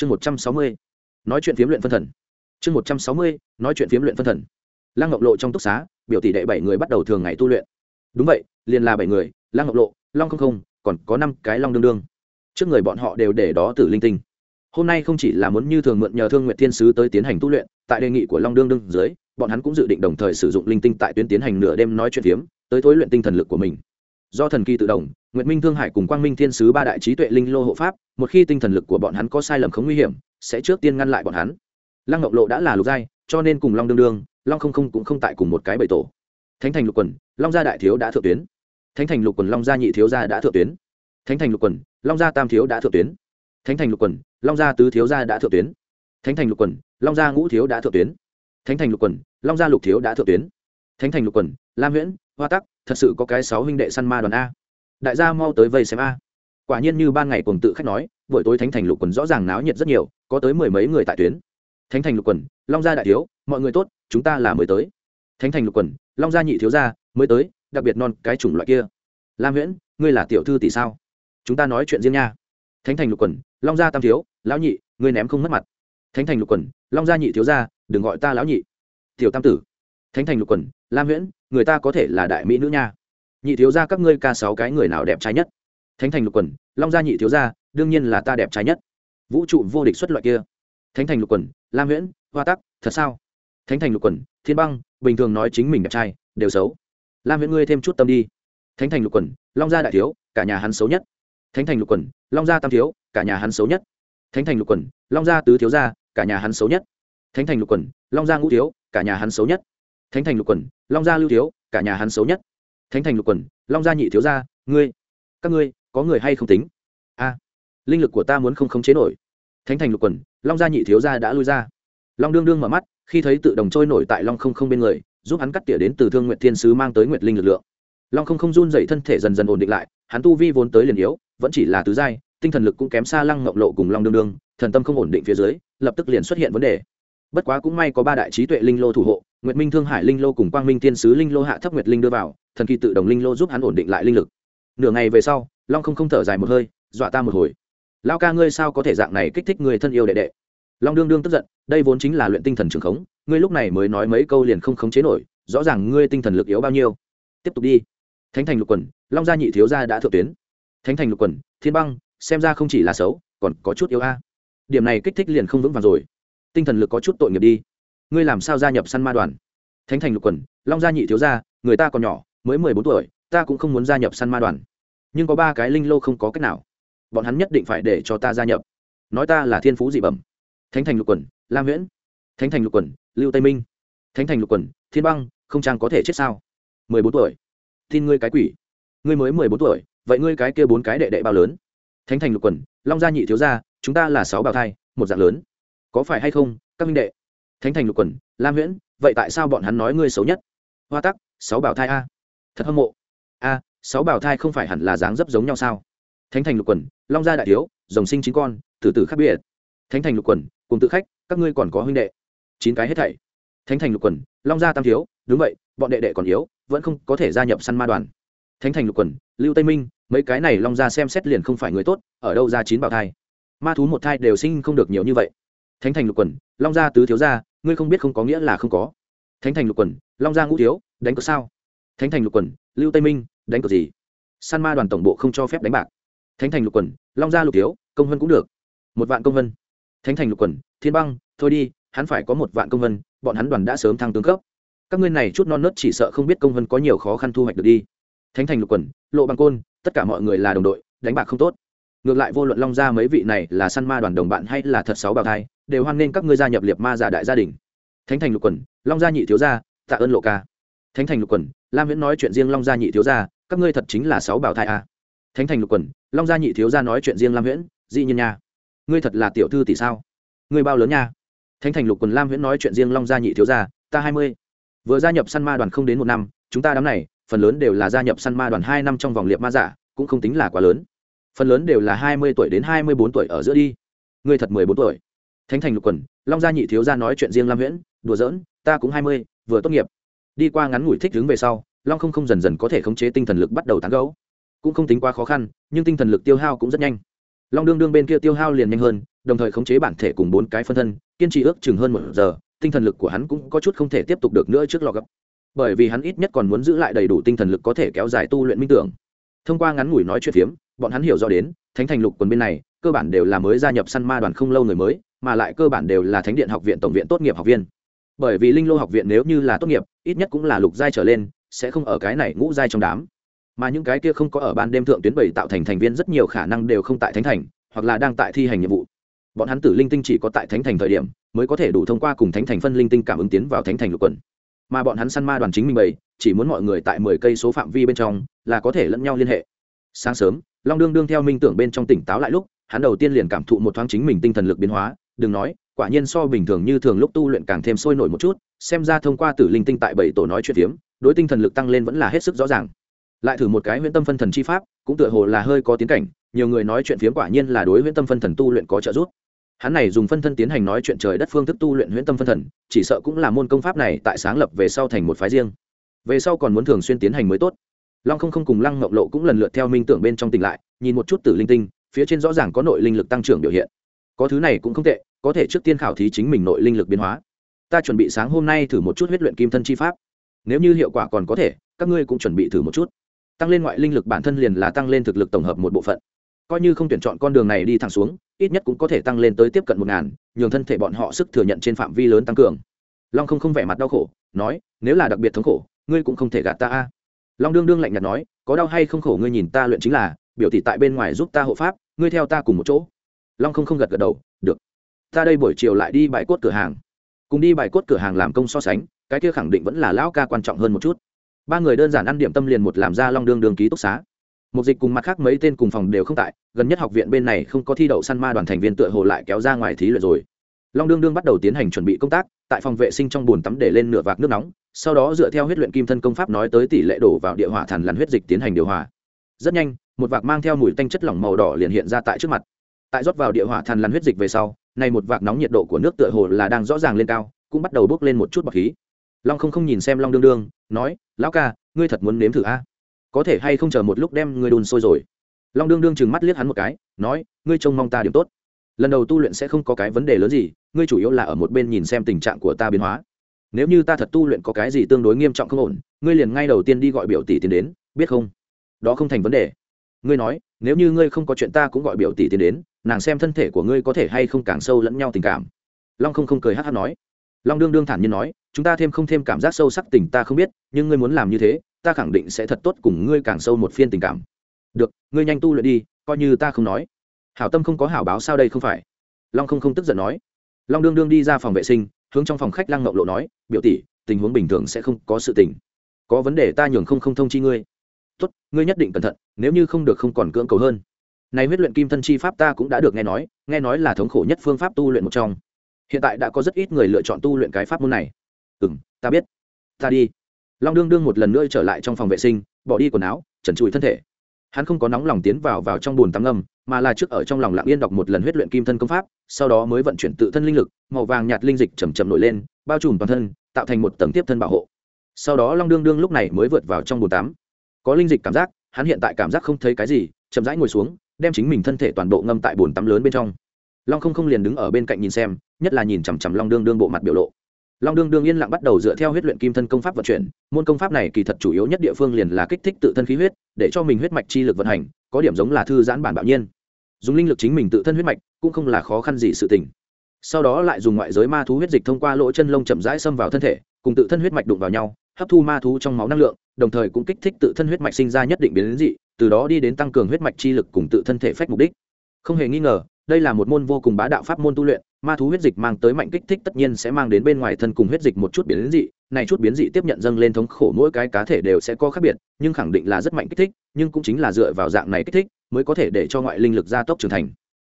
chương một trăm sáu mươi, nói chuyện phiếm luyện phân thần. Chương một trăm sáu mươi, nói chuyện phiếm luyện phân thần. Lăng ngọc lộ trong túc xá, biểu tỷ đệ bảy người bắt đầu thường ngày tu luyện. Đúng vậy, liền là bảy người, lăng ngọc lộ, long không không, còn có năm cái long đương đương. Trước người bọn họ đều để đó tử linh tinh. Hôm nay không chỉ là muốn như thường mượn nhờ thương nguyện thiên sứ tới tiến hành tu luyện, tại đề nghị của long đương đương dưới, bọn hắn cũng dự định đồng thời sử dụng linh tinh tại tuyến tiến hành nửa đêm nói chuyện phiếm, tới thối luyện tinh thần lực của mình do thần kỳ tự động, nguyệt minh thương hải cùng quang minh thiên sứ ba đại trí tuệ linh lô hộ pháp, một khi tinh thần lực của bọn hắn có sai lầm không nguy hiểm, sẽ trước tiên ngăn lại bọn hắn. Lăng ngọc lộ đã là lục giai, cho nên cùng long đương đương, long không không cũng không tại cùng một cái bầy tổ. Thánh thành lục quần, long gia đại thiếu đã thượng tuyến. Thánh thành lục quần, long gia nhị thiếu gia đã thượng tuyến. Thánh thành lục quần, long gia tam thiếu đã thượng tuyến. Thánh thành lục quần, long gia tứ thiếu gia đã thượng tuyến. Thánh thành lục quần, long gia ngũ thiếu đã thượng tuyến. Thánh thành lục quần, long gia lục thiếu đã thượng tuyến. Thánh thành lục quần, lam huyễn hoa tắc thật sự có cái sáu huynh đệ săn ma đoàn a. Đại gia mau tới vây xem a. Quả nhiên như ban ngày cùng tự khách nói, buổi tối thánh thành lục quần rõ ràng náo nhiệt rất nhiều, có tới mười mấy người tại tuyến. Thánh thành lục quần, long gia đại thiếu, mọi người tốt, chúng ta là mới tới. Thánh thành lục quần, long gia nhị thiếu gia, mới tới, đặc biệt non, cái chủng loại kia. Lam nguyễn ngươi là tiểu thư tỷ sao? Chúng ta nói chuyện riêng nha. Thánh thành lục quần, long gia tam thiếu, lão nhị, ngươi ném không mất mặt. Thánh thành lục quần, long gia nhị thiếu gia, đừng gọi ta lão nhị. Tiểu tam tử. Thánh thành lục quần, lam nguyễn người ta có thể là đại mỹ nữ nha. Nhị thiếu gia các ngươi ca sáu cái người nào đẹp trai nhất? Thánh thành lục quần, long gia nhị thiếu gia, đương nhiên là ta đẹp trai nhất. Vũ trụ vô địch xuất loại kia. Thánh thành lục quần, lam nguyễn hoa tắc, thật sao? Thánh thành lục quần, thiên băng, bình thường nói chính mình đẹp trai, đều xấu. Lam nguyễn ngươi thêm chút tâm đi. Thánh thành lục quần, long gia đại thiếu, cả nhà hắn xấu nhất. Thánh thành lục quần, long gia tam thiếu, cả nhà hắn xấu nhất. Thánh thành lục quần, long gia tứ thiếu gia, cả nhà hắn xấu nhất. Thánh thành lục quần, long gia ngũ thiếu, cả nhà hắn xấu nhất thánh thành lục quần, long gia lưu thiếu, cả nhà hắn xấu nhất. Thánh thành lục quần, long gia nhị thiếu gia, ngươi, các ngươi, có người hay không tính? A, linh lực của ta muốn không khống chế nổi. Thánh thành lục quần, long gia nhị thiếu gia đã lui ra. Long đương đương mở mắt, khi thấy tự đồng trôi nổi tại long không không bên người, giúp hắn cắt tỉa đến từ thương nguyện thiên sứ mang tới nguyệt linh lực lượng. Long không không run dậy thân thể dần dần ổn định lại, hắn tu vi vốn tới liền yếu, vẫn chỉ là tứ giai, tinh thần lực cũng kém xa lăng ngộng lộ cùng long đương đương, thần tâm không ổn định phía dưới, lập tức liền xuất hiện vấn đề. Bất quá cũng may có ba đại trí tuệ linh lô thủ hộ nguyệt minh thương hải linh lô cùng quang minh thiên sứ linh lô hạ thấp nguyệt linh đưa vào, thần kỳ tự động linh lô giúp hắn ổn định lại linh lực. Nửa ngày về sau, long không không thở dài một hơi, dọa ta một hồi. Lao ca ngươi sao có thể dạng này kích thích người thân yêu đệ đệ? Long đương đương tức giận, đây vốn chính là luyện tinh thần trường khống, ngươi lúc này mới nói mấy câu liền không khống chế nổi, rõ ràng ngươi tinh thần lực yếu bao nhiêu. Tiếp tục đi. Thánh thành lục quần, long gia nhị thiếu gia đã thượng tuyến. Thánh thành lục quần, thiên băng, xem ra không chỉ là xấu, còn có chút yếu a. Điểm này kích thích liền không vững vàng rồi. Tinh thần lực có chút tội nghiệp đi ngươi làm sao gia nhập săn ma đoàn? Thánh thành lục quần, long gia nhị thiếu gia, người ta còn nhỏ, mới mười bốn tuổi, ta cũng không muốn gia nhập săn ma đoàn. Nhưng có ba cái linh lô không có cách nào. Bọn hắn nhất định phải để cho ta gia nhập. Nói ta là thiên phú dị bẩm. Thánh thành lục quần, lam nguyễn thánh thành lục quần, lưu tây minh. Thánh thành lục quần, thiên băng, không trang có thể chết sao? Mười bốn tuổi. Tin ngươi cái quỷ. Ngươi mới mười bốn tuổi, vậy ngươi cái kia bốn cái đệ đệ bao lớn? Thánh thành lục quần, long gia nhị thiếu gia, chúng ta là sáu bào thai, một dạng lớn. Có phải hay không, các minh đệ? Thánh thành lục quần lam Huyễn, vậy tại sao bọn hắn nói ngươi xấu nhất? Hoa tắc sáu bảo thai a. Thật hâm mộ. A sáu bảo thai không phải hẳn là dáng dấp giống nhau sao? Thánh thành lục quần long gia đại thiếu dòng sinh chín con tử tử khác biệt. Thánh thành lục quần cùng tự khách các ngươi còn có huynh đệ. Chín cái hết thảy. Thánh thành lục quần long gia tam thiếu đúng vậy bọn đệ đệ còn yếu vẫn không có thể gia nhập săn ma đoàn. Thánh thành lục quần lưu tây minh mấy cái này long gia xem xét liền không phải người tốt ở đâu ra chín bảo thai? Ma thú một thai đều sinh không được nhiều như vậy. Thánh thành lục quần long gia tứ thiếu gia ngươi không biết không có nghĩa là không có. Thánh thành lục quần, long gia ngũ thiếu, đánh cược sao? Thánh thành lục quần, lưu tây minh, đánh cược gì? San ma đoàn tổng bộ không cho phép đánh bạc. Thánh thành lục quần, long gia lục thiếu, công vân cũng được. Một vạn công vân. Thánh thành lục quần, thiên băng, thôi đi, hắn phải có một vạn công vân, bọn hắn đoàn đã sớm thăng tướng cấp. Các ngươi này chút non nớt chỉ sợ không biết công vân có nhiều khó khăn thu hoạch được đi. Thánh thành lục quần, lộ bằng côn, tất cả mọi người là đồng đội, đánh bạc không tốt. Ngược lại vô luận long gia mấy vị này là săn ma đoàn đồng bạn hay là thật sáu bào thai đều hoan nghênh các ngươi gia nhập liệt ma giả đại gia đình. Thánh thành lục quần, long gia nhị thiếu gia, tạ ơn lộ ca. Thánh thành lục quần, lam viễn nói chuyện riêng long gia nhị thiếu gia, các ngươi thật chính là sáu bảo thai à. thánh thành lục quần, long gia nhị thiếu gia nói chuyện riêng lam viễn dị nhiên nha. Ngươi thật là tiểu thư tỷ sao? Ngươi bao lớn nha? Thánh thành lục quần, lam viễn nói chuyện riêng long gia nhị thiếu gia, ta hai mươi. Vừa gia nhập săn ma đoàn không đến một năm, chúng ta đám này, phần lớn đều là gia nhập săn ma đoàn hai năm trong vòng liệt ma giả, cũng không tính là quá lớn. Phần lớn đều là hai mươi tuổi đến hai mươi bốn tuổi ở giữa đi. Ngươi thật mười bốn tuổi thánh thành lục quần, long gia nhị thiếu gia nói chuyện riêng lam nguyễn đùa giỡn, ta cũng hai mươi, vừa tốt nghiệp. Đi qua ngắn ngủi thích đứng về sau, long không không dần dần có thể khống chế tinh thần lực bắt đầu tán gấu cũng không tính quá khó khăn, nhưng tinh thần lực tiêu hao cũng rất nhanh. Long đương đương bên kia tiêu hao liền nhanh hơn, đồng thời khống chế bản thể cùng bốn cái phân thân, kiên trì ước chừng hơn một giờ, tinh thần lực của hắn cũng có chút không thể tiếp tục được nữa trước lò gấp. Bởi vì hắn ít nhất còn muốn giữ lại đầy đủ tinh thần lực có thể kéo dài tu luyện minh tưởng. Thông qua ngắn ngủi nói chuyện phiếm, bọn hắn hiểu rõ đến, thánh thành lục quần bên này, cơ bản đều là mới gia nhập săn ma đoàn không lâu người mới mà lại cơ bản đều là thánh điện học viện tổng viện tốt nghiệp học viên. Bởi vì linh lô học viện nếu như là tốt nghiệp, ít nhất cũng là lục giai trở lên, sẽ không ở cái này ngũ giai trong đám. Mà những cái kia không có ở ban đêm thượng tuyến bảy tạo thành thành viên rất nhiều khả năng đều không tại thánh thành, hoặc là đang tại thi hành nhiệm vụ. Bọn hắn tử linh tinh chỉ có tại thánh thành thời điểm, mới có thể đủ thông qua cùng thánh thành phân linh tinh cảm ứng tiến vào thánh thành lục quần. Mà bọn hắn săn ma đoàn chính minh bảy chỉ muốn mọi người tại mười cây số phạm vi bên trong, là có thể lẫn nhau liên hệ. Sáng sớm, long đương đương theo minh tưởng bên trong tỉnh táo lại lúc, hắn đầu tiên liền cảm thụ một thoáng chính mình tinh thần lực biến hóa đừng nói, quả nhiên so bình thường như thường lúc tu luyện càng thêm sôi nổi một chút, xem ra thông qua tử linh tinh tại bảy tổ nói chuyện phiếm, đối tinh thần lực tăng lên vẫn là hết sức rõ ràng. Lại thử một cái huyễn tâm phân thần chi pháp, cũng tựa hồ là hơi có tiến cảnh, nhiều người nói chuyện phiếm quả nhiên là đối huyễn tâm phân thần tu luyện có trợ giúp. Hắn này dùng phân thân tiến hành nói chuyện trời đất phương thức tu luyện huyễn tâm phân thần, chỉ sợ cũng là môn công pháp này tại sáng lập về sau thành một phái riêng. Về sau còn muốn thường xuyên tiến hành mới tốt. Long không không cùng lăng ngọc lộ cũng lần lượt theo minh tưởng bên trong tỉnh lại, nhìn một chút tử linh tinh, phía trên rõ ràng có nội linh lực tăng trưởng biểu hiện có thứ này cũng không tệ, có thể trước tiên khảo thí chính mình nội linh lực biến hóa. Ta chuẩn bị sáng hôm nay thử một chút huyết luyện kim thân chi pháp. Nếu như hiệu quả còn có thể, các ngươi cũng chuẩn bị thử một chút. Tăng lên ngoại linh lực bản thân liền là tăng lên thực lực tổng hợp một bộ phận. Coi như không tuyển chọn con đường này đi thẳng xuống, ít nhất cũng có thể tăng lên tới tiếp cận một ngàn, nhường thân thể bọn họ sức thừa nhận trên phạm vi lớn tăng cường. Long không không vẻ mặt đau khổ, nói, nếu là đặc biệt thống khổ, ngươi cũng không thể gạt ta a. Long đương đương lạnh nhạt nói, có đau hay không khổ ngươi nhìn ta luyện chính là, biểu thị tại bên ngoài giúp ta hộ pháp, ngươi theo ta cùng một chỗ long không không gật gật đầu, được. Ta đây buổi chiều lại đi bài cốt cửa hàng. Cùng đi bài cốt cửa hàng làm công so sánh, cái kia khẳng định vẫn là lão ca quan trọng hơn một chút. Ba người đơn giản ăn điểm tâm liền một làm ra long đương đường ký túc xá. Một dịch cùng mặt khác mấy tên cùng phòng đều không tại, gần nhất học viện bên này không có thi đậu săn ma đoàn thành viên tựa hồ lại kéo ra ngoài thí luyện rồi. Long đương đương bắt đầu tiến hành chuẩn bị công tác, tại phòng vệ sinh trong bồn tắm để lên nửa vạc nước nóng, sau đó dựa theo huyết luyện kim thân công pháp nói tới tỷ lệ đổ vào địa hỏa thản lằn huyết dịch tiến hành điều hòa. Rất nhanh, một vạc mang theo mùi tanh chất lỏng màu đỏ liền hiện ra tại trước mặt tại rót vào địa hỏa than lăn huyết dịch về sau nay một vạc nóng nhiệt độ của nước tựa hồ là đang rõ ràng lên cao, cũng bắt đầu bốc lên một chút bọc khí. Long không không nhìn xem long đương đương, nói, lão ca, ngươi thật muốn nếm thử a? Có thể hay không chờ một lúc đem ngươi đun sôi rồi? Long đương đương chừng mắt liếc hắn một cái, nói, ngươi trông mong ta điểm tốt. Lần đầu tu luyện sẽ không có cái vấn đề lớn gì, ngươi chủ yếu là ở một bên nhìn xem tình trạng của ta biến hóa. Nếu như ta thật tu luyện có cái gì tương đối nghiêm trọng không ổn, ngươi liền ngay đầu tiên đi gọi biểu tỷ tiến đến, biết không? Đó không thành vấn đề. Ngươi nói nếu như ngươi không có chuyện ta cũng gọi biểu tỷ tiến đến, nàng xem thân thể của ngươi có thể hay không càng sâu lẫn nhau tình cảm. Long không không cười hát hát nói. Long đương đương thản nhiên nói, chúng ta thêm không thêm cảm giác sâu sắc tình ta không biết, nhưng ngươi muốn làm như thế, ta khẳng định sẽ thật tốt cùng ngươi càng sâu một phiên tình cảm. Được, ngươi nhanh tu luyện đi, coi như ta không nói. Hảo tâm không có hảo báo sao đây không phải? Long không không tức giận nói. Long đương đương đi ra phòng vệ sinh, hướng trong phòng khách lăng ngọc lộ nói, biểu tỷ, tình huống bình thường sẽ không có sự tình. Có vấn đề ta nhường không không thông chi ngươi tốt, ngươi nhất định cẩn thận, nếu như không được không còn cưỡng cầu hơn. Này huyết luyện kim thân chi pháp ta cũng đã được nghe nói nghe nói là thống khổ nhất phương pháp tu luyện một trong. Hiện tại đã có rất ít người lựa chọn tu luyện cái pháp môn này. Ừ m ta biết. Ta đi. Long đương đương một lần nữa trở lại trong phòng vệ sinh, bỏ đi quần áo trần trụi thân thể. Hắn không có nóng lòng tiến vào vào trong bồn tắm ngâm, mà là trước ở trong lòng lặng yên đọc một lần huyết luyện kim thân công pháp, sau đó mới vận chuyển tự thân linh lực, màu vàng nhạt linh dịch chầm chậm nổi lên, bao trùm toàn thân, tạo thành một tầng tiếp thân bảo hộ. Sau đó long đương đương lúc này mới vượt vào trong bồn tắm có linh dịch cảm giác, hắn hiện tại cảm giác không thấy cái gì, chậm rãi ngồi xuống, đem chính mình thân thể toàn bộ ngâm tại bồn tắm lớn bên trong. Long không không liền đứng ở bên cạnh nhìn xem, nhất là nhìn chằm chằm long đương đương bộ mặt biểu lộ. Long đương đương yên lặng bắt đầu dựa theo huyết luyện kim thân công pháp vận chuyển, môn công pháp này kỳ thật chủ yếu nhất địa phương liền là kích thích tự thân khí huyết, để cho mình huyết mạch chi lực vận hành, có điểm giống là thư giãn bản bạo nhiên. Dùng linh lực chính mình tự thân huyết mạch, cũng không là khó khăn gì sự tình. Sau đó lại dùng ngoại giới ma thú huyết dịch thông qua lỗ chân lông chậm rãi xâm vào thân thể, cùng tự thân huyết mạch đụng vào nhau, hấp thu ma thú trong máu năng lượng đồng thời cũng kích thích tự thân huyết mạch sinh ra nhất định biến đến dị, từ đó đi đến tăng cường huyết mạch chi lực cùng tự thân thể phách mục đích. Không hề nghi ngờ, đây là một môn vô cùng bá đạo pháp môn tu luyện, ma thú huyết dịch mang tới mạnh kích thích tất nhiên sẽ mang đến bên ngoài thân cùng huyết dịch một chút biến dị, này chút biến dị tiếp nhận dâng lên thống khổ mỗi cái cá thể đều sẽ có khác biệt, nhưng khẳng định là rất mạnh kích thích, nhưng cũng chính là dựa vào dạng này kích thích mới có thể để cho ngoại linh lực gia tốc trưởng thành.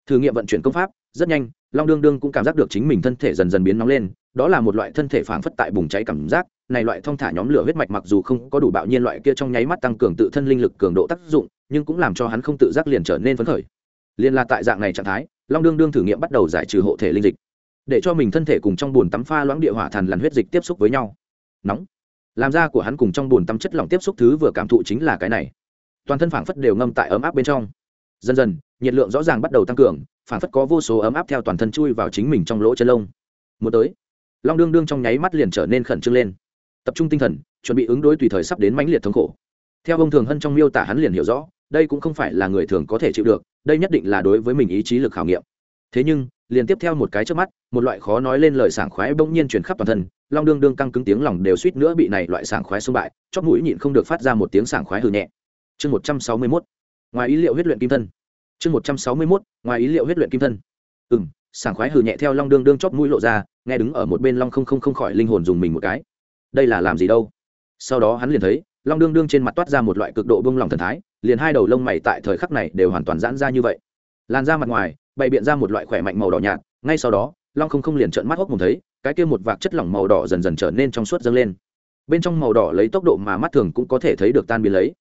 Thử nghiệm vận chuyển công pháp rất nhanh, long đương đương cũng cảm giác được chính mình thân thể dần dần biến nóng lên, đó là một loại thân thể phảng phất tại bùng cháy cảm giác, này loại thông thả nhóm lửa huyết mạch mặc dù không có đủ bạo nhiên loại kia trong nháy mắt tăng cường tự thân linh lực cường độ tác dụng, nhưng cũng làm cho hắn không tự giác liền trở nên phấn khởi. Liên là tại dạng này trạng thái, long đương đương thử nghiệm bắt đầu giải trừ hộ thể linh dịch, để cho mình thân thể cùng trong bùn tắm pha loãng địa hỏa thần lằn huyết dịch tiếp xúc với nhau. Nóng. Làm da của hắn cùng trong bùn tắm chất lỏng tiếp xúc thứ vừa cảm thụ chính là cái này. Toàn thân phảng phất đều ngâm tại ấm áp bên trong. Dần dần, nhiệt lượng rõ ràng bắt đầu tăng cường phản phất có vô số ấm áp theo toàn thân chui vào chính mình trong lỗ chân lông. Muốn tới, long đương đương trong nháy mắt liền trở nên khẩn trương lên. Tập trung tinh thần, chuẩn bị ứng đối tùy thời sắp đến mãnh liệt thống khổ. Theo ông thường hân trong miêu tả hắn liền hiểu rõ, đây cũng không phải là người thường có thể chịu được, đây nhất định là đối với mình ý chí lực khảo nghiệm. Thế nhưng, liền tiếp theo một cái trước mắt, một loại khó nói lên lời sảng khoái bỗng nhiên truyền khắp toàn thân, long đương đương căng cứng tiếng lòng đều suýt nữa bị này loại sảng khoái xung bại chót mũi nhịn không được phát ra một tiếng sảng khoái hừ nhẹ. Chương một trăm sáu mươi mốt. Ngoài ý liệu huyết luyện kim thân chương một trăm sáu mươi mốt, ngoài ý liệu huyết luyện kim thân. Ừ m sảng khoái hừ nhẹ theo long đương đương chóp mũi lộ ra, nghe đứng ở một bên long không không không khỏi linh hồn dùng mình một cái. Đây là làm gì đâu? Sau đó hắn liền thấy, long đương đương trên mặt toát ra một loại cực độ bông lòng thần thái, liền hai đầu lông mày tại thời khắc này đều hoàn toàn giãn ra như vậy. Làn ra mặt ngoài, bày biện ra một loại khỏe mạnh màu đỏ nhạt, ngay sau đó, long không không liền trợn mắt hốc mồm thấy, cái kia một vạc chất lỏng màu đỏ dần dần trở nên trong suốt dâng lên. Bên trong màu đỏ lấy tốc độ mà mắt thường cũng có thể thấy được tan biến lấy.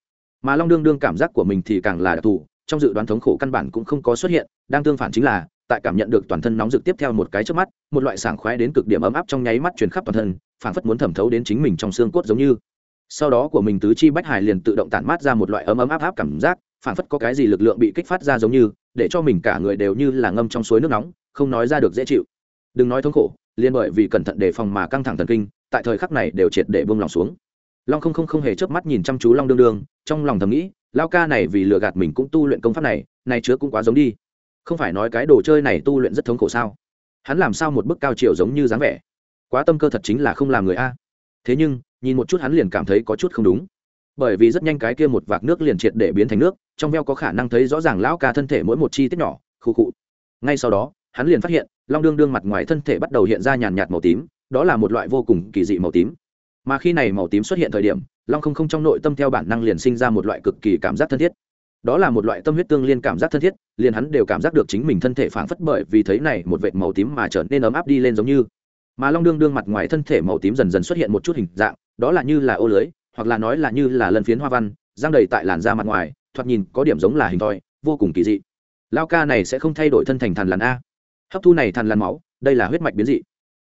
Mà long đương đương cảm giác của mình thì càng là đặc thù trong dự đoán thống khổ căn bản cũng không có xuất hiện, đang tương phản chính là, tại cảm nhận được toàn thân nóng rực tiếp theo một cái trước mắt, một loại sảng khoái đến cực điểm ấm áp trong nháy mắt truyền khắp toàn thân, phảng phất muốn thẩm thấu đến chính mình trong xương cốt giống như. Sau đó của mình tứ chi bách hải liền tự động tản mát ra một loại ấm ấm áp áp cảm giác, phảng phất có cái gì lực lượng bị kích phát ra giống như, để cho mình cả người đều như là ngâm trong suối nước nóng, không nói ra được dễ chịu. Đừng nói thống khổ, liền bởi vì cẩn thận đề phòng mà căng thẳng thần kinh, tại thời khắc này đều triệt để buông lòng xuống. Long không không không hề chớp mắt nhìn chăm chú long đương đương, trong lòng thầm nghĩ lao ca này vì lừa gạt mình cũng tu luyện công pháp này này chứa cũng quá giống đi. Không phải nói cái đồ chơi này tu luyện rất thống khổ sao? Hắn làm sao một bức cao chiều giống như dáng vẻ? Quá tâm cơ thật chính là không làm người a. Thế nhưng, nhìn một chút hắn liền cảm thấy có chút không đúng. Bởi vì rất nhanh cái kia một vạc nước liền triệt để biến thành nước, trong veo có khả năng thấy rõ ràng lão ca thân thể mỗi một chi tiết nhỏ, khu cụ ngay sau đó, hắn liền phát hiện, long đương đương mặt ngoài thân thể bắt đầu hiện ra nhàn nhạt màu tím, đó là một loại vô cùng kỳ dị màu tím mà khi này màu tím xuất hiện thời điểm, long không không trong nội tâm theo bản năng liền sinh ra một loại cực kỳ cảm giác thân thiết. Đó là một loại tâm huyết tương liên cảm giác thân thiết, liền hắn đều cảm giác được chính mình thân thể phảng phất bởi vì thấy này một vệt màu tím mà trở nên ấm áp đi lên giống như. Mà long đương đương mặt ngoài thân thể màu tím dần dần xuất hiện một chút hình dạng, đó là như là ô lưới, hoặc là nói là như là lân phiến hoa văn, giang đầy tại làn da mặt ngoài, thoạt nhìn có điểm giống là hình thoi, vô cùng kỳ dị. Lao ca này sẽ không thay đổi thân thành thằn làn a. Hấp thu này thằn làn máu, đây là huyết mạch biến dị.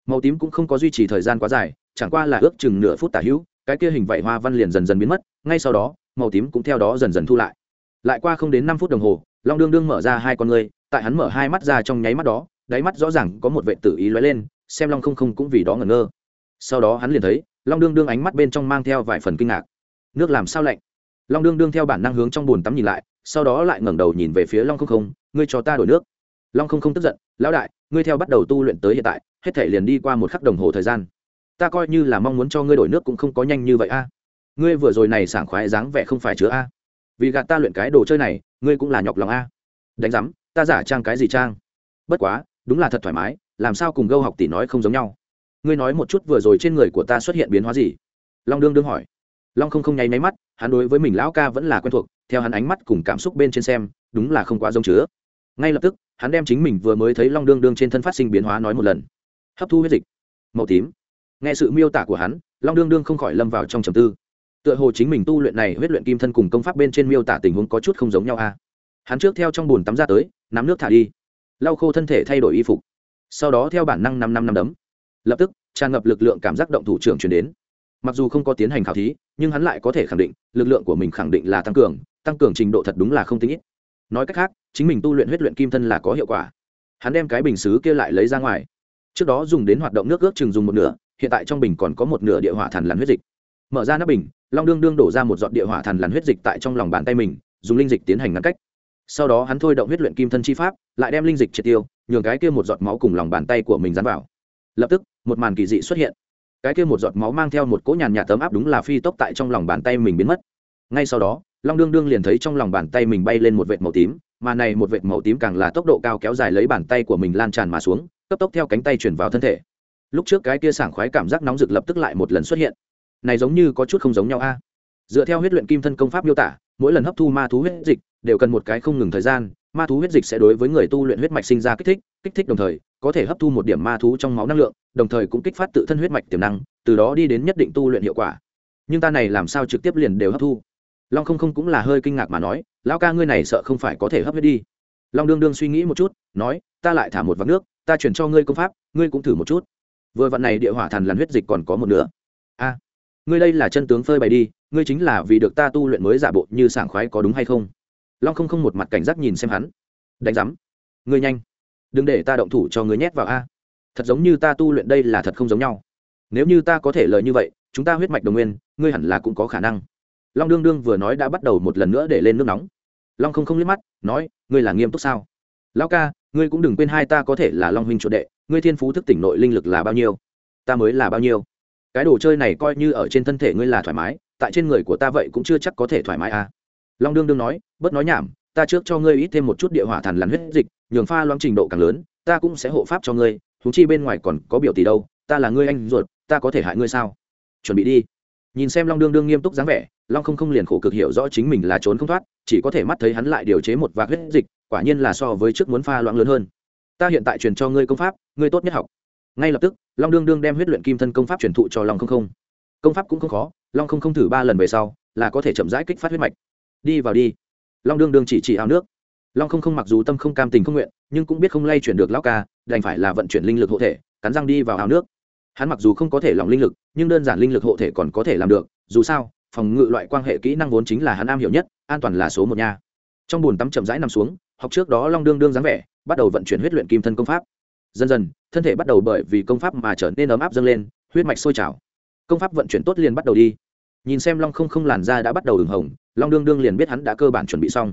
Màu tím cũng không có duy trì thời gian quá dài chẳng qua là ước chừng nửa phút tả hữu, cái kia hình vảy hoa văn liền dần dần biến mất, ngay sau đó, màu tím cũng theo đó dần dần thu lại. Lại qua không đến năm phút đồng hồ, long đương đương mở ra hai con ngươi, tại hắn mở hai mắt ra trong nháy mắt đó, đáy mắt rõ ràng có một vệ tử ý lóe lên, xem long không không cũng vì đó ngẩn ngơ. Sau đó hắn liền thấy, long đương đương ánh mắt bên trong mang theo vài phần kinh ngạc. Nước làm sao lạnh? Long đương đương theo bản năng hướng trong bồn tắm nhìn lại, sau đó lại ngẩng đầu nhìn về phía long không không, ngươi cho ta đổi nước. Long không không tức giận, lão đại, ngươi theo bắt đầu tu luyện tới hiện tại, hết thể liền đi qua một khắc đồng hồ thời gian ta coi như là mong muốn cho ngươi đổi nước cũng không có nhanh như vậy a. Ngươi vừa rồi này sảng khoái dáng vẻ không phải chứa a. Vì gạt ta luyện cái đồ chơi này, ngươi cũng là nhọc lòng a. Đánh giám ta giả trang cái gì trang? Bất quá, đúng là thật thoải mái, làm sao cùng gâu học tỷ nói không giống nhau? Ngươi nói một chút vừa rồi trên người của ta xuất hiện biến hóa gì? Long đương đương hỏi. Long không không nháy máy mắt, hắn đối với mình lão ca vẫn là quen thuộc, theo hắn ánh mắt cùng cảm xúc bên trên xem, đúng là không quá giống chứa. Ngay lập tức, hắn đem chính mình vừa mới thấy long đương đương trên thân phát sinh biến hóa nói một lần. Hấp thu huyết dịch. Màu tím nghe sự miêu tả của hắn, long đương đương không khỏi lâm vào trong trầm tư. Tựa hồ chính mình tu luyện này huyết luyện kim thân cùng công pháp bên trên miêu tả tình huống có chút không giống nhau a hắn trước theo trong bùn tắm ra tới, nắm nước thả đi. Lau khô thân thể thay đổi y phục. Sau đó theo bản năng năm năm năm đấm. Lập tức, tràn ngập lực lượng cảm giác động thủ trưởng chuyển đến. Mặc dù không có tiến hành khảo thí, nhưng hắn lại có thể khẳng định, lực lượng của mình khẳng định là tăng cường tăng cường trình độ thật đúng là không tính ít. Nói cách khác, chính mình tu luyện huyết luyện kim thân là có hiệu quả. Hắn đem cái bình xứ kia lại lấy ra ngoài. Trước đó dùng đến hoạt động nước ước chừng dùng một nửa hiện tại trong bình còn có một nửa địa hỏa thần làn huyết dịch. Mở ra nắp bình, long đương đương đổ ra một giọt địa hỏa thần làn huyết dịch tại trong lòng bàn tay mình, dùng linh dịch tiến hành ngăn cách. Sau đó hắn thôi động huyết luyện kim thân chi pháp, lại đem linh dịch triệt tiêu, nhường cái kia một giọt máu cùng lòng bàn tay của mình dán vào. Lập tức, một màn kỳ dị xuất hiện. Cái kia một giọt máu mang theo một cỗ nhàn nhạt tấm áp đúng là phi tốc tại trong lòng bàn tay mình biến mất. Ngay sau đó, long đương đương liền thấy trong lòng bàn tay mình bay lên một vệt màu tím, mà này một vệt màu tím càng là tốc độ cao kéo dài lấy bàn tay của mình lan tràn mà xuống, cấp tốc theo cánh tay chuyển vào thân thể lúc trước cái kia sảng khoái cảm giác nóng rực lập tức lại một lần xuất hiện. Này giống như có chút không giống nhau a. Dựa theo huyết luyện kim thân công pháp miêu tả, mỗi lần hấp thu ma thú huyết dịch đều cần một cái không ngừng thời gian, ma thú huyết dịch sẽ đối với người tu luyện huyết mạch sinh ra kích thích kích thích đồng thời, có thể hấp thu một điểm ma thú trong máu năng lượng, đồng thời cũng kích phát tự thân huyết mạch tiềm năng, từ đó đi đến nhất định tu luyện hiệu quả. Nhưng ta này làm sao trực tiếp liền đều hấp thu? Long không không cũng là hơi kinh ngạc mà nói, lão ca ngươi này sợ không phải có thể hấp huyết đi. Long đương đương suy nghĩ một chút, nói, ta lại thả một vạc nước, ta chuyển cho ngươi công pháp, ngươi cũng thử một chút vừa vặn này địa hỏa thần làn huyết dịch còn có một nữa a, ngươi đây là chân tướng phơi bày đi, ngươi chính là vì được ta tu luyện mới giả bộ như sảng khoái có đúng hay không? Long không không một mặt cảnh giác nhìn xem hắn. Đánh giám. Ngươi nhanh. Đừng để ta động thủ cho ngươi nhét vào a. Thật giống như ta tu luyện đây là thật không giống nhau. Nếu như ta có thể lời như vậy, chúng ta huyết mạch đồng nguyên, ngươi hẳn là cũng có khả năng. Long đương đương vừa nói đã bắt đầu một lần nữa để lên nước nóng. Long không không liếc mắt, nói, ngươi là nghiêm túc sao? Lão ca, ngươi cũng đừng quên hai ta có thể là long huynh chỗ đệ ngươi thiên phú thức tỉnh nội linh lực là bao nhiêu? Ta mới là bao nhiêu? Cái đồ chơi này coi như ở trên thân thể ngươi là thoải mái, tại trên người của ta vậy cũng chưa chắc có thể thoải mái à. Long đương đương nói, bớt nói nhảm, ta trước cho ngươi ít thêm một chút địa hỏa thần lằn huyết dịch, nhường pha loãng trình độ càng lớn, ta cũng sẽ hộ pháp cho ngươi thúng chi bên ngoài còn có biểu tỷ đâu, ta là ngươi anh ruột, ta có thể hại ngươi sao? Chuẩn bị đi. Nhìn xem long đương đương nghiêm túc dáng vẻ, long không không liền khổ cực hiểu rõ chính mình là trốn không thoát, chỉ có thể mắt thấy hắn lại điều chế một vạc huyết dịch, quả nhiên là so với trước muốn pha loãng lớn hơn ta hiện tại truyền cho ngươi công pháp, ngươi tốt nhất học. Ngay lập tức, long đương đương đem huyết luyện kim thân công pháp truyền thụ cho long không không. Công pháp cũng không khó, long không không thử ba lần về sau, là có thể chậm rãi kích phát huyết mạch. Đi vào đi. Long đương đương chỉ chỉ ao nước. Long không không mặc dù tâm không cam tình không nguyện, nhưng cũng biết không lay chuyển được lão ca, đành phải là vận chuyển linh lực hộ thể, cắn răng đi vào ao nước. Hắn mặc dù không có thể lòng linh lực, nhưng đơn giản linh lực hộ thể còn có thể làm được, dù sao, phòng ngự loại quan hệ kỹ năng vốn chính là hắn am hiểu nhất, an toàn là số một nha. Trong bùn tắm chậm rãi nằm xuống, học trước đó long đương đương dáng vẻ bắt đầu vận chuyển huyết luyện kim thân công pháp. Dần dần, thân thể bắt đầu bởi vì công pháp mà trở nên ấm áp dâng lên, huyết mạch sôi trào. Công pháp vận chuyển tốt liền bắt đầu đi. Nhìn xem long không không làn da đã bắt đầu ửng hồng, long đương đương liền biết hắn đã cơ bản chuẩn bị xong.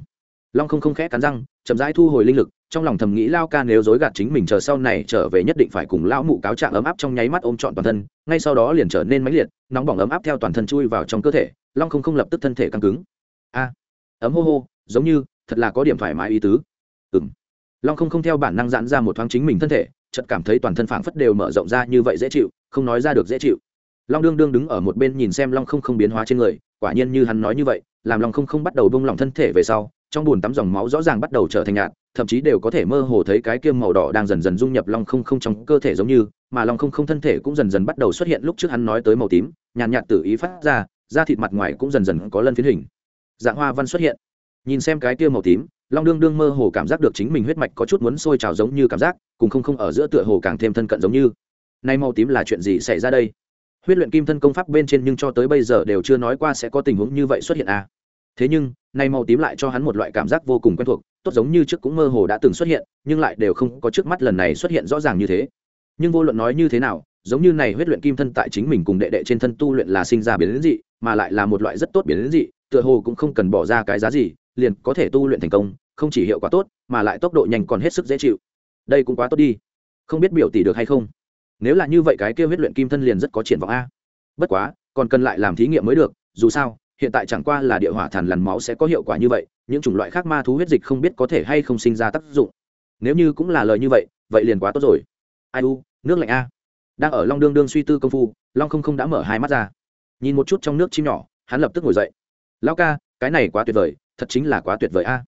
Long không không khẽ cắn răng, chậm rãi thu hồi linh lực, trong lòng thầm nghĩ lao ca nếu dối gạt chính mình chờ sau này trở về nhất định phải cùng lão mụ cáo trạng ấm áp trong nháy mắt ôm trọn toàn thân, ngay sau đó liền trở nên mãnh liệt, nóng bỏng ấm áp theo toàn thân chui vào trong cơ thể, long không không lập tức thân thể căng cứng. A, ấm hô hô, giống như, thật là có điểm thoải mái ý tứ long không không theo bản năng giãn ra một thoáng chính mình thân thể, chợt cảm thấy toàn thân phảng phất đều mở rộng ra như vậy dễ chịu, không nói ra được dễ chịu. Long đương đương đứng ở một bên nhìn xem long không không biến hóa trên người, quả nhiên như hắn nói như vậy, làm long không không bắt đầu bông lỏng thân thể về sau, trong bùn tắm dòng máu rõ ràng bắt đầu trở thành nhạt, thậm chí đều có thể mơ hồ thấy cái kiêm màu đỏ đang dần dần dung nhập long không không trong cơ thể giống như, mà long không không thân thể cũng dần dần bắt đầu xuất hiện lúc trước hắn nói tới màu tím, nhàn nhạt tự ý phát ra, da thịt mặt ngoài cũng dần dần có lân phiến hình. Dạng hoa văn xuất hiện, nhìn xem cái kia màu tím long đương đương mơ hồ cảm giác được chính mình huyết mạch có chút muốn sôi trào giống như cảm giác, cùng không không ở giữa tựa hồ càng thêm thân cận giống như. Nay màu tím là chuyện gì xảy ra đây? Huyết luyện kim thân công pháp bên trên nhưng cho tới bây giờ đều chưa nói qua sẽ có tình huống như vậy xuất hiện à. thế nhưng, nay màu tím lại cho hắn một loại cảm giác vô cùng quen thuộc, tốt giống như trước cũng mơ hồ đã từng xuất hiện, nhưng lại đều không có trước mắt lần này xuất hiện rõ ràng như thế. Nhưng vô luận nói như thế nào, giống như này huyết luyện kim thân tại chính mình cùng đệ đệ trên thân tu luyện là sinh ra biến dị, mà lại là một loại rất tốt biến dị, tựa hồ cũng không cần bỏ ra cái giá gì liền có thể tu luyện thành công, không chỉ hiệu quả tốt, mà lại tốc độ nhanh còn hết sức dễ chịu. Đây cũng quá tốt đi. Không biết biểu tỷ được hay không? Nếu là như vậy cái kêu huyết luyện kim thân liền rất có triển vọng a. Bất quá, còn cần lại làm thí nghiệm mới được, dù sao, hiện tại chẳng qua là địa hỏa thần lằn máu sẽ có hiệu quả như vậy, những chủng loại khác ma thú huyết dịch không biết có thể hay không sinh ra tác dụng. Nếu như cũng là lời như vậy vậy liền quá tốt rồi. Ai u, nước lạnh a. Đang ở long đương đương suy tư công phu, long không không đã mở hai mắt ra. Nhìn một chút trong nước chim nhỏ, hắn lập tức ngồi dậy. Lao ca, cái này quá tuyệt vời thật chính là quá tuyệt vời a.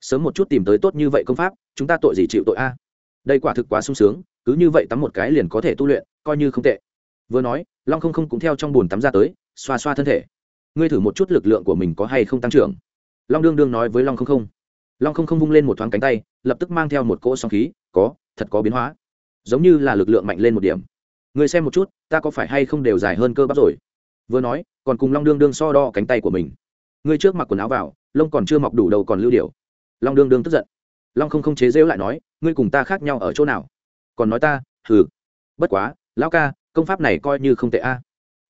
Sớm một chút tìm tới tốt như vậy công pháp, chúng ta tội gì chịu tội a? Đây quả thực quá sung sướng, cứ như vậy tắm một cái liền có thể tu luyện, coi như không tệ. Vừa nói, long không không cũng theo trong bùn tắm ra tới, xoa xoa thân thể. Ngươi thử một chút lực lượng của mình có hay không tăng trưởng. Long đương đương nói với long không không. Long không không vung lên một thoáng cánh tay, lập tức mang theo một cỗ song khí, có, thật có biến hóa. Giống như là lực lượng mạnh lên một điểm. Ngươi xem một chút, ta có phải hay không đều dài hơn cơ bắp rồi? Vừa nói, còn cùng long đương đương so đo cánh tay của mình. Ngươi trước mặc quần áo vào lông còn chưa mọc đủ đầu còn lưu điều. Long đương đương tức giận. Long không không chế rễu lại nói, ngươi cùng ta khác nhau ở chỗ nào? Còn nói ta, hừ, bất quá, lão ca, công pháp này coi như không tệ a.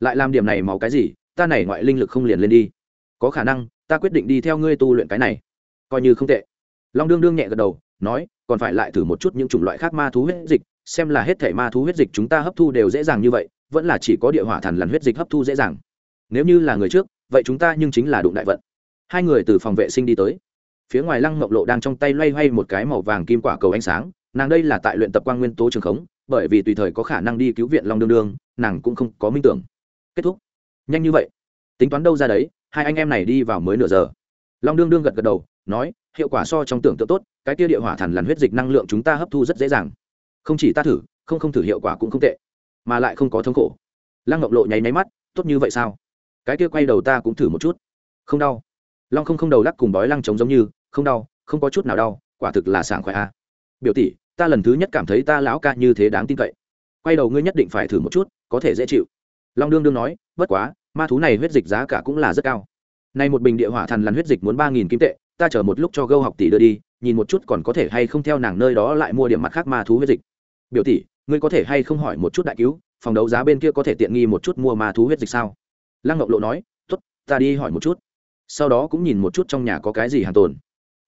Lại làm điểm này máu cái gì, ta này ngoại linh lực không liền lên đi. Có khả năng, ta quyết định đi theo ngươi tu luyện cái này. Coi như không tệ. Long đương đương nhẹ gật đầu, nói, còn phải lại thử một chút những chủng loại khác ma thú huyết dịch, xem là hết thể ma thú huyết dịch chúng ta hấp thu đều dễ dàng như vậy, vẫn là chỉ có địa hỏa thần lằn huyết dịch hấp thu dễ dàng. Nếu như là người trước, vậy chúng ta nhưng chính là đụng đại vận hai người từ phòng vệ sinh đi tới. Phía ngoài lăng mộng lộ đang trong tay loay hoay một cái màu vàng kim quả cầu ánh sáng, nàng đây là tại luyện tập quang nguyên tố trường khống, bởi vì tùy thời có khả năng đi cứu viện long đương đương, nàng cũng không có minh tưởng. Kết thúc. Nhanh như vậy. Tính toán đâu ra đấy, hai anh em này đi vào mới nửa giờ. Long đương đương gật gật đầu, nói, hiệu quả so trong tưởng tượng tốt, cái kia địa hỏa thần làn huyết dịch năng lượng chúng ta hấp thu rất dễ dàng. Không chỉ ta thử, không không thử hiệu quả cũng không tệ, mà lại không có thống khổ. Lăng ngọc lộ nháy máy mắt, tốt như vậy sao? Cái kia quay đầu ta cũng thử một chút. Không đau long không không đầu lắc cùng bói lăng trống giống như, không đau, không có chút nào đau, quả thực là sảng khoái a. Biểu tỷ, ta lần thứ nhất cảm thấy ta lão ca như thế đáng tin cậy. Quay đầu ngươi nhất định phải thử một chút, có thể dễ chịu. Long đương đương nói, bất quá, ma thú này huyết dịch giá cả cũng là rất cao. Nay một bình địa hỏa thần lằn huyết dịch muốn ba nghìn kim tệ, ta chờ một lúc cho gâu học tỷ đưa đi, nhìn một chút còn có thể hay không theo nàng nơi đó lại mua điểm mặt khác ma thú huyết dịch. Biểu tỷ, ngươi có thể hay không hỏi một chút đại cứu, phòng đấu giá bên kia có thể tiện nghi một chút mua ma thú huyết dịch sao? Lăng ngọc lộ nói t ố t ta đi hỏi một chút sau đó cũng nhìn một chút trong nhà có cái gì hàng tồn.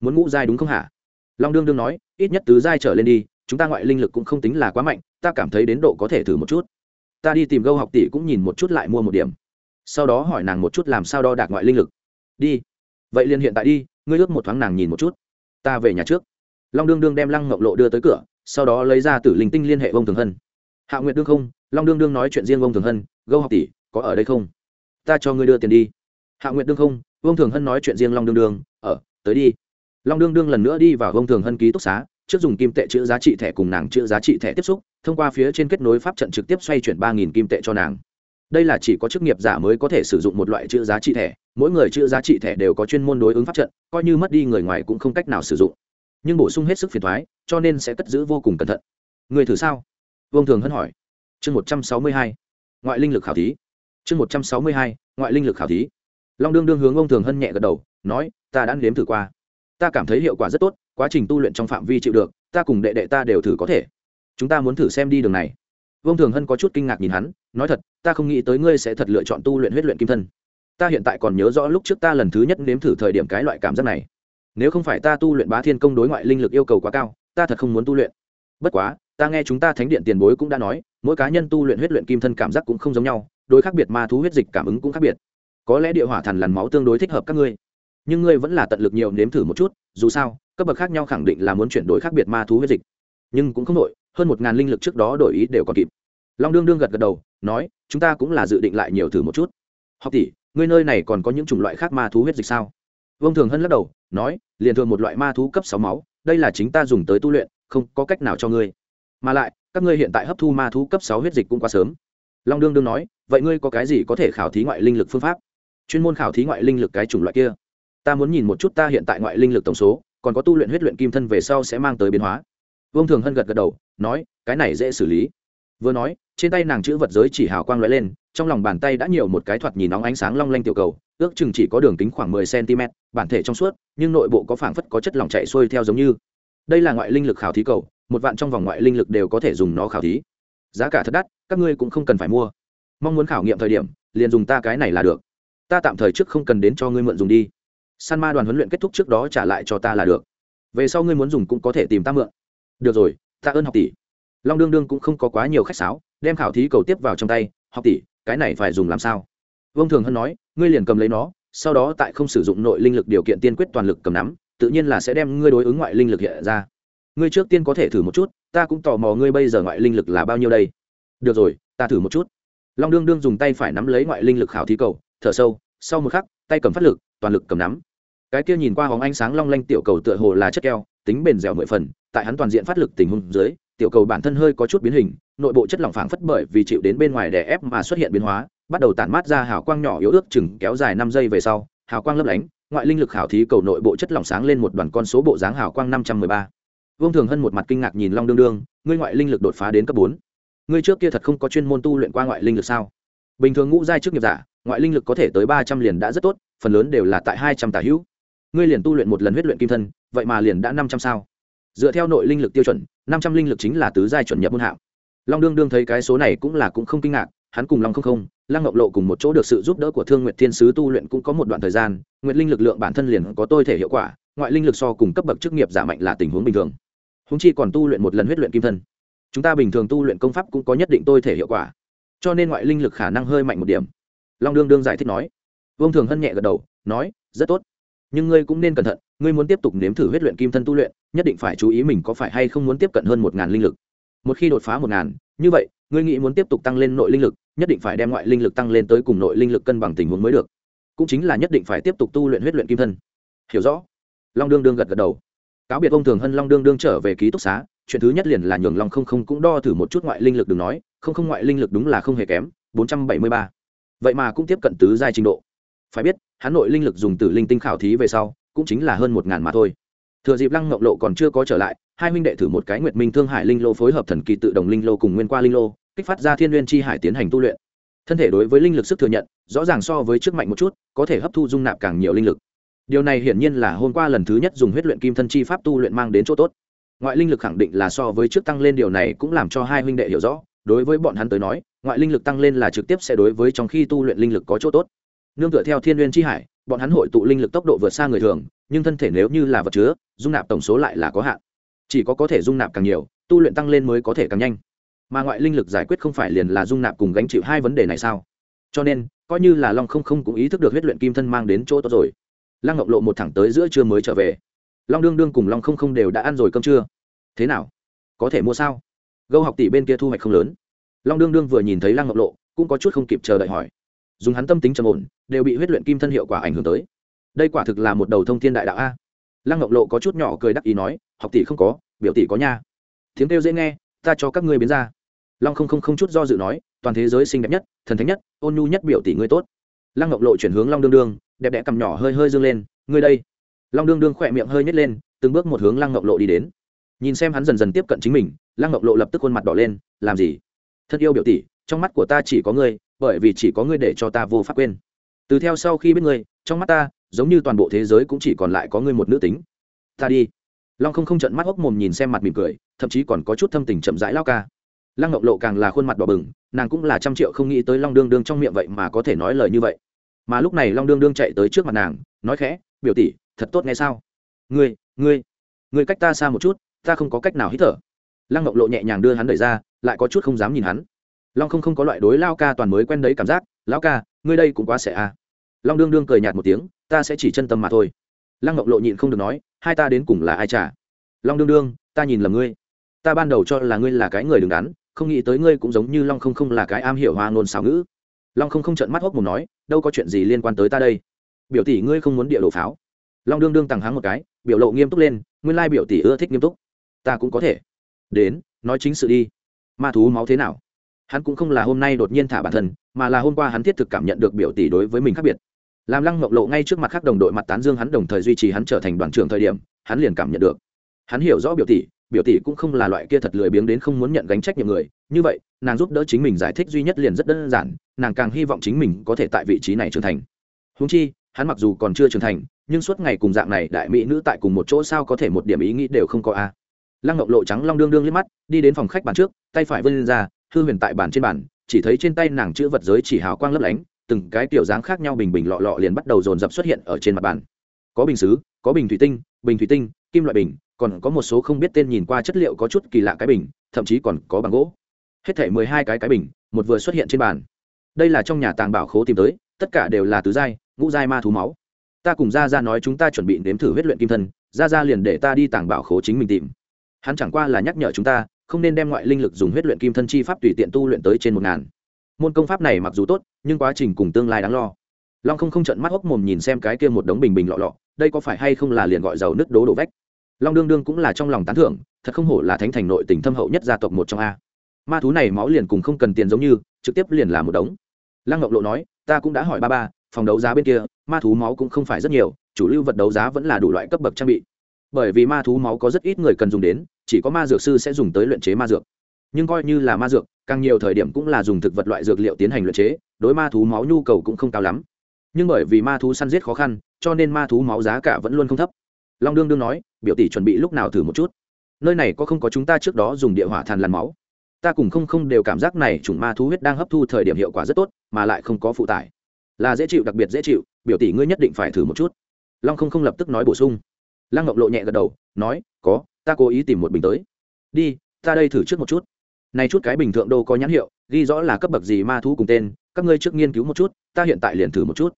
Muốn ngũ giai đúng không hả? Long đương đương nói, ít nhất tứ giai trở lên đi, chúng ta ngoại linh lực cũng không tính là quá mạnh, ta cảm thấy đến độ có thể thử một chút. Ta đi tìm gâu học tỷ cũng nhìn một chút lại mua một điểm. Sau đó hỏi nàng một chút làm sao đo đạc ngoại linh lực. Đi. Vậy liền hiện tại đi, ngươi ước một thoáng nàng nhìn một chút. Ta về nhà trước. Long đương đương đem lăng ngọc lộ đưa tới cửa, sau đó lấy ra tử linh tinh liên hệ vông thường hân. Hạ nguyệt đương không, long đương đương nói chuyện riêng vông thường hân, gâu học tỷ, có ở đây không? Ta cho ngươi đưa tiền đi. Hạ nguyệt đương không Vương thường hân nói chuyện riêng long đương đương ở tới đi. Long đương đương lần nữa đi vào Vương thường hân ký túc xá, trước dùng kim tệ chữ giá trị thẻ cùng nàng chữ giá trị thẻ tiếp xúc, thông qua phía trên kết nối pháp trận trực tiếp xoay chuyển ba nghìn kim tệ cho nàng. Đây là chỉ có chức nghiệp giả mới có thể sử dụng một loại chữ giá trị thẻ, mỗi người chữ giá trị thẻ đều có chuyên môn đối ứng pháp trận, coi như mất đi người ngoài cũng không cách nào sử dụng. Nhưng bổ sung hết sức phiền thoái cho nên sẽ cất giữ vô cùng cẩn thận. Người thử sao? Vương thường hân hỏi. Chương một trăm sáu mươi hai, ngoại linh lực khảo thí. Chương một trăm sáu mươi hai, ngoại linh lực khảo thí long đương đương hướng ông thường hân nhẹ gật đầu, nói, ta đã nếm thử qua. Ta cảm thấy hiệu quả rất tốt, quá trình tu luyện trong phạm vi chịu được, ta cùng đệ đệ ta đều thử có thể. Chúng ta muốn thử xem đi đường này. Vương thường hân có chút kinh ngạc nhìn hắn, nói thật, ta không nghĩ tới ngươi sẽ thật lựa chọn tu luyện huyết luyện kim thân. Ta hiện tại còn nhớ rõ lúc trước ta lần thứ nhất nếm thử thời điểm cái loại cảm giác này. Nếu không phải ta tu luyện bá thiên công đối ngoại linh lực yêu cầu quá cao, ta thật không muốn tu luyện. Bất quá, ta nghe chúng ta thánh điện tiền bối cũng đã nói, mỗi cá nhân tu luyện huyết luyện kim thân cảm giác cũng không giống nhau, đối khác biệt ma thú huyết dịch cảm ứng cũng khác biệt có lẽ địa hỏa thần lằn máu tương đối thích hợp các ngươi. Nhưng ngươi vẫn là tận lực nhiều nếm thử một chút, dù sao, cấp bậc khác nhau khẳng định là muốn chuyển đổi khác biệt ma thú huyết dịch. Nhưng cũng không nội hơn một ngàn linh lực trước đó đổi ý đều còn kịp. Long đương đương gật gật đầu, nói, chúng ta cũng là dự định lại nhiều thử một chút. Học tỷ, ngươi nơi này còn có những chủng loại khác ma thú huyết dịch sao? Vương thường hân lắc đầu, nói, liền thường một loại ma thú cấp sáu máu, đây là chính ta dùng tới tu luyện, không có cách nào cho ngươi. Mà lại, các ngươi hiện tại hấp thu ma thú cấp sáu huyết dịch cũng quá sớm. Long đương đương nói, vậy ngươi có cái gì có thể khảo thí ngoại linh lực phương pháp? Chuyên môn khảo thí ngoại linh lực cái chủng loại kia. Ta muốn nhìn một chút ta hiện tại ngoại linh lực tổng số, còn có tu luyện huyết luyện kim thân về sau sẽ mang tới biến hóa. Vương thường hân gật gật đầu, nói, cái này dễ xử lý. Vừa nói, trên tay nàng chữ vật giới chỉ hào quang lóe lên, trong lòng bàn tay đã nhiều một cái thoạt nhìn nóng ánh sáng long lanh tiểu cầu, ước chừng chỉ có đường kính khoảng mười cm bản thể trong suốt, nhưng nội bộ có phảng phất có chất lỏng chạy xuôi theo giống như. Đây là ngoại linh lực khảo thí cầu, một vạn trong vòng ngoại linh lực đều có thể dùng nó khảo thí. Giá cả thật đắt, các ngươi cũng không cần phải mua. Mong muốn khảo nghiệm thời điểm, liền dùng ta cái này là được ta tạm thời trước không cần đến cho ngươi mượn dùng đi. San ma đoàn huấn luyện kết thúc trước đó trả lại cho ta là được. Về sau ngươi muốn dùng cũng có thể tìm ta mượn. Được rồi, ta ơn học tỷ. Long đương đương cũng không có quá nhiều khách sáo, đem khảo thí cầu tiếp vào trong tay, học tỷ, cái này phải dùng làm sao? Vương thường hân nói, ngươi liền cầm lấy nó, sau đó tại không sử dụng nội linh lực điều kiện tiên quyết toàn lực cầm nắm, tự nhiên là sẽ đem ngươi đối ứng ngoại linh lực hiện ra. Ngươi trước tiên có thể thử một chút, ta cũng tò mò ngươi bây giờ ngoại linh lực là bao nhiêu đây. Được rồi, ta thử một chút. Long đương đương dùng tay phải nắm lấy ngoại linh lực khảo thí cầu thở sâu, sau một khắc, tay cầm phát lực, toàn lực cầm nắm. Cái kia nhìn qua hóng ánh sáng long lanh tiểu cầu tựa hồ là chất keo, tính bền dẻo mười phần, tại hắn toàn diện phát lực tình huống dưới, tiểu cầu bản thân hơi có chút biến hình, nội bộ chất lỏng phảng phất bởi vì chịu đến bên ngoài đè ép mà xuất hiện biến hóa, bắt đầu tản mát ra hào quang nhỏ yếu ước chừng kéo dài năm giây về sau, hào quang lấp lánh, ngoại linh lực khảo thí cầu nội bộ chất lỏng sáng lên một đoàn con số bộ dáng hào quang năm trăm mười ba. Vương thường hân một mặt kinh ngạc nhìn long đương đương, ngươi ngoại linh lực đột phá đến cấp bốn. Ngươi trước kia thật không có chuyên môn tu luyện qua ngoại linh lực sao? Bình thường ngũ giai trước nghiệp giả, ngoại linh lực có thể tới ba trăm liền đã rất tốt, phần lớn đều là tại hai trăm tả hữu. Ngươi liền tu luyện một lần huyết luyện kim thân, vậy mà liền đã năm trăm sao. Dựa theo nội linh lực tiêu chuẩn, năm trăm linh lực chính là tứ giai chuẩn nhập môn hạng. Long đương đương thấy cái số này cũng là cũng không kinh ngạc, hắn cùng long không không, lăng ngọc lộ cùng một chỗ được sự giúp đỡ của thương nguyệt thiên sứ tu luyện cũng có một đoạn thời gian, nguyệt linh lực lượng bản thân liền có tôi thể hiệu quả, ngoại linh lực so cùng cấp bậc chức nghiệp giả mạnh là tình huống bình thường. Húng chi còn tu luyện một lần huyết luyện kim thân. Chúng ta bình thường tu luyện công pháp cũng có nhất định tôi thể hiệu quả cho nên ngoại linh lực khả năng hơi mạnh một điểm. Long đương đương giải thích nói. Vương thường hân nhẹ gật đầu, nói, rất tốt. Nhưng ngươi cũng nên cẩn thận, ngươi muốn tiếp tục nếm thử huyết luyện kim thân tu luyện, nhất định phải chú ý mình có phải hay không muốn tiếp cận hơn một ngàn linh lực. Một khi đột phá một ngàn, như vậy, ngươi nghĩ muốn tiếp tục tăng lên nội linh lực, nhất định phải đem ngoại linh lực tăng lên tới cùng nội linh lực cân bằng tình huống mới được. Cũng chính là nhất định phải tiếp tục tu luyện huyết luyện kim thân. Hiểu rõ. Long đương đương gật gật đầu. Cáo biệt ông thường hân, long đương đương trở về ký túc xá chuyện thứ nhất liền là nhường long không không cũng đo thử một chút ngoại linh lực đừng nói, không không ngoại linh lực đúng là không hề kém, bốn trăm bảy mươi ba. Vậy mà cũng tiếp cận tứ giai trình độ. Phải biết, hắn nội linh lực dùng từ linh tinh khảo thí về sau, cũng chính là hơn một ngàn mà thôi. Thừa dịp lăng ngọc lộ còn chưa có trở lại, hai huynh đệ thử một cái nguyệt minh thương hải linh lô phối hợp thần kỳ tự động linh lô cùng nguyên qua linh lô, kích phát ra thiên n g u y ê n chi hải tiến hành tu luyện. Thân thể đối với linh lực sức thừa nhận, rõ ràng so với trước mạnh một chút, có thể hấp thu dung nạp càng nhiều linh lực. Điều này hiển nhiên là hôm qua lần thứ nhất dùng huyết luyện kim thân chi pháp tu luyện mang đến chỗ tốt ngoại linh lực khẳng định là so với trước tăng lên, điều này cũng làm cho hai huynh đệ hiểu rõ. Đối với bọn hắn tới nói, ngoại linh lực tăng lên là trực tiếp sẽ đối với trong khi tu luyện linh lực có chỗ tốt. Nương tựa theo thiên n g u y ê n tri hải, bọn hắn hội tụ linh lực tốc độ vượt xa người thường, nhưng thân thể nếu như là vật chứa, dung nạp tổng số lại là có hạn. Chỉ có có thể dung nạp càng nhiều, tu luyện tăng lên mới có thể càng nhanh. Mà ngoại linh lực giải quyết không phải liền là dung nạp cùng gánh chịu hai vấn đề này sao? Cho nên, coi như là long không không cũng ý thức được huyết luyện kim thân mang đến chỗ tốt rồi. Lăng ngọc lộ một thẳng tới giữa trưa mới trở về long đương đương cùng long không không đều đã ăn rồi cơm trưa. Thế nào? Có thể mua sao? Gâu học tỷ bên kia thu hoạch không lớn. Long đương đương vừa nhìn thấy lăng ngọc lộ, cũng có chút không kịp chờ đợi hỏi. Dùng hắn tâm tính trầm ổn, đều bị huyết luyện kim thân hiệu quả ảnh hưởng tới. Đây quả thực là một đầu thông thiên đại đạo a. Lăng ngọc lộ có chút nhỏ cười đắc ý nói, học tỷ không có, biểu tỷ có nha. Tiếng kêu dễ nghe, ta cho các ngươi biến ra. Long không không không chút do dự nói, toàn thế giới xinh đẹp nhất, thần thánh nhất, ôn nhu nhất biểu tỷ ngươi tốt. Lăng ngọc lộ chuyển hướng long đương đương, đẹp đẽ cầm nhỏ hơi hơi dương lên, ngươi đây long đương đương khỏe miệng hơi nhét lên, từng bước một hướng lăng ngọc lộ đi đến. Nhìn xem hắn dần dần tiếp cận chính mình, lăng ngọc lộ lập tức khuôn mặt đỏ lên, làm gì? Thân yêu biểu tỷ, trong mắt của ta chỉ có ngươi, bởi vì chỉ có ngươi để cho ta vô pháp quên. Từ theo sau khi biết ngươi, trong mắt ta, giống như toàn bộ thế giới cũng chỉ còn lại có ngươi một nữ tính. Ta đi. Long không không trận mắt hốc mồm nhìn xem mặt mỉm cười, thậm chí còn có chút thâm tình chậm rãi lao ca. Lăng ngọc lộ càng là khuôn mặt đỏ bừng, nàng cũng là trăm triệu không nghĩ tới long đương đương trong miệng vậy mà có thể nói lời như vậy. Mà lúc này long đương đương chạy tới trước mặt nàng, nói khẽ, biểu tỷ thật tốt nghe sao? Ngươi ngươi ngươi cách ta xa một chút, ta không có cách nào hít thở. Lăng ngọc lộ nhẹ nhàng đưa hắn đẩy ra, lại có chút không dám nhìn hắn. Long không không có loại đối lao ca toàn mới quen đấy cảm giác lão ca, ngươi đây cũng quá sẽ à? Long đương đương cười nhạt một tiếng, ta sẽ chỉ chân tâm mà thôi. Lăng ngọc lộ nhịn không được nói, hai ta đến cùng là ai trả long đương đương, ta nhìn lầm ngươi. Ta ban đầu cho là ngươi là cái người đứng đắn, không nghĩ tới ngươi cũng giống như long không không là cái am hiểu hoa ngôn xào ngữ. Long không không trợn mắt hốc mồm nói, đâu có chuyện gì liên quan tới ta đây. Biểu tỷ ngươi không muốn địa đổ pháo long đương đương tằng háng một cái, biểu lộ nghiêm túc lên, nguyên lai biểu tỷ ưa thích nghiêm túc. Ta cũng có thể. Đến, nói chính sự đi. Ma thú máu thế nào? Hắn cũng không là hôm nay đột nhiên thả bản thân, mà là hôm qua hắn thiết thực cảm nhận được biểu tỷ đối với mình khác biệt. Làm lăng mộng lộ ngay trước mặt khác đồng đội mặt tán dương hắn đồng thời duy trì hắn trở thành đoàn trưởng thời điểm, hắn liền cảm nhận được. Hắn hiểu rõ biểu tỷ biểu tỷ cũng không là loại kia thật lười biếng đến không muốn nhận gánh trách nhiệm người. Như vậy, nàng giúp đỡ chính mình giải thích duy nhất liền rất đơn giản, nàng càng hy vọng chính mình có thể tại vị trí này trưởng thành. Húng chi hắn mặc dù còn chưa trưởng thành, nhưng suốt ngày cùng dạng này đại mỹ nữ tại cùng một chỗ sao có thể một điểm ý nghĩ đều không có a. Lăng ngọc lộ trắng long đương đương liếc mắt, đi đến phòng khách bàn trước, tay phải vươn ra, hư huyền tại bàn trên bàn, chỉ thấy trên tay nàng chữ vật giới chỉ hào quang lấp lánh, từng cái tiểu dáng khác nhau bình bình lọ lọ liền bắt đầu dồn dập xuất hiện ở trên mặt bàn. Có bình xứ, có bình thủy tinh, bình thủy tinh, kim loại bình, còn có một số không biết tên nhìn qua chất liệu có chút kỳ lạ cái bình, thậm chí còn có bằng gỗ. Hết thể mười hai cái cái bình, một vừa xuất hiện trên bàn. Đây là trong nhà tàng bảo khố tìm tới, tất cả đều là tứ giai ngũ giai ma thú máu. Ta cùng ra ra nói chúng ta chuẩn bị nếm thử huyết luyện kim thân ra ra liền để ta đi tàng bảo khố chính mình tìm. Hắn chẳng qua là nhắc nhở chúng ta, không nên đem ngoại linh lực dùng huyết luyện kim thân chi pháp tùy tiện tu luyện tới trên một ngàn. Môn công pháp này mặc dù tốt, nhưng quá trình cùng tương lai đáng lo. Long không không trận mắt hốc mồm nhìn xem cái kia một đống bình bình lọ lọ, đây có phải hay không là liền gọi giàu nứt đố đổ vách? Long đương đương cũng là trong lòng tán thưởng, thật không hổ là thánh thành nội tỉnh thâm hậu nhất gia tộc một trong a. Ma thú này máu liền cùng không cần tiền giống như, trực tiếp liền là một đống. Lăng ngọc lộ nói, ta cũng đã hỏi ba ba phòng đấu giá bên kia, ma thú máu cũng không phải rất nhiều, chủ lưu vật đấu giá vẫn là đủ loại cấp bậc trang bị. Bởi vì ma thú máu có rất ít người cần dùng đến, chỉ có ma dược sư sẽ dùng tới luyện chế ma dược. Nhưng coi như là ma dược, càng nhiều thời điểm cũng là dùng thực vật loại dược liệu tiến hành luyện chế, đối ma thú máu nhu cầu cũng không cao lắm. Nhưng bởi vì ma thú săn giết khó khăn, cho nên ma thú máu giá cả vẫn luôn không thấp. Long đương đương nói, biểu tỷ chuẩn bị lúc nào thử một chút? Nơi này có không có chúng ta trước đó dùng địa hỏa than làn máu? Ta cùng không không đều cảm giác này chủng ma thú huyết đang hấp thu thời điểm hiệu quả rất tốt, mà lại không có phụ tải là dễ chịu, đặc biệt dễ chịu, biểu tỷ ngươi nhất định phải thử một chút. Long không không lập tức nói bổ sung. Lăng ngọc lộ nhẹ gật đầu, nói, có, ta cố ý tìm một bình tới. Đi, ta đây thử trước một chút. Này chút cái bình thượng đô có nhãn hiệu, ghi rõ là cấp bậc gì ma thú cùng tên, các ngươi trước nghiên cứu một chút, ta hiện tại liền thử một chút.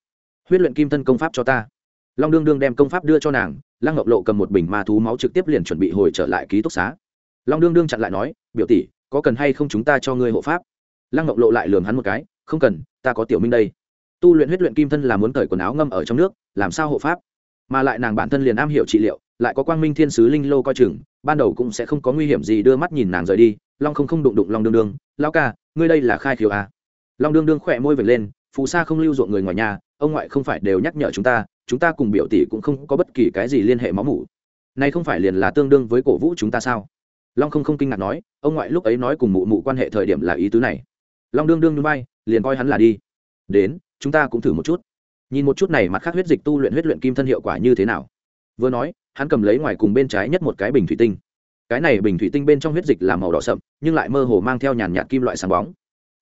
Huyết luyện kim thân công pháp cho ta. Long đương đương đem công pháp đưa cho nàng, lăng ngọc lộ cầm một bình ma thú máu trực tiếp liền chuẩn bị hồi trở lại ký túc xá. Long đương đương chặn lại nói, biểu tỷ, có cần hay không chúng ta cho ngươi hộ pháp? Lăng ngọc lộ lại lường hắn một cái, không cần, ta có tiểu minh đây tu luyện huyết luyện kim thân là muốn cởi quần áo ngâm ở trong nước, làm sao hộ pháp? Mà lại nàng bản thân liền am hiểu trị liệu, lại có quang minh thiên sứ linh lô coi chừng, ban đầu cũng sẽ không có nguy hiểm gì đưa mắt nhìn nàng rời đi. Long không không đụng đụng long đương đương lao ca, ngươi đây là khai khiếu à. long đương đương khỏe môi vệt lên, phù sa không lưu ruộng người ngoài nhà, ông ngoại không phải đều nhắc nhở chúng ta chúng ta cùng biểu tỷ cũng không có bất kỳ cái gì liên hệ máu mủ. Nay không phải liền là tương đương với cổ vũ chúng ta sao? Long không không kinh ngạc nói, ông ngoại lúc ấy nói cùng mụ mụ quan hệ thời điểm là ý tứ này. Long đương đương núi bay liền coi hắn là đi. Đến chúng ta cũng thử một chút. Nhìn một chút này mặt khác huyết dịch tu luyện huyết luyện kim thân hiệu quả như thế nào. Vừa nói, hắn cầm lấy ngoài cùng bên trái nhất một cái bình thủy tinh. Cái này bình thủy tinh bên trong huyết dịch là màu đỏ sậm, nhưng lại mơ hồ mang theo nhàn nhạt kim loại sáng bóng.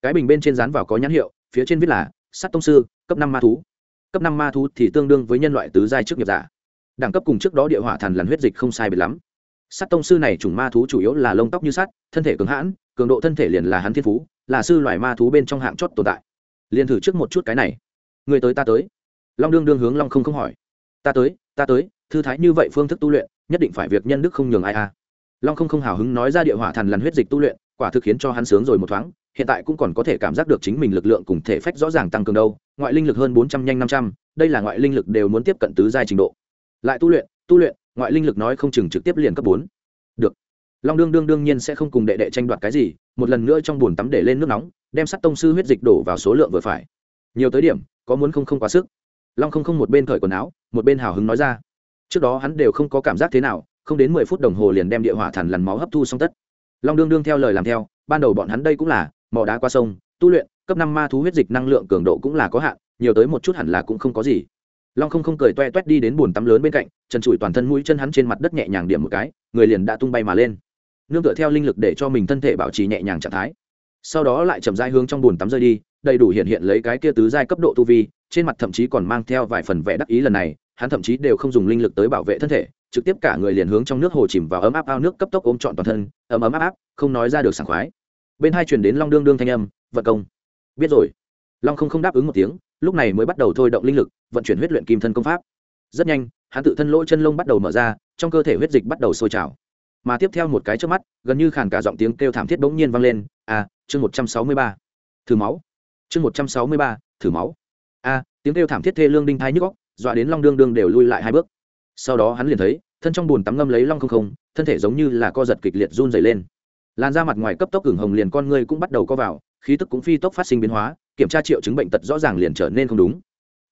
Cái bình bên trên dán vào có nhãn hiệu, phía trên viết là, sắt tông sư, cấp năm ma thú. Cấp năm ma thú thì tương đương với nhân loại tứ giai trước nghiệp giả. Đẳng cấp cùng trước đó địa hỏa thần lằn huyết dịch không sai biệt lắm. Sắt tông sư này chủng ma thú chủ yếu là lông tóc như sắt, thân thể cứng hãn, cường độ thân thể liền là hắn thiên phú, là sư loài ma thú bên trong hạng chót tồn tại liền thử trước một chút cái này. Người tới ta tới. Long đương đương hướng long không không hỏi. Ta tới ta tới, thư thái như vậy phương thức tu luyện, nhất định phải việc nhân đức không nhường ai a long không không hào hứng nói ra địa hỏa thần lằn huyết dịch tu luyện, quả thực khiến cho hắn sướng rồi một thoáng, hiện tại cũng còn có thể cảm giác được chính mình lực lượng cùng thể phách rõ ràng tăng cường đâu, ngoại linh lực hơn bốn trăm nhanh năm trăm, đây là ngoại linh lực đều muốn tiếp cận tứ giai trình độ. Lại tu luyện tu luyện, ngoại linh lực nói không chừng trực tiếp liền cấp bốn. Được long đương đương đương nhiên sẽ không cùng đệ đệ tranh đoạt cái gì, một lần nữa trong bồn tắm để lên nước nóng, đem sắt tông sư huyết dịch đổ vào số lượng vừa phải. Nhiều tới điểm, có muốn không không quá sức. Long không không một bên cởi quần áo, một bên hào hứng nói ra. Trước đó hắn đều không có cảm giác thế nào, không đến mười phút đồng hồ liền đem địa hỏa thản lằn máu hấp thu xong tất. Long đương đương theo lời làm theo, ban đầu bọn hắn đây cũng là mỏ đá qua sông, tu luyện, cấp năm ma thú huyết dịch năng lượng cường độ cũng là có hạn, nhiều tới một chút hẳn là cũng không có gì. Long không không cười toe toét đi đến bồn tắm lớn bên cạnh chân trụi toàn thân mũi chân hắn trên mặt đất nhẹ nhàng điểm một cái, người liền đã tung bay mà lên nương tựa theo linh lực để cho mình thân thể bảo trì nhẹ nhàng trạng thái. Sau đó lại chậm rãi hướng trong bồn tắm rơi đi, đầy đủ hiện hiện lấy cái kia tứ giai cấp độ tu vi, trên mặt thậm chí còn mang theo vài phần vẻ đắc ý lần này, hắn thậm chí đều không dùng linh lực tới bảo vệ thân thể, trực tiếp cả người liền hướng trong nước hồ chìm vào ấm áp ao nước cấp tốc ôm trọn toàn thân, ấm ấm áp áp, không nói ra được sảng khoái. Bên hai truyền đến long đương đương thanh âm, vận công. Biết rồi. Long không không đáp ứng một tiếng, lúc này mới bắt đầu thôi động linh lực, vận chuyển huyết luyện kim thân công pháp. Rất nhanh, hắn tự thân lỗ chân lông bắt đầu mở ra, trong cơ thể huyết dịch bắt đầu sôi trào mà tiếp theo một cái trước mắt, gần như khàn cả giọng tiếng kêu thảm thiết bỗng nhiên vang lên a chương một trăm sáu mươi ba, thử máu. Chương một trăm sáu mươi ba, thử máu. A tiếng kêu thảm thiết thê lương đinh thai nhức góc dọa đến long đương đương đều lui lại hai bước. Sau đó hắn liền thấy, thân trong bùn tắm ngâm lấy long không không, thân thể giống như là co giật kịch liệt run dày lên. Làn da mặt ngoài cấp tốc hưởng hồng liền con ngươi cũng bắt đầu co vào, khí tức cũng phi tốc phát sinh biến hóa, kiểm tra triệu chứng bệnh tật rõ ràng liền trở nên không đúng.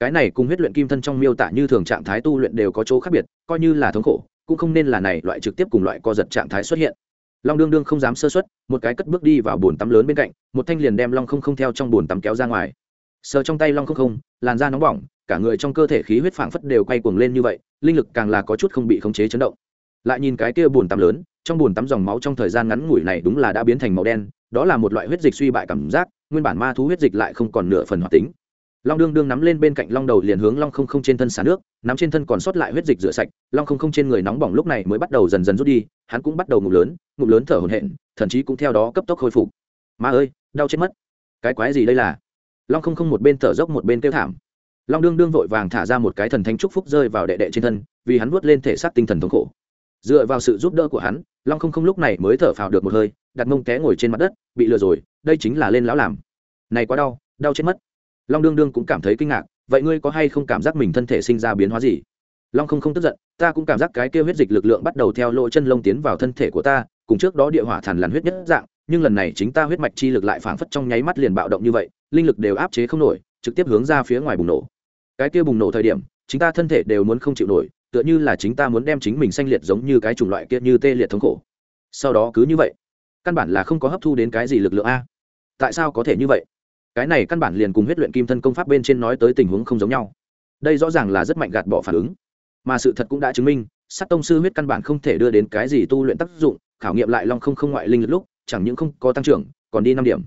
Cái này cùng huyết luyện kim thân trong miêu tả như thường trạng thái tu luyện đều có chỗ khác biệt, coi như là thống khổ cũng không nên là này loại trực tiếp cùng loại co giật trạng thái xuất hiện. Long đương đương không dám sơ xuất một cái cất bước đi vào bồn tắm lớn bên cạnh, một thanh liền đem long không không theo trong bồn tắm kéo ra ngoài. Sờ trong tay long không không, làn da nóng bỏng, cả người trong cơ thể khí huyết phảng phất đều quay cuồng lên như vậy, linh lực càng là có chút không bị khống chế chấn động. Lại nhìn cái kia bồn tắm lớn, trong bồn tắm dòng máu trong thời gian ngắn ngủi này đúng là đã biến thành màu đen, đó là một loại huyết dịch suy bại cảm giác, nguyên bản ma thú huyết dịch lại không còn nửa phần hoạt tính long đương đương nắm lên bên cạnh long đầu liền hướng long không không trên thân xả nước, nắm trên thân còn sót lại huyết dịch rửa sạch, long không không trên người nóng bỏng lúc này mới bắt đầu dần dần rút đi, hắn cũng bắt đầu ngụm lớn ngụm lớn thở hổn hển, thậm chí cũng theo đó cấp tốc khôi phục. Ma ơi, đau chết mất. Cái quái gì đây là? Long không không một bên thở dốc một bên kêu thảm. Long đương đương vội vàng thả ra một cái thần thánh trúc phúc rơi vào đệ đệ trên thân, vì hắn vuốt lên thể xác tinh thần thống khổ. Dựa vào sự giúp đỡ của hắn, long không không lúc này mới thở phào được một hơi, đặt mông té ngồi trên mặt đất, bị lừa rồi, đây chính là lên lão làm. Này quá đau đau chết mất long đương đương cũng cảm thấy kinh ngạc, vậy ngươi có hay không cảm giác mình thân thể sinh ra biến hóa gì? Long không không tức giận, ta cũng cảm giác cái kêu huyết dịch lực lượng bắt đầu theo lỗ chân lông tiến vào thân thể của ta, cùng trước đó địa hỏa thản làn huyết nhất dạng, nhưng lần này chính ta huyết mạch chi lực lại phảng phất trong nháy mắt liền bạo động như vậy, linh lực đều áp chế không nổi, trực tiếp hướng ra phía ngoài bùng nổ. Cái kia bùng nổ thời điểm, chính ta thân thể đều muốn không chịu nổi, tựa như là chính ta muốn đem chính mình sanh liệt giống như cái chủng loại kia như tê liệt thống khổ. Sau đó cứ như vậy, căn bản là không có hấp thu đến cái gì lực lượng a. Tại sao có thể như vậy? Cái này căn bản liền cùng huyết luyện kim thân công pháp bên trên nói tới tình huống không giống nhau. Đây rõ ràng là rất mạnh gạt bỏ phản ứng. Mà sự thật cũng đã chứng minh, sát tông sư huyết căn bản không thể đưa đến cái gì tu luyện tác dụng, khảo nghiệm lại long không không ngoại linh lúc, chẳng những không có tăng trưởng, còn đi năm điểm.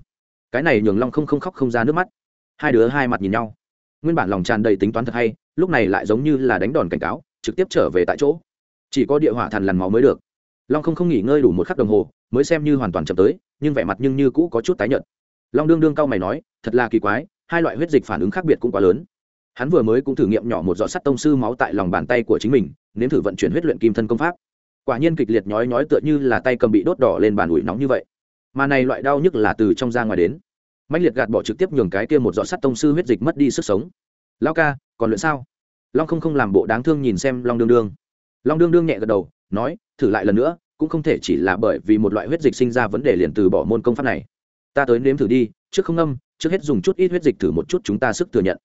Cái này nhường long không không khóc không ra nước mắt. Hai đứa hai mặt nhìn nhau. Nguyên bản lòng tràn đầy tính toán thật hay, lúc này lại giống như là đánh đòn cảnh cáo, trực tiếp trở về tại chỗ. Chỉ có địa hỏa thần lằn máu mới được. Long không không nghỉ ngơi đủ một khắc đồng hồ, mới xem như hoàn toàn chậm tới, nhưng vẻ mặt nhưng như cũ có chút tái nhợt long đương đương cao mày nói, thật là kỳ quái, hai loại huyết dịch phản ứng khác biệt cũng quá lớn. Hắn vừa mới cũng thử nghiệm nhỏ một giọt sắt tông sư máu tại lòng bàn tay của chính mình, nếm thử vận chuyển huyết luyện kim thân công pháp. Quả nhiên kịch liệt nhói nhói tựa như là tay cầm bị đốt đỏ lên bàn ủi nóng như vậy. Mà này loại đau nhức là từ trong ra ngoài đến. Mạnh liệt gạt bỏ trực tiếp nhường cái kia một giọt sắt tông sư huyết dịch mất đi sức sống. Lao ca, còn luyện sao? Long không không làm bộ đáng thương nhìn xem long đương đương. Long đương đương nhẹ gật đầu, nói, thử lại lần nữa, cũng không thể chỉ là bởi vì một loại huyết dịch sinh ra vấn đề liền từ bỏ môn công pháp này ta tới nếm thử đi, trước không âm trước hết dùng chút ít huyết dịch thử một chút chúng ta sức thừa nhận.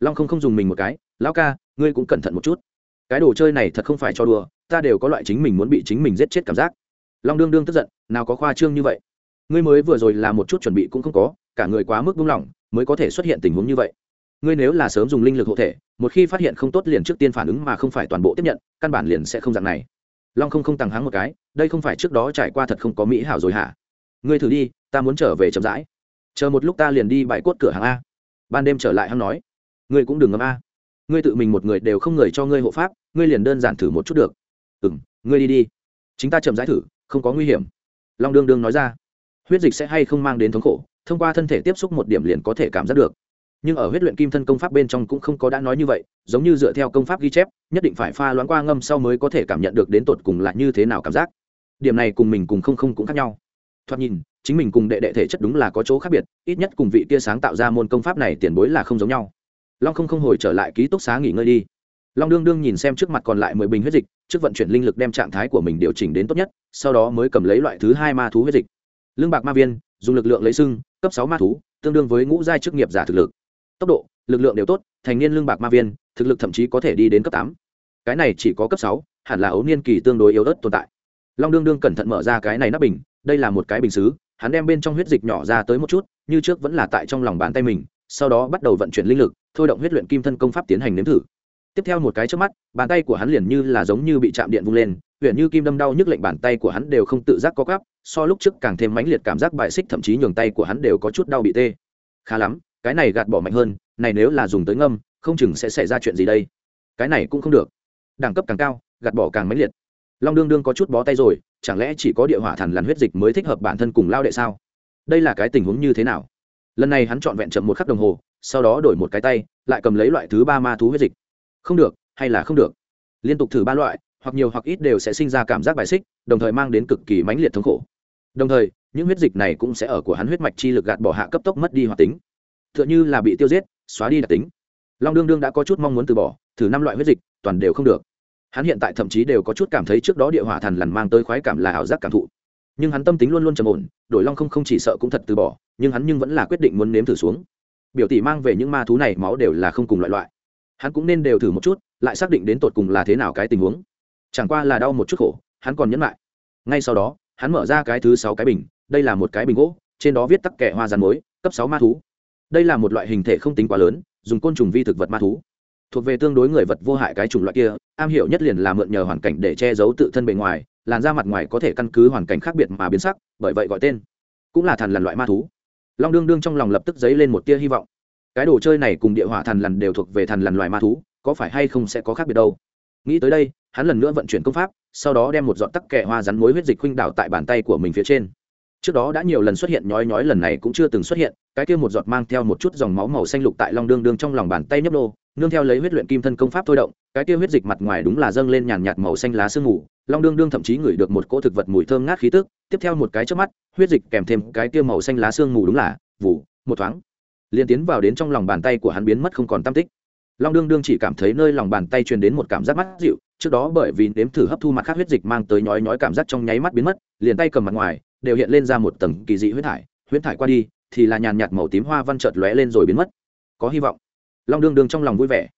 Long không không dùng mình một cái, lão ca, ngươi cũng cẩn thận một chút. Cái đồ chơi này thật không phải cho đùa, ta đều có loại chính mình muốn bị chính mình giết chết cảm giác. Long đương đương tức giận, nào có khoa trương như vậy. Ngươi mới vừa rồi làm một chút chuẩn bị cũng không có, cả người quá mức buông lỏng, mới có thể xuất hiện tình huống như vậy. Ngươi nếu là sớm dùng linh lực hộ thể, một khi phát hiện không tốt liền trước tiên phản ứng mà không phải toàn bộ tiếp nhận, căn bản liền sẽ không dạng này. Long không không tăng háng một cái, đây không phải trước đó trải qua thật không có mỹ hảo rồi hả? Ngươi thử đi, ta muốn trở về chậm rãi. Chờ một lúc ta liền đi bãi cốt cửa hàng a. Ban đêm trở lại hắn nói, ngươi cũng đừng ngâm a. Ngươi tự mình một người đều không người cho ngươi hộ pháp, ngươi liền đơn giản thử một chút được. Ừ m ngươi đi đi. Chính ta chậm rãi thử, không có nguy hiểm. Long đương đương nói ra, huyết dịch sẽ hay không mang đến thống khổ, thông qua thân thể tiếp xúc một điểm liền có thể cảm giác được. Nhưng ở huyết luyện kim thân công pháp bên trong cũng không có đã nói như vậy, giống như dựa theo công pháp ghi chép, nhất định phải pha loãng qua ngâm sau mới có thể cảm nhận được đến tột cùng là như thế nào cảm giác. Điểm này cùng mình cùng không không cũng khác nhau thoạt nhìn, chính mình cùng đệ đệ thể chất đúng là có chỗ khác biệt, ít nhất cùng vị kia sáng tạo ra môn công pháp này tiền bối là không giống nhau. Long không không hồi trở lại ký túc xá nghỉ ngơi đi. Long đương đương nhìn xem trước mặt còn lại mười bình huyết dịch, trước vận chuyển linh lực đem trạng thái của mình điều chỉnh đến tốt nhất, sau đó mới cầm lấy loại thứ hai ma thú huyết dịch. Lương bạc ma viên, dùng lực lượng lấy sưng, cấp sáu ma thú, tương đương với ngũ giai chức nghiệp giả thực lực. Tốc độ, lực lượng đều tốt, thành niên lương bạc ma viên, thực lực thậm chí có thể đi đến cấp tám. Cái này chỉ có cấp sáu, hẳn là ấu niên kỳ tương đối yếu ớt tồn tại. Long đương đương cẩn thận mở ra cái này nắp bình đây là một cái bình xứ hắn đem bên trong huyết dịch nhỏ ra tới một chút như trước vẫn là tại trong lòng bàn tay mình sau đó bắt đầu vận chuyển linh lực thôi động huyết luyện kim thân công pháp tiến hành nếm thử. Tiếp theo một cái trước mắt bàn tay của hắn liền như là giống như bị chạm điện vung lên huyện như kim đâm đau nhức lệnh bàn tay của hắn đều không tự giác có gắp, so lúc trước càng thêm mãnh liệt cảm giác bại xích thậm chí nhường tay của hắn đều có chút đau bị tê. Khá lắm cái này gạt bỏ mạnh hơn này nếu là dùng tới ngâm không chừng sẽ xảy ra chuyện gì đây. Cái này cũng không được. Đẳng cấp càng cao gạt bỏ càng mãnh liệt. Long đương đương có chút bó tay rồi chẳng lẽ chỉ có địa hỏa thần làn huyết dịch mới thích hợp bản thân cùng lao đệ sao? Đây là cái tình huống như thế nào? Lần này hắn trọn vẹn chậm một khắc đồng hồ, sau đó đổi một cái tay, lại cầm lấy loại thứ ba ma thú huyết dịch. Không được, hay là không được? Liên tục thử ba loại, hoặc nhiều hoặc ít đều sẽ sinh ra cảm giác bài xích, đồng thời mang đến cực kỳ mãnh liệt thống khổ. Đồng thời, những huyết dịch này cũng sẽ ở của hắn huyết mạch chi lực gạt bỏ hạ cấp tốc mất đi hoạt tính. T h ư ợ n h ư là bị tiêu giết, xóa đi đặc tính. Long đương đương đã có chút mong muốn từ bỏ, thử năm loại huyết dịch, toàn đều không được hắn hiện tại thậm chí đều có chút cảm thấy trước đó địa hỏa thần lần mang tới khoái cảm là ảo giác cảm thụ. Nhưng hắn tâm tính luôn luôn trầm ổn, đổi long không không chỉ sợ cũng thật từ bỏ, nhưng hắn nhưng vẫn là quyết định muốn nếm thử xuống. Biểu tỷ mang về những ma thú này máu đều là không cùng loại loại. Hắn cũng nên đều thử một chút, lại xác định đến tột cùng là thế nào cái tình huống. Chẳng qua là đau một chút khổ, hắn còn nhẫn lại. Ngay sau đó, hắn mở ra cái thứ sáu cái bình, đây là một cái bình gỗ, trên đó viết tắc kẻ hoa rán mối cấp sáu ma thú. Đây là một loại hình thể không tính quá lớn, dùng côn trùng vi thực vật ma thú thuộc về tương đối người vật vô hại cái chủng loại kia, am hiểu nhất liền là mượn nhờ hoàn cảnh để che giấu tự thân bề ngoài, làn da mặt ngoài có thể căn cứ hoàn cảnh khác biệt mà biến sắc, bởi vậy gọi tên. Cũng là thần lằn loại ma thú. Long đương đương trong lòng lập tức dấy lên một tia hy vọng. Cái đồ chơi này cùng địa hỏa thần lằn đều thuộc về thần lằn loại ma thú, có phải hay không sẽ có khác biệt đâu? Nghĩ tới đây, hắn lần nữa vận chuyển công pháp, sau đó đem một giọt tắc kẹ hoa rắn mối huyết dịch khuynh đảo tại bàn tay của mình phía trên. Trước đó đã nhiều lần xuất hiện, nhói nhói lần này cũng chưa từng xuất hiện cái kia một giọt mang theo một chút dòng máu màu xanh lục tại long đương đương trong lòng bàn tay nhấp đô nương theo lấy huyết luyện kim thân công pháp thôi động, cái kia huyết dịch mặt ngoài đúng là dâng lên nhàn nhạt màu xanh lá sương mù, long đương đương thậm chí ngửi được một cỗ thực vật mùi thơm ngát khí tức, tiếp theo một cái trước mắt, huyết dịch kèm thêm cái kia màu xanh lá sương mù đúng là vụ một thoáng, liền tiến vào đến trong lòng bàn tay của hắn biến mất không còn tam tích. Long đương đương chỉ cảm thấy nơi lòng bàn tay truyền đến một cảm giác mắt dịu, trước đó bởi vì nếm thử hấp thu mặt khác huyết dịch mang tới nhói nhói cảm giác trong nháy mắt biến mất, liền tay cầm mặt ngoài, đều hiện lên ra một tầng kỳ dị huyết thải huyết thải qua đi thì là nhàn nhạt màu tím hoa văn chợt lóe lên rồi biến mất. Có hy vọng. Long đương đương trong lòng vui vẻ.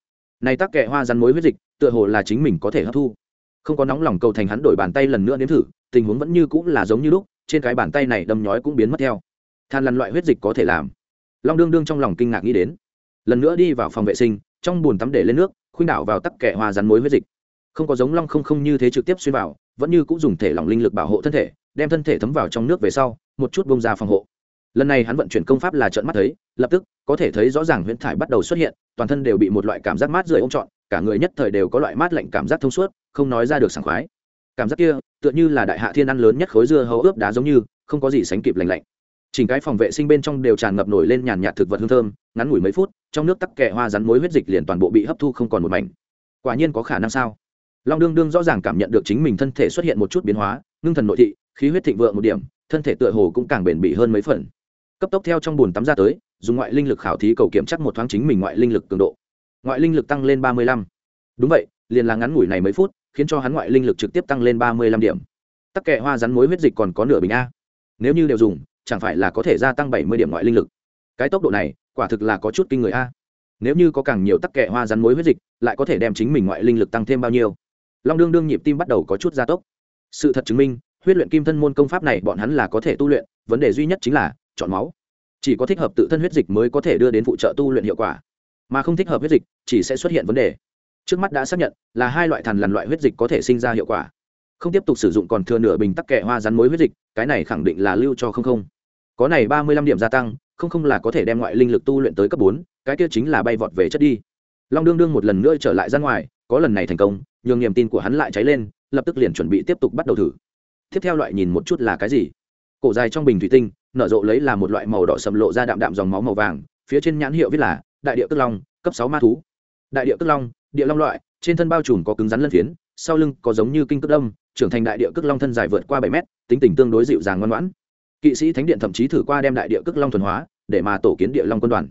Này tắc kệ hoa rắn mối huyết dịch, tựa hồ là chính mình có thể hấp thu. Không có nóng lòng cầu thành hắn đổi bàn tay lần nữa nếm thử, tình huống vẫn như cũng là giống như lúc, trên cái bàn tay này đâm nhói cũng biến mất theo. Than lần loại huyết dịch có thể làm. Long đương đương trong lòng kinh ngạc nghĩ đến. Lần nữa đi vào phòng vệ sinh, trong bồn tắm để lên nước, khuynh đảo vào tắc kẻ hoa rắn mối huyết dịch. Không có giống long không không như thế trực tiếp xuyên vào, vẫn như cũng dùng thể lỏng linh lực bảo hộ thân thể, đem thân thể thấm vào trong nước về sau, một chút bông ra phòng hộ lần này hắn vận chuyển công pháp là trợn mắt thấy, lập tức, có thể thấy rõ ràng huyễn thải bắt đầu xuất hiện, toàn thân đều bị một loại cảm giác mát rượi ôm trọn, cả người nhất thời đều có loại mát lạnh cảm giác thông suốt, không nói ra được sảng khoái. Cảm giác kia, tựa như là đại hạ thiên ăn lớn nhất khối dưa hấu ướp đá giống như, không có gì sánh kịp lành lạnh. Chỉnh cái phòng vệ sinh bên trong đều tràn ngập nổi lên nhàn nhạt thực vật hương thơm, ngắn ngủi mấy phút, trong nước tắc kẹ hoa rắn mối huyết dịch liền toàn bộ bị hấp thu không còn một mảnh. Quả nhiên có khả năng sao? Long đương đương rõ ràng cảm nhận được chính mình thân thể xuất hiện một chút biến hóa, ngưng thần nội thị, khí huyết thịnh vượng một điểm, thân thể tựa hồ cũng càng bền bỉ hơn mấy phần cấp tốc theo trong bùn tắm ra tới, dùng ngoại linh lực khảo thí cầu kiểm chắc một thoáng chính mình ngoại linh lực cường độ. Ngoại linh lực tăng lên ba mươi lăm. Đúng vậy, liền là ngắn ngủi này mấy phút, khiến cho hắn ngoại linh lực trực tiếp tăng lên ba mươi lăm điểm. Tắc kẹ hoa rắn mối huyết dịch còn có nửa bình a. Nếu như đều dùng, chẳng phải là có thể gia tăng bảy mươi điểm ngoại linh lực. Cái tốc độ này, quả thực là có chút kinh người a. Nếu như có càng nhiều tắc kệ hoa rắn mối huyết dịch, lại có thể đem chính mình ngoại linh lực tăng thêm bao nhiêu? Long đương đương nhịp tim bắt đầu có chút gia tốc. Sự thật chứng minh, huyết luyện kim thân môn công pháp này bọn hắn là có thể tu luyện, vấn đề duy nhất chính là chọn máu. Chỉ có thích hợp tự thân huyết dịch mới có thể đưa đến phụ trợ tu luyện hiệu quả. Mà không thích hợp huyết dịch, chỉ sẽ xuất hiện vấn đề. Trước mắt đã xác nhận là hai loại thằn lằn loại huyết dịch có thể sinh ra hiệu quả. Không tiếp tục sử dụng còn thừa nửa bình tắc kẹ hoa rắn mối huyết dịch, cái này khẳng định là lưu cho không không. Có này ba mươi lăm điểm gia tăng, không không là có thể đem ngoại linh lực tu luyện tới cấp bốn, cái kia chính là bay vọt về chất đi. Long đương đương một lần nữa trở lại ra ngoài, có lần này thành công, nhường niềm tin của hắn lại cháy lên, lập tức liền chuẩn bị tiếp tục bắt đầu thử. Tiếp theo loại nhìn một chút là cái gì? Cổ dài trong bình thủy tinh, nở rộ lấy là một loại màu đỏ sầm lộ ra đạm đạm dòng máu màu vàng, phía trên nhãn hiệu viết là đại địa cất long, cấp sáu ma thú. Đại địa cất long, địa long loại, trên thân bao trùm có cứng rắn lân phiến, sau lưng có giống như kinh cước đông trưởng thành đại địa cước long thân dài vượt qua bảy mét, tính tình tương đối dịu dàng ngoan ngoãn. Kỵ sĩ thánh điện thậm chí thử qua đem đại địa cước long thuần hóa, để mà tổ kiến địa long quân đoàn.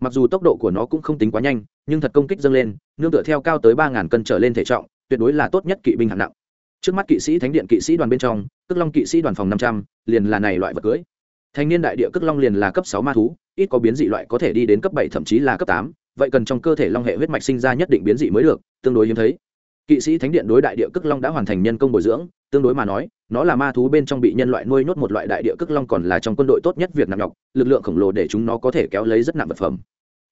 Mặc dù tốc độ của nó cũng không tính quá nhanh, nhưng thật công kích dâng lên, nương tựa theo cao tới ba ngàn cân trở lên thể trọng, tuyệt đối là tốt nhất kỵ binh hạng nặng. Trước mắt kỵ sĩ thánh điện kỵ sĩ đoàn bên trong cước long kỵ sĩ đoàn phòng năm trăm, liền là này loại vật cưới. Thanh niên đại địa cước long liền là cấp sáu ma thú, ít có biến dị loại có thể đi đến cấp bảy, thậm chí là cấp tám. Vậy cần trong cơ thể long hệ huyết mạch sinh ra nhất định biến dị mới được, tương đối hiếm thấy. Kỵ sĩ thánh điện đối đại địa cước long đã hoàn thành nhân công bồi dưỡng, tương đối mà nói, nó là ma thú bên trong bị nhân loại nuôi nhốt một loại đại địa cước long còn là trong quân đội tốt nhất việc nặng nhọc, lực lượng khổng lồ để chúng nó có thể kéo lấy rất nặng vật phẩm.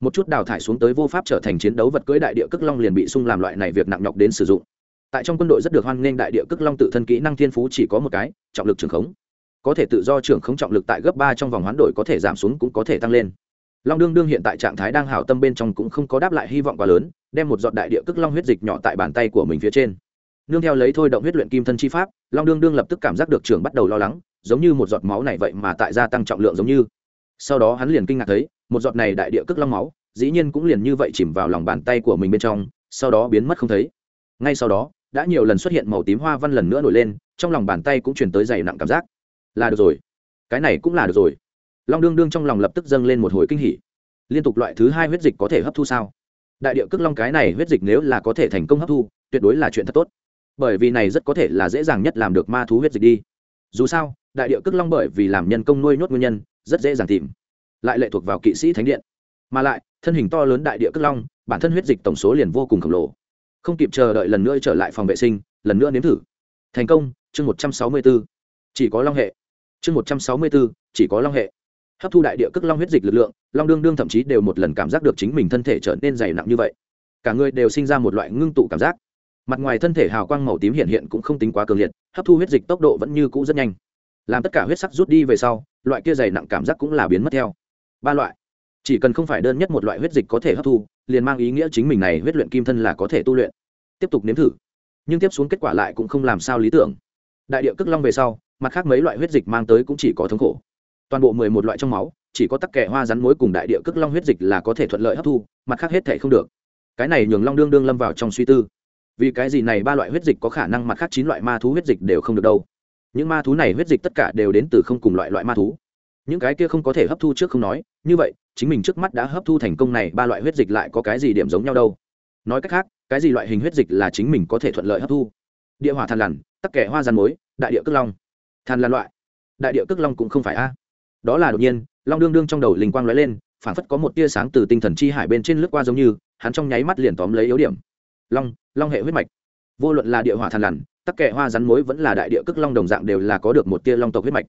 Một chút đào thải xuống tới vô pháp trở thành chiến đấu vật cưỡi đại địa cước long liền bị sung làm loại này việc nặng nhọc đến sử dụng tại trong quân đội rất được hoan nghênh đại địa cước long tự thân kỹ năng thiên phú chỉ có một cái, trọng lực trường khống. Có thể tự do trưởng khống trọng lực tại gấp ba trong vòng hoán đổi có thể giảm xuống cũng có thể tăng lên. Long đương đương hiện tại trạng thái đang hảo tâm bên trong cũng không có đáp lại hy vọng quá lớn, đem một giọt đại địa cước long huyết dịch nhỏ tại bàn tay của mình phía trên. Nương theo lấy thôi động huyết luyện kim thân chi pháp, long đương đương lập tức cảm giác được trường bắt đầu lo lắng, giống như một giọt máu này vậy mà tại gia tăng trọng lượng giống như. Sau đó hắn liền kinh ngạc thấy, một giọt này đại địa cước long máu, dĩ nhiên cũng liền như vậy chìm vào lòng bàn tay của mình bên trong, sau đó biến mất không thấy. Ngay sau đó đã nhiều lần xuất hiện màu tím hoa văn lần nữa nổi lên, trong lòng bàn tay cũng chuyển tới dày nặng cảm giác. Là được rồi. Cái này cũng là được rồi. Long đương đương trong lòng lập tức dâng lên một hồi kinh hỉ. Liên tục loại thứ hai huyết dịch có thể hấp thu sao? Đại địa cước long cái này huyết dịch nếu là có thể thành công hấp thu, tuyệt đối là chuyện thật tốt. Bởi vì này rất có thể là dễ dàng nhất làm được ma thú huyết dịch đi. Dù sao, đại địa cước long bởi vì làm nhân công nuôi nhốt nguyên nhân, rất dễ dàng tìm. Lại lệ thuộc vào kỵ sĩ thánh điện. Mà lại, thân hình to lớn đại địa cước long, bản thân huyết dịch tổng số liền vô cùng khổng lồ không kịp chờ đợi lần nữa trở lại phòng vệ sinh, lần nữa nếm thử. Thành công, chương một trăm sáu mươi b ố chỉ có long hệ. Chương một trăm sáu mươi b ố chỉ có long hệ. Hấp thu đại địa cước long huyết dịch lực lượng, long đương đương thậm chí đều một lần cảm giác được chính mình thân thể trở nên dày nặng như vậy. Cả người đều sinh ra một loại ngưng tụ cảm giác. Mặt ngoài thân thể hào quang màu tím hiện hiện cũng không tính quá cường liệt, hấp thu huyết dịch tốc độ vẫn như cũ rất nhanh. Làm tất cả huyết sắc rút đi về sau, loại kia dày nặng cảm giác cũng là biến mất theo. Ba loại. Chỉ cần không phải đơn nhất một loại huyết dịch có thể hấp thu liền mang ý nghĩa chính mình này huyết luyện kim thân là có thể tu luyện. Tiếp tục nếm thử. Nhưng tiếp xuống kết quả lại cũng không làm sao lý tưởng. Đại địa cước long về sau, mặt khác mấy loại huyết dịch mang tới cũng chỉ có thống khổ. Toàn bộ mười một loại trong máu, chỉ có tắc kẻ hoa rắn mối cùng đại địa cước long huyết dịch là có thể thuận lợi hấp thu, mặt khác hết thể không được. Cái này nhường long đương đương lâm vào trong suy tư. Vì cái gì này ba loại huyết dịch có khả năng mặt khác chín loại ma thú huyết dịch đều không được đâu? Những ma thú này huyết dịch tất cả đều đến từ không cùng loại loại ma thú. Những cái kia không có thể hấp thu trước không nói, như vậy chính mình trước mắt đã hấp thu thành công này, ba loại huyết dịch lại có cái gì điểm giống nhau đâu? Nói cách khác, cái gì loại hình huyết dịch là chính mình có thể thuận lợi hấp thu? Địa hỏa than lằn, tắc kẻ hoa rắn mối đại địa cước long. Than lằn loại, đại địa cước long cũng không phải a. Đó là đột nhiên, long đương đương trong đầu linh quang lóe lên, phảng phất có một tia sáng từ tinh thần chi hải bên trên lướt qua giống như, hắn trong nháy mắt liền tóm lấy yếu điểm. Long long hệ huyết mạch. Vô luận là địa hỏa than lằn, tắc kệ hoa rắn mối vẫn là đại địa cước long đồng dạng đều là có được một tia long tộc huyết mạch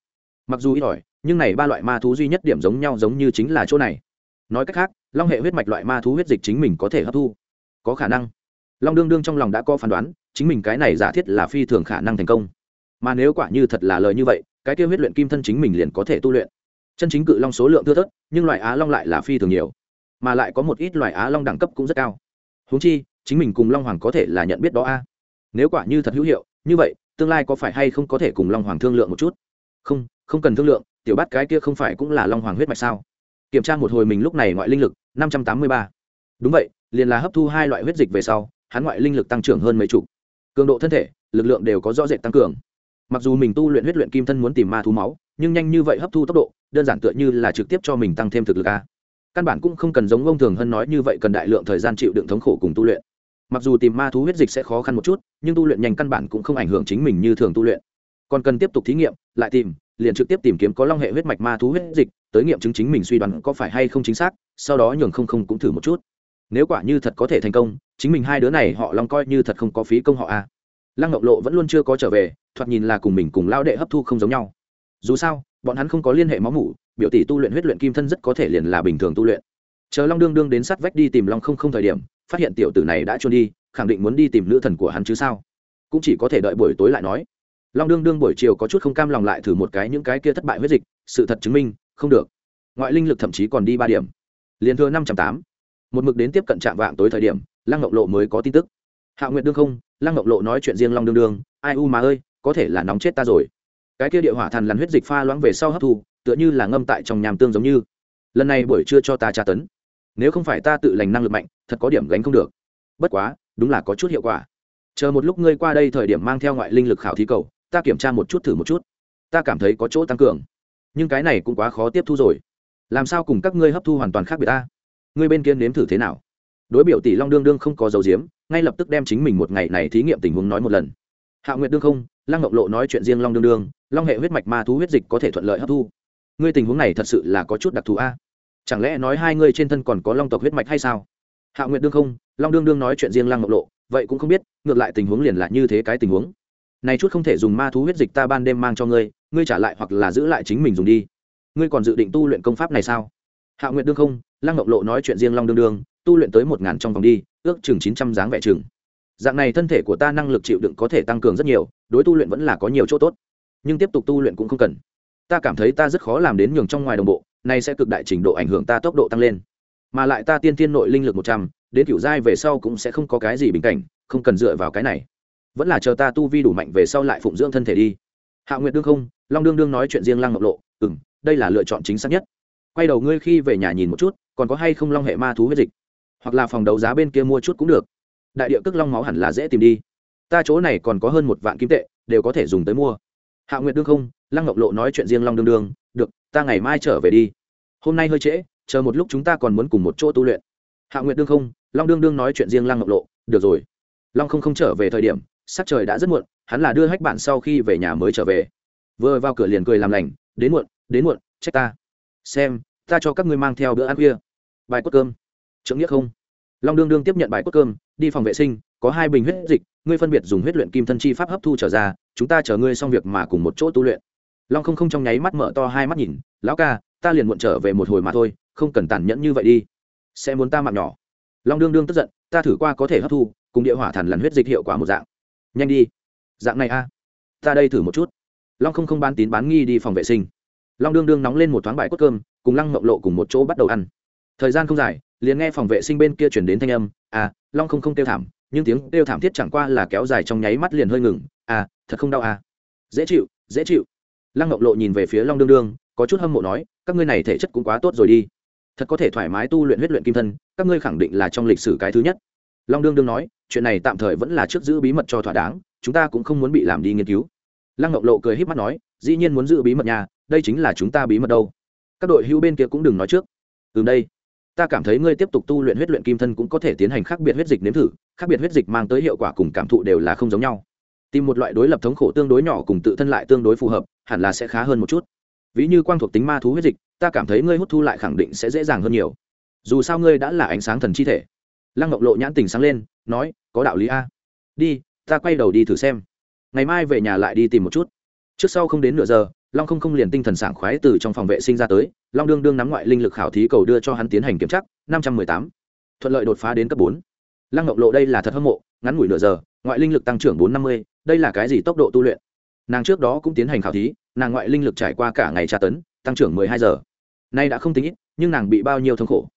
mặc dù ít ỏi, nhưng này ba loại ma thú duy nhất điểm giống nhau giống như chính là chỗ này. Nói cách khác, long hệ huyết mạch loại ma thú huyết dịch chính mình có thể hấp thu. Có khả năng. Long đương đương trong lòng đã có phán đoán, chính mình cái này giả thiết là phi thường khả năng thành công. Mà nếu quả như thật là lời như vậy, cái tiêu huyết luyện kim thân chính mình liền có thể tu luyện. Chân chính cự long số lượng thưa thớt, nhưng loại á long lại là phi thường nhiều. Mà lại có một ít loại á long đẳng cấp cũng rất cao. Húng chi, chính mình cùng long hoàng có thể là nhận biết đó a. Nếu quả như thật hữu hiệu, như vậy, tương lai có phải hay không có thể cùng long hoàng thương lượng một chút? Không không cần thương lượng, tiểu Bát cái kia không phải cũng là long hoàng huyết mạch sao? Kiểm tra một hồi mình lúc này ngoại linh lực, năm trăm tám mươi ba. Đúng vậy, liền là hấp thu hai loại huyết dịch về sau, hắn ngoại linh lực tăng trưởng hơn mấy chục. Cường độ thân thể, lực lượng đều có rõ rệt tăng cường. Mặc dù mình tu luyện huyết luyện kim thân muốn tìm ma thú máu, nhưng nhanh như vậy hấp thu tốc độ, đơn giản tựa như là trực tiếp cho mình tăng thêm thực lực a. Căn bản cũng không cần giống ông thường hơn nói như vậy cần đại lượng thời gian chịu đựng thống khổ cùng tu luyện. Mặc dù tìm ma thú huyết dịch sẽ khó khăn một chút, nhưng tu luyện nhanh căn bản cũng không ảnh hưởng chính mình như thường tu luyện còn cần tiếp tục thí nghiệm, lại tìm, liền trực tiếp tìm kiếm có long hệ huyết mạch ma thú huyết dịch, tới nghiệm chứng chính mình suy đoán có phải hay không chính xác, sau đó nhường không không cũng thử một chút. Nếu quả như thật có thể thành công, chính mình hai đứa này họ long coi như thật không có phí công họ a. Lăng ngọc lộ vẫn luôn chưa có trở về, thoạt nhìn là cùng mình cùng lao đệ hấp thu không giống nhau. Dù sao, bọn hắn không có liên hệ máu mủ, biểu tỷ tu luyện huyết luyện kim thân rất có thể liền là bình thường tu luyện. Chờ long đương đương đến sát vách đi tìm long không không thời điểm, phát hiện tiểu tử này đã trốn đi, khẳng định muốn đi tìm nữ thần của hắn chứ sao? Cũng chỉ có thể đợi buổi tối lại nói long đương đương buổi chiều có chút không cam lòng lại thử một cái những cái kia thất bại huyết dịch, sự thật chứng minh, không được. Ngoại linh lực thậm chí còn đi ba điểm. Liền thừa năm trăm tám. Một mực đến tiếp cận trạm vạng tối thời điểm, lăng ngọc lộ mới có tin tức. Hạ nguyệt đương không, lăng ngọc lộ nói chuyện riêng long đương đương, ai u mà ơi, có thể là nóng chết ta rồi. Cái kia địa hỏa thần lằn huyết dịch pha loãng về sau hấp thu, tựa như là ngâm tại trong nhàm tương giống như. Lần này buổi trưa cho ta tra tấn. Nếu không phải ta tự lành năng lực mạnh, thật có điểm gánh không được. Bất quá, đúng là có chút hiệu quả. Chờ một lúc ngươi qua đây thời điểm mang theo ngoại linh lực khảo thí cầu ta kiểm tra một chút thử một chút. Ta cảm thấy có chỗ tăng cường. Nhưng cái này cũng quá khó tiếp thu rồi. Làm sao cùng các ngươi hấp thu hoàn toàn khác biệt ta? Ngươi bên kia nếm thử thế nào? Đối biểu tỷ long đương đương không có dấu diếm, ngay lập tức đem chính mình một ngày này thí nghiệm tình huống nói một lần. Hạ nguyệt đương không, lăng ngọc lộ nói chuyện riêng long đương đương, long hệ huyết mạch ma thú huyết dịch có thể thuận lợi hấp thu. Ngươi tình huống này thật sự là có chút đặc thù a. Chẳng lẽ nói hai ngươi trên thân còn có long tộc huyết mạch hay sao? Hạ nguyệt đương không, long đương đương nói chuyện riêng lăng ngọc lộ, vậy cũng không biết, ngược lại tình huống liền là như thế cái tình huống này chút không thể dùng ma thú huyết dịch ta ban đêm mang cho ngươi ngươi trả lại hoặc là giữ lại chính mình dùng đi. Ngươi còn dự định tu luyện công pháp này sao? Hạ nguyệt đương không, lăng ngọc lộ nói chuyện riêng long đương đương, tu luyện tới một ngàn trong vòng đi, ước chừng chín trăm dáng vẻ chừng. Dạng này thân thể của ta năng lực chịu đựng có thể tăng cường rất nhiều, đối tu luyện vẫn là có nhiều chỗ tốt. Nhưng tiếp tục tu luyện cũng không cần. Ta cảm thấy ta rất khó làm đến nhường trong ngoài đồng bộ, này sẽ cực đại trình độ ảnh hưởng ta tốc độ tăng lên. Mà lại ta tiên tiên nội linh lực một trăm, đến kiểu giai về sau cũng sẽ không có cái gì bình cảnh, không cần dựa vào cái này vẫn là chờ ta tu vi đủ mạnh về sau lại phụng dưỡng thân thể đi. Hạ nguyệt đương không, long đương đương nói chuyện riêng lăng ngọc lộ ừ m đây là lựa chọn chính xác nhất. Quay đầu ngươi khi về nhà nhìn một chút, còn có hay không long hệ ma thú huyết dịch? Hoặc là phòng đấu giá bên kia mua chút cũng được. Đại địa cước long máu hẳn là dễ tìm đi. Ta chỗ này còn có hơn một vạn kim tệ, đều có thể dùng tới mua. Hạ nguyệt đương không, lăng ngọc lộ nói chuyện riêng long đương đương, được, ta ngày mai trở về đi. Hôm nay hơi trễ, chờ một lúc chúng ta còn muốn cùng một chỗ tu luyện. Hạ nguyệt đương không, long đương đương nói chuyện riêng lăng ngọc lộ, được rồi. Long không không trở về thời điểm sắc trời đã rất muộn, hắn là đưa hách bạn sau khi về nhà mới trở về. Vừa vào cửa liền cười làm lành, đến muộn đến muộn, trách ta. Xem, ta cho các ngươi mang theo bữa ăn khuya. Bài cốt cơm. Trưởng nghĩa không. Long đương đương tiếp nhận bài cốt cơm, đi phòng vệ sinh, có hai bình huyết dịch, ngươi phân biệt dùng huyết luyện kim thân chi pháp hấp thu trở ra, chúng ta chờ ngươi xong việc mà cùng một chỗ tu luyện. Long không không trong nháy mắt mở to hai mắt nhìn, lão ca, ta liền muộn trở về một hồi mà thôi, không cần tàn nhẫn như vậy đi. Sẽ muốn ta mạng nhỏ. Long đương đương tức giận, ta thử qua có thể hấp thu, cùng địa hỏa thần lần huyết dịch hiệu quả một dạng nhanh đi. Dạng này a. Ta đây thử một chút. Long không không bán tín bán nghi đi phòng vệ sinh. Long đương đương nóng lên một thoáng bài cốt cơm, cùng lăng mộng lộ cùng một chỗ bắt đầu ăn. Thời gian không dài, liền nghe phòng vệ sinh bên kia chuyển đến thanh âm à long không không kêu thảm, nhưng tiếng kêu thảm thiết chẳng qua là kéo dài trong nháy mắt liền hơi ngừng. À thật không đau à? Dễ chịu dễ chịu. Lăng mộng lộ nhìn về phía long đương đương, có chút hâm mộ nói, các ngươi này thể chất cũng quá tốt rồi đi. Thật có thể thoải mái tu luyện huyết luyện kim thân, các ngươi khẳng định là trong lịch sử cái thứ nhất long đương đương nói, chuyện này tạm thời vẫn là trước giữ bí mật cho thỏa đáng, chúng ta cũng không muốn bị làm đi nghiên cứu. Lăng ngọc lộ cười h í p mắt nói, dĩ nhiên muốn giữ bí mật nhà, đây chính là chúng ta bí mật đâu. Các đội hữu bên kia cũng đừng nói trước. Từ đây. Ta cảm thấy ngươi tiếp tục tu luyện huyết luyện kim thân cũng có thể tiến hành khác biệt huyết dịch nếm thử, khác biệt huyết dịch mang tới hiệu quả cùng cảm thụ đều là không giống nhau. Tìm một loại đối lập thống khổ tương đối nhỏ cùng tự thân lại tương đối phù hợp, hẳn là sẽ khá hơn một chút. Ví như quang thuộc tính ma thú huyết dịch, ta cảm thấy ngươi hút thu lại khẳng định sẽ dễ dàng hơn nhiều. Dù sao ngươi đã là ánh sáng thần chi thể lăng ngọc lộ nhãn tình sáng lên, nói, có đạo lý a. Đi, ta quay đầu đi thử xem. Ngày mai về nhà lại đi tìm một chút. Trước sau không đến nửa giờ, long không không liền tinh thần sảng khoái từ trong phòng vệ sinh ra tới, long đương đương nắm ngoại linh lực khảo thí cầu đưa cho hắn tiến hành kiểm tra, năm trăm mười tám. Thuận lợi đột phá đến cấp bốn. Lăng ngọc lộ đây là thật hâm mộ, ngắn ngủi nửa giờ, ngoại linh lực tăng trưởng bốn năm mươi, đây là cái gì tốc độ tu luyện? Nàng trước đó cũng tiến hành khảo thí, nàng ngoại linh lực trải qua cả ngày tra tấn, tăng trưởng mười hai giờ. Nay đã không tính ít, nhưng nàng bị bao nhiêu thống khổ?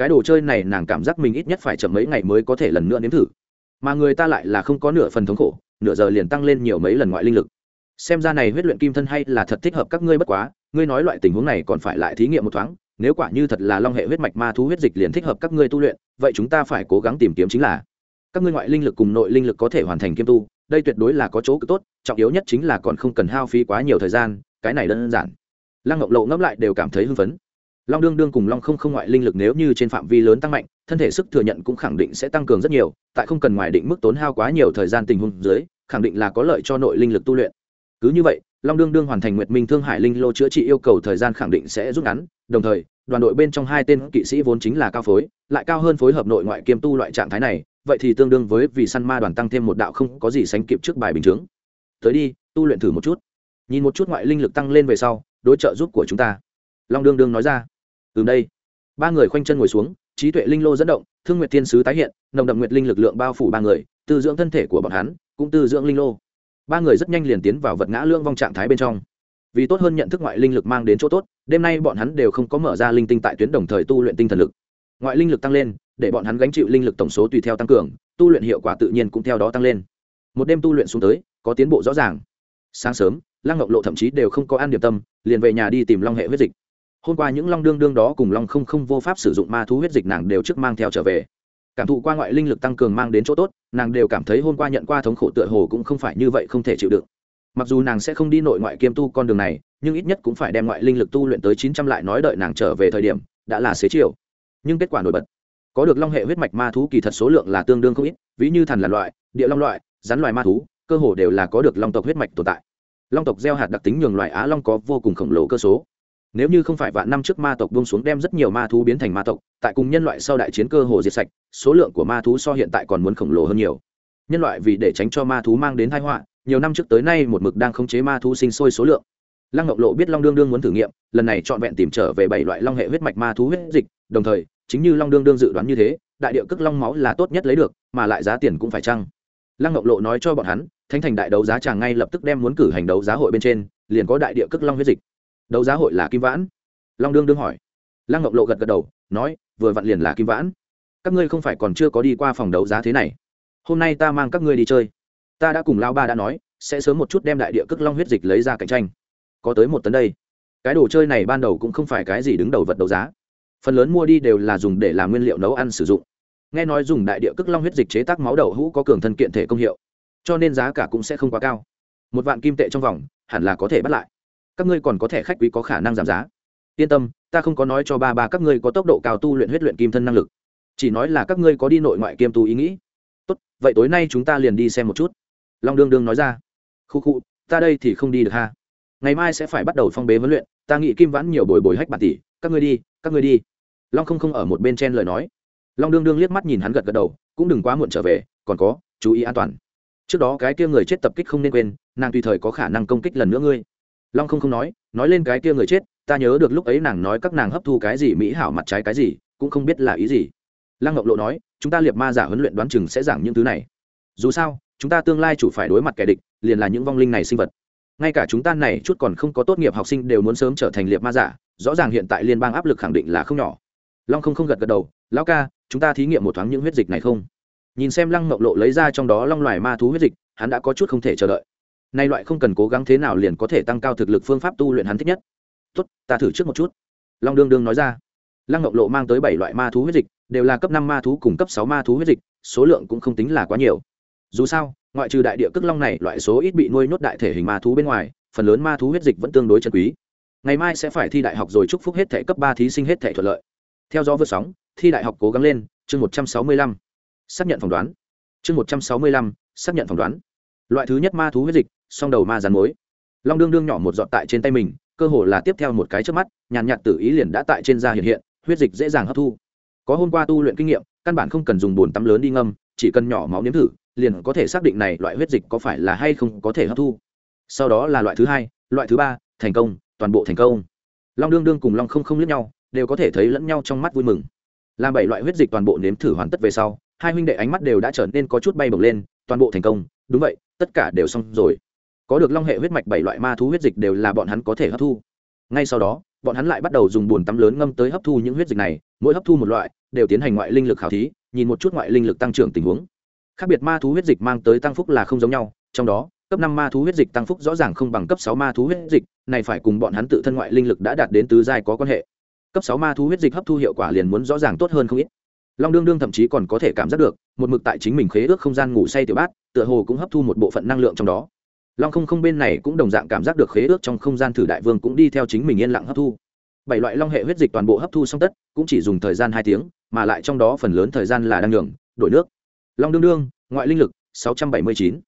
Cái đồ chơi này nàng cảm giác mình ít nhất phải chậm mấy ngày mới có thể lần nữa nếm thử. Mà người ta lại là không có nửa phần thống khổ, nửa giờ liền tăng lên nhiều mấy lần ngoại linh lực. Xem ra này huyết luyện kim thân hay là thật thích hợp các ngươi bất quá, ngươi nói loại tình huống này còn phải lại thí nghiệm một thoáng, nếu quả như thật là long hệ huyết mạch ma thú huyết dịch liền thích hợp các ngươi tu luyện, vậy chúng ta phải cố gắng tìm kiếm chính là các ngươi ngoại linh lực cùng nội linh lực có thể hoàn thành kiêm tu, đây tuyệt đối là có chỗ cực tốt, trọng yếu nhất chính là còn không cần hao phí quá nhiều thời gian, cái này đơn giản. Lăng ngọc lộ ngẫm lại đều cảm thấy hưng phấn long đương đương cùng long không không ngoại linh lực nếu như trên phạm vi lớn tăng mạnh, thân thể sức thừa nhận cũng khẳng định sẽ tăng cường rất nhiều, tại không cần ngoài định mức tốn hao quá nhiều thời gian tình huống dưới, khẳng định là có lợi cho nội linh lực tu luyện. Cứ như vậy, long đương đương hoàn thành nguyệt minh thương hải linh lô chữa trị yêu cầu thời gian khẳng định sẽ rút ngắn, đồng thời, đoàn đội bên trong hai tên kỵ sĩ vốn chính là cao phối, lại cao hơn phối hợp nội ngoại kiêm tu loại trạng thái này, vậy thì tương đương với vì săn ma đoàn tăng thêm một đạo không có gì sánh kịp trước bài bình chướng. Tới đi, tu luyện thử một chút. Nhìn một chút ngoại linh lực tăng lên về sau, đối trợ giúp của chúng ta. Long đương đương nói ra từ đây. Ba người khoanh chân ngồi xuống, trí tuệ linh lô dẫn động, thương nguyệt thiên sứ tái hiện, nồng đậm nguyệt linh lực lượng bao phủ ba người, tư dưỡng thân thể của bọn hắn, cũng tư dưỡng linh lô. Ba người rất nhanh liền tiến vào vật ngã lương vong trạng thái bên trong. Vì tốt hơn nhận thức ngoại linh lực mang đến chỗ tốt, đêm nay bọn hắn đều không có mở ra linh tinh tại tuyến đồng thời tu luyện tinh thần lực. Ngoại linh lực tăng lên, để bọn hắn gánh chịu linh lực tổng số tùy theo tăng cường, tu luyện hiệu quả tự nhiên cũng theo đó tăng lên. Một đêm tu luyện xuống tới, có tiến bộ rõ ràng. Sáng sớm, lăng ngọc lộ thậm chí đều không có ăn điểm tâm, liền về nhà đi tìm long hệ huyết dịch hôm qua những long đương đương đó cùng long không không vô pháp sử dụng ma thú huyết dịch nàng đều trước mang theo trở về. Cảm thụ qua ngoại linh lực tăng cường mang đến chỗ tốt, nàng đều cảm thấy hôm qua nhận qua thống khổ tựa hồ cũng không phải như vậy không thể chịu đựng. Mặc dù nàng sẽ không đi nội ngoại kiêm tu con đường này, nhưng ít nhất cũng phải đem ngoại linh lực tu luyện tới chín trăm lại nói đợi nàng trở về thời điểm, đã là xế chiều. Nhưng kết quả nổi bật. Có được long hệ huyết mạch ma thú kỳ thật số lượng là tương đương không ít, ví như thần là loại, địa long loại, rắn loài ma thú, cơ hồ đều là có được long tộc huyết mạch tồn tại. Long tộc gieo hạt đặc tính nhường loài á long có vô cùng khổng lồ cơ số nếu như không phải vạn năm trước ma tộc buông xuống đem rất nhiều ma thú biến thành ma tộc, tại cùng nhân loại sau đại chiến cơ hồ diệt sạch, số lượng của ma thú so hiện tại còn muốn khổng lồ hơn nhiều. Nhân loại vì để tránh cho ma thú mang đến tai họa, nhiều năm trước tới nay một mực đang khống chế ma thú sinh sôi số lượng. Lăng ngọc lộ biết long đương đương muốn thử nghiệm, lần này trọn vẹn tìm trở về bảy loại long hệ huyết mạch ma thú huyết dịch, đồng thời, chính như long đương đương dự đoán như thế, đại điệu cước long máu là tốt nhất lấy được, mà lại giá tiền cũng phải chăng? Lăng ngọc lộ nói cho bọn hắn, thánh thành đại đấu giá chàng ngay lập tức đem muốn cử hành đấu giá hội bên trên, liền có đại địa cước long huyết dịch đấu giá hội là kim vãn. Long đương đương hỏi. Lăng ngọc lộ gật gật đầu, nói, vừa vặn liền là kim vãn. Các ngươi không phải còn chưa có đi qua phòng đấu giá thế này. Hôm nay ta mang các ngươi đi chơi. Ta đã cùng lao ba đã nói, sẽ sớm một chút đem đại địa cước long huyết dịch lấy ra cạnh tranh. Có tới một tấn đây. Cái đồ chơi này ban đầu cũng không phải cái gì đứng đầu vật đấu giá. Phần lớn mua đi đều là dùng để làm nguyên liệu nấu ăn sử dụng. Nghe nói dùng đại địa cước long huyết dịch chế tác máu đậu hũ có cường thân kiện thể công hiệu, cho nên giá cả cũng sẽ không quá cao. Một vạn kim tệ trong vòng, hẳn là có thể bắt lại các ngươi còn có thể khách quý có khả năng giảm giá. Yên tâm, ta không có nói cho ba ba các ngươi có tốc độ cao tu luyện huyết luyện kim thân năng lực. Chỉ nói là các ngươi có đi nội ngoại kiêm tu ý nghĩ. Tốt, vậy tối nay chúng ta liền đi xem một chút. Long đương đương nói ra. Khu khu, ta đây thì không đi được ha. Ngày mai sẽ phải bắt đầu phong bế vấn luyện, ta nghĩ kim vãn nhiều bồi bồi hách bản tỷ, các ngươi đi, các ngươi đi. Long không không ở một bên chen lời nói. Long đương đương liếc mắt nhìn hắn gật gật đầu, cũng đừng quá muộn trở về, còn có, chú ý an toàn. Trước đó cái kia người chết tập kích không nên quên, nàng tùy thời có khả năng công kích lần nữa ngươi long không không nói nói lên cái kia người chết, ta nhớ được lúc ấy nàng nói các nàng hấp thu cái gì mỹ hảo mặt trái cái gì, cũng không biết là ý gì. Lăng ngọc lộ nói, chúng ta liệt ma giả huấn luyện đoán chừng sẽ giảng những thứ này. Dù sao, chúng ta tương lai chủ phải đối mặt kẻ địch, liền là những vong linh này sinh vật. Ngay cả chúng ta này chút còn không có tốt nghiệp học sinh đều muốn sớm trở thành liệt ma giả, rõ ràng hiện tại liên bang áp lực khẳng định là không nhỏ. Long không không gật gật đầu, lão ca, chúng ta thí nghiệm một thoáng những huyết dịch này không? Nhìn xem lăng ngọc lộ lấy ra trong đó long loài ma thú huyết dịch, hắn đã có chút không thể chờ đợi nay loại không cần cố gắng thế nào liền có thể tăng cao thực lực phương pháp tu luyện hắn thích nhất. Tốt, ta thử trước một chút. Long đương đương nói ra. Lăng ngọc lộ mang tới bảy loại ma thú huyết dịch, đều là cấp năm ma thú cùng cấp sáu ma thú huyết dịch, số lượng cũng không tính là quá nhiều. Dù sao, ngoại trừ đại địa cước long này, loại số ít bị nuôi nhốt đại thể hình ma thú bên ngoài, phần lớn ma thú huyết dịch vẫn tương đối chân quý. Ngày mai sẽ phải thi đại học rồi chúc phúc hết thể cấp ba thí sinh hết thể thuận lợi. Theo gió vượt sóng, thi đại học cố gắng lên, chương một trăm sáu mươi lăm. Xác nhận phỏng đoán. Chương một trăm sáu mươi lăm, xác nhận phỏng đoán. Loại thứ nhất ma thú huyết dịch song đầu ma rắn mối long đương đương nhỏ một giọt tại trên tay mình, cơ hồ là tiếp theo một cái trước mắt, nhàn nhạt tự ý liền đã tại trên da hiện hiện, huyết dịch dễ dàng hấp thu. Có hôm qua tu luyện kinh nghiệm, căn bản không cần dùng bồn tắm lớn đi ngâm, chỉ cần nhỏ máu nếm thử, liền có thể xác định này loại huyết dịch có phải là hay không có thể hấp thu. Sau đó là loại thứ hai, loại thứ ba, thành công, toàn bộ thành công. Long đương đương cùng long không không liếc nhau, đều có thể thấy lẫn nhau trong mắt vui mừng. Làm bảy loại huyết dịch toàn bộ nếm thử hoàn tất về sau, hai huynh đệ ánh mắt đều đã trở nên có chút bay bổng lên, toàn bộ thành công, đúng vậy, tất cả đều xong rồi có được long hệ huyết mạch bảy loại ma thú huyết dịch đều là bọn hắn có thể hấp thu. Ngay sau đó, bọn hắn lại bắt đầu dùng bùn tắm lớn ngâm tới hấp thu những huyết dịch này, mỗi hấp thu một loại, đều tiến hành ngoại linh lực khảo thí, nhìn một chút ngoại linh lực tăng trưởng tình huống. Khác biệt ma thú huyết dịch mang tới tăng phúc là không giống nhau, trong đó, cấp năm ma thú huyết dịch tăng phúc rõ ràng không bằng cấp sáu ma thú huyết dịch, này phải cùng bọn hắn tự thân ngoại linh lực đã đạt đến tứ giai có quan hệ. Cấp sáu ma thú huyết dịch hấp thu hiệu quả liền muốn rõ ràng tốt hơn không ít. Long đương đương thậm chí còn có thể cảm giác được, một mực tại chính mình khế ước không gian ngủ say tiểu bát, tựa hồ cũng hấp thu một bộ phận năng lượng trong đó long không không bên này cũng đồng dạng cảm giác được khế ước trong không gian thử đại vương cũng đi theo chính mình yên lặng hấp thu bảy loại long hệ huyết dịch toàn bộ hấp thu xong tất, cũng chỉ dùng thời gian hai tiếng, mà lại trong đó phần lớn thời gian là đang nhường, đổi nước long đương đương, ngoại linh lực 679.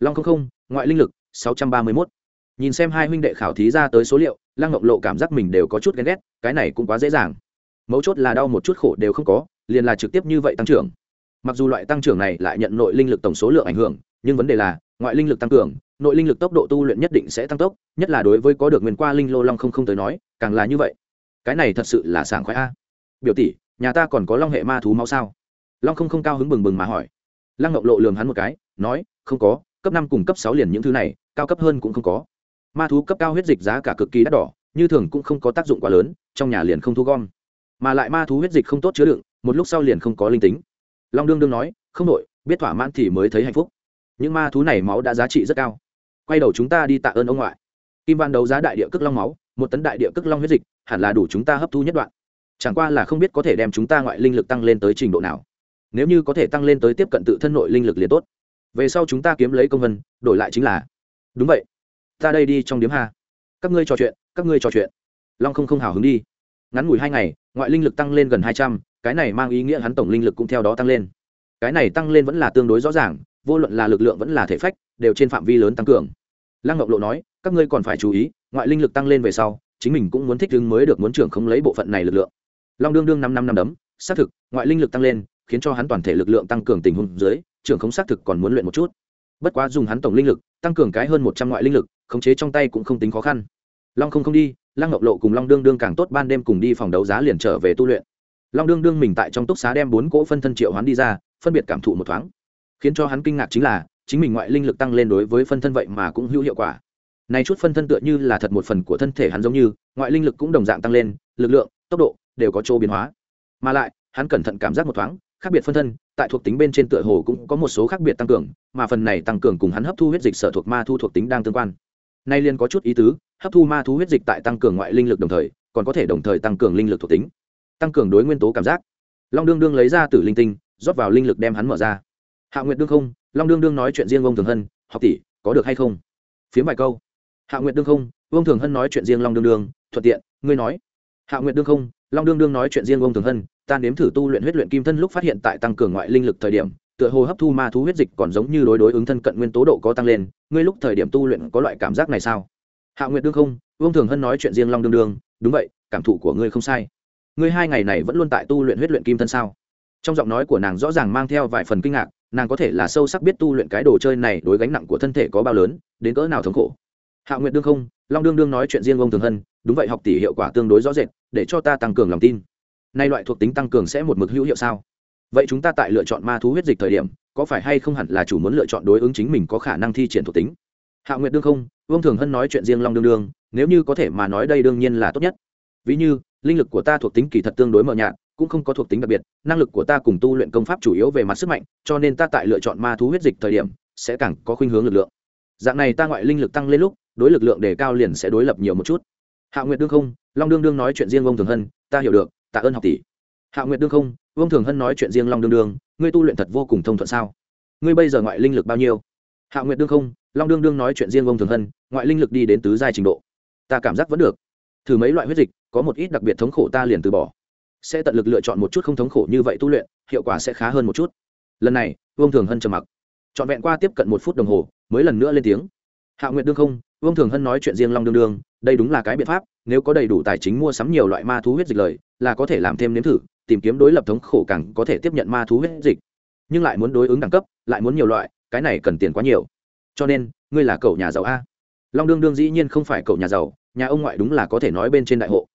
long không không, ngoại linh lực 631. nhìn xem hai huynh đệ khảo thí ra tới số liệu, lăng ngọc lộ cảm giác mình đều có chút ghen ghét, cái này cũng quá dễ dàng mấu chốt là đau một chút khổ đều không có, liền là trực tiếp như vậy tăng trưởng mặc dù loại tăng trưởng này lại nhận nội linh lực tổng số lượng ảnh hưởng nhưng vấn đề là, ngoại linh lực tăng cường, nội linh lực tốc độ tu luyện nhất định sẽ tăng tốc, nhất là đối với có được nguyên qua linh lô long không không tới nói, càng là như vậy. Cái này thật sự là sảng khoái a. Biểu tỷ, nhà ta còn có long hệ ma thú máu sao? Long không không cao hứng bừng bừng mà hỏi. Lăng ngọc lộ lường hắn một cái, nói, không có, cấp năm cùng cấp sáu liền những thứ này, cao cấp hơn cũng không có. Ma thú cấp cao huyết dịch giá cả cực kỳ đắt đỏ, như thường cũng không có tác dụng quá lớn, trong nhà liền không thu gom. Mà lại ma thú huyết dịch không tốt chứa đựng, một lúc sau liền không có linh tính. Long đương đương nói, không đội biết thỏa mãn thì mới thấy hạnh phúc những ma thú này máu đã giá trị rất cao. Quay đầu chúng ta đi tạ ơn ông ngoại. Kim văn đấu giá đại địa cước long máu, một tấn đại địa cước long huyết dịch, hẳn là đủ chúng ta hấp thu nhất đoạn. Chẳng qua là không biết có thể đem chúng ta ngoại linh lực tăng lên tới trình độ nào. Nếu như có thể tăng lên tới tiếp cận tự thân nội linh lực liền tốt. Về sau chúng ta kiếm lấy công vân, đổi lại chính là đúng vậy. Ta đây đi trong điếm hà các ngươi trò chuyện, các ngươi trò chuyện. Long không không hào hứng đi. Ngắn ngủi hai ngày, ngoại linh lực tăng lên gần hai trăm, cái này mang ý nghĩa hắn tổng linh lực cũng theo đó tăng lên. Cái này tăng lên vẫn là tương đối rõ ràng vô luận là lực lượng vẫn là thể phách, đều trên phạm vi lớn tăng cường. Lăng ngọc lộ nói, các ngươi còn phải chú ý, ngoại linh lực tăng lên về sau, chính mình cũng muốn thích ứng mới được muốn trưởng không lấy bộ phận này lực lượng. Long đương đương năm năm năm đấm, xác thực, ngoại linh lực tăng lên, khiến cho hắn toàn thể lực lượng tăng cường tình huống dưới, trưởng không xác thực còn muốn luyện một chút. Bất quá dùng hắn tổng linh lực, tăng cường cái hơn một trăm ngoại linh lực, khống chế trong tay cũng không tính khó khăn. Long không không đi, lăng ngọc lộ cùng long đương đương càng tốt ban đêm cùng đi phòng đấu giá liền trở về tu luyện. Long đương đương mình tại trong túc xá đem bốn cỗ phân thân triệu hoán đi ra, phân biệt cảm thụ một thoáng khiến cho hắn kinh ngạc chính là, chính mình ngoại linh lực tăng lên đối với phân thân vậy mà cũng hữu hiệu quả. Này chút phân thân tựa như là thật một phần của thân thể hắn giống như, ngoại linh lực cũng đồng dạng tăng lên, lực lượng, tốc độ đều có chỗ biến hóa. Mà lại, hắn cẩn thận cảm giác một thoáng, khác biệt phân thân, tại thuộc tính bên trên tựa hồ cũng có một số khác biệt tăng cường, mà phần này tăng cường cùng hắn hấp thu huyết dịch sở thuộc ma thu thuộc tính đang tương quan. Nay liên có chút ý tứ, hấp thu ma thu huyết dịch tại tăng cường ngoại linh lực đồng thời, còn có thể đồng thời tăng cường linh lực thuộc tính. Tăng cường đối nguyên tố cảm giác. Long đương đương lấy ra từ linh tinh, rót vào linh lực đem hắn mở ra hạ nguyệt đương không, long đương đương nói chuyện riêng ông thường hân, học tỷ, có được hay không? Phiếm vài câu. Hạ nguyệt đương không ông thường hân nói chuyện riêng long đương đương, thuận tiện, ngươi nói. Hạ nguyệt đương không, long đương đương nói chuyện riêng ông thường hân, ta nếm thử tu luyện huyết luyện kim thân lúc phát hiện tại tăng cường ngoại linh lực thời điểm, tựa hồ hấp thu ma thú huyết dịch còn giống như đối đối ứng thân cận nguyên tố độ có tăng lên, ngươi lúc thời điểm tu luyện có loại cảm giác này sao? Hạ nguyệt đương không, vương thường hân nói chuyện riêng long đương đương, đúng vậy, cảm thụ của ngươi không sai. Ngươi hai ngày này vẫn luôn tại tu luyện huyết luyện kim thân sao? Trong giọng nói của nàng rõ ràng mang theo vài phần kinh ngạc, nàng có thể là sâu sắc biết tu luyện cái đồ chơi này đối gánh nặng của thân thể có bao lớn, đến cỡ nào thống khổ. Hạ nguyện đương không, long đương đương nói chuyện riêng ông thường hân, đúng vậy học tỷ hiệu quả tương đối rõ rệt, để cho ta tăng cường lòng tin. Nay loại thuộc tính tăng cường sẽ một mực hữu hiệu sao? Vậy chúng ta tại lựa chọn ma thú huyết dịch thời điểm, có phải hay không hẳn là chủ muốn lựa chọn đối ứng chính mình có khả năng thi triển thuộc tính? Hạ nguyệt đương không vương thường hân nói chuyện riêng long đương đương, nếu như có thể mà nói đây đương nhiên là tốt nhất. Ví như, linh lực của ta thuộc tính kỳ thật tương đối mờ nhạt cũng không có thuộc tính đặc biệt, năng lực của ta cùng tu luyện công pháp chủ yếu về mặt sức mạnh, cho nên ta tại lựa chọn ma thú huyết dịch thời điểm, sẽ càng có khuynh hướng lực lượng. Dạng này ta ngoại linh lực tăng lên lúc, đối lực lượng đề cao liền sẽ đối lập nhiều một chút. Hạ nguyệt đương không, long đương đương nói chuyện riêng ông thường hân, ta hiểu được, tạ ơn học tỷ. Hạ nguyệt đương không ông thường hân nói chuyện riêng long đương đương, ngươi tu luyện thật vô cùng thông thuận sao? Ngươi bây giờ ngoại linh lực bao nhiêu? Hạ nguyệt đương không, long đương đương nói chuyện riêng ông thường hân, ngoại linh lực đi đến tứ giai trình độ. Ta cảm giác vẫn được. Thử mấy loại huyết dịch, có một ít đặc biệt thống khổ ta liền từ bỏ sẽ tận lực lựa chọn một chút không thống khổ như vậy tu luyện, hiệu quả sẽ khá hơn một chút. Lần này, vương thường hân trầm mặc. Trọn vẹn qua tiếp cận một phút đồng hồ, mới lần nữa lên tiếng. Hạ nguyệt đương không, vương thường hân nói chuyện riêng long đương đương, đây đúng là cái biện pháp, nếu có đầy đủ tài chính mua sắm nhiều loại ma thú huyết dịch lời, là có thể làm thêm nếm thử, tìm kiếm đối lập thống khổ càng có thể tiếp nhận ma thú huyết dịch. Nhưng lại muốn đối ứng đẳng cấp, lại muốn nhiều loại, cái này cần tiền quá nhiều. Cho nên, ngươi là cậu nhà giàu a. Long đương đương dĩ nhiên không phải cậu nhà giàu, nhà ông ngoại đúng là có thể nói bên trên đại hộ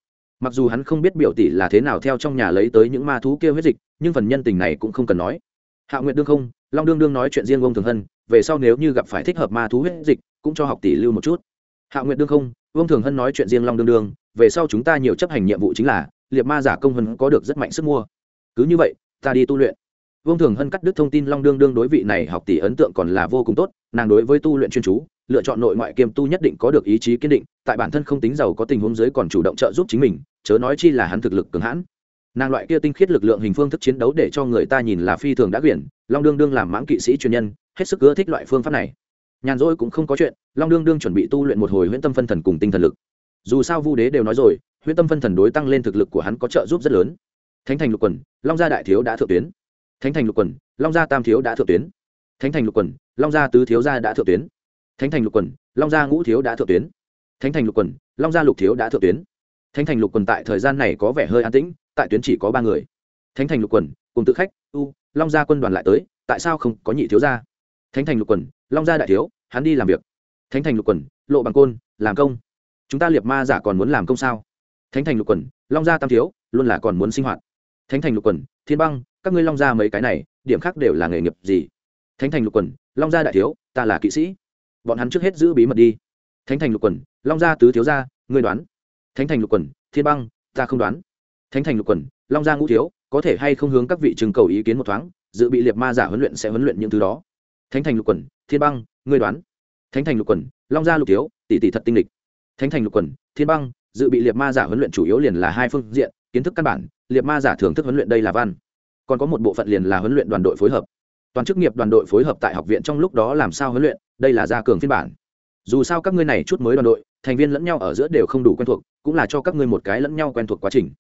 mặc dù hắn không biết biểu tỷ là thế nào theo trong nhà lấy tới những ma thú kia huyết dịch, nhưng phần nhân tình này cũng không cần nói. Hạ nguyện đương không, long đương đương nói chuyện riêng ông thường hân, về sau nếu như gặp phải thích hợp ma thú huyết dịch, cũng cho học tỷ lưu một chút. Hạ nguyện đương không ông thường hân nói chuyện riêng long đương đương, về sau chúng ta nhiều chấp hành nhiệm vụ chính là, liệt ma giả công hân có được rất mạnh sức mua. Cứ như vậy, ta đi tu luyện. Vương thường hân cắt đứt thông tin long đương đương đối vị này học tỷ ấn tượng còn là vô cùng tốt, nàng đối với tu luyện chuyên chú, lựa chọn nội ngoại kiêm tu nhất định có được ý chí kiên định, tại bản thân không tính giàu có tình huống dưới còn chủ động trợ giúp chính mình chớ nói chi là hắn thực lực cường hãn. Nàng loại kia tinh khiết lực lượng hình phương thức chiến đấu để cho người ta nhìn là phi thường đã quyển, long đương đương làm mãng kỵ sĩ chuyên nhân, hết sức ưa thích loại phương pháp này. Nhàn rỗi cũng không có chuyện, long đương đương chuẩn bị tu luyện một hồi huyễn tâm phân thần cùng tinh thần lực. Dù sao vu đế đều nói rồi, huyễn tâm phân thần đối tăng lên thực lực của hắn có trợ giúp rất lớn. Thánh thành lục quần, long gia đại thiếu đã thượng tuyến. Thánh thành lục quần, long gia tam thiếu đã thượng tuyến. Thánh thành lục quần, long gia tứ thiếu gia đã thượng tuyến. Thánh thành lục quần, long gia ngũ thiếu đã thượng tuyến. Thánh thành lục quần, long gia lục thiếu đã thượng tuyến thánh thành lục quần tại thời gian này có vẻ hơi an tĩnh, tại tuyến chỉ có ba người. Thánh thành lục quần, cùng tự khách, u, long gia quân đoàn lại tới, tại sao không có nhị thiếu gia? Thánh thành lục quần, long gia đại thiếu, hắn đi làm việc. Thánh thành lục quần, lộ bằng côn, làm công. Chúng ta liệt ma giả còn muốn làm công sao? Thánh thành lục quần, long gia tam thiếu, luôn là còn muốn sinh hoạt. Thánh thành lục quần, thiên băng, các ngươi long gia mấy cái này, điểm khác đều là nghề nghiệp gì? Thánh thành lục quần, long gia đại thiếu, ta là kỵ sĩ. Bọn hắn trước hết giữ bí mật đi. Thánh thành lục quần, long gia tứ thiếu gia, ngươi đoán? Thánh thành lục quần, thiên băng, ta không đoán. Thánh thành lục quần, long gia ngũ thiếu, có thể hay không hướng các vị trưng cầu ý kiến một thoáng, dự bị liệt ma giả huấn luyện sẽ huấn luyện những thứ đó. Thánh thành lục quần, thiên băng, ngươi đoán. Thánh thành lục quần, long gia lục thiếu, tỷ tỷ thật tinh lịch thánh thành lục quần, thiên băng, dự bị liệt ma giả huấn luyện chủ yếu liền là hai phương diện, kiến thức căn bản, liệt ma giả thưởng thức huấn luyện đây là văn. Còn có một bộ phận liền là huấn luyện đoàn đội phối hợp. Toàn chức nghiệp đoàn đội phối hợp tại học viện trong lúc đó làm sao huấn luyện, đây là gia cường phiên bản. Dù sao các ngươi này chút mới đoàn đội, thành viên lẫn nhau ở giữa đều không đủ quen thuộc cũng là cho các ngươi một cái lẫn nhau quen thuộc quá trình.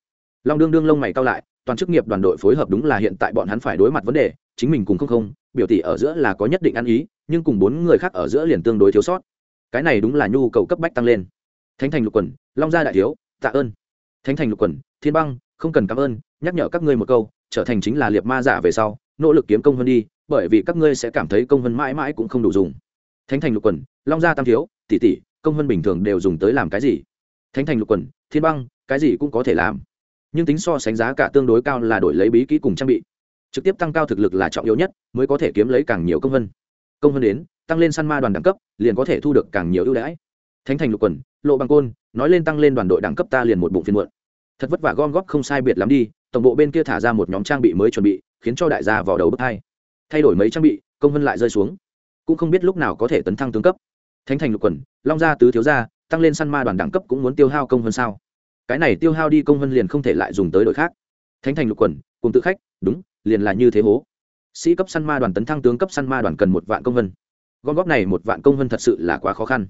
Long đương đương lông mày cao lại, toàn chức nghiệp đoàn đội phối hợp đúng là hiện tại bọn hắn phải đối mặt vấn đề, chính mình cùng không không, biểu tỷ ở giữa là có nhất định ăn ý, nhưng cùng bốn người khác ở giữa liền tương đối thiếu sót. Cái này đúng là nhu cầu cấp bách tăng lên. Thánh thành lục quần, long gia đại thiếu, tạ ơn. Thánh thành lục quần, thiên băng, không cần cảm ơn, nhắc nhở các ngươi một câu, trở thành chính là liệt ma giả về sau, nỗ lực kiếm công hơn đi, bởi vì các ngươi sẽ cảm thấy công hơn mãi mãi cũng không đủ dùng. Thánh thành lục quần, long gia tam thiếu, tỷ tỷ, công hơn bình thường đều dùng tới làm cái gì? Thánh thành lục quần, thiên băng, cái gì cũng có thể làm. Nhưng tính so sánh giá cả tương đối cao là đổi lấy bí kỹ cùng trang bị. Trực tiếp tăng cao thực lực là trọng yếu nhất, mới có thể kiếm lấy càng nhiều công hơn. Công hơn đến, tăng lên săn ma đoàn đẳng cấp, liền có thể thu được càng nhiều ưu đãi. Thánh thành lục quần, lộ bằng côn, nói lên tăng lên đoàn đội đẳng cấp ta liền một bụng phiên muộn. Thật vất vả gom góp không sai biệt lắm đi, tổng bộ bên kia thả ra một nhóm trang bị mới chuẩn bị, khiến cho đại gia vào đầu bước hai. Thay đổi mấy trang bị, công vân lại rơi xuống. Cũng không biết lúc nào có thể tấn thăng tướng cấp. Thánh thành lục quần, long gia tứ thiếu gia tăng lên săn ma đoàn đẳng cấp cũng muốn tiêu hao công hơn sao? Cái này tiêu hao đi công hơn liền không thể lại dùng tới đội khác. Thánh thành lục quần, cùng tự khách, đúng, liền là như thế hố. Sĩ cấp săn ma đoàn tấn thăng tướng cấp săn ma đoàn cần một vạn công vân gom góp này một vạn công vân thật sự là quá khó khăn.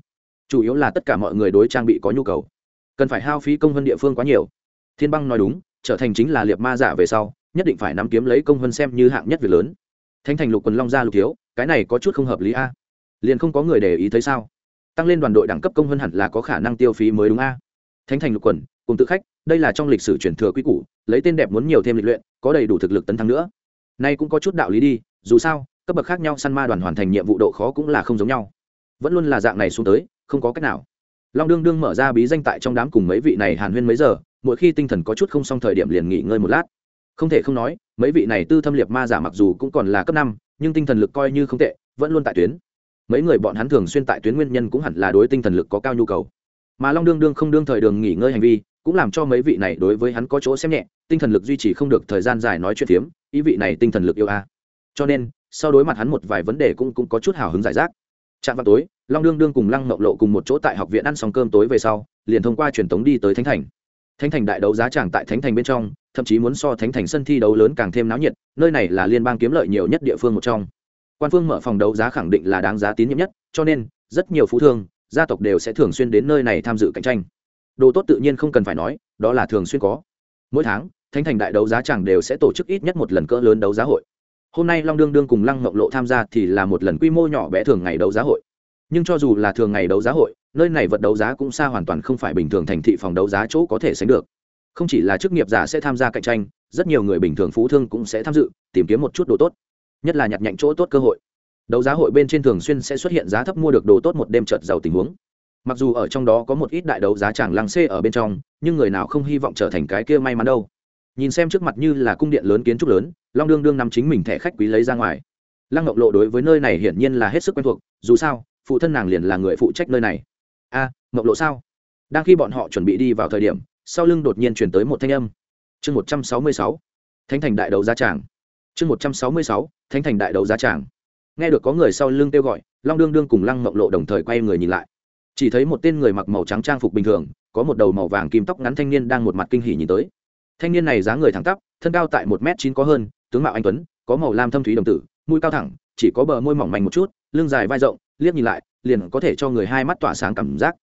Chủ yếu là tất cả mọi người đối trang bị có nhu cầu. Cần phải hao phí công vân địa phương quá nhiều. Thiên băng nói đúng, trở thành chính là liệt ma giả về sau, nhất định phải nắm kiếm lấy công vân xem như hạng nhất việc lớn. Thánh thành lục quần long gia lục thiếu, cái này có chút không hợp lý a. Liền không có người để ý thấy sao? Tăng lên đoàn đội đẳng cấp công hơn hẳn là có khả năng tiêu phí mới đúng a. Thánh thành lục quần, cùng tự khách, đây là trong lịch sử truyền thừa quy củ, lấy tên đẹp muốn nhiều thêm lịch luyện, có đầy đủ thực lực tấn thăng nữa. Nay cũng có chút đạo lý đi, dù sao, cấp bậc khác nhau săn ma đoàn hoàn thành nhiệm vụ độ khó cũng là không giống nhau. Vẫn luôn là dạng này xuống tới, không có cách nào. Long đương đương mở ra bí danh tại trong đám cùng mấy vị này hàn huyên mấy giờ, mỗi khi tinh thần có chút không xong thời điểm liền nghỉ ngơi một lát. Không thể không nói, mấy vị này tư thâm liệt ma giả mặc dù cũng còn là cấp năm, nhưng tinh thần lực coi như không tệ, vẫn luôn tại tuyến mấy người bọn hắn thường xuyên tại tuyến nguyên nhân cũng hẳn là đối tinh thần lực có cao nhu cầu. Mà long đương đương không đương thời đường nghỉ ngơi hành vi, cũng làm cho mấy vị này đối với hắn có chỗ xem nhẹ, tinh thần lực duy trì không được thời gian dài nói chuyện phiếm, ý vị này tinh thần lực yêu a. Cho nên, sau đối mặt hắn một vài vấn đề cũng cũng có chút hào hứng giải rác. Trạm vào tối, long đương đương cùng lăng mộng lộ cùng một chỗ tại học viện ăn xong cơm tối về sau, liền thông qua truyền tống đi tới thánh thành. Thánh thành đại đấu giá tràng tại thánh thành bên trong, thậm chí muốn so thánh thành sân thi đấu lớn càng thêm náo nhiệt, nơi này là liên bang kiếm lợi nhiều nhất địa phương một trong quan phương mở phòng đấu giá khẳng định là đáng giá tín nhiệm nhất, cho nên, rất nhiều phú thương, gia tộc đều sẽ thường xuyên đến nơi này tham dự cạnh tranh. Đồ tốt tự nhiên không cần phải nói, đó là thường xuyên có. Mỗi tháng, thánh thành đại đấu giá chẳng đều sẽ tổ chức ít nhất một lần cỡ lớn đấu giá hội. Hôm nay long đương đương cùng lăng mộng lộ tham gia thì là một lần quy mô nhỏ bé thường ngày đấu giá hội. Nhưng cho dù là thường ngày đấu giá hội, nơi này vật đấu giá cũng xa hoàn toàn không phải bình thường thành thị phòng đấu giá chỗ có thể sánh được. Không chỉ là chức nghiệp giả sẽ tham gia cạnh tranh, rất nhiều người bình thường phú thương cũng sẽ tham dự, tìm kiếm một chút đồ tốt nhất là nhặt nhạnh chỗ tốt cơ hội. Đấu giá hội bên trên thường xuyên sẽ xuất hiện giá thấp mua được đồ tốt một đêm trợt giàu tình huống. Mặc dù ở trong đó có một ít đại đấu giá chẳng lăng xê ở bên trong nhưng người nào không hy vọng trở thành cái kia may mắn đâu. Nhìn xem trước mặt như là cung điện lớn kiến trúc lớn long đương đương nằm chính mình thẻ khách quý lấy ra ngoài. Lăng ngọc lộ đối với nơi này hiển nhiên là hết sức quen thuộc dù sao phụ thân nàng liền là người phụ trách nơi này. A à, ngọc lộ sao? Đang khi bọn họ chuẩn bị đi vào thời điểm sau lưng đột nhiên chuyển tới một thanh âm. Chương một trăm sáu mươi sáu. Thánh thành đại đấu giá tràng chương một trăm sáu mươi sáu, thánh thành đại đấu giá tràng. Nghe được có người sau lưng kêu gọi, long đương đương cùng lăng mộng lộ đồng thời quay người nhìn lại. Chỉ thấy một tên người mặc màu trắng trang phục bình thường, có một đầu màu vàng kim tóc ngắn thanh niên đang một mặt kinh hỉ nhìn tới. Thanh niên này dáng người thẳng tắp, thân cao tại một m chín có hơn, tướng mạo anh tuấn, có màu lam thâm thúy đồng tử, mũi cao thẳng, chỉ có bờ môi mỏng manh một chút, lưng dài vai rộng, liếc nhìn lại, liền có thể cho người hai mắt tỏa sáng cảm giác.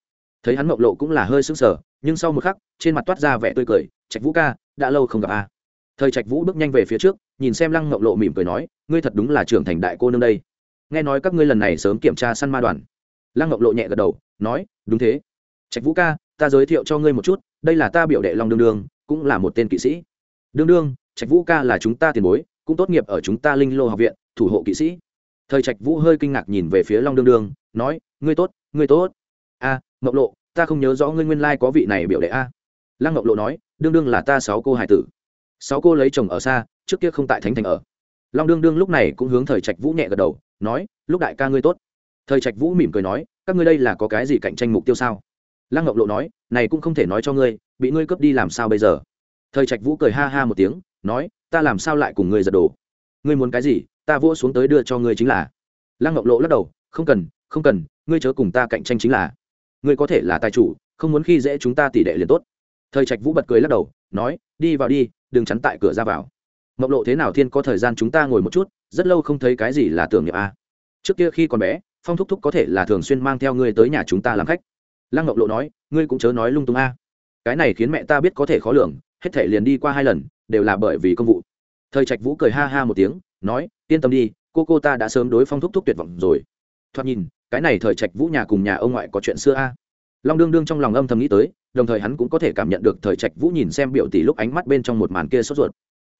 Thấy hắn mộng lộ cũng là hơi sững sờ, nhưng sau một khắc, trên mặt toát ra vẻ tươi cười, trạch vũ ca, đã lâu không gặp a. Thời trạch vũ bước nhanh về phía trước nhìn xem lăng mộng lộ mỉm cười nói ngươi thật đúng là trưởng thành đại cô nương đây. Nghe nói các ngươi lần này sớm kiểm tra săn ma đoàn. Lăng mộng lộ nhẹ gật đầu nói đúng thế. Trạch vũ ca ta giới thiệu cho ngươi một chút đây là ta biểu đệ long đương đương cũng là một tên kỵ sĩ. Đương đương trạch vũ ca là chúng ta tiền bối cũng tốt nghiệp ở chúng ta linh lô học viện thủ hộ kỵ sĩ. Thời trạch vũ hơi kinh ngạc nhìn về phía long đương đương nói ngươi tốt ngươi tốt. A à, ngọc lộ ta không nhớ rõ ngươi nguyên lai có vị này biểu đệ a. Lăng ngọc lộ nói đương đương là ta sáu cô hải tử sáu cô lấy chồng ở xa, trước kia không tại thánh thành ở. Long đương đương lúc này cũng hướng thời trạch vũ nhẹ gật đầu, nói, lúc đại ca ngươi tốt. Thời trạch vũ mỉm cười nói, các ngươi đây là có cái gì cạnh tranh mục tiêu sao? Lăng ngọc lộ nói, này cũng không thể nói cho ngươi, bị ngươi cướp đi làm sao bây giờ? Thời trạch vũ cười ha ha một tiếng, nói, ta làm sao lại cùng ngươi giật đồ? Ngươi muốn cái gì, ta vỗ xuống tới đưa cho ngươi chính là. Lăng ngọc lộ lắc đầu, không cần không cần, ngươi chớ cùng ta cạnh tranh chính là. Ngươi có thể là tài chủ, không muốn khi dễ chúng ta tỷ đệ liền tốt. Thời trạch vũ bật cười lắc đầu, nói đi vào đi, đừng chắn tại cửa ra vào. Mộng lộ, thế nào thiên, có thời gian chúng ta ngồi một chút, rất lâu không thấy cái gì là tưởng niệm a. Trước kia khi còn bé, phong thúc thúc có thể là thường xuyên mang theo ngươi tới nhà chúng ta làm khách. Lăng Mộc lộ nói, ngươi cũng chớ nói lung tung a. Cái này khiến mẹ ta biết có thể khó lường, hết thể liền đi qua hai lần, đều là bởi vì công vụ. Thời trạch vũ cười ha ha một tiếng, nói, yên tâm đi, cô cô ta đã sớm đối phong thúc thúc tuyệt vọng rồi. Thoạt nhìn, cái này thời trạch vũ nhà cùng nhà ông ngoại có chuyện xưa a. Long đương đương trong lòng âm thầm nghĩ tới đồng thời hắn cũng có thể cảm nhận được thời trạch vũ nhìn xem biểu tỷ lúc ánh mắt bên trong một màn kia sốt ruột.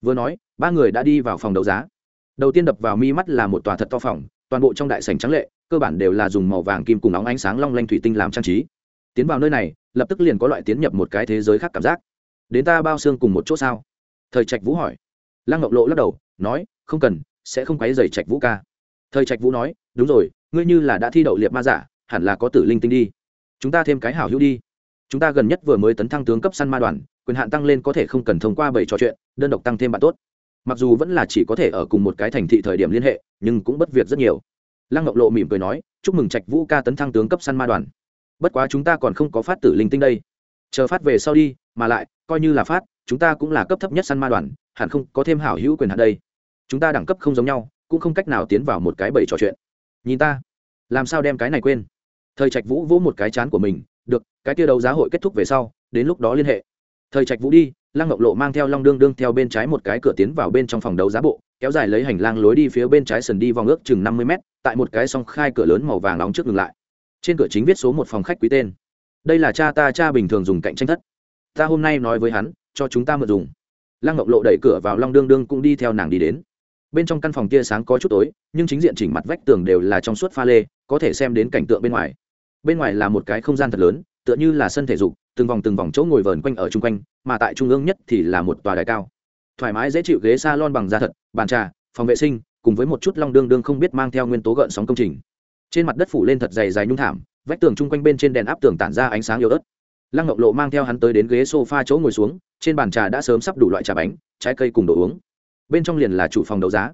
Vừa nói, ba người đã đi vào phòng đấu giá. Đầu tiên đập vào mi mắt là một tòa thật to phòng, toàn bộ trong đại sảnh trắng lệ, cơ bản đều là dùng màu vàng kim cùng óng ánh sáng long lanh thủy tinh làm trang trí. Tiến vào nơi này, lập tức liền có loại tiến nhập một cái thế giới khác cảm giác. Đến ta bao xương cùng một chỗ sao? Thời trạch vũ hỏi. Lăng ngọc lộ lắc đầu, nói, không cần, sẽ không quấy dày trạch vũ ca. Thời trạch vũ nói, đúng rồi, ngươi như là đã thi đậu liệt ma giả, hẳn là có tử linh tinh đi. Chúng ta thêm cái hảo hữu đi chúng ta gần nhất vừa mới tấn thăng tướng cấp săn ma đoàn, quyền hạn tăng lên có thể không cần thông qua bảy trò chuyện, đơn độc tăng thêm bạn tốt. Mặc dù vẫn là chỉ có thể ở cùng một cái thành thị thời điểm liên hệ, nhưng cũng bất việc rất nhiều. Lăng ngọc lộ mỉm cười nói, chúc mừng trạch vũ ca tấn thăng tướng cấp săn ma đoàn. Bất quá chúng ta còn không có phát tử linh tinh đây. Chờ phát về sau đi, mà lại, coi như là phát, chúng ta cũng là cấp thấp nhất săn ma đoàn, hẳn không có thêm hảo hữu quyền hạn đây. Chúng ta đẳng cấp không giống nhau, cũng không cách nào tiến vào một cái bảy trò chuyện. Nhìn ta, làm sao đem cái này quên? Thời trạch vũ vỗ một cái chán của mình được, cái kia đấu giá hội kết thúc về sau, đến lúc đó liên hệ. Thời trạch vũ đi, lăng ngọc lộ mang theo long đương đương theo bên trái một cái cửa tiến vào bên trong phòng đấu giá bộ, kéo dài lấy hành lang lối đi phía bên trái sần đi vòng ước chừng năm mươi mét, tại một cái song khai cửa lớn màu vàng nóng trước ngừng lại. Trên cửa chính viết số một phòng khách quý tên. Đây là cha ta, cha bình thường dùng cạnh tranh thất. Ta hôm nay nói với hắn, cho chúng ta mượn dùng. Lăng ngọc lộ đẩy cửa vào long đương đương cũng đi theo nàng đi đến. Bên trong căn phòng tia sáng có chút tối, nhưng chính diện chỉnh mặt vách tường đều là trong suốt pha lê, có thể xem đến cảnh tượng bên ngoài bên ngoài là một cái không gian thật lớn, tựa như là sân thể dục, từng vòng từng vòng chỗ ngồi vờn quanh ở chung quanh, mà tại trung ương nhất thì là một tòa đài cao. Thoải mái dễ chịu ghế s a lon bằng da thật, bàn trà, phòng vệ sinh, cùng với một chút long đương đương không biết mang theo nguyên tố gợn sóng công trình. Trên mặt đất phủ lên thật dày dài nhung thảm, vách tường chung quanh bên trên đèn áp tường tản ra ánh sáng yếu ớt. Lăng ngọc lộ mang theo hắn tới đến ghế s o f a chỗ ngồi xuống, trên bàn trà đã sớm sắp đủ loại trà bánh, trái cây cùng đồ uống. Bên trong liền là chủ phòng đấu giá.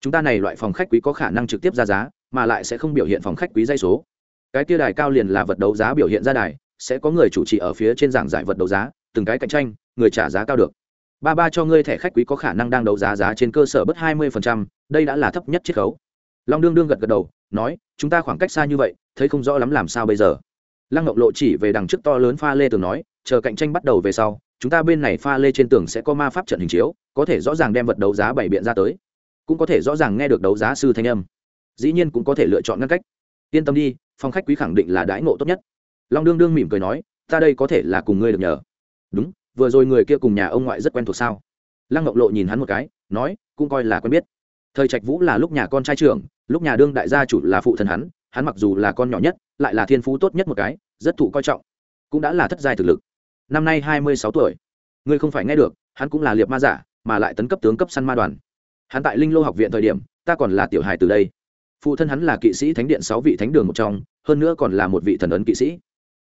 Chúng ta này loại phòng khách quý có khả năng trực tiếp ra giá, mà lại sẽ không biểu hiện phòng khách quý dây số cái kia đài cao liền là vật đấu giá biểu hiện ra đài, sẽ có người chủ trì ở phía trên giảng giải vật đấu giá, từng cái cạnh tranh, người trả giá cao được. Ba ba cho ngươi thẻ khách quý có khả năng đang đấu giá giá trên cơ sở bất hai mươi đây đã là thấp nhất chiết khấu. Long đương đương gật gật đầu, nói, chúng ta khoảng cách xa như vậy, thấy không rõ lắm làm sao bây giờ. Lăng ngọc lộ chỉ về đằng trước to lớn pha lê tường nói, chờ cạnh tranh bắt đầu về sau, chúng ta bên này pha lê trên tường sẽ có ma pháp trận hình chiếu, có thể rõ ràng đem vật đấu giá bảy biện ra tới. Cũng có thể rõ ràng nghe được đấu giá sư thanh âm. Dĩ nhiên cũng có thể lựa chọn ngăn cách. Yên tâm đi phong khách quý khẳng định là đãi ngộ tốt nhất. Long đương đương mỉm cười nói, ta đây có thể là cùng ngươi được nhờ. Đúng, vừa rồi người kia cùng nhà ông ngoại rất quen thuộc sao? Lăng ngọc lộ nhìn hắn một cái, nói, cũng coi là quen biết. Thời trạch vũ là lúc nhà con trai trưởng, lúc nhà đương đại gia chủ là phụ thần hắn hắn mặc dù là con nhỏ nhất, lại là thiên phú tốt nhất một cái, rất thụ coi trọng, cũng đã là thất giai thực lực. Năm nay hai mươi sáu tuổi. Ngươi không phải nghe được, hắn cũng là liệt ma giả, mà lại tấn cấp tướng cấp săn ma đoàn. Hắn tại linh lô học viện thời điểm, ta còn là tiểu hài từ đây phụ thân hắn là kỵ sĩ thánh điện sáu vị thánh đường một trong, hơn nữa còn là một vị thần ấn kỵ sĩ.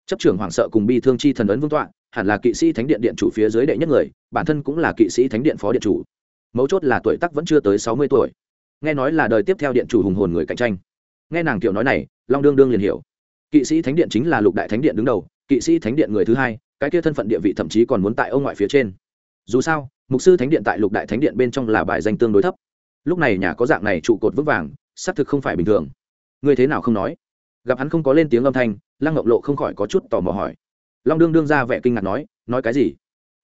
Chấp trưởng hoàng sợ cùng bi thương chi thần ấn vương tọa, hẳn là kỵ sĩ thánh điện điện chủ phía dưới đệ nhất người, bản thân cũng là kỵ sĩ thánh điện phó điện chủ. Mấu chốt là tuổi tắc vẫn chưa tới sáu mươi tuổi. Nghe nói là đời tiếp theo điện chủ hùng hồn người cạnh tranh. Nghe nàng kiểu nói này, long đương đương liền hiểu. Kỵ sĩ thánh điện chính là lục đại thánh điện đứng đầu, kỵ sĩ thánh điện người thứ hai, cái kia thân phận địa vị thậm chí còn muốn tại ông ngoại phía trên. Dù sao, mục sư thánh điện tại lục đại thánh điện bên trong là bài danh tương đối thấp. Lúc này nhà có dạng này trụ cột vững vàng xác thực không phải bình thường. Ngươi thế nào không nói? Gặp hắn không có lên tiếng âm thanh, lăng ngọc lộ không khỏi có chút tò mò hỏi. Long đương đương ra vẻ kinh ngạc nói nói cái gì?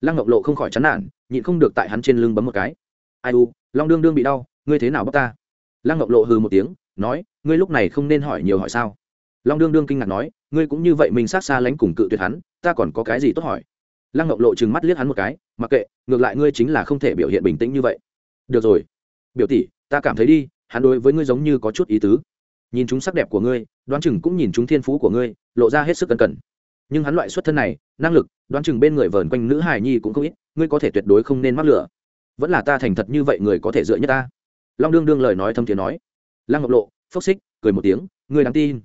Lăng ngọc lộ không khỏi chán nản, nhịn không được tại hắn trên lưng bấm một cái. Ai u, long đương đương bị đau, ngươi thế nào bóc ta? Lăng ngọc lộ hừ một tiếng, nói, ngươi lúc này không nên hỏi nhiều hỏi sao? Long đương đương kinh ngạc nói, ngươi cũng như vậy mình sát xa lánh cùng cự tuyệt hắn, ta còn có cái gì tốt hỏi? Lăng ngọc lộ trừng mắt liếc hắn một cái, mặc kệ, ngược lại ngươi chính là không thể biểu hiện bình tĩnh như vậy. Được rồi. Biểu tỷ, ta cảm thấy đi hắn đối với ngươi giống như có chút ý tứ. Nhìn chúng sắc đẹp của ngươi, đoán chừng cũng nhìn chúng thiên phú của ngươi, lộ ra hết sức cẩn cẩn. Nhưng hắn loại xuất thân này, năng lực, đoán chừng bên người vờn quanh nữ hài nhi cũng không ít, ngươi có thể tuyệt đối không nên mắc lửa vẫn là ta thành thật như vậy người có thể dựa nhất ta. Long đương đương lời nói thâm thiền nói. Lăng ngọc lộ, phốc xích, cười một tiếng, ngươi đáng tin.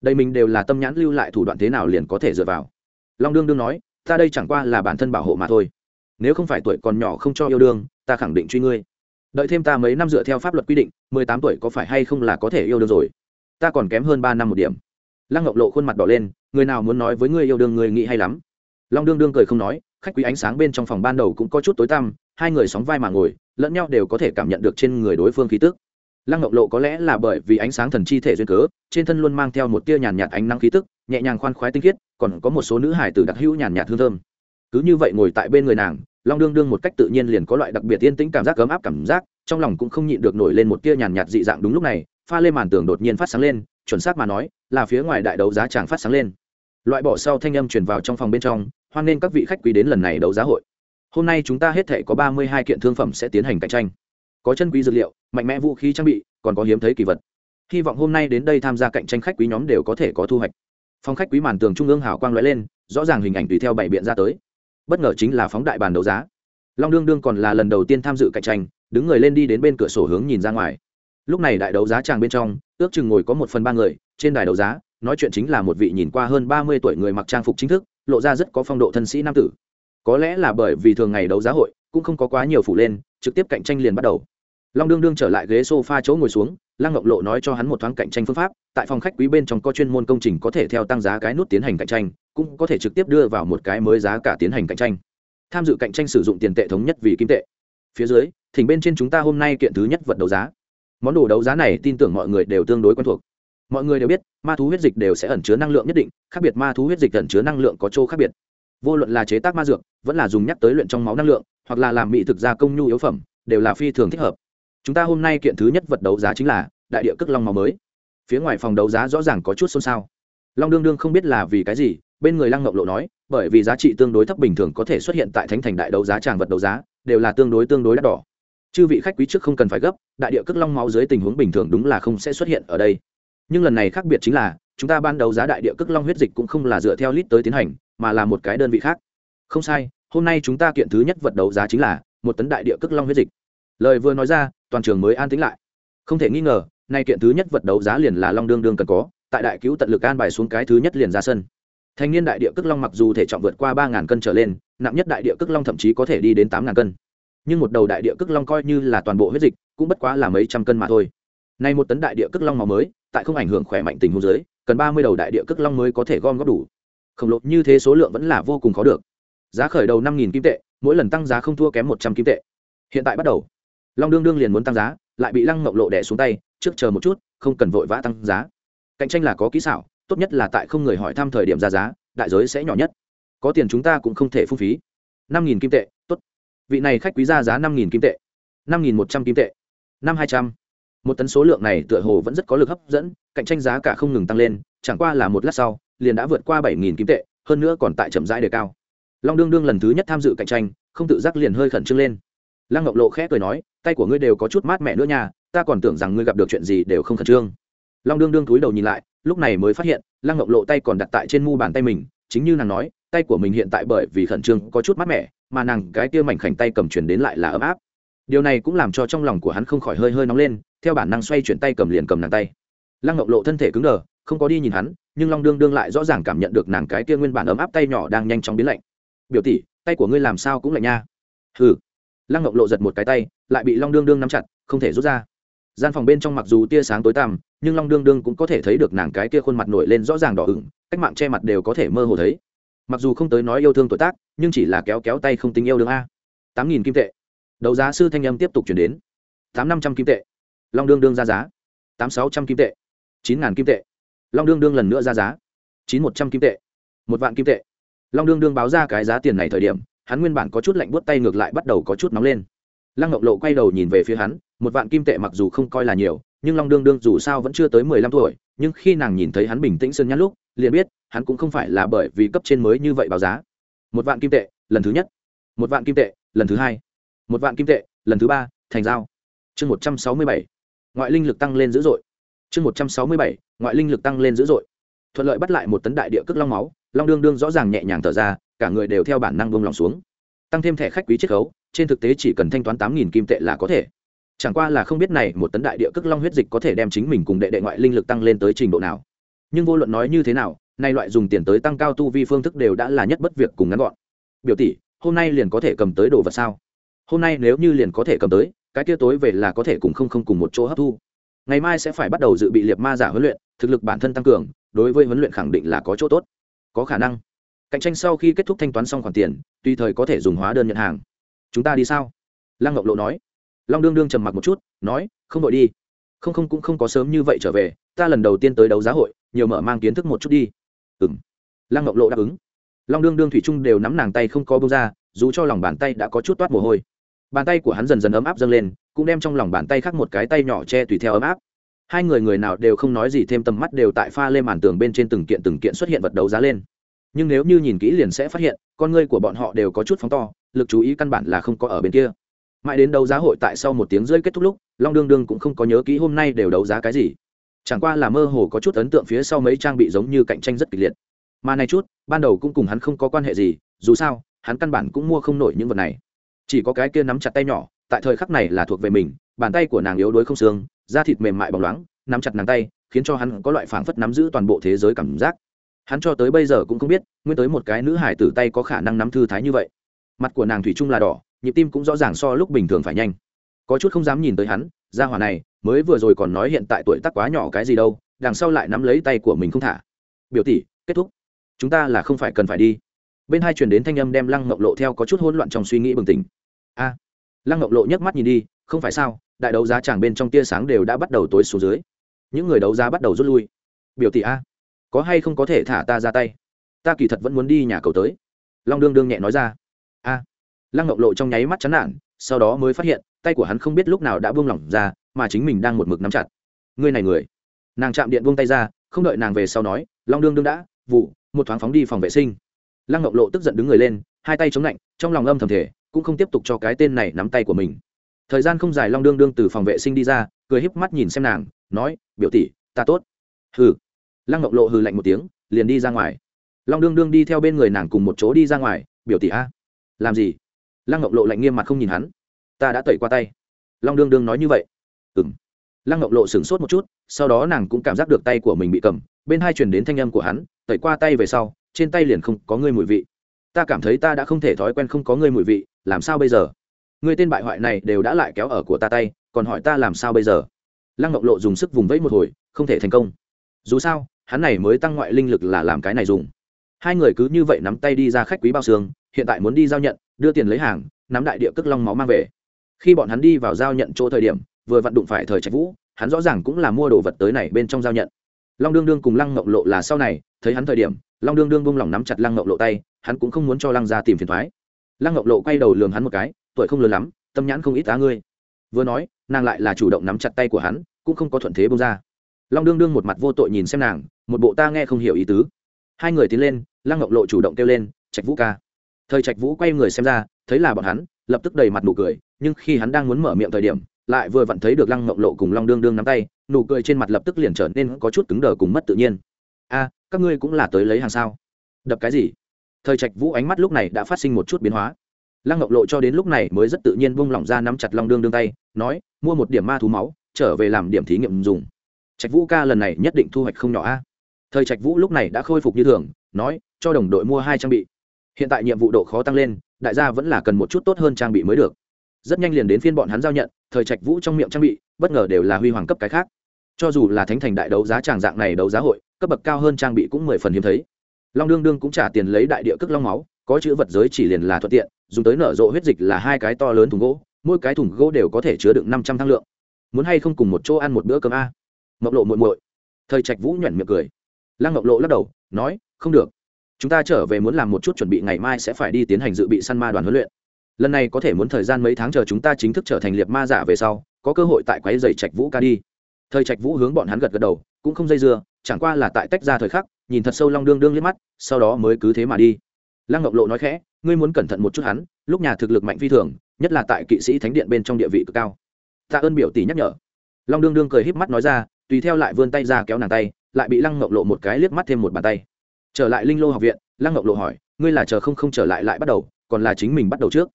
Đây mình đều là tâm nhãn lưu lại thủ đoạn thế nào liền có thể dựa vào. Long đương đương nói, ta đây chẳng qua là bản thân bảo hộ mà thôi. Nếu không phải tuổi còn nhỏ không cho yêu đương, ta khẳng định truy ngươi đợi thêm ta mấy năm dựa theo pháp luật quy định, mười tám tuổi có phải hay không là có thể yêu đương rồi? Ta còn kém hơn ba năm một điểm. Lăng ngọc lộ khuôn mặt đỏ lên, người nào muốn nói với người yêu đương người nghĩ hay lắm. Long đương đương cười không nói, khách quý ánh sáng bên trong phòng ban đầu cũng có chút tối tăm, hai người sóng vai mà ngồi, lẫn nhau đều có thể cảm nhận được trên người đối phương khí tức. Lăng ngọc lộ có lẽ là bởi vì ánh sáng thần chi thể duyên cớ, trên thân luôn mang theo một tia nhàn nhạt ánh nắng khí tức, nhẹ nhàng khoan khoái tinh khiết, còn có một số nữ hải tử đặc hữu nhàn nhạt hương thơm. Cứ như vậy ngồi tại bên người nàng long đương đương một cách tự nhiên liền có loại đặc biệt yên tĩnh cảm giác, ấm áp cảm giác, trong lòng cũng không nhịn được nổi lên một tia nhàn nhạt dị dạng đúng lúc này, pha lên màn tường đột nhiên phát sáng lên, chuẩn xác mà nói, là phía ngoài đại đấu giá tràng phát sáng lên. Loại bỏ sau thanh âm truyền vào trong phòng bên trong, hoan nên các vị khách quý đến lần này đấu giá hội. Hôm nay chúng ta hết thể có ba mươi hai kiện thương phẩm sẽ tiến hành cạnh tranh. Có chân quý dược liệu, mạnh mẽ vũ khí trang bị, còn có hiếm thấy kỳ vật. Hy vọng hôm nay đến đây tham gia cạnh tranh khách quý nhóm đều có thể có thu hoạch. Phòng khách quý màn tường trung ương hảo quang lóe lên, rõ ràng hình ảnh tùy theo bảy biện ra tới bất ngờ chính là phóng đại bàn đấu giá. Long đương đương còn là lần đầu tiên tham dự cạnh tranh, đứng người lên đi đến bên cửa sổ hướng nhìn ra ngoài. Lúc này đại đấu giá tràng bên trong, ước chừng ngồi có một phần ba người, trên đài đấu giá, nói chuyện chính là một vị nhìn qua hơn ba mươi tuổi người mặc trang phục chính thức, lộ ra rất có phong độ thân sĩ nam tử. Có lẽ là bởi vì thường ngày đấu giá hội, cũng không có quá nhiều phủ lên, trực tiếp cạnh tranh liền bắt đầu. Long đương đương trở lại ghế s o f a chỗ ngồi xuống, lăng ngọc lộ nói cho hắn một thoáng cạnh tranh phương pháp, tại phòng khách quý bên trong có chuyên môn công trình có thể theo tăng giá cái nút tiến hành cạnh tranh cũng có thể trực tiếp đưa vào một cái mới giá cả tiến hành cạnh tranh. Tham dự cạnh tranh sử dụng tiền tệ thống nhất vì kim tệ. Phía dưới, thỉnh bên trên chúng ta hôm nay kiện thứ nhất vật đấu giá. Món đồ đấu giá này tin tưởng mọi người đều tương đối quen thuộc. Mọi người đều biết, ma thú huyết dịch đều sẽ ẩn chứa năng lượng nhất định, khác biệt ma thú huyết dịch ẩn chứa năng lượng có chỗ khác biệt. Vô luận là chế tác ma dược, vẫn là dùng nhắc tới luyện trong máu năng lượng, hoặc là làm mỹ thực gia công nhu yếu phẩm, đều là phi thường thích hợp. Chúng ta hôm nay kiện thứ nhất vật đấu giá chính là đại địa cước long máu mới. Phía ngoài phòng đấu giá rõ ràng có chút xôn xao long đương đương không biết là vì cái gì, bên người lăng ngọc lộ nói, bởi vì giá trị tương đối thấp bình thường có thể xuất hiện tại thánh thành đại đấu giá, tràng vật đấu giá, đều là tương đối tương đối đắt đỏ. Chư vị khách quý trước không cần phải gấp, đại địa cước long máu dưới tình huống bình thường đúng là không sẽ xuất hiện ở đây. Nhưng lần này khác biệt chính là, chúng ta ban đầu giá đại địa cước long huyết dịch cũng không là dựa theo lít tới tiến hành, mà là một cái đơn vị khác. Không sai, hôm nay chúng ta kiện thứ nhất vật đấu giá chính là một tấn đại địa cước long huyết dịch. Lời vừa nói ra, toàn trường mới an tĩnh lại. Không thể nghi ngờ, nay kiện thứ nhất vật đấu giá liền là long đương đương cần có tại đại cứu tận lực an bài xuống cái thứ nhất liền ra sân. Thanh niên đại địa cước long mặc dù thể trọng vượt qua ba ngàn cân trở lên, nặng nhất đại địa cước long thậm chí có thể đi đến tám ngàn cân. Nhưng một đầu đại địa cước long coi như là toàn bộ huyết dịch, cũng bất quá là mấy trăm cân mà thôi. Nay một tấn đại địa cước long màu mới, tại không ảnh hưởng khỏe mạnh tình huống dưới, cần ba mươi đầu đại địa cước long mới có thể gom góp đủ. Khổng lồ như thế số lượng vẫn là vô cùng khó được. Giá khởi đầu năm nghìn kim tệ, mỗi lần tăng giá không thua kém một trăm kim tệ. Hiện tại bắt đầu, long đương đương liền muốn tăng giá, lại bị lăng mộng lộ đẻ xuống tay, trước chờ một chút, không cần vội vã tăng giá cạnh tranh là có kỹ xảo, tốt nhất là tại không người hỏi thăm thời điểm ra giá, đại giới sẽ nhỏ nhất. Có tiền chúng ta cũng không thể phung phí. Năm nghìn kim tệ, tốt. Vị này khách quý ra giá năm nghìn kim tệ. Năm nghìn một trăm kim tệ. Năm hai trăm. Một tấn số lượng này tựa hồ vẫn rất có lực hấp dẫn, cạnh tranh giá cả không ngừng tăng lên, chẳng qua là một lát sau, liền đã vượt qua bảy nghìn kim tệ, hơn nữa còn tại chậm rãi đề cao. Long đương đương lần thứ nhất tham dự cạnh tranh, không tự giác liền hơi khẩn trương lên. Lăng ngọc lộ khẽ cười nói, tay của ngươi đều có chút mát mẻ nữa nha, ta còn tưởng rằng ngươi gặp được chuyện gì đều không khẩn trương long đương đương túi đầu nhìn lại, lúc này mới phát hiện, lăng ngọc lộ tay còn đặt tại trên mu bàn tay mình, chính như nàng nói, tay của mình hiện tại bởi vì khẩn trương có chút mát mẻ, mà nàng cái kia mảnh khảnh tay cầm chuyển đến lại là ấm áp. Điều này cũng làm cho trong lòng của hắn không khỏi hơi hơi nóng lên, theo bản năng xoay chuyển tay cầm liền cầm nàng tay. Lăng ngọc lộ thân thể cứng đờ, không có đi nhìn hắn, nhưng long đương đương lại rõ ràng cảm nhận được nàng cái kia nguyên bản ấm áp tay nhỏ đang nhanh chóng biến lạnh. Biểu tỷ, tay của ngươi làm sao cũng lạnh nha. Hừ. Lăng ngọc lộ giật một cái tay, lại bị long đương đương nắm chặt, không thể rút ra. Gian phòng bên trong mặc dù tia sáng tối tăm nhưng long đương đương cũng có thể thấy được nàng cái kia khuôn mặt nổi lên rõ ràng đỏ ửng, cách mạng che mặt đều có thể mơ hồ thấy. Mặc dù không tới nói yêu thương tuổi tác, nhưng chỉ là kéo kéo tay không tính yêu đương a. Tám nghìn kim tệ. Đấu giá sư thanh âm tiếp tục chuyển đến. Tám năm trăm kim tệ. Long đương đương ra giá. Tám sáu trăm kim tệ. Chín ngàn kim tệ. Long đương đương lần nữa ra giá. Chín một trăm kim tệ. Một vạn kim tệ. Long đương đương báo ra cái giá tiền này thời điểm, hắn nguyên bản có chút lạnh buốt tay ngược lại bắt đầu có chút nóng lên. Lăng ngọc lộ quay đầu nhìn về phía hắn, một vạn kim tệ mặc dù không coi là nhiều nhưng long đương đương dù sao vẫn chưa tới mười lăm tuổi, nhưng khi nàng nhìn thấy hắn bình tĩnh sơn nhát lúc, liền biết, hắn cũng không phải là bởi vì cấp trên mới như vậy báo giá. Một vạn kim tệ, lần thứ nhất. Một vạn kim tệ, lần thứ hai. Một vạn kim tệ, lần thứ ba, thành giao. Chương một trăm sáu mươi bảy. Ngoại linh lực tăng lên dữ dội. Chương một trăm sáu mươi bảy, ngoại linh lực tăng lên dữ dội. Thuận lợi bắt lại một tấn đại địa cước long máu, long đương đương rõ ràng nhẹ nhàng thở ra, cả người đều theo bản năng bông lòng xuống. Tăng thêm thẻ khách quý chiết khấu, trên thực tế chỉ cần thanh toán tám nghìn kim tệ là có thể chẳng qua là không biết này một tấn đại địa cước long huyết dịch có thể đem chính mình cùng đệ đệ ngoại linh lực tăng lên tới trình độ nào. Nhưng vô luận nói như thế nào nay loại dùng tiền tới tăng cao tu vi phương thức đều đã là nhất bất việc cùng ngắn gọn. Biểu tỷ, hôm nay liền có thể cầm tới đồ vật sao? Hôm nay nếu như liền có thể cầm tới, cái kia tối về là có thể cùng không không cùng một chỗ hấp thu. Ngày mai sẽ phải bắt đầu dự bị liệt ma giả huấn luyện, thực lực bản thân tăng cường, đối với huấn luyện khẳng định là có chỗ tốt. Có khả năng. Cạnh tranh sau khi kết thúc thanh toán xong khoản tiền, tùy thời có thể dùng hóa đơn nhận hàng. Chúng ta đi sao? Lăng ngọc lộ nói long đương đương trầm mặc một chút, nói, không vội đi. Không không cũng không có sớm như vậy trở về, ta lần đầu tiên tới đấu giá hội, nhiều mở mang kiến thức một chút đi. Ừ m lăng ngọc lộ đáp ứng. Long đương đương thủy trung đều nắm nàng tay không có bông ra, dù cho lòng bàn tay đã có chút toát mồ hôi. Bàn tay của hắn dần dần ấm áp dâng lên, cũng đem trong lòng bàn tay khác một cái tay nhỏ che tùy theo ấm áp. Hai người người nào đều không nói gì, thêm tầm mắt đều tại pha lên màn tường bên trên từng kiện từng kiện xuất hiện vật đấu giá lên. Nhưng nếu như nhìn kỹ liền sẽ phát hiện, con ngươi của bọn họ đều có chút phóng to, lực chú ý căn bản là không có ở bên kia mãi đến đấu giá hội tại sau một tiếng rưỡi kết thúc lúc, long đương đương cũng không có nhớ kỹ hôm nay đều đấu giá cái gì. Chẳng qua là mơ hồ có chút ấn tượng phía sau mấy trang bị giống như cạnh tranh rất kịch liệt. Mà này chút, ban đầu cũng cùng hắn không có quan hệ gì, dù sao, hắn căn bản cũng mua không nổi những vật này. Chỉ có cái kia nắm chặt tay nhỏ, tại thời khắc này là thuộc về mình, bàn tay của nàng yếu đuối không xương, da thịt mềm mại bóng loáng, nắm chặt nàng tay, khiến cho hắn có loại phảng phất nắm giữ toàn bộ thế giới cảm giác. Hắn cho tới bây giờ cũng không biết, nguyên tới một cái nữ hải tử tay có khả năng nắm thư thái như vậy. Mặt của nàng thủy chung là đỏ nhịp tim cũng rõ ràng so lúc bình thường phải nhanh. Có chút không dám nhìn tới hắn ra hỏa này, mới vừa rồi còn nói hiện tại tuổi tác quá nhỏ cái gì đâu, đằng sau lại nắm lấy tay của mình không thả. Biểu tỷ, kết thúc. Chúng ta là không phải cần phải đi. Bên hai truyền đến thanh âm đem lăng ngọc lộ theo có chút hỗn loạn trong suy nghĩ bừng tỉnh. A. Lăng ngọc lộ nhấc mắt nhìn đi, không phải sao, đại đấu giá chẳng bên trong tia sáng đều đã bắt đầu tối xuống dưới. Những người đấu giá bắt đầu rút lui. Biểu tỷ a. Có hay không có thể thả ta ra tay? Ta kỳ thật vẫn muốn đi nhà cầu tới. Long đương đương nhẹ nói ra. A lăng ngọc lộ trong nháy mắt chán nản, sau đó mới phát hiện, tay của hắn không biết lúc nào đã buông lỏng ra, mà chính mình đang một mực nắm chặt. Ngươi này người. Nàng chạm điện buông tay ra, không đợi nàng về sau nói, long đương đương đã, vụ, một thoáng phóng đi phòng vệ sinh. Lăng ngọc lộ tức giận đứng người lên, hai tay chống lạnh, trong lòng âm thầm thể cũng không tiếp tục cho cái tên này nắm tay của mình. Thời gian không dài long đương đương từ phòng vệ sinh đi ra, cười híp mắt nhìn xem nàng, nói, biểu tỷ, ta tốt. Hừ. Lăng ngọc lộ hừ lạnh một tiếng, liền đi ra ngoài. Long đương đương đi theo bên người nàng cùng một chỗ đi ra ngoài, biểu tỷ a, làm gì? Lăng ngọc lộ lạnh nghiêm mặt không nhìn hắn. Ta đã tẩy qua tay. Long đương đương nói như vậy. Ừ m lăng ngọc lộ sửng sốt một chút, sau đó nàng cũng cảm giác được tay của mình bị cầm, bên hai truyền đến thanh âm của hắn, tẩy qua tay về sau, trên tay liền không có ngươi mùi vị. Ta cảm thấy ta đã không thể thói quen không có ngươi mùi vị, làm sao bây giờ? Ngươi tên bại hoại này đều đã lại kéo ở của ta tay, còn hỏi ta làm sao bây giờ? Lăng ngọc lộ dùng sức vùng vẫy một hồi, không thể thành công. Dù sao, hắn này mới tăng ngoại linh lực là làm cái này dùng. Hai người cứ như vậy nắm tay đi ra khách quý bao xương, hiện tại muốn đi giao nhận đưa tiền lấy hàng, nắm đại địa cước long máu mang về. Khi bọn hắn đi vào giao nhận chỗ thời điểm, vừa vặn đụng phải thời trạch vũ, hắn rõ ràng cũng là mua đồ vật tới này bên trong giao nhận. Long đương đương cùng lăng ngọc lộ là sau này, thấy hắn thời điểm, long đương đương bông lòng nắm chặt lăng ngọc lộ tay, hắn cũng không muốn cho lăng ra tìm phiền thoái lăng ngọc lộ quay đầu lường hắn một cái, tuổi không lớn lắm, tâm nhãn không ít á ngươi. Vừa nói, nàng lại là chủ động nắm chặt tay của hắn, cũng không có thuận thế bông ra. Long đương đương một mặt vô tội nhìn xem nàng, một bộ ta nghe không hiểu ý tứ. Hai người tiến lên, lăng ngọc lộ chủ động kêu lên, trạch vũ ca thời trạch vũ quay người xem ra, thấy là bọn hắn, lập tức đầy mặt nụ cười, nhưng khi hắn đang muốn mở miệng thời điểm, lại vừa vặn thấy được lăng mộng lộ cùng long đương đương nắm tay, nụ cười trên mặt lập tức liền trở nên có chút cứng đờ cùng mất tự nhiên. A, các ngươi cũng là tới lấy hàng sao? Đập cái gì? Thời trạch vũ ánh mắt lúc này đã phát sinh một chút biến hóa. Lăng ngọc lộ cho đến lúc này mới rất tự nhiên bung lỏng ra nắm chặt long đương đương tay, nói, mua một điểm ma thú máu, trở về làm điểm thí nghiệm dùng. Trạch vũ ca lần này nhất định thu hoạch không nhỏ a. Thời trạch vũ lúc này đã khôi phục như thường, nói, cho đồng đội mua hai trang bị hiện tại nhiệm vụ độ khó tăng lên, đại gia vẫn là cần một chút tốt hơn trang bị mới được. Rất nhanh liền đến phiên bọn hắn giao nhận, thời trạch vũ trong miệng trang bị, bất ngờ đều là huy hoàng cấp cái khác. Cho dù là thánh thành đại đấu giá tràng dạng này đấu giá hội, cấp bậc cao hơn trang bị cũng mười phần hiếm thấy. Long đương đương cũng trả tiền lấy đại địa cước long máu, có chữ vật giới chỉ liền là thuận tiện, dùng tới nở rộ huyết dịch là hai cái to lớn thùng gỗ, mỗi cái thùng gỗ đều có thể chứa được năm trăm thăng lượng. Muốn hay không cùng một chỗ ăn một bữa cơm a? Mộng lộ muội muội. Thời trạch vũ nhuẩn miệng cười. Lăng mộng lộ lắc đầu, nói, không được chúng ta trở về muốn làm một chút chuẩn bị, ngày mai sẽ phải đi tiến hành dự bị săn ma đoàn huấn luyện. Lần này có thể muốn thời gian mấy tháng chờ chúng ta chính thức trở thành liệt ma giả về sau, có cơ hội tại quái dày trạch vũ ca đi. Thời trạch vũ hướng bọn hắn gật gật đầu, cũng không dây dưa, chẳng qua là tại tách ra thời khắc, nhìn thật sâu long đương đương liếc mắt, sau đó mới cứ thế mà đi. Lăng ngọc lộ nói khẽ, ngươi muốn cẩn thận một chút hắn, lúc nhà thực lực mạnh phi thường, nhất là tại kỵ sĩ thánh điện bên trong địa vị cực cao. Tạ ơn biểu tỷ nhắc nhở. Long đương đương cười híp mắt nói ra, tùy theo lại vươn tay ra kéo nàng tay, lại bị lăng ngọc lộ một cái liếc mắt thêm một bàn tay trở lại linh lô học viện, lăng ngọc lộ hỏi, ngươi là chờ không không trở lại lại bắt đầu, còn là chính mình bắt đầu trước?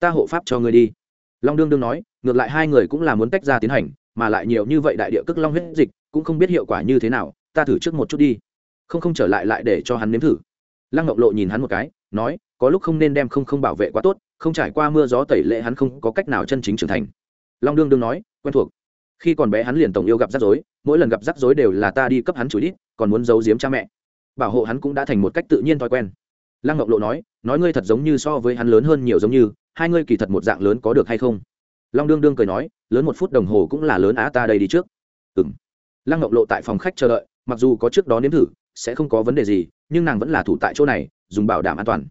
Ta hộ pháp cho ngươi đi. Long đương đương nói, ngược lại hai người cũng là muốn tách ra tiến hành, mà lại nhiều như vậy đại địa cước long huyết dịch, cũng không biết hiệu quả như thế nào, ta thử trước một chút đi. Không không trở lại lại để cho hắn nếm thử. Lăng ngọc lộ nhìn hắn một cái, nói, có lúc không nên đem không không bảo vệ quá tốt, không trải qua mưa gió tẩy lệ hắn không có cách nào chân chính trưởng thành. Long đương đương nói, quen thuộc. Khi còn bé hắn liền tổng yêu gặp rắc rối, mỗi lần gặp rắc rối đều là ta đi cấp hắn chủ đít, còn muốn giấu giếm cha mẹ bảo hộ hắn cũng đã thành một cách tự nhiên thói quen. Lăng ngọc lộ nói nói ngươi thật giống như so với hắn lớn hơn nhiều giống như, hai ngươi kỳ thật một dạng lớn có được hay không? Long đương đương cười nói, lớn một phút đồng hồ cũng là lớn á ta đây đi trước. Ừ m lăng ngọc lộ tại phòng khách chờ đợi, mặc dù có trước đó nếm thử, sẽ không có vấn đề gì, nhưng nàng vẫn là thủ tại chỗ này, dùng bảo đảm an toàn.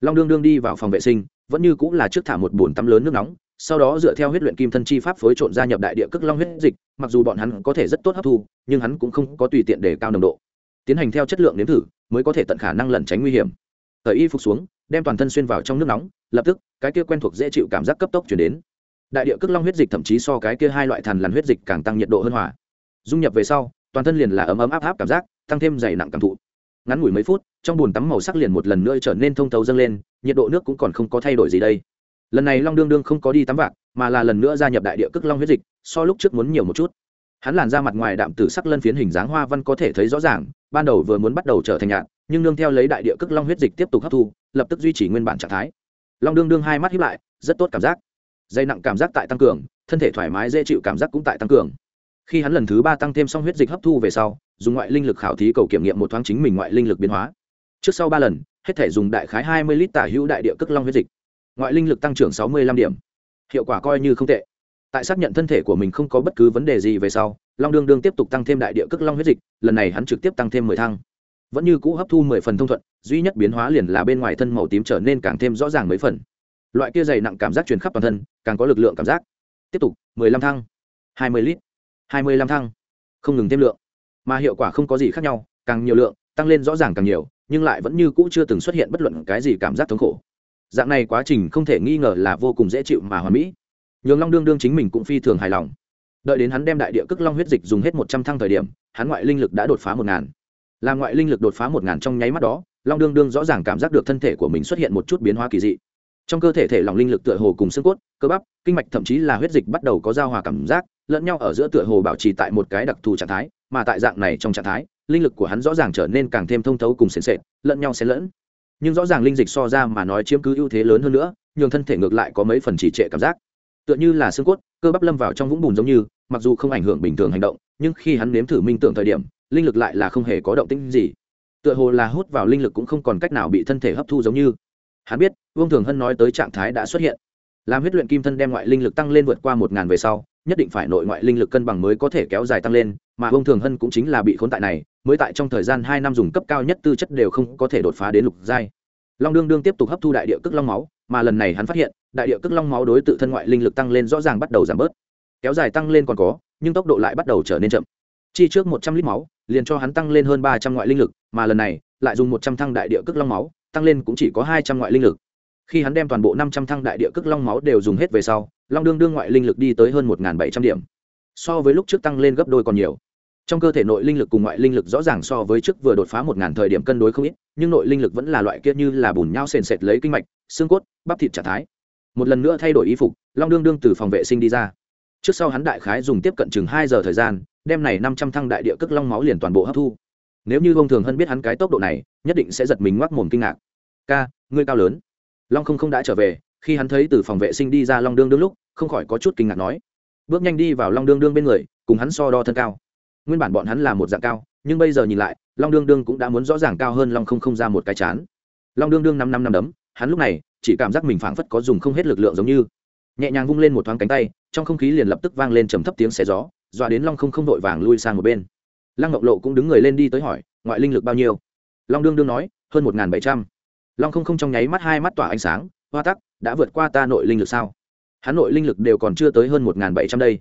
Long đương đương đi vào phòng vệ sinh, vẫn như cũng là trước thả một bồn tắm lớn nước nóng, sau đó dựa theo huyết luyện kim thân chi pháp phối trộn gia nhập đại địa cước long huyết dịch, mặc dù bọn hắn có thể rất tốt hấp thu, nhưng hắn cũng không có tùy tiện để cao nồng độ tiến hành theo chất lượng nếm thử mới có thể tận khả năng lẩn tránh nguy hiểm. Thời y phục xuống, đem toàn thân xuyên vào trong nước nóng, lập tức, cái kia quen thuộc dễ chịu cảm giác cấp tốc chuyển đến. Đại địa cước long huyết dịch thậm chí so cái kia hai loại thằn lằn huyết dịch càng tăng nhiệt độ hơn hòa. Dung nhập về sau, toàn thân liền là ấm ấm áp áp cảm giác, tăng thêm dày nặng cảm thụ. Ngắn ngủi mấy phút, trong bùn tắm màu sắc liền một lần nữa trở nên thông thấu dâng lên, nhiệt độ nước cũng còn không có thay đổi gì đây. Lần này long đương đương không có đi tắm vạc, mà là lần nữa gia nhập đại địa cước long huyết dịch, so lúc trước muốn nhiều một chút. Hắn làn ra mặt ngoài đạm tử sắc lân phiến hình dáng hoa văn có thể thấy rõ ràng ban đầu vừa muốn bắt đầu trở thành nhạt nhưng nương theo lấy đại địa cước long huyết dịch tiếp tục hấp thu, lập tức duy trì nguyên bản trạng thái. Long đương đương hai mắt hiếp lại, rất tốt cảm giác. Dây nặng cảm giác tại tăng cường, thân thể thoải mái dễ chịu cảm giác cũng tại tăng cường. Khi hắn lần thứ ba tăng thêm xong huyết dịch hấp thu về sau, dùng ngoại linh lực khảo thí cầu kiểm nghiệm một thoáng chính mình ngoại linh lực biến hóa. Trước sau ba lần, hết thể dùng đại khái hai mươi lít tả hữu đại địa cước long huyết dịch. Ngoại linh lực tăng trưởng sáu mươi năm điểm. Hiệu quả coi như không tệ. Tại xác nhận thân thể của mình không có bất cứ vấn đề gì về sau long đương đương tiếp tục tăng thêm đại địa cước long huyết dịch, lần này hắn trực tiếp tăng thêm mười thăng. Vẫn như cũ hấp thu mười phần thông thuận, duy nhất biến hóa liền là bên ngoài thân màu tím trở nên càng thêm rõ ràng mấy phần. Loại kia dày nặng cảm giác truyền khắp toàn thân, càng có lực lượng cảm giác. Tiếp tục, mười lăm thăng. Hai mươi lít. Hai mươi lăm thăng. Không ngừng thêm lượng. Mà hiệu quả không có gì khác nhau, càng nhiều lượng, tăng lên rõ ràng càng nhiều, nhưng lại vẫn như cũ chưa từng xuất hiện bất luận cái gì cảm giác thống khổ. Dạng này quá trình không thể nghi ngờ là vô cùng dễ chịu mà hoàn mỹ. Nhường long đương đương chính mình cũng phi thường hài lòng đợi đến hắn đem đại địa cước long huyết dịch dùng hết một trăm thăng thời điểm, hắn ngoại linh lực đã đột phá một ngàn. Làm ngoại linh lực đột phá một ngàn trong nháy mắt đó, long đương đương rõ ràng cảm giác được thân thể của mình xuất hiện một chút biến hóa kỳ dị. Trong cơ thể thể lòng linh lực tựa hồ cùng xương cốt, cơ bắp, kinh mạch thậm chí là huyết dịch bắt đầu có giao hòa cảm giác, lẫn nhau ở giữa tựa hồ bảo trì tại một cái đặc thù trạng thái, mà tại dạng này trong trạng thái, linh lực của hắn rõ ràng trở nên càng thêm thông thấu cùng sền sệt, lẫn nhau xen lẫn. Nhưng rõ ràng linh dịch so ra mà nói chiếm cứ ưu thế lớn hơn nữa, nhường thân thể ngược lại có mấy phần chỉ trệ cảm giác. Tựa như là xương cốt, cơ bắp lâm vào trong vũng bùn giống như mặc dù không ảnh hưởng bình thường hành động, nhưng khi hắn nếm thử minh tưởng thời điểm, linh lực lại là không hề có động tĩnh gì. Tựa hồ là hút vào linh lực cũng không còn cách nào bị thân thể hấp thu giống như. Hắn biết, vương thường hân nói tới trạng thái đã xuất hiện. Làm huyết luyện kim thân đem ngoại linh lực tăng lên vượt qua một ngàn về sau, nhất định phải nội ngoại linh lực cân bằng mới có thể kéo dài tăng lên, mà vương thường hân cũng chính là bị khốn tại này, mới tại trong thời gian hai năm dùng cấp cao nhất tư chất đều không có thể đột phá đến lục giai. Long đương đương tiếp tục hấp thu đại địa cước long máu, mà lần này hắn phát hiện, đại địa cước long máu đối tự thân ngoại linh lực tăng lên rõ ràng bắt đầu giảm bớt kéo dài tăng lên còn có, nhưng tốc độ lại bắt đầu trở nên chậm. Chi trước một trăm lít máu, liền cho hắn tăng lên hơn ba trăm ngoại linh lực, mà lần này, lại dùng một trăm thăng đại địa cước long máu, tăng lên cũng chỉ có hai trăm ngoại linh lực. Khi hắn đem toàn bộ năm trăm thăng đại địa cước long máu đều dùng hết về sau, long đương đương ngoại linh lực đi tới hơn một bảy trăm điểm. So với lúc trước tăng lên gấp đôi còn nhiều. Trong cơ thể nội linh lực cùng ngoại linh lực rõ ràng so với trước vừa đột phá một ngàn thời điểm cân đối không ít, nhưng nội linh lực vẫn là loại kia như là bùn nhau sền sệt lấy kinh mạch, xương cốt, bắp thịt trạng thái. Một lần nữa thay đổi y phục, long đương đương từ phòng vệ sinh đi ra trước sau hắn đại khái dùng tiếp cận chừng hai giờ thời gian, đem này năm trăm thăng đại địa cước long máu liền toàn bộ hấp thu. Nếu như ông thường hơn biết hắn cái tốc độ này, nhất định sẽ giật mình ngoác mồm kinh ngạc. Ca, ngươi cao lớn. Long không không đã trở về, khi hắn thấy từ phòng vệ sinh đi ra long đương đương lúc, không khỏi có chút kinh ngạc nói. Bước nhanh đi vào long đương đương bên người, cùng hắn so đo thân cao. Nguyên bản bọn hắn là một dạng cao, nhưng bây giờ nhìn lại, long đương đương cũng đã muốn rõ ràng cao hơn long không không ra một cái chán. Long đương đương năm năm năm đấm, hắn lúc này, chỉ cảm giác mình phảng phất có dùng không hết lực lượng giống như nhẹ nhàng vung lên một thoáng cánh tay, trong không khí liền lập tức vang lên trầm thấp tiếng xe gió, dọa đến long không không vội vàng lui sang một bên. Lăng ngọc lộ cũng đứng người lên đi tới hỏi, ngoại linh lực bao nhiêu? Long đương đương nói, hơn một bảy trăm. Long không không trong nháy mắt hai mắt tỏa ánh sáng, hoa tắc, đã vượt qua ta nội linh lực sao? Hắn nội linh lực đều còn chưa tới hơn một bảy trăm đây.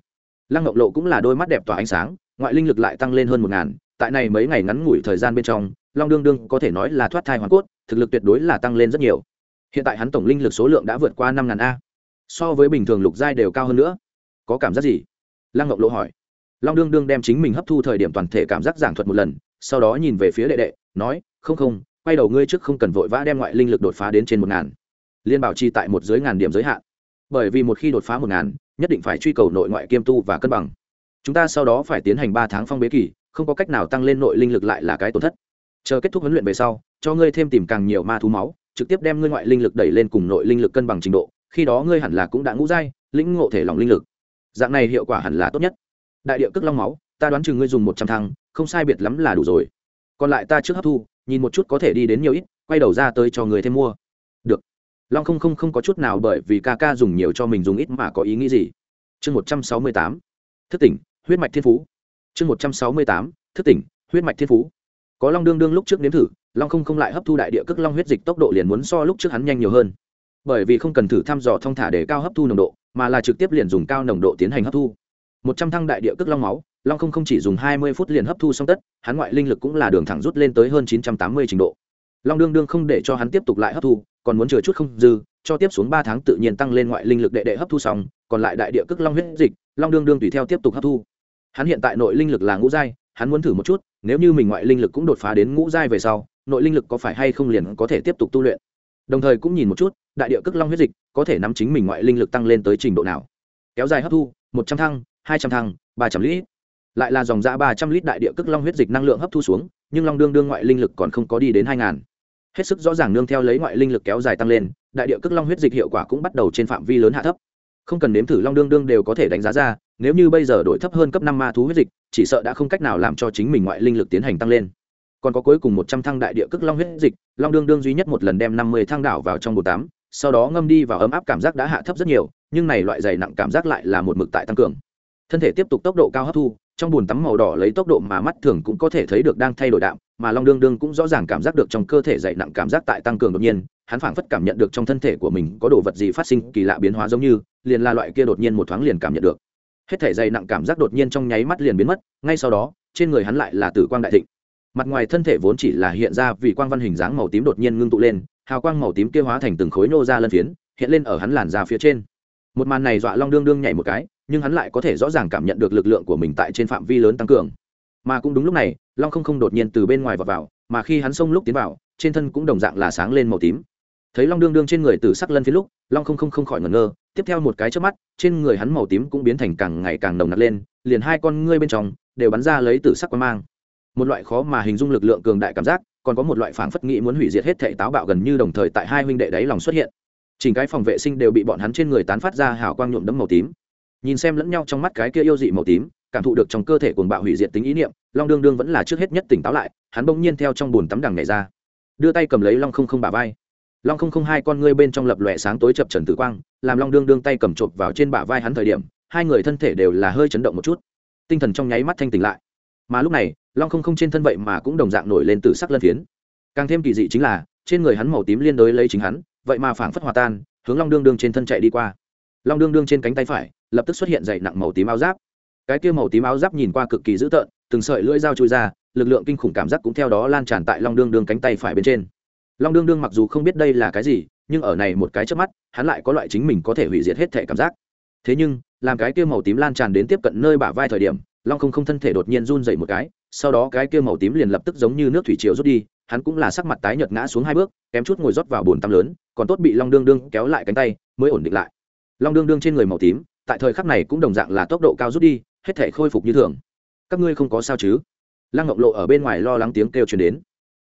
Lăng ngọc lộ cũng là đôi mắt đẹp tỏa ánh sáng, ngoại linh lực lại tăng lên hơn một ngàn, tại này mấy ngày ngắn ngủi thời gian bên trong, long đương đương có thể nói là thoát thai hoàn cốt, thực lực tuyệt đối là tăng lên rất nhiều. Hiện tại hắn tổng linh lực số lượng đã vượt qua năm ngàn a so với bình thường lục giai đều cao hơn nữa. Có cảm giác gì? Lăng ngọc lộ hỏi. Long đương đương đem chính mình hấp thu thời điểm toàn thể cảm giác giảng thuật một lần, sau đó nhìn về phía đệ đệ, nói, không không, quay đầu ngươi trước không cần vội vã đem ngoại linh lực đột phá đến trên một ngàn. Liên bảo chi tại một dưới ngàn điểm giới hạn. Bởi vì một khi đột phá một ngàn, nhất định phải truy cầu nội ngoại kiêm tu và cân bằng. Chúng ta sau đó phải tiến hành ba tháng phong bế kỳ, không có cách nào tăng lên nội linh lực lại là cái tổn thất. Chờ kết thúc huấn luyện về sau, cho ngươi thêm tìm càng nhiều ma thú máu, trực tiếp đem ngươi ngoại linh lực đẩy lên cùng nội linh lực cân bằng trình độ khi đó ngươi hẳn là cũng đã ngũ giai, lĩnh ngộ thể lòng linh lực. Dạng này hiệu quả hẳn là tốt nhất. Đại địa cước long máu, ta đoán chừng ngươi dùng một trăm thăng, không sai biệt lắm là đủ rồi. Còn lại ta trước hấp thu, nhìn một chút có thể đi đến nhiều ít, quay đầu ra tới cho người thêm mua. Được. Long không không không có chút nào bởi vì ca ca dùng nhiều cho mình dùng ít mà có ý nghĩ gì. Chương một trăm sáu mươi tám. Thức tỉnh, huyết mạch thiên phú. Chương một trăm sáu mươi tám. Thức tỉnh, huyết mạch thiên phú. Có long đương đương lúc trước nếm thử, long không không lại hấp thu đại địa cước long huyết dịch tốc độ liền muốn so lúc trước hắn nhanh nhiều hơn bởi vì không cần thử thăm dò thông thả để cao hấp thu nồng độ, mà là trực tiếp liền dùng cao nồng độ tiến hành hấp thu. Một trăm thăng đại địa cước long máu, long không không chỉ dùng hai mươi phút liền hấp thu xong tất, hắn ngoại linh lực cũng là đường thẳng rút lên tới hơn chín trăm tám mươi trình độ. Long đương đương không để cho hắn tiếp tục lại hấp thu, còn muốn chừa chút không dư, cho tiếp xuống ba tháng tự nhiên tăng lên ngoại linh lực đệ đệ hấp thu xong, còn lại đại địa cước long huyết dịch, long đương đương tùy theo tiếp tục hấp thu. Hắn hiện tại nội linh lực là ngũ giai, hắn muốn thử một chút, nếu như mình ngoại linh lực cũng đột phá đến ngũ giai về sau, nội linh lực có phải hay không liền có thể tiếp tục tu luyện đồng thời cũng nhìn một chút, đại địa cước long huyết dịch có thể nắm chính mình ngoại linh lực tăng lên tới trình độ nào. Kéo dài hấp thu, một trăm thăng, hai trăm thăng, ba trăm lít. Lại là dòng giã ba trăm lít đại địa cước long huyết dịch năng lượng hấp thu xuống, nhưng long đương đương ngoại linh lực còn không có đi đến hai ngàn. Hết sức rõ ràng nương theo lấy ngoại linh lực kéo dài tăng lên, đại địa cước long huyết dịch hiệu quả cũng bắt đầu trên phạm vi lớn hạ thấp. Không cần nếm thử long đương đương đều có thể đánh giá ra, nếu như bây giờ đổi thấp hơn cấp năm ma thú huyết dịch, chỉ sợ đã không cách nào làm cho chính mình ngoại linh lực tiến hành tăng lên còn có cuối cùng một trăm thăng đại địa cước long huyết dịch, long đương đương duy nhất một lần đem năm mươi thăng đảo vào trong bột tám sau đó ngâm đi vào ấm áp cảm giác đã hạ thấp rất nhiều, nhưng này loại dày nặng cảm giác lại là một mực tại tăng cường. Thân thể tiếp tục tốc độ cao hấp thu, trong bùn tắm màu đỏ lấy tốc độ mà mắt thường cũng có thể thấy được đang thay đổi đạm, mà long đương đương cũng rõ ràng cảm giác được trong cơ thể dày nặng cảm giác tại tăng cường đột nhiên, hắn phảng phất cảm nhận được trong thân thể của mình có đồ vật gì phát sinh kỳ lạ biến hóa giống như, liền là loại kia đột nhiên một thoáng liền cảm nhận được. Hết thể dày nặng cảm giác đột nhiên trong nháy mắt liền biến mất, ngay sau đó, trên người hắn lại là tử quang đại thịnh mặt ngoài thân thể vốn chỉ là hiện ra vì quang văn hình dáng màu tím đột nhiên ngưng tụ lên hào quang màu tím kia hóa thành từng khối nô ra lân phiến hiện lên ở hắn làn da phía trên. Một màn này dọa long đương đương nhảy một cái nhưng hắn lại có thể rõ ràng cảm nhận được lực lượng của mình tại trên phạm vi lớn tăng cường. Mà cũng đúng lúc này long không không đột nhiên từ bên ngoài vào, vào mà khi hắn xông lúc tiến vào trên thân cũng đồng dạng là sáng lên màu tím. Thấy long đương đương trên người từ sắc lân phía lúc long không không không khỏi ngẩn ngơ tiếp theo một cái trước mắt trên người hắn màu tím cũng biến thành càng ngày càng nồng nặc lên liền hai con ngươi bên trong đều bắn ra lấy từ sắc quang mang một loại khó mà hình dung lực lượng cường đại cảm giác, còn có một loại phảng phất nghĩ muốn hủy diệt hết thể táo bạo gần như đồng thời tại hai huynh đệ đáy lòng xuất hiện. Chỉnh cái phòng vệ sinh đều bị bọn hắn trên người tán phát ra hào quang nhuộm đấm màu tím. Nhìn xem lẫn nhau trong mắt cái kia yêu dị màu tím, cảm thụ được trong cơ thể cuồng bạo hủy diệt tính ý niệm, long đương đương vẫn là trước hết nhất tỉnh táo lại, hắn bỗng nhiên theo trong bùn tắm đằng này ra. Đưa tay cầm lấy long không không bà vai. Long không không hai con ngươi bên trong lập lòe sáng tối chập trần tử quang, làm long đương đương tay cầm chộp vào trên bả vai hắn thời điểm, hai người thân thể đều là hơi chấn động một chút. Tinh thần trong nháy mắt thanh tỉnh lại. Mà lúc này long không không trên thân vậy mà cũng đồng dạng nổi lên từ sắc lân phiến. Càng thêm kỳ dị chính là, trên người hắn màu tím liên đối lấy chính hắn, vậy mà phảng phất hòa tan, hướng long đương đương trên thân chạy đi qua. Long đương đương trên cánh tay phải, lập tức xuất hiện dày nặng màu tím áo giáp. Cái kia màu tím áo giáp nhìn qua cực kỳ dữ tợn, từng sợi lưỡi dao trôi ra, lực lượng kinh khủng cảm giác cũng theo đó lan tràn tại long đương đương cánh tay phải bên trên. Long đương đương mặc dù không biết đây là cái gì, nhưng ở này một cái trước mắt, hắn lại có loại chính mình có thể hủy diệt hết thể cảm giác. Thế nhưng, làm cái kia màu tím lan tràn đến tiếp cận nơi bả vai thời điểm long không không thân thể đột nhiên run dậy một cái, sau đó cái kia màu tím liền lập tức giống như nước thủy triều rút đi, hắn cũng là sắc mặt tái nhợt ngã xuống hai bước, kém chút ngồi rót vào bồn tắm lớn, còn tốt bị long đương đương kéo lại cánh tay, mới ổn định lại. Long đương đương trên người màu tím, tại thời khắc này cũng đồng dạng là tốc độ cao rút đi, hết thể khôi phục như thường. Các ngươi không có sao chứ? Lăng ngọc lộ ở bên ngoài lo lắng tiếng kêu truyền đến.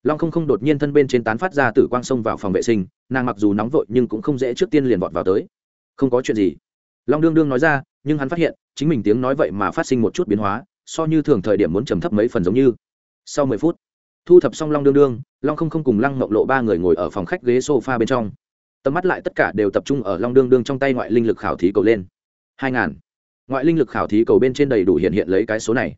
Long không không đột nhiên thân bên trên tán phát ra tử quang xông vào phòng vệ sinh, nàng mặc dù nóng vội nhưng cũng không dễ trước tiên liền vọt vào tới. Không có chuyện gì. Long đương đương nói ra, nhưng hắn phát hiện chính mình tiếng nói vậy mà phát sinh một chút biến hóa, so như thường thời điểm muốn trầm thấp mấy phần giống như. Sau mười phút, thu thập xong long đương đương, long không không cùng lăng mộng lộ ba người ngồi ở phòng khách ghế s o f a bên trong. Tầm mắt lại tất cả đều tập trung ở long đương đương trong tay ngoại linh lực khảo thí cầu lên. Hai ngàn. Ngoại linh lực khảo thí cầu bên trên đầy đủ hiện hiện lấy cái số này.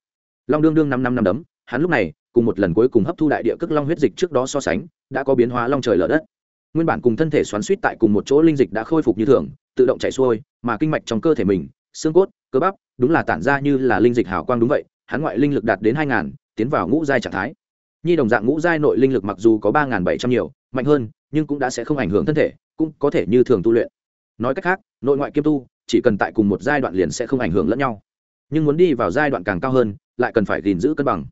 Long đương đương năm năm năm đấm, hắn lúc này, cùng một lần cuối cùng hấp thu đại địa cước long huyết dịch trước đó so sánh, đã có biến hóa long trời lở đất. Nguyên bản cùng thân thể xoắn suýt tại cùng một chỗ linh dịch đã khôi phục như thường, tự động chạy xuôi, mà kinh mạch trong cơ thể mình xương cốt, cơ bắp, đúng là tản ra như là linh dịch hào quang đúng vậy, hắn ngoại linh lực đạt đến hai ngàn, tiến vào ngũ giai trạng thái. Nhi đồng dạng ngũ giai nội linh lực mặc dù có ba ngàn bảy trăm nhiều, mạnh hơn, nhưng cũng đã sẽ không ảnh hưởng thân thể, cũng có thể như thường tu luyện. Nói cách khác, nội ngoại kiêm tu, chỉ cần tại cùng một giai đoạn liền sẽ không ảnh hưởng lẫn nhau. Nhưng muốn đi vào giai đoạn càng cao hơn, lại cần phải gìn giữ cân bằng.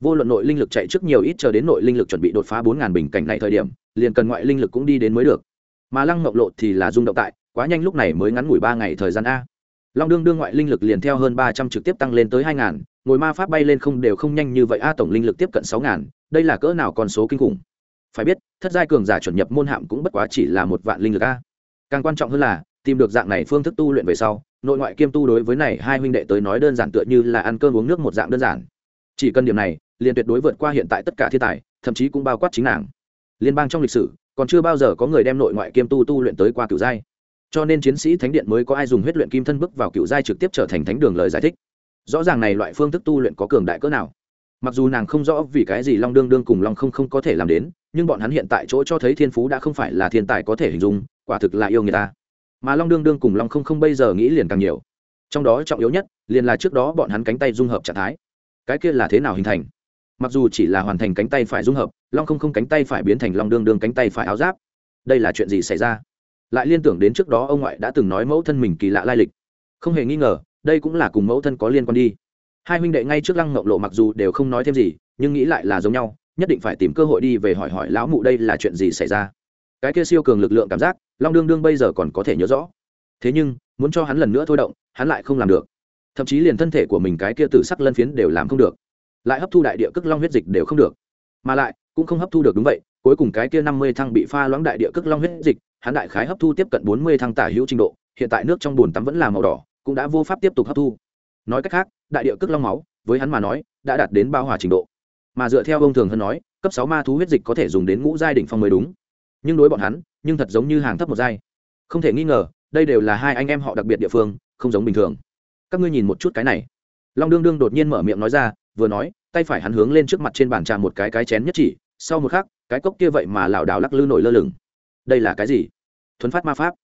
Vô luận nội linh lực chạy trước nhiều ít chờ đến nội linh lực chuẩn bị đột phá bốn ngàn bình cảnh này thời điểm, liền cần ngoại linh lực cũng đi đến mới được. Mà lăng ngọc lộ thì là rung động tại, quá nhanh lúc này mới ngắn ngủi ba ngày thời gian a long đương đương ngoại linh lực liền theo hơn ba trăm trực tiếp tăng lên tới hai ngàn, ngồi ma pháp bay lên không đều không nhanh như vậy, a tổng linh lực tiếp cận sáu ngàn, đây là cỡ nào con số kinh khủng. Phải biết, thất giai cường giả chuẩn nhập môn hạm cũng bất quá chỉ là một vạn linh lực a. Càng quan trọng hơn là, tìm được dạng này phương thức tu luyện về sau, nội ngoại kiêm tu đối với này hai huynh đệ tới nói đơn giản tựa như là ăn cơm uống nước một dạng đơn giản. Chỉ cần điểm này, liền tuyệt đối vượt qua hiện tại tất cả thiên tài, thậm chí cũng bao quát chính nàng. Liên bang trong lịch sử, còn chưa bao giờ có người đem nội ngoại kiêm tu tu luyện tới qua cửu giai cho nên chiến sĩ thánh điện mới có ai dùng huyết luyện kim thân bước vào cựu giai trực tiếp trở thành thánh đường lời giải thích. Rõ ràng này loại phương thức tu luyện có cường đại cỡ nào. Mặc dù nàng không rõ vì cái gì long đương đương cùng long không không có thể làm đến, nhưng bọn hắn hiện tại chỗ cho thấy thiên phú đã không phải là thiên tài có thể hình dung, quả thực là yêu người ta. Mà long đương đương cùng long không không bây giờ nghĩ liền càng nhiều. Trong đó trọng yếu nhất, liền là trước đó bọn hắn cánh tay dung hợp trạng thái. Cái kia là thế nào hình thành? Mặc dù chỉ là hoàn thành cánh tay phải dung hợp, long không không cánh tay phải biến thành long đương đương cánh tay phải áo giáp. Đây là chuyện gì xảy ra? Lại liên tưởng đến trước đó ông ngoại đã từng nói mẫu thân mình kỳ lạ lai lịch. Không hề nghi ngờ, đây cũng là cùng mẫu thân có liên quan đi. Hai huynh đệ ngay trước lăng ngọc lộ mặc dù đều không nói thêm gì, nhưng nghĩ lại là giống nhau, nhất định phải tìm cơ hội đi về hỏi hỏi lão mụ đây là chuyện gì xảy ra. Cái kia siêu cường lực lượng cảm giác, long đương đương bây giờ còn có thể nhớ rõ. Thế nhưng, muốn cho hắn lần nữa thôi động, hắn lại không làm được. Thậm chí liền thân thể của mình cái kia từ sắc lân phiến đều làm không được. Lại hấp thu đại địa cước long huyết dịch đều không được. Mà lại, cũng không hấp thu được đúng vậy, cuối cùng cái kia năm mươi thăng bị pha loãng đại địa cước long huyết dịch hắn đại khái hấp thu tiếp cận bốn mươi thăng tả hữu trình độ, hiện tại nước trong bùn tắm vẫn là màu đỏ, cũng đã vô pháp tiếp tục hấp thu. Nói cách khác, đại địa cước long máu, với hắn mà nói, đã đạt đến bao hòa trình độ. Mà dựa theo ông thường hơn nói, cấp sáu ma thú huyết dịch có thể dùng đến ngũ giai đỉnh phong mới đúng. Nhưng đối bọn hắn, nhưng thật giống như hàng thấp một giai. Không thể nghi ngờ, đây đều là hai anh em họ đặc biệt địa phương, không giống bình thường. Các ngươi nhìn một chút cái này. Long đương đương đột nhiên mở miệng nói ra, vừa nói, tay phải hắn hướng lên trước mặt trên bàn trà một cái cái chén nhất chỉ, sau một khắc, cái cốc kia vậy mà lảo đảo lắc lư nổi lơ lửng đây là cái gì? Thuấn phát ma pháp.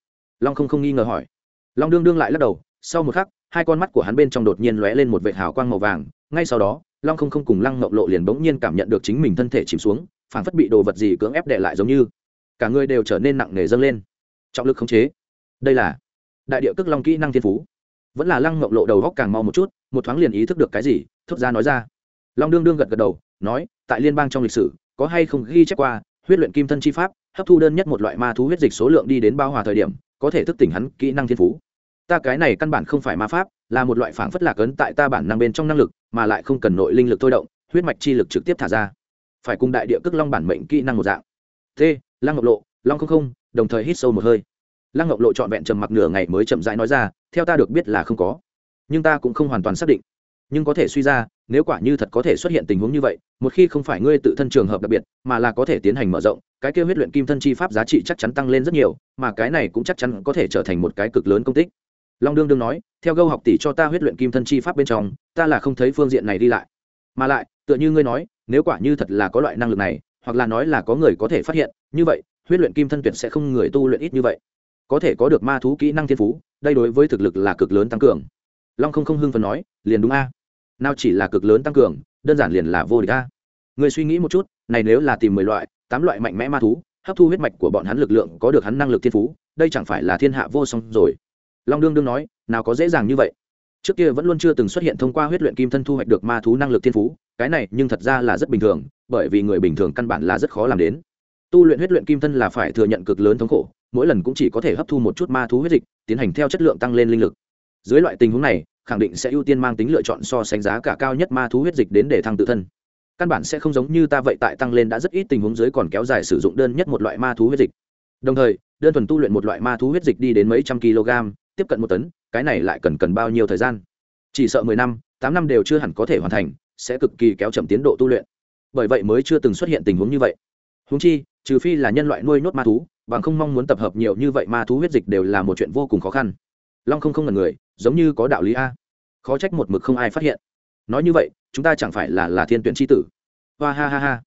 Long không không nghi ngờ hỏi. Long đương đương lại lắc đầu, sau một khắc, hai con mắt của hắn bên trong đột nhiên lóe lên một vệ hào quang màu vàng. Ngay sau đó, long không không cùng lăng ngọc lộ liền bỗng nhiên cảm nhận được chính mình thân thể chìm xuống, phảng phất bị đồ vật gì cưỡng ép đệ lại giống như. Cả người đều trở nên nặng nề dâng lên. Trọng lực khống chế. Đây là đại địa cước long kỹ năng thiên phú. Vẫn là lăng ngọc lộ đầu góc càng mau một chút, một thoáng liền ý thức được cái gì, thốt ra nói ra. Long đương đương gật gật đầu, nói, tại liên bang trong lịch sử, có hay không ghi chép qua huyết luyện kim thân chi pháp hấp thu đơn nhất một loại ma thú huyết dịch số lượng đi đến bao hòa thời điểm, có thể thức tỉnh hắn kỹ năng thiên phú. Ta cái này căn bản không phải ma pháp, là một loại phản phất lạc ấn tại ta bản năng bên trong năng lực, mà lại không cần nội linh lực thôi động, huyết mạch chi lực trực tiếp thả ra. Phải cùng đại địa cước long bản mệnh kỹ năng một dạng. T, lăng ngọc lộ, long không không, đồng thời hít sâu một hơi. Lăng ngọc lộ trọn vẹn trầm mặc nửa ngày mới chậm rãi nói ra, theo ta được biết là không có. Nhưng ta cũng không hoàn toàn xác định. Nhưng có thể suy ra nếu quả như thật có thể xuất hiện tình huống như vậy, một khi không phải ngươi tự thân trường hợp đặc biệt, mà là có thể tiến hành mở rộng, cái kêu huyết luyện kim thân chi pháp giá trị chắc chắn tăng lên rất nhiều, mà cái này cũng chắc chắn có thể trở thành một cái cực lớn công tích. Long đương đương nói, theo gâu học tỷ cho ta huyết luyện kim thân chi pháp bên trong, ta là không thấy phương diện này đi lại. Mà lại, tựa như ngươi nói, nếu quả như thật là có loại năng lực này, hoặc là nói là có người có thể phát hiện, như vậy, huyết luyện kim thân tuyệt sẽ không người tu luyện ít như vậy. Có thể có được ma thú kỹ năng thiên phú, đây đối với thực lực là cực lớn tăng cường. Long không không hưng phần nói, liền đúng a nào chỉ là cực lớn tăng cường, đơn giản liền là vô địch ta người suy nghĩ một chút, này nếu là tìm mười loại, tám loại mạnh mẽ ma thú, hấp thu huyết mạch của bọn hắn lực lượng có được hắn năng lực thiên phú, đây chẳng phải là thiên hạ vô song rồi. Long đương đương nói, nào có dễ dàng như vậy. Trước kia vẫn luôn chưa từng xuất hiện thông qua huyết luyện kim thân thu hoạch được ma thú năng lực thiên phú, cái này nhưng thật ra là rất bình thường, bởi vì người bình thường căn bản là rất khó làm đến. Tu luyện huyết luyện kim thân là phải thừa nhận cực lớn thống khổ, mỗi lần cũng chỉ có thể hấp thu một chút ma thú huyết dịch, tiến hành theo chất lượng tăng lên linh lực. Dưới loại tình huống này khẳng định sẽ ưu tiên mang tính lựa chọn so sánh giá cả cao nhất ma thú huyết dịch đến để thăng tự thân. Căn bản sẽ không giống như ta vậy tại tăng lên đã rất ít tình huống dưới còn kéo dài sử dụng đơn nhất một loại ma thú huyết dịch. Đồng thời, đơn thuần tu luyện một loại ma thú huyết dịch đi đến mấy trăm kg, tiếp cận một tấn, cái này lại cần cần bao nhiêu thời gian? Chỉ sợ mười năm, tám năm đều chưa hẳn có thể hoàn thành, sẽ cực kỳ kéo chậm tiến độ tu luyện. Bởi vậy mới chưa từng xuất hiện tình huống như vậy. Húng chi, trừ phi là nhân loại nuôi nhốt ma thú, bằng không mong muốn tập hợp nhiều như vậy ma thú huyết dịch đều là một chuyện vô cùng khó khăn. Long không không là người giống như có đạo lý a. Khó trách một mực không ai phát hiện. Nói như vậy, chúng ta chẳng phải là là thiên tuyển tri tử. Hoa ha ha ha.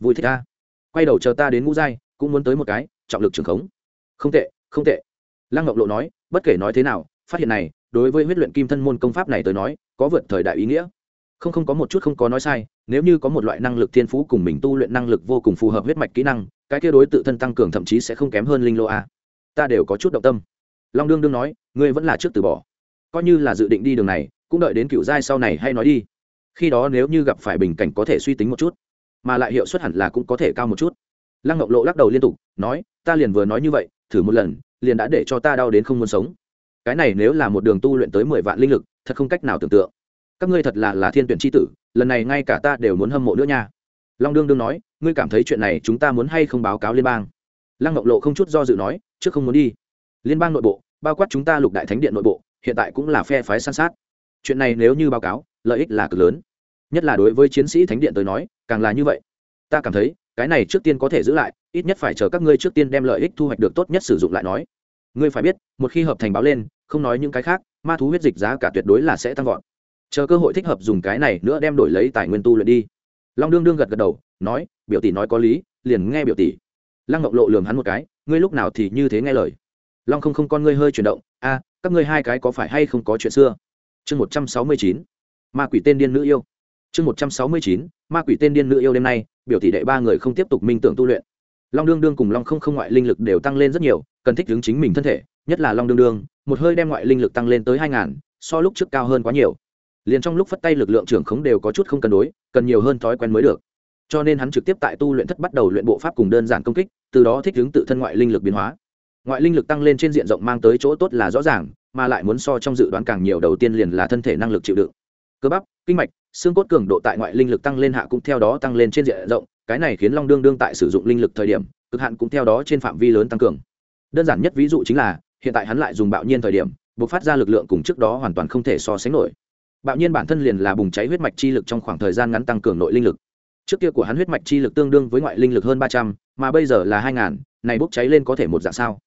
Vui thích a. Quay đầu chờ ta đến ngũ giai, cũng muốn tới một cái, trọng lực trường khống. Không tệ không tệ. Lăng ngọc lộ nói, bất kể nói thế nào, phát hiện này, đối với huyết luyện kim thân môn công pháp này tới nói, có vượt thời đại ý nghĩa. Không không có một chút không có nói sai, nếu như có một loại năng lực thiên phú cùng mình tu luyện năng lực vô cùng phù hợp huyết mạch kỹ năng, cái kia đối tự thân tăng cường thậm chí sẽ không kém hơn linh lô a. Ta đều có chút động tâm. Long đương đương nói, ngươi vẫn là trước từ bỏ coi như là dự định đi đường này, cũng đợi đến cựu giai sau này hay nói đi. Khi đó nếu như gặp phải bình cảnh có thể suy tính một chút, mà lại hiệu suất hẳn là cũng có thể cao một chút. Lăng ngọc lộ lắc đầu liên tục, nói, ta liền vừa nói như vậy, thử một lần, liền đã để cho ta đau đến không muốn sống. Cái này nếu là một đường tu luyện tới mười vạn linh lực, thật không cách nào tưởng tượng. Các ngươi thật là là thiên tuyển tri tử, lần này ngay cả ta đều muốn hâm mộ nữa nha. Long đương đương nói, ngươi cảm thấy chuyện này chúng ta muốn hay không báo cáo liên bang? Lăng ngọc lộ không chút do dự nói, trước không muốn đi. Liên bang nội bộ, bao quát chúng ta lục đại thánh điện nội bộ hiện tại cũng là phe phái san sát. Chuyện này nếu như báo cáo, lợi ích là cực lớn. Nhất là đối với chiến sĩ thánh điện tới nói, càng là như vậy. Ta cảm thấy, cái này trước tiên có thể giữ lại, ít nhất phải chờ các ngươi trước tiên đem lợi ích thu hoạch được tốt nhất sử dụng lại nói. Ngươi phải biết, một khi hợp thành báo lên, không nói những cái khác, ma thú huyết dịch giá cả tuyệt đối là sẽ tăng vọt. Chờ cơ hội thích hợp dùng cái này nữa đem đổi lấy tài nguyên tu luyện đi. Long đương đương gật gật đầu, nói, biểu tỷ nói có lý, liền nghe biểu tỷ. Lăng ngọc lộ lường hắn một cái, ngươi lúc nào thì như thế nghe lời. Long không không con ngươi hơi chuyển động, a các ngươi hai cái có phải hay không có chuyện xưa? Chương một trăm sáu mươi chín, ma quỷ tên điên nữ yêu. Chương một trăm sáu mươi chín, ma quỷ tên điên nữ yêu đêm nay, biểu tỷ đệ ba người không tiếp tục minh tưởng tu luyện. Long đương đương cùng long không không ngoại linh lực đều tăng lên rất nhiều, cần thích ứng chính mình thân thể, nhất là long đương đương, một hơi đem ngoại linh lực tăng lên tới hai ngàn, so lúc trước cao hơn quá nhiều. Liền trong lúc phất tay lực lượng trưởng khống đều có chút không cân đối, cần nhiều hơn thói quen mới được. Cho nên hắn trực tiếp tại tu luyện thất bắt đầu luyện bộ pháp cùng đơn giản công kích, từ đó thích ứng tự thân ngoại linh lực biến hóa ngoại linh lực tăng lên trên diện rộng mang tới chỗ tốt là rõ ràng, mà lại muốn so trong dự đoán càng nhiều đầu tiên liền là thân thể năng lực chịu đựng. Cơ bắp, kinh mạch, xương cốt cường độ tại ngoại linh lực tăng lên hạ cũng theo đó tăng lên trên diện rộng, cái này khiến long đương đương tại sử dụng linh lực thời điểm, cực hạn cũng theo đó trên phạm vi lớn tăng cường. Đơn giản nhất ví dụ chính là, hiện tại hắn lại dùng bạo nhiên thời điểm buộc phát ra lực lượng cùng trước đó hoàn toàn không thể so sánh nổi. Bạo nhiên bản thân liền là bùng cháy huyết mạch chi lực trong khoảng thời gian ngắn tăng cường nội linh lực. Trước kia của hắn huyết mạch chi lực tương đương với ngoại linh lực hơn ba trăm, mà bây giờ là hai ngàn, này bốc cháy lên có thể một dạng sao?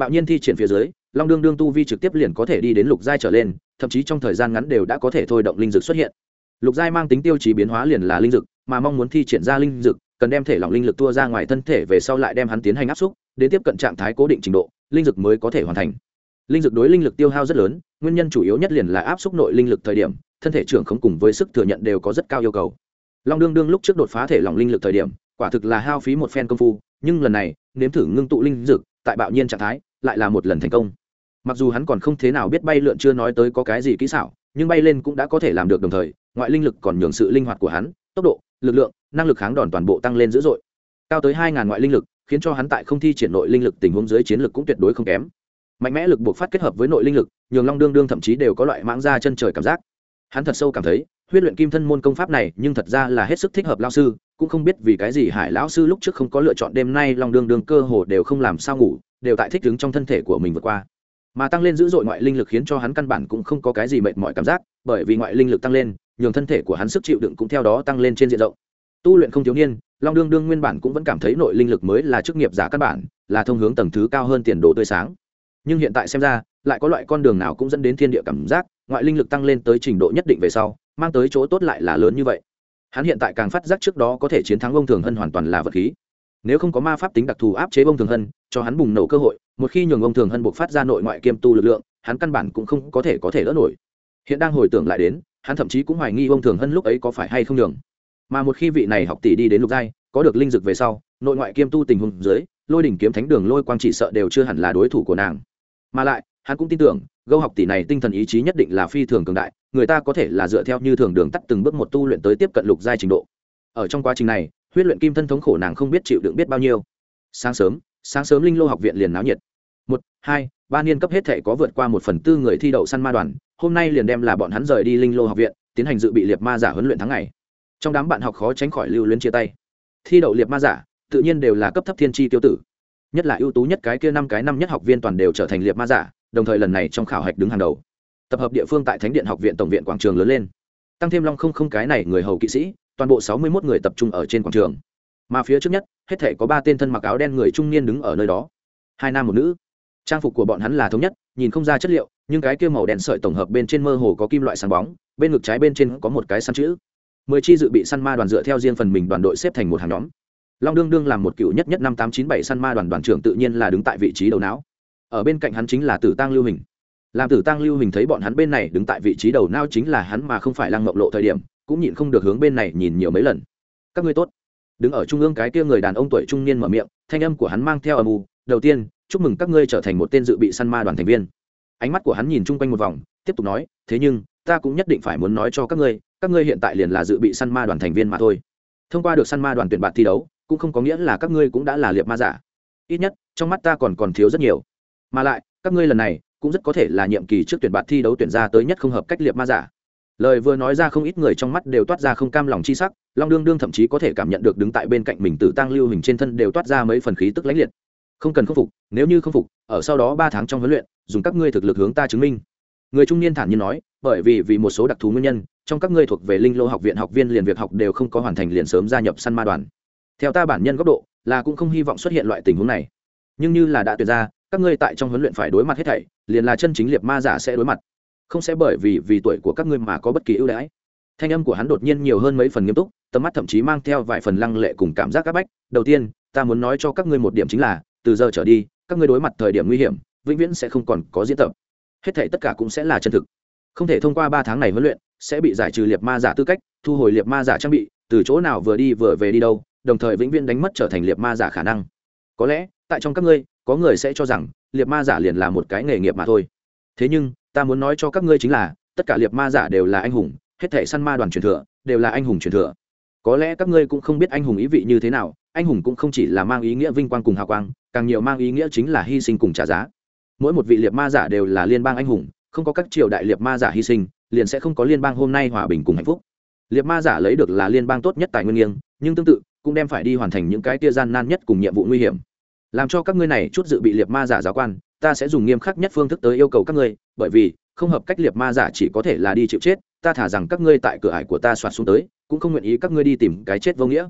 Bạo nhiên thi triển phía dưới, long đương đương tu vi trực tiếp liền có thể đi đến lục giai trở lên, thậm chí trong thời gian ngắn đều đã có thể thôi động linh dực xuất hiện. Lục giai mang tính tiêu chí biến hóa liền là linh dực mà mong muốn thi triển ra linh dực cần đem thể lỏng linh lực tua ra ngoài thân thể về sau lại đem hắn tiến hành áp xúc, đến tiếp cận trạng thái cố định trình độ, linh dực mới có thể hoàn thành. Linh dực đối linh lực tiêu hao rất lớn, nguyên nhân chủ yếu nhất liền là áp xúc nội linh lực thời điểm, thân thể trưởng không cùng với sức thừa nhận đều có rất cao yêu cầu. Long đương đương lúc trước đột phá thể lỏng linh lực thời điểm, quả thực là hao phí một phen công phu, nhưng lần này, nếm thử ngưng tụ linh dực tại bạo nhiên trạng thái lại là một lần thành công. Mặc dù hắn còn không thế nào biết bay lượn chưa nói tới có cái gì kỹ xảo, nhưng bay lên cũng đã có thể làm được đồng thời, ngoại linh lực còn nhường sự linh hoạt của hắn, tốc độ, lực lượng, năng lực kháng đòn toàn bộ tăng lên dữ dội. Cao tới hai ngàn ngoại linh lực, khiến cho hắn tại không thi triển nội linh lực tình huống dưới chiến lực cũng tuyệt đối không kém. Mạnh mẽ lực buộc phát kết hợp với nội linh lực, nhường long đương đương thậm chí đều có loại mãng ra chân trời cảm giác. Hắn thật sâu cảm thấy, huyết luyện kim thân môn công pháp này nhưng thật ra là hết sức thích hợp lao sư, cũng không biết vì cái gì hải lão sư lúc trước không có lựa chọn đêm nay long đương đương cơ hồ đều không làm sao ngủ đều tại thích ứng trong thân thể của mình vượt qua. Mà tăng lên dữ dội ngoại linh lực khiến cho hắn căn bản cũng không có cái gì mệt mỏi cảm giác, bởi vì ngoại linh lực tăng lên, nhường thân thể của hắn sức chịu đựng cũng theo đó tăng lên trên diện rộng. Tu luyện không thiếu niên, long đương đương nguyên bản cũng vẫn cảm thấy nội linh lực mới là chức nghiệp giả căn bản, là thông hướng tầng thứ cao hơn tiền đồ tươi sáng. Nhưng hiện tại xem ra, lại có loại con đường nào cũng dẫn đến thiên địa cảm giác, ngoại linh lực tăng lên tới trình độ nhất định về sau, mang tới chỗ tốt lại là lớn như vậy. Hắn hiện tại càng phát giác trước đó có thể chiến thắng ông thường hơn hoàn toàn là vật khí nếu không có ma pháp tính đặc thù áp chế ông thường hân, cho hắn bùng nổ cơ hội, một khi nhường ông thường hân buộc phát ra nội ngoại kiêm tu lực lượng, hắn căn bản cũng không có thể có thể đỡ nổi. Hiện đang hồi tưởng lại đến, hắn thậm chí cũng hoài nghi ông thường hân lúc ấy có phải hay không nhường. Mà một khi vị này học tỷ đi đến lục giai, có được linh dực về sau, nội ngoại kiêm tu tình huống dưới, lôi đỉnh kiếm thánh đường lôi quang chỉ sợ đều chưa hẳn là đối thủ của nàng. Mà lại, hắn cũng tin tưởng, gâu học tỷ này tinh thần ý chí nhất định là phi thường cường đại, người ta có thể là dựa theo như thường đường tắt từng bước một tu luyện tới tiếp cận lục giai trình độ. Ở trong quá trình này huyết luyện kim thân thống khổ nàng không biết chịu đựng biết bao nhiêu. Sáng sớm sáng sớm linh lô học viện liền náo nhiệt. Một, hai, ba niên cấp hết thể có vượt qua một phần tư người thi đậu săn ma đoàn, hôm nay liền đem là bọn hắn rời đi linh lô học viện, tiến hành dự bị liệt ma giả huấn luyện tháng ngày. Trong đám bạn học khó tránh khỏi lưu luyến chia tay. Thi đậu liệt ma giả, tự nhiên đều là cấp thấp thiên tri tiêu tử. Nhất là ưu tú nhất cái kia năm cái năm nhất học viên toàn đều trở thành liệt ma giả, đồng thời lần này trong khảo hạch đứng hàng đầu. Tập hợp địa phương tại thánh điện học viện tổng viện quảng trường lớn lên. Tăng thêm long không không cái này người hầu kỵ sĩ toàn bộ sáu mươi một người tập trung ở trên quảng trường. Mà phía trước nhất, hết thể có ba tên thân mặc áo đen người trung niên đứng ở nơi đó. Hai nam một nữ. Trang phục của bọn hắn là thống nhất, nhìn không ra chất liệu, nhưng cái kia màu đen sợi tổng hợp bên trên mơ hồ có kim loại sáng bóng, bên ngực trái bên trên có một cái săn chữ. Mười chi dự bị săn ma đoàn dựa theo riêng phần mình đoàn đội xếp thành một hàng nhóm. Long đương đương làm một cựu nhất nhất năm tám chín bảy săn ma đoàn đoàn trưởng tự nhiên là đứng tại vị trí đầu não. Ở bên cạnh hắn chính là tử tăng lưu hình. Làm tử tăng lưu hình thấy bọn hắn bên này đứng tại vị trí đầu não chính là hắn mà không phải lăng ngọc lộ thời điểm cũng nhịn không được hướng bên này nhìn nhiều mấy lần. Các ngươi tốt. Đứng ở trung ương cái kia người đàn ông tuổi trung niên mở miệng, thanh âm của hắn mang theo âm u. Đầu tiên, chúc mừng các ngươi trở thành một tên dự bị săn ma đoàn thành viên. Ánh mắt của hắn nhìn chung quanh một vòng, tiếp tục nói, thế nhưng, ta cũng nhất định phải muốn nói cho các ngươi các ngươi hiện tại liền là dự bị săn ma đoàn thành viên mà thôi. Thông qua được săn ma đoàn tuyển bạn thi đấu, cũng không có nghĩa là các ngươi cũng đã là liệt ma giả. Ít nhất, trong mắt ta còn còn thiếu rất nhiều. Mà lại, các ngươi lần này cũng rất có thể là nhiệm kỳ trước tuyển bạn thi đấu tuyển ra tới nhất không hợp cách liệt ma giả lời vừa nói ra không ít người trong mắt đều toát ra không cam lòng chi sắc, long đương đương thậm chí có thể cảm nhận được đứng tại bên cạnh mình tử tăng lưu hình trên thân đều toát ra mấy phần khí tức lãnh liệt. Không cần khâm phục, nếu như không phục, ở sau đó ba tháng trong huấn luyện, dùng các ngươi thực lực hướng ta chứng minh. Người trung niên thản nhiên nói, bởi vì vì một số đặc thù nguyên nhân, trong các ngươi thuộc về linh lô học viện học viên liền việc học đều không có hoàn thành liền sớm gia nhập săn ma đoàn. Theo ta bản nhân góc độ, là cũng không hy vọng xuất hiện loại tình huống này. Nhưng như là đã tuyệt ra, các ngươi tại trong huấn luyện phải đối mặt hết thảy, liền là chân chính liệt ma giả sẽ đối mặt không sẽ bởi vì vì tuổi của các ngươi mà có bất kỳ ưu đãi. Thanh âm của hắn đột nhiên nhiều hơn mấy phần nghiêm túc, tầm mắt thậm chí mang theo vài phần lăng lệ cùng cảm giác áp bách. Đầu tiên, ta muốn nói cho các ngươi một điểm chính là, từ giờ trở đi, các ngươi đối mặt thời điểm nguy hiểm, vĩnh viễn sẽ không còn có diễn tập. Hết thảy tất cả cũng sẽ là chân thực. Không thể thông qua ba tháng này huấn luyện, sẽ bị giải trừ liệt ma giả tư cách, thu hồi liệt ma giả trang bị, từ chỗ nào vừa đi vừa về đi đâu, đồng thời vĩnh viễn đánh mất trở thành liệt ma giả khả năng. Có lẽ, tại trong các ngươi, có người sẽ cho rằng, liệt ma giả liền là một cái nghề nghiệp mà thôi. Thế nhưng ta muốn nói cho các ngươi chính là, tất cả liệt ma giả đều là anh hùng, hết thể săn ma đoàn truyền thừa, đều là anh hùng truyền thừa. Có lẽ các ngươi cũng không biết anh hùng ý vị như thế nào, anh hùng cũng không chỉ là mang ý nghĩa vinh quang cùng hào quang, càng nhiều mang ý nghĩa chính là hy sinh cùng trả giá. Mỗi một vị liệt ma giả đều là liên bang anh hùng, không có các triều đại liệt ma giả hy sinh, liền sẽ không có liên bang hôm nay hòa bình cùng hạnh phúc. Liệt ma giả lấy được là liên bang tốt nhất tài nguyên nghiêng, nhưng tương tự, cũng đem phải đi hoàn thành những cái tia gian nan nhất cùng nhiệm vụ nguy hiểm. Làm cho các ngươi này chút dự bị liệt ma giả giáo quan ta sẽ dùng nghiêm khắc nhất phương thức tới yêu cầu các ngươi, bởi vì, không hợp cách liệt ma giả chỉ có thể là đi chịu chết, ta thả rằng các ngươi tại cửa ải của ta soạt xuống tới, cũng không nguyện ý các ngươi đi tìm cái chết vô nghĩa.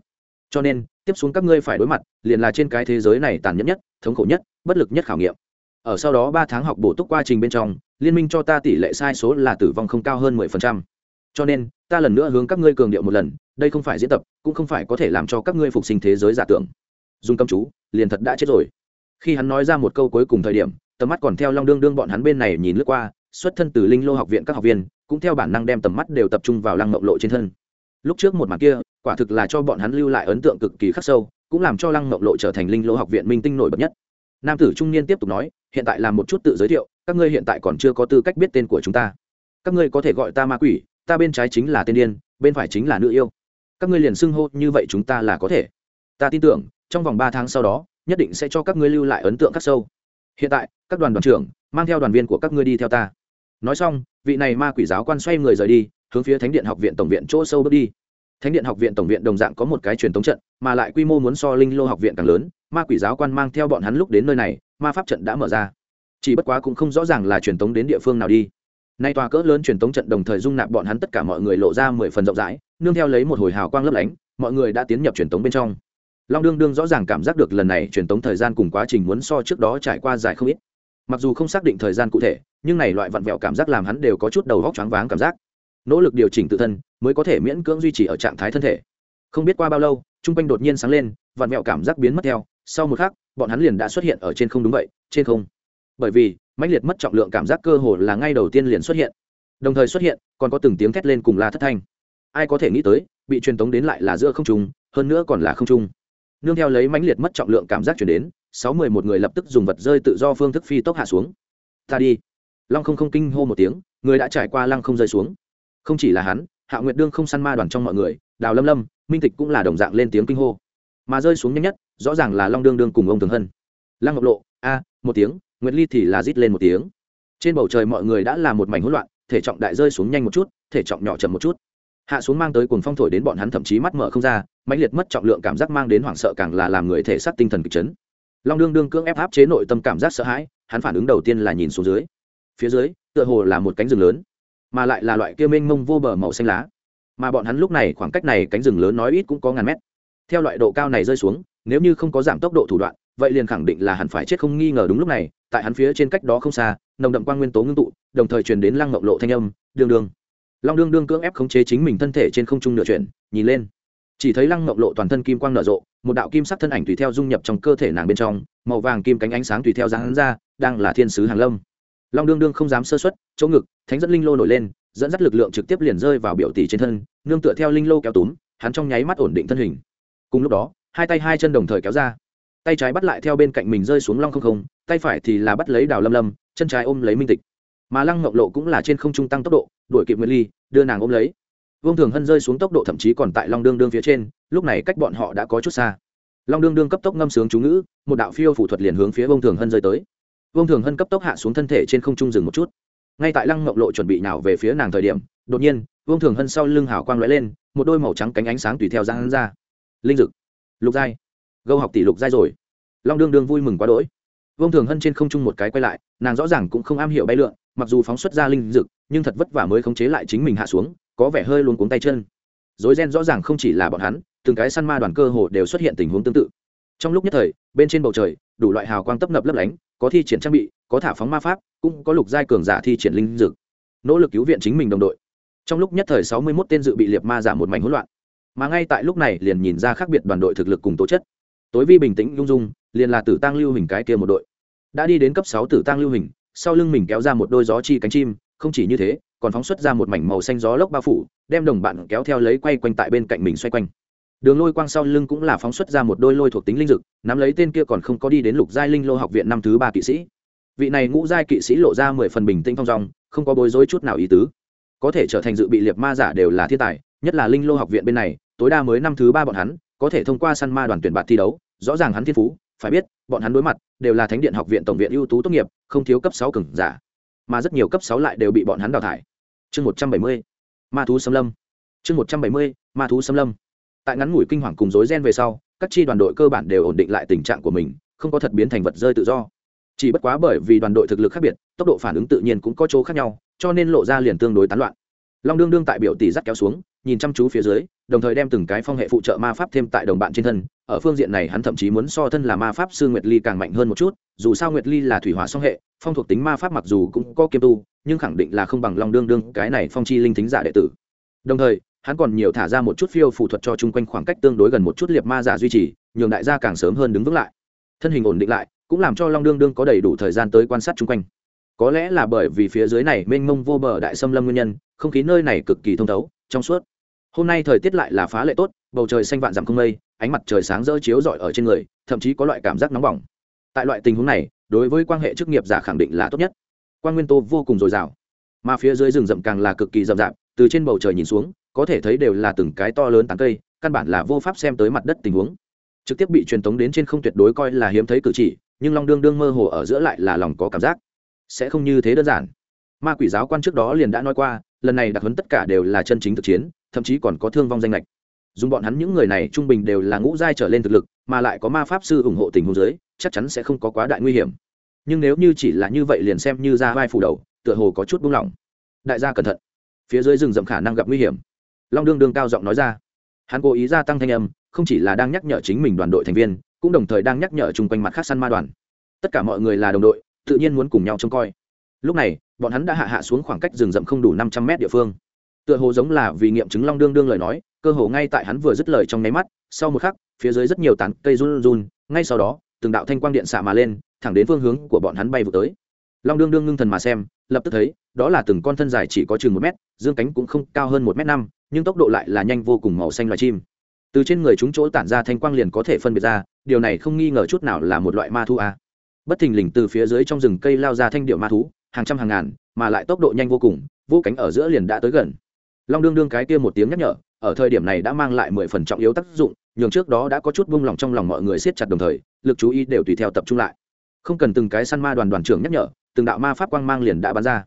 Cho nên, tiếp xuống các ngươi phải đối mặt, liền là trên cái thế giới này tàn nhẫn nhất, thống khổ nhất, bất lực nhất khảo nghiệm. Ở sau đó ba tháng học bổ túc quá trình bên trong, liên minh cho ta tỷ lệ sai số là tử vong không cao hơn mười phần trăm. Cho nên, ta lần nữa hướng các ngươi cường điệu một lần, đây không phải diễn tập, cũng không phải có thể làm cho các ngươi phục sinh thế giới giả tưởng. Dùng cấm chú, liền thật đã chết rồi khi hắn nói ra một câu cuối cùng thời điểm, tầm mắt còn theo long đương đương bọn hắn bên này nhìn lướt qua, xuất thân từ linh lô học viện các học viên, cũng theo bản năng đem tầm mắt đều tập trung vào lăng mộng lộ trên thân. Lúc trước một màn kia, quả thực là cho bọn hắn lưu lại ấn tượng cực kỳ khắc sâu, cũng làm cho lăng mộng lộ trở thành linh lô học viện minh tinh nổi bật nhất. Nam tử trung niên tiếp tục nói, hiện tại làm một chút tự giới thiệu, các ngươi hiện tại còn chưa có tư cách biết tên của chúng ta. Các ngươi có thể gọi ta ma quỷ, ta bên trái chính là tên điên, bên phải chính là nữ yêu. Các ngươi liền xưng hô như vậy chúng ta là có thể. Ta tin tưởng, trong vòng ba tháng sau đó nhất định sẽ cho các ngươi lưu lại ấn tượng khắc sâu. Hiện tại, các đoàn đoàn trưởng, mang theo đoàn viên của các ngươi đi theo ta. Nói xong, vị này ma quỷ giáo quan xoay người rời đi, hướng phía thánh điện học viện tổng viện chỗ sâu bước đi. Thánh điện học viện tổng viện đồng dạng có một cái truyền thống trận, mà lại quy mô muốn so linh lô học viện càng lớn, ma quỷ giáo quan mang theo bọn hắn lúc đến nơi này, ma pháp trận đã mở ra. Chỉ bất quá cũng không rõ ràng là truyền thống đến địa phương nào đi. Nay tòa cỡ lớn truyền thống trận đồng thời dung nạp bọn hắn tất cả mọi người lộ ra mười phần rộng rãi, nương theo lấy một hồi hào quang lấp lánh, mọi người đã tiến nhập truyền thống bên trong long đương đương rõ ràng cảm giác được lần này truyền tống thời gian cùng quá trình muốn so trước đó trải qua dài không ít. Mặc dù không xác định thời gian cụ thể, nhưng này loại vặn vẹo cảm giác làm hắn đều có chút đầu góc choáng váng cảm giác. Nỗ lực điều chỉnh tự thân, mới có thể miễn cưỡng duy trì ở trạng thái thân thể. Không biết qua bao lâu Chung quanh đột nhiên sáng lên, vặn vẹo cảm giác biến mất theo. Sau một khắc, bọn hắn liền đã xuất hiện ở trên không đúng vậy, trên không. Bởi vì, mãnh liệt mất trọng lượng cảm giác cơ hồ là ngay đầu tiên liền xuất hiện. Đồng thời xuất hiện, còn có từng tiếng thét lên cùng la thất thanh. Ai có thể nghĩ tới, bị truyền tống đến lại là giữa không trung, hơn nữa còn là không trung nương theo lấy mãnh liệt mất trọng lượng cảm giác chuyển đến, sáu mười một người lập tức dùng vật rơi tự do phương thức phi tốc hạ xuống. Ta đi. Long không không kinh hô một tiếng, người đã trải qua lăng không rơi xuống. Không chỉ là hắn, hạ nguyệt đương không săn ma đoàn trong mọi người, đào lâm lâm, minh tịch cũng là đồng dạng lên tiếng kinh hô. Mà rơi xuống nhanh nhất, rõ ràng là long đương đương cùng ông thường hân. Lăng ngọc lộ, a, một tiếng, nguyệt ly thì là rít lên một tiếng. Trên bầu trời mọi người đã là một mảnh hỗn loạn, thể trọng đại rơi xuống nhanh một chút, thể trọng nhỏ chậm một chút hạ xuống mang tới cuồng phong thổi đến bọn hắn thậm chí mắt mở không ra, mãnh liệt mất trọng lượng cảm giác mang đến hoảng sợ càng là làm người thể xác tinh thần kịch chấn. Long đương đương cưỡng ép áp chế nội tâm cảm giác sợ hãi, hắn phản ứng đầu tiên là nhìn xuống dưới. Phía dưới, tựa hồ là một cánh rừng lớn, mà lại là loại kia mênh mông vô bờ màu xanh lá. Mà bọn hắn lúc này, khoảng cách này cánh rừng lớn nói ít cũng có ngàn mét. Theo loại độ cao này rơi xuống, nếu như không có giảm tốc độ thủ đoạn, vậy liền khẳng định là hắn phải chết không nghi ngờ đúng lúc này, tại hắn phía trên cách đó không xa, nồng đậm quan nguyên tố ngưng tụ, đồng thời truyền đến lăng mộng lộ thanh âm, đương đương long đương đương cưỡng ép khống chế chính mình thân thể trên không trung nửa chuyển, nhìn lên. Chỉ thấy lăng mộng lộ toàn thân kim quang nở rộ, một đạo kim sắc thân ảnh tùy theo dung nhập trong cơ thể nàng bên trong, màu vàng kim cánh ánh sáng tùy theo dáng ra, đang là thiên sứ hàng lâm. Long đương đương không dám sơ xuất chỗ ngực, thánh dẫn linh lô nổi lên, dẫn dắt lực lượng trực tiếp liền rơi vào biểu tỷ trên thân, nương tựa theo linh lô kéo túm, hắn trong nháy mắt ổn định thân hình. Cùng lúc đó, hai tay hai chân đồng thời kéo ra. Tay trái bắt lại theo bên cạnh mình rơi xuống long không không, tay phải thì là bắt lấy đào lâm lâm, chân trái ôm lấy minh tịch mà lăng ngọc lộ cũng là trên không trung tăng tốc độ, đuổi kịp nguyễn ly, đưa nàng ôm lấy. Vương thường hân rơi xuống tốc độ thậm chí còn tại long đương đương phía trên, lúc này cách bọn họ đã có chút xa. Long đương đương cấp tốc ngâm sướng chú ngữ, một đạo phiêu phủ thuật liền hướng phía vương thường hân rơi tới. Vương thường hân cấp tốc hạ xuống thân thể trên không trung dừng một chút. Ngay tại lăng ngọc lộ chuẩn bị nào về phía nàng thời điểm, đột nhiên, vương thường hân sau lưng hào quang lóe lên, một đôi màu trắng cánh ánh sáng tùy theo ra hắn ra. Linh dực, lục giai. Gâu học tỷ lục giai rồi. Long đương đương vui mừng quá đỗi vương thường hân trên không trung một cái quay lại, nàng rõ ràng cũng không am hiểu bay lượn, mặc dù phóng xuất ra linh dực nhưng thật vất vả mới khống chế lại chính mình hạ xuống, có vẻ hơi luôn cuống tay chân. Dối ren rõ ràng không chỉ là bọn hắn, từng cái săn ma đoàn cơ hồ đều xuất hiện tình huống tương tự. Trong lúc nhất thời, bên trên bầu trời, đủ loại hào quang tấp nập lấp lánh, có thi triển trang bị, có thả phóng ma pháp, cũng có lục giai cường giả thi triển linh dực nỗ lực cứu viện chính mình đồng đội. Trong lúc nhất thời sáu mươi 61 tên dự bị liệt ma giảm một mảnh hỗn loạn. Mà ngay tại lúc này liền nhìn ra khác biệt đoàn đội thực lực cùng tố chất. Tối vi bình tĩnh, lung dung, liền là tử tăng lưu hình cái kia một đội đã đi đến cấp sáu tử tăng lưu hình, sau lưng mình kéo ra một đôi gió chi cánh chim, không chỉ như thế, còn phóng xuất ra một mảnh màu xanh gió lốc bao phủ, đem đồng bạn kéo theo lấy quay quanh tại bên cạnh mình xoay quanh. Đường lôi quang sau lưng cũng là phóng xuất ra một đôi lôi thuộc tính linh dực, nắm lấy tên kia còn không có đi đến lục giai linh lô học viện năm thứ ba kỵ sĩ. Vị này ngũ giai kỵ sĩ lộ ra mười phần bình tĩnh thong dong, không có bối rối chút nào ý tứ. Có thể trở thành dự bị liệt ma giả đều là thiên tài, nhất là linh lô học viện bên này, tối đa mới năm thứ ba bọn hắn, có thể thông qua săn ma đoàn tuyển bạn thi đấu, rõ ràng hắn thiên phú phải biết, bọn hắn đối mặt đều là thánh điện học viện tổng viện ưu tú tốt nghiệp, không thiếu cấp sáu cường giả, mà rất nhiều cấp sáu lại đều bị bọn hắn đào thải. Chương một trăm bảy mươi, ma thú xâm lâm. Chương một trăm bảy mươi, ma thú xâm lâm. Tại ngắn ngủi kinh hoàng cùng dối gen về sau, các chi đoàn đội cơ bản đều ổn định lại tình trạng của mình, không có thật biến thành vật rơi tự do. Chỉ bất quá bởi vì đoàn đội thực lực khác biệt, tốc độ phản ứng tự nhiên cũng có chỗ khác nhau, cho nên lộ ra liền tương đối tán loạn. Long đương đương tại biểu tỷ dắt kéo xuống, nhìn chăm chú phía dưới, đồng thời đem từng cái phong hệ phụ trợ ma pháp thêm tại đồng bạn trên thân ở phương diện này hắn thậm chí muốn so thân là ma pháp sư nguyệt ly càng mạnh hơn một chút, dù sao nguyệt ly là thủy hỏa song hệ, phong thuộc tính ma pháp mặc dù cũng có kiêm tu, nhưng khẳng định là không bằng long đương đương, cái này phong chi linh thính giả đệ tử. Đồng thời, hắn còn nhiều thả ra một chút phiêu phù thuật cho chung quanh khoảng cách tương đối gần một chút liệt ma giả duy trì, nhường đại gia càng sớm hơn đứng vững lại. Thân hình ổn định lại, cũng làm cho long đương đương có đầy đủ thời gian tới quan sát chung quanh. Có lẽ là bởi vì phía dưới này mênh mông vô bờ đại xâm lâm nguyên nhân, không khí nơi này cực kỳ thông thấu, trong suốt. Hôm nay thời tiết lại là phá lệ tốt, bầu trời xanh vạn dặm không mây ánh mặt trời sáng rỡ chiếu rọi ở trên người, thậm chí có loại cảm giác nóng bỏng. Tại loại tình huống này, đối với quan hệ chức nghiệp giả khẳng định là tốt nhất. Quan nguyên tô vô cùng dồi dào. Mà phía dưới rừng rậm càng là cực kỳ rậm rạp, từ trên bầu trời nhìn xuống, có thể thấy đều là từng cái to lớn tán cây, căn bản là vô pháp xem tới mặt đất tình huống. Trực tiếp bị truyền tống đến trên không tuyệt đối coi là hiếm thấy cử chỉ, nhưng long đương đương mơ hồ ở giữa lại là lòng có cảm giác. Sẽ không như thế đơn giản. Ma quỷ giáo quan trước đó liền đã nói qua, lần này đặc huấn tất cả đều là chân chính thực chiến, thậm chí còn có thương vong danh lệch dùng bọn hắn những người này trung bình đều là ngũ giai trở lên thực lực, mà lại có ma pháp sư ủng hộ tình huống giới chắc chắn sẽ không có quá đại nguy hiểm. Nhưng nếu như chỉ là như vậy liền xem như ra vai phủ đầu, tựa hồ có chút buông lỏng. Đại gia cẩn thận. Phía dưới rừng rậm khả năng gặp nguy hiểm. Long đương đương cao giọng nói ra. Hắn cố ý gia tăng thanh âm, không chỉ là đang nhắc nhở chính mình đoàn đội thành viên, cũng đồng thời đang nhắc nhở chung quanh mặt khác săn ma đoàn. Tất cả mọi người là đồng đội, tự nhiên muốn cùng nhau trông coi. Lúc này, bọn hắn đã hạ hạ xuống khoảng cách rừng rậm không đủ năm trăm mét địa phương. Tựa hồ giống là vì nghiệm chứng long đương đương lời nói cơ hồ ngay tại hắn vừa dứt lời trong nháy mắt, sau một khắc, phía dưới rất nhiều tán cây run run ngay sau đó, từng đạo thanh quang điện xạ mà lên, thẳng đến phương hướng của bọn hắn bay vụ tới. Long đương đương ngưng thần mà xem, lập tức thấy, đó là từng con thân dài chỉ có chừng một mét, dương cánh cũng không cao hơn một mét năm, nhưng tốc độ lại là nhanh vô cùng màu xanh loài chim. Từ trên người chúng chỗ tản ra thanh quang liền có thể phân biệt ra, điều này không nghi ngờ chút nào là một loại ma thu a à. bất thình lình từ phía dưới trong rừng cây lao ra thanh điệu ma thú, hàng trăm hàng ngàn, mà lại tốc độ nhanh vô cùng vô cánh ở giữa liền đã tới gần. Long đương đương cái kia một tiếng nhắc nhở ở thời điểm này đã mang lại mười phần trọng yếu tác dụng, nhường trước đó đã có chút buông lỏng trong lòng mọi người siết chặt đồng thời, lực chú ý đều tùy theo tập trung lại. Không cần từng cái săn ma đoàn đoàn trưởng nhắc nhở, từng đạo ma pháp quang mang liền đã bắn ra.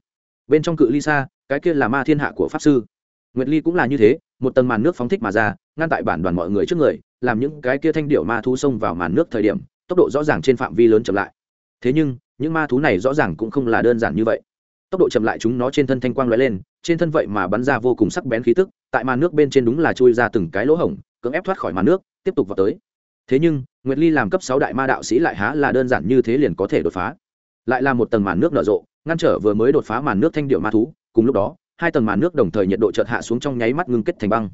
Bên trong cự ly xa, cái kia là ma thiên hạ của pháp sư. Nguyệt ly cũng là như thế, một tầng màn nước phóng thích mà ra, ngăn tại bản đoàn mọi người trước người, làm những cái kia thanh điệu ma thú xông vào màn nước thời điểm, tốc độ rõ ràng trên phạm vi lớn chậm lại. Thế nhưng, những ma thú này rõ ràng cũng không là đơn giản như vậy. Tốc độ chậm lại chúng nó trên thân thanh quang lóe lên trên thân vậy mà bắn ra vô cùng sắc bén khí tức, tại màn nước bên trên đúng là chui ra từng cái lỗ hổng, cưỡng ép thoát khỏi màn nước, tiếp tục vào tới. Thế nhưng, nguyệt ly làm cấp sáu đại ma đạo sĩ lại há là đơn giản như thế liền có thể đột phá. Lại là một tầng màn nước nở rộ, ngăn trở vừa mới đột phá màn nước thanh điệu ma thú, cùng lúc đó, hai tầng màn nước đồng thời nhiệt độ chợt hạ xuống trong nháy mắt ngưng kết thành băng.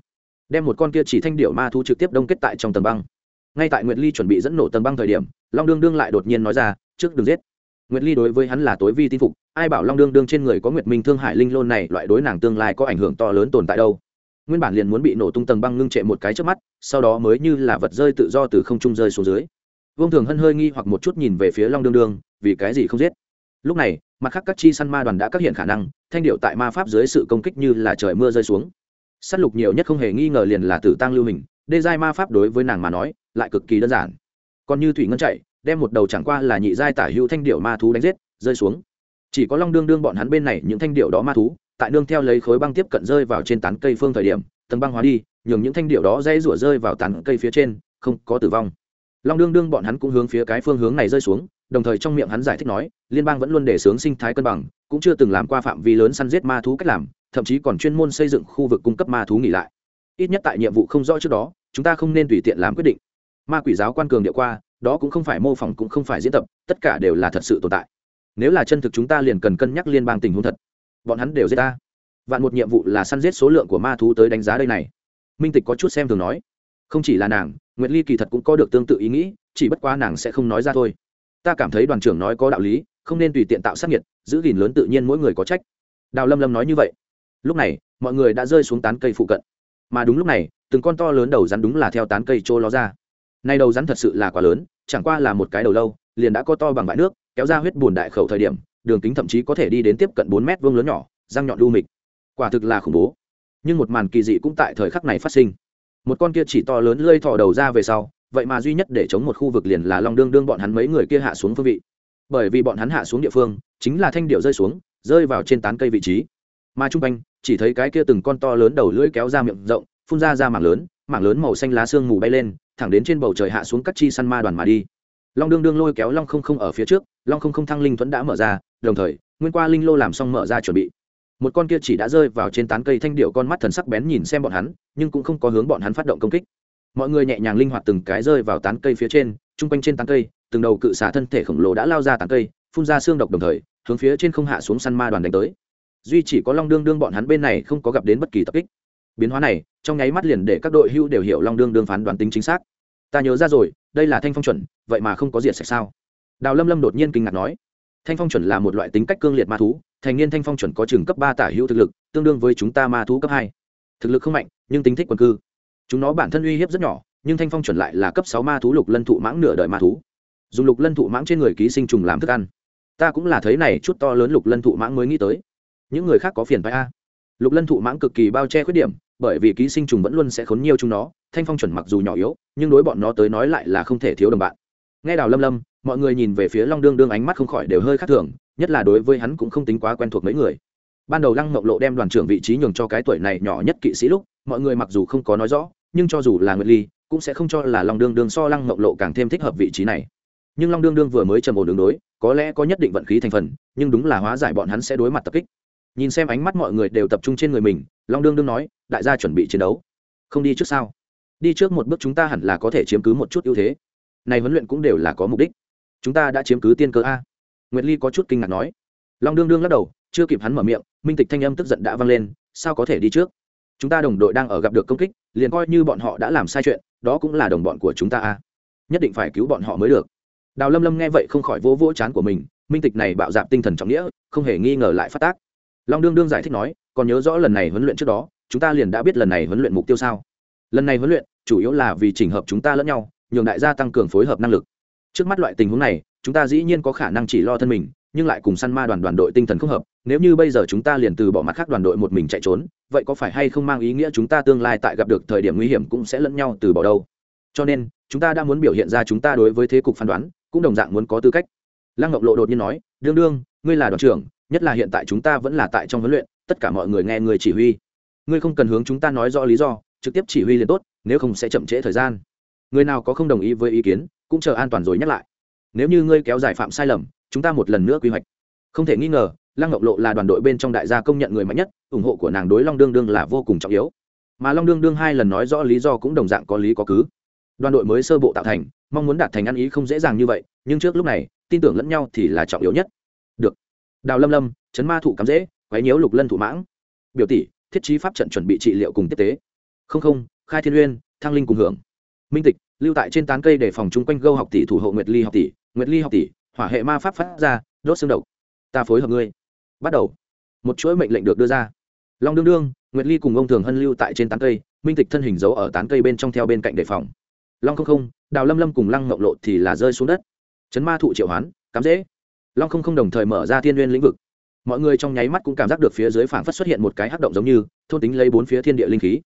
Đem một con kia chỉ thanh điệu ma thú trực tiếp đông kết tại trong tầng băng. Ngay tại nguyệt ly chuẩn bị dẫn nổ tầng băng thời điểm, long đương đương lại đột nhiên nói ra, trước đừng giết nguyệt ly đối với hắn là tối vi tin phục, ai bảo long đương đương trên người có nguyệt minh thương hải linh lôn này, loại đối nàng tương lai có ảnh hưởng to lớn tồn tại đâu. Nguyên bản liền muốn bị nổ tung tầng băng ngưng trệ một cái trước mắt, sau đó mới như là vật rơi tự do từ không trung rơi xuống dưới. Vương thường hân hơi nghi hoặc một chút nhìn về phía long đương đương, vì cái gì không giết? Lúc này, mặt khác các chi săn ma đoàn đã các hiện khả năng, thanh điệu tại ma pháp dưới sự công kích như là trời mưa rơi xuống. S á t lục nhiều nhất không hề nghi ngờ liền là tử tăng lưu hình, đê giai ma pháp đối với nàng mà nói, lại cực kỳ đơn giản. Còn như thủy ngân chạy đem một đầu chẳng qua là nhị giai tả hữu thanh điệu ma thú đánh giết, rơi xuống. Chỉ có long đương đương bọn hắn bên này những thanh điệu đó ma thú, tại nương theo lấy khối băng tiếp cận rơi vào trên tán cây phương thời điểm, tầng băng hóa đi, nhường những thanh điệu đó dây rủa rơi vào tán cây phía trên, không có tử vong. Long đương đương bọn hắn cũng hướng phía cái phương hướng này rơi xuống, đồng thời trong miệng hắn giải thích nói, liên bang vẫn luôn đề xướng sinh thái cân bằng, cũng chưa từng làm qua phạm vi lớn săn giết ma thú cách làm, thậm chí còn chuyên môn xây dựng khu vực cung cấp ma thú nghỉ lại. Ít nhất tại nhiệm vụ không rõ trước đó, chúng ta không nên tùy tiện làm quyết định. Ma quỷ giáo quan cường điệu qua đó cũng không phải mô phỏng cũng không phải diễn tập, tất cả đều là thật sự tồn tại. Nếu là chân thực chúng ta liền cần cân nhắc liên bang tình huống thật. Bọn hắn đều giết ta. Vạn một nhiệm vụ là săn giết số lượng của ma thú tới đánh giá đây này. Minh tịch có chút xem thường nói. Không chỉ là nàng, nguyệt ly kỳ thật cũng có được tương tự ý nghĩ, chỉ bất quá nàng sẽ không nói ra thôi. Ta cảm thấy đoàn trưởng nói có đạo lý, không nên tùy tiện tạo sát nhiệt giữ gìn lớn tự nhiên mỗi người có trách. Đào lâm lâm nói như vậy. Lúc này, mọi người đã rơi xuống tán cây phụ cận. Mà đúng lúc này, từng con to lớn đầu rắn đúng là theo tán cây trôi ló ra nay đầu rắn thật sự là quá lớn, chẳng qua là một cái đầu lâu, liền đã có to bằng bãi nước, kéo ra huyết bùn đại khẩu thời điểm, đường kính thậm chí có thể đi đến tiếp cận bốn mét vuông lớn nhỏ, răng nhọn lưu mịch. Quả thực là khủng bố. Nhưng một màn kỳ dị cũng tại thời khắc này phát sinh. Một con kia chỉ to lớn lơi thò đầu ra về sau, vậy mà duy nhất để chống một khu vực liền là long đương đương bọn hắn mấy người kia hạ xuống phương vị. Bởi vì bọn hắn hạ xuống địa phương, chính là thanh điệu rơi xuống, rơi vào trên tán cây vị trí. Mà trung quanh, chỉ thấy cái kia từng con to lớn đầu lưỡi kéo ra miệng rộng, phun ra ra mảng lớn mảng lớn màu xanh lá xương mù bay lên thẳng đến trên bầu trời hạ xuống các chi săn ma đoàn mà đi. Long đương đương lôi kéo long không không ở phía trước, long không không thăng linh thuẫn đã mở ra, đồng thời, nguyên qua linh lô làm xong mở ra chuẩn bị. Một con kia chỉ đã rơi vào trên tán cây thanh điệu con mắt thần sắc bén nhìn xem bọn hắn, nhưng cũng không có hướng bọn hắn phát động công kích. Mọi người nhẹ nhàng linh hoạt từng cái rơi vào tán cây phía trên, chung quanh trên tán cây, từng đầu cự xả thân thể khổng lồ đã lao ra tán cây, phun ra xương độc đồng thời, hướng phía trên không hạ xuống săn ma đoàn đánh tới. Duy chỉ có long đương đương bọn hắn bên này không có gặp đến bất kỳ tập kích. Biến hóa này trong nháy mắt liền để các đội hưu đều hiểu long đương đương phán đoán tính chính xác. Ta nhớ ra rồi, đây là thanh phong chuẩn, vậy mà không có diệt sạch sao? Đào lâm lâm đột nhiên kinh ngạc nói. Thanh phong chuẩn là một loại tính cách cương liệt ma thú, thành niên thanh phong chuẩn có chừng cấp ba tả hữu thực lực, tương đương với chúng ta ma thú cấp hai. Thực lực không mạnh, nhưng tính thích quần cư. Chúng nó bản thân uy hiếp rất nhỏ, nhưng thanh phong chuẩn lại là cấp sáu ma thú lục lân thụ mãng nửa đời ma thú. Dùng lục lân thụ mãng trên người ký sinh trùng làm thức ăn. Ta cũng là thấy này chút to lớn lục lân thụ mãng mới nghĩ tới. Những người khác có phiền phải a? Lục lân thụ mãng cực kỳ bao che khuyết điểm bởi vì ký sinh trùng vẫn luôn sẽ khốn nhiều chúng nó, thanh phong chuẩn mặc dù nhỏ yếu, nhưng đối bọn nó tới nói lại là không thể thiếu đồng bạn. Nghe đào lâm lâm, mọi người nhìn về phía long đương đương ánh mắt không khỏi đều hơi khác thường, nhất là đối với hắn cũng không tính quá quen thuộc mấy người. Ban đầu lăng mộng lộ đem đoàn trưởng vị trí nhường cho cái tuổi này nhỏ nhất kỵ sĩ lúc, mọi người mặc dù không có nói rõ, nhưng cho dù là nguyệt ly, cũng sẽ không cho là long đương đương so lăng mộng lộ càng thêm thích hợp vị trí này. Nhưng long đương đương vừa mới trầm ổn đường đối, có lẽ có nhất định vận khí thành phần, nhưng đúng là hóa giải bọn hắn sẽ đối mặt tập kích. Nhìn xem ánh mắt mọi người đều tập trung trên người mình long đương đương nói, đại gia chuẩn bị chiến đấu. Không đi trước sao? Đi trước một bước chúng ta hẳn là có thể chiếm cứ một chút ưu thế. Này huấn luyện cũng đều là có mục đích. Chúng ta đã chiếm cứ tiên cơ a. Nguyệt ly có chút kinh ngạc nói. Long đương đương lắc đầu, chưa kịp hắn mở miệng, minh tịch thanh âm tức giận đã vang lên, sao có thể đi trước? Chúng ta đồng đội đang ở gặp được công kích, liền coi như bọn họ đã làm sai chuyện, đó cũng là đồng bọn của chúng ta a. Nhất định phải cứu bọn họ mới được. Đào lâm lâm nghe vậy không khỏi vỗ vỗ chán của mình, minh tịch này bạo dạp tinh thần trọng nghĩa, không hề nghi ngờ lại phát tác long đương đương giải thích nói, còn nhớ rõ lần này huấn luyện trước đó, chúng ta liền đã biết lần này huấn luyện mục tiêu sao. Lần này huấn luyện, chủ yếu là vì chỉnh hợp chúng ta lẫn nhau, nhường đại gia tăng cường phối hợp năng lực. Trước mắt loại tình huống này, chúng ta dĩ nhiên có khả năng chỉ lo thân mình, nhưng lại cùng săn ma đoàn đoàn đội tinh thần không hợp, nếu như bây giờ chúng ta liền từ bỏ mặt khác đoàn đội một mình chạy trốn, vậy có phải hay không mang ý nghĩa chúng ta tương lai tại gặp được thời điểm nguy hiểm cũng sẽ lẫn nhau từ bỏ đâu? Cho nên, chúng ta đã muốn biểu hiện ra chúng ta đối với thế cục phán đoán, cũng đồng dạng muốn có tư cách. Lăng ngọc lộ đột nhiên nói, đương đương, ngươi là đoàn trưởng nhất là hiện tại chúng ta vẫn là tại trong huấn luyện, tất cả mọi người nghe người chỉ huy. Ngươi không cần hướng chúng ta nói rõ lý do, trực tiếp chỉ huy liền tốt, nếu không sẽ chậm trễ thời gian. Người nào có không đồng ý với ý kiến, cũng chờ an toàn rồi nhắc lại. Nếu như ngươi kéo dài phạm sai lầm, chúng ta một lần nữa quy hoạch. Không thể nghi ngờ, lăng ngọc lộ là đoàn đội bên trong đại gia công nhận người mạnh nhất, ủng hộ của nàng đối long đương đương là vô cùng trọng yếu. Mà long đương đương hai lần nói rõ lý do cũng đồng dạng có lý có cứ. Đoàn đội mới sơ bộ tạo thành, mong muốn đạt thành ăn ý không dễ dàng như vậy, nhưng trước lúc này, tin tưởng lẫn nhau thì là trọng yếu nhất đào lâm lâm, chấn ma thụ cắm dễ quấy nhiễu lục lân thủ mãng. Biểu tỷ, thiết trí pháp trận chuẩn bị trị liệu cùng tiếp tế. Không không, khai thiên uyên, thăng linh cùng hưởng. Minh tịch, lưu tại trên tán cây để phòng chung quanh gâu học tỷ, thủ hộ nguyệt ly học tỷ. Nguyệt ly học tỷ, hỏa hệ ma pháp phát ra, đốt xương độc. Ta phối hợp ngươi. Bắt đầu. Một chuỗi mệnh lệnh được đưa ra. Long đương đương, nguyệt ly cùng ông thường hân lưu tại trên tán cây, minh tịch thân hình giấu ở tán cây bên trong theo bên cạnh đề phòng. Long không không, đào lâm lâm cùng lăng ngộng lộ thì là rơi xuống đất. Chấn ma thụ triệu hoán, cắm dễ long không không đồng thời mở ra thiên n g u y ê n lĩnh vực. Mọi người trong nháy mắt cũng cảm giác được phía dưới phảng phất xuất hiện một cái hắc động giống như, thôn tính lấy bốn phía thiên địa linh khí.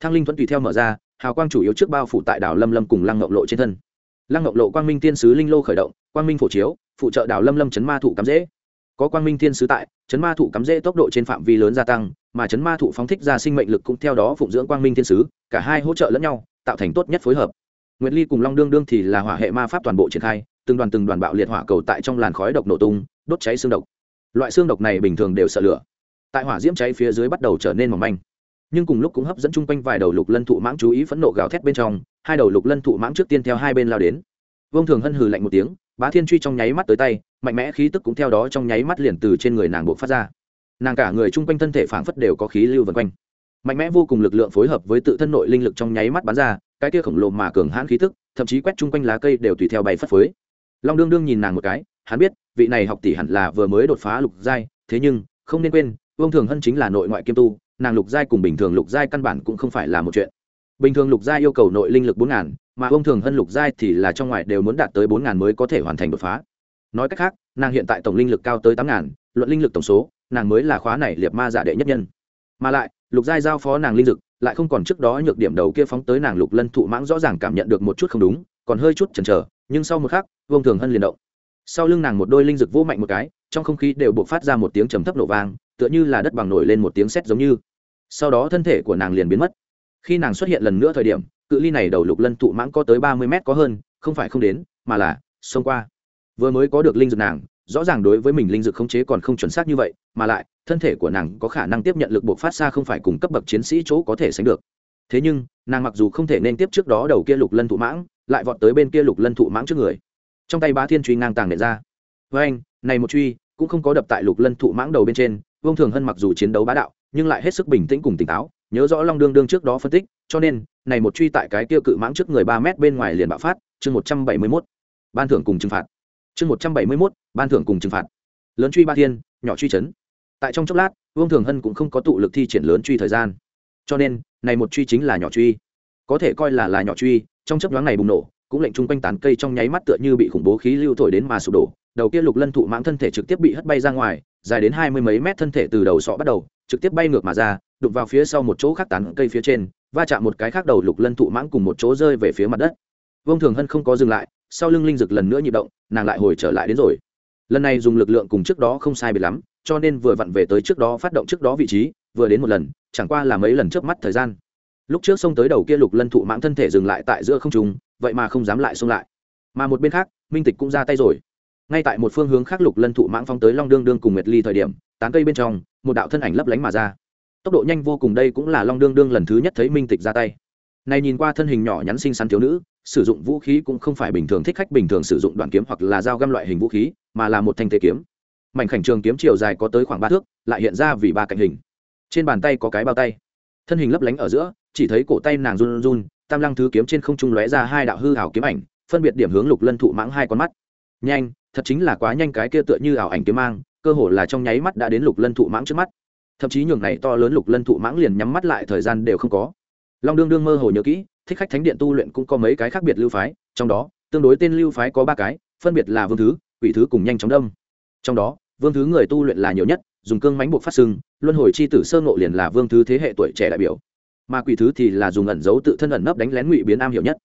Thang linh thuẫn tùy theo mở ra, hào quang chủ yếu trước bao phủ tại đảo lâm lâm cùng lăng ngộng lộ trên thân. Lăng ngọc lộ quang minh tiên sứ linh lô khởi động, quang minh phổ chiếu, phụ trợ Đảo lâm lâm chấn ma thụ cắm dễ có quang minh tiên sứ tại, chấn ma thụ cắm dễ tốc độ trên phạm vi lớn gia tăng, mà chấn ma thụ phóng thích ra sinh mệnh lực cũng theo đó phụng dưỡng quang minh tiên sứ, cả hai hỗ trợ lẫn nhau, tạo thành tốt nhất phối hợp. Nguyệt ly cùng long đương đương thì là hỏa hệ ma pháp toàn bộ triển khai từng đoàn từng đoàn bạo liệt hỏa cầu tại trong làn khói độc nổ tung, đốt cháy xương độc. Loại xương độc này bình thường đều sợ lửa. Tại hỏa diễm cháy phía dưới bắt đầu trở nên mỏng manh. Nhưng cùng lúc cũng hấp dẫn chung quanh vài đầu lục lân thụ mãng chú ý phẫn nộ gào thét bên trong, hai đầu lục lân thụ mãng trước tiên theo hai bên lao đến. Vông thường hân hừ lạnh một tiếng, bá thiên truy trong nháy mắt tới tay, mạnh mẽ khí tức cũng theo đó trong nháy mắt liền từ trên người nàng buộc phát ra. Nàng cả người chung quanh thân thể phảng phất đều có khí lưu vần quanh. Mạnh mẽ vô cùng lực lượng phối hợp với tự thân nội linh lực trong nháy mắt bắn ra, cái kia khổng lồ mà cường hãn khí tức, thậm chí quét chung quanh lá cây đều tùy theo bay phất phới long đương đương nhìn nàng một cái, hắn biết, vị này học tỷ hẳn là vừa mới đột phá lục giai, thế nhưng, không nên quên, vương thường hân chính là nội ngoại kiêm tu, nàng lục giai cùng bình thường lục giai căn bản cũng không phải là một chuyện. Bình thường lục giai yêu cầu nội linh lực bốn ngàn, mà vương thường hân lục giai thì là trong ngoài đều muốn đạt tới bốn ngàn mới có thể hoàn thành đột phá. Nói cách khác, nàng hiện tại tổng linh lực cao tới tám ngàn, luận linh lực tổng số, nàng mới là khóa này liệt ma giả đệ nhất nhân. Mà lại, lục giai giao phó nàng linh lực lại không còn trước đó nhược điểm đầu kia phóng tới nàng lục lân thụ mãng rõ ràng cảm nhận được một chút không đúng, còn hơi chút chần chờ nhưng sau một khắc, vương thường hân liền động. Sau lưng nàng một đôi linh dực vô mạnh một cái, trong không khí đều buộc phát ra một tiếng trầm thấp nổ vang, tựa như là đất bằng nổi lên một tiếng sét giống như. Sau đó thân thể của nàng liền biến mất. Khi nàng xuất hiện lần nữa thời điểm, cự ly này đầu lục lân thụ mãng có tới ba mươi mét có hơn, không phải không đến, mà là xông qua. Vừa mới có được linh dược nàng, rõ ràng đối với mình linh dược khống chế còn không chuẩn xác như vậy, mà lại, thân thể của nàng có khả năng tiếp nhận lực buộc phát xa không phải cùng cấp bậc chiến sĩ chỗ có thể sánh được thế nhưng, nàng mặc dù không thể nên tiếp trước đó đầu kia lục lân thụ mãng, lại vọt tới bên kia lục lân thụ mãng trước người. Trong tay bá thiên truy ngang tàng nện ra. Với anh, này một truy cũng không có đập tại lục lân thụ mãng đầu bên trên, vương thường hân mặc dù chiến đấu bá đạo, nhưng lại hết sức bình tĩnh cùng tỉnh táo, nhớ rõ long đương đương trước đó phân tích, cho nên, này một truy tại cái kia cự mãng trước người ba mét bên ngoài liền bạo phát, chương một trăm bảy mươi mốt, ban thưởng cùng trừng phạt. Chương một trăm bảy mươi mốt, ban thưởng cùng trừng phạt. Lớn truy ba thiên, nhỏ truy chấn. Tại trong chốc lát, vương thường hân cũng không có tụ lực thi triển lớn truy thời gian cho nên, này một truy chính là nhỏ truy. Có thể coi là là nhỏ truy, trong chấp nhoáng này bùng nổ, cũng lệnh chung quanh tán cây trong nháy mắt tựa như bị khủng bố khí lưu thổi đến mà sụp đổ. Đầu kia lục lân thụ mãng thân thể trực tiếp bị hất bay ra ngoài, dài đến hai mươi mấy mét thân thể từ đầu sọ bắt đầu, trực tiếp bay ngược mà ra, đụng vào phía sau một chỗ khác tán cây phía trên, va chạm một cái khác đầu lục lân thụ mãng cùng một chỗ rơi về phía mặt đất. Vương thường hân không có dừng lại, sau lưng linh dực lần nữa nhịp động, nàng lại hồi trở lại đến rồi. Lần này dùng lực lượng cùng trước đó không sai biệt lắm, cho nên vừa vặn về tới trước đó phát động trước đó vị trí vừa đến một lần, chẳng qua là mấy lần trước mắt thời gian. Lúc trước xông tới đầu kia lục lân thụ mãng thân thể dừng lại tại giữa không trùng vậy mà không dám lại xông lại. Mà một bên khác, minh tịch cũng ra tay rồi. Ngay tại một phương hướng khác lục lân thụ mãng phong tới long đương đương cùng nguyệt ly thời điểm, tán cây bên trong, một đạo thân ảnh lấp lánh mà ra. Tốc độ nhanh vô cùng đây cũng là long đương đương lần thứ nhất thấy minh tịch ra tay. Này nhìn qua thân hình nhỏ nhắn xinh xắn thiếu nữ, sử dụng vũ khí cũng không phải bình thường thích khách bình thường sử dụng đoạn kiếm hoặc là dao găm loại hình vũ khí, mà là một thanh thế kiếm. Mảnh khảnh trường kiếm chiều dài có tới khoảng ba thước, lại hiện ra vì ba cạnh hình trên bàn tay có cái bao tay. Thân hình lấp lánh ở giữa, chỉ thấy cổ tay nàng run run, tam lăng thứ kiếm trên không trung lóe ra hai đạo hư hảo kiếm ảnh, phân biệt điểm hướng lục lân thụ mãng hai con mắt. Nhanh, thật chính là quá nhanh cái kia tựa như ảo ảnh kiếm mang, cơ hồ là trong nháy mắt đã đến lục lân thụ mãng trước mắt. Thậm chí nhường này to lớn lục lân thụ mãng liền nhắm mắt lại thời gian đều không có. Long đương đương mơ hồ nhớ kỹ, thích khách thánh điện tu luyện cũng có mấy cái khác biệt lưu phái, trong đó, tương đối tên lưu phái có ba cái, phân biệt là vương thứ, quỷ thứ cùng nhanh chóng đông trong đó, vương thứ người tu luyện là nhiều nhất dùng cương mánh buộc phát sưng luân hồi c h i tử sơ ngộ liền là vương thứ thế hệ tuổi trẻ đại biểu. Mà quỷ thứ thì là dùng ẩn giấu tự thân ẩn nấp đánh lén ngụy biến am hiểu nhất.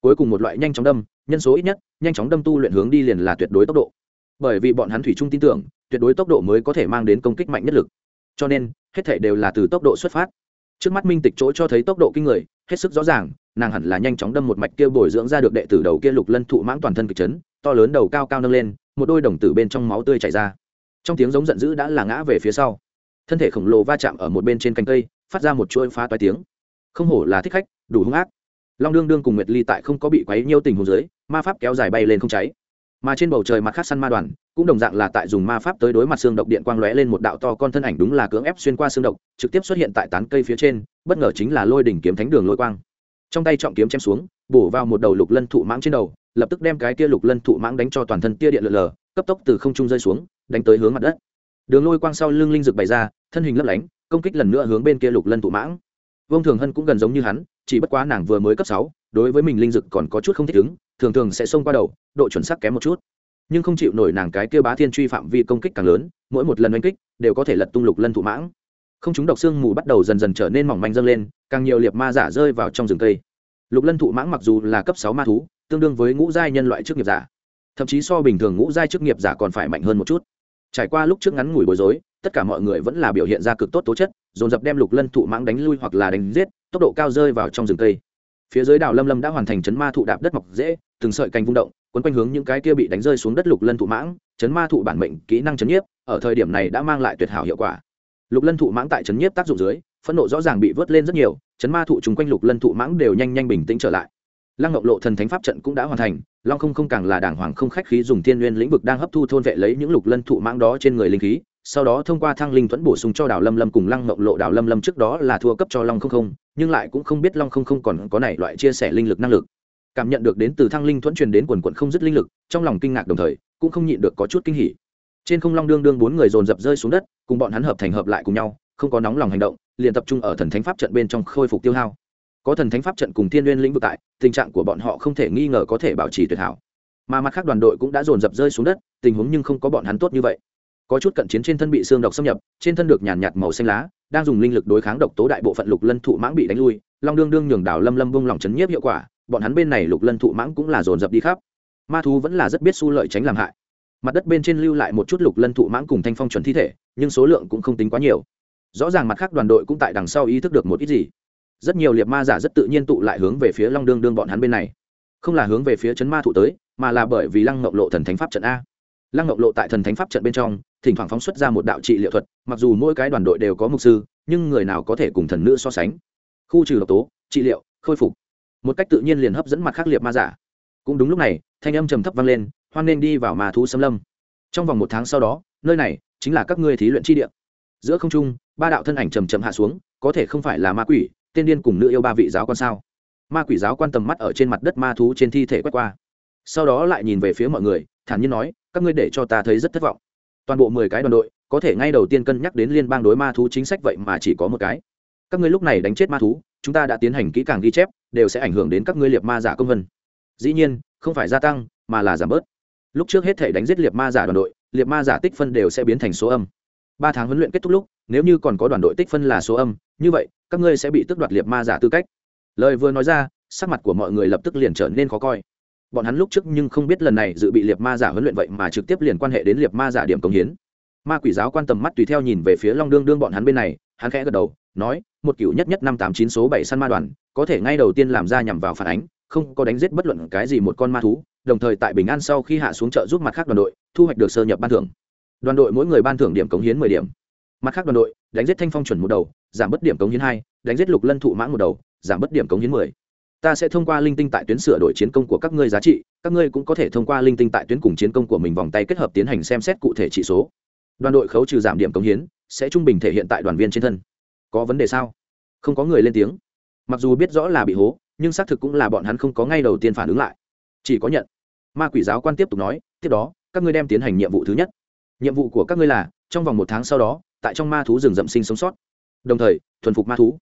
Cuối cùng một loại nhanh chóng đâm, nhân số ít nhất, nhanh chóng đâm tu luyện hướng đi liền là tuyệt đối tốc độ. Bởi vì bọn hắn thủy chung tin tưởng, tuyệt đối tốc độ mới có thể mang đến công kích mạnh nhất lực. Cho nên, hết thể đều là từ tốc độ xuất phát. Trước mắt minh tịch chỗ cho thấy tốc độ kinh người, hết sức rõ ràng, nàng hẳn là nhanh chóng đâm một mạch kia bồi dưỡng ra được đệ tử đầu kia lục lân thụ mãng toàn thân kịch chấn, to lớn đầu cao cao nâng lên, một đôi đồng tử bên trong máu tươi chảy ra trong tiếng giống giận dữ đã là ngã về phía sau. Thân thể khổng lồ va chạm ở một bên trên cành cây, phát ra một chuỗi phá toái tiếng. Không hổ là thích khách, đủ hung ác. Long đương đương cùng nguyệt ly tại không có bị quấy nhiêu tình hồ dưới, ma pháp kéo dài bay lên không cháy. Mà trên bầu trời mặt khác săn ma đoàn, cũng đồng dạng là tại dùng ma pháp tới đối mặt xương độc điện quang lóe lên một đạo to con thân ảnh đúng là cưỡng ép xuyên qua xương độc, trực tiếp xuất hiện tại tán cây phía trên, bất ngờ chính là lôi đỉnh kiếm thánh đường lôi quang. Trong tay trọng kiếm chém xuống, bổ vào một đầu lục lân thụ mãng trên đầu, lập tức đem cái tia lục lân thụ mãng đánh cho toàn thân tia điện lờ lờ cấp tốc từ không trung rơi xuống đánh tới hướng mặt đất. Đường lôi quang sau lưng linh dực bày ra, thân hình lấp lánh, công kích lần nữa hướng bên kia lục lân thụ mãng. Vương thường hân cũng gần giống như hắn, chỉ bất quá nàng vừa mới cấp sáu, đối với mình linh dực còn có chút không thích ứng, thường thường sẽ xông qua đầu, độ chuẩn xác kém một chút. Nhưng không chịu nổi nàng cái kia bá thiên truy phạm vi công kích càng lớn, mỗi một lần oanh kích đều có thể lật tung lục lân thụ mãng. Không chúng độc xương mù bắt đầu dần dần trở nên mỏng manh dâng lên, càng nhiều liệt ma giả rơi vào trong rừng cây. Lục lân thụ mãng mặc dù là cấp sáu ma thú, tương đương với ngũ giai nhân loại chức nghiệp giả. Thậm chí so bình thường ngũ giai chức nghiệp giả còn phải mạnh hơn một chút trải qua lúc trước ngắn ngủi bối rối, tất cả mọi người vẫn là biểu hiện ra cực tốt tố chất, dồn dập đem lục lân thụ mãng đánh lui hoặc là đánh giết, tốc độ cao rơi vào trong rừng cây. Phía dưới đảo lâm lâm đã hoàn thành chấn ma thụ đạp đất mọc dễ từng sợi cành vung động, quấn quanh hướng những cái kia bị đánh rơi xuống đất lục lân thụ mãng, chấn ma thụ bản mệnh kỹ năng chấn nhiếp, ở thời điểm này đã mang lại tuyệt hảo hiệu quả. Lục lân thụ mãng tại chấn nhiếp tác dụng dưới, phẫn nộ rõ ràng bị vớt lên rất nhiều, chấn ma thụ chung quanh lục lân thụ mãng đều nhanh nhanh bình tĩnh trở lại lăng ngọc lộ thần thánh pháp trận cũng đã hoàn thành, long không không càng là đảng hoàng không khách khí dùng thiên Nguyên lĩnh vực đang hấp thu thôn vệ lấy những lục lân thụ mãng đó trên người linh khí, sau đó thông qua thăng linh thuẫn bổ sung cho đào lâm lâm cùng lăng ngọc lộ. Đào lâm lâm trước đó là thua cấp cho long không không, nhưng lại cũng không biết long không không còn có này loại chia sẻ linh lực năng lực. Cảm nhận được đến từ thăng linh thuẫn truyền đến quần quận không dứt linh lực, trong lòng kinh ngạc đồng thời, cũng không nhịn được có chút kinh hỉ. Trên không long đương đương bốn người dồn dập rơi xuống đất, cùng bọn hắn hợp thành hợp lại cùng nhau, không có nóng lòng hành động, liền tập trung ở thần thánh pháp trận bên trong khôi phục tiêu hao có thần thánh pháp trận cùng thiên n lĩnh vực tại, tình trạng của bọn họ không thể nghi ngờ có thể bảo trì tuyệt hảo. Mà mặt khác đoàn đội cũng đã dồn dập rơi xuống đất, tình huống nhưng không có bọn hắn tốt như vậy. Có chút cận chiến trên thân bị xương độc xâm nhập, trên thân được nhàn nhạt màu xanh lá, đang dùng linh lực đối kháng độc tố đại bộ phận lục lân thụ mãng bị đánh lui, long đương đương nhường đảo lâm lâm bông lòng chấn nhiếp hiệu quả, bọn hắn bên này lục lân thụ mãng cũng là dồn dập đi khắp. Ma thú vẫn là rất biết su lợi tránh làm hại. Mặt đất bên trên lưu lại một chút lục lân thụ mãng cùng thanh phong chuẩn thi thể, nhưng số lượng cũng không tính quá nhiều. Rõ ràng mặt khác đoàn đội cũng tại đằng sau ý thức được một ít gì rất nhiều liệt ma giả rất tự nhiên tụ lại hướng về phía long đương đương bọn hắn bên này. Không là hướng về phía chấn ma thụ tới, mà là bởi vì lăng ngọc lộ thần thánh pháp trận a. Lăng ngọc lộ tại thần thánh pháp trận bên trong, thỉnh thoảng phóng xuất ra một đạo trị liệu thuật, mặc dù mỗi cái đoàn đội đều có mục sư, nhưng người nào có thể cùng thần nữ so sánh. Khu trừ độc tố, trị liệu, khôi phục. Một cách tự nhiên liền hấp dẫn mặt khác liệt ma giả. Cũng đúng lúc này, thanh âm trầm thấp vang lên, hoan nên đi vào ma thú xâm lâm. Trong vòng một tháng sau đó, nơi này chính là các ngươi thí luyện chi địa. Giữa không trung, ba đạo thân ảnh trầm trầm hạ xuống, có thể không phải là ma quỷ Tiên điên cùng nữ yêu ba vị giáo quan sao? Ma quỷ giáo quan tầm mắt ở trên mặt đất ma thú trên thi thể quét qua. Sau đó lại nhìn về phía mọi người, thản nhiên nói, các ngươi để cho ta thấy rất thất vọng. Toàn bộ mười cái đoàn đội, có thể ngay đầu tiên cân nhắc đến liên bang đối ma thú chính sách vậy mà chỉ có một cái. Các ngươi lúc này đánh chết ma thú, chúng ta đã tiến hành kỹ càng ghi chép, đều sẽ ảnh hưởng đến các ngươi liệt ma giả công vân. Dĩ nhiên, không phải gia tăng, mà là giảm bớt. Lúc trước hết thể đánh giết liệt ma giả đoàn đội, liệt ma giả tích phân đều sẽ biến thành số âm. Ba tháng huấn luyện kết thúc lúc, nếu như còn có đoàn đội tích phân là số âm như vậy, các ngươi sẽ bị tước đoạt liệt ma giả tư cách. Lời vừa nói ra, sắc mặt của mọi người lập tức liền trở nên khó coi. Bọn hắn lúc trước nhưng không biết lần này dự bị liệt ma giả huấn luyện vậy mà trực tiếp liền quan hệ đến liệt ma giả điểm công hiến. Ma quỷ giáo quan tầm mắt tùy theo nhìn về phía long đương đương bọn hắn bên này, hắn khẽ gật đầu, nói, một cựu nhất nhất năm tám chín số bảy săn ma đoàn, có thể ngay đầu tiên làm ra nhằm vào phản ánh, không có đánh giết bất luận cái gì một con ma thú, đồng thời tại bình an sau khi hạ xuống chợ giúp mặt khác đoàn đội, thu hoạch được sơ nhập ban thưởng. Đoàn đội mỗi người ban thưởng điểm cống hiến mười điểm mặt khác đoàn đội, đánh giết thanh phong chuẩn một đầu, giảm bất điểm cống hiến hai, đánh giết lục lân thụ mãn một đầu, giảm bất điểm cống hiến mười. Ta sẽ thông qua linh tinh tại tuyến sửa đổi chiến công của các ngươi giá trị, các ngươi cũng có thể thông qua linh tinh tại tuyến cùng chiến công của mình vòng tay kết hợp tiến hành xem xét cụ thể trị số. Đoàn đội khấu trừ giảm điểm cống hiến, sẽ trung bình thể hiện tại đoàn viên trên thân. Có vấn đề sao? Không có người lên tiếng. Mặc dù biết rõ là bị hố, nhưng xác thực cũng là bọn hắn không có ngay đầu tiên phản ứng lại. Chỉ có nhận. Ma quỷ giáo quan tiếp tục nói, tiếp đó, các ngươi đem tiến hành nhiệm vụ thứ nhất. Nhiệm vụ của các ngươi là, trong vòng một tháng sau đó tại trong ma thú rừng rậm sinh sống sót. Đồng thời, thuần phục ma thú.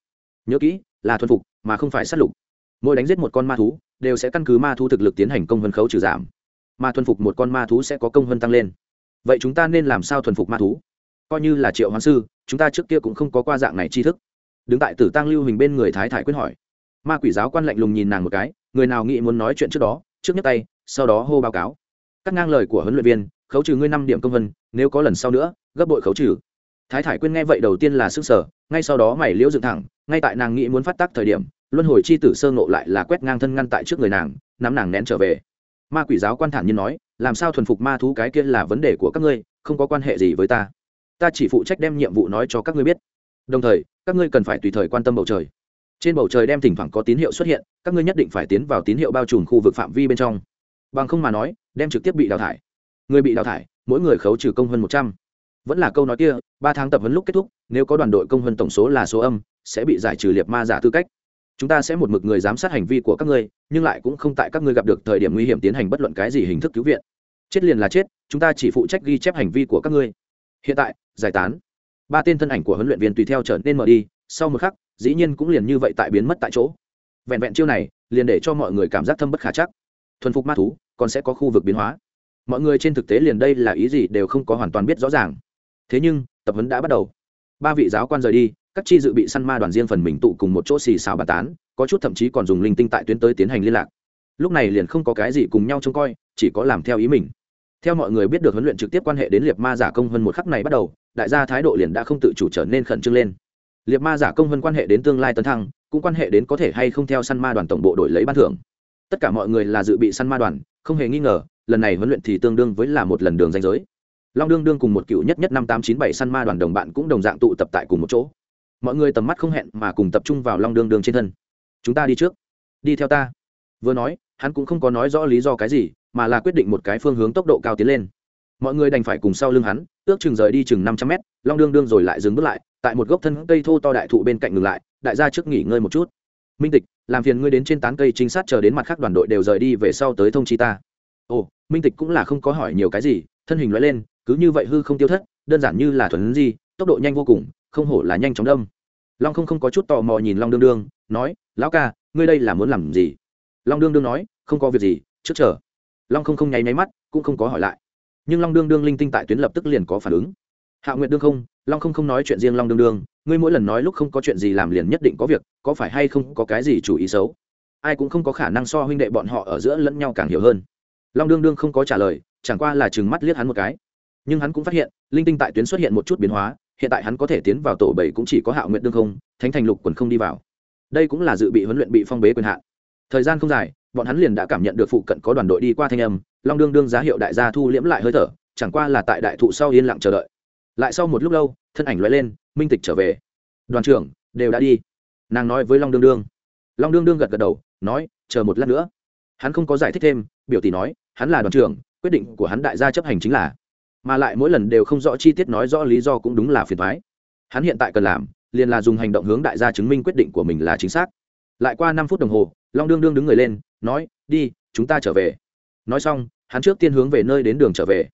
Nhớ kỹ, là thuần phục, mà không phải sát lục. Mỗi đánh giết một con ma thú, đều sẽ căn cứ ma thú thực lực tiến hành công vân khấu trừ giảm. Mà thuần phục một con ma thú sẽ có công vân tăng lên. Vậy chúng ta nên làm sao thuần phục ma thú? Coi như là triệu hoán sư, chúng ta trước kia cũng không có qua dạng này tri thức. Đứng tại tử tăng lưu hình bên người thái thải quyết hỏi. Ma quỷ giáo quan lạnh lùng nhìn nàng một cái, người nào nghĩ muốn nói chuyện trước đó, trước nhấc tay, sau đó hô báo cáo. Cắt ngang lời của huấn luyện viên, khấu trừ ngươi năm điểm công vân nếu có lần sau nữa, gấp bội khấu trừ thái thải quyên nghe vậy đầu tiên là sức sở ngay sau đó mày liễu dựng thẳng, ngay tại nàng nghĩ muốn phát tác thời điểm, luân hồi chi tử sơ ngộ lại là quét ngang thân ngăn tại trước người nàng, nắm nàng nén trở về. Ma quỷ giáo quan thản nhiên nói, làm sao thuần phục ma thú cái kia là vấn đề của các ngươi, không có quan hệ gì với ta. Ta chỉ phụ trách đem nhiệm vụ nói cho các ngươi biết. Đồng thời, các ngươi cần phải tùy thời quan tâm bầu trời. Trên bầu trời đem thỉnh thoảng có tín hiệu xuất hiện, các ngươi nhất định phải tiến vào tín hiệu bao trùm khu vực phạm vi bên trong. Bằng không mà nói, đem trực tiếp bị đào thải. Người bị đào thải, mỗi người khấu trừ công hơn một trăm vẫn là câu nói kia, ba tháng tập huấn lúc kết thúc, nếu có đoàn đội công hơn tổng số là số âm, sẽ bị giải trừ liệt ma giả tư cách. Chúng ta sẽ một mực người giám sát hành vi của các ngươi, nhưng lại cũng không tại các ngươi gặp được thời điểm nguy hiểm tiến hành bất luận cái gì hình thức cứu viện. Chết liền là chết, chúng ta chỉ phụ trách ghi chép hành vi của các ngươi. Hiện tại, giải tán. Ba tên thân ảnh của huấn luyện viên tùy theo trở nên mở đi, sau một khắc, dĩ nhiên cũng liền như vậy tại biến mất tại chỗ. Vẹn vẹn chiêu này, liền để cho mọi người cảm giác thâm bất khả chắc. Thuần phục ma thú, còn sẽ có khu vực biến hóa. Mọi người trên thực tế liền đây là ý gì đều không có hoàn toàn biết rõ ràng thế nhưng, tập huấn đã bắt đầu. Ba vị giáo quan rời đi, các chi dự bị săn ma đoàn riêng phần mình tụ cùng một chỗ xì xào bàn tán, có chút thậm chí còn dùng linh tinh tại tuyến tới tiến hành liên lạc. Lúc này liền không có cái gì cùng nhau trông coi, chỉ có làm theo ý mình. Theo mọi người biết được huấn luyện trực tiếp quan hệ đến liệt ma giả công hơn một khắc này bắt đầu, đại gia thái độ liền đã không tự chủ trở nên khẩn trương lên. Liệt ma giả công hơn quan hệ đến tương lai tấn thăng, cũng quan hệ đến có thể hay không theo săn ma đoàn tổng bộ đổi lấy ban thưởng. Tất cả mọi người là dự bị săn ma đoàn, không hề nghi ngờ, lần này huấn luyện thì tương đương với là một lần đường danh giới long đương đương cùng một cựu nhất nhất năm tám chín bảy săn ma đoàn đồng bạn cũng đồng dạng tụ tập tại cùng một chỗ. Mọi người tầm mắt không hẹn mà cùng tập trung vào long đương đương trên thân. Chúng ta đi trước. Đi theo ta. Vừa nói, hắn cũng không có nói rõ lý do cái gì, mà là quyết định một cái phương hướng tốc độ cao tiến lên. Mọi người đành phải cùng sau lưng hắn, ước chừng rời đi chừng năm trăm mét, long đương đương rồi lại dừng bước lại, tại một gốc thân cây thô to đại thụ bên cạnh ngừng lại, đại gia trước nghỉ ngơi một chút. Minh tịch, làm phiền ngươi đến trên tán cây trinh sát chờ đến mặt khác đoàn đội đều rời đi về sau tới thông chi ta. Ồ, minh tịch cũng là không có hỏi nhiều cái gì thân hình loại lên, cứ như vậy hư không tiêu thất, đơn giản như là thuần di, tốc độ nhanh vô cùng, không hổ là nhanh chóng đâm. Long không không có chút tò mò nhìn long đương đương, nói, lão ca, ngươi đây là muốn làm gì? Long đương đương nói, không có việc gì, trước chờ. Long không không nháy nháy mắt, cũng không có hỏi lại. Nhưng long đương đương linh tinh tại tuyến lập tức liền có phản ứng. Hạ nguyện đương không, long không không nói chuyện riêng long đương đương, ngươi mỗi lần nói lúc không có chuyện gì làm liền nhất định có việc, có phải hay không có cái gì chủ ý xấu? Ai cũng không có khả năng so huynh đệ bọn họ ở giữa lẫn nhau càng hiểu hơn. Long đương đương không có trả lời chẳng qua là chừng mắt liếc hắn một cái. Nhưng hắn cũng phát hiện, linh tinh tại tuyến xuất hiện một chút biến hóa, hiện tại hắn có thể tiến vào tổ bảy cũng chỉ có hạo nguyện đương không, thánh thành lục quần không đi vào. Đây cũng là dự bị huấn luyện bị phong bế quyền hạn. Thời gian không dài, bọn hắn liền đã cảm nhận được phụ cận có đoàn đội đi qua thanh âm, long đương đương giá hiệu đại gia thu liễm lại hơi thở, chẳng qua là tại đại thụ sau yên lặng chờ đợi. Lại sau một lúc lâu, thân ảnh loại lên, minh tịch trở về. Đoàn trưởng, đều đã đi. Nàng nói với long đương đương. Long đương đương gật gật đầu, nói, chờ một lát nữa. Hắn không có giải thích thêm, biểu tỷ nói, hắn là đoàn trưởng quyết định của hắn đại gia chấp hành chính là, mà lại mỗi lần đều không rõ chi tiết nói rõ lý do cũng đúng là phiền thoái. Hắn hiện tại cần làm, liền là dùng hành động hướng đại gia chứng minh quyết định của mình là chính xác. Lại qua năm phút đồng hồ, long đương đương đứng người lên, nói, đi, chúng ta trở về. Nói xong, hắn trước tiên hướng về nơi đến đường trở về.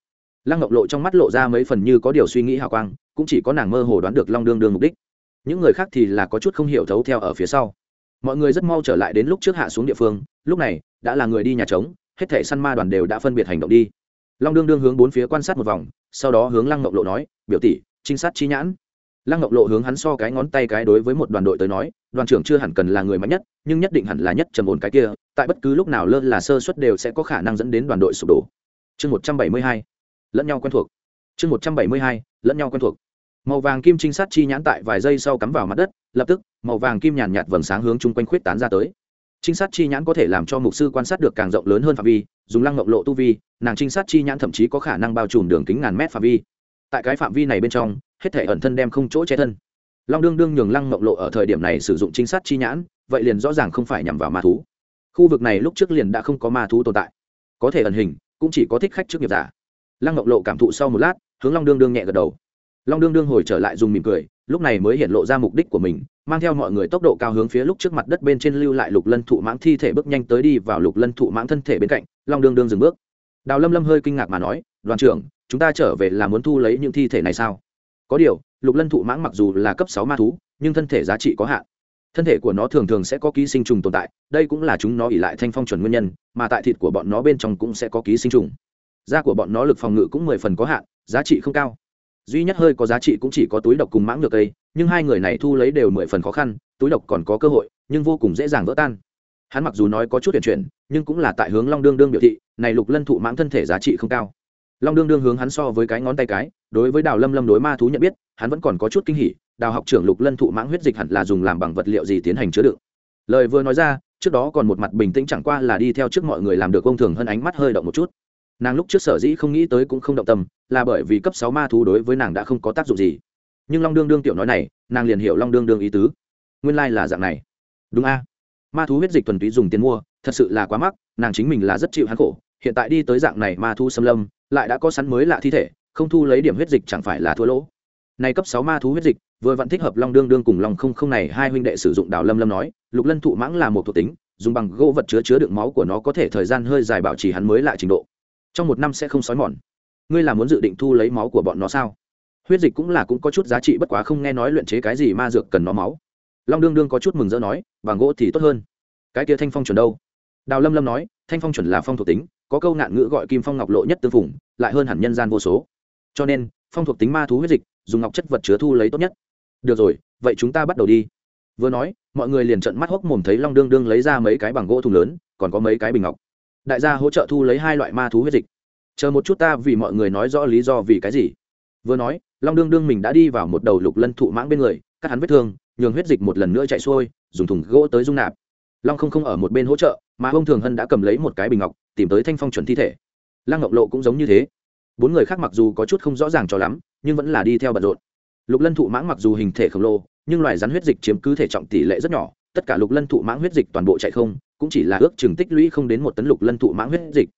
Lăng ngọc lộ trong mắt lộ ra mấy phần như có điều suy nghĩ hào quang, cũng chỉ có nàng mơ hồ đoán được long đương đương mục đích. Những người khác thì là có chút không hiểu thấu theo ở phía sau. Mọi người rất mau trở lại đến lúc trước hạ xuống địa phương, lúc này, đã là người đi nhà trống hết thể săn ma đoàn đều đã phân biệt hành động đi. Long đương đương hướng bốn phía quan sát một vòng, sau đó hướng lăng ngọc lộ nói, biểu tỷ, trinh sát chi nhãn. Lăng ngọc lộ hướng hắn so cái ngón tay cái đối với một đoàn đội tới nói, đoàn trưởng chưa hẳn cần là người mạnh nhất, nhưng nhất định hẳn là nhất trầm ổn cái kia, tại bất cứ lúc nào lơ là sơ suất đều sẽ có khả năng dẫn đến đoàn đội sụp đổ. Chương một trăm bảy mươi hai, lẫn nhau quen thuộc. Chương một trăm bảy mươi hai, lẫn nhau quen thuộc. Màu vàng kim trinh sát chi nhãn tại vài giây sau cắm vào mặt đất, lập tức, màu vàng kim nhàn nhạt vầng sáng hướng chung quanh khuyết tán ra tới trinh sát chi nhãn có thể làm cho mục sư quan sát được càng rộng lớn hơn phạm vi, dùng lăng ngọc lộ tu vi, nàng trinh sát chi nhãn thậm chí có khả năng bao trùm đường kính ngàn mét phạm vi. Tại cái phạm vi này bên trong, hết thể ẩn thân đem không chỗ che thân. Long đương đương nhường lăng ngọc lộ ở thời điểm này sử dụng trinh sát chi nhãn, vậy liền rõ ràng không phải nhằm vào ma thú. Khu vực này lúc trước liền đã không có ma thú tồn tại. Có thể ẩn hình, cũng chỉ có thích khách trước nghiệp giả. Lăng ngọc lộ cảm thụ sau một lát, hướng long đương đương nhẹ gật đầu. Long đương đương hồi trở lại dùng mỉm cười lúc này mới hiện lộ ra mục đích của mình, mang theo mọi người tốc độ cao hướng phía lúc trước mặt đất bên trên lưu lại lục lân thụ mãng thi thể bước nhanh tới đi vào lục lân thụ mãng thân thể bên cạnh, long đương đương dừng bước. Đào lâm lâm hơi kinh ngạc mà nói, đoàn trưởng, chúng ta trở về là muốn thu lấy những thi thể này sao? Có điều, lục lân thụ mãng mặc dù là cấp sáu ma thú, nhưng thân thể giá trị có hạn. Thân thể của nó thường thường sẽ có ký sinh trùng tồn tại, đây cũng là chúng nó ỉ lại thanh phong chuẩn nguyên nhân, mà tại thịt của bọn nó bên trong cũng sẽ có ký sinh trùng. Da của bọn nó lực phòng ngự cũng mười phần có hạn, giá trị không cao duy nhất hơi có giá trị cũng chỉ có túi độc cùng mãng được cây, nhưng hai người này thu lấy đều mười phần khó khăn, túi độc còn có cơ hội, nhưng vô cùng dễ dàng vỡ tan. Hắn mặc dù nói có chút tuyển chuyển, nhưng cũng là tại hướng long đương đương biểu thị, này lục lân thụ mãng thân thể giá trị không cao. Long đương đương hướng hắn so với cái ngón tay cái, đối với đào lâm lâm đối ma thú nhận biết, hắn vẫn còn có chút kinh hỉ, đào học trưởng lục lân thụ mãng huyết dịch hẳn là dùng làm bằng vật liệu gì tiến hành chứa đựng. Lời vừa nói ra, trước đó còn một mặt bình tĩnh chẳng qua là đi theo trước mọi người làm được công thường hơn ánh mắt hơi động một chút nàng lúc trước sở dĩ không nghĩ tới cũng không động tâm, là bởi vì cấp sáu ma thú đối với nàng đã không có tác dụng gì. Nhưng long đương đương tiểu nói này, nàng liền hiểu long đương đương ý tứ. Nguyên lai、like、là dạng này. Đúng a. Ma thú huyết dịch thuần túy dùng tiền mua, thật sự là quá mắc, nàng chính mình là rất chịu hắn khổ. Hiện tại đi tới dạng này ma thu xâm lâm, lại đã có sắn mới lạ thi thể, không thu lấy điểm huyết dịch chẳng phải là thua lỗ. Này cấp sáu ma thú huyết dịch, vừa vặn thích hợp long đương đương cùng long không không này hai huynh đệ sử dụng đào lâm lâm nói, lục lân thụ mãng là một thuộc tính, dùng bằng gỗ vật chứa chứa đựng máu của nó có thể thời gian hơi dài bảo trì hắn mới lại trình độ trong một năm sẽ không xói mòn. Ngươi là muốn dự định thu lấy máu của bọn nó sao? Huyết dịch cũng là cũng có chút giá trị, bất quá không nghe nói luyện chế cái gì ma dược cần nó máu. Long đương đương có chút mừng rỡ nói bằng gỗ thì tốt hơn. Cái kia thanh phong chuẩn đâu? Đào lâm lâm nói, thanh phong chuẩn là phong thuộc tính, có câu ngạn ngữ gọi kim phong ngọc lộ nhất tương phủng lại hơn hẳn nhân gian vô số. Cho nên, phong thuộc tính ma thú huyết dịch, dùng ngọc chất vật chứa thu lấy tốt nhất. Được rồi, vậy chúng ta bắt đầu đi. Vừa nói, mọi người liền trận mắt hốc mồm thấy long đương đương lấy ra mấy cái bằng gỗ thùng lớn, còn có mấy cái bình ngọc đại gia hỗ trợ thu lấy hai loại ma thú huyết dịch. Chờ một chút ta vì mọi người nói rõ lý do vì cái gì. Vừa nói, long đương đương mình đã đi vào một đầu lục lân thụ mãng bên người, cắt hắn vết thương, nhường huyết dịch một lần nữa chạy xuôi, dùng thùng gỗ tới dung nạp. Long không không ở một bên hỗ trợ, mà ông thường hân đã cầm lấy một cái bình ngọc, tìm tới thanh phong chuẩn thi thể. Lăng ngọc lộ cũng giống như thế. Bốn người khác mặc dù có chút không rõ ràng cho lắm, nhưng vẫn là đi theo bận rộn. Lục lân thụ mãng mặc dù hình thể khổng lồ, nhưng loài rắn huyết dịch chiếm cứ thể trọng tỷ lệ rất nhỏ, tất cả lục lân thụ mãng huyết dịch toàn bộ chạy không cũng chỉ là ước chừng tích lũy không đến một tấn lục lân thụ mãng huyết dịch.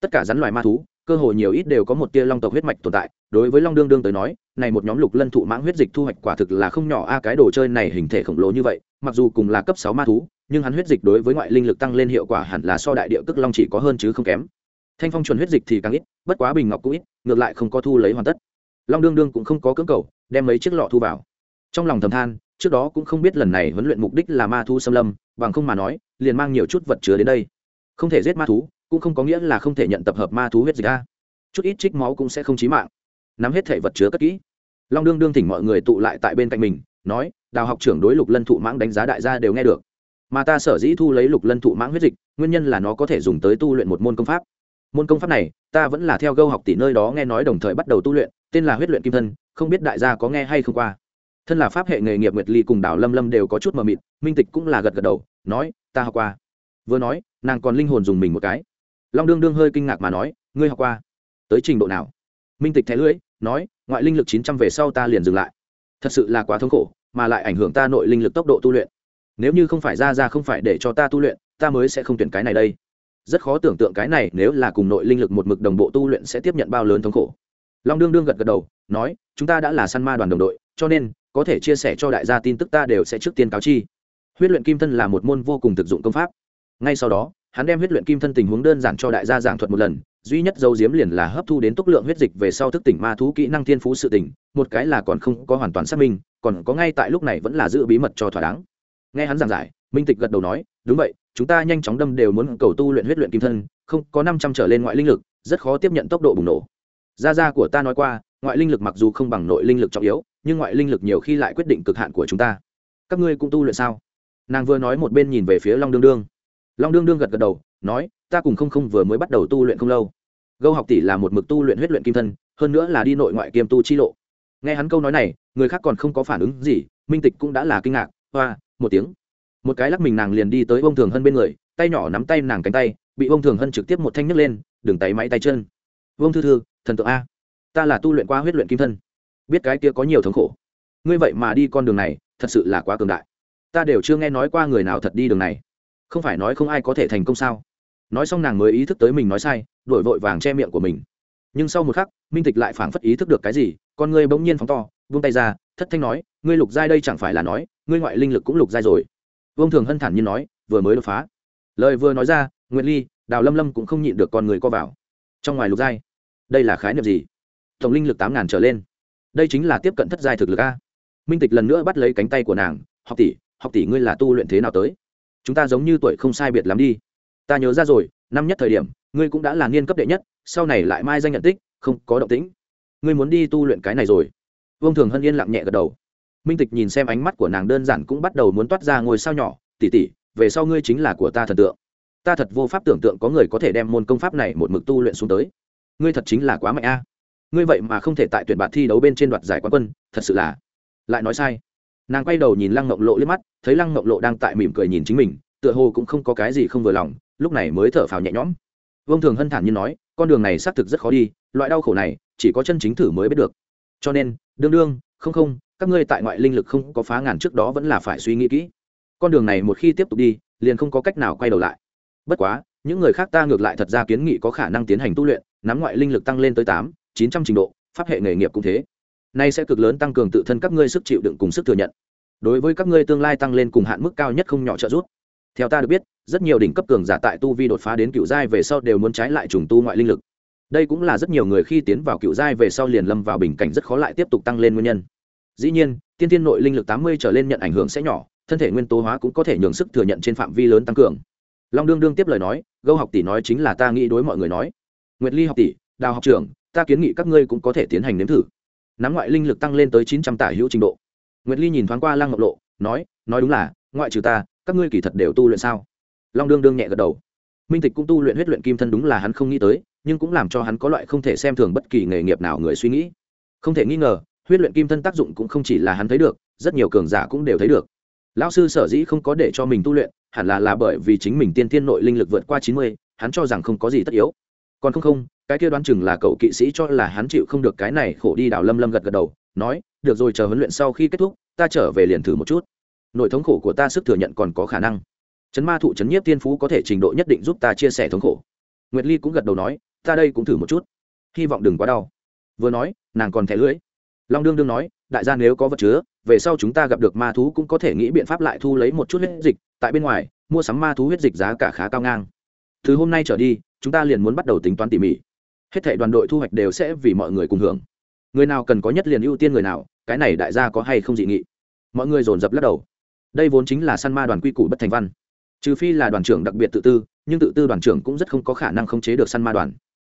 Tất cả rắn loài ma thú, cơ hội nhiều ít đều có một tia long tộc huyết mạch tồn tại. Đối với long đương đương tới nói, này một nhóm lục lân thụ mãng huyết dịch thu hoạch quả thực là không nhỏ a, cái đồ chơi này hình thể khổng lồ như vậy, mặc dù cùng là cấp sáu ma thú, nhưng hắn huyết dịch đối với ngoại linh lực tăng lên hiệu quả hẳn là so đại địa tức long chỉ có hơn chứ không kém. Thanh phong chuẩn huyết dịch thì càng ít, bất quá bình ngọc cũng ít, ngược lại không có thu lấy hoàn tất. Long đương đương cũng không có cưỡng cầu, đem mấy chiếc lọ thu vào. Trong lòng thầm than, trước đó cũng không biết lần này huấn luyện mục đích là ma thu xâm lâm, bằng không mà nói liền mang nhiều chút vật chứa đến đây. Không thể giết ma thú, cũng không có nghĩa là không thể nhận tập hợp ma thú huyết dịch a. Chút ít trích máu cũng sẽ không chí mạng. Nắm hết thể vật chứa cất kỹ. Long đương đương thỉnh mọi người tụ lại tại bên cạnh mình, nói, đào học trưởng đối lục lân thụ mãng đánh giá đại gia đều nghe được. Mà ta sở dĩ thu lấy lục lân thụ mãng huyết dịch, nguyên nhân là nó có thể dùng tới tu luyện một môn công pháp. Môn công pháp này, ta vẫn là theo gâu học tỷ nơi đó nghe nói đồng thời bắt đầu tu luyện, tên là huyết luyện kim thân, không biết đại gia có nghe hay không qua. Thân là pháp hệ nghề nghiệp nguyệt ly cùng đảo lâm lâm đều có chút mờ mịt, minh tịch cũng là gật gật đầu nói, ta học qua. Vừa nói, nàng còn linh hồn dùng mình một cái. Long đương đương hơi kinh ngạc mà nói, ngươi học qua? Tới trình độ nào? Minh tịch thẻ lưỡi, nói, ngoại linh lực chín trăm về sau ta liền dừng lại. Thật sự là quá thống khổ, mà lại ảnh hưởng ta nội linh lực tốc độ tu luyện. Nếu như không phải ra ra không phải để cho ta tu luyện, ta mới sẽ không tuyển cái này đây. Rất khó tưởng tượng cái này nếu là cùng nội linh lực một mực đồng bộ tu luyện sẽ tiếp nhận bao lớn thống khổ. Long đương đương gật gật đầu, nói, chúng ta đã là săn ma đoàn đồng đội, cho nên có thể chia sẻ cho đại gia tin tức ta đều sẽ trước tiên cáo chi huyết luyện kim thân là một môn vô cùng thực dụng công pháp. Ngay sau đó, hắn đem huyết luyện kim thân tình huống đơn giản cho đại gia giảng thuật một lần, duy nhất dấu diếm liền là hấp thu đến tốc lượng huyết dịch về sau thức tỉnh ma thú kỹ năng thiên phú sự tỉnh, một cái là còn không có hoàn toàn xác minh, còn có ngay tại lúc này vẫn là giữ bí mật cho thỏa đáng. Nghe hắn giảng giải, minh tịch gật đầu nói, đúng vậy, chúng ta nhanh chóng đâm đều muốn cầu tu luyện huyết luyện kim thân, không, có năm trăm trở lên ngoại linh lực, rất khó tiếp nhận tốc độ bùng nổ. Gia gia của ta nói qua, ngoại linh lực mặc dù không bằng nội linh lực trọng yếu, nhưng ngoại linh lực nhiều khi lại quyết định cực hạn của chúng ta. Các ngươi cũng tu luyện sao? Nàng vừa nói một bên nhìn về phía long đương đương. Long đương đương gật gật đầu, nói, ta cùng không không vừa mới bắt đầu tu luyện không lâu. Gâu học tỷ là một mực tu luyện huyết luyện kim thân, hơn nữa là đi nội ngoại kiêm tu chi lộ. Nghe hắn câu nói này, người khác còn không có phản ứng gì, minh tịch cũng đã là kinh ngạc, hoa, một tiếng. Một cái lắc mình nàng liền đi tới bông thường hân bên người, tay nhỏ nắm tay nàng cánh tay, bị bông thường hân trực tiếp một thanh nhấc lên, đừng tay máy tay chân. Vông thư thư, thần tượng a, ta là tu luyện qua huyết luyện kim thân. Biết cái kia có nhiều thống khổ. Ngươi vậy mà đi con đường này, thật sự là quá cường đại ta đều chưa nghe nói qua người nào thật đi đường này. Không phải nói không ai có thể thành công sao? Nói xong nàng mới ý thức tới mình nói sai đổi vội vàng che miệng của mình. Nhưng sau một khắc, minh tịch lại phảng phất ý thức được cái gì, con ngươi bỗng nhiên phóng to, vung tay ra, thất thanh nói, ngươi lục giai đây chẳng phải là nói, ngươi ngoại linh lực cũng lục giai rồi. Vương thường hân thản nhiên nói, vừa mới đột phá. Lời vừa nói ra, nguyệt ly, đào lâm lâm cũng không nhịn được con người co vào. Trong ngoài lục giai, đây là khái niệm gì? Tổng linh lực tám ngàn trở lên. Đây chính là tiếp cận thất giai thực lực a. Minh tịch lần nữa bắt lấy cánh tay của nàng, học tỷ học tỷ ngươi là tu luyện thế nào tới? Chúng ta giống như tuổi không sai biệt lắm đi. Ta nhớ ra rồi, năm nhất thời điểm, ngươi cũng đã là niên cấp đệ nhất, sau này lại mai danh nhận tích, không có động tĩnh. Ngươi muốn đi tu luyện cái này rồi. Vương thường hân yên lặng nhẹ gật đầu. Minh tịch nhìn xem ánh mắt của nàng đơn giản cũng bắt đầu muốn toát ra ngôi sao nhỏ tỉ tỉ về sau ngươi chính là của ta thần tượng. Ta thật vô pháp tưởng tượng có người có thể đem môn công pháp này một mực tu luyện xuống tới. Ngươi thật chính là quá mạnh a. Ngươi vậy mà không thể tại tuyển bạt thi đấu bên trên đoạt giải quán quân, thật sự là. Lại nói sai nàng quay đầu nhìn lăng ngộng lộ liếc mắt, thấy lăng ngộng lộ đang tại mỉm cười nhìn chính mình, tựa hồ cũng không có cái gì không vừa lòng, lúc này mới thở phào nhẹ nhõm. Vương thường hân thản như nói, con đường này xác thực rất khó đi, loại đau khổ này, chỉ có chân chính thử mới biết được. Cho nên, đương đương, không không, các ngươi tại ngoại linh lực không có phá ngàn trước đó vẫn là phải suy nghĩ kỹ. Con đường này một khi tiếp tục đi, liền không có cách nào quay đầu lại. Bất quá, những người khác ta ngược lại thật ra kiến nghị có khả năng tiến hành tu luyện, nắm ngoại linh lực tăng lên tới tám, chín trăm trình độ, pháp hệ nghề nghiệp cũng thế nay sẽ cực lớn tăng cường tự thân các ngươi sức chịu đựng cùng sức thừa nhận. Đối với các ngươi tương lai tăng lên cùng hạn mức cao nhất không nhỏ trợ giúp. Theo ta được biết, rất nhiều đỉnh cấp cường giả tại tu vi đột phá đến cựu giai về sau đều muốn trái lại trùng tu ngoại linh lực. Đây cũng là rất nhiều người khi tiến vào cựu giai về sau liền lâm vào bình cảnh rất khó lại tiếp tục tăng lên nguyên nhân. Dĩ nhiên, tiên tiên nội linh lực tám mươi trở lên nhận ảnh hưởng sẽ nhỏ, thân thể nguyên tố hóa cũng có thể nhường sức thừa nhận trên phạm vi lớn tăng cường. Long đương đương tiếp lời nói, gâu học tỷ nói chính là ta nghĩ đối mọi người nói. Nguyệt ly học tỷ, đào học trưởng, ta kiến nghị các ngươi cũng có thể tiến hành nếm thử nắm ngoại linh lực tăng lên tới chín trăm tả hữu trình độ. Nguyệt ly nhìn thoáng qua lăng ngọc lộ, nói nói đúng là, ngoại trừ ta, các ngươi kỳ thật đều tu luyện sao? Long đương đương nhẹ gật đầu. Minh tịch cũng tu luyện huyết luyện kim thân đúng là hắn không nghĩ tới, nhưng cũng làm cho hắn có loại không thể xem thường bất kỳ nghề nghiệp nào người suy nghĩ. Không thể nghi ngờ, huyết luyện kim thân tác dụng cũng không chỉ là hắn thấy được, rất nhiều cường giả cũng đều thấy được. Lão sư sở dĩ không có để cho mình tu luyện, hẳn là là bởi vì chính mình tiên tiên nội linh lực vượt qua chín mươi, hắn cho rằng không có gì tất yếu. Còn không không cái kia đoán chừng là cậu kỵ sĩ cho là hắn chịu không được cái này khổ đi đào lâm lâm gật gật đầu, nói, được rồi, chờ huấn luyện sau khi kết thúc, ta trở về liền thử một chút. Nội thống khổ của ta sức thừa nhận còn có khả năng. Chấn ma thụ chấn nhiếp tiên phú có thể trình độ nhất định giúp ta chia sẻ thống khổ. Nguyệt ly cũng gật đầu nói, ta đây cũng thử một chút. Hy vọng đừng quá đau. Vừa nói, nàng còn thẻ lưỡi. Long đương đương nói, đại gia nếu có vật chứa, về sau chúng ta gặp được ma thú cũng có thể nghĩ biện pháp lại thu lấy một chút huyết dịch. Tại bên ngoài, mua sắm ma thú huyết dịch giá cả khá cao ngang. Từ hôm nay trở đi, chúng ta liền muốn bắt đầu tính toán tỉ mỉ hết thảy đoàn đội thu hoạch đều sẽ vì mọi người cùng hưởng. Người nào cần có nhất liền ưu tiên người nào, cái này đại gia có hay không dị nghị? Mọi người dồn dập lắc đầu. Đây vốn chính là săn ma đoàn quy củ bất thành văn. Trừ phi là đoàn trưởng đặc biệt tự tư, nhưng tự tư đoàn trưởng cũng rất không có khả năng khống chế được săn ma đoàn.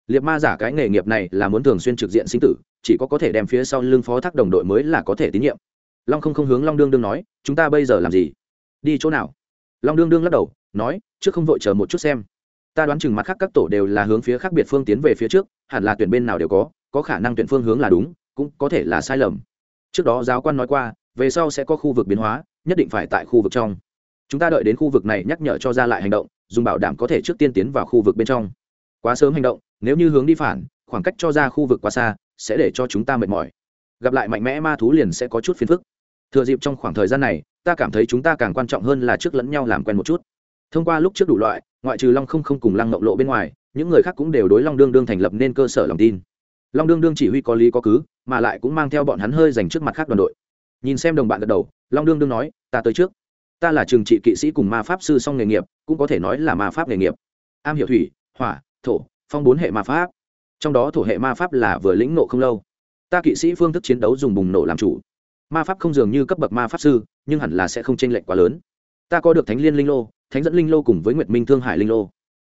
Liệt ma giả cái nghề nghiệp này là muốn thường xuyên trực diện sinh tử, chỉ có có thể đem phía sau lưng phó thác đồng đội mới là có thể tín nhiệm. Long không không hướng long đương đương nói, chúng ta bây giờ làm gì? Đi chỗ nào? Long đương đương lắc đầu, nói, trước không vội chờ một chút xem ta đoán chừng mặt khác các tổ đều là hướng phía khác biệt phương tiến về phía trước, hẳn là tuyển bên nào đều có có khả năng tuyển phương hướng là đúng, cũng có thể là sai lầm. Trước đó giáo quan nói qua, về sau sẽ có khu vực biến hóa, nhất định phải tại khu vực trong. Chúng ta đợi đến khu vực này nhắc nhở cho ra lại hành động, dùng bảo đảm có thể trước tiên tiến vào khu vực bên trong. Quá sớm hành động, nếu như hướng đi phản, khoảng cách cho ra khu vực quá xa, sẽ để cho chúng ta mệt mỏi. Gặp lại mạnh mẽ ma thú liền sẽ có chút phiền phức. Thừa dịp trong khoảng thời gian này, ta cảm thấy chúng ta càng quan trọng hơn là trước lẫn nhau làm quen một chút thông qua lúc trước đủ loại, ngoại trừ long không không cùng lăng mộng lộ bên ngoài, những người khác cũng đều đối long đương đương thành lập nên cơ sở lòng tin. Long đương đương chỉ huy có lý có cứ, mà lại cũng mang theo bọn hắn hơi dành trước mặt khác đoàn đội. Nhìn xem đồng bạn gật đầu, long đương đương nói, ta tới trước. Ta là trường trị kỵ sĩ cùng ma pháp sư song nghề nghiệp, cũng có thể nói là ma pháp nghề nghiệp. Am hiểu thủy, hỏa, thổ, phong bốn hệ ma pháp. Trong đó thổ hệ ma pháp là vừa lĩnh nộ không lâu. Ta kỵ sĩ phương thức chiến đấu dùng bùng nổ làm chủ. Ma pháp không dường như cấp bậc ma pháp sư, nhưng hẳn là sẽ không tranh lệch quá lớn. Ta có được thánh liên linh lô thánh dẫn linh lô cùng với nguyệt minh thương hải linh lô.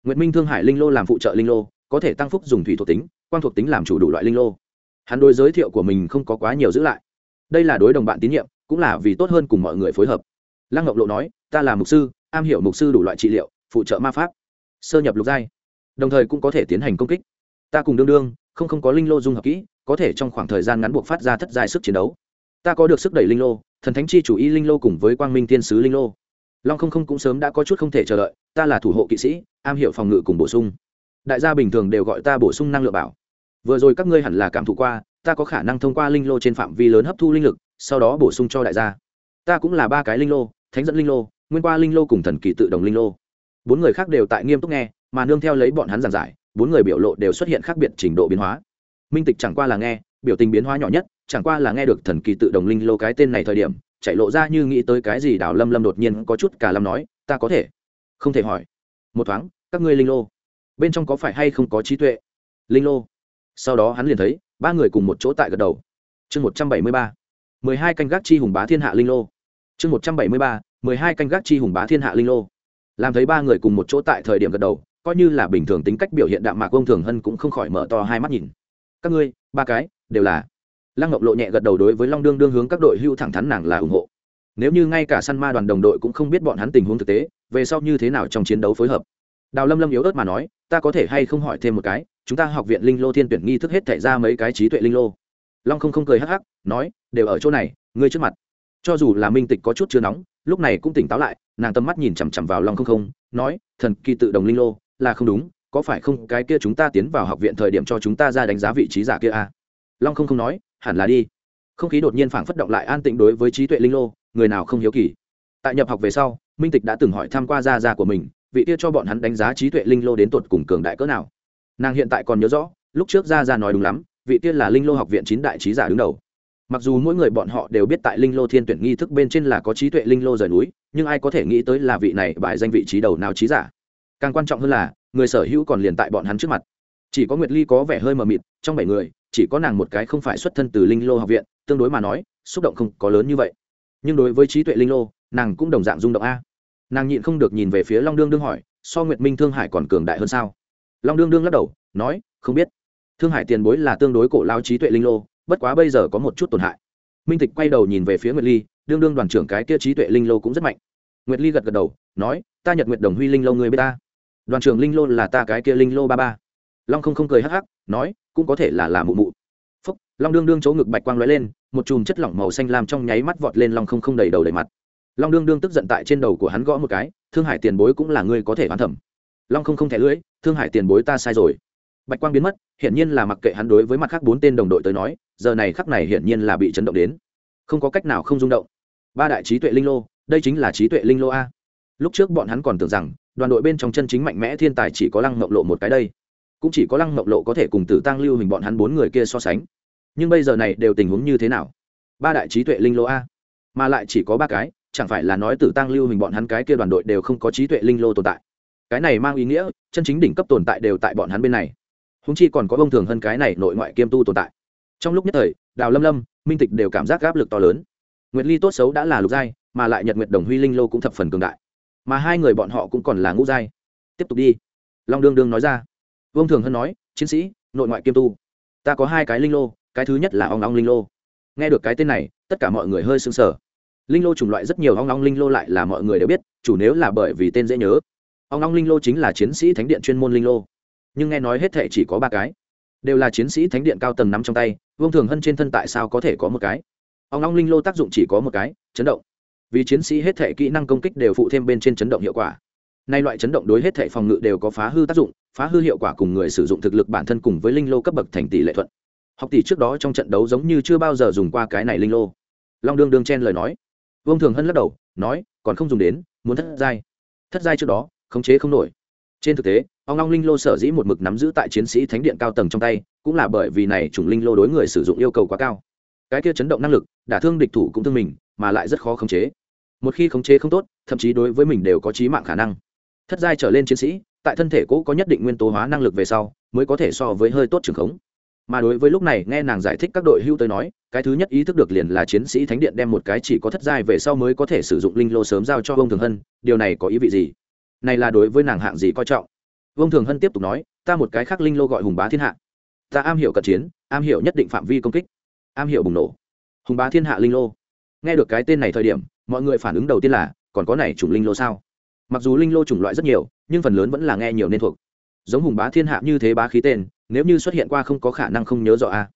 nguyệt minh thương hải linh lô làm phụ trợ linh lô, có thể tăng phúc dùng thủy thuộc tính, quang thuộc tính làm chủ đủ loại linh lô. hắn đối giới thiệu của mình không có quá nhiều giữ lại. đây là đối đồng bạn tín nhiệm, cũng là vì tốt hơn cùng mọi người phối hợp. lăng ngọc lộ nói, ta là mục sư, am hiểu mục sư đủ loại trị liệu, phụ trợ ma pháp, sơ nhập lục giai, đồng thời cũng có thể tiến hành công kích. ta cùng đương đương, không không có linh lô dung hợp kỹ, có thể trong khoảng thời gian ngắn buộc phát ra thất giai sức chiến đấu. ta có được sức đẩy linh lô, thần thánh chi chủ y linh lô cùng với quang minh tiên sứ linh lô long không không cũng sớm đã có chút không thể chờ đợi, ta là thủ hộ kỵ sĩ, am hiểu phòng ngự cùng bổ sung. Đại gia bình thường đều gọi ta bổ sung năng lượng bảo. Vừa rồi các ngươi hẳn là cảm thụ qua, ta có khả năng thông qua linh lô trên phạm vi lớn hấp thu linh lực, sau đó bổ sung cho đại gia. Ta cũng là ba cái linh lô, thánh dẫn linh lô, nguyên qua linh lô cùng thần kỳ tự đồng linh lô. Bốn người khác đều tại nghiêm túc nghe, mà nương theo lấy bọn hắn giảng giải, bốn người biểu lộ đều xuất hiện khác biệt trình độ biến hóa. Minh tịch chẳng qua là nghe, biểu tình biến hóa nhỏ nhất, chẳng qua là nghe được thần kỳ tự đồng linh lô cái tên này thời điểm chạy lộ ra như nghĩ tới cái gì đào lâm lâm đột nhiên có chút cả lâm nói, ta có thể. Không thể hỏi. Một thoáng, các ngươi linh lô, bên trong có phải hay không có trí tuệ? Linh lô. Sau đó hắn liền thấy, ba người cùng một chỗ tại gật đầu. Chương một trăm bảy mươi ba, mười hai canh gác chi hùng bá thiên hạ linh lô. Chương một trăm bảy mươi ba, mười hai canh gác chi hùng bá thiên hạ linh lô. Làm thấy ba người cùng một chỗ tại thời điểm gật đầu, coi như là bình thường tính cách biểu hiện đạm mạc ông thường hân cũng không khỏi mở to hai mắt nhìn. Các ngươi, ba cái, đều là lăng ngọc lộ nhẹ gật đầu đối với long đương đương hướng các đội hưu thẳng thắn nàng là ủng hộ. Nếu như ngay cả săn ma đoàn đồng đội cũng không biết bọn hắn tình huống thực tế, về sau như thế nào trong chiến đấu phối hợp? Đào lâm lâm yếu ớt mà nói, ta có thể hay không hỏi thêm một cái, chúng ta học viện linh lô thiên tuyển nghi thức hết thảy ra mấy cái trí tuệ linh lô. Long không không cười hắc hắc, nói, đều ở chỗ này, ngươi trước mặt. Cho dù là minh tịch có chút chưa nóng, lúc này cũng tỉnh táo lại, nàng tâm mắt nhìn chằm chằm vào long không không, nói, thần kỳ tự đồng linh lô, là không đúng, có phải không? Cái kia chúng ta tiến vào học viện thời điểm cho chúng ta ra đánh giá vị trí giả kia à? long không không nói hẳn là đi. Không khí đột nhiên phảng phất động lại an tĩnh đối với trí tuệ linh lô, người nào không hiếu kỳ. Tại nhập học về sau, minh tịch đã từng hỏi tham q u a gia gia của mình, vị kia cho bọn hắn đánh giá trí tuệ linh lô đến tột cùng cường đại cỡ nào. Nàng hiện tại còn nhớ rõ, lúc trước gia gia nói đúng lắm, vị kia là linh lô học viện chín đại trí giả đứng đầu. Mặc dù mỗi người bọn họ đều biết tại linh lô thiên tuyển nghi thức bên trên là có trí tuệ linh lô rời núi, nhưng ai có thể nghĩ tới là vị này bài danh vị trí đầu nào trí giả. Càng quan trọng hơn là, người sở hữu còn liền tại bọn hắn trước mặt. Chỉ có nguyệt ly có vẻ hơi mờ mịt, trong bảy người chỉ có nàng một cái không phải xuất thân từ linh lô học viện, tương đối mà nói, xúc động không có lớn như vậy. Nhưng đối với trí tuệ linh lô, nàng cũng đồng dạng rung động a. Nàng nhịn không được nhìn về phía long đương đương hỏi, so nguyệt minh thương hải còn cường đại hơn sao? Long đương đương lắc đầu, nói, không biết. Thương hải tiền bối là tương đối cổ lao trí tuệ linh lô, bất quá bây giờ có một chút tổn hại. Minh tịch quay đầu nhìn về phía nguyệt ly, đương đương đoàn trưởng cái kia trí tuệ linh lô cũng rất mạnh. Nguyệt ly gật gật đầu, nói, ta nhật nguyệt đồng huy linh lô người b ta. Đoàn trưởng linh lô là ta cái kia linh lô ba ba long không không cười hắc hắc, nói, cũng có thể là là mụ mụ. Phúc, long đương đương chỗ ngực bạch quang lóe lên, một chùm chất lỏng màu xanh làm trong nháy mắt vọt lên long không không đầy đầu đầy mặt. Long đương đương tức giận tại trên đầu của hắn gõ một cái, thương hải tiền bối cũng là người có thể hoàn thẩm. Long không không thẻ lưỡi, thương hải tiền bối ta sai rồi. Bạch quang biến mất, hiển nhiên là mặc kệ hắn đối với mặt khác bốn tên đồng đội tới nói, giờ này khắc này hiển nhiên là bị chấn động đến. Không có cách nào không rung động. Ba đại trí tuệ linh lô, đây chính là trí tuệ linh lô a. Lúc trước bọn hắn còn tưởng rằng, đoàn đội bên trong chân chính mạnh mẽ thiên tài chỉ có lăng mộng lộ một cái đây cũng chỉ có lăng mộng lộ có thể cùng tử tăng lưu hình bọn hắn bốn người kia so sánh. Nhưng bây giờ này đều tình huống như thế nào? Ba đại trí tuệ linh lô a. Mà lại chỉ có ba cái, chẳng phải là nói tử tăng lưu hình bọn hắn cái kia đoàn đội đều không có trí tuệ linh lô tồn tại? Cái này mang ý nghĩa, chân chính đỉnh cấp tồn tại đều tại bọn hắn bên này. Húng chi còn có bông thường hơn cái này nội ngoại kiêm tu tồn tại. Trong lúc nhất thời, đào lâm lâm, minh tịch đều cảm giác áp lực to lớn. Nguyệt ly tốt xấu đã là lục giai, mà lại nhật nguyệt đồng huy linh lô cũng thập phần cường đại. Mà hai người bọn họ cũng còn là ngũ giai. Tiếp tục đi. Long đương đương nói ra vương thường hân nói, chiến sĩ, nội ngoại kiêm tu, ta có hai cái linh lô, cái thứ nhất là ong ong linh lô. Nghe được cái tên này, tất cả mọi người hơi sưng sờ. Linh lô chủng loại rất nhiều, ong ong linh lô lại là mọi người đều biết, chủ nếu là bởi vì tên dễ nhớ. Ong ong linh lô chính là chiến sĩ thánh điện chuyên môn linh lô. Nhưng nghe nói hết thệ chỉ có ba cái. Đều là chiến sĩ thánh điện cao tầng nắm trong tay, vương thường hân trên thân tại sao có thể có một cái? Ong ong linh lô tác dụng chỉ có một cái, chấn động. Vì chiến sĩ hết thể kỹ năng công kích đều phụ thêm bên trên chấn động hiệu quả. Nay loại chấn động đối hết thể phòng ngự đều có phá hư tác dụng phá hư hiệu quả cùng người sử dụng thực lực bản thân cùng với linh lô cấp bậc thành tỷ lệ thuận. Học tỷ trước đó trong trận đấu giống như chưa bao giờ dùng qua cái này linh lô. Long đương đương chen lời nói. Vương thường hân lắc đầu, nói, còn không dùng đến, muốn thất giai. Thất giai trước đó, khống chế không nổi. Trên thực tế ông long linh lô sở dĩ một mực nắm giữ tại chiến sĩ thánh điện cao tầng trong tay, cũng là bởi vì này chủng linh lô đối người sử dụng yêu cầu quá cao. Cái kia chấn động năng lực, đả thương địch thủ cũng thương mình, mà lại rất khó khống chế. Một khi khống chế không tốt, thậm chí đối với mình đều có trí mạng khả năng. Thất giai trở lên chiến sĩ tại thân thể cũ có nhất định nguyên tố hóa năng lực về sau, mới có thể so với hơi tốt trường khống. Mà đối với lúc này, nghe nàng giải thích các đội hưu tới nói, cái thứ nhất ý thức được liền là chiến sĩ thánh điện đem một cái chỉ có thất giai về sau mới có thể sử dụng linh lô sớm giao cho ông thường hân, điều này có ý vị gì? Này là đối với nàng hạng gì coi trọng? Ông thường hân tiếp tục nói, ta một cái khác linh lô gọi hùng bá thiên hạ. Ta am hiểu cận chiến, am hiểu nhất định phạm vi công kích, am hiểu bùng nổ. Hùng bá thiên hạ linh lô. Nghe được cái tên này thời điểm, mọi người phản ứng đầu tiên là, còn có này chủng linh lô sao? Mặc dù linh lô chủng loại rất nhiều, nhưng phần lớn vẫn là nghe nhiều nên thuộc. Giống hùng bá thiên hạ như thế bá khí tên, nếu như xuất hiện qua không có khả năng không nhớ rõ a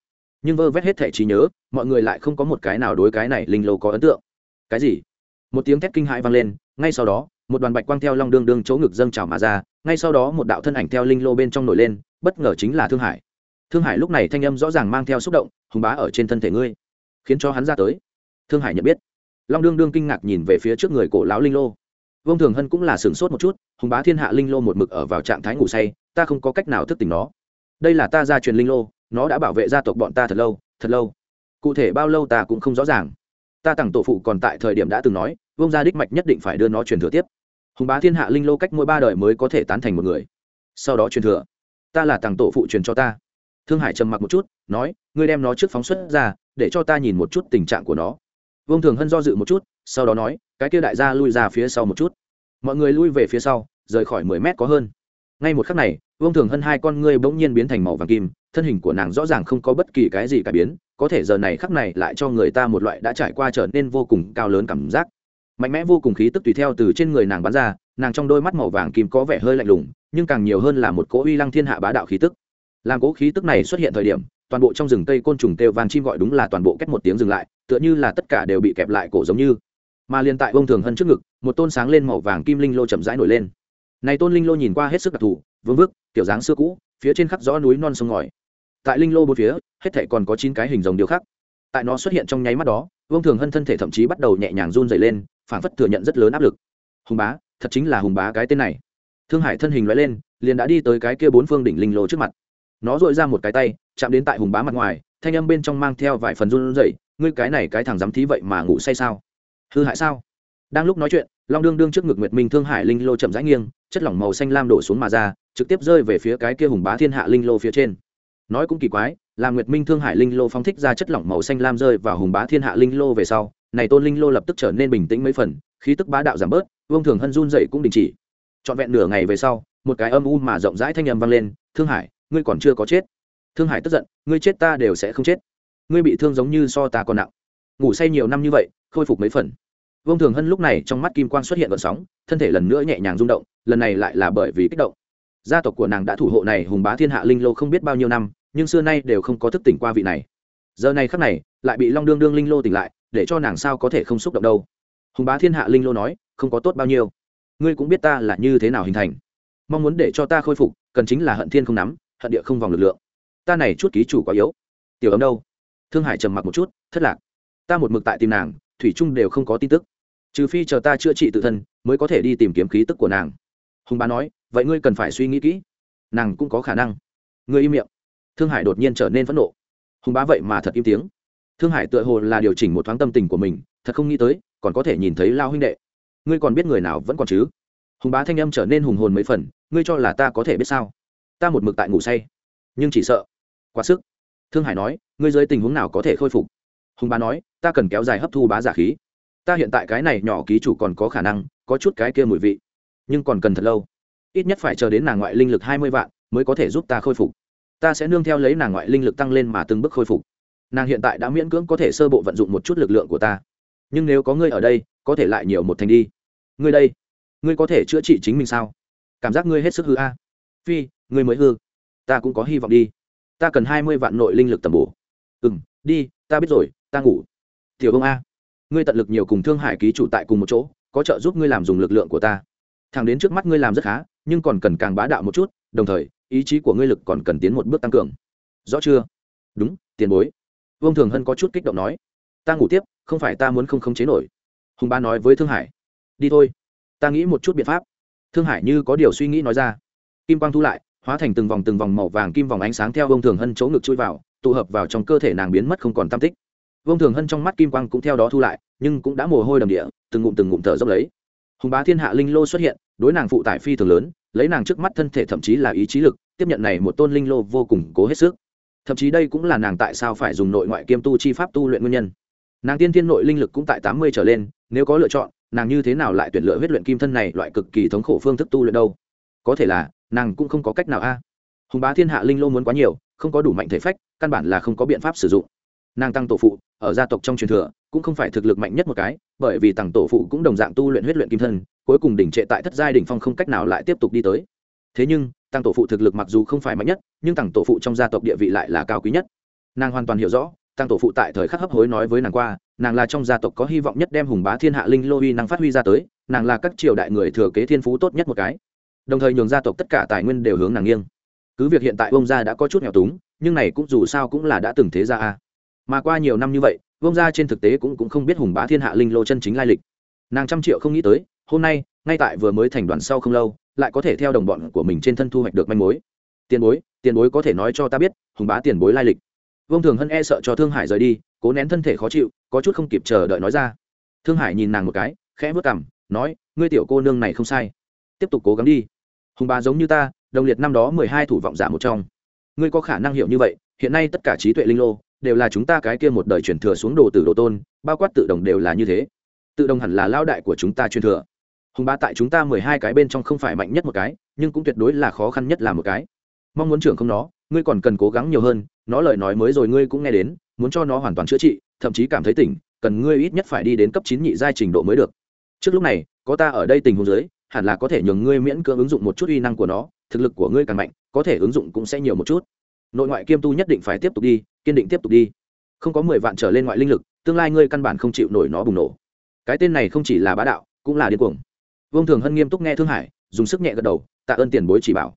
nhưng vơ vét hết thẻ trí nhớ, mọi người lại không có một cái nào đối cái này linh lô có ấn tượng. Cái gì? Một tiếng thét kinh hãi vang lên, ngay sau đó, một đoàn bạch quang theo long đương đương chỗ ngực dâng trào mà ra, ngay sau đó một đạo thân ảnh theo linh lô bên trong nổi lên, bất ngờ chính là thương hải. Thương hải lúc này thanh âm rõ ràng mang theo xúc động, hùng bá ở trên thân thể ngươi. Khiến cho hắn ra tới. Thương hải nhận biết. Long đương đương kinh ngạc nhìn về phía trước người cổ lão linh lô vương thường hân cũng là sửng sốt một chút, hùng bá thiên hạ linh lô một mực ở vào trạng thái ngủ say, ta không có cách nào thức tỉnh nó. Đây là ta gia truyền linh lô, nó đã bảo vệ gia tộc bọn ta thật lâu thật lâu. Cụ thể bao lâu ta cũng không rõ ràng. Ta tặng tổ phụ còn tại thời điểm đã từng nói, vương gia đích mạch nhất định phải đưa nó truyền thừa tiếp. Hùng bá thiên hạ linh lô cách mỗi ba đời mới có thể tán thành một người. Sau đó truyền thừa. Ta là tặng tổ phụ truyền cho ta. Thương hải trầm mặc một chút, nói, ngươi đem nó trước phóng xuất ra, để cho ta nhìn một chút tình trạng của nó vương thường hân do dự một chút, sau đó nói, cái kia đại gia lui ra phía sau một chút. Mọi người lui về phía sau, rời khỏi mười mét có hơn. Ngay một khắc này, vương thường hân hai con ngươi bỗng nhiên biến thành màu vàng kim, thân hình của nàng rõ ràng không có bất kỳ cái gì cải biến, có thể giờ này khắc này lại cho người ta một loại đã trải qua trở nên vô cùng cao lớn cảm giác. Mạnh mẽ vô cùng khí tức tùy theo từ trên người nàng bắn ra, nàng trong đôi mắt màu vàng kim có vẻ hơi lạnh lùng, nhưng càng nhiều hơn là một cỗ uy lăng thiên hạ bá đạo khí tức. Làm cỗ khí tức này xuất hiện thời điểm toàn bộ trong rừng cây côn trùng kêu vàng chim gọi đúng là toàn bộ cách một tiếng dừng lại, tựa như là tất cả đều bị kẹp lại cổ giống như. Mà liền tại bông thường hân trước ngực, một tôn sáng lên màu vàng kim linh lô chậm rãi nổi lên. Này tôn linh lô nhìn qua hết sức đặc thù, vương vức, kiểu dáng xưa cũ, phía trên khắc rõ núi non sông ngòi. Tại linh lô bốn phía, hết thể còn có chín cái hình rồng điêu khắc. Tại nó xuất hiện trong nháy mắt đó vương thường hân thân thể thậm chí bắt đầu nhẹ nhàng run dày lên phản phất thừa nhận rất lớn áp lực. Hùng bá, thật chính là hùng bá cái tên này. Thương hải thân hình loại lên, liền đã đi tới cái kia bốn phương đỉnh linh lô trước mặt. Nó dội ra một cái tay chạm đến tại hùng bá mặt ngoài, thanh âm bên trong mang theo vài phần run rẩy, ngươi cái này cái thằng dám thí vậy mà ngủ say sao? Hư hại sao? Đang lúc nói chuyện, long đương đương trước ngực nguyệt minh thương hải linh lô chậm rãi nghiêng, chất lỏng màu xanh lam đổ xuống mà ra, trực tiếp rơi về phía cái kia hùng bá thiên hạ linh lô phía trên. Nói cũng kỳ quái, là nguyệt minh thương hải linh lô phóng thích ra chất lỏng màu xanh lam rơi vào hùng bá thiên hạ linh lô về sau, này tôn linh lô lập tức trở nên bình tĩnh mấy phần, khí tức bá đạo giảm bớt, vương thường hân run dậy cũng đình chỉ. Trọn vẹn nửa ngày về sau, một cái âm u mà rộng rãi thanh âm vang lên, thương hải, ngươi còn chưa có chết thương hải tức giận, ngươi chết ta đều sẽ không chết. Ngươi bị thương giống như so ta còn nặng. Ngủ say nhiều năm như vậy, khôi phục mấy phần. Vương thường hân lúc này trong mắt kim quang xuất hiện vận sóng, thân thể lần nữa nhẹ nhàng rung động, lần này lại là bởi vì kích động. Gia tộc của nàng đã thủ hộ này hùng bá thiên hạ linh lô không biết bao nhiêu năm, nhưng xưa nay đều không có thức tỉnh qua vị này. Giờ này khắc này, lại bị long đương đương linh lô tỉnh lại, để cho nàng sao có thể không xúc động đâu. Hùng bá thiên hạ linh lô nói, không có tốt bao nhiêu. Ngươi cũng biết ta là như thế nào hình thành. Mong muốn để cho ta khôi phục, cần chính là hận thiên không nắm, hận địa không vòng lực lượng ta này chút ký chủ quá yếu. Tiểu ấm đâu? Thương hải trầm mặc một chút, thất lạc. Ta một mực tại tìm nàng, thủy trung đều không có tin tức. Trừ phi chờ ta chữa trị tự thân, mới có thể đi tìm kiếm khí tức của nàng. Hùng bá nói, vậy ngươi cần phải suy nghĩ kỹ. Nàng cũng có khả năng. Ngươi im miệng. Thương hải đột nhiên trở nên phẫn nộ. Hùng bá vậy mà thật im tiếng. Thương hải tựa hồ là điều chỉnh một thoáng tâm tình của mình, thật không nghĩ tới, còn có thể nhìn thấy lao huynh đệ. Ngươi còn biết người nào vẫn còn chứ? Hùng bá thanh âm trở nên hùng hồn mấy phần, ngươi cho là ta có thể biết sao? Ta một mực tại ngủ say, nhưng chỉ sợ quá sức. Thương hải nói, ngươi dưới tình huống nào có thể khôi phục? Hùng bá nói, ta cần kéo dài hấp thu bá giả khí. Ta hiện tại cái này nhỏ ký chủ còn có khả năng, có chút cái kia mùi vị, nhưng còn cần thật lâu. Ít nhất phải chờ đến nàng ngoại linh lực hai mươi vạn mới có thể giúp ta khôi phục. Ta sẽ nương theo lấy nàng ngoại linh lực tăng lên mà từng bước khôi phục. Nàng hiện tại đã miễn cưỡng có thể sơ bộ vận dụng một chút lực lượng của ta. Nhưng nếu có ngươi ở đây, có thể lại nhiều một thành đi. Ngươi đây, ngươi có thể chữa trị chính mình sao? Cảm giác ngươi hết sức hư a. Phi, ngươi mới hư. Ta cũng có hy vọng đi ta cần hai mươi vạn nội linh lực tầm bổ. Ừ m đi, ta biết rồi, ta ngủ. Tiểu ông a, ngươi tận lực nhiều cùng thương hải ký chủ tại cùng một chỗ, có trợ giúp ngươi làm dùng lực lượng của ta. Thằng đến trước mắt ngươi làm rất khá, nhưng còn cần càng bá đạo một chút, đồng thời, ý chí của ngươi lực còn cần tiến một bước tăng cường. Rõ chưa? Đúng, tiền bối. Vương thường hân có chút kích động nói. Ta ngủ tiếp, không phải ta muốn không khống chế nổi. Hùng ba nói với thương hải. Đi thôi. Ta nghĩ một chút biện pháp. Thương hải như có điều suy nghĩ nói ra. Kim quang thu lại hóa thành từng vòng từng vòng màu vàng kim vòng ánh sáng theo vông thường hân chỗ ngực chui vào, tụ hợp vào trong cơ thể nàng biến mất không còn tam tích. Vông thường hân trong mắt kim quang cũng theo đó thu lại, nhưng cũng đã mồ hôi đầm địa, từng ngụm từng ngụm thở dốc lấy. Hùng bá thiên hạ linh lô xuất hiện, đối nàng phụ tải phi thường lớn, lấy nàng trước mắt thân thể thậm chí là ý chí lực, tiếp nhận này một tôn linh lô vô cùng cố hết sức. Thậm chí đây cũng là nàng tại sao phải dùng nội ngoại kiêm tu chi pháp tu luyện nguyên nhân. Nàng tiên thiên nội linh lực cũng tại tám mươi trở lên, nếu có lựa chọn, nàng như thế nào lại tuyển lựa huyết luyện kim thân này loại cực kỳ thống khổ phương thức tu luyện đâu? Có thể là nàng cũng không có cách nào a. Hùng bá thiên hạ linh lô muốn quá nhiều, không có đủ mạnh thể phách, căn bản là không có biện pháp sử dụng. Nàng tăng tổ phụ, ở gia tộc trong truyền thừa, cũng không phải thực lực mạnh nhất một cái, bởi vì tăng tổ phụ cũng đồng dạng tu luyện huyết luyện kim thân, cuối cùng đỉnh trệ tại thất giai đỉnh phong không cách nào lại tiếp tục đi tới. Thế nhưng, tăng tổ phụ thực lực mặc dù không phải mạnh nhất, nhưng tăng tổ phụ trong gia tộc địa vị lại là cao quý nhất. Nàng hoàn toàn hiểu rõ, tăng tổ phụ tại thời khắc hấp hối nói với nàng qua, nàng là trong gia tộc có hy vọng nhất đem hùng bá thiên hạ linh lô uy năng phát huy ra tới, nàng là các triều đại người thừa kế thiên phú tốt nhất một cái đồng thời nhường gia tộc tất cả tài nguyên đều hướng nàng nghiêng. Cứ việc hiện tại ông gia đã có chút nghèo túng nhưng này cũng dù sao cũng là đã từng thế gia a. Mà qua nhiều năm như vậy vông gia trên thực tế cũng, cũng không biết hùng bá thiên hạ linh lô chân chính lai lịch. Nàng trăm triệu không nghĩ tới hôm nay ngay tại vừa mới thành đoàn sau không lâu lại có thể theo đồng bọn của mình trên thân thu hoạch được manh mối. Tiền bối tiền bối có thể nói cho ta biết hùng bá tiền bối lai lịch. Vông thường hân e sợ cho thương hải rời đi cố nén thân thể khó chịu có chút không kịp chờ đợi nói ra. Thương hải nhìn nàng một cái khẽ vớt cằm nói ngươi tiểu cô nương này không sai. Tiếp tục cố gắng đi hùng bá giống như ta đồng liệt năm đó mười hai thủ vọng giả một trong. Ngươi có khả năng hiểu như vậy, hiện nay tất cả trí tuệ linh lô đều là chúng ta cái kia một đời truyền thừa xuống đồ từ đồ tôn, bao quát tự đồng đều là như thế. Tự đồng hẳn là lao đại của chúng ta truyền thừa. Hùng bá tại chúng ta mười hai cái bên trong không phải mạnh nhất một cái, nhưng cũng tuyệt đối là khó khăn nhất là một cái. Mong muốn trưởng không nó, ngươi còn cần cố gắng nhiều hơn, nó lời nói mới rồi ngươi cũng nghe đến, muốn cho nó hoàn toàn chữa trị, thậm chí cảm thấy tỉnh, cần ngươi ít nhất phải đi đến cấp chín nhị giai trình độ mới được. Trước lúc này, có ta ở đây tình huống dưới hẳn là có thể nhường ngươi miễn cưỡng ứng dụng một chút uy năng của nó, thực lực của ngươi càng mạnh, có thể ứng dụng cũng sẽ nhiều một chút. Nội ngoại kiêm tu nhất định phải tiếp tục đi, kiên định tiếp tục đi. Không có mười vạn trở lên ngoại linh lực, tương lai ngươi căn bản không chịu nổi nó bùng nổ. Cái tên này không chỉ là bá đạo, cũng là điên cuồng. Vương thường hân nghiêm túc nghe thương hải, dùng sức nhẹ gật đầu, tạ ơn tiền bối chỉ bảo.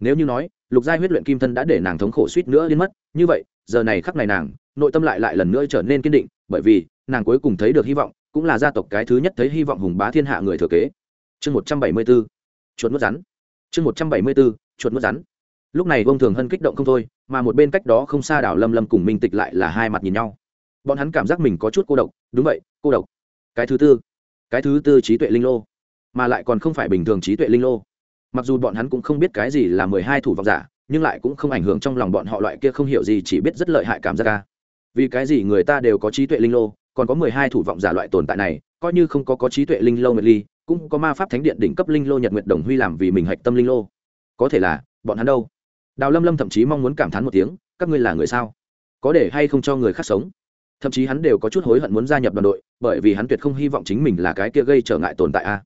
Nếu như nói, lục giai huyết luyện kim thân đã để nàng thống khổ suýt nữa đến mất, như vậy, giờ này khắc này nàng, nội tâm lại lại lần nữa trở nên kiên định, bởi vì, nàng cuối cùng thấy được hy vọng, cũng là gia tộc cái thứ nhất thấy hy vọng hùng bá thiên hạ người thừa kế chương một trăm bảy mươi b ố chuột mất rắn. Chương một trăm bảy mươi b ố chuột mất rắn. Lúc này vương thường hân kích động không thôi, mà một bên cách đó không xa đảo lâm lâm cùng minh tịch lại là hai mặt nhìn nhau. Bọn hắn cảm giác mình có chút cô độc, đúng vậy, cô độc. Cái thứ tư, cái thứ tư trí tuệ linh lô, mà lại còn không phải bình thường trí tuệ linh lô. Mặc dù bọn hắn cũng không biết cái gì là mười hai thủ vọng giả, nhưng lại cũng không ảnh hưởng trong lòng bọn họ loại kia không hiểu gì, chỉ biết rất lợi hại cảm giác ca vì cái gì người ta đều có trí tuệ linh lô, còn có mười hai thủ vọng giả loại tồn tại này, coi như không có có trí tuệ linh lô nguyệt ly cũng có ma pháp thánh điện đỉnh cấp linh lô nhật nguyệt đồng huy làm vì mình hạch tâm linh lô. Có thể là, bọn hắn đâu? Đào lâm lâm thậm chí mong muốn cảm thán một tiếng, các ngươi là người sao? Có để hay không cho người khác sống? Thậm chí hắn đều có chút hối hận muốn gia nhập đoàn đội, bởi vì hắn tuyệt không hy vọng chính mình là cái kia gây trở ngại tồn tại a.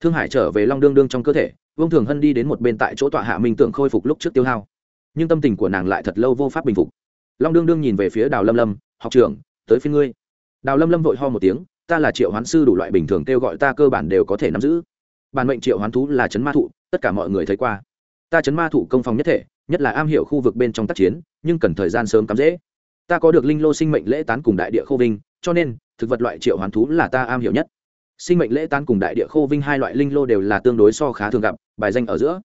Thương hải trở về long đương đương trong cơ thể, vương thường hân đi đến một bên tại chỗ tọa hạ minh tưởng khôi phục lúc trước tiêu hao. Nhưng tâm tình của nàng lại thật lâu vô pháp bình phục. Long đương đương nhìn về phía đào lâm lâm, học trưởng, tới phía ngươi. Đào lâm lâm vội ho một tiếng ta là triệu hoán sư đủ loại bình thường kêu gọi ta cơ bản đều có thể nắm giữ. Bản mệnh triệu hoán thú là chấn ma thụ, tất cả mọi người thấy qua. Ta chấn ma thụ công phòng nhất thể, nhất là am hiểu khu vực bên trong tác chiến, nhưng cần thời gian sớm cắm dễ. Ta có được linh lô sinh mệnh lễ tán cùng đại địa khô vinh, cho nên, thực vật loại triệu hoán thú là ta am hiểu nhất. Sinh mệnh lễ tán cùng đại địa khô vinh hai loại linh lô đều là tương đối so khá thường gặp, bài danh ở giữa.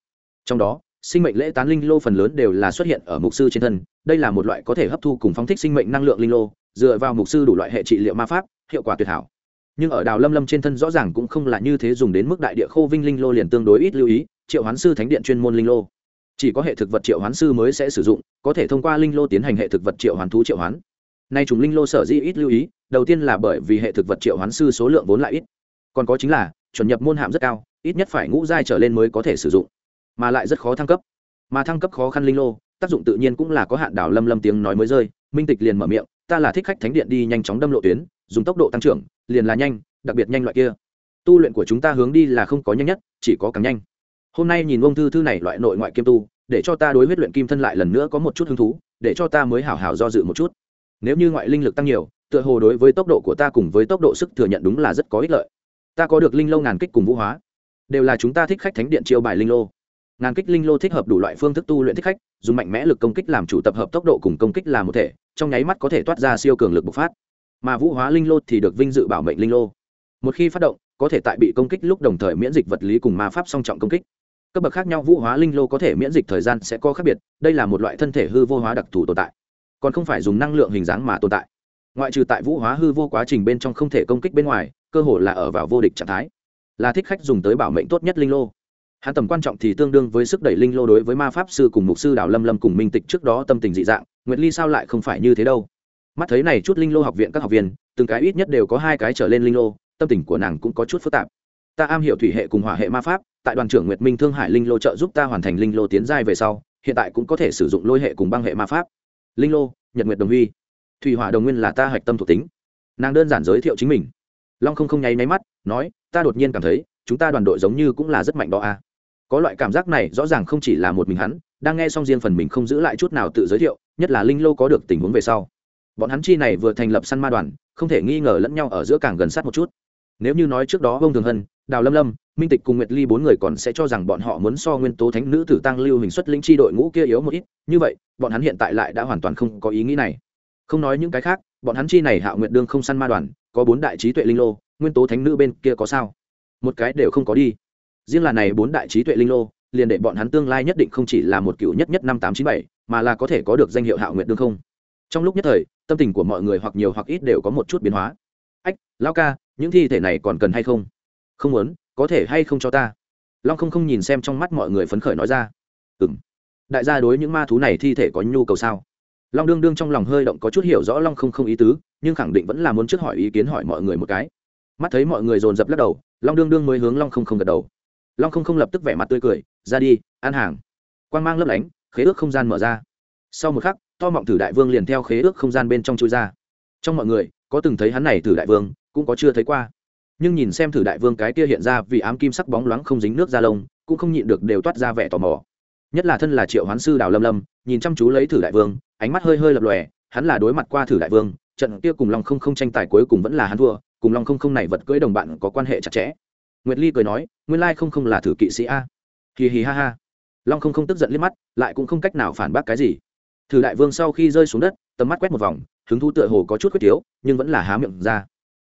Trong đó, sinh mệnh lễ tán linh lô phần lớn đều là xuất hiện ở mục sư trên thân, đây là một loại có thể hấp thu cùng phóng thích sinh mệnh năng lượng linh lô, dựa vào mục sư đủ loại hệ trị liệu ma pháp hiệu quả tuyệt hảo. Nhưng ở đào lâm lâm trên thân rõ ràng cũng không là như thế dùng đến mức đại địa khô vinh linh lô liền tương đối ít lưu ý, triệu hoán sư thánh điện chuyên môn linh lô. Chỉ có hệ thực vật triệu hoán sư mới sẽ sử dụng, có thể thông qua linh lô tiến hành hệ thực vật triệu hoán thú triệu hoán. Nay chúng linh lô sở dĩ ít lưu ý, đầu tiên là bởi vì hệ thực vật triệu hoán sư số lượng vốn lại ít. Còn có chính là, chuẩn nhập môn hạm rất cao, ít nhất phải ngũ giai trở lên mới có thể sử dụng, mà lại rất khó thăng cấp. Mà thăng cấp khó khăn linh lô, tác dụng tự nhiên cũng là có hạn đảo lâm lâm tiếng nói mới rơi, minh tịch liền mở miệng, ta là thích khách thánh điện đi nhanh chóng đâm lộ tuyến dùng tốc độ tăng trưởng, liền là nhanh, đặc biệt nhanh loại kia. Tu luyện của chúng ta hướng đi là không có nhanh nhất, chỉ có càng nhanh. Hôm nay nhìn ông thư thư này loại nội ngoại kiêm tu, để cho ta đối huyết luyện kim thân lại lần nữa có một chút hứng thú, để cho ta mới hảo hảo do dự một chút. Nếu như ngoại linh lực tăng nhiều, tựa hồ đối với tốc độ của ta cùng với tốc độ sức thừa nhận đúng là rất có ích lợi. Ta có được linh lâu ngàn kích cùng vũ hóa. Đều là chúng ta thích khách thánh điện chiêu bài linh lô. Ngàn kích linh lô thích hợp đủ loại phương thức tu luyện thích khách, dùng mạnh mẽ lực công kích làm chủ tập hợp tốc độ cùng công kích làm một thể, trong nháy mắt có thể toát ra siêu cường lực bộc phát mà vũ hóa linh lô thì được vinh dự bảo mệnh linh lô. Một khi phát động, có thể tại bị công kích lúc đồng thời miễn dịch vật lý cùng ma pháp song trọng công kích. Cấp bậc khác nhau vũ hóa linh lô có thể miễn dịch thời gian sẽ có khác biệt, đây là một loại thân thể hư vô hóa đặc thù tồn tại. Còn không phải dùng năng lượng hình dáng mà tồn tại. Ngoại trừ tại vũ hóa hư vô quá trình bên trong không thể công kích bên ngoài, cơ hội là ở vào vô địch trạng thái. Là thích khách dùng tới bảo mệnh tốt nhất linh lô. Hắn tầm quan trọng thì tương đương với sức đẩy linh lô đối với ma pháp sư cùng mục sư đào lâm lâm cùng minh tịch trước đó tâm tình dị dạng, nguyệt ly sao lại không phải như thế đâu? Mắt thấy này chút linh lô học viện các học viên, từng cái ít nhất đều có hai cái trở lên linh lô, tâm tình của nàng cũng có chút phức tạp. Ta am hiểu thủy hệ cùng hỏa hệ ma pháp, tại đoàn trưởng nguyệt minh thương hải linh lô trợ giúp ta hoàn thành linh lô tiến giai về sau, hiện tại cũng có thể sử dụng lôi hệ cùng băng hệ ma pháp. Linh lô, nhật nguyệt đồng huy. Thủy hỏa đồng nguyên là ta hạch tâm thuộc tính. Nàng đơn giản giới thiệu chính mình. Long không không nháy máy mắt, nói, ta đột nhiên cảm thấy, chúng ta đoàn đội giống như cũng là rất mạnh đó a à. có loại cảm giác này, rõ ràng không chỉ là một mình hắn, đang nghe xong riêng phần mình không giữ lại chút nào tự giới thiệu, nhất là linh lô có được tình huống về sau bọn hắn chi này vừa thành lập săn ma đoàn, không thể nghi ngờ lẫn nhau ở giữa càng gần sát một chút. Nếu như nói trước đó ông thường hân, đào lâm lâm, minh tịch cùng nguyệt ly bốn người còn sẽ cho rằng bọn họ muốn so nguyên tố thánh nữ tử tăng lưu hình xuất linh chi đội ngũ kia yếu một ít, như vậy, bọn hắn hiện tại lại đã hoàn toàn không có ý nghĩ này. Không nói những cái khác, bọn hắn chi này hạo nguyệt đương không săn ma đoàn, có bốn đại trí tuệ linh lô, nguyên tố thánh nữ bên kia có sao? Một cái đều không có đi. Riêng là này bốn đại trí tuệ linh lô, liền để bọn hắn tương lai nhất định không chỉ là một cựu nhất nhất năm tám chín bảy, mà là có thể có được danh hiệu hạo nguyệt đương không? Trong lúc nhất thời, tâm tình của mọi người hoặc nhiều hoặc ít đều có một chút biến hóa. Ách lao ca, những thi thể này còn cần hay không? Không muốn, có thể hay không cho ta? Long không không nhìn xem trong mắt mọi người phấn khởi nói ra. Ừ m đại gia đối những ma thú này thi thể có nhu cầu sao? Long đương đương trong lòng hơi động có chút hiểu rõ long không không ý tứ, nhưng khẳng định vẫn là muốn trước hỏi ý kiến hỏi mọi người một cái. Mắt thấy mọi người dồn dập lắc đầu, long đương đương mới hướng long không không gật đầu. Long không không lập tức vẻ mặt tươi cười, ra đi, ăn hàng. Quan g mang lấp lánh, khế ước không gian mở ra. Sau một khắc to mọng thử đại vương liền theo khế ước không gian bên trong chui ra. Trong mọi người, có từng thấy hắn này thử đại vương, cũng có chưa thấy qua. Nhưng nhìn xem thử đại vương cái kia hiện ra vì ám kim sắc bóng loáng không dính nước ra lông, cũng không nhịn được đều toát ra vẻ tò mò. Nhất là thân là triệu hoán sư đào lâm lâm, nhìn chăm chú lấy thử đại vương, ánh mắt hơi hơi lập lòe, hắn là đối mặt qua thử đại vương, trận kia cùng long không không tranh tài cuối cùng vẫn là hắn thua, cùng long không không này vật cưỡi đồng bạn có quan hệ chặt chẽ. Nguyệt ly cười nói, nguyên lai không không là thử kỵ sĩ a. Hì hì ha ha. Long không không tức giận liếc mắt, lại cũng không cách nào phản bác cái gì thử đại vương sau khi rơi xuống đất, tầm mắt quét một vòng, hứng thú tựa hồ có chút khuyết thiếu, nhưng vẫn là há miệng ra.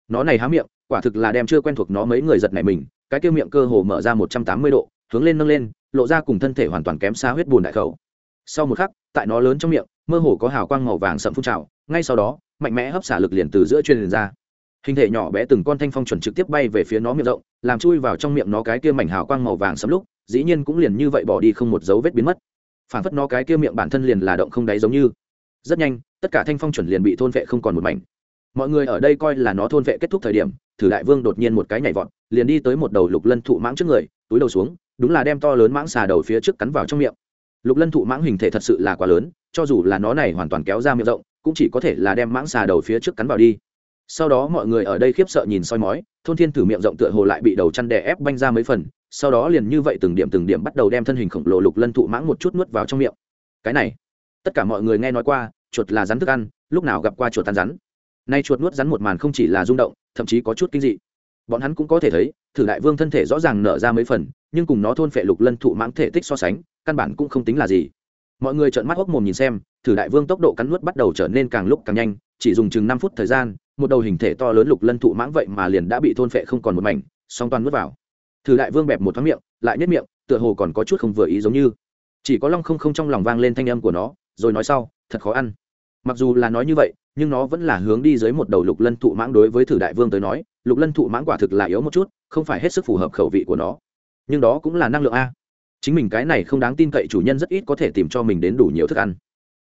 Nó này há miệng, quả thực là đem chưa quen thuộc nó mấy người giật này mình, cái kia miệng cơ hồ mở ra một trăm tám mươi độ, hướng lên nâng lên, lộ ra cùng thân thể hoàn toàn kém xa huyết bùn đại khẩu. Sau một khắc, tại nó lớn trong miệng, mơ hồ có hào quang màu vàng sậm phun trào, ngay sau đó, mạnh mẽ hấp xả lực liền từ giữa truyền ra. Hình thể nhỏ bé từng con thanh phong chuẩn trực tiếp bay về phía nó miệng rộng, làm chui vào trong miệng nó cái kia mảnh hào quang màu vàng sẫm lúc, dĩ nhiên cũng liền như vậy bỏ đi không một dấu vết biến mất phản phất nó cái kia miệng bản thân liền là động không đáy giống như. Rất nhanh, tất cả thanh phong chuẩn liền bị thôn vệ không còn một mảnh. Mọi người ở đây coi là nó thôn vệ kết thúc thời điểm, thử đại vương đột nhiên một cái nhảy vọt, liền đi tới một đầu lục lân thụ mãng trước người, túi đầu xuống, đúng là đem to lớn mãng xà đầu phía trước cắn vào trong miệng. Lục lân thụ mãng hình thể thật sự là quá lớn, cho dù là nó này hoàn toàn kéo ra miệng rộng, cũng chỉ có thể là đem mãng xà đầu phía trước cắn vào đi. Sau đó mọi người ở đây khiếp sợ nhìn soi mói, thôn thiên thử miệng rộng tựa hồ lại bị đầu chăn đè ép banh ra mấy phần sau đó liền như vậy từng điểm từng điểm bắt đầu đem thân hình khổng lồ lục lân thụ mãng một chút nuốt vào trong miệng. Cái này, tất cả mọi người nghe nói qua, chuột là rắn thức ăn, lúc nào gặp qua chuột tan rắn. Nay chuột nuốt rắn một màn không chỉ là rung động, thậm chí có chút kinh dị. Bọn hắn cũng có thể thấy, thử đại vương thân thể rõ ràng nở ra mấy phần, nhưng cùng nó thôn phệ lục lân thụ mãng thể tích so sánh, căn bản cũng không tính là gì. Mọi người trợn mắt hốc mồm nhìn xem, thử đại vương tốc độ cắn nuốt bắt đầu trở nên càng lúc càng nhanh, chỉ dùng chừng năm phút thời gian, một đầu hình thể to lớn lục lân thụ mãng vậy mà liền đã bị thôn phệ không còn một mảnh, song toàn nuốt vào thử đại vương bẹp một thoáng miệng, lại nhất miệng, tựa hồ còn có chút không vừa ý giống như. Chỉ có long không không trong lòng vang lên thanh âm của nó, rồi nói sau, thật khó ăn. Mặc dù là nói như vậy, nhưng nó vẫn là hướng đi dưới một đầu lục lân thụ mãng đối với thử đại vương tới nói, lục lân thụ mãng quả thực là yếu một chút, không phải hết sức phù hợp khẩu vị của nó. Nhưng đó cũng là năng lượng a. Chính mình cái này không đáng tin cậy chủ nhân rất ít có thể tìm cho mình đến đủ nhiều thức ăn.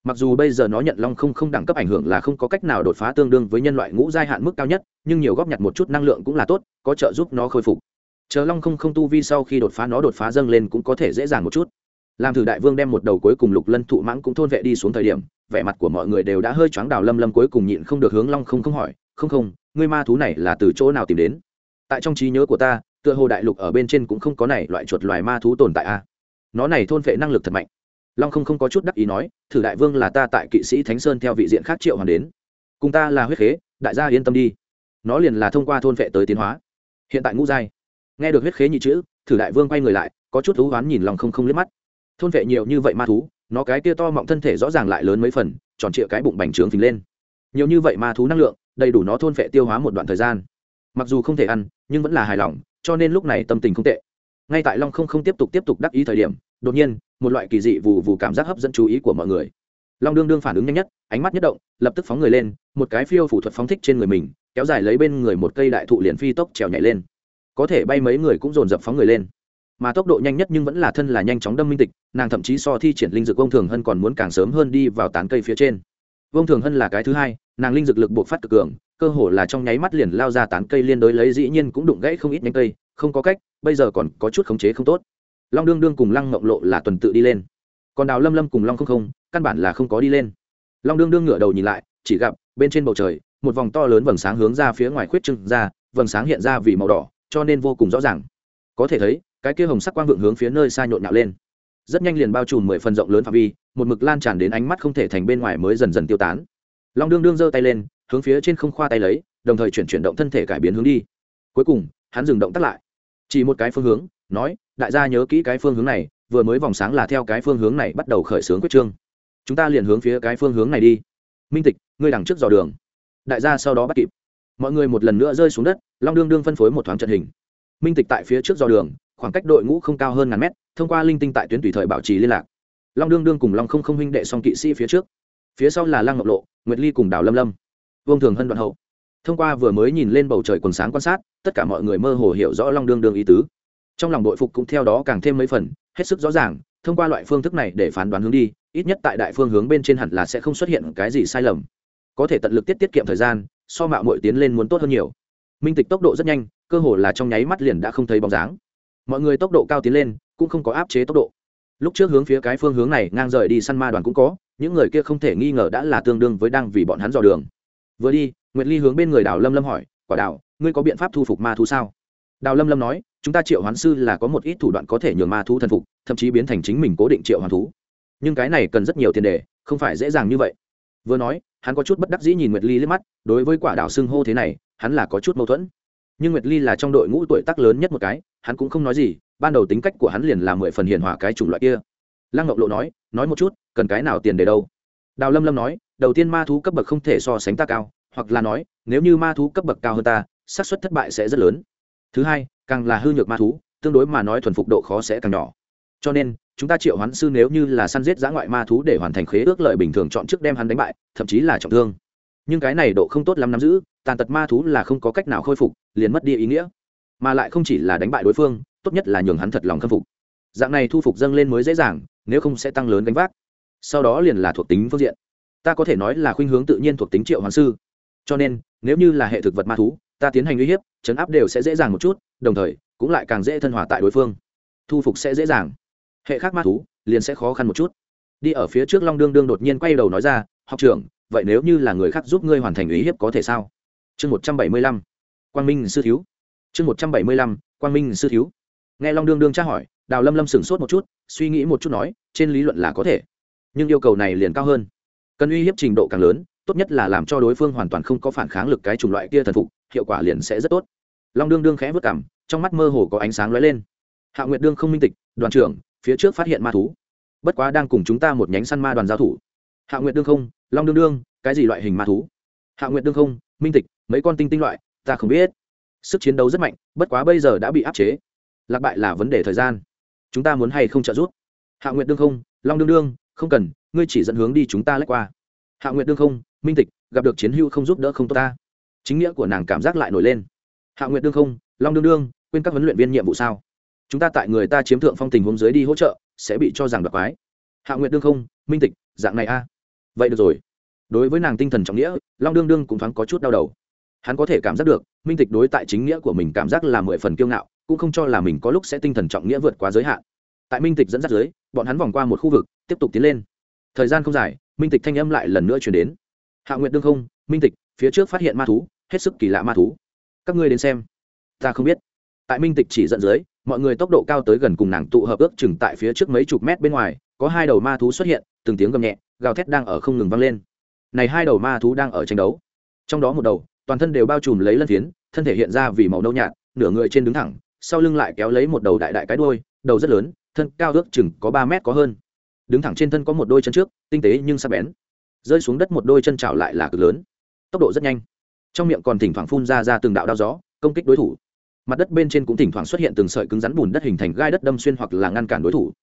Mặc dù bây giờ nó nhận long không không đẳng cấp ảnh hưởng là không có cách nào đột phá tương đương với nhân loại ngũ giai hạn mức cao nhất, nhưng nhiều góp nhặt một chút năng lượng cũng là tốt, có trợ giúp nó khôi phục chờ long không không tu vi sau khi đột phá nó đột phá dâng lên cũng có thể dễ dàng một chút. Làm thử đại vương đem một đầu cuối cùng lục lân thụ mãng cũng thôn vệ đi xuống thời điểm, vẻ mặt của mọi người đều đã hơi choáng đào lâm lâm cuối cùng nhịn không được hướng long không không hỏi, không không, ngươi ma thú này là từ chỗ nào tìm đến? Tại trong trí nhớ của ta, tựa hồ đại lục ở bên trên cũng không có này loại chuột loài ma thú tồn tại a. Nó này thôn vệ năng lực thật mạnh. Long không không có chút đắc ý nói, thử đại vương là ta tại kỵ sĩ thánh sơn theo vị diện khác triệu hoàng đến. Cùng ta là huyết khế, đại gia yên tâm đi. Nó liền là thông qua thôn vệ tới tiến hóa. Hiện tại ngũ giai nghe được huyết khế nhị chữ, thử đại vương quay người lại, có chút thú oán nhìn lòng không không liếc mắt. Thôn vệ nhiều như vậy ma thú, nó cái kia to mọng thân thể rõ ràng lại lớn mấy phần, tròn trịa cái bụng bành trướng phình lên. Nhiều như vậy ma thú năng lượng, đầy đủ nó thôn vệ tiêu hóa một đoạn thời gian. Mặc dù không thể ăn, nhưng vẫn là hài lòng, cho nên lúc này tâm tình không tệ. Ngay tại long không không tiếp tục tiếp tục đắc ý thời điểm, đột nhiên, một loại kỳ dị vù vù cảm giác hấp dẫn chú ý của mọi người. Long đương đương phản ứng nhanh nhất, ánh mắt nhất động, lập tức phóng người lên, một cái phiêu phủ thuật phóng thích trên người mình, kéo dài lấy bên người một cây đại thụ liền phi tốc trèo nhảy lên có thể bay mấy người cũng dồn dập phóng người lên. Mà tốc độ nhanh nhất nhưng vẫn là thân là nhanh chóng đâm minh tịch, nàng thậm chí so thi triển linh dược vông thường hân còn muốn càng sớm hơn đi vào tán cây phía trên. Vông thường hân là cái thứ hai, nàng linh dược lực buộc phát cực cường, cơ hồ là trong nháy mắt liền lao ra tán cây liên đối lấy dĩ nhiên cũng đụng gãy không ít nhánh cây, không có cách, bây giờ còn có chút khống chế không tốt. Long đương đương cùng lăng mộng lộ là tuần tự đi lên. Còn đào lâm lâm cùng long không không, căn bản là không có đi lên. Long đương đương ngửa đầu nhìn lại, chỉ gặp bên trên bầu trời, một vòng to lớn vầng sáng hướng ra phía ngoài khuyết trưng ra, vầng sáng hiện ra vì màu đỏ cho nên vô cùng rõ ràng. Có thể thấy, cái kia hồng sắc quang vượng hướng phía nơi xa nhộn nhạo lên. Rất nhanh liền bao trùm mười phần rộng lớn phạm vi, một mực lan tràn đến ánh mắt không thể thành bên ngoài mới dần dần tiêu tán. Long đương đương giơ tay lên, hướng phía trên không khoa tay lấy, đồng thời chuyển chuyển động thân thể cải biến hướng đi. Cuối cùng, hắn dừng động tắt lại. Chỉ một cái phương hướng, nói, đại gia nhớ kỹ cái phương hướng này, vừa mới vòng sáng là theo cái phương hướng này bắt đầu khởi xướng quyết trương. Chúng ta liền hướng phía cái phương hướng này đi. Minh tịch, ngươi đằng trước dò đường. Đại gia sau đó bắt kịp mọi người một lần nữa rơi xuống đất, long đương đương phân phối một thoáng trận hình. Minh tịch tại phía trước do đường, khoảng cách đội ngũ không cao hơn ngàn mét, thông qua linh tinh tại tuyến tùy thời bảo trì liên lạc. Long đương đương cùng long không không huynh đệ song kỵ sĩ phía trước. Phía sau là lăng ngọc lộ, nguyệt ly cùng đào lâm lâm. Vương thường hân đoạn hậu. Thông qua vừa mới nhìn lên bầu trời quần sáng quan sát, tất cả mọi người mơ hồ hiểu rõ long đương đương ý tứ. Trong lòng đội phục cũng theo đó càng thêm mấy phần, hết sức rõ ràng, thông qua loại phương thức này để phán đoán hướng đi, ít nhất tại đại phương hướng bên trên hẳn là sẽ không xuất hiện cái gì sai lầm. Có thể tận lực tiết tiết kiệm thời gian so mạo muội tiến lên muốn tốt hơn nhiều. Minh tịch tốc độ rất nhanh, cơ hồ là trong nháy mắt liền đã không thấy bóng dáng. Mọi người tốc độ cao tiến lên, cũng không có áp chế tốc độ. Lúc trước hướng phía cái phương hướng này ngang rời đi săn ma đoàn cũng có, những người kia không thể nghi ngờ đã là tương đương với đang vì bọn hắn dò đường. Vừa đi, nguyệt ly hướng bên người đào lâm lâm hỏi, quả đào, ngươi có biện pháp thu phục ma thú sao? Đào lâm lâm nói, chúng ta triệu hoán sư là có một ít thủ đoạn có thể nhường ma thú thần phục, thậm chí biến thành chính mình cố định triệu hoán thú. Nhưng cái này cần rất nhiều tiền đề, không phải dễ dàng như vậy. Vừa nói hắn có chút bất đắc dĩ nhìn nguyệt ly liếc mắt, đối với quả đảo xưng hô thế này, hắn là có chút mâu thuẫn. Nhưng nguyệt ly là trong đội ngũ tuổi tác lớn nhất một cái, hắn cũng không nói gì, ban đầu tính cách của hắn liền là mười phần hiền hòa cái chủng loại kia. Lăng ngọc lộ nói nói một chút, cần cái nào tiền để đâu? Đào lâm lâm nói, đầu tiên ma thú cấp bậc không thể so sánh ta cao, hoặc là nói, nếu như ma thú cấp bậc cao hơn ta, xác suất thất bại sẽ rất lớn. Thứ hai, càng là hư nhược ma thú, tương đối mà nói thuần phục độ khó sẽ càng nhỏ cho nên, chúng ta triệu hoán sư nếu như là săn giết giã ngoại ma thú để hoàn thành khế ước lợi bình thường chọn trước đem hắn đánh bại, thậm chí là trọng thương. Nhưng cái này độ không tốt lắm nắm giữ, tàn tật ma thú là không có cách nào khôi phục, liền mất đi ý nghĩa. Mà lại không chỉ là đánh bại đối phương, tốt nhất là nhường hắn thật lòng khâm phục. Dạng này thu phục dâng lên mới dễ dàng, nếu không sẽ tăng lớn gánh vác. Sau đó liền là thuộc tính phương diện. Ta có thể nói là khuynh hướng tự nhiên thuộc tính triệu hoàn sư. Cho nên, nếu như là hệ thực vật ma thú, ta tiến hành uy hiếp, chấn áp đều sẽ dễ dàng một chút, đồng thời, cũng lại càng dễ thân hòa tại đối phương. Thu phục sẽ dễ dàng hệ khác ma thú, liền sẽ khó khăn một chút. Đi ở phía trước long đương đương đột nhiên quay đầu nói ra, học trưởng, vậy nếu như là người khác giúp ngươi hoàn thành uy hiếp có thể sao? Chương một trăm bảy mươi lăm, quang minh sư thiếu. Chương một trăm bảy mươi lăm, quang minh sư thiếu. Nghe long đương đương tra hỏi, đào lâm lâm sửng sốt một chút, suy nghĩ một chút nói, trên lý luận là có thể, nhưng yêu cầu này liền cao hơn. Cần uy hiếp trình độ càng lớn, tốt nhất là làm cho đối phương hoàn toàn không có phản kháng lực cái chủng loại kia thần phục, hiệu quả liền sẽ rất tốt. Long đương đương khẽ vất cảm trong mắt mơ hồ có ánh sáng lóe lên. Hạ nguyệt đương không minh tịch, đoàn trưởng phía trước phát hiện ma thú. Bất quá đang cùng chúng ta một nhánh săn ma đoàn giao thủ. Hạ nguyệt đương không, long đương đương, cái gì loại hình ma thú? Hạ nguyệt đương không, minh tịch, mấy con tinh tinh loại, ta không biết. Sức chiến đấu rất mạnh, bất quá bây giờ đã bị áp chế. Lạc bại là vấn đề thời gian. Chúng ta muốn hay không trợ giúp? Hạ nguyệt đương không, long đương đương, không cần, ngươi chỉ dẫn hướng đi chúng ta lách qua. Hạ nguyệt đương không, minh tịch, gặp được chiến hữu không giúp đỡ không tốt ta. Chính nghĩa của nàng cảm giác lại nổi lên. Hạ nguyệt đương không, long đương đương, quên các huấn luyện viên nhiệm vụ sao? Chúng ta tại người ta chiếm thượng phong tình huống dưới đi hỗ trợ, sẽ bị cho rằng đặc quái. Hạ nguyệt đương không, minh tịch, dạng này a. Vậy được rồi. Đối với nàng tinh thần trọng nghĩa, long đương đương cũng thoáng có chút đau đầu. Hắn có thể cảm giác được, minh tịch đối tại chính nghĩa của mình cảm giác là mười phần kiêu ngạo, cũng không cho là mình có lúc sẽ tinh thần trọng nghĩa vượt quá giới hạn. Tại minh tịch dẫn dắt dưới bọn hắn vòng qua một khu vực, tiếp tục tiến lên. Thời gian không dài, minh tịch thanh âm lại lần nữa chuyển đến. Hạ nguyệt đương không, minh tịch, phía trước phát hiện ma thú, hết sức kỳ lạ ma thú. Các ngươi đến xem. Ta không biết. Tại minh tịch chỉ dẫn dưới mọi người tốc độ cao tới gần cùng nàng tụ hợp ước chừng tại phía trước mấy chục mét bên ngoài, có hai đầu ma thú xuất hiện, từng tiếng gầm nhẹ, gào thét đang ở không ngừng vang lên. Này hai đầu ma thú đang ở tranh đấu. Trong đó một đầu, toàn thân đều bao trùm lấy lân phiến, thân thể hiện ra vì màu nâu nhạt, nửa người trên đứng thẳng, sau lưng lại kéo lấy một đầu đại đại cái đuôi, đầu rất lớn, thân cao ước chừng có ba mét có hơn. Đứng thẳng trên thân có một đôi chân trước, tinh tế nhưng sắc bén. Rơi xuống đất một đôi chân trào lại là cực lớn. Tốc độ rất nhanh. Trong miệng còn thỉnh thoảng phun ra ra từng đạo đao gió, công kích đối thủ mặt đất bên trên cũng thỉnh thoảng xuất hiện từng sợi cứng rắn bùn đất hình thành gai đất đâm xuyên hoặc là ngăn cản đối thủ.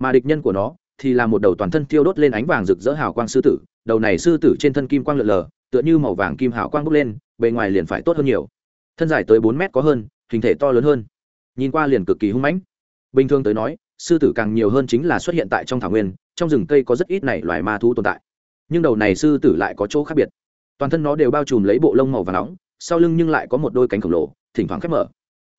Mà địch nhân của nó thì là một đầu toàn thân tiêu đốt lên ánh vàng rực rỡ hào quang sư tử. Đầu này sư tử trên thân kim quang lượn lờ, tựa như màu vàng kim hào quang bốc lên, bề ngoài liền phải tốt hơn nhiều. Thân dài tới bốn mét có hơn, hình thể to lớn hơn. Nhìn qua liền cực kỳ hung mãnh. Bình thường tới nói, sư tử càng nhiều hơn chính là xuất hiện tại trong thảo nguyên, trong rừng cây có rất ít này loài ma thú tồn tại. Nhưng đầu này sư tử lại có chỗ khác biệt. Toàn thân nó đều bao trùm lấy bộ lông màu và nóng, sau lưng nhưng lại có một đôi cánh khổng lồ, thỉnh thoảng khép mở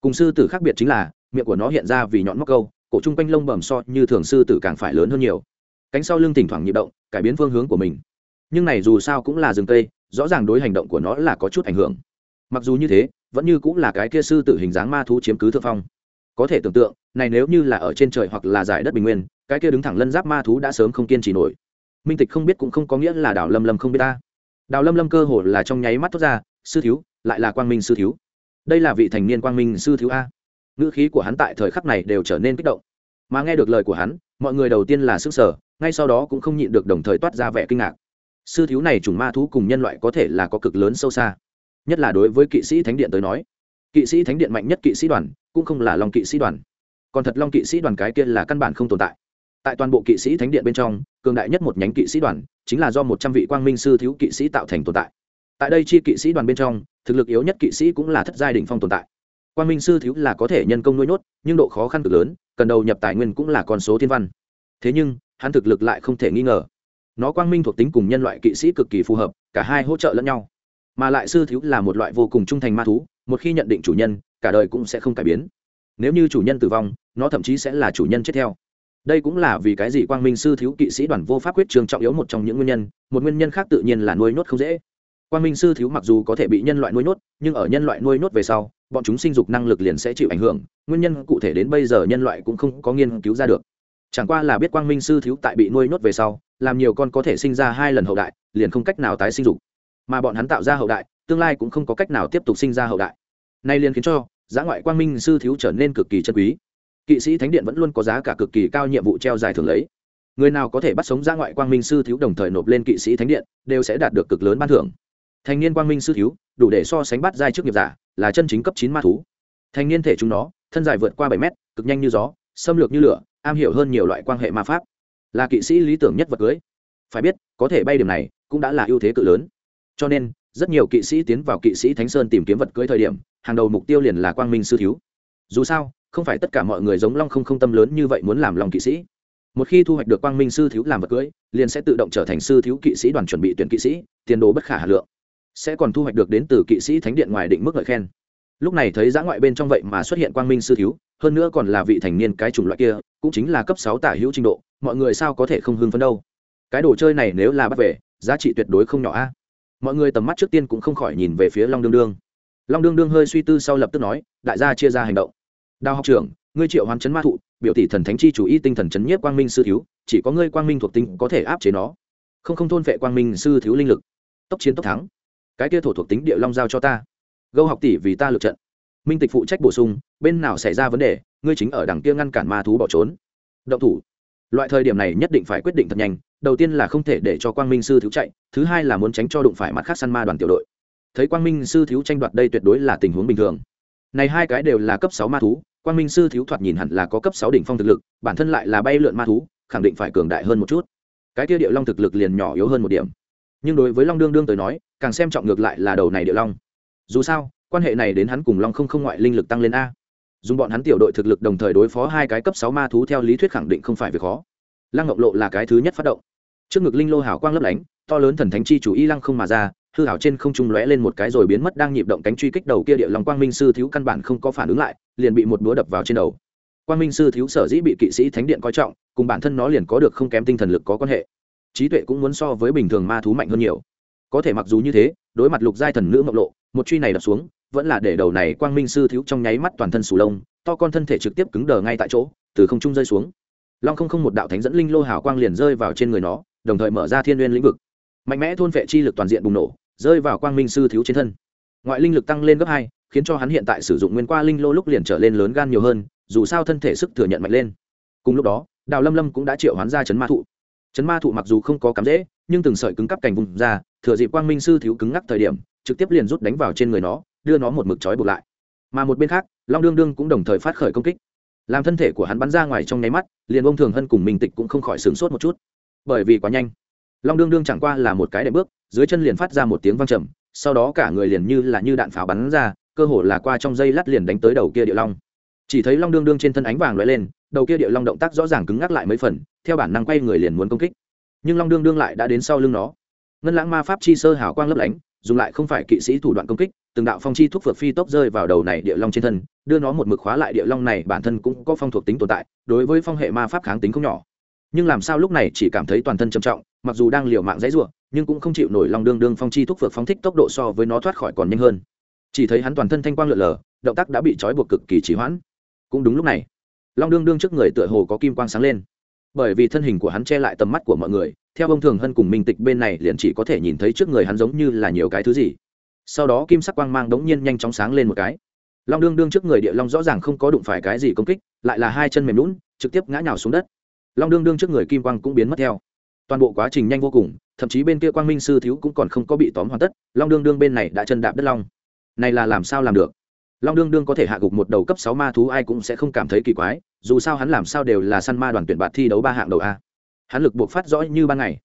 cùng sư tử khác biệt chính là, miệng của nó hiện ra vì nhọn móc câu, cổ chung quanh lông bầm so như thường sư tử càng phải lớn hơn nhiều. Cánh sau lưng thỉnh thoảng nhịp động, cải biến phương hướng của mình. Nhưng này dù sao cũng là rừng cây, rõ ràng đối hành động của nó là có chút ảnh hưởng. Mặc dù như thế, vẫn như cũng là cái kia sư tử hình dáng ma thú chiếm cứ thượng phong. Có thể tưởng tượng, này nếu như là ở trên trời hoặc là giải đất bình nguyên, cái kia đứng thẳng lân giáp ma thú đã sớm không kiên trì nổi. Minh tịch không biết cũng không có nghĩa là đào lâm lâm không biết ta. Đào lâm lâm cơ hồ là trong nháy mắt thoát ra, sư thiếu, lại là quang minh sư thiếu đây là vị thành niên quang minh sư thiếu a. Ngữ khí của hắn tại thời khắc này đều trở nên kích động. Mà nghe được lời của hắn, mọi người đầu tiên là sức sở ngay sau đó cũng không nhịn được đồng thời toát ra vẻ kinh ngạc. Sư thiếu này chủng ma thú cùng nhân loại có thể là có cực lớn sâu xa. Nhất là đối với kỵ sĩ thánh điện tới nói. Kỵ sĩ thánh điện mạnh nhất kỵ sĩ đoàn, cũng không là long kỵ sĩ đoàn. Còn thật long kỵ sĩ đoàn cái kia là căn bản không tồn tại. Tại toàn bộ kỵ sĩ thánh điện bên trong, cường đại nhất một nhánh kỵ sĩ đoàn, chính là do một trăm vị quang minh sư thiếu kỵ sĩ tạo thành tồn tại. Tại đây chi kỵ sĩ đoàn bên trong thực lực yếu nhất kỵ sĩ cũng là thất giai đỉnh phong tồn tại. Quang minh sư thiếu là có thể nhân công nuôi nhốt, nhưng độ khó khăn cực lớn, cần đầu nhập tài nguyên cũng là con số thiên văn. Thế nhưng, hắn thực lực lại không thể nghi ngờ. Nó quang minh thuộc tính cùng nhân loại kỵ sĩ cực kỳ phù hợp, cả hai hỗ trợ lẫn nhau. Mà lại sư thiếu là một loại vô cùng trung thành ma thú, một khi nhận định chủ nhân, cả đời cũng sẽ không cải biến. Nếu như chủ nhân tử vong, nó thậm chí sẽ là chủ nhân chết theo. Đây cũng là vì cái gì quang minh sư thiếu kỵ sĩ đoàn vô pháp quyết trường trọng yếu một trong những nguyên nhân, một nguyên nhân khác tự nhiên là nuôi nhốt không dễ quang minh sư thiếu mặc dù có thể bị nhân loại nuôi nhốt, nhưng ở nhân loại nuôi nhốt về sau, bọn chúng sinh dục năng lực liền sẽ chịu ảnh hưởng, nguyên nhân cụ thể đến bây giờ nhân loại cũng không có nghiên cứu ra được. Chẳng qua là biết quang minh sư thiếu tại bị nuôi nhốt về sau, làm nhiều con có thể sinh ra hai lần hậu đại, liền không cách nào tái sinh dục. Mà bọn hắn tạo ra hậu đại, tương lai cũng không có cách nào tiếp tục sinh ra hậu đại. Nay liền khiến cho, giá ngoại quang minh sư thiếu trở nên cực kỳ chân quý. Kỵ sĩ thánh điện vẫn luôn có giá cả cực kỳ cao nhiệm vụ treo dài thường lấy. Người nào có thể bắt sống giá ngoại quang minh sư thiếu đồng thời nộp lên kỵ sĩ thánh điện, đều sẽ đạt được cực lớn ban thưởng thành niên quang minh sư thiếu, đủ để so sánh bắt giai trước nghiệp giả, là chân chính cấp chín ma thú. Thành niên thể chúng nó, thân dài vượt qua bảy mét, cực nhanh như gió, xâm lược như lửa, am hiểu hơn nhiều loại quan hệ ma pháp. Là kỵ sĩ lý tưởng nhất vật cưới. Phải biết, có thể bay điểm này, cũng đã là ưu thế cự lớn. Cho nên, rất nhiều kỵ sĩ tiến vào kỵ sĩ thánh sơn tìm kiếm vật cưới thời điểm, hàng đầu mục tiêu liền là quang minh sư thiếu. Dù sao, không phải tất cả mọi người giống long không không tâm lớn như vậy muốn làm lòng kỵ sĩ. Một khi thu hoạch được quang minh sư thiếu làm vật cưới, liền sẽ tự động trở thành sư thiếu kỵ sĩ đoàn chuẩn bị tuyển kỵ sĩ, tiền đồ bất khả hà lượng sẽ còn thu hoạch được đến từ kỵ sĩ thánh điện ngoài định mức lợi khen. Lúc này thấy giã ngoại bên trong vậy mà xuất hiện quang minh sư thiếu, hơn nữa còn là vị thành niên cái chủng loại kia, cũng chính là cấp sáu tả hữu trình độ, mọi người sao có thể không hưng phấn đâu. Cái đồ chơi này nếu là bắt về, giá trị tuyệt đối không nhỏ a. Mọi người tầm mắt trước tiên cũng không khỏi nhìn về phía long đương đương. Long đương đương hơi suy tư sau lập tức nói, đại gia chia ra hành động. Đào học trưởng, ngươi triệu hoàn chấn ma thụ, biểu tỷ thần thánh chi chủ y tinh thần chấn nhiếp quang minh sư thiếu, chỉ có ngươi quang minh thuộc tính có thể áp chế nó. Không không thôn vệ quang minh sư thiếu linh lực. Tốc chiến tốc thắng cái kia thổ thuộc tính địa long giao cho ta. Gâu học tỷ vì ta lượt trận. Minh tịch phụ trách bổ sung, bên nào xảy ra vấn đề, ngươi chính ở đằng kia ngăn cản ma thú bỏ trốn. Động thủ. Loại thời điểm này nhất định phải quyết định thật nhanh, đầu tiên là không thể để cho quang minh sư thiếu chạy, thứ hai là muốn tránh cho đụng phải mặt khác săn ma đoàn tiểu đội. Thấy quang minh sư thiếu tranh đoạt đây tuyệt đối là tình huống bình thường. Này hai cái đều là cấp sáu ma thú, quang minh sư thiếu thoạt nhìn hẳn là có cấp sáu đỉnh phong thực lực, bản thân lại là bay lượn ma thú, khẳng định phải cường đại hơn một chút. Cái kia địa long thực lực liền nhỏ yếu hơn một điểm nhưng đối với long đương đương tới nói, càng xem trọng ngược lại là đầu này địa long. Dù sao, quan hệ này đến hắn cùng long không không ngoại linh lực tăng lên a. Dùng bọn hắn tiểu đội thực lực đồng thời đối phó hai cái cấp sáu ma thú theo lý thuyết khẳng định không phải việc khó. Lăng ngọc lộ là cái thứ nhất phát động. Trước ngực linh lô hảo quang lấp lánh, to lớn thần thánh chi chủ y lăng không mà ra, hư hảo trên không trung lóe lên một cái rồi biến mất đang nhịp động cánh truy kích đầu kia địa long quang minh sư thiếu căn bản không có phản ứng lại, liền bị một búa đập vào trên đầu. Quang minh sư thiếu sở dĩ bị kỵ sĩ thánh điện coi trọng, cùng bản thân nó liền có được không kém tinh thần lực có quan hệ trí tuệ cũng muốn so với bình thường ma thú mạnh hơn nhiều. Có thể mặc dù như thế, đối mặt lục giai thần nữ mộng lộ, một truy này đập xuống, vẫn là để đầu này quang minh sư thiếu trong nháy mắt toàn thân sù lông, to con thân thể trực tiếp cứng đờ ngay tại chỗ, từ không trung rơi xuống. Long không không một đạo thánh dẫn linh lô hào quang liền rơi vào trên người nó, đồng thời mở ra thiên n lĩnh vực. Mạnh mẽ thôn vệ chi lực toàn diện bùng nổ, rơi vào quang minh sư thiếu trên thân. Ngoại linh lực tăng lên gấp hai, khiến cho hắn hiện tại sử dụng nguyên qua linh lô lúc liền trở lên lớn gan nhiều hơn, dù sao thân thể sức thừa nhận mạnh lên. Cùng lúc đó, đào lâm lâm cũng đã triệu hoán ra chấn ma thụ chấn ma thụ mặc dù không có cắm dễ nhưng từng sợi cứng cắp cành vùng ra, thừa dịp quang minh sư thiếu cứng ngắc thời điểm, trực tiếp liền rút đánh vào trên người nó, đưa nó một mực trói buộc lại. Mà một bên khác, long đương đương cũng đồng thời phát khởi công kích. Làm thân thể của hắn bắn ra ngoài trong nháy mắt, liền ông thường hân cùng mình tịch cũng không khỏi sửng sốt một chút. Bởi vì quá nhanh. Long đương đương chẳng qua là một cái đệm bước, dưới chân liền phát ra một tiếng vang trầm, sau đó cả người liền như là như đạn pháo bắn ra, cơ hồ là qua trong dây lát liền đánh tới đầu kia địa long. Chỉ thấy long đương đương trên thân ánh vàng lóe lên đầu kia địa long động tác rõ ràng cứng ngắc lại mấy phần, theo bản năng quay người liền muốn công kích. Nhưng long đương đương lại đã đến sau lưng nó. Ngân lãng ma pháp chi sơ hào quang lấp lánh, dùng lại không phải kỵ sĩ thủ đoạn công kích, từng đạo phong chi thuốc vượt phi tốc rơi vào đầu này địa long trên thân, đưa nó một mực khóa lại địa long này bản thân cũng có phong thuộc tính tồn tại, đối với phong hệ ma pháp kháng tính không nhỏ. Nhưng làm sao lúc này chỉ cảm thấy toàn thân trầm trọng, mặc dù đang liều mạng dãy ruộng nhưng cũng không chịu nổi long đương đương phong chi thúc vượt phóng thích tốc độ so với nó thoát khỏi còn nhanh hơn. Chỉ thấy hắn toàn thân thanh quang lượn lờ, động tác đã bị trói buộc cực kỳ trì hoãn. Cũng đúng lúc này long đương đương trước người tựa hồ có kim quang sáng lên. Bởi vì thân hình của hắn che lại tầm mắt của mọi người, theo ông thường hân cùng minh tịch bên này liền chỉ có thể nhìn thấy trước người hắn giống như là nhiều cái thứ gì. Sau đó kim sắc quang mang đống nhiên nhanh chóng sáng lên một cái. Long đương đương trước người địa long rõ ràng không có đụng phải cái gì công kích, lại là hai chân mềm lún trực tiếp ngã nhào xuống đất. Long đương đương trước người kim quang cũng biến mất theo. Toàn bộ quá trình nhanh vô cùng, thậm chí bên kia quang minh sư thiếu cũng còn không có bị tóm hoàn tất, long đương đương bên này đã chân đạp đất long. Này là làm sao làm được? Long đương đương có thể hạ gục một đầu cấp sáu ma thú, ai cũng sẽ không cảm thấy kỳ quái, dù sao hắn làm sao đều là săn ma đoàn tuyển bạt thi đấu ba hạng đầu a. Hắn lực buộc phát rõ như ban ngày.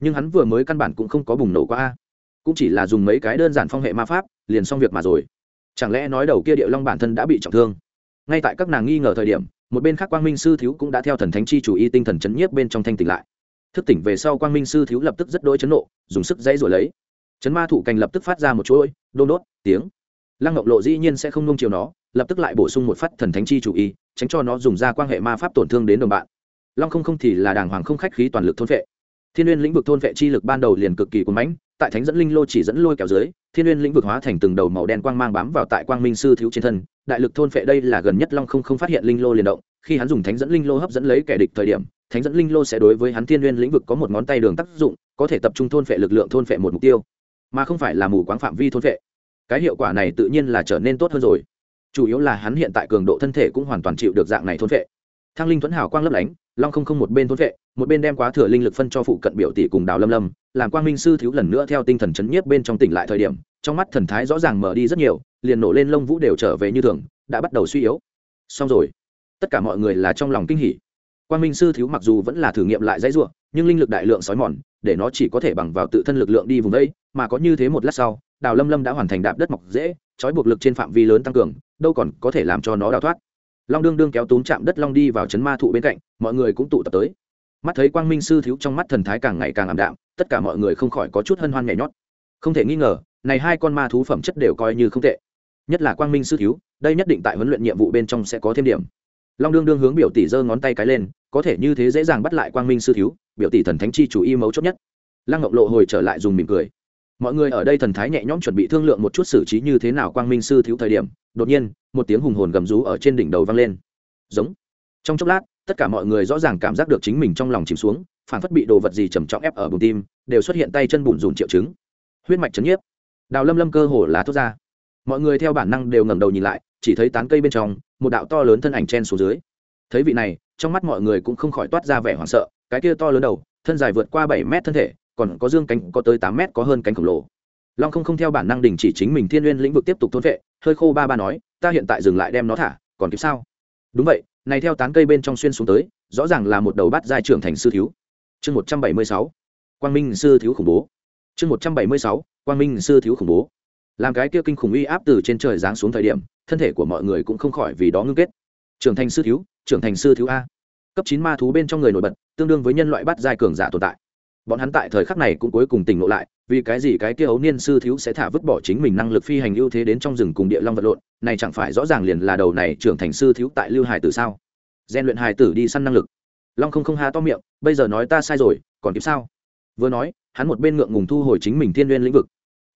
Nhưng hắn vừa mới căn bản cũng không có bùng nổ qua a. Cũng chỉ là dùng mấy cái đơn giản phong hệ ma pháp, liền xong việc mà rồi. Chẳng lẽ nói đầu kia địa long bản thân đã bị trọng thương? Ngay tại các nàng nghi ngờ thời điểm, một bên khác quang minh sư thiếu cũng đã theo thần thánh chi chủ y tinh thần chấn nhiếp bên trong thanh tỉnh lại. Thức tỉnh về sau quang minh sư thiếu lập tức rất đôi chấn nộ, dùng sức dãy rồi lấy. Chấn ma thụ cành lập tức phát ra một chuỗi, đôn đốt, tiếng lăng ngọc lộ dĩ nhiên sẽ không nung chiều nó, lập tức lại bổ sung một phát thần thánh chi chủ y, tránh cho nó dùng ra quan hệ ma pháp tổn thương đến đồng bạn. Long không không thì là đàng hoàng không khách khí toàn lực thôn vệ. Thiên n lĩnh vực thôn vệ chi lực ban đầu liền cực kỳ cuốn mãnh, tại thánh dẫn linh lô chỉ dẫn lôi kéo dưới, thiên n lĩnh vực hóa thành từng đầu màu đen quang mang bám vào tại quang minh sư thiếu trên thân. Đại lực thôn vệ đây là gần nhất long không không phát hiện linh lô liền động, khi hắn dùng thánh dẫn linh lô hấp dẫn lấy kẻ địch thời điểm, thánh dẫn linh lô sẽ đối với hắn thiên n lĩnh vực có một ngón tay đường tác dụng, có thể tập trung thôn vệ lực lượng thôn vệ một mục tiêu. Mà không phải là mù quáng phạm vi thôn vệ cái hiệu quả này tự nhiên là trở nên tốt hơn rồi. Chủ yếu là hắn hiện tại cường độ thân thể cũng hoàn toàn chịu được dạng này thôn vệ. Thang linh thuẫn hào quang lấp lánh, long không không một bên thôn vệ, một bên đem quá thừa linh lực phân cho phụ cận biểu tỷ cùng đào lâm lâm, làm quang minh sư thiếu lần nữa theo tinh thần chấn nhiếp bên trong tỉnh lại thời điểm, trong mắt thần thái rõ ràng mở đi rất nhiều, liền nổ lên lông vũ đều trở về như thường, đã bắt đầu suy yếu. Xong rồi. Tất cả mọi người là trong lòng kinh hỉ. Quang minh sư thiếu mặc dù vẫn là thử nghiệm lại dãy ruộng, nhưng linh lực đại lượng sói mòn, để nó chỉ có thể bằng vào tự thân lực lượng đi vùng đây mà có như thế một lát sau đào lâm lâm đã hoàn thành đạp đất mọc dễ, trói buộc lực trên phạm vi lớn tăng cường, đâu còn có thể làm cho nó đào thoát. Long đương đương kéo túm chạm đất long đi vào chấn ma thụ bên cạnh, mọi người cũng tụ tập tới. Mắt thấy quang minh sư thiếu trong mắt thần thái càng ngày càng ảm đạm, tất cả mọi người không khỏi có chút hân hoan nhẹ nhót. Không thể nghi ngờ, này hai con ma thú phẩm chất đều coi như không tệ. Nhất là quang minh sư thiếu, đây nhất định tại huấn luyện nhiệm vụ bên trong sẽ có thêm điểm. Long đương đương hướng biểu tỷ giơ ngón tay cái lên, có thể như thế dễ dàng bắt lại quang minh sư thiếu, biểu tỷ thần thánh chi chủ y mấu chốt nhất. Lăng ngọc lộ hồi trở lại dùng mỉm cười mọi người ở đây thần thái nhẹ nhõm chuẩn bị thương lượng một chút xử trí như thế nào quang minh sư thiếu thời điểm, đột nhiên, một tiếng hùng hồn gầm rú ở trên đỉnh đầu vang lên. Giống. Trong chốc lát, tất cả mọi người rõ ràng cảm giác được chính mình trong lòng chìm xuống, phản phất bị đồ vật gì trầm trọng ép ở bùn tim, đều xuất hiện tay chân bùn rùn triệu chứng. Huyết mạch chấn nhiếp. Đào lâm lâm cơ hồ là thốt ra. Mọi người theo bản năng đều ngẩng đầu nhìn lại, chỉ thấy tán cây bên trong, một đạo to lớn thân ảnh chen xuống dưới. Thấy vị này, trong mắt mọi người cũng không khỏi toát ra vẻ hoảng sợ, cái kia to lớn đầu, thân dài vượt qua bảy mét thân thể còn có dương cánh có tới tám mét có hơn cánh khổng lồ. Long không không theo bản năng đình chỉ chính mình thiên n lĩnh vực tiếp tục thôn vệ, hơi khô ba ba nói, ta hiện tại dừng lại đem nó thả, còn kịp sao? Đúng vậy, này theo tán cây bên trong xuyên xuống tới, rõ ràng là một đầu bát giai trưởng thành sư thiếu. Chương một trăm bảy mươi sáu. Quang minh sư thiếu khủng bố. Chương một trăm bảy mươi sáu. Quang minh sư thiếu khủng bố. Làm cái kia kinh khủng uy áp từ trên trời giáng xuống thời điểm, thân thể của mọi người cũng không khỏi vì đó ngưng kết. Trưởng thành sư thiếu, trưởng thành sư thiếu a. Cấp chín ma thú bên trong người nổi bật, tương đương với nhân loại bắt giai cường giả tồn tại bọn hắn tại thời khắc này cũng cuối cùng tỉnh ngộ lại, vì cái gì cái kia ấu niên sư thiếu sẽ thả vứt bỏ chính mình năng lực phi hành ưu thế đến trong rừng cùng địa long vật lộn, này chẳng phải rõ ràng liền là đầu này trưởng thành sư thiếu tại lưu hải tử sao? Gian luyện hải tử đi săn năng lực. Long không không ha to miệng, bây giờ nói ta sai rồi, còn kịp sao? Vừa nói, hắn một bên ngượng ngùng thu hồi chính mình thiên n lĩnh vực.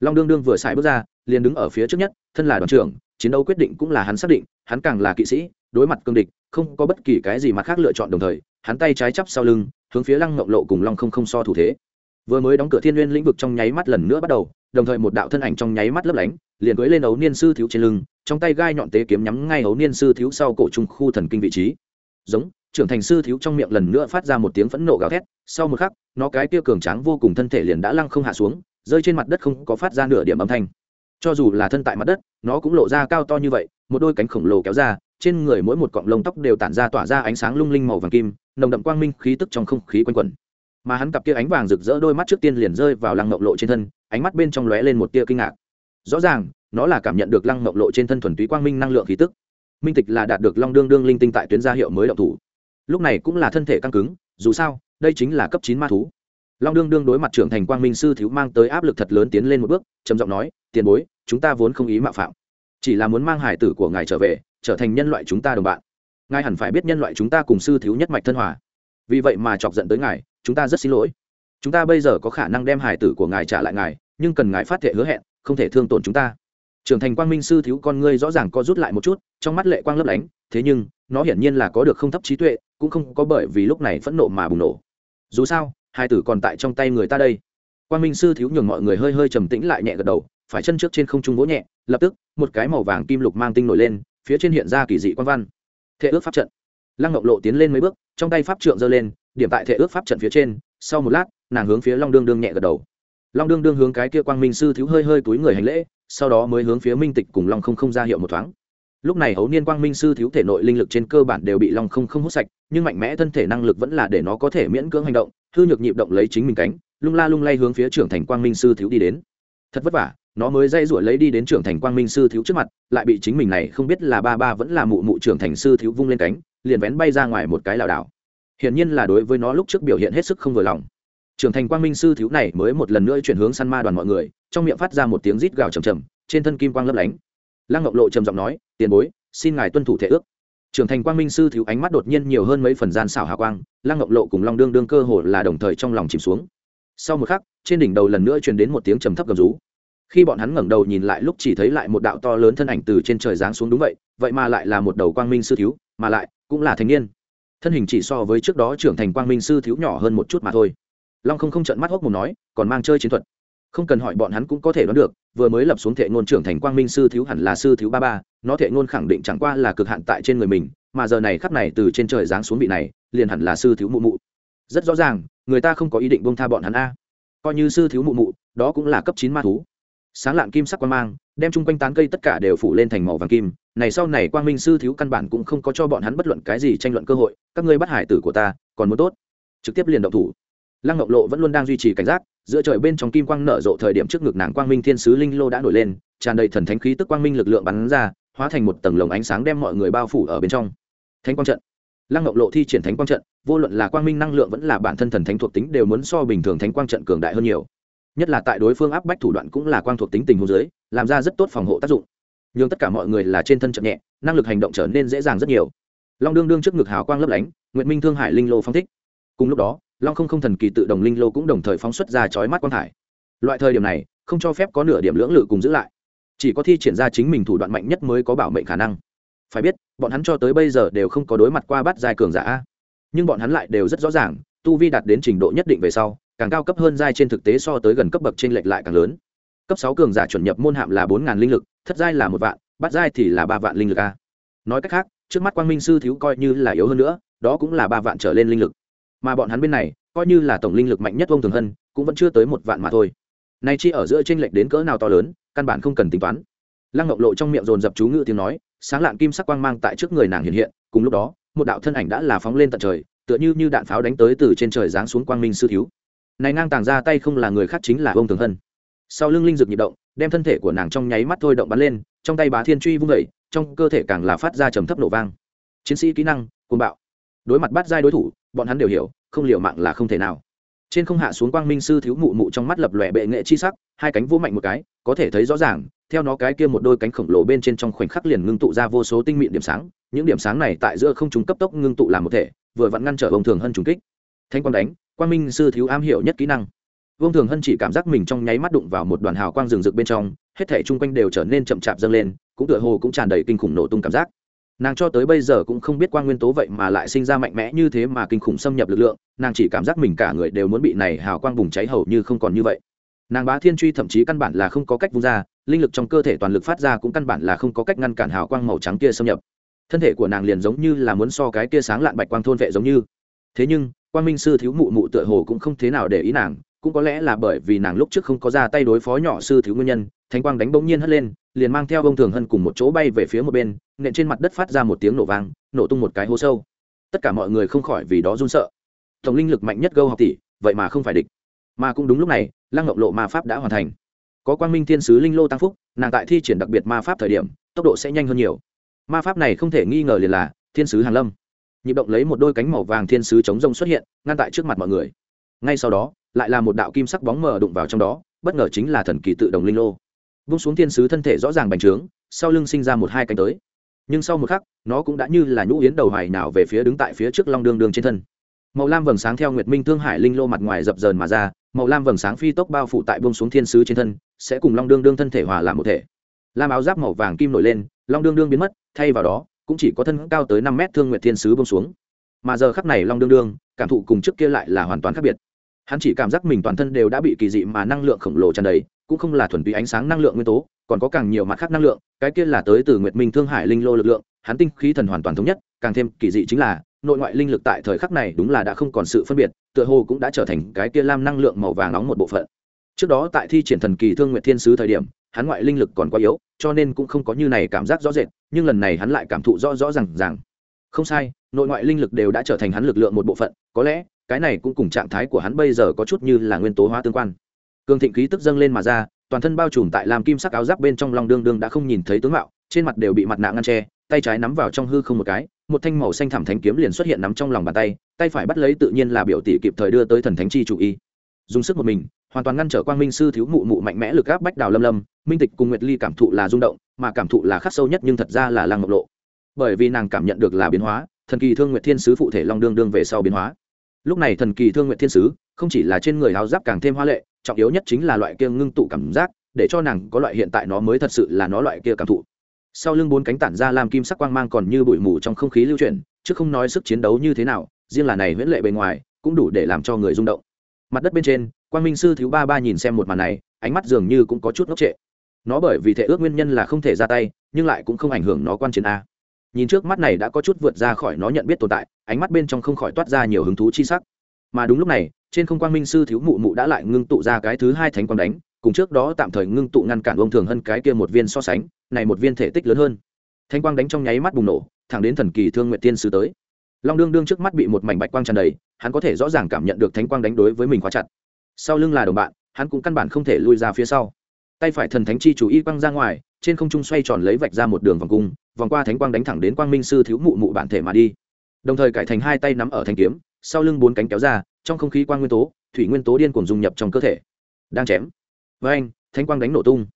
Long đương đương vừa xài bước ra, liền đứng ở phía trước nhất, thân là đoàn trưởng, chiến đấu quyết định cũng là hắn xác định, hắn càng là kỵ sĩ, đối mặt cương địch, không có bất kỳ cái gì mặt khác lựa chọn đồng thời, hắn tay trái chắp sau lưng hướng phía lăng ngộng lộ cùng long không không so thủ thế. Vừa mới đóng cửa thiên n lĩnh vực trong nháy mắt lần nữa bắt đầu, đồng thời một đạo thân ảnh trong nháy mắt lấp lánh, liền cưới lên ấu niên sư thiếu trên lưng, trong tay gai nhọn tế kiếm nhắm ngay ấu niên sư thiếu sau cổ trung khu thần kinh vị trí. Giống, trưởng thành sư thiếu trong miệng lần nữa phát ra một tiếng phẫn nộ gào thét, sau một khắc, nó cái kia cường tráng vô cùng thân thể liền đã lăng không hạ xuống, rơi trên mặt đất không có phát ra nửa điểm âm thanh. Cho dù là thân tại mặt đất, nó cũng lộ ra cao to như vậy, một đôi cánh khổng lồ kéo ra, trên người mỗi một cọng lông tóc đều tản ra tỏa ra ánh sáng lung linh màu vàng kim nồng đậm quang minh khí tức trong không khí quanh quẩn. Mà hắn cặp kia ánh vàng rực rỡ đôi mắt trước tiên liền rơi vào lăng mộng lộ trên thân, ánh mắt bên trong lóe lên một tia kinh ngạc. Rõ ràng, nó là cảm nhận được lăng mộng lộ trên thân thuần túy quang minh năng lượng khí tức. Minh tịch là đạt được long đương đương linh tinh tại tuyến gia hiệu mới động thủ. Lúc này cũng là thân thể căng cứng, dù sao, đây chính là cấp chín ma thú. Long đương đương đối mặt trưởng thành quang minh sư thiếu mang tới áp lực thật lớn tiến lên một bước, trầm giọng nói, tiền bối, chúng ta vốn không ý mạo phạm. Chỉ là muốn mang hải tử của ngài trở về, trở thành nhân loại chúng ta đồng bạn ngài hẳn phải biết nhân loại chúng ta cùng sư thiếu nhất mạch thân hòa. Vì vậy mà chọc giận tới ngài, chúng ta rất xin lỗi. Chúng ta bây giờ có khả năng đem hải tử của ngài trả lại ngài, nhưng cần ngài phát thệ hứa hẹn, không thể thương tổn chúng ta. Trưởng thành quang minh sư thiếu con ngươi rõ ràng co rút lại một chút, trong mắt lệ quang lấp lánh, thế nhưng, nó hiển nhiên là có được không thấp trí tuệ, cũng không có bởi vì lúc này phẫn nộ mà bùng nổ. Dù sao hai tử còn tại trong tay người ta đây. Quang minh sư thiếu nhường mọi người hơi hơi trầm tĩnh lại nhẹ gật đầu, phải chân trước trên không trung vỗ nhẹ, lập tức, một cái màu vàng kim lục mang tinh nổi lên, phía trên hiện ra kỳ dị quan văn thệ ước pháp trận. Lăng ngọc lộ tiến lên mấy bước, trong tay pháp trượng giơ lên, điểm tại thệ ước pháp trận phía trên, sau một lát, nàng hướng phía long đương đương nhẹ gật đầu. Long đương đương hướng cái kia quang minh sư thiếu hơi hơi túi người hành lễ, sau đó mới hướng phía minh tịch cùng long không không ra hiệu một thoáng. Lúc này hấu niên quang minh sư thiếu thể nội linh lực trên cơ bản đều bị long không không hút sạch, nhưng mạnh mẽ thân thể năng lực vẫn là để nó có thể miễn cưỡng hành động, hư nhược nhịp động lấy chính mình cánh, lung la lung lay hướng phía trưởng thành quang minh sư thiếu đi đến. Thật vất vả nó mới dây rủi lấy đi đến trưởng thành quang minh sư thiếu trước mặt, lại bị chính mình này không biết là ba ba vẫn là mụ mụ trưởng thành sư thiếu vung lên cánh, liền vén bay ra ngoài một cái lảo đảo. Hiển nhiên là đối với nó lúc trước biểu hiện hết sức không vừa lòng. Trưởng thành quang minh sư thiếu này mới một lần nữa chuyển hướng săn ma đoàn mọi người, trong miệng phát ra một tiếng rít gào trầm trầm trên thân kim quang lấp lánh. Lăng ngọc lộ trầm giọng nói, tiền bối, xin ngài tuân thủ thể ước. Trưởng thành quang minh sư thiếu ánh mắt đột nhiên nhiều hơn mấy phần gian xảo hà quang, lăng ngọc lộ cùng long đương đương cơ hồ là đồng thời trong lòng chìm xuống. Sau một khắc, trên đỉnh đầu lần nữa truyền đến một tiếng trầm thấp gầm rú khi bọn hắn ngẩng đầu nhìn lại lúc chỉ thấy lại một đạo to lớn thân ảnh từ trên trời giáng xuống đúng vậy vậy mà lại là một đầu quang minh sư thiếu, mà lại cũng là thanh niên. Thân hình chỉ so với trước đó trưởng thành quang minh sư thiếu nhỏ hơn một chút mà thôi. Long không không trận mắt hốc một nói, còn mang chơi chiến thuật. Không cần hỏi bọn hắn cũng có thể đoán được, vừa mới lập xuống thệ ngôn trưởng thành quang minh sư thiếu hẳn là sư thiếu ba ba, nó thệ ngôn khẳng định chẳng qua là cực hạn tại trên người mình, mà giờ này khắp này từ trên trời giáng xuống vị này, liền hẳn là sư thiếu mụ mụ. Rất rõ ràng, người ta không có ý định bông tha bọn hắn a. Coi như sư thiếu mụ mụ, đó cũng là cấp chín ma thú sáng lạn kim sắc quang mang, đem chung quanh tán cây tất cả đều phủ lên thành màu vàng kim. Này sau này quang minh sư thiếu căn bản cũng không có cho bọn hắn bất luận cái gì tranh luận cơ hội, các ngươi bắt hải tử của ta, còn muốn tốt. Trực tiếp liền động thủ. Lăng ngọc lộ vẫn luôn đang duy trì cảnh giác, giữa trời bên trong kim quang nở rộ thời điểm trước ngực nàng quang minh thiên sứ linh lô đã nổi lên, tràn đầy thần thánh khí tức quang minh lực lượng bắn ra, hóa thành một tầng lồng ánh sáng đem mọi người bao phủ ở bên trong. Thánh quang trận. Lăng ngọc lộ thi triển thánh quang trận, vô luận là quang minh năng lượng vẫn là bản thân thần thánh thuộc tính đều muốn so bình thường thánh quang trận cường đại hơn nhiều nhất là tại đối phương áp bách thủ đoạn cũng là quang thuộc tính tình hồ dưới, làm ra rất tốt phòng hộ tác dụng. Nhưng tất cả mọi người là trên thân chậm nhẹ, năng lực hành động trở nên dễ dàng rất nhiều. Long đương đương trước ngực hào quang lấp lánh nguyện minh thương hải linh lô phong thích. Cùng lúc đó, long không không thần kỳ tự đồng linh lô cũng đồng thời phóng xuất ra chói mắt quang hải loại thời điểm này, không cho phép có nửa điểm lưỡng lự cùng giữ lại. Chỉ có thi triển ra chính mình thủ đoạn mạnh nhất mới có bảo mệnh khả năng. Phải biết, bọn hắn cho tới bây giờ đều không có đối mặt qua bắt giai cường giả nhưng bọn hắn lại đều rất rõ ràng, tu vi đạt đến trình độ nhất định về sau càng cao cấp hơn giai trên thực tế so tới gần cấp bậc trên lệch lại càng lớn. Cấp sáu cường giả chuẩn nhập môn hạm là bốn ngàn linh lực, thất giai là một vạn bắt giai thì là ba vạn linh lực a. Nói cách khác, trước mắt quang minh sư thiếu coi như là yếu hơn nữa, đó cũng là ba vạn trở lên linh lực. Mà bọn hắn bên này, coi như là tổng linh lực mạnh nhất vông thường hân, cũng vẫn chưa tới một vạn mà thôi. Nay chi ở giữa trên lệch đến cỡ nào to lớn, căn bản không cần tính toán. Lăng ngọc lộ trong miệng dồn dập chú ngữ tiếng nói, sáng lạn kim sắc quang mang tại trước người nàng hiện hiện, cùng lúc đó, một đạo thân ảnh đã là phóng lên tận trời, tựa như như đạn pháo đánh tới từ trên trời giáng xuống quang minh sư thiếu này ngang tàng ra tay không là người khác chính là ông thường hân. Sau lưng linh dược nhịp động, đem thân thể của nàng trong nháy mắt thôi động bắn lên, trong tay bá thiên truy vung vẩy trong cơ thể càng là phát ra trầm thấp nổ vang. Chiến sĩ kỹ năng côn bạo. Đối mặt bắt giai đối thủ, bọn hắn đều hiểu, không liều mạng là không thể nào. Trên không hạ xuống quang minh sư thiếu mụ mụ trong mắt lập lòe bệ nghệ chi sắc, hai cánh vô mạnh một cái, có thể thấy rõ ràng, theo nó cái kia một đôi cánh khổng lồ bên trên trong khoảnh khắc liền ngưng tụ ra vô số tinh mịn điểm sáng, những điểm sáng này tại giữa không trung cấp tốc ngưng tụ làm một thể, vừa vặn ngăn trở ông thường hơn trùng kích. Thanh quang đánh quang minh sư thiếu am hiểu nhất kỹ năng. Vương thường hân chỉ cảm giác mình trong nháy mắt đụng vào một đoàn hào quang rừng rực bên trong, hết thể chung quanh đều trở nên chậm chạp dâng lên, cũng tựa hồ cũng tràn đầy kinh khủng nổ tung cảm giác. Nàng cho tới bây giờ cũng không biết quang nguyên tố vậy mà lại sinh ra mạnh mẽ như thế mà kinh khủng xâm nhập lực lượng, nàng chỉ cảm giác mình cả người đều muốn bị này hào quang bùng cháy hầu như không còn như vậy. Nàng bá thiên truy thậm chí căn bản là không có cách vung ra, linh lực trong cơ thể toàn lực phát ra cũng căn bản là không có cách ngăn cản hào quang màu trắng kia xâm nhập. Thân thể của nàng liền giống như là muốn so cái kia sáng lạn bạch quang thôn vệ giống như. Thế nhưng quang minh sư thiếu mụ mụ tựa hồ cũng không thế nào để ý nàng, cũng có lẽ là bởi vì nàng lúc trước không có ra tay đối phó nhỏ sư thiếu nguyên nhân, thánh quang đánh bỗng nhiên hất lên, liền mang theo bông thường hân cùng một chỗ bay về phía một bên, nện trên mặt đất phát ra một tiếng nổ vang, nổ tung một cái hố sâu. Tất cả mọi người không khỏi vì đó run sợ. Tổng linh lực mạnh nhất gâu học tỷ, vậy mà không phải địch. Mà cũng đúng lúc này, lăng ngọc lộ ma pháp đã hoàn thành. Có quang minh thiên sứ linh lô tăng phúc, nàng tại thi triển đặc biệt ma pháp thời điểm, tốc độ sẽ nhanh hơn nhiều. Ma pháp này không thể nghi ngờ liền là thiên sứ hàn lâm nhịp động lấy một đôi cánh màu vàng thiên sứ chống rông xuất hiện, ngăn tại trước mặt mọi người. Ngay sau đó, lại là một đạo kim sắc bóng mờ đụng vào trong đó, bất ngờ chính là thần kỳ tự đồng linh lô. Vung xuống thiên sứ thân thể rõ ràng bành trướng, sau lưng sinh ra một hai cánh tới. Nhưng sau một khắc, nó cũng đã như là nhũ yến đầu hoài nào về phía đứng tại phía trước long đường đường trên thân. Màu lam vầng sáng theo nguyệt minh thương hải linh lô mặt ngoài dập dờn mà ra, màu lam vầng sáng phi tốc bao phủ tại bông xuống thiên sứ trên thân, sẽ cùng long đương đương thân thể hòa làm một thể. Lam áo giáp màu vàng kim nổi lên, long đương đương biến mất, thay vào đó cũng chỉ có thân cao tới năm mét thương nguyệt thiên sứ bông xuống. Mà giờ khắc này long đương đương, cảm thụ cùng trước kia lại là hoàn toàn khác biệt. Hắn chỉ cảm giác mình toàn thân đều đã bị kỳ dị mà năng lượng khổng lồ tràn đầy, cũng không là thuần túy ánh sáng năng lượng nguyên tố, còn có càng nhiều mặt khác năng lượng, cái kia là tới từ nguyệt minh thương hải linh lô lực lượng, hắn tinh khí thần hoàn toàn thống nhất, càng thêm kỳ dị chính là, nội ngoại linh lực tại thời khắc này đúng là đã không còn sự phân biệt, tựa hồ cũng đã trở thành cái kia lam năng lượng màu vàng nóng một bộ phận. Trước đó tại thi triển thần kỳ thương nguyệt thiên sứ thời điểm hắn ngoại linh lực còn quá yếu, cho nên cũng không có như này cảm giác rõ rệt, nhưng lần này hắn lại cảm thụ rõ rõ r à n g rằng không sai, nội ngoại linh lực đều đã trở thành hắn lực lượng một bộ phận, có lẽ, cái này cũng cùng trạng thái của hắn bây giờ có chút như là nguyên tố hóa tương quan. Cường thịnh khí tức dâng lên mà ra, toàn thân bao trùm tại làm kim sắc áo giáp bên trong lòng đương đương đã không nhìn thấy tướng mạo, trên mặt đều bị mặt nạ ngăn tre tay trái nắm vào trong hư không một cái, một thanh màu xanh thảm thánh kiếm liền xuất hiện nắm trong lòng bàn tay tay phải bắt lấy tự nhiên là biểu tỷ kịp thời đưa tới thần thánh chi chủ y dùng sức một mình, hoàn toàn ngăn trở quang minh sư thiếu mụ mụ mạnh mẽ lực áp bách đào lâm lâm. Minh tịch cùng nguyệt ly cảm thụ là rung động, mà cảm thụ là khắc sâu nhất nhưng thật ra là lăng ngọc lộ. Bởi vì nàng cảm nhận được là biến hóa, thần kỳ thương nguyệt thiên sứ phụ thể long đương đương về sau biến hóa. Lúc này thần kỳ thương Nguyệt thiên sứ, không chỉ là trên người áo giáp càng thêm hoa lệ, trọng yếu nhất chính là loại kia ngưng tụ cảm giác, để cho nàng có loại hiện tại nó mới thật sự là nó loại kia cảm thụ. Sau lưng bốn cánh tản ra làm kim sắc quang mang còn như bụi mù trong không khí lưu chuyển, chứ không nói sức chiến đấu như thế nào, riêng là này huyễn lệ bề ngoài, cũng đủ để làm cho người rung động mặt đất bên trên, quang minh sư thứ ba ba nhìn xem một màn này, ánh mắt dường như cũng có chút ngốc trệ. Nó bởi vì thể ước nguyên nhân là không thể ra tay, nhưng lại cũng không ảnh hưởng nó quan chiến a. Nhìn trước mắt này đã có chút vượt ra khỏi nó nhận biết tồn tại, ánh mắt bên trong không khỏi toát ra nhiều hứng thú chi sắc. Mà đúng lúc này, trên không quang minh sư thiếu mụ mụ đã lại ngưng tụ ra cái thứ hai thánh quang đánh, cùng trước đó tạm thời ngưng tụ ngăn cản ông thường hơn cái kia một viên so sánh, này một viên thể tích lớn hơn. Thánh quang đánh trong nháy mắt bùng nổ, thẳng đến thần kỳ thương nguyện tiên sư tới long đương đương trước mắt bị một mảnh bạch quang tràn đầy, hắn có thể rõ ràng cảm nhận được thánh quang đánh đối với mình quá chặt. Sau lưng là đồng bạn, hắn cũng căn bản không thể lui ra phía sau. Tay phải thần thánh chi chủ y quăng ra ngoài, trên không trung xoay tròn lấy vạch ra một đường vòng cung, vòng qua thánh quang đánh thẳng đến quang minh sư thiếu mụ mụ bản thể mà đi. Đồng thời cải thành hai tay nắm ở thanh kiếm, sau lưng bốn cánh kéo ra, trong không khí quang nguyên tố, thủy nguyên tố điên cuồng dung nhập trong cơ thể. Đang chém. Với anh, thánh quang đánh nổ tung.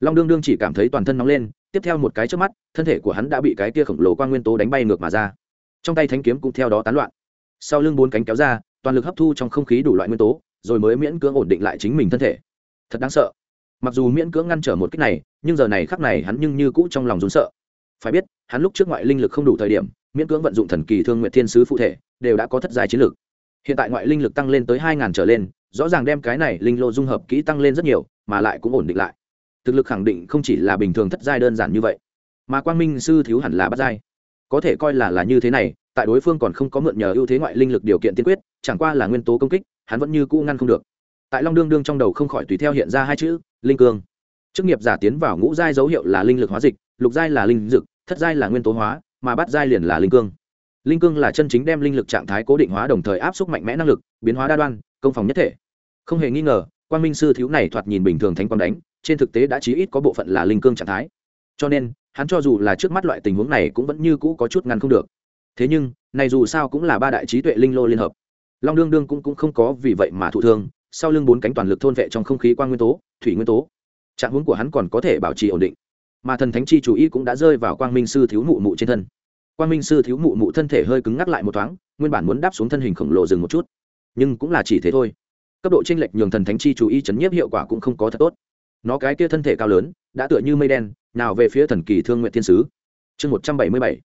Long đương đương chỉ cảm thấy toàn thân nóng lên, tiếp theo một cái trước mắt, thân thể của hắn đã bị cái kia khổng lồ quang nguyên tố đánh bay ngược mà ra trong tay thánh kiếm cũng theo đó tán loạn. Sau lưng bốn cánh kéo ra, toàn lực hấp thu trong không khí đủ loại nguyên tố, rồi mới miễn cưỡng ổn định lại chính mình thân thể. Thật đáng sợ. Mặc dù miễn cưỡng ngăn trở một cách này, nhưng giờ này khắc này hắn nhưng như cũ trong lòng rốn sợ. Phải biết, hắn lúc trước ngoại linh lực không đủ thời điểm, miễn cưỡng vận dụng thần kỳ thương nguyện thiên sứ phụ thể, đều đã có thất giai chiến lực. Hiện tại ngoại linh lực tăng lên tới hai ngàn trở lên, rõ ràng đem cái này linh lô dung hợp kỹ tăng lên rất nhiều, mà lại cũng ổn định lại. Thực lực khẳng định không chỉ là bình thường thất giai đơn giản như vậy, mà quang minh sư thiếu hẳn là bắt giai có thể coi là là như thế này, tại đối phương còn không có mượn nhờ ưu thế ngoại linh lực điều kiện tiên quyết, chẳng qua là nguyên tố công kích, hắn vẫn như cũ ngăn không được. Tại long đương đương trong đầu không khỏi tùy theo hiện ra hai chữ, linh cương. Chức nghiệp giả tiến vào ngũ giai dấu hiệu là linh lực hóa dịch, lục giai là linh dực thất giai là nguyên tố hóa, mà bắt giai liền là linh cương. Linh cương là chân chính đem linh lực trạng thái cố định hóa đồng thời áp suất mạnh mẽ năng lực, biến hóa đa đoan, công phòng nhất thể. Không hề nghi ngờ quan minh sư thiếu này thoạt nhìn bình thường thánh quang đánh, trên thực tế đã chí ít có bộ phận là linh cương trạng thái cho nên hắn cho dù là trước mắt loại tình huống này cũng vẫn như cũ có chút ngăn không được. Thế nhưng này dù sao cũng là ba đại trí tuệ linh lô liên hợp. Long đương đương cũng, cũng không có vì vậy mà thụ thương sau lưng bốn cánh toàn lực thôn vệ trong không khí quan nguyên tố thủy nguyên tố. Trạng huống của hắn còn có thể bảo trì ổn định. Mà thần thánh chi chú ý cũng đã rơi vào quang minh sư thiếu mụ mụ trên thân. Quang minh sư thiếu mụ mụ thân thể hơi cứng ngắc lại một thoáng nguyên bản muốn đáp xuống thân hình khổng lồ dừng một chút. Nhưng cũng là chỉ thế thôi. Cấp độ tranh lệch nhường thần thánh chi chú ý chấn nhiếp hiệu quả cũng không có thật tốt. Nó cái kia thân thể cao lớn đã tựa như mây đen nào về phía thần kỳ thương nguyện thiên sứ. Chương một trăm bảy mươi bảy.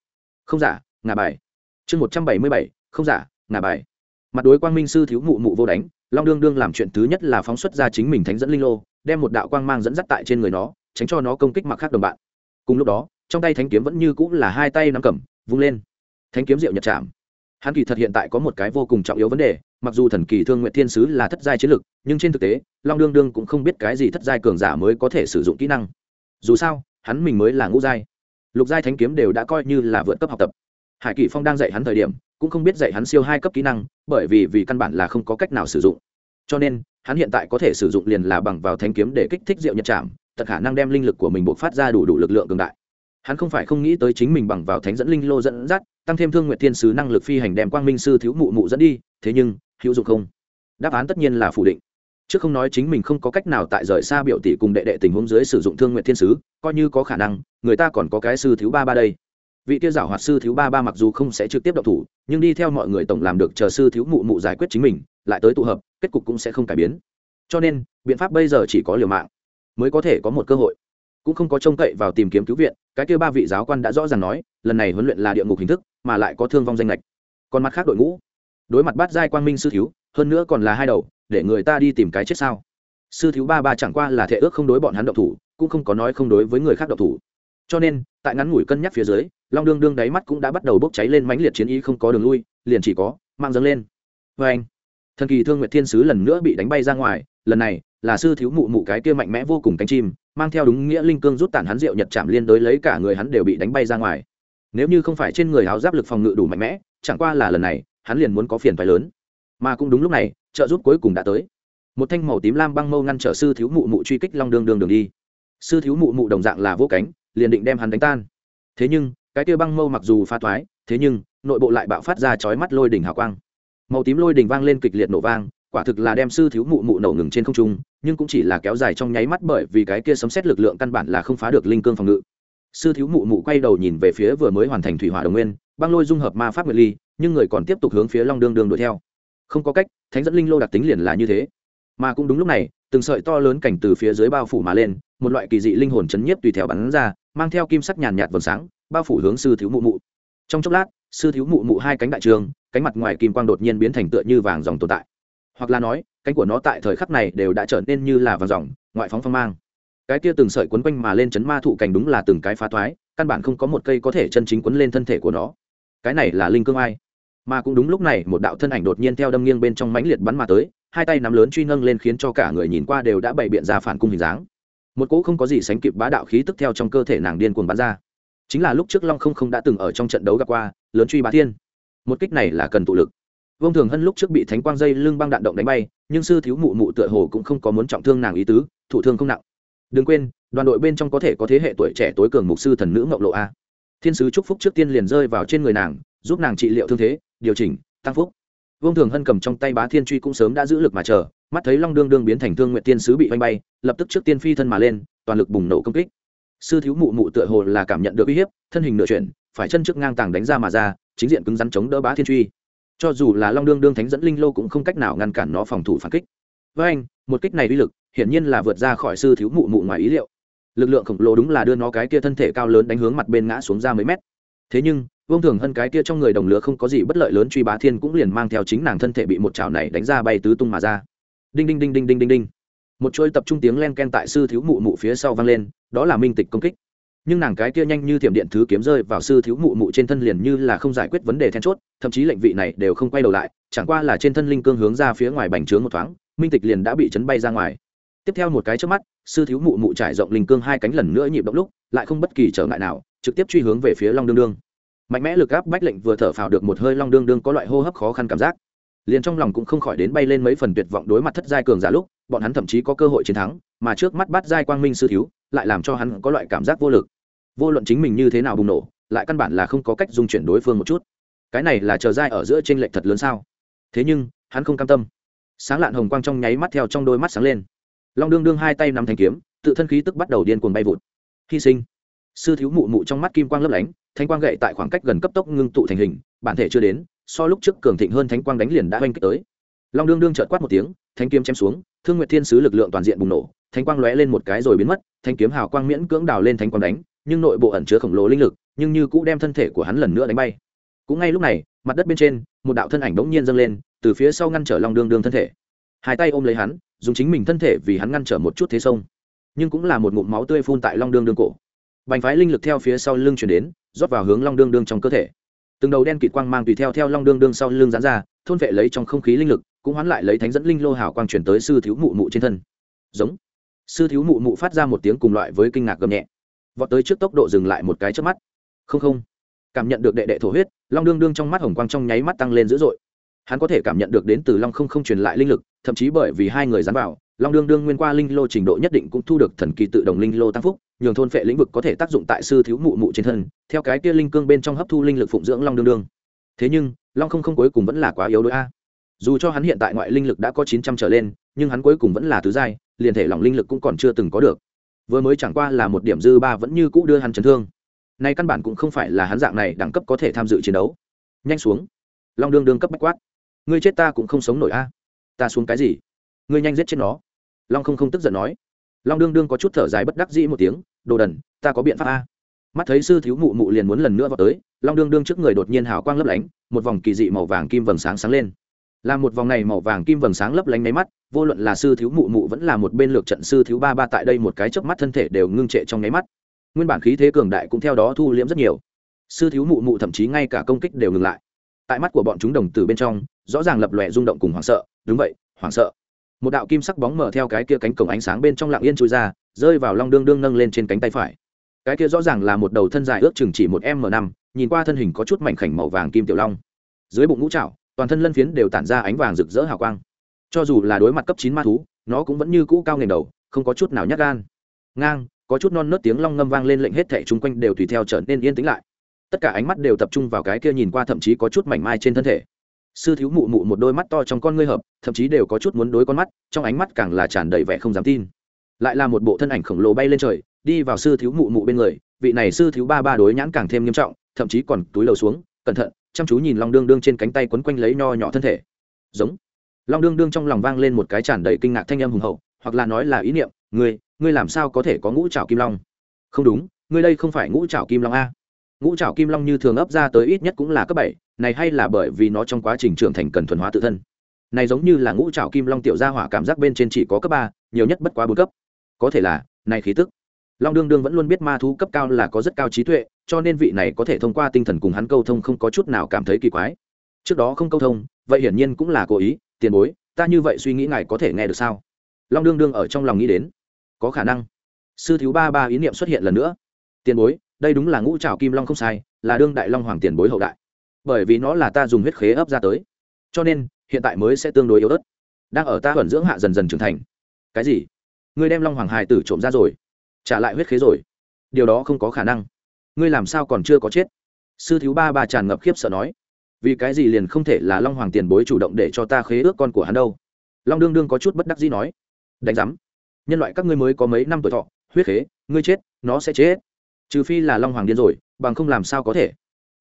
Không giả ngà bài. Chương một trăm bảy mươi bảy. Không giả ngà bài. Mặt đối quang minh sư thiếu mụ mụ vô đánh, long đương đương làm chuyện thứ nhất là phóng xuất ra chính mình thánh dẫn linh lô, đem một đạo quang mang dẫn dắt tại trên người nó, tránh cho nó công kích mặc khác đồng bạn. Cùng lúc đó, trong tay thánh kiếm vẫn như cũng là hai tay nắm cầm, vung lên. Thánh kiếm diệu nhật chạm. Hắn kỳ thật hiện tại có một cái vô cùng trọng yếu vấn đề, mặc dù thần kỳ thương nguyện thiên sứ là thất giai chiến lực, nhưng trên thực tế, long đương đương cũng không biết cái gì thất giai cường giả mới có thể sử dụng kỹ năng. Dù sao hắn mình mới là ngũ giai. Lục giai thánh kiếm đều đã coi như là vượt cấp học tập. Hải kỳ phong đang dạy hắn thời điểm, cũng không biết dạy hắn siêu hai cấp kỹ năng, bởi vì vì căn bản là không có cách nào sử dụng. Cho nên, hắn hiện tại có thể sử dụng liền là bằng vào thanh kiếm để kích thích rượu nhật chạm tận khả năng đem linh lực của mình buộc phát ra đủ đủ lực lượng cường đại. Hắn không phải không nghĩ tới chính mình bằng vào thánh dẫn linh lô dẫn dắt, tăng thêm thương nguyện thiên sứ năng lực phi hành đem quang minh sư thiếu mụ mụ dẫn đi, thế nhưng, hữu dụng không? Đáp án tất nhiên là phủ định chứ không nói chính mình không có cách nào tại rời xa biểu tỷ cùng đệ đệ tình huống dưới sử dụng thương nguyện thiên sứ, coi như có khả năng, người ta còn có cái sư thiếu ba ba đây. Vị kia giảo hoạt sư thiếu ba ba mặc dù không sẽ trực tiếp động thủ, nhưng đi theo mọi người tổng làm được chờ sư thiếu mụ mụ giải quyết chính mình, lại tới tụ hợp, kết cục cũng sẽ không cải biến. Cho nên, biện pháp bây giờ chỉ có liều mạng, mới có thể có một cơ hội. Cũng không có trông cậy vào tìm kiếm cứu viện, cái kia ba vị giáo quan đã rõ ràng nói, lần này huấn luyện là địa ngục hình thức, mà lại có thương vong danh lệch. Còn mặt khác đội ngũ đối mặt bát giai quang minh sư thiếu, hơn nữa còn là hai đầu, để người ta đi tìm cái chết sao? Sư thiếu ba ba chẳng qua là thể ước không đối bọn hắn động thủ, cũng không có nói không đối với người khác động thủ. Cho nên, tại ngắn ngủi cân nhắc phía dưới, long đương đương đáy mắt cũng đã bắt đầu bốc cháy lên mãnh liệt chiến ý không có đường lui, liền chỉ có mang dâng lên. Vê anh, thần kỳ thương nguyệt thiên sứ lần nữa bị đánh bay ra ngoài, lần này là sư thiếu mụ mụ cái kia mạnh mẽ vô cùng cánh chim, mang theo đúng nghĩa linh cương rút tản hắn rượu nhật chạm liên đối lấy cả người hắn đều bị đánh bay ra ngoài. Nếu như không phải trên người áo giáp lực phòng ngự đủ mạnh mẽ, chẳng qua là lần này hắn liền muốn có phiền phái lớn. Mà cũng đúng lúc này, trợ giúp cuối cùng đã tới. Một thanh màu tím lam băng mâu ngăn trở sư thiếu mụ mụ truy kích long đường đường đường đi. Sư thiếu mụ mụ đồng dạng là vô cánh, liền định đem hắn đánh tan. Thế nhưng, cái kia băng mâu mặc dù pha thoái, thế nhưng, nội bộ lại bạo phát ra chói mắt lôi đỉnh hào quang. Màu tím lôi đỉnh vang lên kịch liệt nổ vang, quả thực là đem sư thiếu mụ mụ nổ ngừng trên không trung, nhưng cũng chỉ là kéo dài trong nháy mắt bởi vì cái kia sấm xét lực lượng căn bản là không phá được linh cương phòng ngự. Sư thiếu mụ mụ quay đầu nhìn về phía vừa mới hoàn thành thủy hỏa đồng nguyên, băng lôi dung hợp ma pháp nguyệt ly nhưng người còn tiếp tục hướng phía long đương đương đuổi theo. Không có cách, thánh dẫn linh lô đặc tính liền là như thế. Mà cũng đúng lúc này, từng sợi to lớn cảnh từ phía dưới bao phủ mà lên, một loại kỳ dị linh hồn chấn nhiếp tùy theo bắn ra, mang theo kim sắc nhàn nhạt vầng sáng, bao phủ hướng sư thiếu mụ mụ. Trong chốc lát, sư thiếu mụ mụ hai cánh đại trường, cánh mặt ngoài kim quang đột nhiên biến thành tựa như vàng dòng tồn tại. Hoặc là nói, cánh của nó tại thời khắc này đều đã trở nên như là vàng dòng, ngoại phóng phong mang. Cái kia từng sợi quấn quanh mà lên chấn ma thụ cành đúng là từng cái phá thoái, căn bản không có một cây có thể chân chính quấn lên thân thể của nó. Cái này là linh cương ai? Mà cũng đúng lúc này một đạo thân ảnh đột nhiên theo đâm nghiêng bên trong mãnh liệt bắn mà tới, hai tay nắm lớn truy nâng lên khiến cho cả người nhìn qua đều đã bày biện ra phản cung hình dáng. Một cỗ không có gì sánh kịp bá đạo khí tức theo trong cơ thể nàng điên cuồng bắn ra. Chính là lúc trước long không không đã từng ở trong trận đấu gặp qua, lớn truy bá thiên. Một kích này là cần tụ lực. Vông thường hân lúc trước bị thánh quang dây lưng băng đạn động đánh bay, nhưng sư thiếu mụ mụ tựa hồ cũng không có muốn trọng thương nàng ý tứ thủ thương không nặng. Đừng quên, đoàn đội bên trong có thể có thế hệ tuổi trẻ tối cường mục sư thần nữ ngọc lộ a. Thiên sứ chúc phúc trước tiên liền rơi vào trên người nàng, giúp nàng trị liệu thương thế điều chỉnh, tăng phúc. Vương thường hân cầm trong tay bá thiên truy cũng sớm đã giữ lực mà chờ, mắt thấy long đương đương biến thành thương nguyện tiên sứ bị oanh bay, lập tức trước tiên phi thân mà lên, toàn lực bùng nổ công kích. Sư thiếu mụ mụ tựa hồ là cảm nhận được uy hiếp, thân hình nửa chuyển, phải chân trước ngang tàng đánh ra mà ra, chính diện cứng rắn chống đỡ bá thiên truy. Cho dù là long đương đương thánh dẫn linh lô cũng không cách nào ngăn cản nó phòng thủ phản kích. Với anh, một kích này uy lực, hiển nhiên là vượt ra khỏi sư thiếu mụ mụ ngoài ý liệu. Lực lượng khổng lồ đúng là đưa nó cái kia thân thể cao lớn đánh hướng mặt bên ngã xuống ra mấy mét. Thế nhưng vương thường hân cái kia trong người đồng lứa không có gì bất lợi lớn truy bá thiên cũng liền mang theo chính nàng thân thể bị một chảo này đánh ra bay tứ tung mà ra. Đinh đinh đinh đinh đinh đinh đinh. Một chuỗi tập trung tiếng len ken tại sư thiếu mụ mụ phía sau vang lên, đó là minh tịch công kích. Nhưng nàng cái kia nhanh như thiểm điện thứ kiếm rơi vào sư thiếu mụ mụ trên thân liền như là không giải quyết vấn đề then chốt, thậm chí lệnh vị này đều không quay đầu lại, chẳng qua là trên thân linh cương hướng ra phía ngoài bành trướng một thoáng, minh tịch liền đã bị chấn bay ra ngoài. Tiếp theo một cái trước mắt, sư thiếu mụ mụ trải rộng linh cương hai cánh lần nữa nhịp động lúc, lại không bất kỳ trở ngại nào, trực tiếp truy hướng về phía long đương đương mạnh mẽ lực áp bách lệnh vừa thở phào được một hơi long đương đương có loại hô hấp khó khăn cảm giác. Liền trong lòng cũng không khỏi đến bay lên mấy phần tuyệt vọng đối mặt thất giai cường giả lúc, bọn hắn thậm chí có cơ hội chiến thắng, mà trước mắt bắt giai quang minh sư thiếu, lại làm cho hắn có loại cảm giác vô lực. Vô luận chính mình như thế nào bùng nổ, lại căn bản là không có cách dung chuyển đối phương một chút. Cái này là chờ giai ở giữa trên lệnh thật lớn sao? Thế nhưng, hắn không cam tâm. Sáng lạn hồng quang trong nháy mắt theo trong đôi mắt sáng lên. Long đương đương hai tay nắm thanh kiếm, tự thân khí tức bắt đầu điên cuồng bay vụt. Hy sinh. Sư thiếu mụ mụ trong mắt kim quang lấp lánh Thánh quang gậy tại khoảng cách gần cấp tốc ngưng tụ thành hình, bản thể chưa đến, so lúc trước cường thịnh hơn thánh quang đánh liền đã oanh kích tới. Long đương đương chợt quát một tiếng thanh kiếm chém xuống, thương nguyệt thiên sứ lực lượng toàn diện bùng nổ, thánh quang lóe lên một cái rồi biến mất thanh kiếm hào quang miễn cưỡng đào lên thánh quang đánh, nhưng nội bộ ẩn chứa khổng lồ linh lực, nhưng như cũ đem thân thể của hắn lần nữa đánh bay. Cũng ngay lúc này, mặt đất bên trên, một đạo thân ảnh bỗng nhiên dâng lên, từ phía sau ngăn trở long đương đương thân thể. Hai tay ôm lấy hắn, dùng chính mình thân thể vì hắn ngăn trở một chút thế sông. Nhưng cũng là một ngụm máu tươi phun tại long đương đương cổ. Bành phái linh lực theo phía sau lưng chuyển đến rót vào hướng long đương đương trong cơ thể. Từng đầu đen kịt quang mang tùy theo theo long đương đương sau lưng dán ra, thôn vệ lấy trong không khí linh lực, cũng hoán lại lấy thánh dẫn linh lô hào quang chuyển tới sư thiếu mụ mụ trên thân. Giống. Sư thiếu mụ mụ phát ra một tiếng cùng loại với kinh ngạc gầm nhẹ. Vọt tới trước tốc độ dừng lại một cái trước mắt. Không không. Cảm nhận được đệ đệ thổ huyết, long đương đương trong mắt hồng quang trong nháy mắt tăng lên dữ dội. Hắn có thể cảm nhận được đến từ long không không truyền lại linh lực, thậm chí bởi vì hai người dán vào, long đương đương nguyên qua linh lô trình độ nhất định cũng thu được thần kỳ tự động linh lô tăng phúc nhường thôn phệ lĩnh vực có thể tác dụng tại sư thiếu mụ mụ trên thân, theo cái kia linh cương bên trong hấp thu linh lực phụng dưỡng long đương đương. Thế nhưng, long không không cuối cùng vẫn là quá yếu đuối a. Dù cho hắn hiện tại ngoại linh lực đã có chín trăm trở lên, nhưng hắn cuối cùng vẫn là tứ giai, liền thể lòng linh lực cũng còn chưa từng có được. Vừa mới chẳng qua là một điểm dư ba vẫn như cũ đưa hắn chấn thương. Nay căn bản cũng không phải là hắn dạng này đẳng cấp có thể tham dự chiến đấu. Nhanh xuống. Long đương đương cấp bách quát. Ngươi chết ta cũng không sống nổi a. Ta xuống cái gì? Ngươi nhanh giết chết nó. Long không không tức giận nói long đương đương có chút thở dài bất đắc dĩ một tiếng, đồ đần, ta có biện pháp a. Mắt thấy sư thiếu mụ mụ liền muốn lần nữa vào tới, long đương đương trước người đột nhiên hào quang lấp lánh, một vòng kỳ dị màu vàng kim vầng sáng sáng lên. Là một vòng này màu vàng kim vầng sáng lấp lánh máy mắt, vô luận là sư thiếu mụ mụ vẫn là một bên lược trận sư thiếu ba ba tại đây một cái chớp mắt thân thể đều ngưng trệ trong nháy mắt. Nguyên bản khí thế cường đại cũng theo đó thu liễm rất nhiều. Sư thiếu mụ mụ thậm chí ngay cả công kích đều ngừng lại. Tại mắt của bọn chúng đồng tử bên trong, rõ ràng lập lòe rung động cùng hoảng sợ. Đúng vậy, hoảng sợ một đạo kim sắc bóng mở theo cái kia cánh cổng ánh sáng bên trong lặng yên trôi ra, rơi vào long đương đương nâng lên trên cánh tay phải. Cái kia rõ ràng là một đầu thân dài ước chừng chỉ một m năm, nhìn qua thân hình có chút mảnh khảnh màu vàng kim tiểu long. Dưới bụng ngũ trạo toàn thân lân phiến đều tản ra ánh vàng rực rỡ hào quang. Cho dù là đối mặt cấp chín ma thú, nó cũng vẫn như cũ cao nghềnh đầu, không có chút nào nhát gan. Ngang, có chút non nớt tiếng long ngâm vang lên lệnh hết thể chung quanh đều tùy theo trở nên yên tĩnh lại. Tất cả ánh mắt đều tập trung vào cái kia nhìn qua thậm chí có chút mảnh mai trên thân thể sư thiếu mụ mụ một đôi mắt to trong con ngươi hợp, thậm chí đều có chút muốn đối con mắt, trong ánh mắt càng là tràn đầy vẻ không dám tin. Lại là một bộ thân ảnh khổng lồ bay lên trời, đi vào sư thiếu mụ mụ bên người, vị này sư thiếu ba ba đối nhãn càng thêm nghiêm trọng, thậm chí còn túi lầu xuống, cẩn thận, chăm chú nhìn long đương đương trên cánh tay quấn quanh lấy nho nhỏ thân thể. Giống. Long đương đương trong lòng vang lên một cái tràn đầy kinh ngạc thanh âm hùng hậu, hoặc là nói là ý niệm, ngươi ngươi làm sao có thể có ngũ trảo kim long? Không đúng, ngươi đây không phải ngũ trảo kim long a. Ngũ trảo kim long như thường ấp ra tới ít nhất cũng là cấp bảy này hay là bởi vì nó trong quá trình trưởng thành cần thuần hóa tự thân? Này giống như là ngũ trảo kim long tiểu gia hỏa cảm giác bên trên chỉ có cấp ba, nhiều nhất bất quá bốn cấp. Có thể là, này khí tức. Long đương đương vẫn luôn biết ma thú cấp cao là có rất cao trí tuệ, cho nên vị này có thể thông qua tinh thần cùng hắn câu thông không có chút nào cảm thấy kỳ quái. Trước đó không câu thông, vậy hiển nhiên cũng là cố ý, tiền bối, ta như vậy suy nghĩ ngài có thể nghe được sao? Long đương đương ở trong lòng nghĩ đến. Có khả năng. Sư thiếu ba ba ý niệm xuất hiện lần nữa. Tiền bối, đây đúng là ngũ trào kim long không sai, là đương đại long hoàng tiền bối hậu đại bởi vì nó là ta dùng huyết khế ấp ra tới. Cho nên, hiện tại mới sẽ tương đối yếu ớt. Đang ở ta thuần dưỡng hạ dần dần trưởng thành. Cái gì? Ngươi đem long hoàng Hải tử trộm ra rồi. Trả lại huyết khế rồi. Điều đó không có khả năng. Ngươi làm sao còn chưa có chết? Sư thiếu ba ba tràn ngập khiếp sợ nói. Vì cái gì liền không thể là long hoàng tiền bối chủ động để cho ta khế ước con của hắn đâu? Long đương đương có chút bất đắc dĩ nói. Đánh giám. Nhân loại các ngươi mới có mấy năm tuổi thọ, huyết khế, ngươi chết, nó sẽ chết. Trừ phi là long hoàng điên rồi, bằng không làm sao có thể.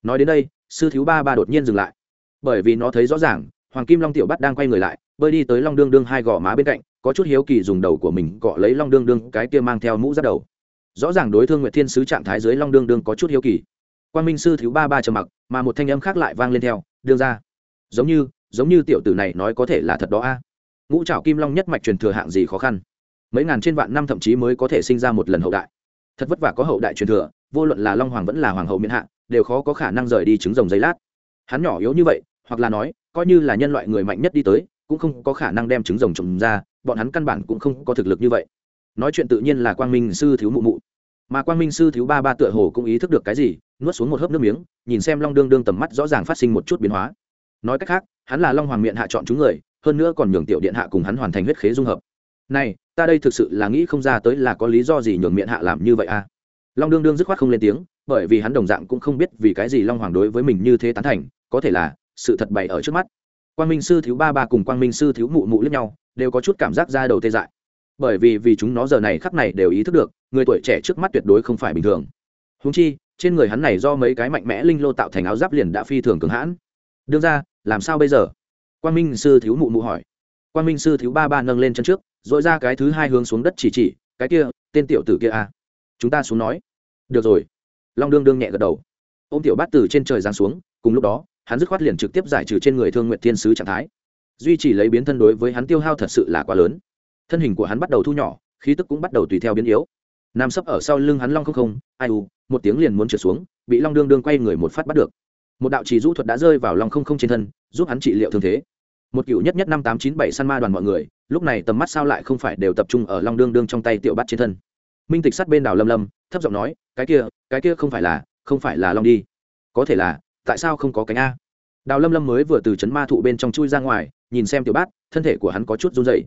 Nói đến đây sư thiếu ba ba đột nhiên dừng lại. Bởi vì nó thấy rõ ràng, hoàng kim long tiểu bắt đang quay người lại, bơi đi tới long đương đương hai gò má bên cạnh, có chút hiếu kỳ dùng đầu của mình cọ lấy long đương đương cái kia mang theo mũ giáp đầu. Rõ ràng đối thương nguyệt thiên sứ trạng thái dưới long đương đương có chút hiếu kỳ. Quan minh sư thiếu ba ba trầm mặc, mà một thanh âm khác lại vang lên theo, đương ra giống như giống như tiểu tử này nói có thể là thật đó a. Ngũ trảo kim long nhất mạch truyền thừa hạng gì khó khăn. Mấy ngàn trên vạn năm thậm chí mới có thể sinh ra một lần hậu đại. Thật vất vả có hậu đại truyền thừa, vô luận là long hoàng vẫn là hoàng hậu miễn hạ đều khó có khả năng rời đi trứng rồng giấy lát. Hắn nhỏ yếu như vậy, hoặc là nói, coi như là nhân loại người mạnh nhất đi tới, cũng không có khả năng đem trứng rồng trồng ra, bọn hắn căn bản cũng không có thực lực như vậy. Nói chuyện tự nhiên là quang minh sư thiếu mụ mụ. Mà quang minh sư thiếu ba ba tựa hồ cũng ý thức được cái gì, nuốt xuống một hớp nước miếng, nhìn xem long đương đương tầm mắt rõ ràng phát sinh một chút biến hóa. Nói cách khác, hắn là long hoàng miệng hạ chọn chúng người, hơn nữa còn nhường tiểu điện hạ cùng hắn hoàn thành huyết khế dung hợp. Này, ta đây thực sự là nghĩ không ra tới là có lý do gì nhường miệng hạ làm như vậy à? Long đương đương dứt khoát không lên tiếng, bởi vì hắn đồng dạng cũng không biết vì cái gì long hoàng đối với mình như thế tán thành, có thể là sự thật bày ở trước mắt. Quang minh sư thiếu ba ba cùng quang minh sư thiếu mụ mụ lẫn nhau, đều có chút cảm giác ra đầu tê dại. Bởi vì vì chúng nó giờ này khắc này đều ý thức được, người tuổi trẻ trước mắt tuyệt đối không phải bình thường. Húng chi, trên người hắn này do mấy cái mạnh mẽ linh lô tạo thành áo giáp liền đã phi thường cường hãn. Đương ra làm sao bây giờ? Quang minh sư thiếu mụ mụ hỏi. Quang minh sư thiếu ba ba nâng lên chân trước dội ra cái thứ hai hướng xuống đất chỉ chỉ, cái kia, tên tiểu tử kia à. chúng ta xuống nói được rồi. Long đương đương nhẹ gật đầu. Ô m tiểu bát từ trên trời giáng xuống, cùng lúc đó, hắn dứt khoát liền trực tiếp giải trừ trên người thương nguyện thiên sứ trạng thái. Duy trì lấy biến thân đối với hắn tiêu hao thật sự là quá lớn. Thân hình của hắn bắt đầu thu nhỏ, khí tức cũng bắt đầu tùy theo biến yếu. Nam sấp ở sau lưng hắn long không không, ai u, một tiếng liền muốn trượt xuống, bị long đương đương quay người một phát bắt được. Một đạo trì rũ thuật đã rơi vào long không không trên thân, giúp hắn trị liệu thương thế. Một cựu nhất nhất năm tám chín bảy săn ma đoàn mọi người, lúc này tầm mắt sao lại không phải đều tập trung ở long đương đương trong tay tiểu bắt trên thân minh tịch sát bên đào lâm lâm, thấp giọng nói, cái kia cái kia không phải là, không phải là long đi. Có thể là, tại sao không có cánh a? Đào lâm lâm mới vừa từ chấn ma thụ bên trong chui ra ngoài, nhìn xem tiểu bát, thân thể của hắn có chút run dày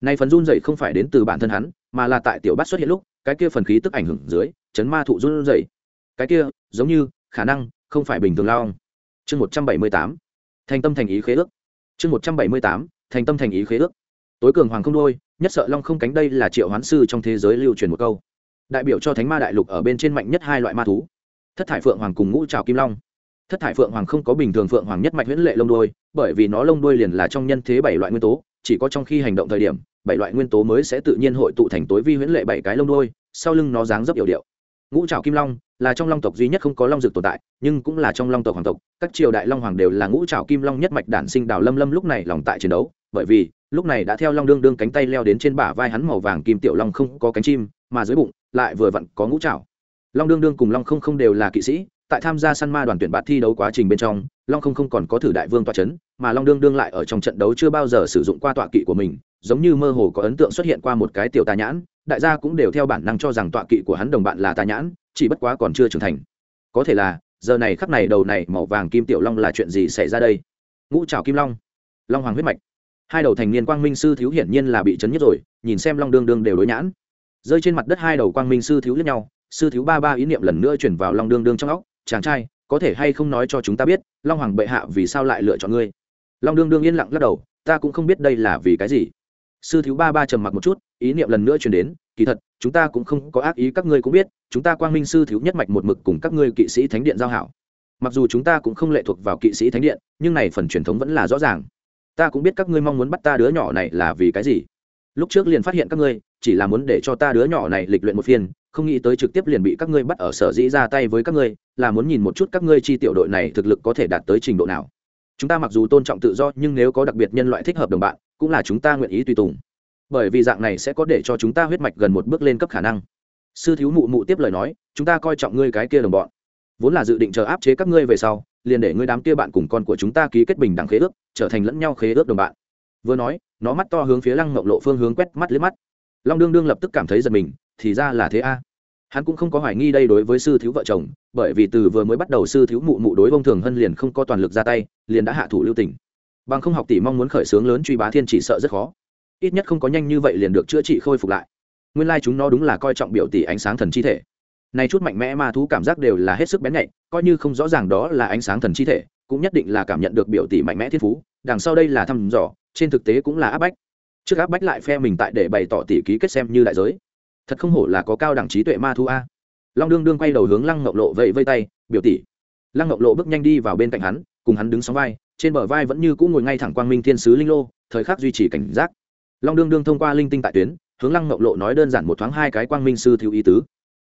nay phần run dày không phải đến từ bản thân hắn, mà là tại tiểu bát xuất hiện lúc, cái kia phần khí tức ảnh hưởng dưới, chấn ma thụ run dày cái kia, giống như, khả năng, không phải bình thường lao chương một trăm bảy mươi tám, thành tâm thành ý khế ước. Chương một trăm bảy mươi tám, thành tâm thành ý khế ước. Tối cường hoàng không đôi nhất sợ long không cánh đây là triệu hoán sư trong thế giới lưu truyền một câu. Đại biểu cho thánh ma đại lục ở bên trên mạnh nhất hai loại ma thú. Thất thải phượng hoàng cùng ngũ trào kim long. Thất thải phượng hoàng không có bình thường phượng hoàng nhất mạch huyễn lệ lông đôi bởi vì nó lông đôi liền là trong nhân thế bảy loại nguyên tố, chỉ có trong khi hành động thời điểm, bảy loại nguyên tố mới sẽ tự nhiên hội tụ thành tối vi huyễn lệ bảy cái lông đôi sau lưng nó dáng dấp yểu điệu. Ngũ trào kim long là trong long tộc duy nhất không có long dược tồn tại, nhưng cũng là trong long tộc hoàng tộc. Các triều đại long hoàng đều là ngũ trào kim long nhất mạch đản sinh đào lâm lâm lúc này lòng tại chiến đấu, bởi vì lúc này đã theo long đương đương cánh tay leo đến trên bả vai hắn màu vàng kim tiểu long không có cánh chim, mà dưới bụng lại vừa vặn có ngũ trảo. Long đương đương cùng long không không đều là kỵ sĩ, tại tham gia săn ma đoàn tuyển bạt thi đấu quá trình bên trong, long không không còn có thử đại vương tọa c h ấ n mà long đương đương lại ở trong trận đấu chưa bao giờ sử dụng qua tọa kỵ của mình, giống như mơ hồ có ấn tượng xuất hiện qua một cái tiểu tà nhãn, đại gia cũng đều theo bản năng cho rằng tọa kỵ của hắn đồng bạn là tà nhãn, chỉ bất quá còn chưa trưởng thành. Có thể là, giờ này khắc này đầu này màu vàng kim tiểu long là chuyện gì xảy ra đây? Ngũ trào kim long. Long hoàng huyết mạch hai đầu thành niên quang minh sư thiếu hiển nhiên là bị chấn nhất rồi, nhìn xem long đương đương đều đối nhãn. Rơi trên mặt đất hai đầu quang minh sư thiếu lẫn nhau, sư thiếu ba ba ý niệm lần nữa chuyển vào long đương đương trong óc, chàng trai, có thể hay không nói cho chúng ta biết, long hoàng bệ hạ vì sao lại lựa chọn ngươi? Long đương đương yên lặng lắc đầu, ta cũng không biết đây là vì cái gì. Sư thiếu ba ba trầm mặc một chút, ý niệm lần nữa chuyển đến, kỳ thật, chúng ta cũng không có ác ý, các ngươi cũng biết, chúng ta quang minh sư thiếu nhất mạch một mực cùng các ngươi kỵ sĩ thánh điện giao hảo. Mặc dù chúng ta cũng không lệ thuộc vào kỵ sĩ thánh điện, nhưng này phần truyền thống vẫn là rõ ràng ta cũng biết các ngươi mong muốn bắt ta đứa nhỏ này là vì cái gì. Lúc trước liền phát hiện các ngươi, chỉ là muốn để cho ta đứa nhỏ này lịch luyện một phiên, không nghĩ tới trực tiếp liền bị các ngươi bắt ở sở dĩ ra tay với các ngươi, là muốn nhìn một chút các ngươi chi tiểu đội này thực lực có thể đạt tới trình độ nào. Chúng ta mặc dù tôn trọng tự do, nhưng nếu có đặc biệt nhân loại thích hợp đồng bạn, cũng là chúng ta nguyện ý tùy tùng. Bởi vì dạng này sẽ có để cho chúng ta huyết mạch gần một bước lên cấp khả năng. Sư thiếu mụ mụ tiếp lời nói, chúng ta coi trọng ngươi cái kia đồng bọn. Vốn là dự định chờ áp chế các ngươi về sau liền để ngươi đám kia bạn cùng con của chúng ta ký kết bình đẳng khế ước, trở thành lẫn nhau khế ước đồng bạn. Vừa nói, nó mắt to hướng phía lăng mộng lộ phương hướng quét mắt liếc mắt. Long đương đương lập tức cảm thấy giật mình, thì ra là thế a. Hắn cũng không có hoài nghi đây đối với sư thiếu vợ chồng, bởi vì từ vừa mới bắt đầu sư thiếu mụ mụ đối bông thường hân liền không có toàn lực ra tay, liền đã hạ thủ lưu tình. Bằng không học tỷ mong muốn khởi xướng lớn truy bá thiên chỉ sợ rất khó. Ít nhất không có nhanh như vậy liền được chữa trị khôi phục lại. Nguyên lai chúng nó đúng là coi trọng biểu tỷ ánh sáng thần chi thể này chút mạnh mẽ ma thú cảm giác đều là hết sức bén nhạy, coi như không rõ ràng đó là ánh sáng thần chi thể, cũng nhất định là cảm nhận được biểu tỷ mạnh mẽ thiên phú, đằng sau đây là thăm dò, trên thực tế cũng là áp bách. Trước áp bách lại phe mình tại để bày tỏ tỷ ký kết xem như đại giới. Thật không hổ là có cao đẳng trí tuệ ma thú a. Long đương đương quay đầu hướng lăng ngọc lộ vẫy vây tay, biểu tỷ. Lăng ngọc lộ bước nhanh đi vào bên cạnh hắn, cùng hắn đứng sóng vai, trên bờ vai vẫn như cũ ngồi ngay thẳng quang minh thiên sứ linh lô, thời khắc duy trì cảnh giác. Long đương đương thông qua linh tinh tại tuyến, hướng lăng ngọc lộ nói đơn giản một thoáng hai cái quang minh sư thiếu ý tứ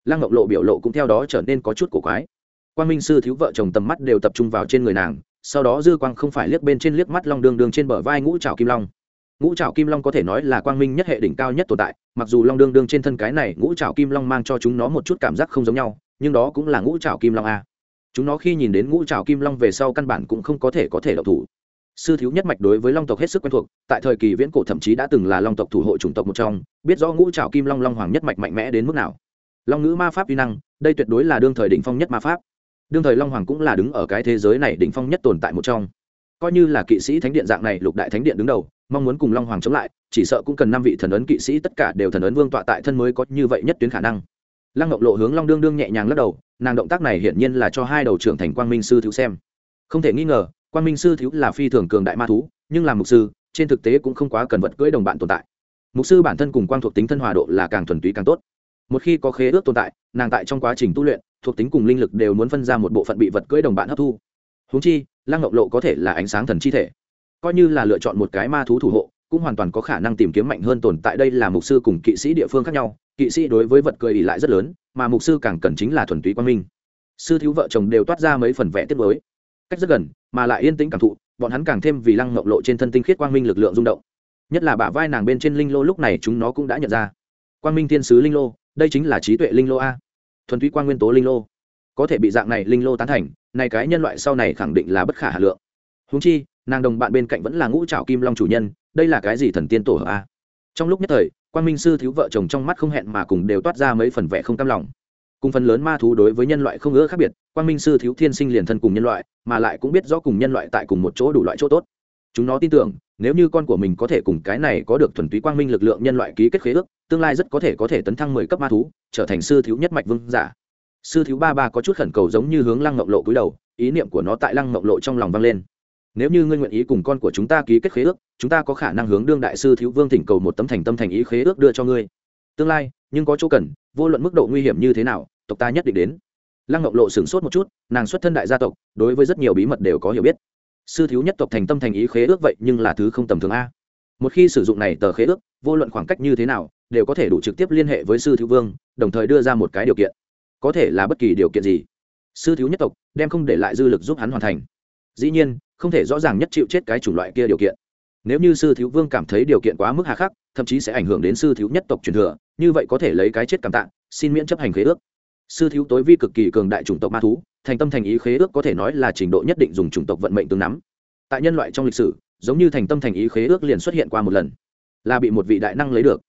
lăng ngọc lộ biểu lộ cũng theo đó trở nên có chút cổ quái. Quan minh sư thiếu vợ chồng tầm mắt đều tập trung vào trên người nàng, sau đó dư quang không phải liếc bên trên liếc mắt long đường đường trên bờ vai ngũ trào kim long. Ngũ trào kim long có thể nói là quang minh nhất hệ đỉnh cao nhất tồn tại, mặc dù long đương đương trên thân cái này ngũ trào kim long mang cho chúng nó một chút cảm giác không giống nhau, nhưng đó cũng là ngũ trào kim long a. Chúng nó khi nhìn đến ngũ trào kim long về sau căn bản cũng không có thể có thể độc thủ. Sư thiếu nhất mạch đối với long tộc hết sức quen thuộc, tại thời kỳ viễn cổ thậm chí đã từng là long tộc thủ hộ chủng tộc một trong, biết rõ ngũ trào kim long long hoàng nhất mạch mạnh mẽ đến mức nào long ngữ ma pháp vi năng, đây tuyệt đối là đương thời đỉnh phong nhất ma pháp. Đương thời long hoàng cũng là đứng ở cái thế giới này đỉnh phong nhất tồn tại một trong. Coi như là kỵ sĩ thánh điện dạng này, lục đại thánh điện đứng đầu, mong muốn cùng long hoàng chống lại, chỉ sợ cũng cần năm vị thần ấn kỵ sĩ tất cả đều thần ấn vương tọa tại thân mới có như vậy nhất tuyến khả năng. Lăng ngọc lộ hướng long đương đương nhẹ nhàng lắc đầu, nàng động tác này hiển nhiên là cho hai đầu trưởng thành quang minh sư thiếu xem. Không thể nghi ngờ, quang minh sư thiếu là phi thường cường đại ma thú, nhưng làm mục sư, trên thực tế cũng không quá cần vật cưỡi đồng bạn tồn tại. Mục sư bản thân cùng quang thuộc tính thân hòa độ là càng thuần túy càng tốt một khi có khế ước tồn tại, nàng tại trong quá trình tu luyện, thuộc tính cùng linh lực đều muốn phân ra một bộ phận bị vật cưỡi đồng bạn hấp thu. Húng chi, lăng ngọc lộ có thể là ánh sáng thần chi thể, coi như là lựa chọn một cái ma thú thủ hộ, cũng hoàn toàn có khả năng tìm kiếm mạnh hơn tồn tại. Đây là mục sư cùng kỵ sĩ địa phương khác nhau, kỵ sĩ đối với vật cưỡi ỉ lại rất lớn, mà mục sư càng cần chính là thuần túy quan minh. Sư thiếu vợ chồng đều toát ra mấy phần vẽ tiết mới cách rất gần, mà lại yên tĩnh cảm thụ, bọn hắn càng thêm vì lăng ngọc lộ trên thân tinh khiết quang minh lực lượng rung động. Nhất là bả vai nàng bên trên linh lô lúc này chúng nó cũng đã nhận ra. Quang minh thiên sứ linh lô đây chính là trí tuệ linh lô a. Thuần túy quang nguyên tố linh lô. Có thể bị dạng này linh lô tán thành, này cái nhân loại sau này khẳng định là bất khả hà lượng. Húng chi, nàng đồng bạn bên cạnh vẫn là ngũ trào kim long chủ nhân, đây là cái gì thần tiên tổ hợp a? Trong lúc nhất thời quan minh sư thiếu vợ chồng trong mắt không hẹn mà cùng đều toát ra mấy phần vẻ không cam lòng. Cùng phần lớn ma thú đối với nhân loại không ngỡ khác biệt quan minh sư thiếu thiên sinh liền thân cùng nhân loại, mà lại cũng biết rõ cùng nhân loại tại cùng một chỗ đủ loại chỗ tốt. Chúng nó tin tưởng nếu như con của mình có thể cùng cái này có được thuần túy quang minh lực lượng nhân loại ký kết khế ước, tương lai rất có thể có thể tấn thăng mười cấp ma thú, trở thành sư thiếu nhất mạch vương giả. Sư thiếu ba ba có chút khẩn cầu giống như hướng lăng ngọc lộ cúi đầu, ý niệm của nó tại lăng ngọc lộ trong lòng vang lên. Nếu như ngươi nguyện ý cùng con của chúng ta ký kết khế ước, chúng ta có khả năng hướng đương đại sư thiếu vương thỉnh cầu một tấm thành tâm thành ý khế ước đưa cho ngươi. Tương lai, nhưng có chỗ cần, vô luận mức độ nguy hiểm như thế nào, tộc ta nhất định đến. Lăng ngọc lộ sửng sốt một chút, nàng xuất thân đại gia tộc, đối với rất nhiều bí mật đều có hiểu biết sư thiếu nhất tộc thành tâm thành ý khế ước vậy nhưng là thứ không tầm thường a. Một khi sử dụng này tờ khế ước, vô luận khoảng cách như thế nào, đều có thể đủ trực tiếp liên hệ với sư thiếu vương, đồng thời đưa ra một cái điều kiện. Có thể là bất kỳ điều kiện gì, sư thiếu nhất tộc đem không để lại dư lực giúp hắn hoàn thành. Dĩ nhiên, không thể rõ ràng nhất chịu chết cái chủng loại kia điều kiện. Nếu như sư thiếu vương cảm thấy điều kiện quá mức hà khắc, thậm chí sẽ ảnh hưởng đến sư thiếu nhất tộc truyền thừa, như vậy có thể lấy cái chết cảm tạ, xin miễn chấp hành khế ước sư thiếu tối vi cực kỳ cường đại chủng tộc ma thú, thành tâm thành ý khế ước có thể nói là trình độ nhất định dùng chủng tộc vận mệnh tương nắm. Tại nhân loại trong lịch sử, giống như thành tâm thành ý khế ước liền xuất hiện qua một lần, là bị một vị đại năng lấy được.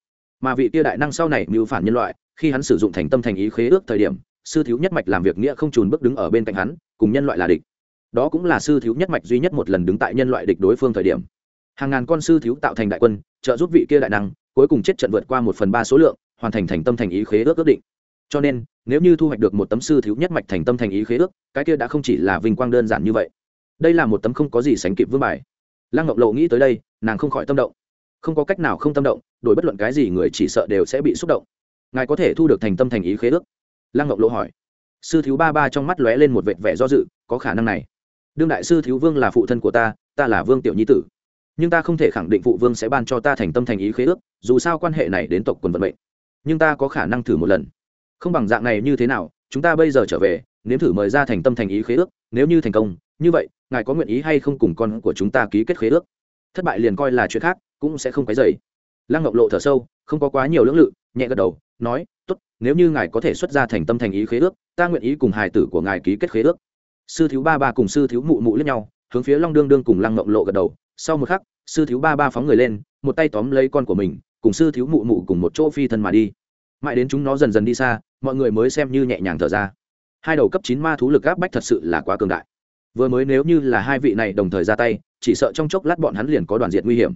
Mà vị kia đại năng sau này mưu phản nhân loại, khi hắn sử dụng thành tâm thành ý khế ước thời điểm, sư thiếu nhất mạch làm việc nghĩa không trùn bước đứng ở bên cạnh hắn, cùng nhân loại là địch. Đó cũng là sư thiếu nhất mạch duy nhất một lần đứng tại nhân loại địch đối phương thời điểm. Hàng ngàn con sư thiếu tạo thành đại quân, trợ giúp vị kia đại năng, cuối cùng chết trận vượt qua một phần ba số lượng, hoàn thành thành tâm thành ý khế ước ước định cho nên, nếu như thu hoạch được một tấm sư thiếu nhất mạch thành tâm thành ý khế ước, cái kia đã không chỉ là vinh quang đơn giản như vậy. Đây là một tấm không có gì sánh kịp vương bài. Lăng ngọc lộ nghĩ tới đây, nàng không khỏi tâm động. Không có cách nào không tâm động, đổi bất luận cái gì người chỉ sợ đều sẽ bị xúc động. Ngài có thể thu được thành tâm thành ý khế ước? Lăng ngọc lộ hỏi. Sư thiếu ba ba trong mắt lóe lên một vệt vẻ do dự, có khả năng này. Đương đại sư thiếu vương là phụ thân của ta ta là vương tiểu nhi tử. Nhưng ta không thể khẳng định phụ vương sẽ ban cho ta thành tâm thành ý khế ước, dù sao quan hệ này đến tộc quần vận mệnh. Nhưng ta có khả năng thử một lần không bằng dạng này như thế nào, chúng ta bây giờ trở về, nếm thử mời ra thành tâm thành ý khế ước, nếu như thành công, như vậy, ngài có nguyện ý hay không cùng con của chúng ta ký kết khế ước? Thất bại liền coi là chuyện khác, cũng sẽ không cái dày lăng ngọc lộ thở sâu, không có quá nhiều lưỡng lự, nhẹ gật đầu, nói, tốt, nếu như ngài có thể xuất ra thành tâm thành ý khế ước, ta nguyện ý cùng hài tử của ngài ký kết khế ước. Sư thiếu ba ba cùng sư thiếu mụ mụ lẫn nhau, hướng phía long đương đương cùng lăng ngọc lộ gật đầu. Sau một khắc, sư thiếu ba ba phóng người lên, một tay tóm lấy con của mình, cùng sư thiếu mụ mụ cùng một chỗ phi thân mà đi. Mãi đến chúng nó dần dần đi xa mọi người mới xem như nhẹ nhàng thở ra. Hai đầu cấp chín ma thú lực áp bách thật sự là quá cường đại. Vừa mới nếu như là hai vị này đồng thời ra tay, chỉ sợ trong chốc lát bọn hắn liền có đoàn diệt nguy hiểm.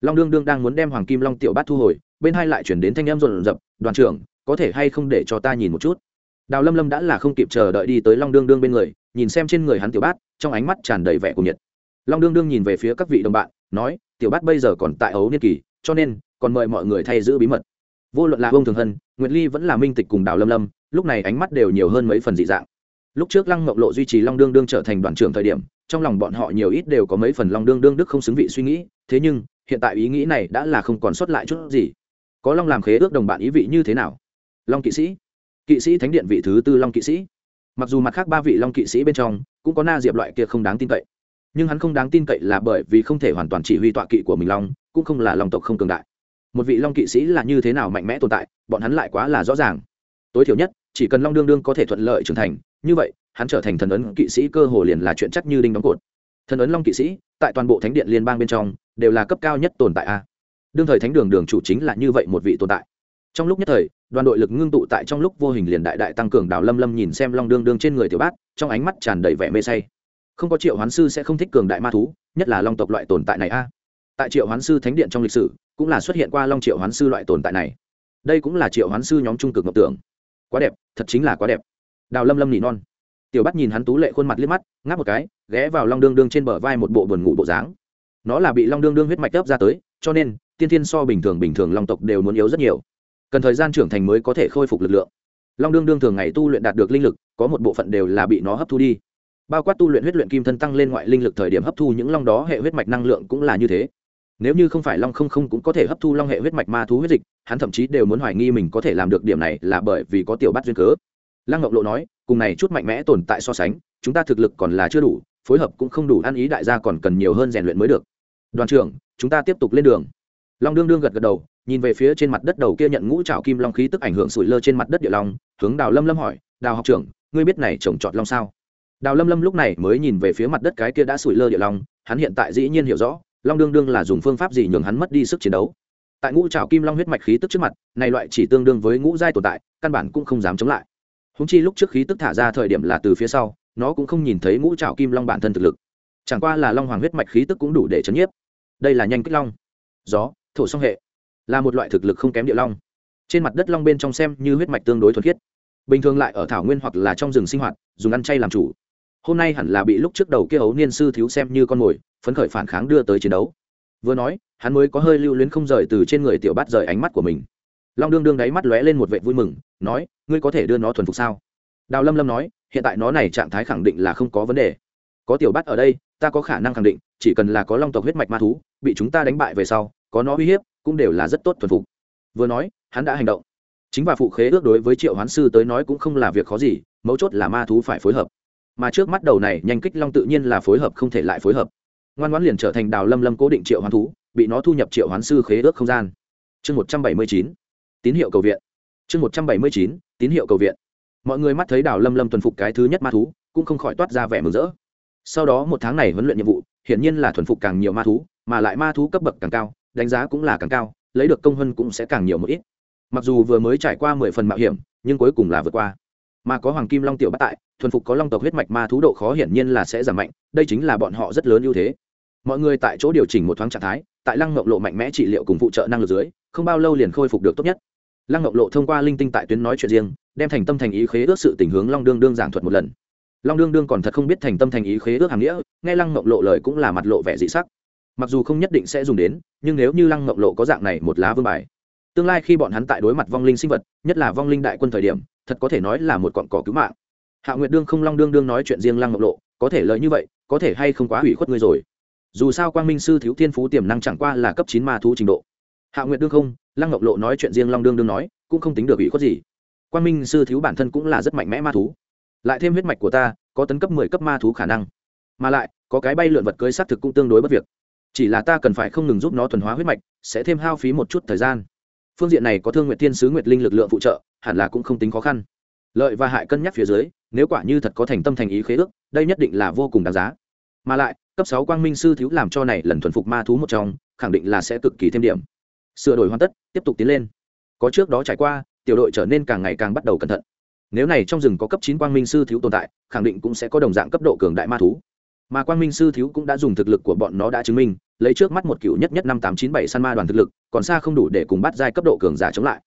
Long đương đương đang muốn đem hoàng kim long tiểu bát thu hồi, bên hai lại chuyển đến thanh em rộn rập, đoàn trưởng, có thể hay không để cho ta nhìn một chút? Đào lâm lâm đã là không kịp chờ đợi đi tới long đương đương bên người, nhìn xem trên người hắn tiểu bát, trong ánh mắt tràn đầy vẻ của nhiệt. Long đương đương nhìn về phía các vị đồng bạn, nói, tiểu bát bây giờ còn tại ấu niên kỳ, cho nên còn mời mọi người thay giữ bí mật. Vô luận là ông thường hân nguyệt ly vẫn là minh tịch cùng đào lâm lâm, lúc này ánh mắt đều nhiều hơn mấy phần dị dạng. Lúc trước lăng mộng lộ duy trì long đương đương trở thành đoàn trưởng thời điểm, trong lòng bọn họ nhiều ít đều có mấy phần long đương đương đức không xứng vị suy nghĩ, thế nhưng, hiện tại ý nghĩ này đã là không còn sót lại chút gì. Có long làm khế ước đồng bạn ý vị như thế nào? Long kỵ sĩ. Kỵ sĩ thánh điện vị thứ tư long kỵ sĩ. Mặc dù mặt khác ba vị long kỵ sĩ bên trong, cũng có na diệp loại kia không đáng tin cậy. Nhưng hắn không đáng tin cậy là bởi vì không thể hoàn toàn chỉ huy tọa kỵ của mình long, cũng không là long tộc không cường đại một vị long kỵ sĩ là như thế nào mạnh mẽ tồn tại, bọn hắn lại quá là rõ ràng. Tối thiểu nhất, chỉ cần long đương đương có thể thuận lợi trưởng thành, như vậy, hắn trở thành thần ấn kỵ sĩ cơ hồ liền là chuyện chắc như đinh đóng cột. Thần ấn long kỵ sĩ, tại toàn bộ thánh điện liên bang bên trong, đều là cấp cao nhất tồn tại a. Đương thời thánh đường đường chủ chính là như vậy một vị tồn tại. Trong lúc nhất thời, đoàn đội lực ngưng tụ tại trong lúc vô hình liền đại đại tăng cường đào lâm lâm nhìn xem long đương đương trên người tiểu bát trong ánh mắt tràn đầy vẻ mê say. Không có triệu hoán sư sẽ không thích cường đại ma thú, nhất là long tộc loại tồn tại này a. Tại triệu hoán sư thánh điện trong lịch sử cũng là xuất hiện qua long triệu hoán sư loại tồn tại này. Đây cũng là triệu hoán sư nhóm trung cực ngọc tưởng. Quá đẹp, thật chính là quá đẹp. Đào lâm lâm nỉ non. Tiểu bắt nhìn hắn tú lệ khuôn mặt liếc mắt, ngáp một cái, ghé vào long đương đương trên bờ vai một bộ buồn ngủ bộ dáng. Nó là bị long đương đương huyết mạch ấp ra tới, cho nên, tiên thiên so bình thường bình thường long tộc đều muốn yếu rất nhiều. Cần thời gian trưởng thành mới có thể khôi phục lực lượng. Long đương đương thường ngày tu luyện đạt được linh lực, có một bộ phận đều là bị nó hấp thu đi. Bao quát tu luyện huyết luyện kim thân tăng lên ngoại linh lực thời điểm hấp thu những long đó, hệ huyết mạch năng lượng cũng là như thế nếu như không phải long không không cũng có thể hấp thu long hệ huyết mạch ma thú huyết dịch, hắn thậm chí đều muốn hoài nghi mình có thể làm được điểm này là bởi vì có tiểu bắt duyên cớ. Lăng ngọc lộ nói, cùng này chút mạnh mẽ tồn tại so sánh, chúng ta thực lực còn là chưa đủ, phối hợp cũng không đủ, ăn ý đại gia còn cần nhiều hơn rèn luyện mới được. Đoàn trưởng, chúng ta tiếp tục lên đường. Long đương đương gật gật đầu, nhìn về phía trên mặt đất đầu kia nhận ngũ trào kim long khí tức ảnh hưởng sủi lơ trên mặt đất địa long, hướng đào lâm lâm hỏi, đào học trưởng, ngươi biết này trồng trọt long sao? Đào lâm lâm lúc này mới nhìn về phía mặt đất cái kia đã sủi lơ địa long, hắn hiện tại dĩ nhiên hiểu rõ long đương đương là dùng phương pháp gì nhường hắn mất đi sức chiến đấu? Tại ngũ trào kim long huyết mạch khí tức trước mặt, này loại chỉ tương đương với ngũ giai tồn tại, căn bản cũng không dám chống lại. Húng chi lúc trước khí tức thả ra thời điểm là từ phía sau, nó cũng không nhìn thấy ngũ trào kim long bản thân thực lực. Chẳng qua là long hoàng huyết mạch khí tức cũng đủ để chấn nhiếp. Đây là nhanh kích long, gió, thổ song hệ, là một loại thực lực không kém địa long. Trên mặt đất long bên trong xem như huyết mạch tương đối thuần khiết. Bình thường lại ở thảo nguyên hoặc là trong rừng sinh hoạt, dùng ăn chay làm chủ hôm nay hẳn là bị lúc trước đầu kia ấu niên sư thiếu xem như con mồi, phấn khởi phản kháng đưa tới chiến đấu. Vừa nói, hắn mới có hơi lưu luyến không rời từ trên người tiểu bát rời ánh mắt của mình. Long đương đương đáy mắt lóe lên một vệ vui mừng, nói, ngươi có thể đưa nó thuần phục sao? Đào lâm lâm nói, hiện tại nó này trạng thái khẳng định là không có vấn đề. Có tiểu bát ở đây, ta có khả năng khẳng định, chỉ cần là có long tộc huyết mạch ma thú, bị chúng ta đánh bại về sau, có nó uy hiếp, cũng đều là rất tốt thuần phục. Vừa nói, hắn đã hành động. Chính và phụ khế ước đối với triệu hoán sư tới nói cũng không là việc khó gì, mấu chốt là ma thú phải phối hợp mà trước mắt đầu này nhanh kích long tự nhiên là phối hợp không thể lại phối hợp. Ngoan ngoãn liền trở thành đào lâm lâm cố định triệu hoán thú, bị nó thu nhập triệu hoán sư khế ước không gian. Chương một trăm bảy mươi chín, tín hiệu cầu viện. Chương một trăm bảy mươi chín, tín hiệu cầu viện. Mọi người mắt thấy đào lâm lâm tuần phục cái thứ nhất ma thú, cũng không khỏi toát ra vẻ mừng rỡ. Sau đó một tháng này huấn luyện nhiệm vụ, hiển nhiên là thuần phục càng nhiều ma thú, mà lại ma thú cấp bậc càng cao, đánh giá cũng là càng cao, lấy được công hơn cũng sẽ càng nhiều một ít. Mặc dù vừa mới trải qua mười phần mạo hiểm, nhưng cuối cùng là vượt qua mà có hoàng kim long tiểu bắt tại, thuần phục có long tộc huyết mạch ma thú độ khó hiển nhiên là sẽ giảm mạnh, đây chính là bọn họ rất lớn ưu thế. Mọi người tại chỗ điều chỉnh một thoáng trạng thái, tại lăng ngọc lộ mạnh mẽ trị liệu cùng phụ trợ năng lực dưới, không bao lâu liền khôi phục được tốt nhất. Lăng ngọc lộ thông qua linh tinh tại tuyến nói chuyện riêng, đem thành tâm thành ý khế ước sự tình hướng long đương đương giảng thuật một lần. Long đương đương còn thật không biết thành tâm thành ý khế ước hàm nghĩa, nghe lăng ngọc lộ lời cũng là mặt lộ vẻ dị sắc. Mặc dù không nhất định sẽ dùng đến, nhưng nếu như lăng ngọc lộ có dạng này một lá vương bài, tương lai khi bọn hắn tại đối mặt vong linh sinh vật, nhất là vong linh đại quân thời điểm thật có thể nói là một cọn cỏ cứu mạng. Hạ nguyệt đương không long đương đương nói chuyện riêng lăng ngọc lộ, có thể lợi như vậy, có thể hay không quá hủy khuất ngươi rồi? Dù sao quang minh sư thiếu thiên phú tiềm năng chẳng qua là cấp chín ma thú trình độ. Hạ nguyệt đương không, lăng ngọc lộ nói chuyện riêng long đương đương nói, cũng không tính được hủy khuất gì. Quang minh sư thiếu bản thân cũng là rất mạnh mẽ ma thú. Lại thêm huyết mạch của ta, có tấn cấp mười cấp ma thú khả năng. Mà lại, có cái bay lượn vật cưới xác thực cũng tương đối bất việc. Chỉ là ta cần phải không ngừng giúp nó thuần hóa huyết mạch, sẽ thêm hao phí một chút thời gian phương diện này có thương nguyện thiên sứ nguyệt linh lực lượng phụ trợ, hẳn là cũng không tính khó khăn. Lợi và hại cân nhắc phía dưới, nếu quả như thật có thành tâm thành ý khế ước, đây nhất định là vô cùng đáng giá. Mà lại, cấp sáu quang minh sư thiếu làm cho này lần thuần phục ma thú một trong, khẳng định là sẽ cực kỳ thêm điểm. Sửa đổi hoàn tất, tiếp tục tiến lên. Có trước đó trải qua, tiểu đội trở nên càng ngày càng bắt đầu cẩn thận. Nếu này trong rừng có cấp chín quang minh sư thiếu tồn tại, khẳng định cũng sẽ có đồng dạng cấp độ cường đại ma thú mà quang minh sư thiếu cũng đã dùng thực lực của bọn nó đã chứng minh, lấy trước mắt một cựu nhất nhất năm tám chín bảy săn ma đoàn thực lực, còn xa không đủ để cùng bắt giai cấp độ cường giả chống lại.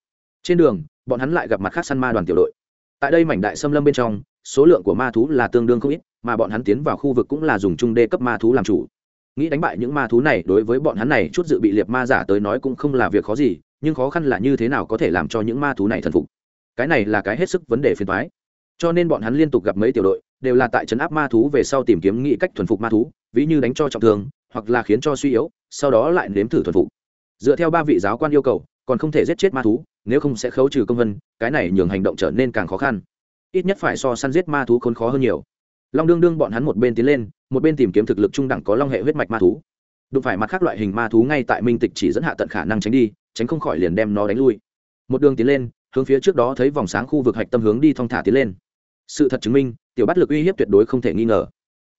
Trên đường, bọn hắn lại gặp mặt khác săn ma đoàn tiểu đội. Tại đây mảnh đại xâm lâm bên trong, số lượng của ma thú là tương đương không ít, mà bọn hắn tiến vào khu vực cũng là dùng trung đê cấp ma thú làm chủ. Nghĩ đánh bại những ma thú này, đối với bọn hắn này, chút dự bị liệt ma giả tới nói cũng không là việc khó gì, nhưng khó khăn là như thế nào có thể làm cho những ma thú này thần phục. Cái này là cái hết sức vấn đề phiền thoái cho nên bọn hắn liên tục gặp mấy tiểu đội đều là tại trấn áp ma thú về sau tìm kiếm nghị cách thuần phục ma thú, ví như đánh cho trọng thương, hoặc là khiến cho suy yếu, sau đó lại nếm thử thuần phục. Dựa theo ba vị giáo quan yêu cầu, còn không thể giết chết ma thú, nếu không sẽ khấu trừ công vân, cái này nhường hành động trở nên càng khó khăn. Ít nhất phải so săn giết ma thú khốn khó hơn nhiều. Long đương đương bọn hắn một bên tiến lên, một bên tìm kiếm thực lực trung đẳng có long hệ huyết mạch ma thú. Đụng phải mặt khác loại hình ma thú ngay tại minh tịch chỉ dẫn hạ tận khả năng tránh đi, tránh không khỏi liền đem nó đánh lui. Một đường tiến lên, hướng phía trước đó thấy vòng sáng khu vực hạch tâm hướng đi thong thả tiến lên. Sự thật chứng minh tiểu bắt lực uy hiếp tuyệt đối không thể nghi ngờ.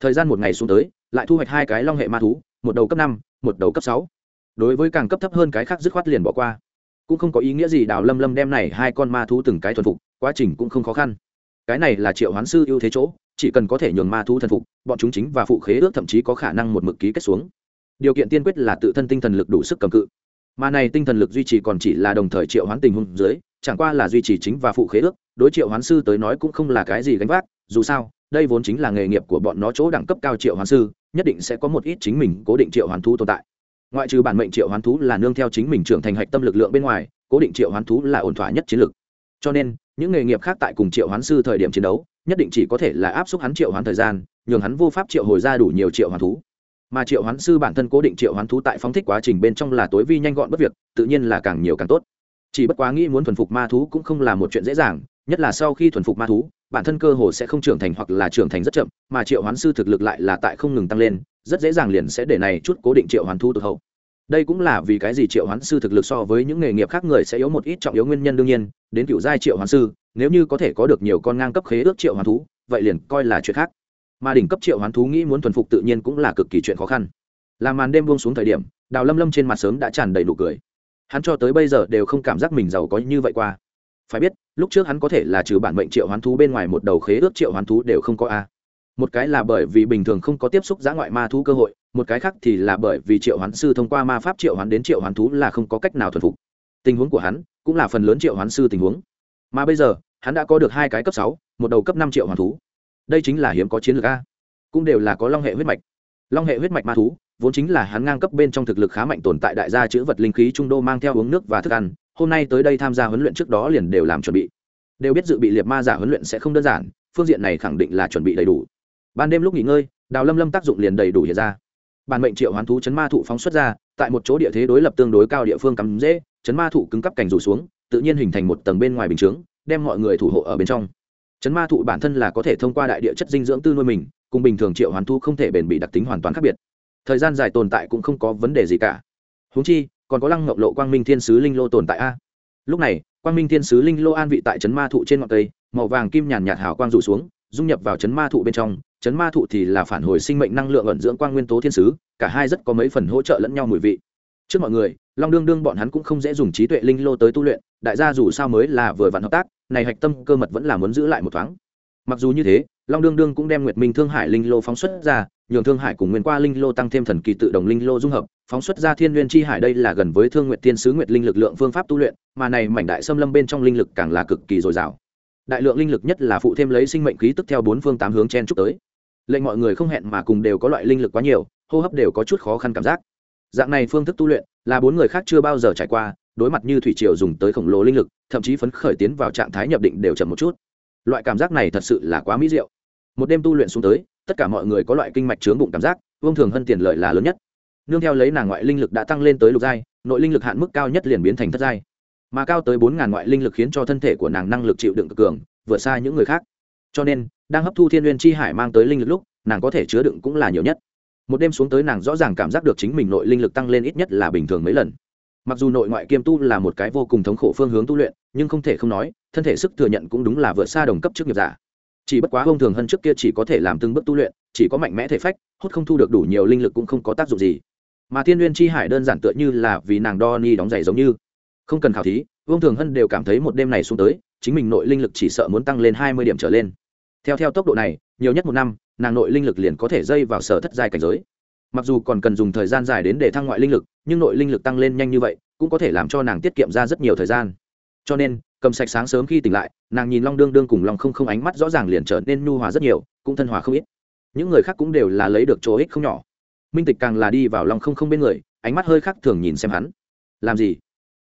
Thời gian một ngày xuống tới, lại thu hoạch hai cái long hệ ma thú, một đầu cấp năm, một đầu cấp sáu. Đối với càng cấp thấp hơn cái khác dứt khoát liền bỏ qua. Cũng không có ý nghĩa gì đào lâm lâm đem này hai con ma thú từng cái thuần phục, quá trình cũng không khó khăn. Cái này là triệu hoán sư ưu thế chỗ, chỉ cần có thể nhường ma thú thần phục, bọn chúng chính và phụ khế ước thậm chí có khả năng một mực ký kết xuống. Điều kiện tiên quyết là tự thân tinh thần lực đủ sức cầm cự. Mà này tinh thần lực duy trì còn chỉ là đồng thời triệu hoán tình huống dưới, chẳng qua là duy trì chính và phụ khế ước, đối triệu hoán sư tới nói cũng không là cái gì gánh vác dù sao, đây vốn chính là nghề nghiệp của bọn nó chỗ đẳng cấp cao triệu hoán sư, nhất định sẽ có một ít chính mình cố định triệu hoán thú tồn tại. Ngoại trừ bản mệnh triệu hoán thú là nương theo chính mình trưởng thành hạch tâm lực lượng bên ngoài, cố định triệu hoán thú là ổn thỏa nhất chiến lược. Cho nên, những nghề nghiệp khác tại cùng triệu hoán sư thời điểm chiến đấu, nhất định chỉ có thể là áp suất hắn triệu hoán thời gian, nhường hắn vô pháp triệu hồi ra đủ nhiều triệu hoán thú. Mà triệu hoán sư bản thân cố định triệu hoán thú tại phóng thích quá trình bên trong là tối vi nhanh gọn bất việc, tự nhiên là càng nhiều càng tốt. Chỉ bất quá nghĩ muốn thuần phục ma thú cũng không là một chuyện dễ dàng, nhất là sau khi thuần phục ma thú bản thân cơ hồ sẽ không trưởng thành hoặc là trưởng thành rất chậm, mà triệu hoán sư thực lực lại là tại không ngừng tăng lên, rất dễ dàng liền sẽ để này chút cố định triệu hoán thú tụt hậu. Đây cũng là vì cái gì triệu hoán sư thực lực so với những nghề nghiệp khác người sẽ yếu một ít trọng yếu nguyên nhân đương nhiên, đến cựu giai triệu hoán sư, nếu như có thể có được nhiều con ngang cấp khế ước triệu hoán thú, vậy liền coi là chuyện khác. Mà đỉnh cấp triệu hoán thú nghĩ muốn thuần phục tự nhiên cũng là cực kỳ chuyện khó khăn. Làm màn đêm buông xuống thời điểm, đào lâm lâm trên mặt sớm đã tràn đầy nụ cười. Hắn cho tới bây giờ đều không cảm giác mình giàu có như vậy qua phải biết, lúc trước hắn có thể là trừ bản mệnh triệu hoán thú bên ngoài một đầu khế ước triệu hoán thú đều không có a. Một cái là bởi vì bình thường không có tiếp xúc giã ngoại ma thú cơ hội, một cái khác thì là bởi vì triệu hoán sư thông qua ma pháp triệu hoán đến triệu hoán thú là không có cách nào thuần phục. Tình huống của hắn cũng là phần lớn triệu hoán sư tình huống. Mà bây giờ, hắn đã có được hai cái cấp sáu, một đầu cấp năm triệu hoán thú. Đây chính là hiếm có chiến lược a. Cũng đều là có long hệ huyết mạch. Long hệ huyết mạch ma thú, vốn chính là hắn ngang cấp bên trong thực lực khá mạnh tồn tại đại gia chữ vật linh khí trung đô mang theo uống nước và thức ăn hôm nay tới đây tham gia huấn luyện trước đó liền đều làm chuẩn bị. Đều biết dự bị liệt ma giả huấn luyện sẽ không đơn giản, phương diện này khẳng định là chuẩn bị đầy đủ. Ban đêm lúc nghỉ ngơi, đào lâm lâm tác dụng liền đầy đủ hiện ra. Bản mệnh triệu hoán thú chấn ma thụ phóng xuất ra, tại một chỗ địa thế đối lập tương đối cao địa phương cắm dễ, chấn ma thụ cứng cắp cành rủ xuống, tự nhiên hình thành một tầng bên ngoài bình chướng, đem mọi người thủ hộ ở bên trong. Chấn ma thụ bản thân là có thể thông qua đại địa chất dinh dưỡng tư nuôi mình, cùng bình thường triệu hoán thú không thể bền bị đặc tính hoàn toàn khác biệt. Thời gian dài tồn tại cũng không có vấn đề gì cả. Húng chi còn có lăng ngọc lộ quang minh thiên sứ linh lô tồn tại a. Lúc này, quang minh thiên sứ linh lô an vị tại chấn ma thụ trên ngọn cây, màu vàng kim nhàn nhạt hào quang rủ xuống, dung nhập vào chấn ma thụ bên trong. Chấn ma thụ thì là phản hồi sinh mệnh năng lượng ẩn dưỡng quang nguyên tố thiên sứ, cả hai rất có mấy phần hỗ trợ lẫn nhau mùi vị. Trước mọi người, long đương đương bọn hắn cũng không dễ dùng trí tuệ linh lô tới tu luyện, đại gia dù sao mới là vừa vặn hợp tác, này hạch tâm cơ mật vẫn là muốn giữ lại một thoáng. Mặc dù như thế long đương đương cũng đem nguyệt minh thương hải linh lô phóng xuất ra, nhường thương hải cùng nguyên qua linh lô tăng thêm thần kỳ tự động linh lô dung hợp, phóng xuất ra thiên n g u y ê n chi hải đây là gần với thương nguyện tiên sứ nguyệt linh lực lượng phương pháp tu luyện, mà này mảnh đại xâm lâm bên trong linh lực càng là cực kỳ dồi dào. Đại lượng linh lực nhất là phụ thêm lấy sinh mệnh khí tức theo bốn phương tám hướng chen trúc tới. Lệnh mọi người không hẹn mà cùng đều có loại linh lực quá nhiều, hô hấp đều có chút khó khăn cảm giác. Dạng này phương thức tu luyện, là bốn người khác chưa bao giờ trải qua, đối mặt như thủy triều dùng tới khổng lồ linh lực, thậm chí phấn khởi tiến vào trạng thái nhập định đều chậm một chút. Loại cảm giác này thật sự là quá mỹ diệu một đêm tu luyện xuống tới, tất cả mọi người có loại kinh mạch chướng bụng cảm giác, vương thường hơn tiền lợi là lớn nhất. Nương theo lấy nàng ngoại linh lực đã tăng lên tới lục giai, nội linh lực hạn mức cao nhất liền biến thành thất giai. Mà cao tới bốn ngàn ngoại linh lực khiến cho thân thể của nàng năng lực chịu đựng cực cường, vượt xa những người khác. Cho nên, đang hấp thu thiên n chi hải mang tới linh lực lúc, nàng có thể chứa đựng cũng là nhiều nhất. Một đêm xuống tới nàng rõ ràng cảm giác được chính mình nội linh lực tăng lên ít nhất là bình thường mấy lần. Mặc dù nội ngoại kiêm tu là một cái vô cùng thống khổ phương hướng tu luyện, nhưng không thể không nói, thân thể sức thừa nhận cũng đúng là vượt xa đồng cấp trước nghiệp giả chỉ bất quá ông thường hơn trước kia chỉ có thể làm từng bước tu luyện, chỉ có mạnh mẽ thể phách, hút không thu được đủ nhiều linh lực cũng không có tác dụng gì. Mà thiên n chi hải đơn giản tựa như là vì nàng đo ni đóng giày giống như. Không cần khảo thí vương thường hân đều cảm thấy một đêm này xuống tới, chính mình nội linh lực chỉ sợ muốn tăng lên hai mươi điểm trở lên. Theo theo tốc độ này, nhiều nhất một năm, nàng nội linh lực liền có thể dây vào sở thất giai cảnh giới. Mặc dù còn cần dùng thời gian dài đến để thăng ngoại linh lực, nhưng nội linh lực tăng lên nhanh như vậy, cũng có thể làm cho nàng tiết kiệm ra rất nhiều thời gian. Cho nên cầm sạch sáng sớm khi tỉnh lại, nàng nhìn long đương đương cùng long không không ánh mắt rõ ràng liền trở nên nhu hòa rất nhiều, cũng thân hòa không ít. Những người khác cũng đều là lấy được chỗ ích không nhỏ. Minh tịch càng là đi vào long không không bên người, ánh mắt hơi khác thường nhìn xem hắn. Làm gì?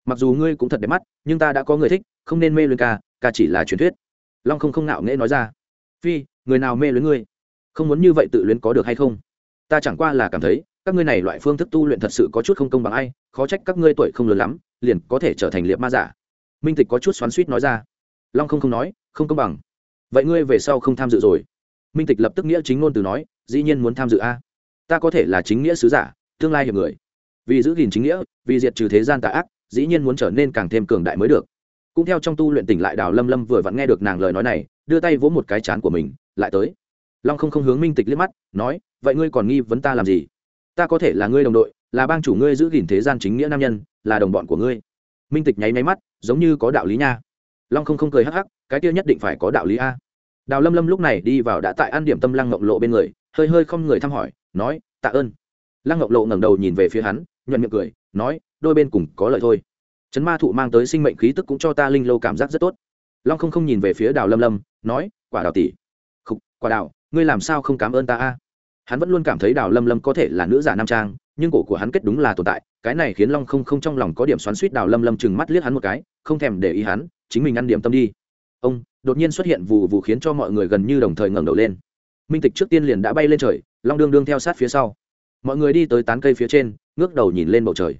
Mặc dù ngươi cũng thật đẹp mắt, nhưng ta đã có người thích, không nên mê luyến ca ca chỉ là truyền thuyết. Long không không ngạo nghễ nói ra. Phi, người nào mê luyến ngươi? Không muốn như vậy tự luyến có được hay không? Ta chẳng qua là cảm thấy, các ngươi này loại phương thức tu luyện thật sự có chút không công bằng ai, khó trách các ngươi tuổi không lớn lắm, liền có thể trở thành liệt ma giả minh tịch có chút xoắn suýt nói ra. Long không không nói, không công bằng. Vậy ngươi về sau không tham dự rồi? Minh tịch lập tức nghĩa chính ngôn từ nói, dĩ nhiên muốn tham dự a. Ta có thể là chính nghĩa sứ giả, tương lai hiệp người. Vì giữ gìn chính nghĩa, vì diệt trừ thế gian tà ác, dĩ nhiên muốn trở nên càng thêm cường đại mới được. Cũng theo trong tu luyện tỉnh lại đào lâm lâm vừa vặn nghe được nàng lời nói này, đưa tay vỗ một cái chán của mình, lại tới. Long không không hướng minh tịch liếc mắt, nói, vậy ngươi còn nghi vấn ta làm gì? Ta có thể là ngươi đồng đội, là bang chủ ngươi giữ gìn thế gian chính nghĩa nam nhân, là đồng bọn của ngươi. Minh tịch nháy máy mắt giống như có đạo lý nha. Long không không cười hắc hắc, cái kia nhất định phải có đạo lý a. Đào lâm lâm lúc này đi vào đã tại ăn điểm tâm lăng ngọc lộ bên người, hơi hơi không người thăm hỏi, nói, tạ ơn. Lăng ngọc lộ ngẩng đầu nhìn về phía hắn, nhuận miệng cười, nói, đôi bên cùng có lợi thôi. Trấn ma thụ mang tới sinh mệnh khí tức cũng cho ta linh lâu cảm giác rất tốt. Long không không nhìn về phía đào lâm lâm, nói, quả đào tỷ. Không quả đào, ngươi làm sao không cảm ơn ta a? Hắn vẫn luôn cảm thấy đào lâm lâm có thể là nữ giả nam trang nhưng cổ của hắn kết đúng là tồn tại, cái này khiến long không không trong lòng có điểm xoắn suýt đào lâm lâm chừng mắt liếc hắn một cái, không thèm để ý hắn, chính mình ăn điểm tâm đi. Ông, đột nhiên xuất hiện vụ vụ khiến cho mọi người gần như đồng thời ngẩng đầu lên. Minh tịch trước tiên liền đã bay lên trời, long đương đương theo sát phía sau. Mọi người đi tới tán cây phía trên, ngước đầu nhìn lên bầu trời.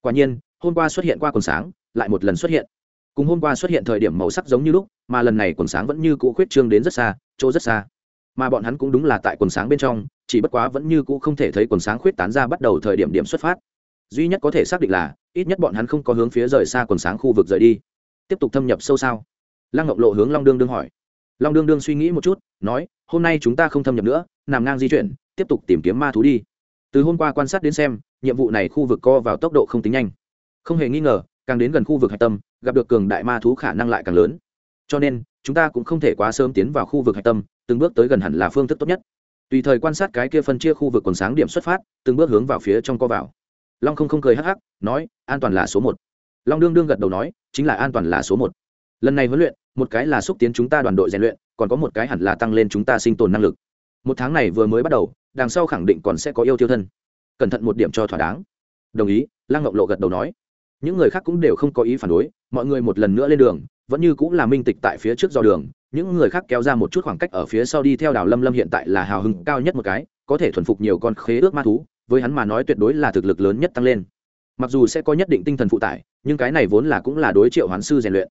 Quả nhiên, hôm qua xuất hiện qua quần sáng, lại một lần xuất hiện. Cùng hôm qua xuất hiện thời điểm màu sắc giống như lúc, mà lần này quần sáng vẫn như cũ khuyết trương đến rất xa, chỗ rất xa mà bọn hắn cũng đúng là tại quần sáng bên trong, chỉ bất quá vẫn như cũ không thể thấy quần sáng khuyết tán ra bắt đầu thời điểm điểm xuất phát. Duy nhất có thể xác định là, ít nhất bọn hắn không có hướng phía rời xa quần sáng khu vực rời đi. Tiếp tục thâm nhập sâu sao? Lăng ngọc lộ hướng long đương đương hỏi. Long đương đương suy nghĩ một chút, nói, hôm nay chúng ta không thâm nhập nữa, nằm ngang di chuyển, tiếp tục tìm kiếm ma thú đi. Từ hôm qua quan sát đến xem, nhiệm vụ này khu vực co vào tốc độ không tính nhanh. Không hề nghi ngờ, càng đến gần khu vực hạch tâm, gặp được cường đại ma thú khả năng lại càng lớn. Cho nên, chúng ta cũng không thể quá sớm tiến vào khu vực hạch tâm từng bước tới gần hẳn là phương thức tốt nhất. Tùy thời quan sát cái kia phân chia khu vực quần sáng điểm xuất phát, từng bước hướng vào phía trong co vào. Long không không cười hắc hắc, nói, an toàn là số một. Long đương đương gật đầu nói, chính là an toàn là số một. Lần này huấn luyện, một cái là xúc tiến chúng ta đoàn đội rèn luyện, còn có một cái hẳn là tăng lên chúng ta sinh tồn năng lực. Một tháng này vừa mới bắt đầu, đằng sau khẳng định còn sẽ có yêu tiêu thân. Cẩn thận một điểm cho thỏa đáng. Đồng ý, lăng ngọc lộ gật đầu nói. Những người khác cũng đều không có ý phản đối, mọi người một lần nữa lên đường, vẫn như cũng là minh tịch tại phía trước do đường những người khác kéo ra một chút khoảng cách ở phía sau đi theo đào lâm lâm hiện tại là hào hứng cao nhất một cái, có thể thuần phục nhiều con khế ước ma thú, với hắn mà nói tuyệt đối là thực lực lớn nhất tăng lên. Mặc dù sẽ có nhất định tinh thần phụ tải, nhưng cái này vốn là cũng là đối triệu hoán sư rèn luyện.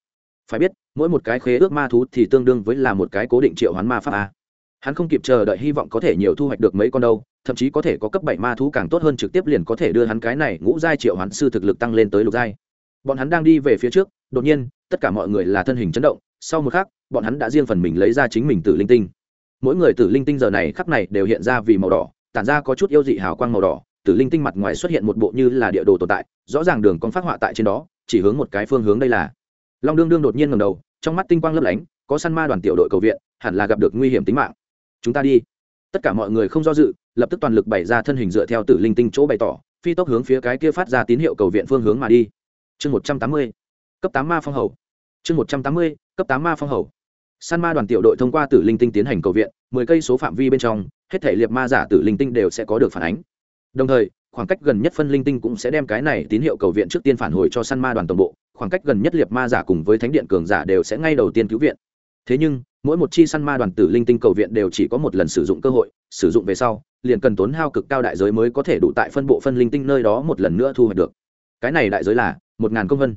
Phải biết, mỗi một cái khế ước ma thú thì tương đương với là một cái cố định triệu hoán ma pháp a. Hắn không kịp chờ đợi hy vọng có thể nhiều thu hoạch được mấy con đâu, thậm chí có thể có cấp bảy ma thú càng tốt hơn trực tiếp liền có thể đưa hắn cái này ngũ giai triệu hoán sư thực lực tăng lên tới lục giai. Bọn hắn đang đi về phía trước, đột nhiên, tất cả mọi người là thân hình chấn động, sau một khắc bọn hắn đã riêng phần mình lấy ra chính mình tử linh tinh. Mỗi người tử linh tinh giờ này khắp này đều hiện ra vì màu đỏ, tản ra có chút yêu dị hào quang màu đỏ. Tử linh tinh mặt ngoài xuất hiện một bộ như là địa đồ tồn tại, rõ ràng đường con phát họa tại trên đó, chỉ hướng một cái phương hướng đây là. Long đương đương đột nhiên ngầm đầu, trong mắt tinh quang lấp lánh, có săn ma đoàn tiểu đội cầu viện, hẳn là gặp được nguy hiểm tính mạng. Chúng ta đi. Tất cả mọi người không do dự, lập tức toàn lực bày ra thân hình dựa theo tử linh tinh chỗ bày tỏ, phi tốc hướng phía cái kia phát ra tín hiệu cầu viện phương hướng mà đi. Chương một trăm tám mươi, cấp tám ma phong hầu. Chương một trăm tám mươi, cấp tám ma phong hầu san ma đoàn tiểu đội thông qua tử linh tinh tiến hành cầu viện, mười cây số phạm vi bên trong, hết thể liệt ma giả tử linh tinh đều sẽ có được phản ánh. Đồng thời, khoảng cách gần nhất phân linh tinh cũng sẽ đem cái này tín hiệu cầu viện trước tiên phản hồi cho săn ma đoàn tổng bộ, khoảng cách gần nhất liệt ma giả cùng với thánh điện cường giả đều sẽ ngay đầu tiên cứu viện. Thế nhưng, mỗi một chi săn ma đoàn tử linh tinh cầu viện đều chỉ có một lần sử dụng cơ hội, sử dụng về sau, liền cần tốn hao cực cao đại giới mới có thể đủ tại phân bộ phân linh tinh nơi đó một lần nữa thu hoạch được. Cái này đại giới là một ngàn công vân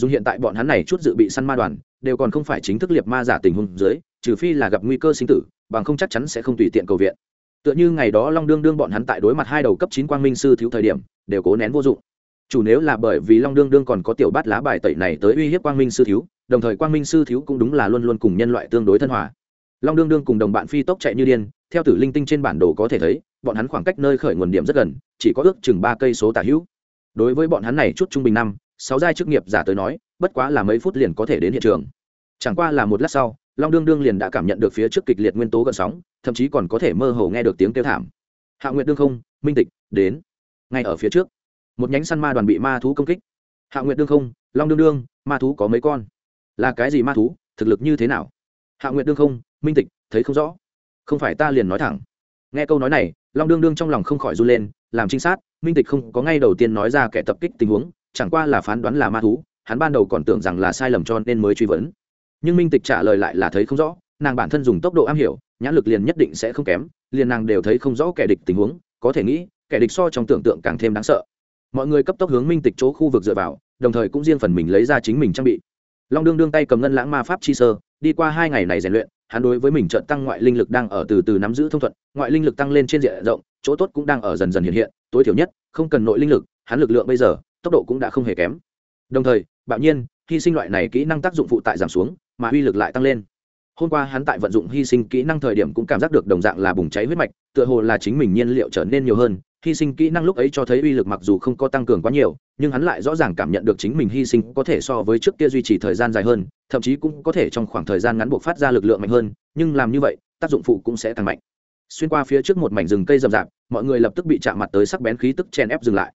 dùng hiện tại bọn hắn này chút dự bị săn ma đoàn, đều còn không phải chính thức liệt ma giả tình huống dưới, trừ phi là gặp nguy cơ sinh tử, bằng không chắc chắn sẽ không tùy tiện cầu viện. Tựa như ngày đó long đương đương bọn hắn tại đối mặt hai đầu cấp chín quang minh sư thiếu thời điểm, đều cố nén vô dụng. Chủ nếu là bởi vì long đương đương còn có tiểu bát lá bài tẩy này tới uy hiếp quang minh sư thiếu, đồng thời quang minh sư thiếu cũng đúng là luôn luôn cùng nhân loại tương đối thân hòa. Long đương đương cùng đồng bạn phi tốc chạy như điên, theo tử linh tinh trên bản đồ có thể thấy, bọn hắn khoảng cách nơi khởi nguồn điểm rất gần, chỉ có ước chừng ba cây số tả hữu. Đối với bọn hắn này chút trung bình năm sáu giai chức nghiệp giả tới nói, bất quá là mấy phút liền có thể đến hiện trường. Chẳng qua là một lát sau, long đương đương liền đã cảm nhận được phía trước kịch liệt nguyên tố gần sóng, thậm chí còn có thể mơ hồ nghe được tiếng kêu thảm. Hạ nguyệt đương không, minh tịch, đến. Ngay ở phía trước, một nhánh săn ma đoàn bị ma thú công kích. Hạ nguyệt đương không, long đương đương, ma thú có mấy con? Là cái gì ma thú? Thực lực như thế nào? Hạ nguyệt đương không, minh tịch, thấy không rõ. Không phải ta liền nói thẳng. Nghe câu nói này, long đương đương trong lòng không khỏi run lên, làm trinh sát, minh tịch không có ngay đầu tiên nói ra kẻ tập kích tình huống chẳng qua là phán đoán là ma thú, hắn ban đầu còn tưởng rằng là sai lầm cho nên mới truy vấn. Nhưng minh tịch trả lời lại là thấy không rõ, nàng bản thân dùng tốc độ am hiểu, nhãn lực liền nhất định sẽ không kém, liền nàng đều thấy không rõ kẻ địch tình huống, có thể nghĩ, kẻ địch so trong tưởng tượng càng thêm đáng sợ. Mọi người cấp tốc hướng minh tịch chỗ khu vực dựa vào, đồng thời cũng riêng phần mình lấy ra chính mình trang bị. Long đương đương tay cầm ngân lãng ma pháp chi sơ, đi qua hai ngày này rèn luyện, hắn đối với mình trợ tăng ngoại linh lực đang ở từ từ nắm giữ thông thuận, ngoại linh lực tăng lên trên diện rộng, chỗ tốt cũng đang ở dần dần hiện hiện, tối thiểu nhất, không cần nội linh lực, hắn lực lượng bây giờ tốc độ cũng đã không hề kém. Đồng thời, bạo nhiên, hy sinh loại này kỹ năng tác dụng phụ tại giảm xuống, mà uy lực lại tăng lên. Hôm qua hắn tại vận dụng hy sinh kỹ năng thời điểm cũng cảm giác được đồng dạng là bùng cháy huyết mạch, tựa hồ là chính mình nhiên liệu trở nên nhiều hơn. Hy sinh kỹ năng lúc ấy cho thấy uy lực mặc dù không có tăng cường quá nhiều, nhưng hắn lại rõ ràng cảm nhận được chính mình hy sinh có thể so với trước kia duy trì thời gian dài hơn, thậm chí cũng có thể trong khoảng thời gian ngắn buộc phát ra lực lượng mạnh hơn, nhưng làm như vậy, tác dụng phụ cũng sẽ tăng mạnh. Xuyên qua phía trước một mảnh rừng cây rậm rạp, mọi người lập tức bị chạm mặt tới sắc bén khí tức chen ép dừng lại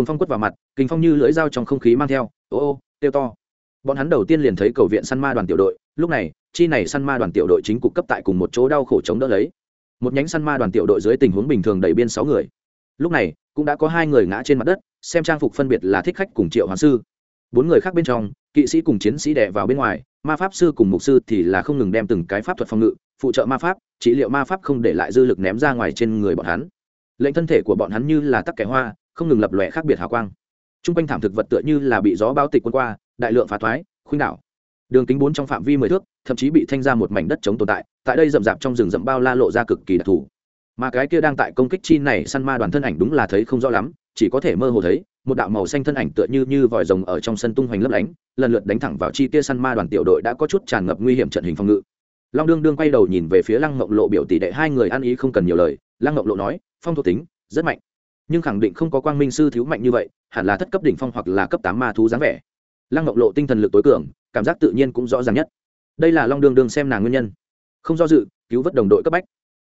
cùng phong quất vào mặt, kinh phong như lưỡi dao trong không khí mang theo, ô ô tiêu to. Bọn hắn đầu tiên liền thấy cầu viện săn ma đoàn tiểu đội, lúc này, chi này săn ma đoàn tiểu đội chính cục cấp tại cùng một chỗ đau khổ chống đỡ lấy. Một nhánh săn ma đoàn tiểu đội dưới tình huống bình thường đẩy biên sáu người. Lúc này, cũng đã có hai người ngã trên mặt đất, xem trang phục phân biệt là thích khách cùng triệu hoàng sư. Bốn người khác bên trong, kỵ sĩ cùng chiến sĩ đẻ vào bên ngoài, ma pháp sư cùng mục sư thì là không ngừng đem từng cái pháp thuật phòng ngự, phụ trợ ma pháp, trị liệu ma pháp không để lại dư lực ném ra ngoài trên người bọn hắn. Lệnh thân thể của bọn hắn như là tắc kẻ hoa không ngừng lập lòe khác biệt hào quang. T r u n g quanh thảm thực vật tựa như là bị gió bao tịch quân qua, đại lượng phá thoái, khuynh đảo. Đường kính bốn trong phạm vi mười thước, thậm chí bị thanh ra một mảnh đất chống tồn tại tại đây rậm rạp trong rừng rậm bao la lộ ra cực kỳ đặc thù. Mà cái kia đang tại công kích chi này săn ma đoàn thân ảnh đúng là thấy không rõ lắm, chỉ có thể mơ hồ thấy, một đạo màu xanh thân ảnh tựa như như vòi rồng ở trong sân tung hoành lấp lánh, lần lượt đánh thẳng vào chi kia săn ma đoàn tiểu đội đã có chút tràn ngập nguy hiểm trận hình phòng ngự. Long đương đương quay đầu nhìn về phía lăng ngộng lộ biểu tỷ đệ hai người ăn ý không cần nhiều lời, lăng ngộng lộ nói, phong thuộc tính rất mạnh nhưng khẳng định không có quang minh sư thiếu mạnh như vậy, hẳn là thất cấp đỉnh phong hoặc là cấp tám ma thú dáng vẻ. Lăng ngọc lộ tinh thần lực tối cường, cảm giác tự nhiên cũng rõ ràng nhất. Đây là long đương đương xem nàng nguyên nhân. Không do dự, cứu vớt đồng đội cấp bách.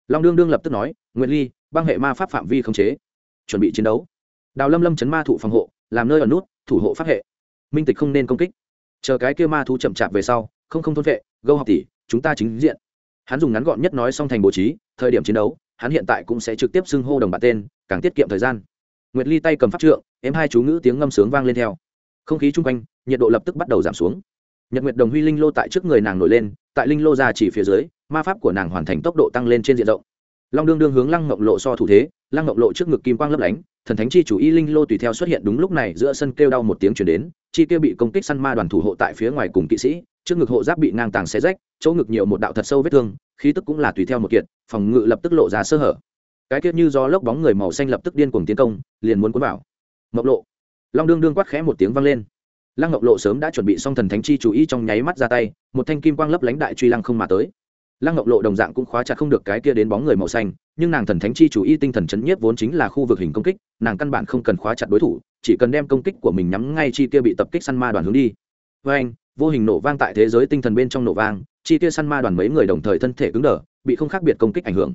Long đương đương lập tức nói nguyện ly, băng hệ ma pháp phạm vi khống chế, chuẩn bị chiến đấu. Đào lâm lâm chấn ma thụ phòng hộ, làm nơi ở nút, thủ hộ pháp hệ. Minh tịch không nên công kích. Chờ cái kia ma thú chậm chạp về sau, không không thôn vệ, gâu học tỷ, chúng ta chính diện hắn dùng ngắn gọn nhất nói xong thành bố trí, thời điểm chiến đấu, hắn hiện tại cũng sẽ trực tiếp xưng hô đồng bạn tên, càng tiết kiệm thời gian. Nguyệt ly tay cầm pháp trượng em hai chú ngữ tiếng ngâm sướng vang lên theo. Không khí chung quanh, nhiệt độ lập tức bắt đầu giảm xuống. Nhật nguyệt đồng huy linh lô tại trước người nàng nổi lên, tại linh lô ra chỉ phía dưới, ma pháp của nàng hoàn thành tốc độ tăng lên trên diện rộng. Long đương đương hướng lăng ngọc lộ so thủ thế, lăng ngọc lộ trước ngực kim quang lấp lánh, thần thánh chi chủ y linh lô tùy theo xuất hiện đúng lúc này, giữa sân kêu đau một tiếng chuyển đến, chi kêu bị công kích săn ma đoàn thủ hộ tại phía ngoài cùng kỵ sĩ trước ngực hộ giáp bị ngang tàng xé rách, chỗ ngực nhiều một đạo thật sâu vết thương, khí tức cũng là tùy theo một kiện, phòng ngự lập tức lộ ra sơ hở. Cái kiết như do lốc bóng người màu xanh lập tức điên cuồng tiến công, liền muốn cuốn vào. Mộc lộ. Long đương đương quát khẽ một tiếng vang lên. Lăng ngọc lộ sớm đã chuẩn bị xong thần thánh chi chú ý trong nháy mắt ra tay, một thanh kim quang lấp lánh đại truy lăng không mà tới. Lăng ngọc lộ đồng dạng cũng khóa chặt không được cái kia đến bóng người màu xanh, nhưng nàng thần thánh chi chủ y tinh thần chấn nhiếp vốn chính là khu vực hình công kích, nàng căn bản không cần khóa chặt đối thủ, chỉ cần đem công kích của mình nhắm ngay chi kia bị tập kích săn ma đoàn hướng đi. Với anh vô hình nổ vang tại thế giới tinh thần bên trong nổ vang, chi kia săn ma đoàn mấy người đồng thời thân thể cứng đờ, bị không khác biệt công kích ảnh hưởng.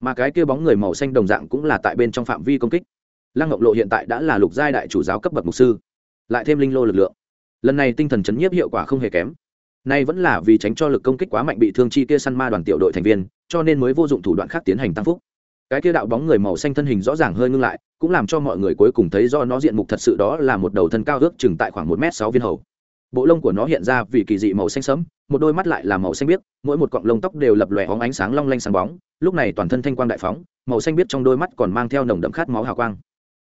Mà cái kia bóng người màu xanh đồng dạng cũng là tại bên trong phạm vi công kích. Lăng ngọc lộ hiện tại đã là lục giai đại chủ giáo cấp bậc mục sư, lại thêm linh lô lực lượng. Lần này tinh thần chấn nhiếp hiệu quả không hề kém. Nay vẫn là vì tránh cho lực công kích quá mạnh bị thương chi kia săn ma đoàn tiểu đội thành viên, cho nên mới vô dụng thủ đoạn khác tiến hành tăng phúc. Cái kia đạo bóng người màu xanh thân hình rõ ràng hơi ngưng lại, cũng làm cho mọi người cuối cùng thấy do nó diện mục thật sự đó là một đầu thân cao ước chừng tại khoảng một m sáu viên hầu bộ lông của nó hiện ra vì kỳ dị màu xanh sẫm, một đôi mắt lại là màu xanh biếc, mỗi một cọng lông tóc đều lập lòe hóng ánh sáng long lanh sáng bóng, lúc này toàn thân thanh quang đại phóng, màu xanh biếc trong đôi mắt còn mang theo nồng đậm khát máu hào quang.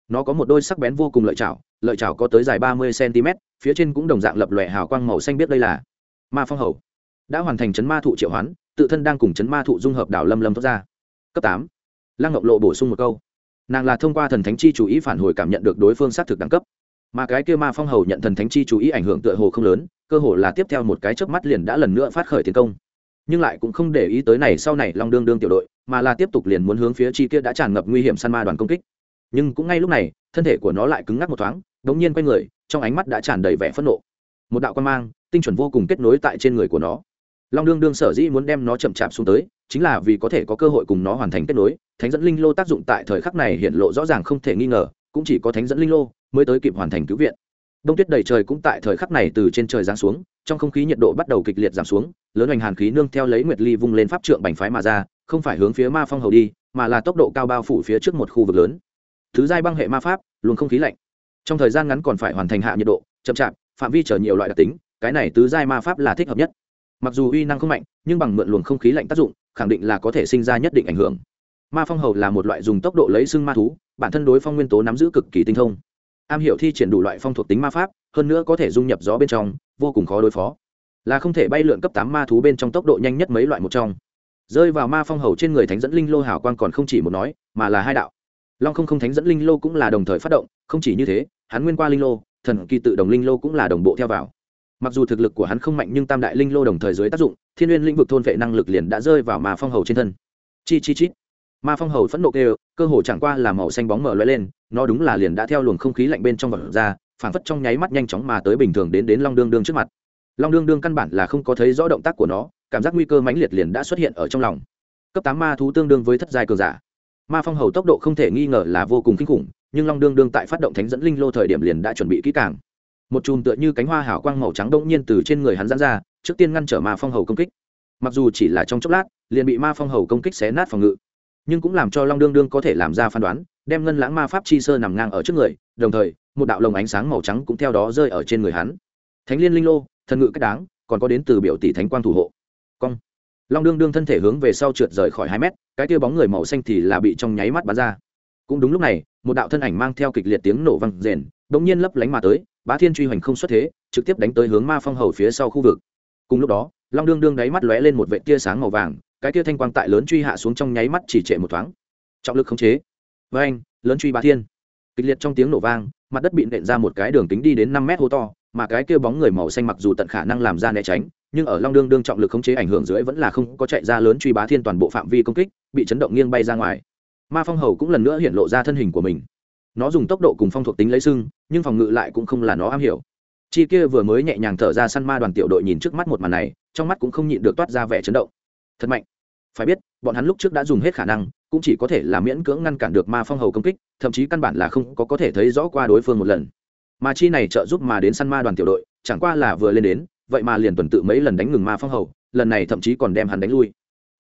Nó có một đôi sắc bén vô cùng lợi chảo lợi chảo có tới dài ba mươi cm phía trên cũng đồng dạng lập lòe hào quang màu xanh biếc đây là ma phong hầu. Đã hoàn thành chấn ma thụ triệu hoán, tự thân đang cùng chấn ma thụ dung hợp đảo lâm lâm thoát ra. Cấp tám. Lăng ngọc lộ bổ sung một câu. Nàng là thông qua thần thánh chi chủ ý phản hồi cảm nhận được đối phương xác thực đẳng cấp mà cái kia ma phong hầu nhận thần thánh chi chú ý ảnh hưởng tựa hồ không lớn, cơ hồ là tiếp theo một cái chớp mắt liền đã lần nữa phát khởi tiến công. Nhưng lại cũng không để ý tới này sau này long đương đương tiểu đội, mà là tiếp tục liền muốn hướng phía chi kia đã tràn ngập nguy hiểm săn ma đoàn công kích. Nhưng cũng ngay lúc này, thân thể của nó lại cứng ngắc một thoáng, đống nhiên quay người, trong ánh mắt đã tràn đầy vẻ phẫn nộ. Một đạo quan mang, tinh chuẩn vô cùng kết nối tại trên người của nó. Long đương đương sở dĩ muốn đem nó chậm chạp xuống tới, chính là vì có thể có cơ hội cùng nó hoàn thành kết nối, thánh dẫn linh lô tác dụng tại thời khắc này hiện lộ rõ ràng không thể nghi ngờ cũng chỉ có thánh dẫn linh lô mới tới kịp hoàn thành cứu viện. Đông tuyết đầy trời cũng tại thời khắc này từ trên trời giáng xuống, trong không khí nhiệt độ bắt đầu kịch liệt giảm xuống, lớn hoành hàn khí nương theo lấy nguyệt ly vung lên pháp trượng bành phái mà ra, không phải hướng phía ma phong hầu đi, mà là tốc độ cao bao phủ phía trước một khu vực lớn. Thứ giai băng hệ ma pháp luôn không khí lạnh. Trong thời gian ngắn còn phải hoàn thành hạ nhiệt độ, chậm chạp, phạm vi chở nhiều loại đặc tính, cái này tứ giai ma pháp là thích hợp nhất. Mặc dù uy năng không mạnh, nhưng bằng mượn luồng không khí lạnh tác dụng, khẳng định là có thể sinh ra nhất định ảnh hưởng ma phong hầu là một loại dùng tốc độ lấy xưng ma thú, bản thân đối phong nguyên tố nắm giữ cực kỳ tinh thông. Am hiểu thi triển đủ loại phong thuộc tính ma pháp, hơn nữa có thể dung nhập gió bên trong, vô cùng khó đối phó. Là không thể bay lượn cấp tám ma thú bên trong tốc độ nhanh nhất mấy loại một trong. Rơi vào ma phong hầu trên người thánh dẫn linh lô hào quang còn không chỉ một nói, mà là hai đạo. Long không không thánh dẫn linh lô cũng là đồng thời phát động, không chỉ như thế, hắn nguyên qua linh lô, thần kỳ tự đồng linh lô cũng là đồng bộ theo vào. Mặc dù thực lực của hắn không mạnh nhưng tam đại linh lô đồng thời dưới tác dụng, thiên n lĩnh vực thôn vệ năng lực liền đã rơi vào ma phong hầu trên thân. Chi chi chít ma phong hầu phẫn nộ kêu, cơ hồ chẳng qua là màu xanh bóng mở loay lên, nó đúng là liền đã theo luồng không khí lạnh bên trong vật ra, phảng phất trong nháy mắt nhanh chóng mà tới bình thường đến đến long đương đương trước mặt. Long đương đương căn bản là không có thấy rõ động tác của nó, cảm giác nguy cơ mãnh liệt liền đã xuất hiện ở trong lòng. Cấp tám ma thú tương đương với thất giai cường giả. Ma phong hầu tốc độ không thể nghi ngờ là vô cùng kinh khủng, nhưng long đương đương tại phát động thánh dẫn linh lô thời điểm liền đã chuẩn bị kỹ càng. Một chùm tựa như cánh hoa hảo quang màu trắng đông nhiên từ trên người hắn giãn ra, trước tiên ngăn trở ma phong hầu công kích. Mặc dù chỉ là trong chốc lát, liền bị ma phong hầu công kích xé nát phòng ngự nhưng cũng làm cho long đương đương có thể làm ra phán đoán, đem ngân lãng ma pháp chi sơ nằm ngang ở trước người, đồng thời, một đạo lồng ánh sáng màu trắng cũng theo đó rơi ở trên người hắn. Thánh liên linh lô, thần ngự cách đáng, còn có đến từ biểu tỷ thánh quang thủ hộ. Cong. Long đương đương thân thể hướng về sau trượt rời khỏi hai mét, cái tia bóng người màu xanh thì là bị trong nháy mắt bắn ra. Cũng đúng lúc này, một đạo thân ảnh mang theo kịch liệt tiếng nổ vang rền đ ỗ n g nhiên lấp lánh mà tới, bá thiên truy hoành không xuất thế, trực tiếp đánh tới hướng ma phong hầu phía sau khu vực. Cùng lúc đó, long đương đương đáy mắt lóe lên một vệ tia sáng màu vàng cái kia thanh quang tại lớn truy hạ xuống trong nháy mắt chỉ trệ một thoáng. Trọng lực khống chế. Với anh, lớn truy bá thiên. Kịch liệt trong tiếng nổ vang, mặt đất bị nện ra một cái đường kính đi đến năm mét hố to, mà cái kia bóng người màu xanh mặc dù tận khả năng làm ra né tránh, nhưng ở long đương đương trọng lực khống chế ảnh hưởng dưới vẫn là không có chạy ra lớn truy bá thiên toàn bộ phạm vi công kích, bị chấn động nghiêng bay ra ngoài. Ma phong hầu cũng lần nữa hiện lộ ra thân hình của mình. Nó dùng tốc độ cùng phong thuộc tính lấy sưng nhưng phòng ngự lại cũng không là nó am hiểu. Chi kia vừa mới nhẹ nhàng thở ra săn ma đoàn tiểu đội nhìn trước mắt một màn này, trong mắt cũng không nhịn được toát ra vẻ chấn động thật mạnh. Phải biết, bọn hắn lúc trước đã dùng hết khả năng, cũng chỉ có thể là miễn cưỡng ngăn cản được ma phong hầu công kích, thậm chí căn bản là không có có thể thấy rõ qua đối phương một lần. Mà chi này trợ giúp mà đến săn ma đoàn tiểu đội, chẳng qua là vừa lên đến, vậy mà liền tuần tự mấy lần đánh ngừng ma phong hầu, lần này thậm chí còn đem hắn đánh lui.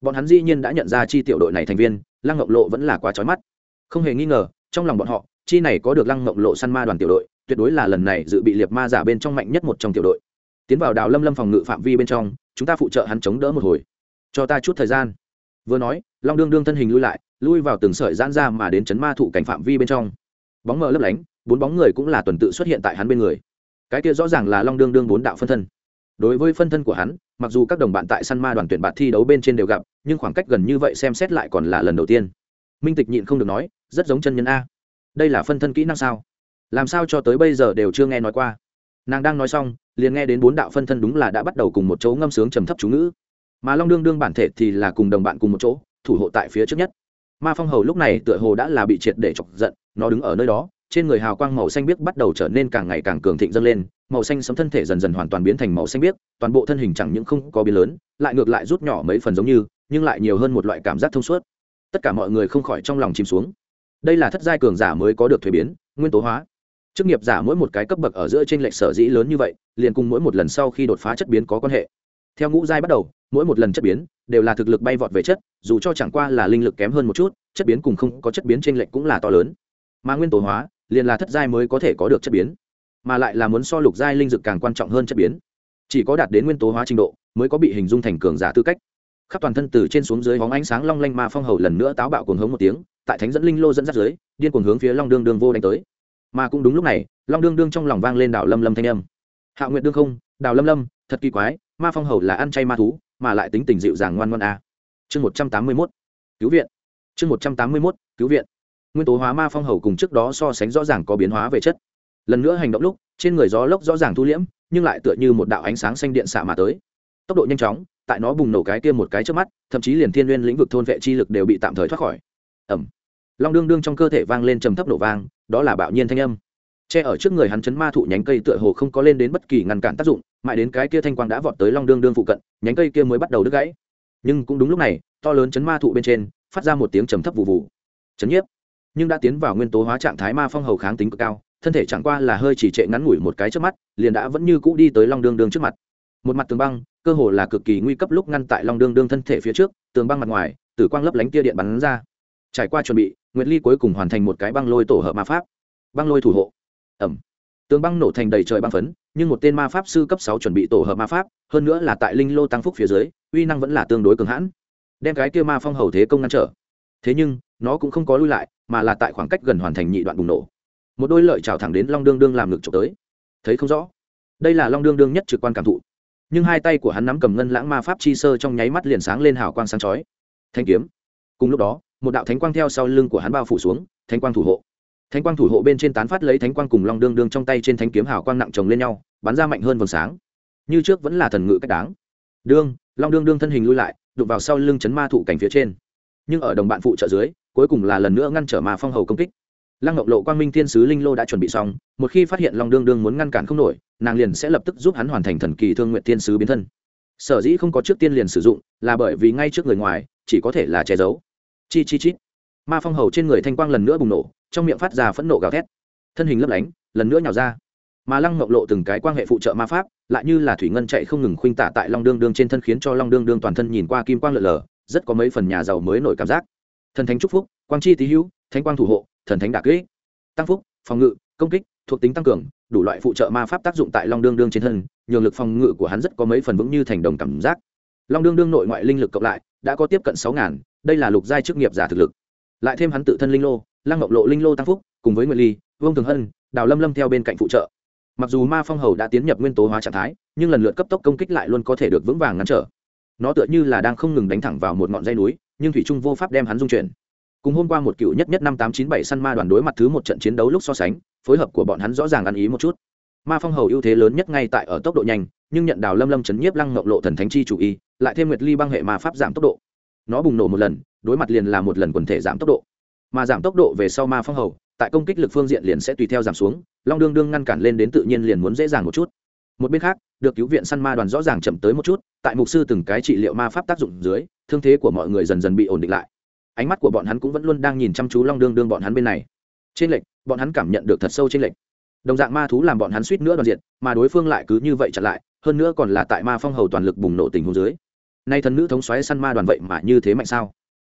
Bọn hắn dĩ nhiên đã nhận ra chi tiểu đội này thành viên, lăng ngọc lộ vẫn là quá trói mắt. Không hề nghi ngờ, trong lòng bọn họ, chi này có được lăng ngọc lộ săn ma đoàn tiểu đội, tuyệt đối là lần này dự bị liệt ma giả bên trong mạnh nhất một trong tiểu đội. Tiến vào đào lâm lâm phòng ngự phạm vi bên trong, chúng ta phụ trợ hắn chống đỡ một hồi cho ta chút thời gian. Vừa nói, long đương đương thân hình lui lại, lui vào từng sợi giãn ra mà đến chấn ma thụ cảnh phạm vi bên trong. Bóng mờ lấp lánh, bốn bóng người cũng là tuần tự xuất hiện tại hắn bên người. Cái kia rõ ràng là long đương đương bốn đạo phân thân. Đối với phân thân của hắn, mặc dù các đồng bạn tại săn ma đoàn tuyển bạn thi đấu bên trên đều gặp, nhưng khoảng cách gần như vậy xem xét lại còn là lần đầu tiên. Minh tịch nhịn không được nói, rất giống chân nhân a. Đây là phân thân kỹ năng sao? Làm sao cho tới bây giờ đều chưa nghe nói qua? Nàng đang nói xong, liền nghe đến bốn đạo phân thân đúng là đã bắt đầu cùng một chỗ ngâm sướng trầm thấp chú ngữ mà long đương đương bản thể thì là cùng đồng bạn cùng một chỗ, thủ hộ tại phía trước nhất. Ma phong hầu lúc này tựa hồ đã là bị triệt để chọc giận, nó đứng ở nơi đó, trên người hào quang màu xanh biếc bắt đầu trở nên càng ngày càng cường thịnh dâng lên, màu xanh sấm thân thể dần dần hoàn toàn biến thành màu xanh biếc, toàn bộ thân hình chẳng những không có biến lớn, lại ngược lại rút nhỏ mấy phần giống như, nhưng lại nhiều hơn một loại cảm giác thông suốt. Tất cả mọi người không khỏi trong lòng chìm xuống. Đây là thất giai cường giả mới có được thuế biến, nguyên tố hóa. Chức nghiệp giả mỗi một cái cấp bậc ở giữa trên lệch sở dĩ lớn như vậy, liền cùng mỗi một lần sau khi đột phá chất biến có quan hệ. Theo ngũ giai bắt đầu mỗi một lần chất biến đều là thực lực bay vọt về chất, dù cho chẳng qua là linh lực kém hơn một chút, chất biến cùng không có chất biến trên lệch cũng là to lớn. Mà nguyên tố hóa, liền là thất giai mới có thể có được chất biến, mà lại là muốn so lục giai linh dực càng quan trọng hơn chất biến. Chỉ có đạt đến nguyên tố hóa trình độ, mới có bị hình dung thành cường giả tư cách. Khắp toàn thân từ trên xuống dưới hóng ánh sáng long lanh ma phong hầu lần nữa táo bạo cuồng hống một tiếng, tại thánh dẫn linh lô dẫn dắt dưới, điên cuồng hướng phía long đương đương vô đánh tới. Mà cũng đúng lúc này, long đương đương trong lòng vang lên đảo lâm lâm thanh âm. Hạ nguyện đương không, đào lâm lâm, thật kỳ quái, ma phong hầu là ăn chay ma thú mà lại tính tình dịu dàng ngoan ngoan a. Chương một trăm tám mươi mốt, cứu viện. Chương một trăm tám mươi mốt, cứu viện. Nguyên tố hóa ma phong hầu cùng trước đó so sánh rõ ràng có biến hóa về chất. Lần nữa hành động lúc, trên người gió lốc rõ ràng thu liễm, nhưng lại tựa như một đạo ánh sáng xanh điện xạ mà tới. Tốc độ nhanh chóng, tại nó bùng nổ cái kia một cái trước mắt, thậm chí liền thiên n g u y ê n lĩnh vực thôn vệ chi lực đều bị tạm thời thoát khỏi. Ẩm long đương đương trong cơ thể vang lên trầm thấp nổ vang, đó là bạo nhiên thanh âm che ở trước người hắn chấn ma thụ nhánh cây tựa hồ không có lên đến bất kỳ ngăn cản tác dụng, mãi đến cái kia thanh quang đã vọt tới long đương đương phụ cận, nhánh cây kia mới bắt đầu đứt gãy. Nhưng cũng đúng lúc này, to lớn chấn ma thụ bên trên, phát ra một tiếng trầm thấp vụ vụ chấn nhiếp. Nhưng đã tiến vào nguyên tố hóa trạng thái ma phong hầu kháng tính cực cao, thân thể chẳng qua là hơi chỉ trệ ngắn ngủi một cái trước mắt, liền đã vẫn như cũ đi tới long đương đương trước mặt. Một mặt tường băng, cơ hồ là cực kỳ nguy cấp lúc ngăn tại long đương đương thân thể phía trước, tường băng mặt ngoài, tử quang lấp lánh tia điện bắn ra. Trải qua chuẩn bị, nguyệt ly cuối cùng hoàn thành một cái băng lôi tổ hợp ma pháp. Băng lôi thủ hộ ẩm. Tường băng nổ thành đầy trời băng phấn, nhưng một tên ma pháp sư cấp sáu chuẩn bị tổ hợp ma pháp, hơn nữa là tại linh lô tăng phúc phía dưới, uy năng vẫn là tương đối cường hãn. Đem cái kia ma phong hầu thế công ngăn trở. Thế nhưng, nó cũng không có lui lại, mà là tại khoảng cách gần hoàn thành nhị đoạn bùng nổ. Một đôi lợi trào thẳng đến long đương đương làm ngực trộm tới. Thấy không rõ? Đây là long đương đương nhất trực quan cảm thụ. Nhưng hai tay của hắn nắm cầm ngân lãng ma pháp chi sơ trong nháy mắt liền sáng lên hào quang sáng chói. Thanh kiếm. Cùng lúc đó, một đạo thánh quang theo sau lưng của hắn bao phủ xuống, thánh quang thủ hộ thánh quang thủ hộ bên trên tán phát lấy thánh quang cùng long đương đương trong tay trên thánh kiếm hào quang nặng chồng lên nhau, bắn ra mạnh hơn vầng sáng. Như trước vẫn là thần ngự cách đáng. Đương, long đương đương thân hình lui lại, đụng vào sau lưng chấn ma thụ cảnh phía trên. Nhưng ở đồng bạn phụ trợ dưới, cuối cùng là lần nữa ngăn trở ma phong hầu công kích. Lăng ngọc lộ, quang minh thiên sứ linh lô đã chuẩn bị xong, một khi phát hiện long đương đương muốn ngăn cản không nổi, nàng liền sẽ lập tức giúp hắn hoàn thành thần kỳ thương nguyện thiên sứ biến thân. Sở dĩ không có trước tiên liền sử dụng, là bởi vì ngay trước người ngoài, chỉ có thể là che giấu. Chi chi chít ma phong hầu trên người thanh quang lần nữa bùng nổ, trong miệng phát ra phẫn nộ gào thét. Thân hình lấp lánh, lần nữa nhào ra. Mà lăng mộng lộ từng cái quan hệ phụ trợ ma pháp, lại như là thủy ngân chạy không ngừng khuynh tả tại long đương đương trên thân khiến cho long đương đương toàn thân nhìn qua kim quang lợn lờ rất có mấy phần nhà giàu mới nổi cảm giác. Thần thánh chúc phúc, quang chi tý hữu, thánh quang thủ hộ, thần thánh đà kỹ tăng phúc, phòng ngự, công kích, thuộc tính tăng cường, đủ loại phụ trợ ma pháp tác dụng tại long đương đương trên thân, nhường lực phòng ngự của hắn rất có mấy phần vững như thành đồng cảm giác. Long đương đương nội ngoại linh lực cộng lại, đã có tiếp cận sáu ngàn, đây là lục giai chức nghiệp giả thực lực lại thêm hắn tự thân linh lô, lăng ngọc lộ linh lô tăng phúc, cùng với nguyệt ly, vương thường hân, đào lâm lâm theo bên cạnh phụ trợ. Mặc dù ma phong hầu đã tiến nhập nguyên tố hóa trạng thái, nhưng lần lượt cấp tốc công kích lại luôn có thể được vững vàng ngăn trở. Nó tựa như là đang không ngừng đánh thẳng vào một ngọn dây núi, nhưng thủy trung vô pháp đem hắn dung chuyển. Cùng hôm qua một cựu nhất nhất năm tám chín bảy săn ma đoàn đối mặt thứ một trận chiến đấu lúc so sánh, phối hợp của bọn hắn rõ ràng ăn ý một chút. Ma phong hầu ưu thế lớn nhất ngay tại ở tốc độ nhanh, nhưng nhận đào lâm lâm chấn nhiếp lăng ngọc lộ thần thánh chi chủ y, lại thêm nguyệt ly băng hệ ma pháp giảm tốc độ. Nó bùng nổ một lần đối mặt liền là một lần quần thể giảm tốc độ. Mà giảm tốc độ về sau ma phong hầu, tại công kích lực phương diện liền sẽ tùy theo giảm xuống, long đương đương ngăn cản lên đến tự nhiên liền muốn dễ dàng một chút. Một bên khác, được cứu viện săn ma đoàn rõ ràng chậm tới một chút, tại mục sư từng cái trị liệu ma pháp tác dụng dưới, thương thế của mọi người dần dần bị ổn định lại. Ánh mắt của bọn hắn cũng vẫn luôn đang nhìn chăm chú long đương đương bọn hắn bên này. Trên lệnh bọn hắn cảm nhận được thật sâu trên lệnh đồng dạng ma thú làm bọn hắn suýt nữa đoàn diện mà đối phương lại cứ như vậy chặn lại, hơn nữa còn là tại ma phong hầu toàn lực bùng nổ tình huống dưới. Nay thần nữ thống xoáy săn ma đoàn vậy mà như thế mạnh sao?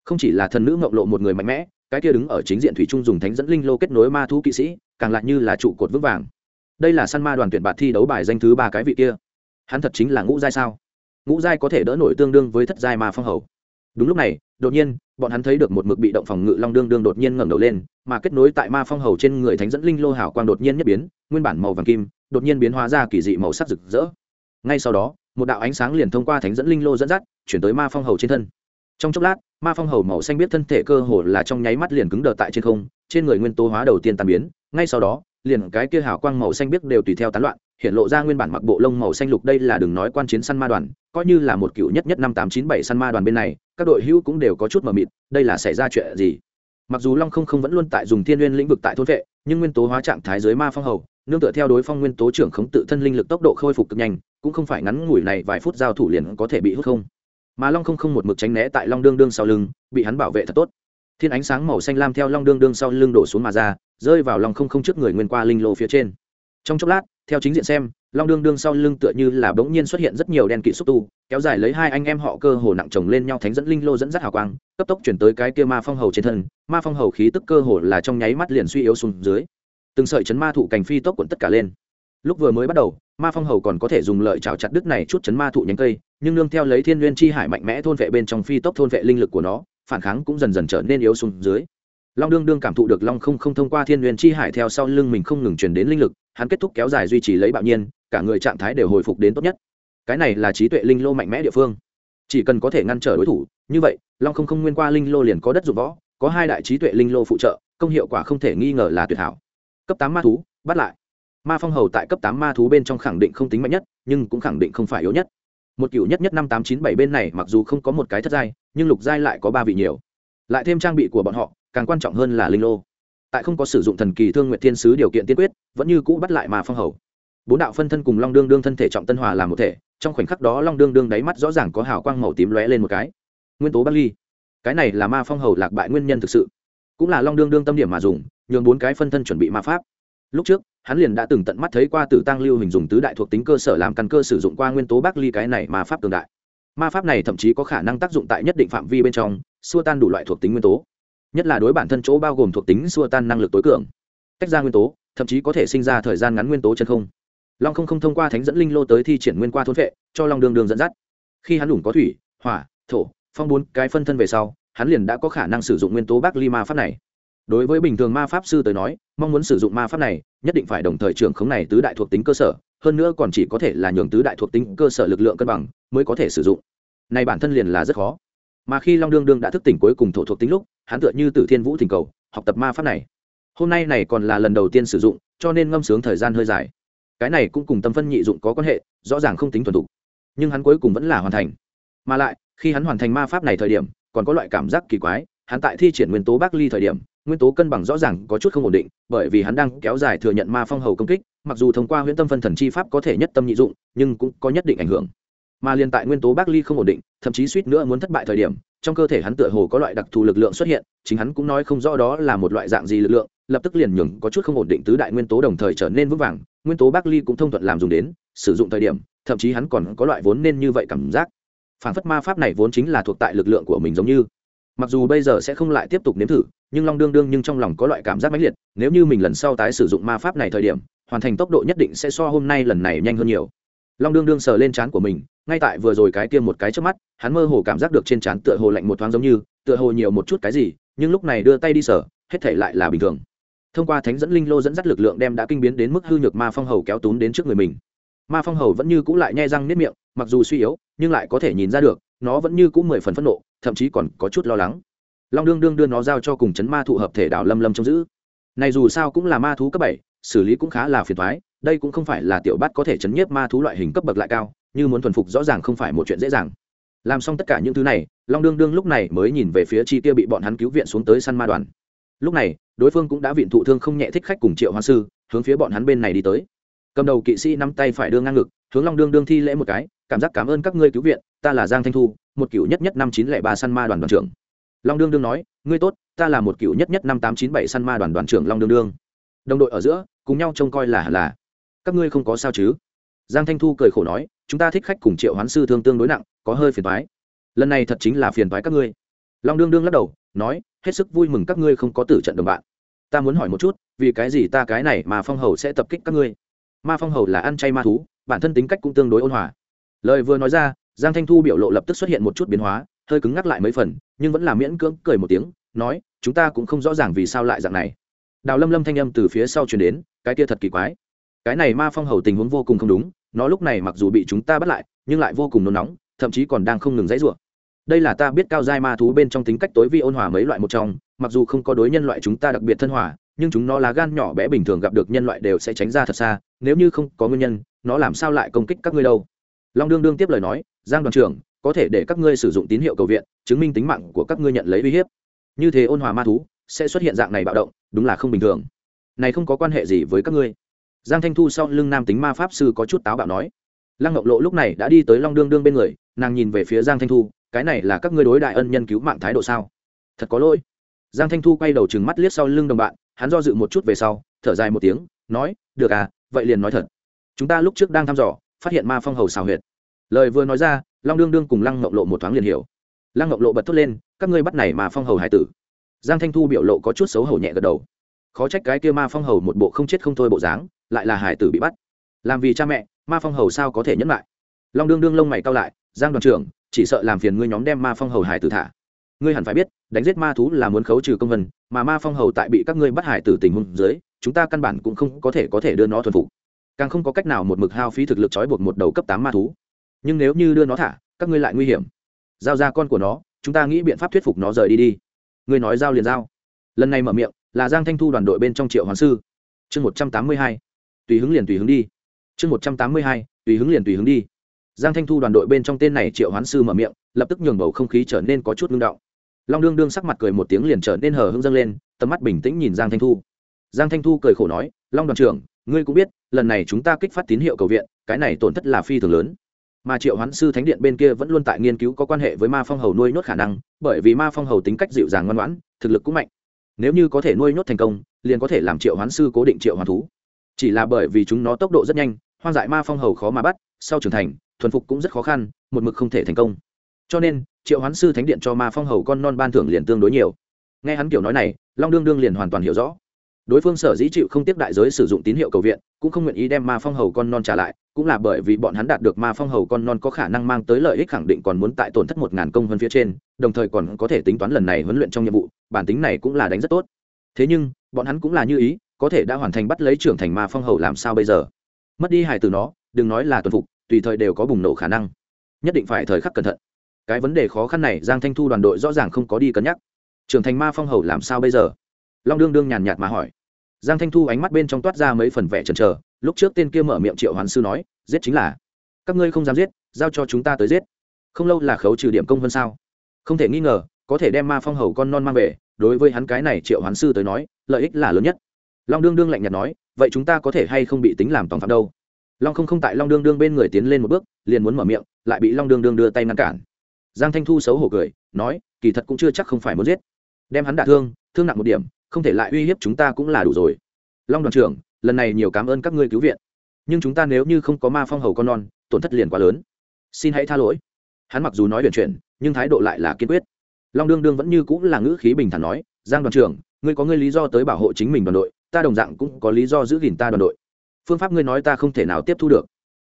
Không chỉ là thần nữ ngộng lộ một người mạnh mẽ, cái kia đứng ở chính diện thủy trung dùng thánh dẫn linh lô kết nối ma thú kỵ sĩ, càng lại như là trụ cột vững vàng. Đây là săn ma đoàn tuyển bạt thi đấu bài danh thứ ba cái vị kia. Hắn thật chính là ngũ giai sao? Ngũ giai có thể đỡ nổi tương đương với thất giai ma phong hầu. Đúng lúc này, đột nhiên, bọn hắn thấy được một mực bị động phòng ngự long đương đương đột nhiên ngẩng đầu lên, mà kết nối tại ma phong hầu trên người thánh dẫn linh lô hảo quang đột nhiên nhất biến, nguyên bản màu vàng kim, đột nhiên biến hóa ra kỳ dị màu sắc rực rỡ. Ngay sau đó, một đạo ánh sáng liền thông qua thánh dẫn linh lô dẫn dắt, chuyển tới ma phong hầu trên thân. Trong chốc lát ma phong hầu màu xanh biết thân thể cơ hồ là trong nháy mắt liền cứng đờ tại trên không, trên người nguyên tố hóa đầu tiên tàn biến, ngay sau đó, liền cái kia hào quang màu xanh biết đều tùy theo tán loạn, hiện lộ ra nguyên bản mặc bộ lông màu xanh lục đây là đừng nói quan chiến săn ma đoàn, coi như là một cựu nhất nhất năm tám chín bảy săn ma đoàn bên này, các đội hữu cũng đều có chút mờ mịt, đây là xảy ra chuyện gì? Mặc dù long không không vẫn luôn tại dùng thiên nguyên lĩnh vực tại thôn vệ, nhưng nguyên tố hóa trạng thái dưới ma phong hầu, nương tựa theo đối phong nguyên tố trưởng khống tự thân linh lực tốc độ khôi phục cực nhanh, cũng không phải ngắn ngủi này vài phút giao thủ liền có thể bị hút không mà long không không một mực tránh né tại long đương đương sau lưng, bị hắn bảo vệ thật tốt. Thiên ánh sáng màu xanh lam theo long đương đương sau lưng đổ xuống mà ra, rơi vào long không không trước người nguyên qua linh lô phía trên. Trong chốc lát, theo chính diện xem, long đương đương sau lưng tựa như là bỗng nhiên xuất hiện rất nhiều đen kỵ xúc tu, kéo dài lấy hai anh em họ cơ hồ nặng chồng lên nhau thánh dẫn linh lô dẫn dắt hào quang, cấp tốc chuyển tới cái kia ma phong hầu trên thân, ma phong hầu khí tức cơ hồ là trong nháy mắt liền suy yếu xuống dưới. Từng sợi chấn ma thụ cành phi tốc cuộn tất cả lên. Lúc vừa mới bắt đầu, ma phong hầu còn có thể dùng lợi chảo chặt đứt này chút chấn ma thụ nhánh cây nhưng nương theo lấy thiên nguyên chi hải mạnh mẽ thôn vệ bên trong phi tốc thôn vệ linh lực của nó, phản kháng cũng dần dần trở nên yếu xuống dưới. Long đương đương cảm thụ được long không không thông qua thiên nguyên chi hải theo sau lưng mình không ngừng truyền đến linh lực, hắn kết thúc kéo dài duy trì lấy bạo nhiên, cả người trạng thái đều hồi phục đến tốt nhất. Cái này là trí tuệ linh lô mạnh mẽ địa phương. Chỉ cần có thể ngăn trở đối thủ, như vậy, long không không nguyên qua linh lô liền có đất dụng võ, có hai đại trí tuệ linh lô phụ trợ, công hiệu quả không thể nghi ngờ là tuyệt hảo. Cấp tám ma thú, bắt lại. Ma phong hầu tại cấp tám ma thú bên trong khẳng định không tính mạnh nhất, nhưng cũng khẳng định không phải yếu nhất một cựu nhất nhất năm tám chín bảy bên này mặc dù không có một cái thất giai, nhưng lục giai lại có ba vị nhiều. Lại thêm trang bị của bọn họ, càng quan trọng hơn là linh lô. Tại không có sử dụng thần kỳ thương nguyện thiên sứ điều kiện tiên quyết, vẫn như cũ bắt lại mà phong hầu. Bốn đạo phân thân cùng long đương đương thân thể trọng tân hòa làm một thể, trong khoảnh khắc đó long đương đương đáy mắt rõ ràng có hào quang màu tím lóe lên một cái. Nguyên tố bắc ly. Cái này là ma phong hầu lạc bại nguyên nhân thực sự. Cũng là long đương đương tâm điểm mà dùng, nhường bốn cái phân thân chuẩn bị ma pháp. Lúc trước hắn liền đã từng tận mắt thấy qua tử tăng lưu hình dùng tứ đại thuộc tính cơ sở làm căn cơ sử dụng qua nguyên tố bác ly cái này mà pháp cường đại. Ma pháp này thậm chí có khả năng tác dụng tại nhất định phạm vi bên trong, xua tan đủ loại thuộc tính nguyên tố. Nhất là đối bản thân chỗ bao gồm thuộc tính xua tan năng lực tối cường. Tách ra nguyên tố, thậm chí có thể sinh ra thời gian ngắn nguyên tố chân không. Long không không thông qua thánh dẫn linh lô tới thi triển nguyên qua thôn vệ, cho long đường đường dẫn dắt. Khi hắn đủ có thủy, hỏa, thổ, phong bốn cái phân thân về sau, hắn liền đã có khả năng sử dụng nguyên tố bác ly ma pháp này đối với bình thường ma pháp sư tới nói, mong muốn sử dụng ma pháp này, nhất định phải đồng thời trưởng khống này tứ đại thuộc tính cơ sở, hơn nữa còn chỉ có thể là nhường tứ đại thuộc tính cơ sở lực lượng cân bằng mới có thể sử dụng. Này bản thân liền là rất khó. Mà khi long đương đương đã thức tỉnh cuối cùng thổ thuộc tính lúc, hắn tựa như tử thiên vũ thỉnh cầu, học tập ma pháp này. Hôm nay này còn là lần đầu tiên sử dụng, cho nên ngâm sướng thời gian hơi dài. Cái này cũng cùng tâm phân nhị dụng có quan hệ, rõ ràng không tính thuần thục. Nhưng hắn cuối cùng vẫn là hoàn thành. Mà lại, khi hắn hoàn thành ma pháp này thời điểm, còn có loại cảm giác kỳ quái, hắn tại thi triển nguyên tố bác ly thời điểm nguyên tố cân bằng rõ ràng có chút không ổn định, bởi vì hắn đang kéo dài thừa nhận ma phong hầu công kích, mặc dù thông qua huyễn tâm phân thần chi pháp có thể nhất tâm nhị dụng, nhưng cũng có nhất định ảnh hưởng. Mà liền tại nguyên tố bác ly không ổn định, thậm chí suýt nữa muốn thất bại thời điểm, trong cơ thể hắn tựa hồ có loại đặc thù lực lượng xuất hiện, chính hắn cũng nói không rõ đó là một loại dạng gì lực lượng, lập tức liền nhường có chút không ổn định tứ đại nguyên tố đồng thời trở nên vững vàng, nguyên tố bác ly cũng thông thuận làm dùng đến, sử dụng thời điểm, thậm chí hắn còn có loại vốn nên như vậy cảm giác. Phản phất ma pháp này vốn chính là thuộc tại lực lượng của mình giống như mặc dù bây giờ sẽ không lại tiếp tục nếm thử, nhưng long đương đương nhưng trong lòng có loại cảm giác mãnh liệt, nếu như mình lần sau tái sử dụng ma pháp này thời điểm, hoàn thành tốc độ nhất định sẽ so hôm nay lần này nhanh hơn nhiều. Long đương đương sờ lên trán của mình, ngay tại vừa rồi cái kia một cái trước mắt, hắn mơ hồ cảm giác được trên trán tựa hồ lạnh một thoáng giống như, tựa hồ nhiều một chút cái gì, nhưng lúc này đưa tay đi sờ, hết thể lại là bình thường. Thông qua thánh dẫn linh lô dẫn dắt lực lượng đem đã kinh biến đến mức hư nhược ma phong hầu kéo tún đến trước người mình. Ma phong hầu vẫn như cũ lại nhai răng nếp miệng, mặc dù suy yếu, nhưng lại có thể nhìn ra được nó vẫn như cũ mười phần phẫn nộ, thậm chí còn có chút lo lắng. Long đương đương đưa nó giao cho cùng chấn ma thụ hợp thể đảo lâm lâm trông giữ. Này dù sao cũng là ma thú cấp bảy, xử lý cũng khá là phiền thoái đây cũng không phải là tiểu bát có thể chấn nhiếp ma thú loại hình cấp bậc lại cao, như muốn thuần phục rõ ràng không phải một chuyện dễ dàng. Làm xong tất cả những thứ này, long đương đương lúc này mới nhìn về phía chi tiêu bị bọn hắn cứu viện xuống tới săn ma đoàn. Lúc này, đối phương cũng đã viện thụ thương không nhẹ thích khách cùng triệu hoa sư, hướng phía bọn hắn bên này đi tới. Cầm đầu kỵ sĩ nắm tay phải đưa ngang ngực, hướng long đương đương thi lễ một cái cảm giác cảm ơn các ngươi cứu viện, ta là giang thanh thu, một cựu nhất nhất năm chín lẻ ba săn ma đoàn đoàn trưởng. Long đương đương nói, ngươi tốt, ta là một cựu nhất nhất năm tám chín bảy săn ma đoàn đoàn trưởng long đương đương. Đồng đội ở giữa, cùng nhau trông coi là là. Các ngươi không có sao chứ? Giang thanh thu cười khổ nói, chúng ta thích khách cùng triệu hoán sư thương tương đối nặng, có hơi phiền thoái lần này thật chính là phiền thoái các ngươi. Long đương đương lắc đầu, nói, hết sức vui mừng các ngươi không có tử trận đồng bạn. Ta muốn hỏi một chút, vì cái gì ta cái này mà phong hầu sẽ tập kích các ngươi? Ma phong hầu là ăn chay ma thú, bản thân tính cách cũng tương đối ôn hòa lời vừa nói ra, giang thanh thu biểu lộ lập tức xuất hiện một chút biến hóa, hơi cứng ngắc lại mấy phần, nhưng vẫn là miễn cưỡng cười một tiếng, nói, chúng ta cũng không rõ ràng vì sao lại dạng này. Đào lâm lâm thanh âm từ phía sau chuyển đến, cái kia thật kỳ quái. Cái này ma phong hầu tình huống vô cùng không đúng, nó lúc này mặc dù bị chúng ta bắt lại, nhưng lại vô cùng nôn nóng, thậm chí còn đang không ngừng dãy rủa. Đây là ta biết cao giai ma thú bên trong tính cách tối vi ôn hòa mấy loại một trong, mặc dù không có đối nhân loại chúng ta đặc biệt thân hòa, nhưng chúng nó là gan nhỏ bé bình thường gặp được nhân loại đều sẽ tránh ra thật xa, nếu như không có nguyên nhân, nó làm sao lại công kích các ngươi đâu? Long đương đương tiếp lời nói, giang đoàn trưởng, có thể để các ngươi sử dụng tín hiệu cầu viện, chứng minh tính mạng của các ngươi nhận lấy uy hiếp. Như thế ôn hòa ma thú, sẽ xuất hiện dạng này bạo động, đúng là không bình thường. Này không có quan hệ gì với các ngươi. Giang thanh thu sau lưng nam tính ma pháp sư có chút táo bạo nói. Lăng ngọc lộ lúc này đã đi tới long đương đương bên người, nàng nhìn về phía giang thanh thu, cái này là các ngươi đối đại ân nhân cứu mạng thái độ sao? Thật có lỗi. Giang thanh thu quay đầu chừng mắt liếc sau lưng đồng bạn, hắn do dự một chút về sau, thở dài một tiếng, nói, được à vậy liền nói thật. Chúng ta lúc trước đang thăm dò phát hiện ma phong hầu xào huyệt. Lời vừa nói ra, long đương đương cùng lăng ngọc lộ một thoáng liền hiểu. Lăng ngọc lộ bật thốt lên, các ngươi bắt này mà phong hầu hải tử. Giang thanh thu biểu lộ có chút xấu hổ nhẹ gật đầu. Khó trách cái kia ma phong hầu một bộ không chết không thôi bộ dáng, lại là hải tử bị bắt. Làm vì cha mẹ, ma phong hầu sao có thể nhẫn lại? Long đương đương lông mày cao lại, giang đoàn trưởng, chỉ sợ làm phiền ngươi nhóm đem ma phong hầu hải tử thả. Ngươi hẳn phải biết, đánh giết ma thú là muốn khấu trừ công vân, mà ma phong hầu tại bị các ngươi bắt hải tử tình huống dưới, chúng ta căn bản cũng không có thể có thể đưa nó thuần phục càng không có cách nào một mực hao phí thực lực trói buộc một đầu cấp tám ma thú. Nhưng nếu như đưa nó thả, các ngươi lại nguy hiểm. Giao ra con của nó, chúng ta nghĩ biện pháp thuyết phục nó rời đi đi. Ngươi nói giao liền giao. Lần này mở miệng, là giang thanh thu đoàn đội bên trong triệu hoàn sư. Chương một trăm tám mươi hai. Tùy hứng liền tùy hứng đi. Chương một trăm tám mươi hai. Tùy hứng liền tùy hứng đi. Giang thanh thu đoàn đội bên trong tên này triệu hoán sư mở miệng, lập tức nhường bầu không khí trở nên có chút ngưng động. Long đương đương sắc mặt cười một tiếng liền trở nên hờ hưng dâng lên, tầm mắt bình tĩnh nhìn giang thanh thu. Giang thanh thu cười khổ nói, long đoàn trưởng ngươi cũng biết, lần này chúng ta kích phát tín hiệu cầu viện, cái này tổn thất là phi thường lớn. Mà triệu hoán sư thánh điện bên kia vẫn luôn tại nghiên cứu có quan hệ với ma phong hầu nuôi nhốt khả năng, bởi vì ma phong hầu tính cách dịu dàng ngoan ngoãn, thực lực cũng mạnh. Nếu như có thể nuôi nhốt thành công, liền có thể làm triệu hoán sư cố định triệu hoán thú. Chỉ là bởi vì chúng nó tốc độ rất nhanh, hoang dại ma phong hầu khó mà bắt, sau trưởng thành, thuần phục cũng rất khó khăn, một mực không thể thành công. Cho nên, triệu hoán sư thánh điện cho ma phong hầu con non ban thưởng liền tương đối nhiều. Nghe hắn kiểu nói này, long đương đương liền hoàn toàn hiểu rõ đối phương sở dĩ chịu không tiếp đại giới sử dụng tín hiệu cầu viện, cũng không nguyện ý đem ma phong hầu con non trả lại, cũng là bởi vì bọn hắn đạt được ma phong hầu con non có khả năng mang tới lợi ích khẳng định còn muốn tại tổn thất một ngàn công hơn phía trên, đồng thời còn có thể tính toán lần này huấn luyện trong nhiệm vụ, bản tính này cũng là đánh rất tốt. Thế nhưng, bọn hắn cũng là như ý, có thể đã hoàn thành bắt lấy trưởng thành ma phong hầu làm sao bây giờ? Mất đi hài từ nó, đừng nói là tuần phục, tùy thời đều có bùng nổ khả năng. Nhất định phải thời khắc cẩn thận. Cái vấn đề khó khăn này giang thanh thu đoàn đội rõ ràng không có đi cân nhắc. Trưởng thành ma phong hầu làm sao bây giờ? Long đương đương nhàn nhạt mà hỏi giang thanh thu ánh mắt bên trong toát ra mấy phần vẻ chần chờ, lúc trước tên kia mở miệng triệu hoàn sư nói, giết chính là, các ngươi không dám giết, giao cho chúng ta tới giết. Không lâu là khấu trừ điểm công hơn sao? Không thể nghi ngờ, có thể đem ma phong hầu con non mang về, đối với hắn cái này triệu hoán sư tới nói, lợi ích là lớn nhất. Long đương đương lạnh nhạt nói, vậy chúng ta có thể hay không bị tính làm tòng phạm đâu? Long không không tại long đương đương bên người tiến lên một bước, liền muốn mở miệng, lại bị long đương đương đưa tay ngăn cản. Giang thanh thu xấu hổ cười, nói, kỳ thật cũng chưa chắc không phải muốn giết. Đem hắn đả thương thương nặng một điểm không thể lại uy hiếp chúng ta cũng là đủ rồi. Long đoàn trưởng lần này nhiều cảm ơn các ngươi cứu viện. Nhưng chúng ta nếu như không có ma phong hầu con non tổn thất liền quá lớn. Xin hãy tha lỗi. Hắn mặc dù nói huyền chuyện, nhưng thái độ lại là kiên quyết. Long đương đương vẫn như cũng là ngữ khí bình thản nói giang đoàn trưởng ngươi có ngươi lý do tới bảo hộ chính mình đoàn đội ta đồng dạng cũng có lý do giữ gìn ta đoàn đội. Phương pháp ngươi nói ta không thể nào tiếp thu được.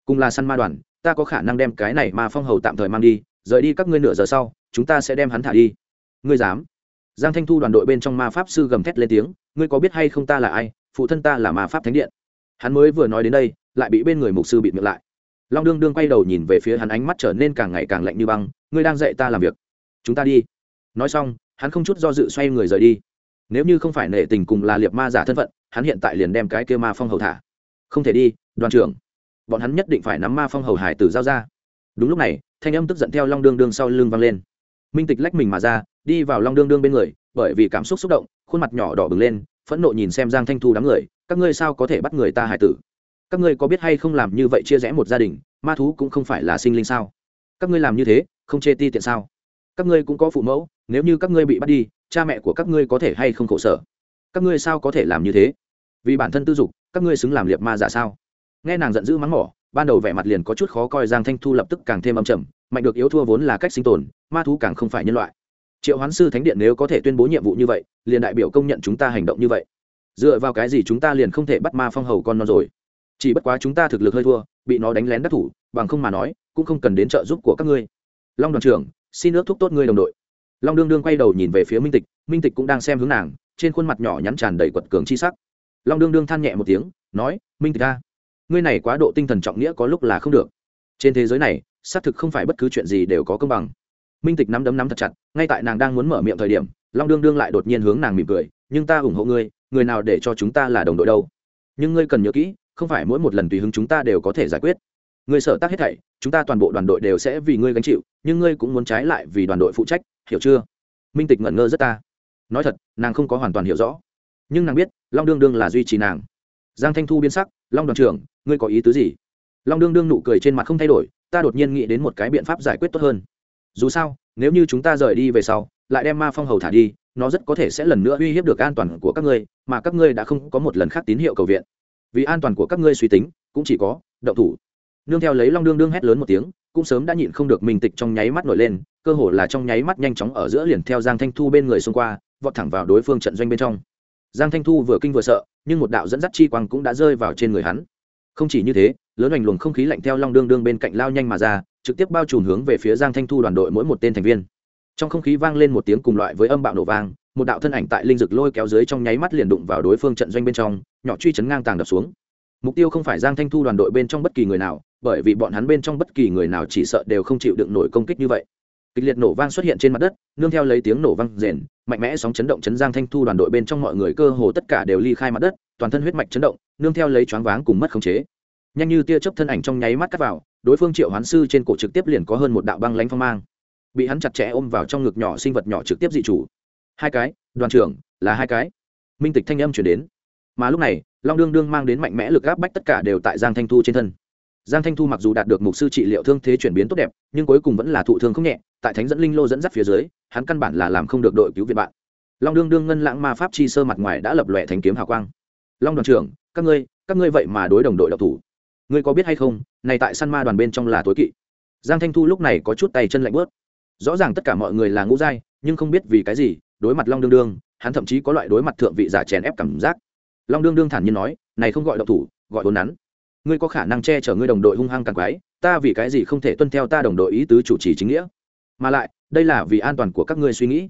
Cùng là săn ma đoàn ta có khả năng đem cái này ma phong hầu tạm thời mang đi rời đi các ngươi nửa giờ sau chúng ta sẽ đem hắn thả đi. Ngươi dám? Giang thanh thu đoàn đội bên trong ma pháp sư gầm thét lên tiếng, ngươi có biết hay không ta là ai? Phụ thân ta là ma pháp thánh điện. Hắn mới vừa nói đến đây, lại bị bên người mục sư bị miệng lại. Long đương đương quay đầu nhìn về phía hắn ánh mắt trở nên càng ngày càng lạnh như băng, ngươi đang dạy ta làm việc. Chúng ta đi. Nói xong, hắn không chút do dự xoay người rời đi. Nếu như không phải nể tình cùng là liệt ma giả thân phận, hắn hiện tại liền đem cái kia ma phong hầu thả. Không thể đi, đoàn trưởng. Bọn hắn nhất định phải nắm ma phong hầu hải tử giao ra. Đúng lúc này, thanh âm tức giận theo long đương đương sau lưng vang lên. Minh tịch lách mình mà ra đi vào long đương đương bên người, bởi vì cảm xúc xúc động, khuôn mặt nhỏ đỏ bừng lên, phẫn nộ nhìn xem giang thanh thu đám người, các ngươi sao có thể bắt người ta hải tử? Các ngươi có biết hay không làm như vậy chia rẽ một gia đình, ma thú cũng không phải là sinh linh sao? Các ngươi làm như thế, không chê ti tiện sao? Các ngươi cũng có phụ mẫu, nếu như các ngươi bị bắt đi, cha mẹ của các ngươi có thể hay không khổ sở? Các ngươi sao có thể làm như thế? Vì bản thân tư dục, các ngươi xứng làm liệt ma giả sao? Nghe nàng giận dữ mắng mỏ, ban đầu vẻ mặt liền có chút khó coi giang thanh thu lập tức càng thêm âm trầm, mạnh được yếu thua vốn là cách sinh tồn, ma thú càng không phải nhân loại triệu hoán sư thánh điện nếu có thể tuyên bố nhiệm vụ như vậy, liền đại biểu công nhận chúng ta hành động như vậy. Dựa vào cái gì chúng ta liền không thể bắt ma phong hầu con nó rồi? Chỉ bất quá chúng ta thực lực hơi thua, bị nó đánh lén đắc thủ, bằng không mà nói, cũng không cần đến trợ giúp của các ngươi. Long đoàn trưởng, xin ước thúc tốt ngươi đồng đội. Long đương đương quay đầu nhìn về phía minh tịch minh tịch cũng đang xem hướng nàng, trên khuôn mặt nhỏ nhắn tràn đầy quật cường chi sắc. Long đương đương than nhẹ một tiếng, nói, minh tịch ta ngươi này quá độ tinh thần trọng nghĩa có lúc là không được. Trên thế giới này, xác thực không phải bất cứ chuyện gì đều có công bằng minh tịch nắm đấm nắm thật chặt, ngay tại nàng đang muốn mở miệng thời điểm, long đương đương lại đột nhiên hướng nàng mỉm cười, nhưng ta ủng hộ ngươi, người nào để cho chúng ta là đồng đội đâu? Nhưng ngươi cần nhớ kỹ, không phải mỗi một lần tùy hứng chúng ta đều có thể giải quyết. Ngươi sợ tác hết thảy, chúng ta toàn bộ đoàn đội đều sẽ vì ngươi gánh chịu, nhưng ngươi cũng muốn trái lại vì đoàn đội phụ trách, hiểu chưa? Minh tịch ngẩn ngơ rất ta. Nói thật, nàng không có hoàn toàn hiểu rõ. Nhưng nàng biết, long đương đương là duy trì nàng. Giang thanh thu biến sắc, long đoàn trưởng, ngươi có ý tứ gì? Long đương đương nụ cười trên mặt không thay đổi, ta đột nhiên nghĩ đến một cái biện pháp giải quyết tốt hơn dù sao, nếu như chúng ta rời đi về sau, lại đem ma phong hầu thả đi, nó rất có thể sẽ lần nữa uy hiếp được an toàn của các ngươi, mà các ngươi đã không có một lần khác tín hiệu cầu viện. Vì an toàn của các ngươi suy tính, cũng chỉ có động thủ. Nương theo lấy long đương đương hét lớn một tiếng, cũng sớm đã nhịn không được mình tịch trong nháy mắt nổi lên, cơ hồ là trong nháy mắt nhanh chóng ở giữa liền theo giang thanh thu bên người xung qua, vọt thẳng vào đối phương trận doanh bên trong. Giang thanh thu vừa kinh vừa sợ, nhưng một đạo dẫn dắt chi quang cũng đã rơi vào trên người hắn. Không chỉ như thế lớn hoành luồng không khí lạnh theo long đương đương bên cạnh lao nhanh mà ra, trực tiếp bao trùm hướng về phía giang thanh thu đoàn đội mỗi một tên thành viên. Trong không khí vang lên một tiếng cùng loại với âm bạo nổ vang, một đạo thân ảnh tại linh dực lôi kéo dưới trong nháy mắt liền đụng vào đối phương trận doanh bên trong, nhỏ truy chấn ngang tàng đập xuống. Mục tiêu không phải giang thanh thu đoàn đội bên trong bất kỳ người nào, bởi vì bọn hắn bên trong bất kỳ người nào chỉ sợ đều không chịu đựng nổi công kích như vậy. Kịch liệt nổ vang xuất hiện trên mặt đất, nương theo lấy tiếng nổ vang rền, mạnh mẽ sóng chấn động chấn giang thanh thu đoàn đội bên trong mọi người cơ hồ tất cả đều ly khai mặt đất, toàn thân huyết mạch chấn động, nương theo lấy choáng váng cùng mất khống chế nhanh như tia chớp thân ảnh trong nháy mắt cắt vào, đối phương triệu hoán sư trên cổ trực tiếp liền có hơn một đạo băng lánh phong mang, bị hắn chặt chẽ ôm vào trong ngực nhỏ sinh vật nhỏ trực tiếp dị chủ. Hai cái, đoàn trưởng, là hai cái. Minh tịch thanh âm chuyển đến. Mà lúc này, long đương đương mang đến mạnh mẽ lực áp bách tất cả đều tại giang thanh thu trên thân. Giang thanh thu mặc dù đạt được mục sư trị liệu thương thế chuyển biến tốt đẹp, nhưng cuối cùng vẫn là thụ thương không nhẹ, tại thánh dẫn linh lô dẫn dắt phía dưới, hắn căn bản là làm không được đội cứu viện bạn. Long đương đương ngân lãng ma pháp chi sơ mặt ngoài đã lập lòe thành kiếm hào quang. Long đoàn trưởng, các ngươi các ngươi vậy mà đối đồng đội độc thủ ngươi có biết hay không, này tại săn ma đoàn bên trong là tối kỵ. Giang thanh thu lúc này có chút tay chân lạnh bớt. Rõ ràng tất cả mọi người là ngũ giai, nhưng không biết vì cái gì, đối mặt long đương đương, hắn thậm chí có loại đối mặt thượng vị giả chèn ép cảm giác. Long đương đương thản nhiên nói, này không gọi độc thủ, gọi vốn nắn. Ngươi có khả năng che chở ngươi đồng đội hung hăng càng quái, ta vì cái gì không thể tuân theo ta đồng đội ý tứ chủ trì chính nghĩa? Mà lại, đây là vì an toàn của các ngươi suy nghĩ.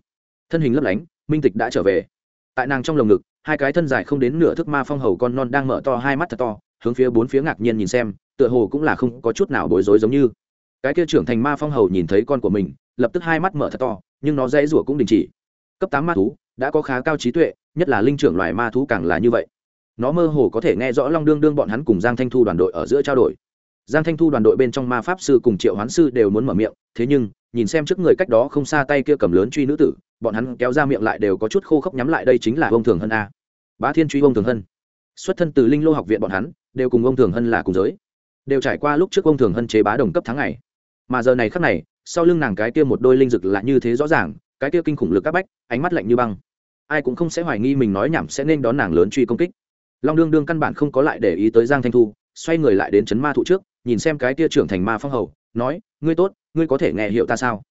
Thân hình lấp lánh, minh tịch đã trở về. Tại nàng trong lồng ngực, hai cái thân dài không đến nửa thước ma phong hầu con non đang mở to hai mắt thật to hướng phía bốn phía ngạc nhiên nhìn xem, tựa hồ cũng là không có chút nào bối rối giống như. Cái kia trưởng thành ma phong hầu nhìn thấy con của mình, lập tức hai mắt mở thật to, nhưng nó dễ rủa cũng đình chỉ. Cấp tám ma thú, đã có khá cao trí tuệ, nhất là linh trưởng loài ma thú càng là như vậy. Nó mơ hồ có thể nghe rõ long đương đương bọn hắn cùng giang thanh thu đoàn đội ở giữa trao đổi. Giang thanh thu đoàn đội bên trong ma pháp sư cùng triệu hoán sư đều muốn mở miệng, thế nhưng, nhìn xem trước người cách đó không xa tay kia cầm lớn truy nữ tử, bọn hắn kéo ra miệng lại đều có chút khô khốc nhắm lại đây chính là ông thường hân a. Bá thiên truy ông thường hân. Xuất thân từ linh lô học viện bọn hắn đều cùng ông thường hân là cùng giới. Đều trải qua lúc trước ông thường hân chế bá đồng cấp tháng ngày. Mà giờ này khắc này, sau lưng nàng cái kia một đôi linh dực là như thế rõ ràng, cái kia kinh khủng lực các bách, ánh mắt lạnh như băng. Ai cũng không sẽ hoài nghi mình nói nhảm sẽ nên đón nàng lớn truy công kích. Long đương đương căn bản không có lại để ý tới giang thanh thu, xoay người lại đến chấn ma thụ trước, nhìn xem cái kia trưởng thành ma phong hầu, nói, ngươi tốt, ngươi có thể nghe hiểu ta sao?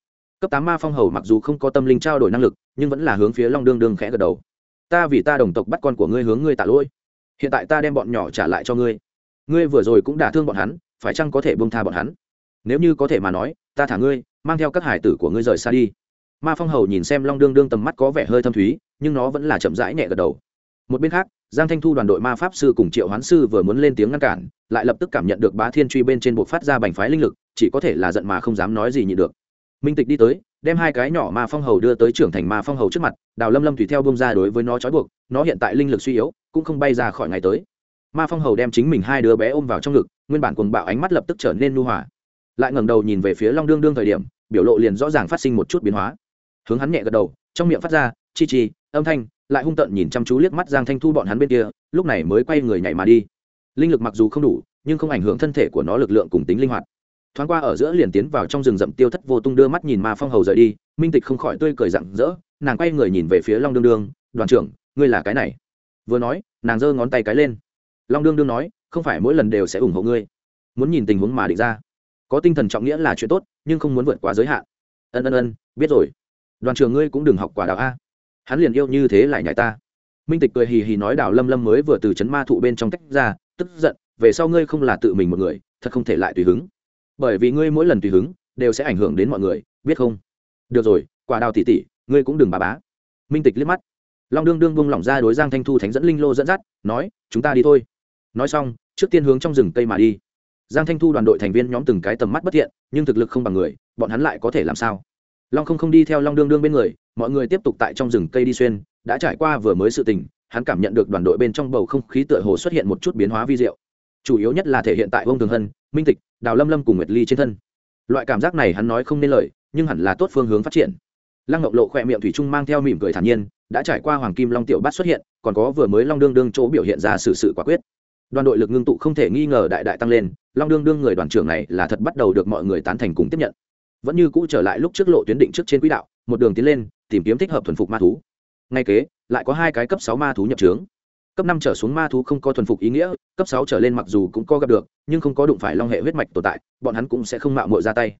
Cấp tám ma phong hầu mặc dù không có tâm linh trao đổi năng lực, nhưng vẫn là hướng phía long đương đương khẽ gật đầu. Ta vì ta đồng tộc bắt con của ngươi hướng ngươi tạ lỗi hiện tại ta đem bọn nhỏ trả lại cho ngươi. Ngươi vừa rồi cũng đả thương bọn hắn, phải chăng có thể bông tha bọn hắn? Nếu như có thể mà nói, ta thả ngươi, mang theo các hải tử của ngươi rời xa đi. Ma phong hầu nhìn xem long đương đương tầm mắt có vẻ hơi thâm thúy, nhưng nó vẫn là chậm rãi nhẹ gật đầu. Một bên khác, giang thanh thu đoàn đội ma pháp sư cùng triệu hoán sư vừa muốn lên tiếng ngăn cản, lại lập tức cảm nhận được bá thiên truy bên trên bộ phát ra bành phái linh lực, chỉ có thể là giận mà không dám nói gì nhị được. Minh tịch đi tới đem hai cái nhỏ ma phong hầu đưa tới trưởng thành ma phong hầu trước mặt, đào lâm lâm tùy theo bông ra đối với nó trói buộc, nó hiện tại linh lực suy yếu, cũng không bay ra khỏi ngày tới. Ma phong hầu đem chính mình hai đứa bé ôm vào trong ngực, nguyên bản cuồng bạo ánh mắt lập tức trở nên nu hòa. Lại ngẩng đầu nhìn về phía long đương đương thời điểm, biểu lộ liền rõ ràng phát sinh một chút biến hóa. Hướng hắn nhẹ gật đầu, trong miệng phát ra, chi chi, âm thanh, lại hung tợn nhìn chăm chú liếc mắt giang thanh thu bọn hắn bên kia, lúc này mới quay người nhảy mà đi. Linh lực mặc dù không đủ, nhưng không ảnh hưởng thân thể của nó lực lượng cùng tính linh hoạt thoáng qua ở giữa liền tiến vào trong rừng rậm tiêu thất vô tung đưa mắt nhìn ma phong hầu rời đi, minh tịch không khỏi tươi cười rặng rỡ, nàng quay người nhìn về phía long đương đương, đoàn trưởng, ngươi là cái này? Vừa nói, nàng giơ ngón tay cái lên. Long đương đương nói, không phải mỗi lần đều sẽ ủng hộ ngươi. Muốn nhìn tình huống mà định ra. Có tinh thần trọng nghĩa là chuyện tốt, nhưng không muốn vượt quá giới hạn. Ân ân ân, biết rồi. Đoàn trưởng ngươi cũng đừng học quả đạo a. Hắn liền yêu như thế lại nhảy ta. Minh tịch cười hì hì nói đào lâm lâm mới vừa từ c h ấ n ma thụ bên trong tách ra, tức giận, về sau ngươi không là tự mình một người, thật không thể lại tùy hứng bởi vì ngươi mỗi lần tùy hứng đều sẽ ảnh hưởng đến mọi người, biết không? Được rồi, quả đào tỉ tỉ ngươi cũng đừng bà bá. Minh tịch liếc mắt. Long đương đương bung lỏng ra đối giang thanh thu thánh dẫn linh lô dẫn dắt, nói, chúng ta đi thôi. Nói xong, trước tiên hướng trong rừng cây mà đi. Giang thanh thu đoàn đội thành viên nhóm từng cái tầm mắt bất thiện, nhưng thực lực không bằng người, bọn hắn lại có thể làm sao? Long không không đi theo long đương đương bên người, mọi người tiếp tục tại trong rừng cây đi xuyên, đã trải qua vừa mới sự tình, hắn cảm nhận được đoàn đội bên trong bầu không khí tựa hồ xuất hiện một chút biến hóa vi diệu. Chủ yếu nhất là thể hiện tại ông thường hân, minh tịch đào lâm lâm cùng nguyệt ly trên thân loại cảm giác này hắn nói không nên lời nhưng hẳn là tốt phương hướng phát triển lăng ngọc lộ khỏe miệng thủy trung mang theo mỉm cười thản nhiên đã trải qua hoàng kim long tiểu bát xuất hiện còn có vừa mới long đương đương chỗ biểu hiện ra sự sự quả quyết đoàn đội lực ngưng tụ không thể nghi ngờ đại đại tăng lên long đương đương người đoàn trưởng này là thật bắt đầu được mọi người tán thành cùng tiếp nhận vẫn như cũ trở lại lúc trước lộ tuyến định trước trên quỹ đạo một đường tiến lên tìm kiếm thích hợp thuần phục ma thú ngay kế lại có hai cái cấp sáu ma thú nhập trướng cấp năm trở xuống ma thú không có thuần phục ý nghĩa, cấp sáu trở lên mặc dù cũng có gặp được, nhưng không có đụng phải long hệ huyết mạch tồn tại, bọn hắn cũng sẽ không mạo mội ra tay.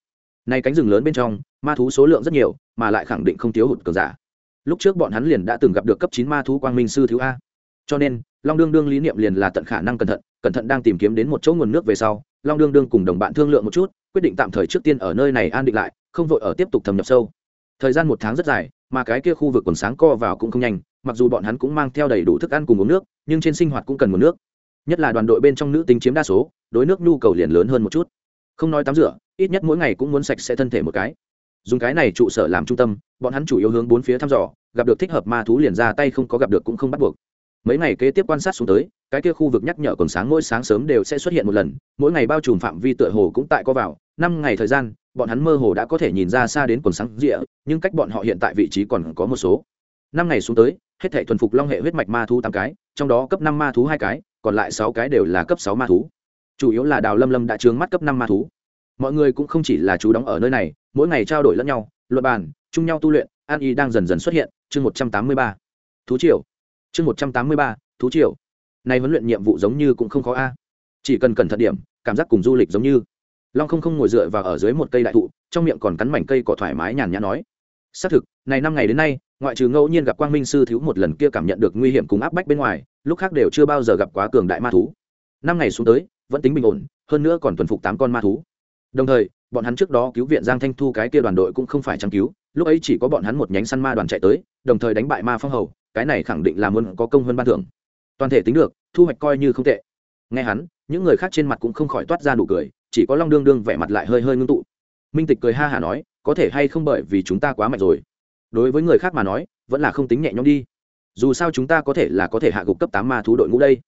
Nay cánh rừng lớn bên trong, ma thú số lượng rất nhiều, mà lại khẳng định không thiếu hụt cường giả. Lúc trước bọn hắn liền đã từng gặp được cấp chín ma thú quang minh sư thứ a. Cho nên, long đương đương lý niệm liền là tận khả năng cẩn thận cẩn thận đang tìm kiếm đến một chỗ nguồn nước về sau, long đương đương cùng đồng bạn thương lượng một chút, quyết định tạm thời trước tiên ở nơi này an định lại, không vội ở tiếp tục thâm nhập sâu. Thời gian một tháng rất dài, mà cái kia khu vực còn sáng co vào cũng không nhanh mặc dù bọn hắn cũng mang theo đầy đủ thức ăn cùng uống nước, nhưng trên sinh hoạt cũng cần nguồn nước. Nhất là đoàn đội bên trong nữ tính chiếm đa số, đối nước nhu cầu liền lớn hơn một chút. Không nói tắm rửa, ít nhất mỗi ngày cũng muốn sạch sẽ thân thể một cái. Dùng cái này trụ sở làm trung tâm, bọn hắn chủ yếu hướng bốn phía thăm dò, gặp được thích hợp ma thú liền ra tay không có gặp được cũng không bắt buộc. Mấy ngày kế tiếp quan sát xuống tới, cái kia khu vực nhắc nhở còn sáng mỗi sáng sớm đều sẽ xuất hiện một lần, mỗi ngày bao trùm phạm vi tựa hồ cũng tại có vào, năm ngày thời gian, bọn hắn mơ hồ đã có thể nhìn ra xa đến quần sáng rịa, nhưng cách bọn họ hiện tại vị trí còn có một số. Năm ngày xuống tới hết thể thuần phục long hệ huyết mạch ma thú tám cái, trong đó cấp năm ma thú hai cái, còn lại sáu cái đều là cấp sáu ma thú. Chủ yếu là đào lâm lâm đã trướng mắt cấp năm ma thú. Mọi người cũng không chỉ là chú đóng ở nơi này, mỗi ngày trao đổi lẫn nhau, luận bàn, chung nhau tu luyện, an y đang dần dần xuất hiện, chương một trăm tám mươi ba. Thú triều. Chương một trăm tám mươi ba, thú triều. Nay huấn luyện nhiệm vụ giống như cũng không khó a. Chỉ cần cẩn thận điểm, cảm giác cùng du lịch giống như. Long không không ngồi dựa vào ở dưới một cây đại thụ, trong miệng còn cắn mảnh cây cỏ thoải mái nhàn nhã nói. Xác thực, này năm ngày đến nay ngoại trừ ngẫu nhiên gặp quang minh sư thiếu một lần kia cảm nhận được nguy hiểm cùng áp bách bên ngoài, lúc khác đều chưa bao giờ gặp quá cường đại ma thú. Năm ngày xuống tới, vẫn tính bình ổn, hơn nữa còn tuần phục tám con ma thú. Đồng thời, bọn hắn trước đó cứu viện giang thanh thu cái kia đoàn đội cũng không phải chăm cứu, lúc ấy chỉ có bọn hắn một nhánh săn ma đoàn chạy tới, đồng thời đánh bại ma phong hầu, cái này khẳng định là muốn có công hơn ban thưởng. Toàn thể tính được, thu hoạch coi như không tệ. Nghe hắn, những người khác trên mặt cũng không khỏi toát ra nụ cười, chỉ có long đương đương vẻ mặt lại hơi hơi ngưng tụ. Minh tịch cười ha hả nói, có thể hay không bởi vì chúng ta quá mạnh rồi? Đối với người khác mà nói, vẫn là không tính nhẹ nhõm đi. Dù sao chúng ta có thể là có thể hạ gục cấp tám ma thú đội ngũ đây.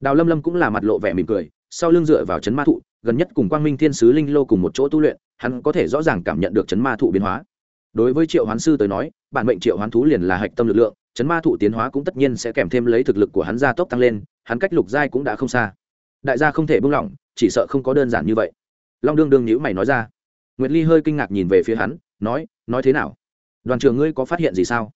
Đào lâm lâm cũng là mặt lộ vẻ mỉm cười, sau lưng dựa vào chấn ma thụ, gần nhất cùng quang minh thiên sứ linh lô cùng một chỗ tu luyện, hắn có thể rõ ràng cảm nhận được chấn ma thụ biến hóa. Đối với triệu hoán sư tới nói, bản mệnh triệu hoán thú liền là hạch tâm lực lượng, chấn ma thụ tiến hóa cũng tất nhiên sẽ kèm thêm lấy thực lực của hắn gia tốc tăng lên, hắn cách lục giai cũng đã không xa. Đại gia không thể buông lỏng, chỉ sợ không có đơn giản như vậy. Long đương đương nhữ mày nói ra. Nguyệt ly hơi kinh ngạc nhìn về phía hắn, nói nói thế nào? Đoàn trưởng ngươi có phát hiện gì sao?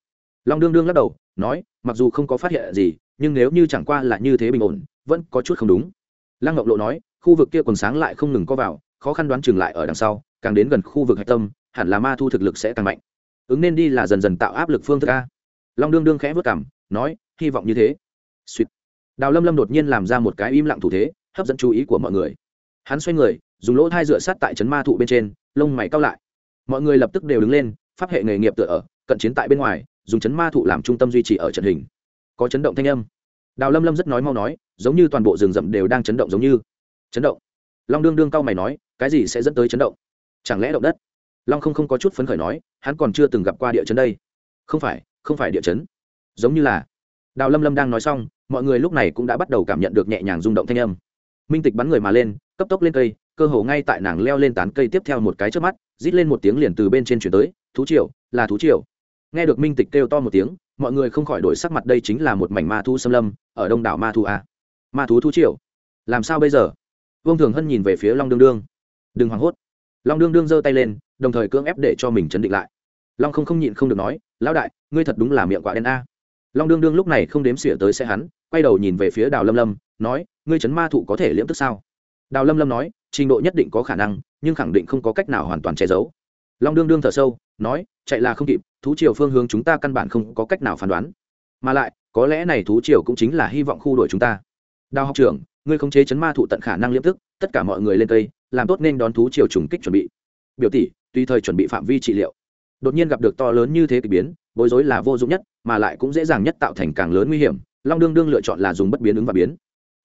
Long đương đương lắc đầu, nói, mặc dù không có phát hiện gì, nhưng nếu như chẳng qua là như thế bình ổn, vẫn có chút không đúng. Lăng ngọc lộ nói, khu vực kia còn sáng lại không ngừng có vào, khó khăn đoán chừng lại ở đằng sau, càng đến gần khu vực hạch tâm, hẳn là ma thu thực lực sẽ càng mạnh. Ứng nên đi là dần dần tạo áp lực phương thức a. Long đương đương khẽ vất cảm, nói, hy vọng như thế. Sweet. đào lâm lâm đột nhiên làm ra một cái im lặng thủ thế, hấp dẫn chú ý của mọi người. Hắn xoay người, dùng lỗ thai dựa sát tại chấn ma thụ bên trên, lông mày cao lại. Mọi người lập tức đều đứng lên pháp hệ nghề nghiệp tựa ở, cận chiến tại bên ngoài, dùng chấn ma thụ làm trung tâm duy trì ở trận hình. Có chấn động thanh âm. Đào lâm lâm rất nói mau nói, giống như toàn bộ rừng rậm đều đang chấn động giống như. Chấn động. Long đương đương cao mày nói, cái gì sẽ dẫn tới chấn động? Chẳng lẽ động đất? Long không không có chút phấn khởi nói, hắn còn chưa từng gặp qua địa chấn đây. Không phải không phải địa chấn. Giống như là. Đào lâm lâm đang nói xong, mọi người lúc này cũng đã bắt đầu cảm nhận được nhẹ nhàng rung động thanh âm. Minh tịch bắn người mà lên, cấp tốc lên cây cơ hồ ngay tại nàng leo lên tán cây tiếp theo một cái trước mắt, rít lên một tiếng liền từ bên trên chuyển tới, thú triều, là thú triều. Nghe được minh tịch kêu to một tiếng, mọi người không khỏi đổi sắc mặt, đây chính là một mảnh ma thu xâm lâm, ở đông đảo ma thu a à? ma thú thú triều? Làm sao bây giờ? Vương thường hân nhìn về phía long đương đương. Đừng hoảng hốt. Long đương đương giơ tay lên, đồng thời cưỡng ép để cho mình chấn định lại. Long không không nhịn không được nói, lão đại, ngươi thật đúng là miệng quạ đen a. Long đương đương lúc này không đếm xỉa tới xe hắn, quay đầu nhìn về phía đào lâm lâm, nói, ngươi chấn ma thụ có thể liễm tức sao? Đào lâm lâm nói trình độ nhất định có khả năng, nhưng khẳng định không có cách nào hoàn toàn che giấu. Long đương đương thở sâu, nói, chạy là không kịp, thú triều phương hướng chúng ta căn bản không có cách nào phán đoán. Mà lại, có lẽ này thú triều cũng chính là hy vọng khu đổi chúng ta. Đào học trưởng, ngươi khống chế chấn ma thụ tận khả năng liêm tức tất cả mọi người lên cây, làm tốt nên đón thú triều trùng kích chuẩn bị. Biểu tỷ, tùy thời chuẩn bị phạm vi trị liệu. Đột nhiên gặp được to lớn như thế k ỳ biến, bối rối là vô dụng nhất, mà lại cũng dễ dàng nhất tạo thành càng lớn nguy hiểm. Long đương đương lựa chọn là dùng bất biến ứng và biến.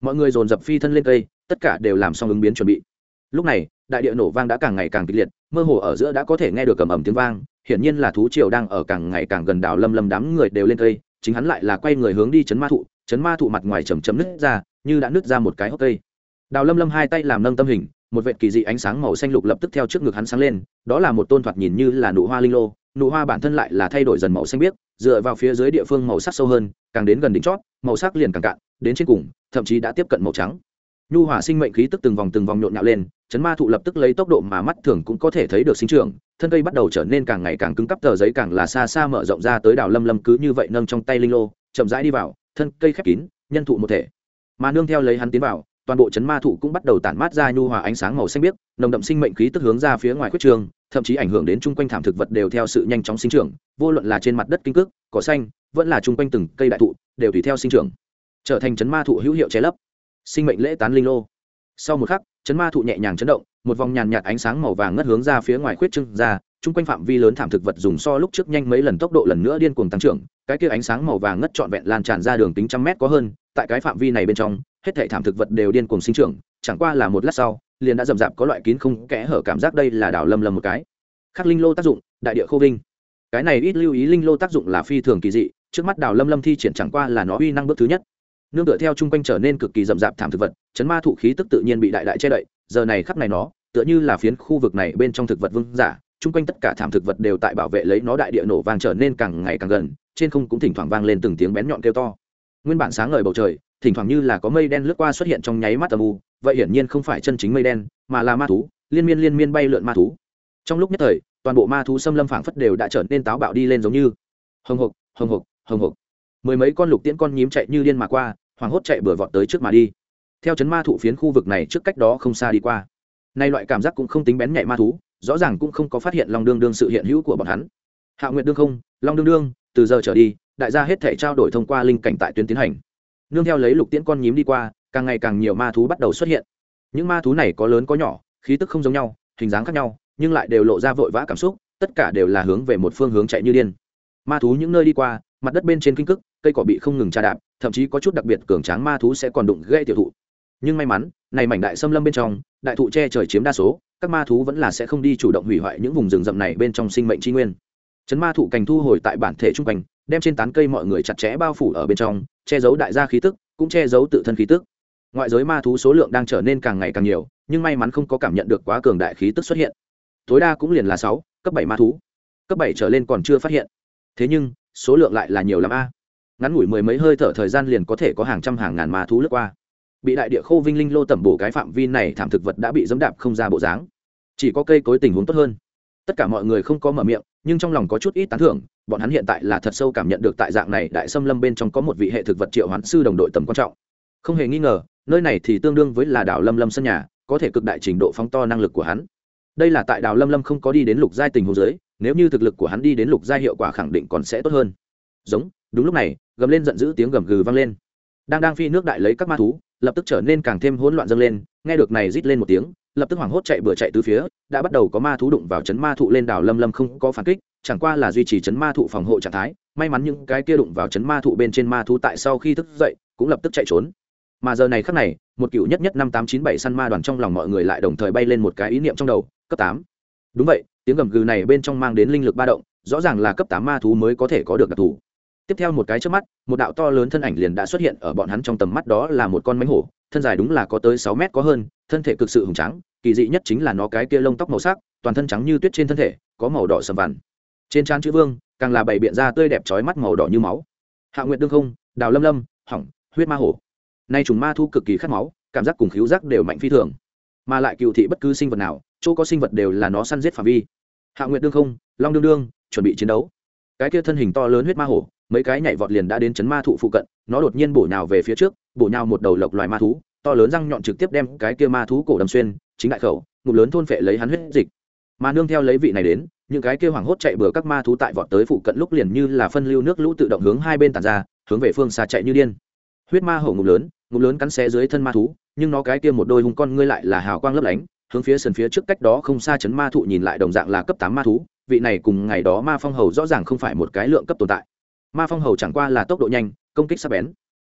Mọi người dồn dập phi thân lên cây, tất cả đều làm xong ứng biến chuẩn bị lúc này, đại địa nổ vang đã càng ngày càng kịch liệt, mơ hồ ở giữa đã có thể nghe được cầm ầm tiếng vang, hiển nhiên là thú triều đang ở càng ngày càng gần đảo lâm lâm đám người đều lên cây, chính hắn lại là quay người hướng đi chấn ma thụ, chấn ma thụ mặt ngoài chầm chấm nứt ra, như đã nứt ra một cái hốc cây. Đào lâm lâm hai tay làm nâng tâm hình, một vệt kỳ dị ánh sáng màu xanh lục lập tức theo trước ngực hắn sáng lên, đó là một tôn thoạt nhìn như là nụ hoa linh lô, nụ hoa bản thân lại là thay đổi dần màu xanh biếc, dựa vào phía dưới địa phương màu sắc sâu hơn, càng đến gần đỉnh chót, màu sắc liền càng cạn, đến trên cùng, thậm chí đã tiếp cận màu trắng. Nhu hỏa sinh mệnh khí tức từng vòng từng vòng nhộn nhạo lên chấn ma thụ lập tức lấy tốc độ mà mắt thường cũng có thể thấy được sinh trưởng, thân cây bắt đầu trở nên càng ngày càng cứng cắp, tờ giấy càng là xa xa mở rộng ra tới đảo lâm lâm cứ như vậy nâng trong tay linh lô, chậm rãi đi vào, thân cây khép kín, nhân thụ một thể. Mà nương theo lấy hắn tiến vào, toàn bộ chấn ma thụ cũng bắt đầu tản mát ra nhu hòa ánh sáng màu xanh biếc, nồng đậm sinh mệnh khí tức hướng ra phía ngoài khuất trường, thậm chí ảnh hưởng đến chung quanh thảm thực vật đều theo sự nhanh chóng sinh trưởng, vô luận là trên mặt đất kinh cước, cỏ xanh, vẫn là chung quanh từng cây đại thụ, đều tùy theo sinh trưởng, trở thành chấn ma thụ hữu hiệu che lấp. Sinh mệnh lễ tán linh lô. Sau một khắc chấn ma thụ nhẹ nhàng chấn động, một vòng nhàn nhạt ánh sáng màu vàng ngất hướng ra phía ngoài khuyết trưng ra, chung quanh phạm vi lớn thảm thực vật dùng so lúc trước nhanh mấy lần tốc độ lần nữa điên cuồng tăng trưởng, cái kia ánh sáng màu vàng ngất trọn vẹn lan tràn ra đường tính trăm mét có hơn, tại cái phạm vi này bên trong, hết thảy thảm thực vật đều điên cuồng sinh trưởng, chẳng qua là một lát sau, liền đã rậm rạp có loại kín không kẽ hở cảm giác đây là đảo lâm lâm một cái. Khắc linh lô tác dụng, đại địa khô vinh. Cái này ít lưu ý linh lô tác dụng là phi thường kỳ dị, trước mắt đảo lâm lâm thi triển chẳng qua là nó uy năng bước thứ nhất nương tựa theo chung quanh trở nên cực kỳ rậm rạp thảm thực vật, chấn ma thụ khí tức tự nhiên bị đại đại che đậy, giờ này khắp này nó, tựa như là phiến khu vực này bên trong thực vật vương giả, chung quanh tất cả thảm thực vật đều tại bảo vệ lấy nó đại địa nổ vang trở nên càng ngày càng gần, trên không cũng thỉnh thoảng vang lên từng tiếng bén nhọn kêu to. Nguyên bản sáng ngời bầu trời, thỉnh thoảng như là có mây đen lướt qua xuất hiện trong nháy mắt âm u, vậy hiển nhiên không phải chân chính mây đen, mà là ma thú, liên miên liên miên bay lượn ma thú. Trong lúc nhất thời, toàn bộ ma thú xâm lâm phảng phất đều đã trở nên táo bạo đi lên giống như. Hồng hộc hồng hộc hồng hộc mười mấy con lục tiễn con nhím chạy như điên mà qua hoàng hốt chạy bừa vọt tới trước mà đi. Theo chấn ma thụ phiến khu vực này trước cách đó không xa đi qua. Nay loại cảm giác cũng không tính bén nhạy ma thú, rõ ràng cũng không có phát hiện long đương đương sự hiện hữu của bọn hắn. Hạ nguyện đương không, long đương đương, từ giờ trở đi, đại gia hết thể trao đổi thông qua linh cảnh tại tuyến tiến hành. Nương theo lấy lục tiễn con nhím đi qua, càng ngày càng nhiều ma thú bắt đầu xuất hiện. Những ma thú này có lớn có nhỏ, khí tức không giống nhau, hình dáng khác nhau, nhưng lại đều lộ ra vội vã cảm xúc, tất cả đều là hướng về một phương hướng chạy như điên ma thú những nơi đi qua, mặt đất bên trên kinh cức, cây cỏ bị không ngừng tra đạp, thậm chí có chút đặc biệt cường tráng ma thú sẽ còn đụng gây tiểu thụ. Nhưng may mắn, này mảnh đại xâm lâm bên trong, đại thụ che trời chiếm đa số, các ma thú vẫn là sẽ không đi chủ động hủy hoại những vùng rừng rậm này bên trong sinh mệnh tri nguyên. Chấn ma thụ cành thu hồi tại bản thể trung quanh, đem trên tán cây mọi người chặt chẽ bao phủ ở bên trong, che giấu đại gia khí tức, cũng che giấu tự thân khí tức. Ngoại giới ma thú số lượng đang trở nên càng ngày càng nhiều, nhưng may mắn không có cảm nhận được quá cường đại khí tức xuất hiện. Tối đa cũng liền là sáu, cấp bảy ma thú. Cấp bảy trở lên còn chưa phát hiện thế nhưng, số lượng lại là nhiều lắm a. Ngắn ngủi mười mấy hơi thở thời gian liền có thể có hàng trăm hàng ngàn ma thú lướt qua. Bị đại địa khô vinh linh lô tẩm bổ cái phạm vi này thảm thực vật đã bị dẫm đạp không ra bộ dáng. Chỉ có cây cối tình huống tốt hơn. Tất cả mọi người không có mở miệng, nhưng trong lòng có chút ít tán thưởng, bọn hắn hiện tại là thật sâu cảm nhận được tại dạng này đại xâm lâm bên trong có một vị hệ thực vật triệu hoán sư đồng đội tầm quan trọng. Không hề nghi ngờ, nơi này thì tương đương với là đảo lâm lâm sân nhà, có thể cực đại trình độ phóng to năng lực của hắn đây là tại Đào lâm lâm không có đi đến lục giai tình hồ dưới, nếu như thực lực của hắn đi đến lục giai hiệu quả khẳng định còn sẽ tốt hơn. Giống, đúng lúc này, gầm lên giận dữ tiếng gầm gừ vang lên. Đang đang phi nước đại lấy các ma thú, lập tức trở nên càng thêm hỗn loạn dâng lên, nghe được này rít lên một tiếng, lập tức hoảng hốt chạy bừa chạy từ phía, đã bắt đầu có ma thú đụng vào chấn ma thụ lên đảo lâm lâm không có phản kích, chẳng qua là duy trì chấn ma thụ phòng hộ trạng thái, may mắn những cái kia đụng vào chấn ma thụ bên trên ma thú tại sau khi thức dậy, cũng lập tức chạy trốn. Mà giờ này khắc này, một cựu nhất nhất năm tám chín bảy săn ma đoàn trong lòng mọi người lại đồng thời bay lên một cái ý niệm trong đầu cấp tám. Đúng vậy, tiếng gầm gừ này bên trong mang đến linh lực ba động, rõ ràng là cấp tám ma thú mới có thể có được đặc thù. Tiếp theo một cái trước mắt, một đạo to lớn thân ảnh liền đã xuất hiện ở bọn hắn trong tầm mắt đó là một con mánh hổ, thân dài đúng là có tới sáu mét có hơn, thân thể cực sự hùng trắng kỳ dị nhất chính là nó cái kia lông tóc màu sắc, toàn thân trắng như tuyết trên thân thể, có màu đỏ sầm vằn. Trên trán chữ vương, càng là bày biện ra tươi đẹp trói mắt màu đỏ như máu. Hạ nguyện đương không, đào lâm lâm, hỏng, huyết ma hổ. Nay trùng ma thu cực kỳ khát máu, cảm giác cùng khiếu giác đều mạnh phi thường mà lại cựu thị bất cứ sinh vật nào, chỗ có sinh vật đều là nó săn giết phạm vi. Hạ Nguyệt đương không, long đương đương, chuẩn bị chiến đấu. Cái kia thân hình to lớn huyết ma hổ, mấy cái nhảy vọt liền đã đến chấn ma thụ phụ cận, nó đột nhiên bổ nhào về phía trước, bổ nhào một đầu lộc loài ma thú, to lớn răng nhọn trực tiếp đem cái kia ma thú cổ đâm xuyên, chính đại khẩu, ngụm lớn thôn phệ lấy hắn huyết dịch. Mà nương theo lấy vị này đến, những cái kia hoảng hốt chạy bừa các ma thú tại vọt tới phụ cận lúc liền như là phân lưu nước lũ tự động hướng hai bên tàn ra, hướng về phương xa chạy như điên. Huyết ma hổ ngụm lớn ngụm lớn cắn xé dưới thân ma thú nhưng nó cái kia một đôi hung con ngươi lại là hào quang lấp lánh, hướng phía sườn phía trước cách đó không xa chấn ma thụ nhìn lại đồng dạng là cấp tám ma thú, vị này cùng ngày đó ma phong hầu rõ ràng không phải một cái lượng cấp tồn tại. Ma phong hầu chẳng qua là tốc độ nhanh, công kích sắc bén.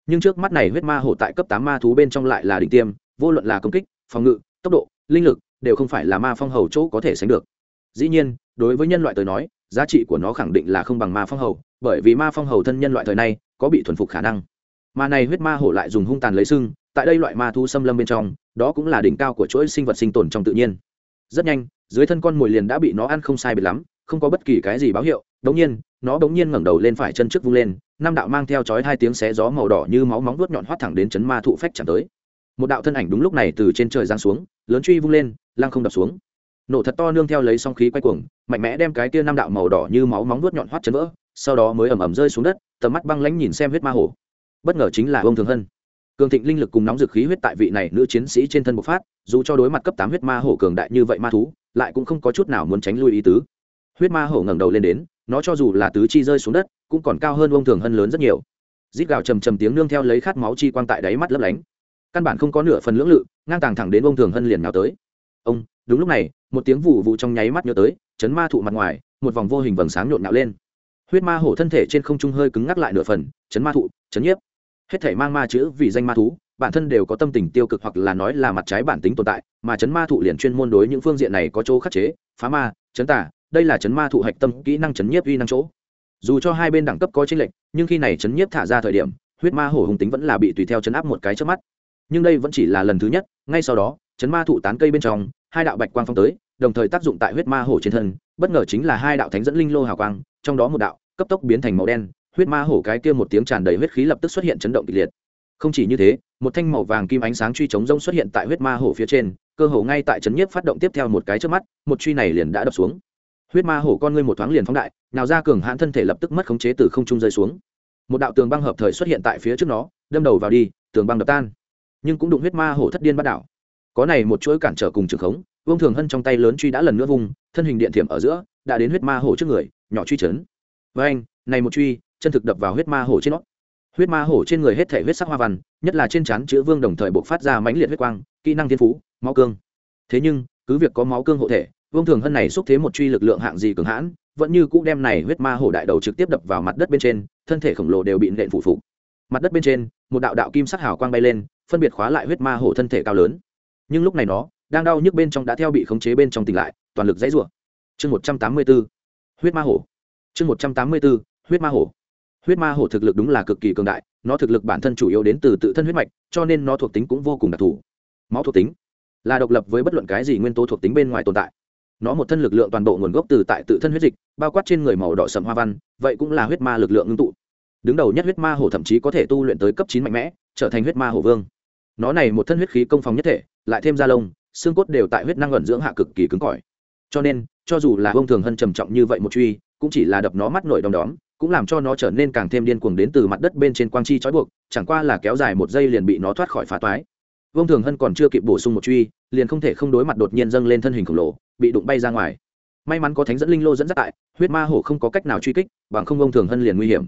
Nhưng trước mắt này huyết ma hổ tại cấp tám ma thú bên trong lại là đỉnh tiêm, vô luận là công kích, phòng ngự, tốc độ, linh lực, đều không phải là ma phong hầu chỗ có thể sánh được. Dĩ nhiên, đối với nhân loại tới nói, giá trị của nó khẳng định là không bằng ma phong hầu, bởi vì ma phong hầu thân nhân loại thời này có bị thuần phục khả năng. Mà này huyết ma hổ lại dùng hung tàn lấy sưng tại đây loại ma thu xâm lâm bên trong, đó cũng là đỉnh cao của chuỗi sinh vật sinh tồn trong tự nhiên. Rất nhanh, dưới thân con mồi liền đã bị nó ăn không sai biệt lắm, không có bất kỳ cái gì báo hiệu, đống nhiên, nó đống nhiên ngẩng đầu lên phải chân trước vung lên, năm đạo mang theo chói hai tiếng xé gió màu đỏ như máu móng vuốt nhọn hoắt thẳng đến chấn ma thụ phách chạm tới. Một đạo thân ảnh đúng lúc này từ trên trời giáng xuống, lớn truy vung lên, lăng không đập xuống. Nổ thật to nương theo lấy song khí quay cuồng, mạnh mẽ đem cái kia năm đạo màu đỏ như máu móng vuốt nhọn hoắt chấn vỡ, sau đó mới ầm ầm rơi xuống đất, tầm mắt băng lãnh nhìn xem huyết ma hổ. Bất ngờ chính là ông thường hân cường thịnh linh lực cùng nóng dực khí huyết tại vị này nữ chiến sĩ trên thân bộc phát, dù cho đối mặt cấp tám huyết ma hổ cường đại như vậy ma thú, lại cũng không có chút nào muốn tránh lui ý tứ. Huyết ma hổ ngẩng đầu lên đến, nó cho dù là tứ chi rơi xuống đất, cũng còn cao hơn ông thường hân lớn rất nhiều. Rít gào trầm trầm tiếng nương theo lấy khát máu chi quang tại đáy mắt lấp lánh. Căn bản không có nửa phần lưỡng lự, ngang tàng thẳng đến ông thường hân liền nào tới. Ông, đúng lúc này, một tiếng vụ vụ trong nháy mắt nhớ tới, chấn ma thụ mặt ngoài, một vòng vô hình vầng sáng nhộn nhạo lên. Huyết ma hổ thân thể trên không trung hơi cứng ngắc lại nửa phần, chấn ma thụ, chấn nhiếp hết thể mang ma chữ vì danh ma thú, bản thân đều có tâm tình tiêu cực hoặc là nói là mặt trái bản tính tồn tại, mà chấn ma thụ liền chuyên môn đối những phương diện này có chỗ khắc chế, phá ma, chấn tả đây là chấn ma thụ hạch tâm kỹ năng chấn nhiếp uy năng chỗ. Dù cho hai bên đẳng cấp có chênh lệch, nhưng khi này chấn nhiếp thả ra thời điểm, huyết ma hổ hùng tính vẫn là bị tùy theo chấn áp một cái trước mắt. Nhưng đây vẫn chỉ là lần thứ nhất, ngay sau đó, chấn ma thụ tán cây bên trong, hai đạo bạch quang phong tới, đồng thời tác dụng tại huyết ma hổ trên thân, bất ngờ chính là hai đạo thánh dẫn linh lô hào quang, trong đó một đạo cấp tốc biến thành màu đen huyết ma hổ cái kia một tiếng tràn đầy huyết khí lập tức xuất hiện chấn động kịch liệt. Không chỉ như thế, một thanh màu vàng kim ánh sáng truy chống rông xuất hiện tại huyết ma hổ phía trên, cơ hồ ngay tại chấn nhiếp phát động tiếp theo một cái trước mắt, một truy này liền đã đập xuống. Huyết ma hổ con ngươi một thoáng liền phóng đại, nào ra cường hãn thân thể lập tức mất khống chế từ không trung rơi xuống. Một đạo tường băng hợp thời xuất hiện tại phía trước nó, đâm đầu vào đi, tường băng đập tan. Nhưng cũng đụng huyết ma hổ thất điên bắt đảo. Có này một chuỗi cản trở cùng trường khống, vương thường hân trong tay lớn truy đã lần nữa vùng thân hình điện thiểm ở giữa, đã đến huyết ma hổ trước người, nhỏ truy chấn với anh này một truy chân thực đập vào huyết ma hổ trên nó. Huyết ma hổ trên người hết thể huyết sắc hoa văn, nhất là trên trán chữ vương đồng thời buộc phát ra mãnh liệt huyết quang, kỹ năng thiên phú, máu cương. Thế nhưng, cứ việc có máu cương hộ thể, vương thường hân này xúc thế một truy lực lượng hạng gì cường hãn, vẫn như cũ đem này huyết ma hổ đại đầu trực tiếp đập vào mặt đất bên trên, thân thể khổng lồ đều bị nện phủ phục mặt đất bên trên, một đạo đạo kim sắc hào quang bay lên, phân biệt khóa lại huyết ma hổ thân thể cao lớn. Nhưng lúc này nó, đang đau nhức bên trong đã theo bị khống chế bên trong tỉnh lại, toàn lực dãy rủa. Chương một trăm tám mươi b ố huyết ma hổ. Chương một trăm tám mươi b ố huyết ma hổ huyết ma hổ thực lực đúng là cực kỳ cường đại, nó thực lực bản thân chủ yếu đến từ tự thân huyết mạch, cho nên nó thuộc tính cũng vô cùng đặc thù. Máu thuộc tính là độc lập với bất luận cái gì nguyên tố thuộc tính bên ngoài tồn tại. Nó một thân lực lượng toàn bộ nguồn gốc từ tại tự thân huyết dịch, bao quát trên người màu đỏ sầm hoa văn, vậy cũng là huyết ma lực lượng ngưng tụ. Đứng đầu nhất huyết ma hổ thậm chí có thể tu luyện tới cấp chín mạnh mẽ, trở thành huyết ma hổ vương. Nó này một thân huyết khí công phòng nhất thể, lại thêm da lông, xương cốt đều tại huyết năng ẩn dưỡng hạ cực kỳ cứng cỏi. Cho nên, cho dù là ông thường hân trầm trọng như vậy một truy, cũng chỉ là đập nó mắt nổi đom đóm cũng làm cho nó trở nên càng thêm điên cuồng đến từ mặt đất bên trên quang chi trói buộc, chẳng qua là kéo dài một giây liền bị nó thoát khỏi phá toái. Vông thường hân còn chưa kịp bổ sung một truy, liền không thể không đối mặt đột nhiên dâng lên thân hình khổng lồ, bị đụng bay ra ngoài. May mắn có thánh dẫn linh lô dẫn dắt tại, huyết ma hổ không có cách nào truy kích, bằng không vông thường hân liền nguy hiểm.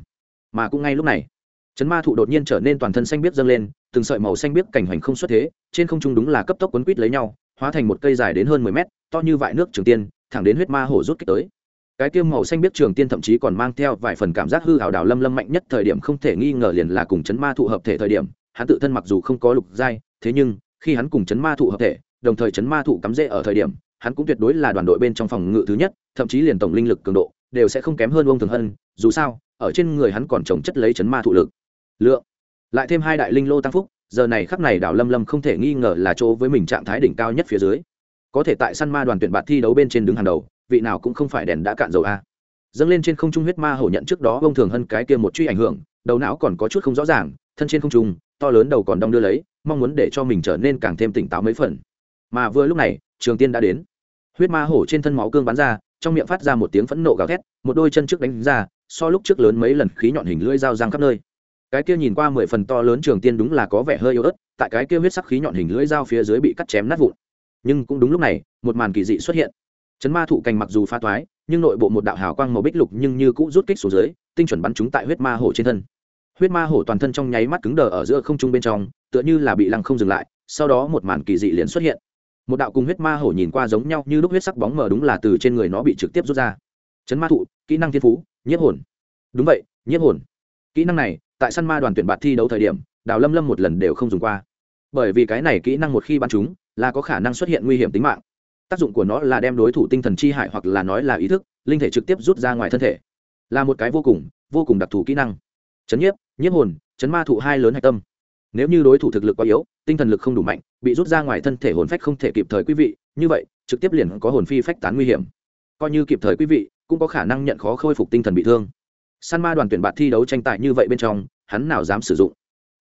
Mà cũng ngay lúc này, chấn ma thụ đột nhiên trở nên toàn thân xanh biếc dâng lên, từng sợi màu xanh biếc cảnh hoành không xuất thế, trên không trung đúng là cấp tốc quấn quít lấy nhau, hóa thành một cây dài đến hơn mười mét, to như vại nước trường tiên, thẳng đến huyết ma hổ rút kích tới cái tiêm màu xanh biết trường tiên thậm chí còn mang theo vài phần cảm giác hư hảo đào lâm lâm mạnh nhất thời điểm không thể nghi ngờ liền là cùng chấn ma thụ hợp thể thời điểm, hắn tự thân mặc dù không có lục giai, thế nhưng, khi hắn cùng chấn ma thụ hợp thể, đồng thời chấn ma thụ cắm rễ ở thời điểm, hắn cũng tuyệt đối là đoàn đội bên trong phòng ngự thứ nhất, thậm chí liền tổng linh lực cường độ đều sẽ không kém hơn ông thường hân, dù sao, ở trên người hắn còn trồng chất lấy chấn ma thụ lực. Lượng, lại thêm hai đại linh lô tăng phúc, giờ này khắc này đảo lâm lâm không thể nghi ngờ là chỗ với mình trạng thái đỉnh cao nhất phía dưới. Có thể tại săn ma đoàn tuyển bạt thi đấu bên trên đứng hàng đầu vị nào cũng không phải đèn đã cạn dầu a. Dâng lên trên không trung huyết ma hổ nhận trước đó ông thường hơn cái kia một truy ảnh hưởng, đầu não còn có chút không rõ ràng, thân trên không trung, to lớn đầu còn đong đưa lấy, mong muốn để cho mình trở nên càng thêm tỉnh táo mấy phần. Mà vừa lúc này, trường tiên đã đến. Huyết ma hổ trên thân máu cương bắn ra, trong miệng phát ra một tiếng phẫn nộ gào thét, một đôi chân trước đánh ra, so lúc trước lớn mấy lần khí nhọn hình lưỡi dao răng khắp nơi. Cái kia nhìn qua mười phần to lớn trường tiên đúng là có vẻ hơi yếu ớt, tại cái kia huyết sắc khí nhọn hình lưỡi dao phía dưới bị cắt chém nát vụn. Nhưng cũng đúng lúc này, một màn kỳ dị xuất hiện chấn ma thụ cành mặc dù pha toái, nhưng nội bộ một đạo hào quang màu bích lục nhưng như cũ rút kích xuống dưới, tinh chuẩn bắn chúng tại huyết ma hổ trên thân. Huyết ma hổ toàn thân trong nháy mắt cứng đờ ở giữa không trung bên trong, tựa như là bị lăng không dừng lại, sau đó một màn kỳ dị liền xuất hiện. Một đạo cùng huyết ma hổ nhìn qua giống nhau như lúc huyết sắc bóng mờ đúng là từ trên người nó bị trực tiếp rút ra. Chấn ma thụ, kỹ năng thiên phú, nhiếp hồn. Đúng vậy, nhiếp hồn. Kỹ năng này, tại săn ma đoàn tuyển bạt thi đấu thời điểm, đào lâm lâm một lần đều không dùng qua. Bởi vì cái này kỹ năng một khi bắn chúng là có khả năng xuất hiện nguy hiểm tính mạng tác dụng của nó là đem đối thủ tinh thần chi hại hoặc là nói là ý thức, linh thể trực tiếp rút ra ngoài thân thể. Là một cái vô cùng vô cùng đặc thù kỹ năng. Chấn nhiếp nhiếp hồn, chấn ma thụ hai lớn hạch tâm. Nếu như đối thủ thực lực quá yếu, tinh thần lực không đủ mạnh, bị rút ra ngoài thân thể hồn phách không thể kịp thời quý vị, như vậy, trực tiếp liền có hồn phi phách tán nguy hiểm. Coi như kịp thời quý vị, cũng có khả năng nhận khó khôi phục tinh thần bị thương. San ma đoàn tuyển bạt thi đấu tranh tài như vậy bên trong, hắn nào dám sử dụng?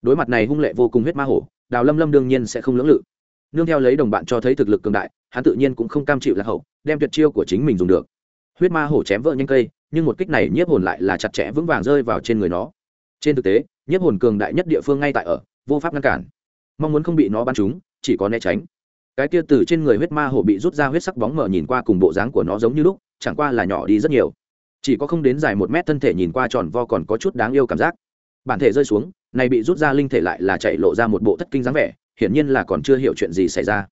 Đối mặt này hung lệ vô cùng huyết ma hổ, đào lâm lâm đương nhiên sẽ không lưỡng lự nương theo lấy đồng bạn cho thấy thực lực cường đại, hắn tự nhiên cũng không cam chịu lạc hậu, đem tuyệt chiêu của chính mình dùng được. Huyết ma hổ chém vỡ nhanh cây, nhưng một kích này nhiếp hồn lại là chặt chẽ vững vàng rơi vào trên người nó. Trên thực tế, nhiếp hồn cường đại nhất địa phương ngay tại ở, vô pháp ngăn cản. Mong muốn không bị nó bắn trúng, chỉ có né tránh. Cái kia từ trên người huyết ma hổ bị rút ra huyết sắc bóng mở nhìn qua cùng bộ dáng của nó giống như lúc, chẳng qua là nhỏ đi rất nhiều. Chỉ có không đến dài một mét thân thể nhìn qua tròn vo còn có chút đáng yêu cảm giác. Bản thể rơi xuống, này bị rút ra linh thể lại là chạy lộ ra một bộ thất kinh dáng vẻ hiển nhiên là còn chưa hiểu chuyện gì xảy ra.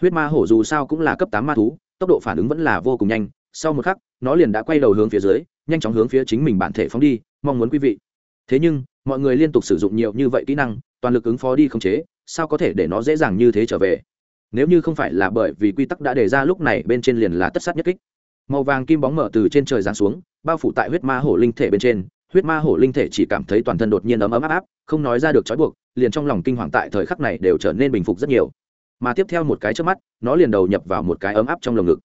Huyết ma hổ dù sao cũng là cấp tám ma thú, tốc độ phản ứng vẫn là vô cùng nhanh. Sau một khắc, nó liền đã quay đầu hướng phía dưới, nhanh chóng hướng phía chính mình bản thể phóng đi, mong muốn quý vị. Thế nhưng, mọi người liên tục sử dụng nhiều như vậy kỹ năng, toàn lực ứng phó đi không chế, sao có thể để nó dễ dàng như thế trở về? Nếu như không phải là bởi vì quy tắc đã đề ra lúc này, bên trên liền là tất sát nhất kích. Màu vàng kim bóng mở từ trên trời giáng xuống, bao phủ tại huyết ma hổ linh thể bên trên huyết ma hổ linh thể chỉ cảm thấy toàn thân đột nhiên ấm ấm áp áp, không nói ra được trói buộc, liền trong lòng kinh hoàng tại thời khắc này đều trở nên bình phục rất nhiều. Mà tiếp theo một cái trước mắt, nó liền đầu nhập vào một cái ấm áp trong lồng ngực.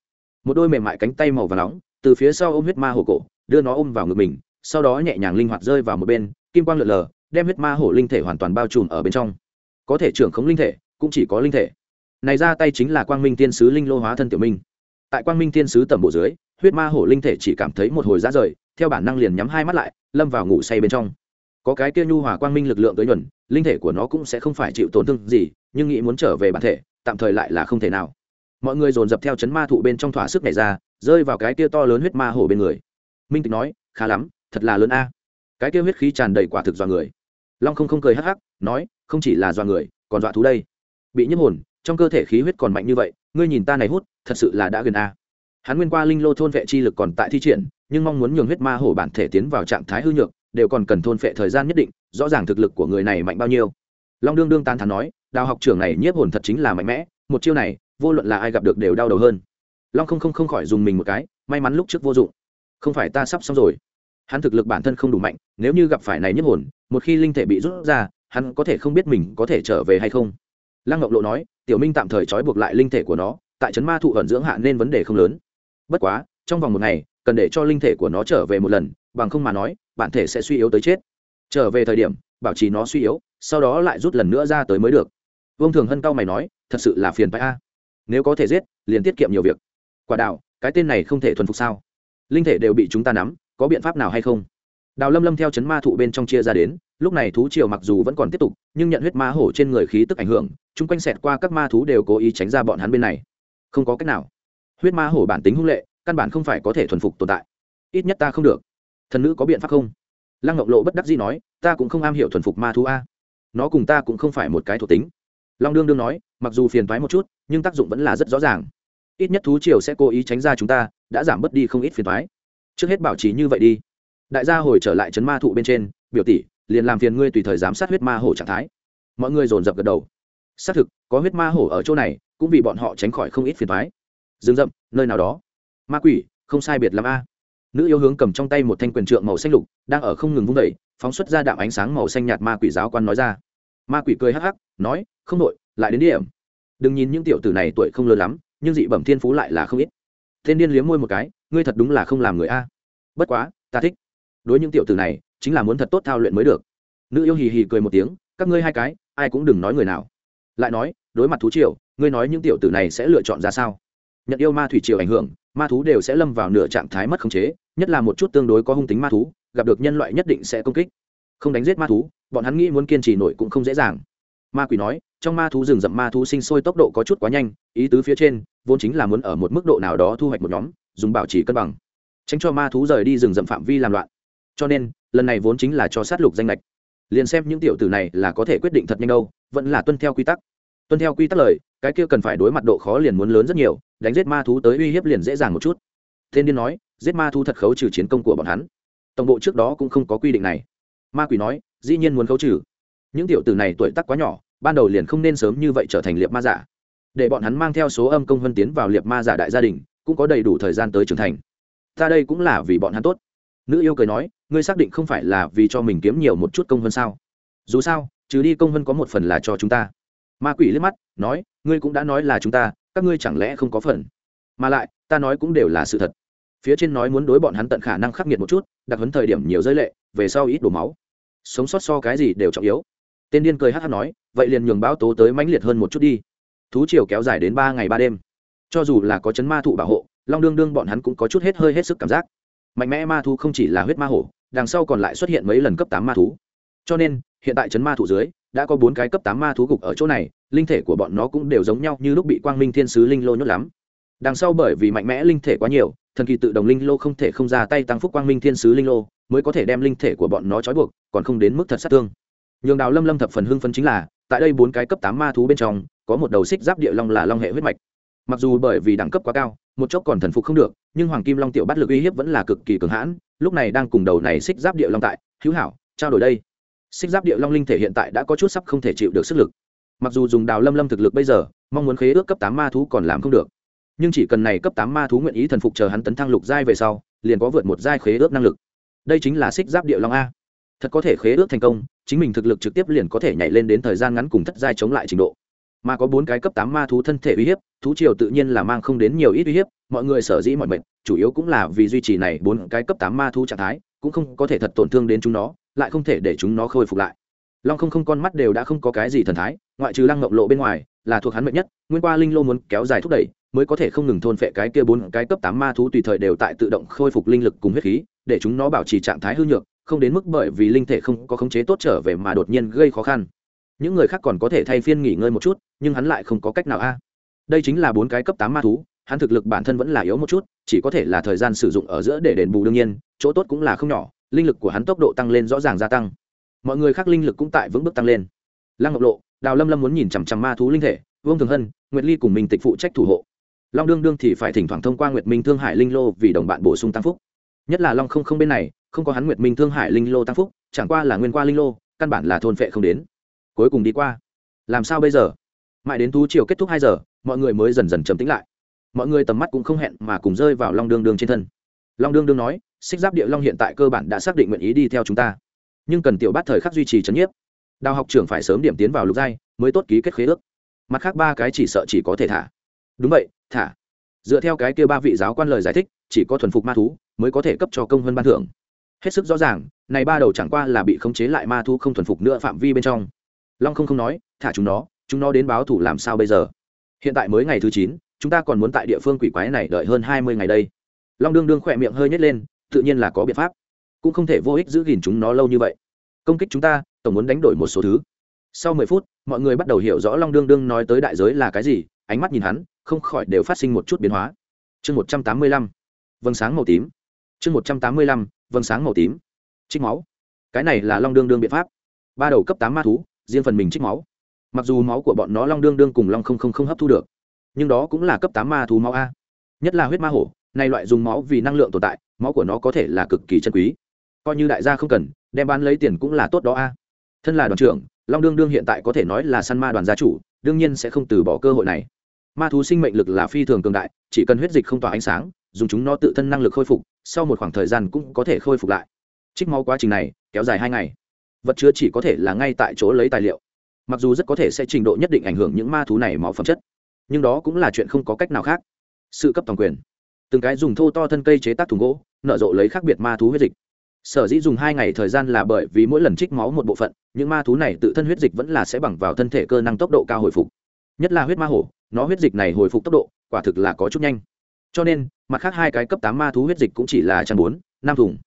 Một đôi mềm mại cánh tay màu và nóng, từ phía sau ôm huyết ma hổ cổ, đưa nó ôm vào ngực mình, sau đó nhẹ nhàng linh hoạt rơi vào một bên, kim quang lượn lờ, đem huyết ma hổ linh thể hoàn toàn bao trùm ở bên trong. Có thể trưởng khống linh thể, cũng chỉ có linh thể. Này ra tay chính là quang minh tiên sứ linh lô hóa thân tiểu minh. Tại quang minh tiên sứ tầm bộ dưới, huyết ma hổ linh thể chỉ cảm thấy một hồi ra rời, theo bản năng liền nhắm hai mắt lại lâm vào ngủ say bên trong. Có cái kia nhu hòa quang minh lực lượng tới nhuần, linh thể của nó cũng sẽ không phải chịu tổn thương gì, nhưng nghĩ muốn trở về bản thể, tạm thời lại là không thể nào. Mọi người dồn dập theo chấn ma thụ bên trong thỏa sức này ra, rơi vào cái kia to lớn huyết ma hổ bên người. Minh tịch nói, khá lắm, thật là lớn a. Cái kia huyết khí tràn đầy quả thực do người. Long không không cười hắc hắc, nói, không chỉ là dọa người, còn dọa thú đây. Bị nhiếp hồn, trong cơ thể khí huyết còn mạnh như vậy, ngươi nhìn ta này hút, thật sự là đã gần a. Hắn nguyên qua linh lô thôn vệ chi lực còn tại thi triển nhưng mong muốn nhường huyết ma hổ bản thể tiến vào trạng thái hư nhược, đều còn cần thôn phệ thời gian nhất định, rõ ràng thực lực của người này mạnh bao nhiêu. Long đương đương tan thắn nói, đào học trưởng này nhiếp hồn thật chính là mạnh mẽ, một chiêu này, vô luận là ai gặp được đều đau đầu hơn. Long không không không khỏi dùng mình một cái, may mắn lúc trước vô dụng. Không phải ta sắp xong rồi. Hắn thực lực bản thân không đủ mạnh, nếu như gặp phải này nhiếp hồn, một khi linh thể bị rút ra, hắn có thể không biết mình có thể trở về hay không. Lăng ngọc lộ nói, tiểu minh tạm thời trói buộc lại linh thể của nó, tại trấn ma thụ vận dưỡng hạ nên vấn đề không lớn. Bất quá, trong vòng một ngày cần để cho linh thể của nó trở về một lần, bằng không mà nói, bản thể sẽ suy yếu tới chết. Trở về thời điểm, bảo trì nó suy yếu, sau đó lại rút lần nữa ra tới mới được. Vương thường hân cao mày nói, thật sự là phiền phái a. Nếu có thể giết, liền tiết kiệm nhiều việc. Quả đạo cái tên này không thể thuần phục sao? Linh thể đều bị chúng ta nắm, có biện pháp nào hay không? Đào lâm lâm theo chấn ma thụ bên trong chia ra đến, lúc này thú triều mặc dù vẫn còn tiếp tục, nhưng nhận huyết ma hổ trên người khí tức ảnh hưởng, chung quanh xẹt qua các ma thú đều cố ý tránh ra bọn hắn bên này. Không có cách nào. Huyết ma hổ bản tính hung lệ căn bản không phải có thể thuần phục tồn tại. Ít nhất ta không được. Thần nữ có biện pháp không? Lăng ngọc lộ bất đắc dĩ nói, ta cũng không am hiểu thuần phục ma thú a. Nó cùng ta cũng không phải một cái thuộc tính. Long đương đương nói, mặc dù phiền thoái một chút, nhưng tác dụng vẫn là rất rõ ràng. Ít nhất thú triều sẽ cố ý tránh ra chúng ta, đã giảm bớt đi không ít phiền thoái trước hết bảo trì như vậy đi. Đại gia hồi trở lại trấn ma thụ bên trên, biểu tỷ, liền làm phiền ngươi tùy thời giám sát huyết ma hổ trạng thái. Mọi người dồn dập gật đầu. Xác thực, có huyết ma hổ ở chỗ này, cũng vì bọn họ tránh khỏi không ít phiền thoái rừng rậm, nơi nào đó ma quỷ, không sai biệt l a. Nữ yêu hướng cầm trong tay một thanh quyền trượng màu xanh lục, đang ở không ngừng vung vẩy phóng xuất ra đạm ánh sáng màu xanh nhạt ma quỷ giáo quan nói ra. Ma quỷ cười hắc hắc, nói, không đội, lại đến điểm. Đừng nhìn những tiểu tử này tuổi không lớn lắm, nhưng dị bẩm thiên phú lại là không ít. Thiên điên liếm môi một cái, ngươi thật đúng là không làm người a. Bất quá, ta thích. Đối những tiểu tử này, chính là muốn thật tốt thao luyện mới được. Nữ yêu hì hì cười một tiếng, các ngươi hai cái, ai cũng đừng nói người nào. Lại nói, đối mặt thú triều, ngươi nói những tiểu tử này sẽ lựa chọn ra sao? Nhận yêu ma thủy triều ảnh hưởng, ma thú đều sẽ lâm vào nửa trạng thái mất khống chế, nhất là một chút tương đối có hung tính ma thú, gặp được nhân loại nhất định sẽ công kích. Không đánh giết ma thú, bọn hắn nghĩ muốn kiên trì nổi cũng không dễ dàng. Ma quỷ nói, trong ma thú rừng rậm ma thú sinh sôi tốc độ có chút quá nhanh, ý tứ phía trên, vốn chính là muốn ở một mức độ nào đó thu hoạch một nhóm, dùng bảo trì cân bằng. Tránh cho ma thú rời đi rừng rậm phạm vi làm loạn. Cho nên, lần này vốn chính là cho sát lục danh lệch. Liền xem những tiểu tử này là có thể quyết định thật nhanh đâu, vẫn là tuân theo quy tắc. Tuân theo quy tắc lời, cái kia cần phải đối mặt độ khó liền muốn lớn rất nhiều đánh giết ma thú tới uy hiếp liền dễ dàng một chút. Thiên điên nói, giết ma thú thật khấu trừ chiến công của bọn hắn. Tổng bộ trước đó cũng không có quy định này. Ma quỷ nói, dĩ nhiên muốn khấu trừ. Những tiểu tử này tuổi tác quá nhỏ, ban đầu liền không nên sớm như vậy trở thành liệt ma giả. Để bọn hắn mang theo số âm công vân tiến vào liệt ma giả đại gia đình, cũng có đầy đủ thời gian tới trưởng thành. Ta đây cũng là vì bọn hắn tốt. Nữ yêu cười nói, ngươi xác định không phải là vì cho mình kiếm nhiều một chút công vân sao? Dù sao, trừ đi công vân có một phần là cho chúng ta. Ma quỷ liếc mắt, nói, ngươi cũng đã nói là chúng ta các ngươi chẳng lẽ không có phần? Mà lại, ta nói cũng đều là sự thật. Phía trên nói muốn đối bọn hắn tận khả năng khắc nghiệt một chút, đặc hấn thời điểm nhiều giới lệ, về sau ít đổ máu. Sống sót so cái gì đều trọng yếu. Tên điên cười hát hát nói, vậy liền nhường báo tố tới mãnh liệt hơn một chút đi. Thú triều kéo dài đến ba ngày ba đêm. Cho dù là có chấn ma thụ bảo hộ, long đương đương bọn hắn cũng có chút hết hơi hết sức cảm giác. Mạnh mẽ ma thú không chỉ là huyết ma hổ, đằng sau còn lại xuất hiện mấy lần cấp tám ma thú. Cho nên, hiện tại chấn ma thụ dưới đã có bốn cái cấp tám ma thú gục ở chỗ này, linh thể của bọn nó cũng đều giống nhau như lúc bị quang minh thiên sứ linh lô nhốt lắm. Đằng sau bởi vì mạnh mẽ linh thể quá nhiều, thần kỳ tự động linh lô không thể không ra tay tăng phúc quang minh thiên sứ linh lô, mới có thể đem linh thể của bọn nó trói buộc, còn không đến mức thật sát thương. Nhường đào lâm lâm thập phần hưng phấn chính là, tại đây bốn cái cấp tám ma thú bên trong, có một đầu xích giáp địa long là long hệ huyết mạch. Mặc dù bởi vì đẳng cấp quá cao, một chốc còn thần phục không được, nhưng hoàng kim long tiểu bắt lực uy hiếp vẫn là cực kỳ cường hãn, lúc này đang cùng đầu này xích giáp địa long tại, hữu hảo, trao đổi đây xích giáp địa long linh thể hiện tại đã có chút sắp không thể chịu được sức lực. Mặc dù dùng đào lâm lâm thực lực bây giờ, mong muốn khế ước cấp tám ma thú còn làm không được. Nhưng chỉ cần này cấp tám ma thú nguyện ý thần phục chờ hắn tấn thăng lục giai về sau, liền có vượt một giai khế ước năng lực. Đây chính là xích giáp địa long a. Thật có thể khế ước thành công, chính mình thực lực trực tiếp liền có thể nhảy lên đến thời gian ngắn cùng thất giai chống lại trình độ. Mà có bốn cái cấp tám ma thú thân thể uy hiếp, thú triều tự nhiên là mang không đến nhiều ít uy hiếp, mọi người sở dĩ mọi mệnh, chủ yếu cũng là vì duy trì này bốn cái cấp tám ma thú trạng thái, cũng không có thể thật tổn thương đến chúng nó lại không thể để chúng nó khôi phục lại. Long không không con mắt đều đã không có cái gì thần thái, ngoại trừ lăng mộng lộ bên ngoài, là thuộc hắn mệnh nhất, nguyên qua linh lô muốn kéo dài thúc đẩy, mới có thể không ngừng thôn phệ cái kia bốn cái cấp tám ma thú tùy thời đều tại tự động khôi phục linh lực cùng huyết khí, để chúng nó bảo trì trạng thái hư nhược, không đến mức bởi vì linh thể không có khống chế tốt trở về mà đột nhiên gây khó khăn. Những người khác còn có thể thay phiên nghỉ ngơi một chút, nhưng hắn lại không có cách nào a. Đây chính là bốn cái cấp tám ma thú, hắn thực lực bản thân vẫn là yếu một chút, chỉ có thể là thời gian sử dụng ở giữa để đền bù đương nhiên, chỗ tốt cũng là không nhỏ linh lực của hắn tốc độ tăng lên rõ ràng gia tăng. Mọi người khác linh lực cũng tại vững bước tăng lên. Lăng ngọc lộ, đào lâm lâm muốn nhìn chằm chằm ma thú linh thể, vương thường hân, nguyệt ly cùng mình tịch phụ trách thủ hộ. Long đương đương thì phải thỉnh thoảng thông qua nguyệt minh thương hải linh lô vì đồng bạn bổ sung tăng phúc. Nhất là long không không bên này, không có hắn nguyệt minh thương hải linh lô tăng phúc, chẳng qua là nguyên qua linh lô, căn bản là thôn phệ không đến. Cuối cùng đi qua. Làm sao bây giờ? Mãi đến thú chiều kết thúc hai giờ, mọi người mới dần dần trầm tĩnh lại. Mọi người tầm mắt cũng không hẹn mà cùng rơi vào long đương đương trên thân. Long đương đương nói xích giáp địa long hiện tại cơ bản đã xác định nguyện ý đi theo chúng ta. Nhưng cần tiểu bát thời khắc duy trì c nhiếp. Đào học trưởng phải sớm điểm tiến vào lục giai, mới tốt ký kết khế ước. Mặt khác ba cái chỉ sợ chỉ có thể thả. Đúng vậy, thả. Dựa theo cái kia ba vị giáo quan lời giải thích, chỉ có thuần phục ma thú, mới có thể cấp cho công hơn ban thưởng. Hết sức rõ ràng, này ba đầu chẳng qua là bị khống chế lại ma thú không thuần phục nữa phạm vi bên trong. Long không không nói, thả chúng nó chúng nó đến báo thủ làm sao bây giờ? Hiện tại mới ngày thứ chín, chúng ta còn muốn tại địa phương quỷ quái này đợi hơn hai mươi ngày đây. Long đương đương khỏe miệng hơi nhét lên tự nhiên là có biện pháp. Cũng không thể vô ích giữ gìn chúng nó lâu như vậy. Công kích chúng ta, tổng muốn đánh đổi một số thứ. Sau mười phút, mọi người bắt đầu hiểu rõ long đương đương nói tới đại giới là cái gì, ánh mắt nhìn hắn, không khỏi đều phát sinh một chút biến hóa. Chương một trăm tám mươi lăm. Vầng sáng màu tím. Chương một trăm tám mươi lăm, vầng sáng màu tím. Trích máu. Cái này là long đương đương biện pháp. Ba đầu cấp tám ma thú, riêng phần mình trích máu. Mặc dù máu của bọn nó long đương đương cùng long không không không hấp thu được, nhưng đó cũng là cấp tám ma thú máu a. Nhất là huyết ma hổ nay loại dùng máu vì năng lượng tồn tại máu của nó có thể là cực kỳ chân quý. Coi như đại gia không cần, đem bán lấy tiền cũng là tốt đó a. Thân là đoàn trưởng, long đương đương hiện tại có thể nói là săn ma đoàn gia chủ, đương nhiên sẽ không từ bỏ cơ hội này. Ma thú sinh mệnh lực là phi thường cường đại, chỉ cần huyết dịch không tỏa ánh sáng, dùng chúng nó tự thân năng lực khôi phục, sau một khoảng thời gian cũng có thể khôi phục lại. Trích máu quá trình này, kéo dài hai ngày. Vật chứa chỉ có thể là ngay tại chỗ lấy tài liệu. Mặc dù rất có thể sẽ trình độ nhất định ảnh hưởng những ma thú này máu phẩm chất, nhưng đó cũng là chuyện không có cách nào khác. Sự cấp toàn quyền từng cái dùng thô to thân cây chế tác thùng gỗ, nở rộ lấy khác biệt ma thú huyết dịch. Sở dĩ dùng hai ngày thời gian là bởi vì mỗi lần trích máu một bộ phận, những ma thú này tự thân huyết dịch vẫn là sẽ bằng vào thân thể cơ năng tốc độ cao hồi phục. Nhất là huyết ma hổ, nó huyết dịch này hồi phục tốc độ, quả thực là có chút nhanh. Cho nên, mặt khác hai cái cấp tám ma thú huyết dịch cũng chỉ là trăm bốn, năm thùng.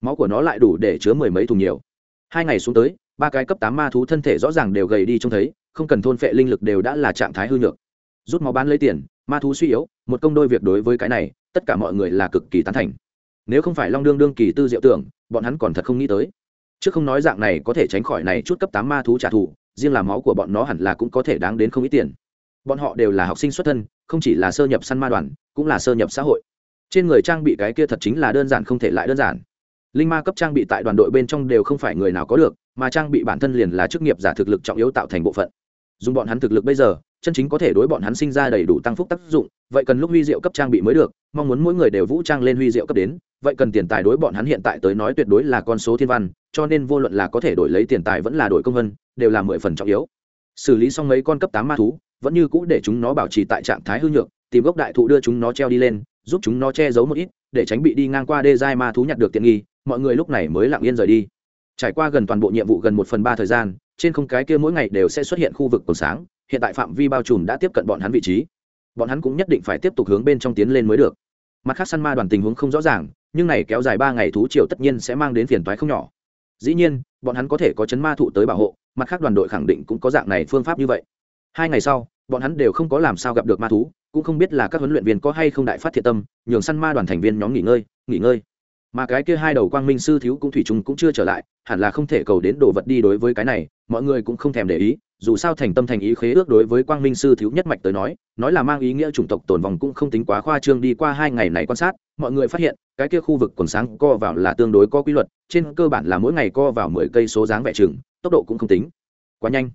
Máu của nó lại đủ để chứa mười mấy thùng nhiều. Hai ngày xuống tới, ba cái cấp tám ma thú thân thể rõ ràng đều gầy đi trông thấy, không cần thôn phệ linh lực đều đã là trạng thái hư nhược rút máu bán lấy tiền, ma thú suy yếu, một công đôi việc đối với cái này, tất cả mọi người là cực kỳ tán thành. Nếu không phải long đương đương kỳ tư diệu tưởng, bọn hắn còn thật không nghĩ tới. Chứ không nói dạng này có thể tránh khỏi này chút cấp tám ma thú trả thù, riêng là máu của bọn nó hẳn là cũng có thể đáng đến không ít tiền. Bọn họ đều là học sinh xuất thân, không chỉ là sơ nhập săn ma đoàn, cũng là sơ nhập xã hội. Trên người trang bị cái kia thật chính là đơn giản không thể lại đơn giản. Linh ma cấp trang bị tại đoàn đội bên trong đều không phải người nào có được, mà trang bị bản thân liền là chức nghiệp giả thực lực trọng yếu tạo thành bộ phận. Dùng bọn hắn thực lực bây giờ chân chính có thể đối bọn hắn sinh ra đầy đủ tăng phúc tác dụng, vậy cần lúc huy diệu cấp trang bị mới được, mong muốn mỗi người đều vũ trang lên huy diệu cấp đến, vậy cần tiền tài đối bọn hắn hiện tại tới nói tuyệt đối là con số thiên văn, cho nên vô luận là có thể đổi lấy tiền tài vẫn là đổi công vân, đều là mười phần trọng yếu. Xử lý xong mấy con cấp tám ma thú, vẫn như cũ để chúng nó bảo trì tại trạng thái hư nhược, tìm gốc đại thụ đưa chúng nó treo đi lên, giúp chúng nó che giấu một ít, để tránh bị đi ngang qua đê giai ma thú nhặt được tiện nghi, mọi người lúc này mới lặng yên rời đi. Trải qua gần toàn bộ nhiệm vụ gần một phần ba thời gian, trên không cái kia mỗi ngày đều sẽ xuất hiện khu vực còn sáng hiện tại phạm vi bao trùm đã tiếp cận bọn hắn vị trí. Bọn hắn cũng nhất định phải tiếp tục hướng bên trong tiến lên mới được. Mặt khác săn ma đoàn tình huống không rõ ràng, nhưng này kéo dài ba ngày thú triều tất nhiên sẽ mang đến phiền toái không nhỏ. Dĩ nhiên, bọn hắn có thể có chấn ma thụ tới bảo hộ, mặt khác đoàn đội khẳng định cũng có dạng này phương pháp như vậy. Hai ngày sau, bọn hắn đều không có làm sao gặp được ma thú, cũng không biết là các huấn luyện viên có hay không đại phát thiện tâm, nhường săn ma đoàn thành viên nhóm nghỉ ngơi nghỉ ngơi. Mà cái kia hai đầu quang minh sư thiếu cũng thủy chung cũng chưa trở lại, hẳn là không thể cầu đến đồ vật đi đối với cái này, mọi người cũng không thèm để ý dù sao thành tâm thành ý khế ước đối với quang minh sư thiếu nhất mạch tới nói nói là mang ý nghĩa chủng tộc tồn vong cũng không tính quá khoa trương đi qua hai ngày này quan sát, mọi người phát hiện, cái kia khu vực quần sáng co vào là tương đối có quy luật, trên cơ bản là mỗi ngày co vào mười cây số dáng vẻ chừng, tốc độ cũng không tính quá nhanh.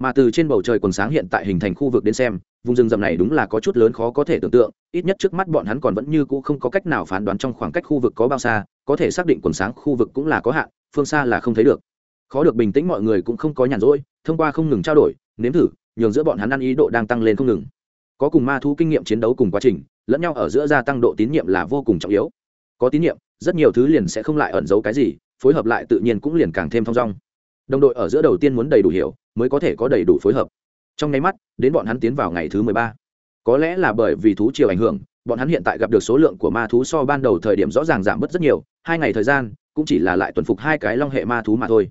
Mà từ trên bầu trời quần sáng hiện tại hình thành khu vực đến xem, vùng rừng rậm này đúng là có chút lớn khó có thể tưởng tượng, ít nhất trước mắt bọn hắn còn vẫn như cũ không có cách nào phán đoán trong khoảng cách khu vực có bao xa, có thể xác định quần sáng khu vực cũng là có hạn, phương xa là không thấy được. Khó được bình tĩnh mọi người cũng không có nhàn rỗi thông qua không ngừng trao đổi, nếm thử, nhường giữa bọn hắn ăn ý độ đang tăng lên không ngừng. Có cùng ma thú kinh nghiệm chiến đấu cùng quá trình, lẫn nhau ở giữa gia tăng độ tín nhiệm là vô cùng trọng yếu. Có tín nhiệm, rất nhiều thứ liền sẽ không lại ẩn giấu cái gì, phối hợp lại tự nhiên cũng liền càng thêm thong dong. Đồng đội ở giữa đầu tiên muốn đầy đủ hiểu, mới có thể có đầy đủ phối hợp. Trong nháy mắt, đến bọn hắn tiến vào ngày thứ mười ba. Có lẽ là bởi vì thú chiều ảnh hưởng, bọn hắn hiện tại gặp được số lượng của ma thú so ban đầu thời điểm rõ ràng giảm bớt rất nhiều, hai ngày thời gian, cũng chỉ là lại tuần phục hai cái long hệ ma thú mà thôi.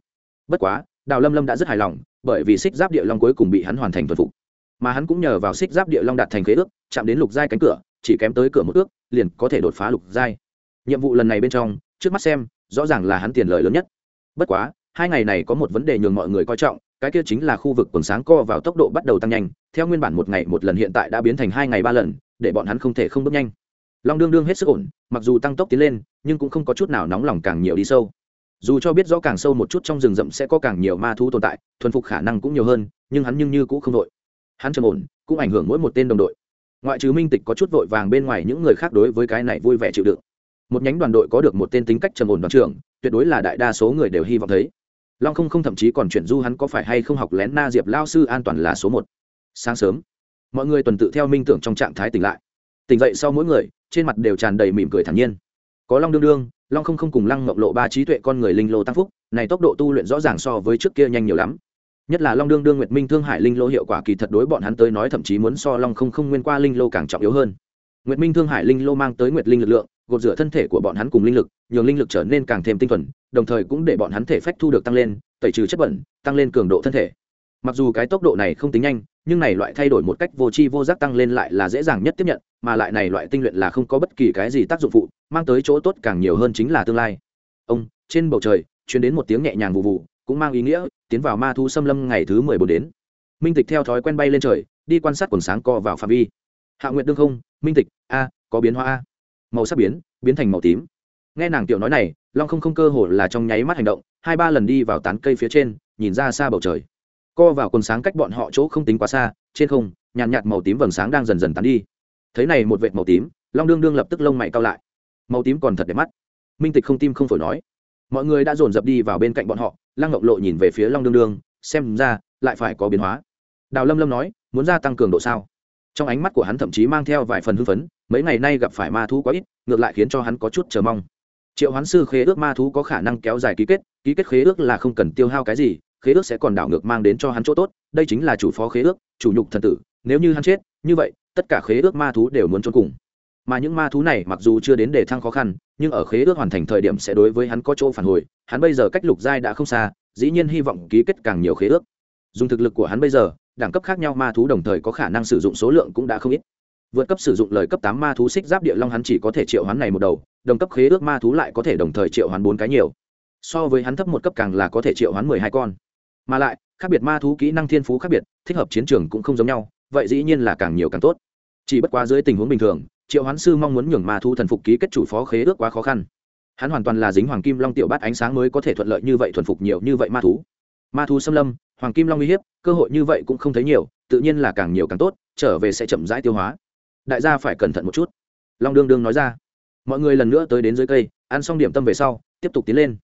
Bất quá đào lâm lâm đã rất hài lòng, bởi vì xích giáp địa long cuối cùng bị hắn hoàn thành thuần phục. Mà hắn cũng nhờ vào xích giáp địa long đạt thành khế ước, chạm đến lục giai cánh cửa, chỉ kém tới cửa một ước, liền có thể đột phá lục giai. Nhiệm vụ lần này bên trong, trước mắt xem, rõ ràng là hắn tiền lời lớn nhất. Bất quá, hai ngày này có một vấn đề nhường mọi người coi trọng, cái kia chính là khu vực quần sáng co vào tốc độ bắt đầu tăng nhanh, theo nguyên bản một ngày một lần hiện tại đã biến thành hai ngày ba lần, để bọn hắn không thể không bước nhanh. Long đương đương hết sức ổn, mặc dù tăng tốc tiến lên, nhưng cũng không có chút nào nóng lòng càng nhiều đi sâu dù cho biết rõ càng sâu một chút trong rừng rậm sẽ có càng nhiều ma thú tồn tại, thuần phục khả năng cũng nhiều hơn, nhưng hắn nhưng như cũng không đội. Hắn trầm ổn, cũng ảnh hưởng mỗi một tên đồng đội. Ngoại trừ minh tịch có chút vội vàng bên ngoài những người khác đối với cái này vui vẻ chịu đựng. Một nhánh đoàn đội có được một tên tính cách trầm ổn đoàn trưởng, tuyệt đối là đại đa số người đều hy vọng thấy. Long không không thậm chí còn chuyển du hắn có phải hay không học lén na diệp lao sư an toàn là số một. Sáng sớm, mọi người tuần tự theo minh tưởng trong trạng thái tỉnh lại. Tỉnh dậy sau mỗi người, trên mặt đều tràn đầy mỉm cười thản nhiên. Có long đương đương long không không cùng lăng mộng lộ ba trí tuệ con người linh lô tăng phúc, này tốc độ tu luyện rõ ràng so với trước kia nhanh nhiều lắm. Nhất là long đương đương nguyệt minh thương hải linh lô hiệu quả kỳ thật đối bọn hắn tới nói thậm chí muốn so long không không nguyên qua linh lô càng trọng yếu hơn. Nguyệt minh thương hải linh lô mang tới nguyệt linh lực lượng, gột rửa thân thể của bọn hắn cùng linh lực, nhường linh lực trở nên càng thêm tinh thuần, đồng thời cũng để bọn hắn thể phách thu được tăng lên, tẩy trừ chất bẩn, tăng lên cường độ thân thể. Mặc dù cái tốc độ này không tính nhanh, nhưng này loại thay đổi một cách vô tri vô giác tăng lên lại là dễ dàng nhất tiếp nhận mà lại này loại tinh luyện là không có bất kỳ cái gì tác dụng phụ mang tới chỗ tốt càng nhiều hơn chính là tương lai. Ông trên bầu trời chuyến đến một tiếng nhẹ nhàng vụ vụ cũng mang ý nghĩa tiến vào ma thu xâm lâm ngày thứ mười bốn đến. Minh tịch theo thói quen bay lên trời đi quan sát quần sáng co vào phạm vi. Hạ nguyện đương không minh tịch a có biến hóa a. Màu sắc biến biến thành màu tím. Nghe nàng tiểu nói này long không không cơ hồ là trong nháy mắt hành động hai ba lần đi vào tán cây phía trên nhìn ra xa bầu trời. Co vào quần sáng cách bọn họ chỗ không tính quá xa trên không nhàn nhạt, nhạt màu tím vầng sáng đang dần dần tán đi thấy này một vệt màu tím, long đương đương lập tức lông mày cao lại. Màu tím còn thật đẹp mắt. Minh tịch không tim không phổi nói. Mọi người đã dồn dập đi vào bên cạnh bọn họ, lăng ngọc lộ nhìn về phía long đương đương, xem ra lại phải có biến hóa. Đào lâm lâm nói, muốn gia tăng cường độ sao? Trong ánh mắt của hắn thậm chí mang theo vài phần hưng phấn, mấy ngày nay gặp phải ma thú quá ít, ngược lại khiến cho hắn có chút chờ mong. Triệu hoán sư khế ước ma thú có khả năng kéo dài ký kết ký kết khế ước là không cần tiêu hao cái gì, khế ước sẽ còn đảo ngược mang đến cho hắn chỗ tốt, đây chính là chủ phó khế ước, chủ nhục thần tử, nếu như hắn chết, như vậy tất cả khế ước ma thú đều muốn trốn cùng. Mà những ma thú này mặc dù chưa đến để thăng khó khăn, nhưng ở khế ước hoàn thành thời điểm sẽ đối với hắn có chỗ phản hồi, hắn bây giờ cách lục giai đã không xa, dĩ nhiên hy vọng ký kết càng nhiều khế ước. Dùng thực lực của hắn bây giờ, đẳng cấp khác nhau ma thú đồng thời có khả năng sử dụng số lượng cũng đã không ít. Vượt cấp sử dụng lời cấp tám ma thú xích giáp địa long hắn chỉ có thể triệu hoán này một đầu, đồng cấp khế ước ma thú lại có thể đồng thời triệu hoán bốn cái nhiều. So với hắn thấp một cấp càng là có thể triệu hoán mười hai con. Mà lại, khác biệt ma thú kỹ năng thiên phú khác biệt, thích hợp chiến trường cũng không giống nhau vậy dĩ nhiên là càng nhiều càng tốt. Chỉ bất quá dưới tình huống bình thường, triệu hoán sư mong muốn nhường ma thu thần phục ký kết chủ phó khế ước quá khó khăn. Hắn hoàn toàn là dính hoàng kim long tiểu bát ánh sáng mới có thể thuận lợi như vậy thuần phục nhiều như vậy ma thú. Ma thú xâm lâm, hoàng kim long uy hiếp, cơ hội như vậy cũng không thấy nhiều, tự nhiên là càng nhiều càng tốt, trở về sẽ chậm rãi tiêu hóa. Đại gia phải cẩn thận một chút. Long đương đương nói ra. Mọi người lần nữa tới đến dưới cây, ăn xong điểm tâm về sau, tiếp tục tiến lên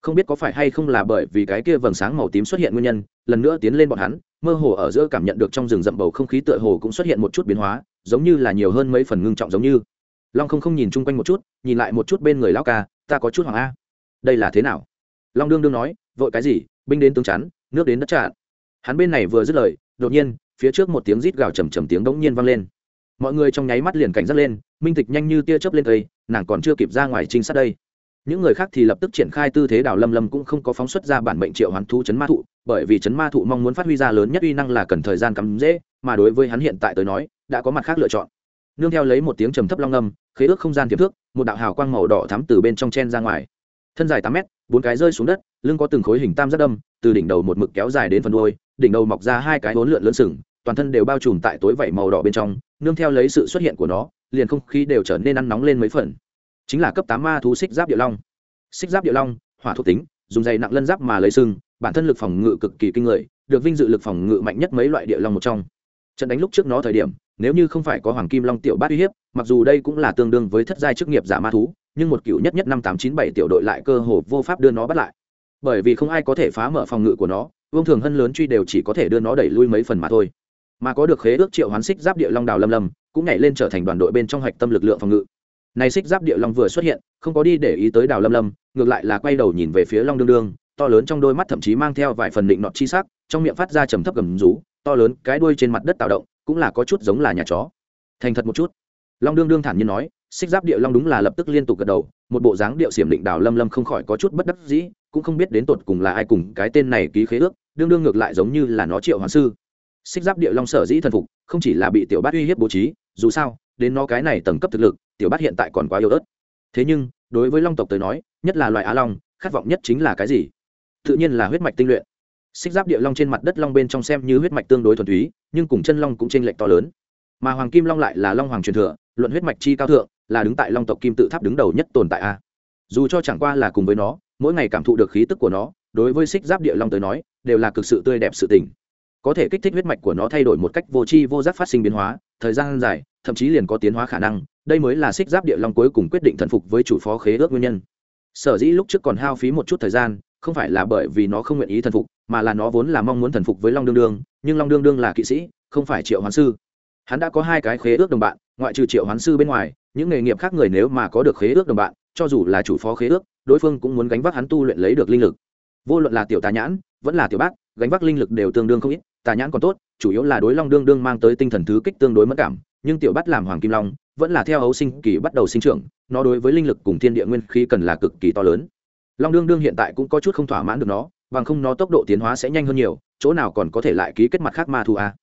không biết có phải hay không là bởi vì cái kia vầng sáng màu tím xuất hiện nguyên nhân, lần nữa tiến lên bọn hắn, mơ hồ ở giữa cảm nhận được trong rừng rậm bầu không khí tựa hồ cũng xuất hiện một chút biến hóa, giống như là nhiều hơn mấy phần ngưng trọng giống như. Long không không nhìn chung quanh một chút, nhìn lại một chút bên người lao ca, ta có chút hoàng a. Đây là thế nào? Long đương đương nói, vội cái gì? Binh đến tướng chắn, nước đến đất chặn. hắn bên này vừa dứt lời, đột nhiên, phía trước một tiếng rít gào trầm trầm tiếng đống nhiên vang lên. Mọi người trong nháy mắt liền cảnh giác lên, minh tịch nhanh như tia chớp lên cây, nàng còn chưa kịp ra ngoài trinh sát đây những người khác thì lập tức triển khai tư thế đào lâm lâm cũng không có phóng xuất ra bản mệnh triệu hoán thu chấn ma thụ, bởi vì chấn ma thụ mong muốn phát huy ra lớn nhất uy năng là cần thời gian cắm dễ, mà đối với hắn hiện tại tới nói, đã có mặt khác lựa chọn. Nương theo lấy một tiếng trầm thấp long âm, khế ước không gian tiềm thước một đạo hào quang màu đỏ thắm từ bên trong chen ra ngoài. Thân dài tám mét, bốn cái rơi xuống đất, lưng có từng khối hình tam giác đâm, từ đỉnh đầu một mực kéo dài đến phần đuôi, đỉnh đầu mọc ra hai cái bốn lượn lớn sừng, toàn thân đều bao trùm tại tối vảy màu đỏ bên trong, nương theo lấy sự xuất hiện của nó, liền không khí đều trở nên ăn nóng lên mấy phần chính là cấp tám ma thú xích giáp địa long. Xích giáp địa long, hỏa thuộc tính, dùng dày nặng lân giáp mà lấy sưng bản thân lực phòng ngự cực kỳ kinh người, được vinh dự lực phòng ngự mạnh nhất mấy loại địa long một trong. Trận đánh lúc trước nó thời điểm, nếu như không phải có hoàng kim long tiểu bát uy hiếp, mặc dù đây cũng là tương đương với thất giai chức nghiệp giả ma thú, nhưng một cựu nhất nhất năm tám chín bảy tiểu đội lại cơ hồ vô pháp đưa nó bắt lại. Bởi vì không ai có thể phá mở phòng ngự của nó, vương thường hân lớn truy đều chỉ có thể đưa nó đẩy lui mấy phần mà thôi. Mà có được khế ước triệu hoán xích giáp địa long đào lâm lâm, cũng nhảy lên trở thành đoàn đội bên trong hạch tâm lực lượng phòng ngự này xích giáp địa long vừa xuất hiện, không có đi để ý tới đào lâm lâm, ngược lại là quay đầu nhìn về phía long đương đương, to lớn trong đôi mắt thậm chí mang theo vài phần định nọt chi sắc, trong miệng phát ra trầm thấp gầm rú, to lớn cái đuôi trên mặt đất tạo động, cũng là có chút giống là nhà chó. Thành thật một chút. Long đương đương thản nhiên nói, xích giáp địa long đúng là lập tức liên tục gật đầu, một bộ dáng điệu xiểm định đào lâm lâm không khỏi có chút bất đắc dĩ, cũng không biết đến tột cùng là ai cùng cái tên này ký khế ước, đương đương ngược lại giống như là nó triệu hoàng sư. Xích giáp địa long sở dĩ thần phục, không chỉ là bị tiểu bát uy hiếp bố trí, dù sao, đến nó cái này tầng cấp thực lực tiểu bát hiện tại còn quá yếu ớt. Thế nhưng, đối với long tộc tới nói, nhất là loài á long, khát vọng nhất chính là cái gì? Tự nhiên là huyết mạch tinh luyện. Xích giáp địa long trên mặt đất long bên trong xem như huyết mạch tương đối thuần túy, nhưng cùng chân long cũng t r ê n lệch to lớn. Mà hoàng kim long lại là long hoàng truyền thừa, luận huyết mạch chi cao thượng, là đứng tại long tộc kim tự tháp đứng đầu nhất tồn tại a. Dù cho chẳng qua là cùng với nó, mỗi ngày cảm thụ được khí tức của nó, đối với xích giáp địa long tới nói, đều là cực sự tươi đẹp sự tình. Có thể kích thích huyết mạch của nó thay đổi một cách vô tri vô giác phát sinh biến hóa, thời gian dài, thậm chí liền có tiến hóa khả năng đây mới là xích giáp địa long cuối cùng quyết định thần phục với chủ phó khế ước nguyên nhân. Sở dĩ lúc trước còn hao phí một chút thời gian, không phải là bởi vì nó không nguyện ý thần phục, mà là nó vốn là mong muốn thần phục với long đương đương, nhưng long đương đương là kỵ sĩ, không phải triệu hoán sư. Hắn đã có hai cái khế ước đồng bạn, ngoại trừ triệu hoán sư bên ngoài, những nghề nghiệp khác người nếu mà có được khế ước đồng bạn, cho dù là chủ phó khế ước, đối phương cũng muốn gánh vác hắn tu luyện lấy được linh lực. Vô luận là tiểu tà nhãn, vẫn là tiểu bác, gánh vác linh lực đều tương đương không ít, tà nhãn còn tốt, chủ yếu là đối long đương đương mang tới tinh thần thứ kích tương đối mất cảm, nhưng tiểu bắt làm hoàng kim long vẫn là theo ấu sinh kỳ bắt đầu sinh trưởng, nó đối với linh lực cùng thiên địa nguyên khí cần là cực kỳ to lớn. Long đương đương hiện tại cũng có chút không thỏa mãn được nó, bằng không nó tốc độ tiến hóa sẽ nhanh hơn nhiều, chỗ nào còn có thể lại ký kết mặt khác ma thu a.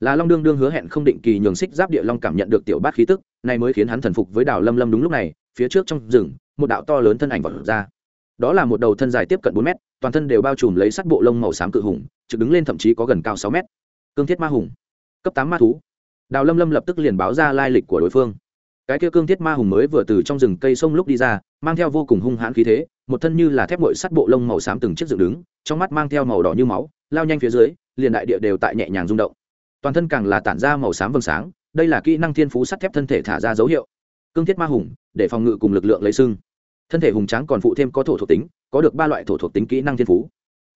Là long đương đương hứa hẹn không định kỳ nhường xích giáp địa long cảm nhận được tiểu bát khí tức, này mới khiến hắn thần phục với đào lâm lâm đúng lúc này, phía trước trong rừng, một đạo to lớn thân ảnh vọt ra. Đó là một đầu thân dài tiếp cận bốn mét, toàn thân đều bao trùm lấy sắt bộ lông màu xám cự hùng, trực đứng lên thậm chí có gần cao sáu mét. Cương thiết ma hùng, cấp tám ma thú. Đào lâm lâm lập tức liền báo ra lai lịch của đối phương cái kia cương thiết ma hùng mới vừa từ trong rừng cây sông lúc đi ra, mang theo vô cùng hung hãn khí thế, một thân như là thép bội sắt bộ lông màu xám từng chiếc dựng đứng, trong mắt mang theo màu đỏ như máu, lao nhanh phía dưới, liền đại địa đều tại nhẹ nhàng rung động. Toàn thân càng là tản ra màu xám vầng sáng, đây là kỹ năng thiên phú sắt thép thân thể thả ra dấu hiệu. Cương thiết ma hùng, để phòng ngự cùng lực lượng lấy sưng thân thể hùng tráng còn phụ thêm có thổ thuộc tính, có được ba loại thổ thuộc tính kỹ năng thiên phú.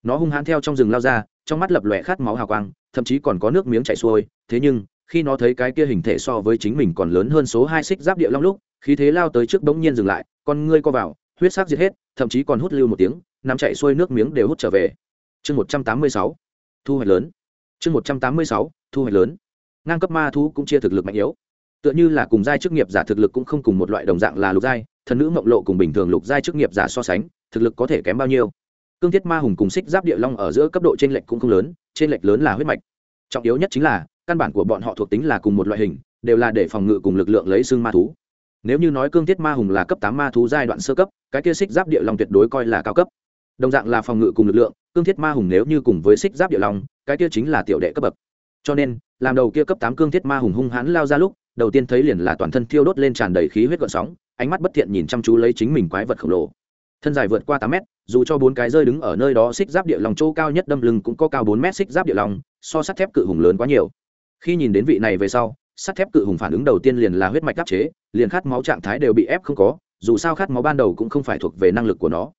Nó hung hãn theo trong rừng lao ra, trong mắt lập lòe khát máu hào quang, thậm chí còn có nước miếng chảy xuôi, thế nhưng khi nó thấy cái kia hình thể so với chính mình còn lớn hơn số hai xích giáp địa long lúc, khí thế lao tới trước bỗng nhiên dừng lại, con ngươi co vào, huyết sắc giết hết, thậm chí còn hút lưu một tiếng, nắm chạy xuôi nước miếng đều hút trở về. Chương một trăm tám mươi sáu, thu hoạch lớn. Chương một trăm tám mươi sáu, thu hoạch lớn. Ngang cấp ma thú cũng chia thực lực mạnh yếu. Tựa như là cùng giai chức nghiệp giả thực lực cũng không cùng một loại đồng dạng là lục giai, thần nữ mộng lộ cùng bình thường lục giai chức nghiệp giả so sánh, thực lực có thể kém bao nhiêu. Cương thiết ma hùng cùng xích giáp địa long ở giữa cấp độ t r ê n lệch cũng không lớn t r ê n lệch lớn là huyết mạch. Trọng yếu nhất chính là căn bản của bọn họ thuộc tính là cùng một loại hình, đều là để phòng ngự cùng lực lượng lấy xương ma thú. Nếu như nói cương thiết ma hùng là cấp tám ma thú giai đoạn sơ cấp, cái kia xích giáp địa long tuyệt đối coi là cao cấp. Đồng dạng là phòng ngự cùng lực lượng, cương thiết ma hùng nếu như cùng với xích giáp địa long, cái kia chính là tiểu đệ cấp bậc. Cho nên, làm đầu kia cấp tám cương thiết ma hùng hung hãn lao ra lúc, đầu tiên thấy liền là toàn thân thiêu đốt lên tràn đầy khí huyết gợn sóng, ánh mắt bất thiện nhìn chăm chú lấy chính mình quái vật khổng lồ. Thân dài vượt qua tám mét, dù cho bốn cái rơi đứng ở nơi đó, xích giáp địa lòng chỗ cao nhất đâm lưng cũng có cao bốn mét xích giáp địa lòng so sắt thép cự hùng lớn quá nhiều khi nhìn đến vị này về sau, sắt thép cự hùng phản ứng đầu tiên liền là huyết mạch áp chế, liền khát máu trạng thái đều bị ép không có, dù sao khát máu ban đầu cũng không phải thuộc về năng lực của nó.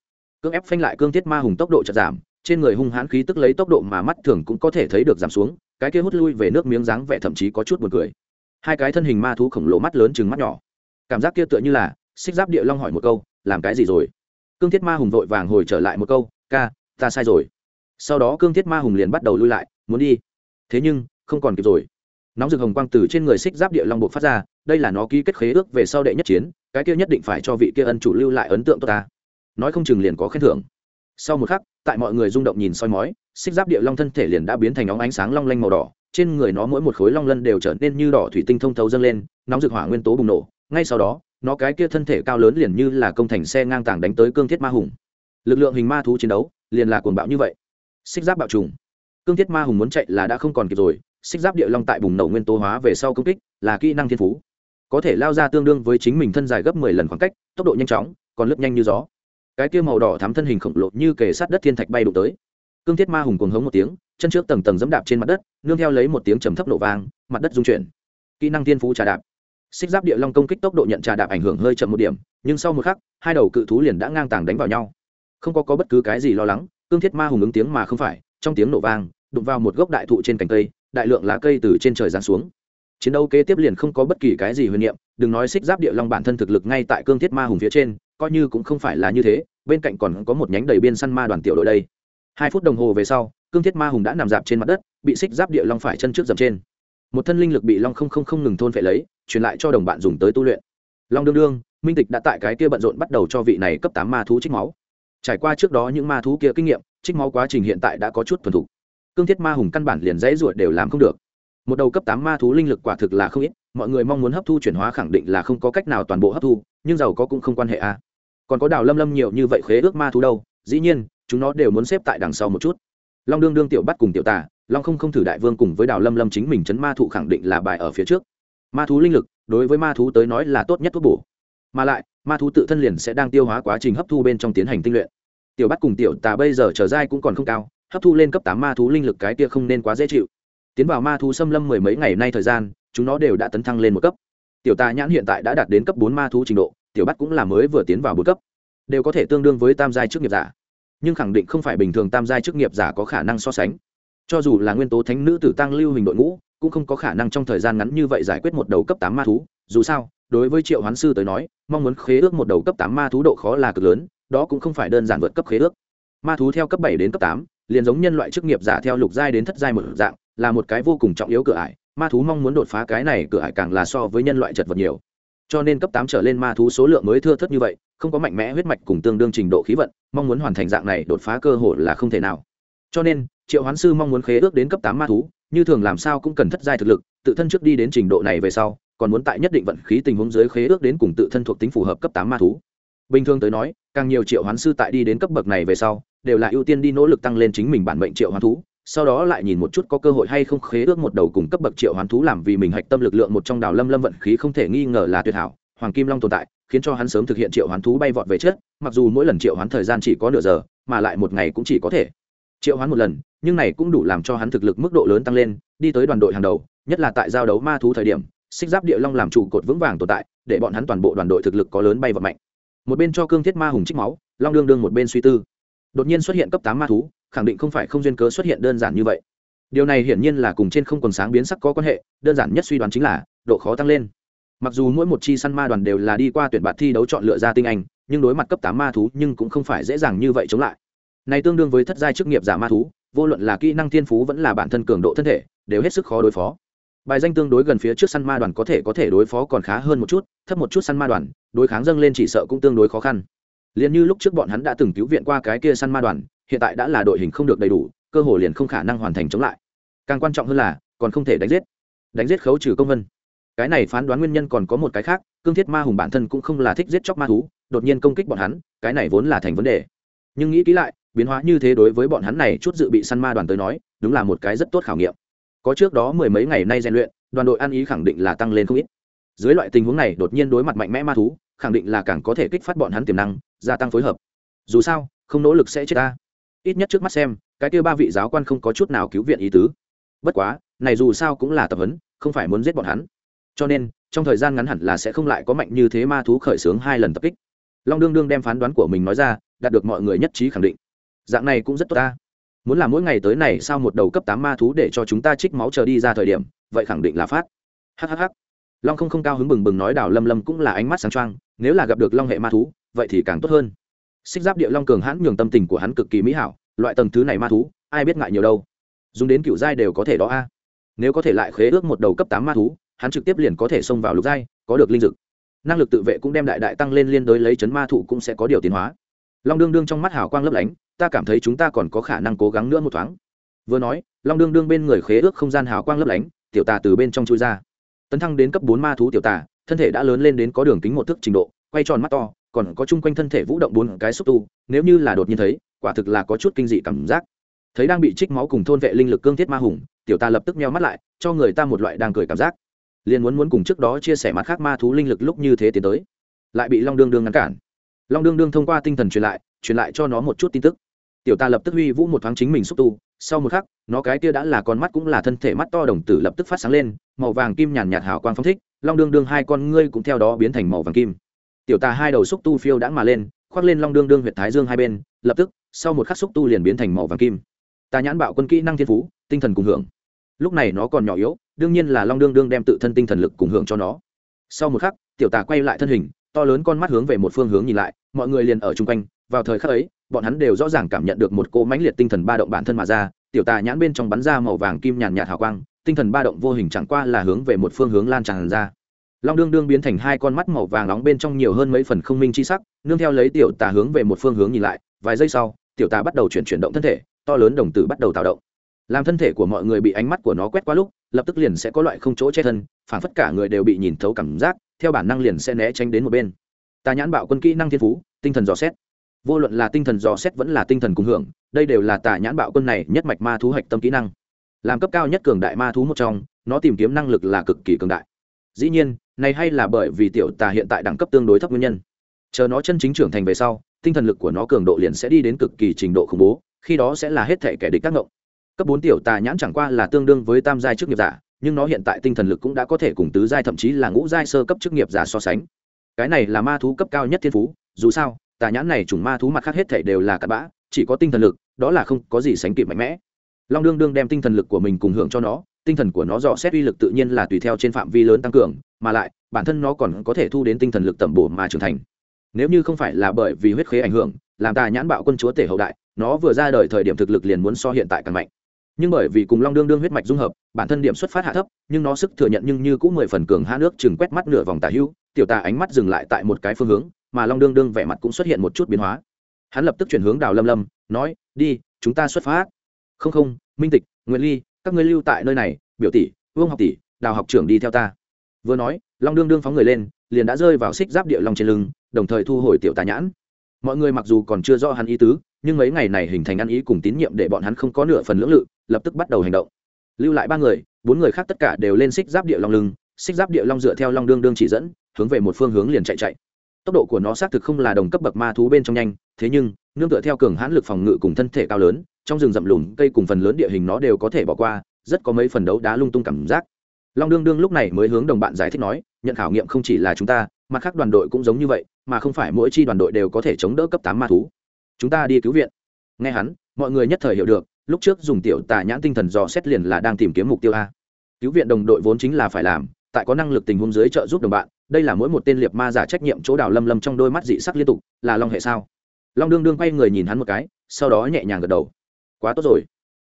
Cước ép phanh lại cương thiết ma hùng tốc độ chật giảm, trên người hung hãn khí tức lấy tốc độ mà mắt thường cũng có thể thấy được giảm xuống, cái kia hút lui về nước miếng dáng vẻ thậm chí có chút buồn cười. Hai cái thân hình ma thú khổng lồ mắt lớn chừng mắt nhỏ. Cảm giác kia tựa như là, xích giáp địa long hỏi một câu, làm cái gì rồi? Cương thiết ma hùng vội vàng hồi trở lại một câu, ca, ta sai rồi. Sau đó cương thiết ma hùng liền bắt đầu lui lại, muốn đi. Thế nhưng không còn kịp rồi. Nóng rực hồng quang từ trên người xích giáp địa long buộc phát ra, đây là nó ký kết khế ước về sau đệ nhất chiến, cái kia nhất định phải cho vị kia ân chủ lưu lại ấn tượng tốt ta. Nói không chừng liền có khen thưởng. Sau một khắc, tại mọi người rung động nhìn soi mói, xích giáp địa long thân thể liền đã biến thành óng ánh sáng long lanh màu đỏ, trên người nó mỗi một khối long lân đều trở nên như đỏ thủy tinh thông thấu dâng lên, nóng rực hỏa nguyên tố bùng nổ, ngay sau đó, nó cái kia thân thể cao lớn liền như là công thành xe ngang tàng đánh tới cương thiết ma hùng. Lực lượng hình ma thú chiến đấu, liền là cuồng bạo như vậy. Xích giáp bạo trùng. Cương thiết ma hùng muốn chạy là đã không còn kịp rồi xích giáp địa long tại bùng nổ nguyên tố hóa về sau công kích là kỹ năng thiên phú. Có thể lao ra tương đương với chính mình thân dài gấp mười lần khoảng cách tốc độ nhanh chóng còn lướt nhanh như gió. Cái kia màu đỏ thắm thân hình khổng lồ như kề sát đất thiên thạch bay đụng tới. Cương thiết ma hùng cuồng hống một tiếng chân trước tầng tầng dẫm đạp trên mặt đất nương theo lấy một tiếng trầm thấp nổ vang mặt đất rung chuyển. Kỹ năng thiên phú trà đạp. Xích giáp địa long công kích tốc độ nhận trà đạp ảnh hưởng hơi chậm một điểm nhưng sau một khắc hai đầu cự thú liền đã ngang tàng đánh vào nhau. Không có, có bất cứ cái gì lo lắng cương thiết ma hùng ứng tiếng mà không phải trong tiếng nổ vang đụng vào một gốc đại thụ trên cành cây đại lượng lá cây từ trên trời giáng xuống. Chiến đấu kế tiếp liền không có bất kỳ cái gì huyền niệm, đừng nói xích giáp địa long bản thân thực lực ngay tại cương thiết ma hùng phía trên, coi như cũng không phải là như thế, bên cạnh còn có một nhánh đầy biên săn ma đoàn tiểu đội đây. Hai phút đồng hồ về sau, cương thiết ma hùng đã nằm dạp trên mặt đất, bị xích giáp địa long phải chân trước dầm trên. Một thân linh lực bị long không không không ngừng thôn phệ lấy, truyền lại cho đồng bạn dùng tới tu luyện. Long đương đương, minh tịch đã tại cái kia bận rộn bắt đầu cho vị này cấp tám ma thú trích máu. Trải qua trước đó những ma thú kia kinh nghiệm, trích máu quá trình hiện tại đã có chút thuần thục cương thiết ma hùng căn bản liền dãy ruột đều làm không được. Một đầu cấp tám ma thú linh lực quả thực là không ít, mọi người mong muốn hấp thu chuyển hóa khẳng định là không có cách nào toàn bộ hấp thu, nhưng giàu có cũng không quan hệ a. À. còn có đào lâm lâm nhiều như vậy khế ước ma thú đâu, dĩ nhiên, chúng nó đều muốn xếp tại đằng sau một chút. Long đương đương tiểu bắt cùng tiểu tà, long không không thử đại vương cùng với đào lâm lâm chính mình chấn ma thụ khẳng định là bài ở phía trước. Ma thú linh lực, đối với ma thú tới nói là tốt nhất thuốc bổ. Mà lại, ma thú tự thân liền sẽ đang tiêu hóa quá trình hấp thu bên trong tiến hành tinh luyện. Tiểu bắt cùng tiểu tà bây giờ trở dai cũng còn không cao hấp thu lên cấp tám ma thú linh lực cái kia không nên quá dễ chịu. Tiến vào ma thú xâm lâm mười mấy ngày nay thời gian, chúng nó đều đã tấn thăng lên một cấp. Tiểu tà nhãn hiện tại đã đạt đến cấp bốn ma thú trình độ, tiểu bắt cũng là mới vừa tiến vào bốn cấp. Đều có thể tương đương với tam giai chức nghiệp giả. Nhưng khẳng định không phải bình thường tam giai chức nghiệp giả có khả năng so sánh. Cho dù là nguyên tố thánh nữ tử tăng lưu hình đội ngũ, cũng không có khả năng trong thời gian ngắn như vậy giải quyết một đầu cấp tám ma thú. Dù sao, đối với triệu hoán sư tới nói, mong muốn khế ước một đầu cấp tám ma thú độ khó là cực lớn, đó cũng không phải đơn giản vượt cấp khế ước. Ma thú theo cấp bảy đến cấp tám liền giống nhân loại chức nghiệp giả theo lục giai đến thất giai một dạng, là một cái vô cùng trọng yếu cửa ải, ma thú mong muốn đột phá cái này cửa ải càng là so với nhân loại chật vật nhiều. Cho nên cấp tám trở lên ma thú số lượng mới thưa thất như vậy, không có mạnh mẽ huyết mạch cùng tương đương trình độ khí vận, mong muốn hoàn thành dạng này đột phá cơ hội là không thể nào. Cho nên, triệu hoán sư mong muốn khế ước đến cấp tám ma thú, như thường làm sao cũng cần thất giai thực lực, tự thân trước đi đến trình độ này về sau, còn muốn tại nhất định vận khí tình huống dưới khế ước đến cùng tự thân thuộc tính phù hợp cấp tám ma thú. Bình thường tới nói càng nhiều triệu hoán sư tại đi đến cấp bậc này về sau, đều là ưu tiên đi nỗ lực tăng lên chính mình bản mệnh triệu hoán thú, sau đó lại nhìn một chút có cơ hội hay không khế ước một đầu cùng cấp bậc triệu hoán thú làm vì mình hạch tâm lực lượng một trong đào lâm lâm vận khí không thể nghi ngờ là tuyệt hảo, hoàng kim long tồn tại, khiến cho hắn sớm thực hiện triệu hoán thú bay vọt về trước, mặc dù mỗi lần triệu hoán thời gian chỉ có nửa giờ, mà lại một ngày cũng chỉ có thể triệu hoán một lần, nhưng này cũng đủ làm cho hắn thực lực mức độ lớn tăng lên, đi tới đoàn đội hàng đầu, nhất là tại giao đấu ma thú thời điểm, xích giáp địa long làm trụ cột vững vàng tồn tại, để bọn hắn toàn bộ đoàn đội thực lực có lớn bay vọt mạnh một bên cho cương thiết ma hùng trích máu, long đương đương một bên suy tư. Đột nhiên xuất hiện cấp tám ma thú, khẳng định không phải không duyên cớ xuất hiện đơn giản như vậy. Điều này hiển nhiên là cùng trên không còn sáng biến sắc có quan hệ, đơn giản nhất suy đoán chính là, độ khó tăng lên. Mặc dù mỗi một chi săn ma đoàn đều là đi qua tuyển bạt thi đấu chọn lựa ra tinh anh, nhưng đối mặt cấp tám ma thú nhưng cũng không phải dễ dàng như vậy chống lại. Này tương đương với thất giai chức nghiệp giả ma thú, vô luận là kỹ năng thiên phú vẫn là bản thân cường độ thân thể, đều hết sức khó đối phó bài danh tương đối gần phía trước săn ma đoàn có thể có thể đối phó còn khá hơn một chút, thấp một chút săn ma đoàn, đối kháng dâng lên chỉ sợ cũng tương đối khó khăn. Liền như lúc trước bọn hắn đã từng cứu viện qua cái kia săn ma đoàn, hiện tại đã là đội hình không được đầy đủ, cơ hồ liền không khả năng hoàn thành chống lại. Càng quan trọng hơn là, còn không thể đánh giết. Đánh giết khấu trừ công vân. Cái này phán đoán nguyên nhân còn có một cái khác, cương thiết ma hùng bản thân cũng không là thích giết chóc ma thú, đột nhiên công kích bọn hắn, cái này vốn là thành vấn đề. Nhưng nghĩ kỹ lại, biến hóa như thế đối với bọn hắn này chút dự bị săn ma đoàn tới nói, đúng là một cái rất tốt khảo nghiệm có trước đó mười mấy ngày nay rèn luyện, đoàn đội ăn ý khẳng định là tăng lên không ít. Dưới loại tình huống này, đột nhiên đối mặt mạnh mẽ ma thú, khẳng định là càng có thể kích phát bọn hắn tiềm năng, gia tăng phối hợp. Dù sao, không nỗ lực sẽ chết ta. Ít nhất trước mắt xem, cái kia ba vị giáo quan không có chút nào cứu viện ý tứ. Bất quá, này dù sao cũng là tập huấn, không phải muốn giết bọn hắn. Cho nên, trong thời gian ngắn hẳn là sẽ không lại có mạnh như thế ma thú khởi xướng hai lần tập kích. Long đương đương đem phán đoán của mình nói ra, đạt được mọi người nhất trí khẳng định. Dạng này cũng rất tốt ta muốn làm mỗi ngày tới này sao một đầu cấp tám ma thú để cho chúng ta trích máu chờ đi ra thời điểm, vậy khẳng định là phát. Hhh long không không cao hứng bừng bừng nói đảo lâm lâm cũng là ánh mắt sáng trăng nếu là gặp được long hệ ma thú, vậy thì càng tốt hơn. Xích giáp địa long cường hãn nhường tâm tình của hắn cực kỳ mỹ hảo, loại tầng thứ này ma thú, ai biết ngại nhiều đâu. Dùng đến cựu giai đều có thể đó a. À. Nếu có thể lại khế ước một đầu cấp tám ma thú, hắn trực tiếp liền có thể xông vào lục giai, có được linh dực năng lực tự vệ cũng đem đại đại tăng lên liên đối lấy chấn ma thụ cũng sẽ có điều tiến hóa. Long đương đương trong mắt hào quang lấp lánh ta cảm thấy chúng ta còn có khả năng cố gắng nữa một thoáng. Vừa nói, long đương đương bên người khế ước không gian hào quang lấp lánh, tiểu tà từ bên trong chui ra. Tấn thăng đến cấp bốn ma thú tiểu tà, thân thể đã lớn lên đến có đường kính một thước trình độ, quay tròn mắt to, còn có chung quanh thân thể vũ động bốn cái xúc tu, nếu như là đột nhiên thấy, quả thực là có chút kinh dị cảm giác. Thấy đang bị trích máu cùng thôn vệ linh lực cương thiết ma hùng, tiểu ta lập tức meo mắt lại, cho người ta một loại đang cười cảm giác. Liền muốn muốn cùng trước đó chia sẻ mặt khác ma thú linh lực lúc như thế tiến tới. Lại bị long đương đương ngăn cản. Long đương đương thông qua tinh thần truyền lại truyền lại cho nó một chút tin tức tiểu ta lập tức huy vũ một thoáng chính mình xúc tu, sau một khắc, nó cái kia đã là con mắt cũng là thân thể mắt to đồng tử lập tức phát sáng lên, màu vàng kim nhàn nhạt hào quang phong thích, long đương đương hai con ngươi cũng theo đó biến thành màu vàng kim. Tiểu ta hai đầu xúc tu phiêu đã mà lên, khoác lên long đương đương huyện thái dương hai bên, lập tức, sau một khắc xúc tu liền biến thành màu vàng kim. Ta nhãn bạo quân kỹ năng thiên phú, tinh thần cùng hưởng. Lúc này nó còn nhỏ yếu, đương nhiên là long đương đương đem tự thân tinh thần lực cùng hưởng cho nó. Sau một khắc, tiểu tà quay lại thân hình, to lớn con mắt hướng về một phương hướng nhìn lại, mọi người liền ở chung quanh, vào thời khắc ấy bọn hắn đều rõ ràng cảm nhận được một cỗ mãnh liệt tinh thần ba động bản thân mà ra, tiểu tà nhãn bên trong bắn ra màu vàng kim nhàn nhạt hào quang, tinh thần ba động vô hình chẳng qua là hướng về một phương hướng lan tràn ra. Long đương đương biến thành hai con mắt màu vàng nóng bên trong nhiều hơn mấy phần không minh chi sắc, nương theo lấy tiểu tà hướng về một phương hướng nhìn lại, vài giây sau, tiểu tà bắt đầu chuyển chuyển động thân thể, to lớn đồng tử bắt đầu tạo động. Làm thân thể của mọi người bị ánh mắt của nó quét qua lúc, lập tức liền sẽ có loại không chỗ che thân, phản phất cả người đều bị nhìn thấu cảm giác, theo bản năng liền sẽ né tránh đến một bên. Tà nhãn bạo quân kỹ năng thiên phú, tinh thần dò xét vô luận là tinh thần dò xét vẫn là tinh thần cùng hưởng, đây đều là tà nhãn bạo quân này nhất mạch ma thú hạch tâm kỹ năng. Làm cấp cao nhất cường đại ma thú một trong, nó tìm kiếm năng lực là cực kỳ cường đại. Dĩ nhiên, này hay là bởi vì tiểu tà hiện tại đẳng cấp tương đối thấp nguyên nhân. Chờ nó chân chính trưởng thành về sau, tinh thần lực của nó cường độ liền sẽ đi đến cực kỳ trình độ khủng bố, khi đó sẽ là hết thể kẻ địch tác động cấp bốn tiểu tà nhãn chẳng qua là tương đương với tam giai chức nghiệp giả, nhưng nó hiện tại tinh thần lực cũng đã có thể cùng tứ giai thậm chí là ngũ giai sơ cấp chức nghiệp giả so sánh. Cái này là ma thú cấp cao nhất thiên phú, dù sao tà nhãn này chủng ma thú mặt khác hết thể đều là cặn bã, chỉ có tinh thần lực, đó là không có gì sánh kịp mạnh mẽ. Long đương đương đem tinh thần lực của mình cùng hưởng cho nó, tinh thần của nó dò xét uy lực tự nhiên là tùy theo trên phạm vi lớn tăng cường, mà lại, bản thân nó còn có thể thu đến tinh thần lực tẩm bổ mà trưởng thành. Nếu như không phải là bởi vì huyết khế ảnh hưởng, làm tà nhãn bạo quân chúa tể hậu đại, nó vừa ra đời thời điểm thực lực liền muốn so hiện tại càng mạnh. Nhưng bởi vì cùng long đương đương huyết mạch dung hợp, bản thân điểm xuất phát hạ thấp, nhưng nó sức thừa nhận nhưng như cũng mười phần cường hạ nước chừng quét mắt nửa vòng tà hưu, tiểu tà ánh mắt dừng lại tại một cái phương hướng mà long đương đương vẻ mặt cũng xuất hiện một chút biến hóa. Hắn lập tức chuyển hướng đào lâm lâm, nói, đi, chúng ta xuất phát. Không không, minh tịch nguyễn ly, các ngươi lưu tại nơi này, biểu tỷ, vương học tỷ, đào học trưởng đi theo ta. Vừa nói, long đương đương phóng người lên, liền đã rơi vào xích giáp địa long trên lưng, đồng thời thu hồi tiểu tà nhãn. Mọi người mặc dù còn chưa rõ hắn ý tứ, nhưng mấy ngày này hình thành ăn ý cùng tín nhiệm để bọn hắn không có nửa phần lưỡng lự, lập tức bắt đầu hành động. Lưu lại ba người, bốn người khác tất cả đều lên xích giáp địa long lưng, xích giáp địa long dựa theo long đương đương chỉ dẫn, hướng về một phương hướng liền chạy chạy tốc độ của nó xác thực không là đồng cấp bậc ma thú bên trong nhanh, thế nhưng, nương tựa theo cường hãn lực phòng ngự cùng thân thể cao lớn, trong rừng rậm lùm cây cùng phần lớn địa hình nó đều có thể bỏ qua, rất có mấy phần đấu đá lung tung cảm giác. Long đương đương lúc này mới hướng đồng bạn giải thích nói, nhận khảo nghiệm không chỉ là chúng ta mà khác đoàn đội cũng giống như vậy, mà không phải mỗi chi đoàn đội đều có thể chống đỡ cấp tám ma thú. Chúng ta đi cứu viện. Nghe hắn, mọi người nhất thời hiểu được, lúc trước dùng tiểu tà nhãn tinh thần dò xét liền là đang tìm kiếm mục tiêu a. Cứu viện đồng đội vốn chính là phải làm tại có năng lực tình huống dưới trợ giúp đồng bạn, đây là mỗi một tên liệt ma giả trách nhiệm chỗ đào lâm lâm trong đôi mắt dị sắc liên tục, là long hệ sao? Long đương đương quay người nhìn hắn một cái, sau đó nhẹ nhàng gật đầu. Quá tốt rồi.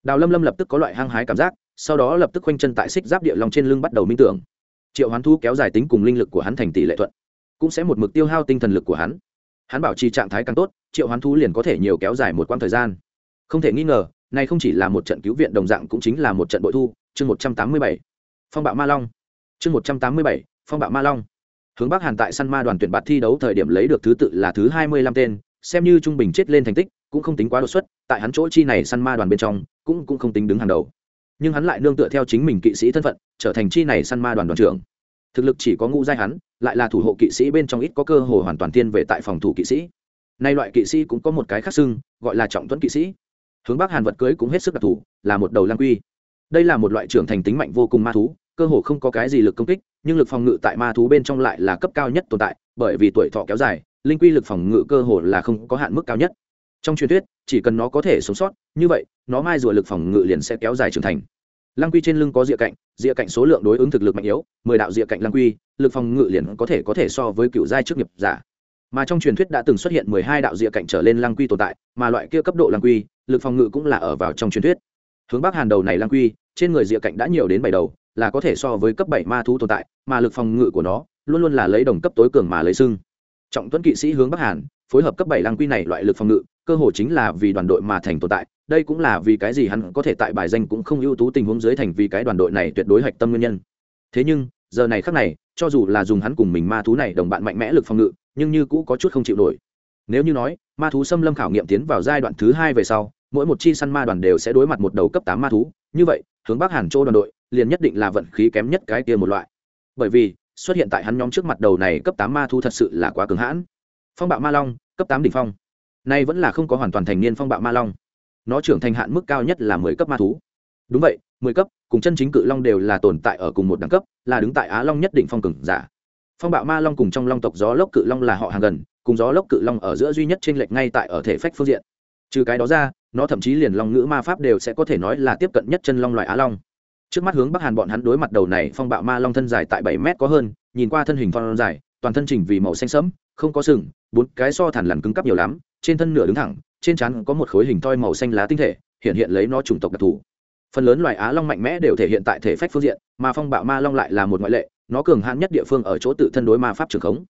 Đào lâm lâm lập tức có loại hăng hái cảm giác, sau đó lập tức khoanh chân tại xích giáp địa long trên lưng bắt đầu minh tưởng. Triệu hoán thu kéo dài tính cùng linh lực của hắn thành tỷ lệ thuận, cũng sẽ một mực tiêu hao tinh thần lực của hắn. Hắn bảo trì trạng thái càng tốt, triệu hoán thu liền có thể nhiều kéo dài một quãng thời gian. Không thể nghi ngờ, này không chỉ là một trận cứu viện, đồng dạng cũng chính là một trận bội thu. Chương một trăm tám mươi bảy. Phong bạo ma long chương một trăm tám mươi bảy, phong bạo ma long. Hướng bắc hàn tại săn ma đoàn tuyển bạt thi đấu thời điểm lấy được thứ tự là thứ hai mươi lăm tên, xem như trung bình chết lên thành tích, cũng không tính quá đột xuất, tại hắn chỗ chi này săn ma đoàn bên trong, cũng cũng không tính đứng hàng đầu. Nhưng hắn lại nương tựa theo chính mình kỵ sĩ thân phận, trở thành chi này săn ma đoàn đoàn trưởng. Thực lực chỉ có ngũ giai hắn, lại là thủ hộ kỵ sĩ bên trong ít có cơ hội hoàn toàn tiên về tại phòng thủ kỵ sĩ. Nay loại kỵ sĩ cũng có một cái khác xưng, gọi là trọng tuấn kỵ sĩ. Hướng bắc hàn vật cưới cũng hết sức đặc thù, là một đầu lang quy. Đây là một loại trưởng thành tính mạnh vô cùng ma thú cơ hồ không có cái gì lực công kích, nhưng lực phòng ngự tại ma thú bên trong lại là cấp cao nhất tồn tại, bởi vì tuổi thọ kéo dài, linh quy lực phòng ngự cơ hồ là không có hạn mức cao nhất. Trong truyền thuyết, chỉ cần nó có thể sống sót, như vậy, nó mai rùa lực phòng ngự liền sẽ kéo dài trưởng thành. Lăng quy trên lưng có rìa cạnh rìa cạnh số lượng đối ứng thực lực mạnh yếu, mười đạo rìa cạnh lăng quy, lực phòng ngự liền có thể có thể so với cựu giai trước nghiệp giả. Mà trong truyền thuyết đã từng xuất hiện mười hai đạo rìa cạnh trở lên lăng quy tồn tại, mà loại kia cấp độ lăng quy, lực phòng ngự cũng là ở vào trong truyền thuyết. Hướng bắc hàn đầu này lăng quy, trên người rìa cạnh đã nhiều đến bảy đầu là có thể so với cấp bảy ma thú tồn tại, mà lực phòng ngự của nó luôn luôn là lấy đồng cấp tối cường mà lấy xưng. Trọng tuấn kỵ sĩ hướng bắc hàn, phối hợp cấp bảy lăng quy này loại lực phòng ngự, cơ hội chính là vì đoàn đội mà thành tồn tại, đây cũng là vì cái gì hắn có thể tại bài danh cũng không ưu tú tình huống dưới thành vì cái đoàn đội này tuyệt đối hạch tâm nguyên nhân. Thế nhưng, giờ này khác này, cho dù là dùng hắn cùng mình ma thú này đồng bạn mạnh mẽ lực phòng ngự, nhưng như cũ có chút không chịu nổi. Nếu như nói, ma thú xâm lâm khảo nghiệm tiến vào giai đoạn thứ hai về sau, mỗi một chi săn ma đoàn đều sẽ đối mặt một đầu cấp tám ma thú như vậy, hướng bắc hàn châu đoàn đội, liền nhất định là vận khí kém nhất cái kia một loại. Bởi vì, xuất hiện tại hắn nhóm trước mặt đầu này cấp tám ma thú thật sự là quá cứng hãn. Phong bạo ma long, cấp tám đỉnh phong. Nay vẫn là không có hoàn toàn thành niên phong bạo ma long. Nó trưởng thành hạn mức cao nhất là mười cấp ma thú. Đúng vậy, mười cấp, cùng chân chính cự long đều là tồn tại ở cùng một đẳng cấp, là đứng tại á long nhất định phong cường giả. Phong bạo ma long cùng trong long tộc gió lốc cự long là họ hàng gần, cùng gió lốc cự long ở giữa duy nhất trên lệch ngay tại ở thể phách phương diện. Trừ cái đó ra nó thậm chí liền long ngữ ma pháp đều sẽ có thể nói là tiếp cận nhất chân long loại á long. Trước mắt hướng bắc hàn bọn hắn đối mặt đầu này phong bạo ma long thân dài tại bảy mét có hơn, nhìn qua thân hình phong dài, toàn thân chỉnh vì màu xanh sẫm, không có sừng, bốn cái so thản lằn cứng cắp nhiều lắm, trên thân nửa đứng thẳng, trên trán có một khối hình thoi màu xanh lá tinh thể, hiện hiện lấy nó chủng tộc đặc thù. Phần lớn loài á long mạnh mẽ đều thể hiện tại thể phách phương diện, mà phong bạo ma long lại là một ngoại lệ, nó cường hãn nhất địa phương ở chỗ tự thân đối ma pháp trường khống.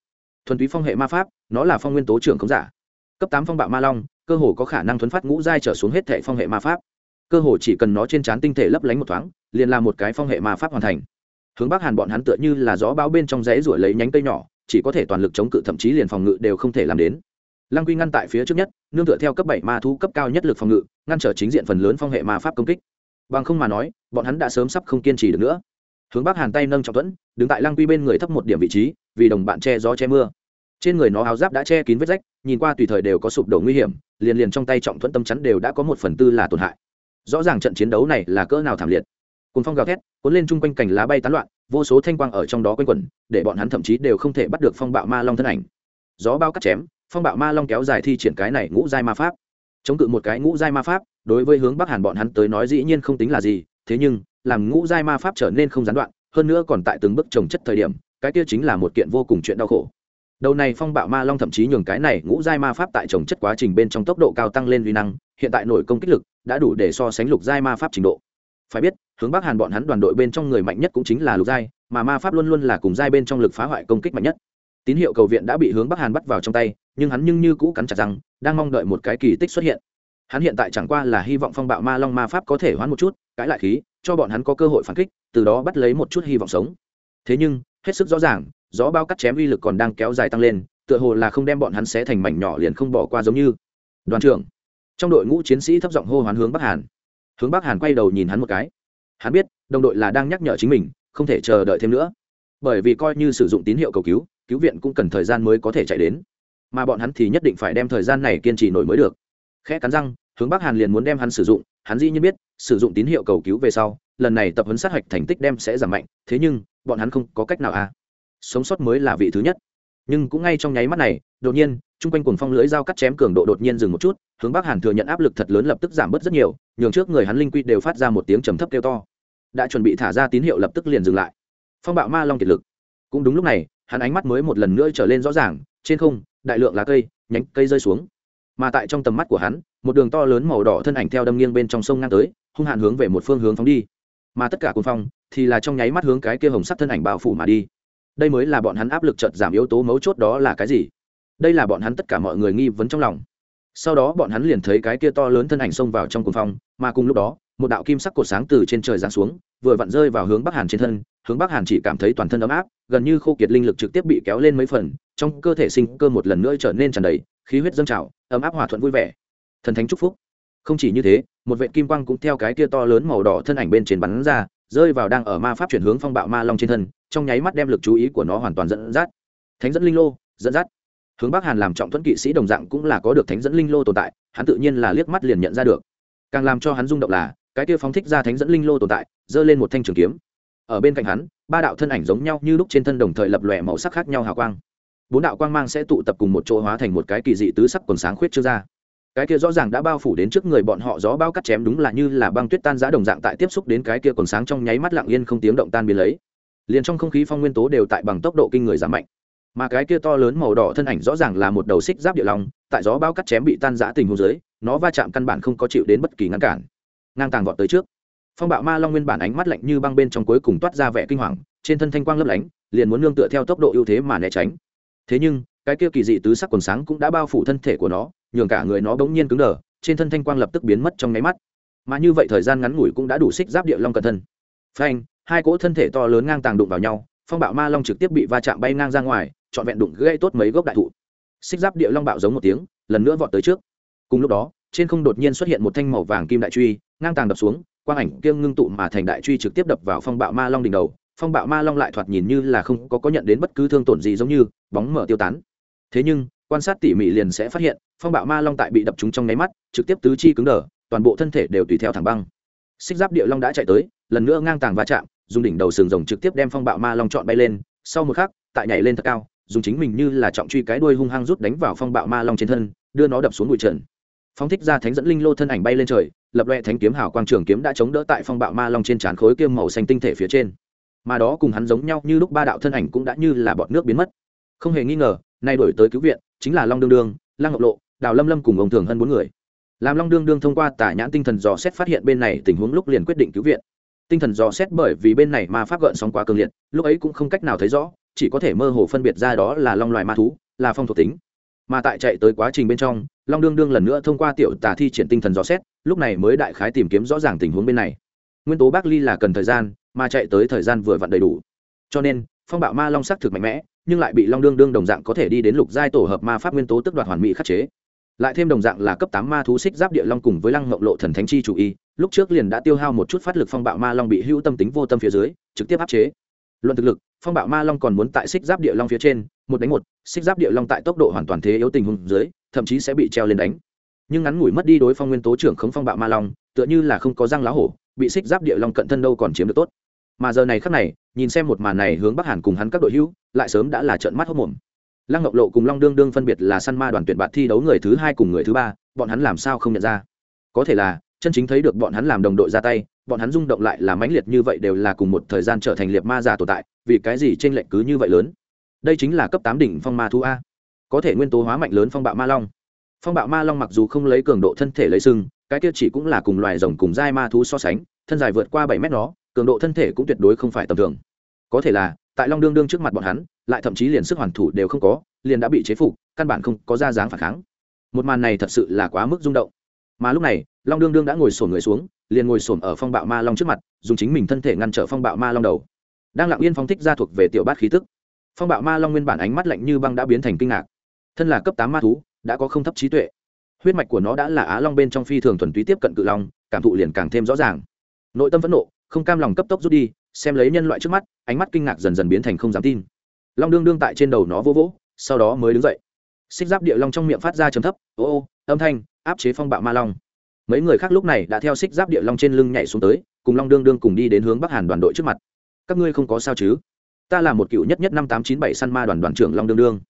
Thuần túy phong hệ ma pháp, nó là phong nguyên tố trường khống giả. Cấp tám phong bạo ma long cơ hồ có khả năng thuấn phát ngũ giai trở xuống hết thể phong hệ ma pháp. Cơ hồ chỉ cần nó trên trán tinh thể lấp lánh một thoáng, liền là một cái phong hệ ma pháp hoàn thành. Hướng bắc hàn bọn hắn tựa như là gió bão bên trong rẽ ruổi lấy nhánh cây nhỏ, chỉ có thể toàn lực chống cự, thậm chí liền phòng ngự đều không thể làm đến. Lăng quy ngăn tại phía trước nhất, nương tựa theo cấp bảy ma thú cấp cao nhất lực phòng ngự, ngăn trở chính diện phần lớn phong hệ ma pháp công kích. Bằng không mà nói, bọn hắn đã sớm sắp không kiên trì được nữa. Hướng bắc hàn tay nâng trọng thuẫn, đứng tại lăng quy bên người thấp một điểm vị trí, vì đồng bạn che gió che mưa. Trên người nó áo giáp đã che kín vết rách, nhìn qua tùy thời đều có sụp đổ nguy hiểm liền liền trong tay trọng thuẫn tâm chắn đều đã có một phần tư là tổn hại. Rõ ràng trận chiến đấu này là cỡ nào thảm liệt. Cùng phong gào thét, cuốn lên chung quanh cành lá bay tán loạn, vô số thanh quang ở trong đó quanh quẩn, để bọn hắn thậm chí đều không thể bắt được phong bạo ma long thân ảnh. Gió bao cắt chém, phong bạo ma long kéo dài thi triển cái này ngũ giai ma pháp. Chống cự một cái ngũ giai ma pháp, đối với hướng bắc hàn bọn hắn tới nói dĩ nhiên không tính là gì, thế nhưng, làm ngũ giai ma pháp trở nên không gián đoạn, hơn nữa còn tại từng bước trồng chất thời điểm, cái kia chính là một kiện vô cùng chuyện đau khổ đầu này phong bạo ma long thậm chí nhường cái này ngũ giai ma pháp tại trồng chất quá trình bên trong tốc độ cao tăng lên uy năng, hiện tại nổi công kích lực đã đủ để so sánh lục giai ma pháp trình độ. Phải biết, hướng bắc hàn bọn hắn đoàn đội bên trong người mạnh nhất cũng chính là lục giai, mà ma pháp luôn luôn là cùng giai bên trong lực phá hoại công kích mạnh nhất. Tín hiệu cầu viện đã bị hướng bắc hàn bắt vào trong tay, nhưng hắn nhưng như cũ cắn chặt rằng đang mong đợi một cái kỳ tích xuất hiện. Hắn hiện tại chẳng qua là hy vọng phong bạo ma long ma pháp có thể hoán một chút, cãi lại khí, cho bọn hắn có cơ hội phản kích, từ đó bắt lấy một chút hy vọng sống. Thế nhưng, hết sức rõ ràng gió bao cắt chém uy lực còn đang kéo dài tăng lên, tựa hồ là không đem bọn hắn xé thành mảnh nhỏ liền không bỏ qua giống như. Đoàn trưởng, trong đội ngũ chiến sĩ thấp giọng hô hoán hướng bắc hàn. Hướng bắc hàn quay đầu nhìn hắn một cái. Hắn biết, đồng đội là đang nhắc nhở chính mình, không thể chờ đợi thêm nữa. Bởi vì coi như sử dụng tín hiệu cầu cứu cứu viện cũng cần thời gian mới có thể chạy đến. Mà bọn hắn thì nhất định phải đem thời gian này kiên trì nổi mới được. Khẽ cắn răng, hướng bắc hàn liền muốn đem hắn sử dụng, hắn dĩ nhiên biết, sử dụng tín hiệu cầu cứu về sau, lần này tập huấn sát hạch thành tích đem sẽ giảm mạnh, thế nhưng, bọn hắn không có cách nào à sống sót mới là vị thứ nhất. Nhưng cũng ngay trong nháy mắt này, đột nhiên, chung quanh cuồng phong lưới dao cắt chém cường độ đột nhiên dừng một chút, hướng bắc hàn thừa nhận áp lực thật lớn lập tức giảm bớt rất nhiều, nhường trước người hắn linh quy đều phát ra một tiếng trầm thấp kêu to. Đã chuẩn bị thả ra tín hiệu lập tức liền dừng lại. Phong bạo ma long kiệt lực. Cũng đúng lúc này, hắn ánh mắt mới một lần nữa trở lên rõ ràng, trên không, đại lượng lá cây, nhánh cây rơi xuống. Mà tại trong tầm mắt của hắn, một đường to lớn màu đỏ thân ảnh theo đâm nghiêng bên trong sông ngang tới, hung hạn hướng về một phương hướng phóng đi. Mà tất cả cuồng phong thì là trong nháy mắt hướng cái kia hồng sắc thân ảnh bao phủ mà đi đây mới là bọn hắn áp lực chợt giảm yếu tố mấu chốt đó là cái gì? Đây là bọn hắn tất cả mọi người nghi vấn trong lòng. Sau đó bọn hắn liền thấy cái kia to lớn thân ảnh xông vào trong cuồng phong, mà cùng lúc đó, một đạo kim sắc cột sáng từ trên trời giáng xuống, vừa vặn rơi vào hướng bắc hàn trên thân, hướng bắc hàn chỉ cảm thấy toàn thân ấm áp, gần như khô kiệt linh lực trực tiếp bị kéo lên mấy phần, trong cơ thể sinh cơ một lần nữa trở nên tràn đầy, khí huyết dâng trào, ấm áp hòa thuận vui vẻ. Thần thánh chúc phúc. Không chỉ như thế, một vệ kim quang cũng theo cái kia to lớn màu đỏ thân ảnh bên trên bắn ra rơi vào đang ở ma pháp chuyển hướng phong bạo ma long trên thân, trong nháy mắt đem lực chú ý của nó hoàn toàn dẫn dắt. Thánh dẫn linh lô, dẫn dắt. Hướng bắc hàn làm trọng thuẫn kỵ sĩ đồng dạng cũng là có được thánh dẫn linh lô tồn tại, hắn tự nhiên là liếc mắt liền nhận ra được. Càng làm cho hắn rung động là, cái kia phóng thích ra thánh dẫn linh lô tồn tại, giơ lên một thanh trường kiếm. Ở bên cạnh hắn, ba đạo thân ảnh giống nhau như lúc trên thân đồng thời lập lòe màu sắc khác nhau hào quang. Bốn đạo quang mang sẽ tụ tập cùng một chỗ hóa thành một cái kỳ dị tứ sắc quần sáng khuyết chưa ra cái kia rõ ràng đã bao phủ đến trước người bọn họ, gió bao cắt chém đúng là như là băng tuyết tan giá đồng dạng tại tiếp xúc đến cái kia còn sáng trong nháy mắt lặng yên không tiếng động tan biến lấy. Liền trong không khí phong nguyên tố đều tại bằng tốc độ kinh người giảm mạnh. Mà cái kia to lớn màu đỏ thân ảnh rõ ràng là một đầu xích giáp địa long, tại gió bao cắt chém bị tan giã tình hồ dưới, nó va chạm căn bản không có chịu đến bất kỳ ngăn cản. Ngang tàng vọt tới trước. Phong bạo ma long nguyên bản ánh mắt lạnh như băng bên trong cuối cùng toát ra vẻ kinh hoàng, trên thân thanh quang lấp lánh, liền muốn nương tựa theo tốc độ ưu thế mà né tránh. Thế nhưng cái kia kỳ dị tứ sắc quần sáng cũng đã bao phủ thân thể của nó, nhường cả người nó bỗng nhiên cứng đờ, trên thân thanh quang lập tức biến mất trong nháy mắt. Mà như vậy thời gian ngắn ngủi cũng đã đủ xích giáp địa long cẩn thân. Phanh, hai cỗ thân thể to lớn ngang tàng đụng vào nhau, phong bạo ma long trực tiếp bị va chạm bay ngang ra ngoài, trọn vẹn đụng gây tốt mấy gốc đại thụ. Xích giáp địa long bạo giống một tiếng, lần nữa vọt tới trước. Cùng lúc đó, trên không đột nhiên xuất hiện một thanh màu vàng kim đại truy, ngang tàng đập xuống, quang ảnh kiêng ngưng tụ mà thành đại truy trực tiếp đập vào phong bạo ma long đỉnh đầu. Phong bạo ma long lại thoạt nhìn như là không có có nhận đến bất cứ thương tổn gì giống như, bóng mở tiêu tán thế nhưng, quan sát tỉ mỉ liền sẽ phát hiện, phong bạo ma long tại bị đập trúng trong nháy mắt, trực tiếp tứ chi cứng đờ, toàn bộ thân thể đều tùy theo thẳng băng. Xích giáp địa long đã chạy tới, lần nữa ngang tàng va chạm, dùng đỉnh đầu sừng rồng trực tiếp đem phong bạo ma long chọn bay lên, sau một khắc, tại nhảy lên thật cao, dùng chính mình như là trọng truy cái đuôi hung hăng rút đánh vào phong bạo ma long trên thân, đưa nó đập xuống bụi trần. Phong thích ra thánh dẫn linh lô thân ảnh bay lên trời, lập loẹ thánh kiếm hào quang trường kiếm đã chống đỡ tại phong bạo ma long trên trán khối kiêm màu xanh tinh thể phía trên. Mà đó cùng hắn giống nhau như lúc ba đạo thân ảnh cũng đã như là bọt nước biến mất. Không hề nghi ngờ nay đổi tới cứu viện, chính là long đương đương, lăng ngọc lộ, đào lâm lâm cùng ông thường hơn bốn người. Làm long đương đương thông qua tả nhãn tinh thần dò xét phát hiện bên này tình huống lúc liền quyết định cứu viện. Tinh thần dò xét bởi vì bên này ma pháp gợn sóng quá cường liệt, lúc ấy cũng không cách nào thấy rõ, chỉ có thể mơ hồ phân biệt ra đó là long loài ma thú, là phong thuộc tính. Mà tại chạy tới quá trình bên trong, long đương đương lần nữa thông qua tiểu tà thi triển tinh thần dò xét, lúc này mới đại khái tìm kiếm rõ ràng tình huống bên này. Nguyên tố bác ly là cần thời gian, mà chạy tới thời gian vừa vặn đầy đủ. Cho nên phong bạo ma long sắc thực mạnh mẽ, nhưng lại bị long đương đương đồng dạng có thể đi đến lục giai tổ hợp ma pháp nguyên tố tức đoạt hoàn mỹ khắc chế. Lại thêm đồng dạng là cấp tám ma thú xích giáp địa long cùng với lăng mộng lộ thần thánh chi chủ y, lúc trước liền đã tiêu hao một chút phát lực phong bạo ma long bị hữu tâm tính vô tâm phía dưới, trực tiếp áp chế. Luận thực lực, phong bạo ma long còn muốn tại xích giáp địa long phía trên, một đánh một, xích giáp địa long tại tốc độ hoàn toàn thế yếu tình huống dưới, thậm chí sẽ bị treo lên đánh. Nhưng ngắn ngủi mất đi đối phong nguyên tố trưởng khống phong bạo ma long, tựa như là không có răng lá hổ, bị xích giáp địa long cận thân đâu còn chiếm được tốt mà giờ này khắc này, nhìn xem một màn này hướng bắc hàn cùng hắn các đội hữu, lại sớm đã là trận mắt hốc mồm. Lăng ngọc lộ cùng long đương đương phân biệt là săn ma đoàn tuyển bạt thi đấu người thứ hai cùng người thứ ba, bọn hắn làm sao không nhận ra? Có thể là, chân chính thấy được bọn hắn làm đồng đội ra tay, bọn hắn rung động lại là mãnh liệt như vậy đều là cùng một thời gian trở thành liệt ma giả tồn tại, vì cái gì trên lệnh cứ như vậy lớn? Đây chính là cấp tám đỉnh phong ma thu a. Có thể nguyên tố hóa mạnh lớn phong bạo ma long. Phong bạo ma long mặc dù không lấy cường độ thân thể lấy sưng cái kia chỉ cũng là cùng loài rồng cùng giai ma thú so sánh, thân dài vượt qua bảy mét nó cường độ thân thể cũng tuyệt đối không phải tầm thường. Có thể là, tại long đương đương trước mặt bọn hắn, lại thậm chí liền sức hoàn thủ đều không có, liền đã bị chế phục, căn bản không có ra dáng phản kháng. Một màn này thật sự là quá mức rung động. Mà lúc này, long đương đương đã ngồi sổn người xuống, liền ngồi sổn ở phong bạo ma long trước mặt, dùng chính mình thân thể ngăn trở phong bạo ma long đầu. Đang lặng yên phong thích ra thuộc về tiểu bát khí tức. Phong bạo ma long nguyên bản ánh mắt lạnh như băng đã biến thành kinh ngạc. Thân là cấp tám ma thú, đã có không thấp trí tuệ. Huyết mạch của nó đã là á long bên trong phi thường thuần túy tiếp cận cự long, cảm thụ liền càng thêm rõ ràng. Nội tâm phẫn nộ không cam lòng cấp tốc rút đi, xem lấy nhân loại trước mắt, ánh mắt kinh ngạc dần dần biến thành không dám tin. Long đương đương tại trên đầu nó vô vỗ, sau đó mới đứng dậy. Xích giáp địa long trong miệng phát ra trầm thấp, ô ô, âm thanh, áp chế phong bạo ma long. Mấy người khác lúc này đã theo xích giáp địa long trên lưng nhảy xuống tới, cùng long đương đương cùng đi đến hướng bắc hàn đoàn đội trước mặt. Các ngươi không có sao chứ? Ta là một cựu nhất nhất năm tám chín bảy săn ma đoàn đoàn trưởng long đương đương.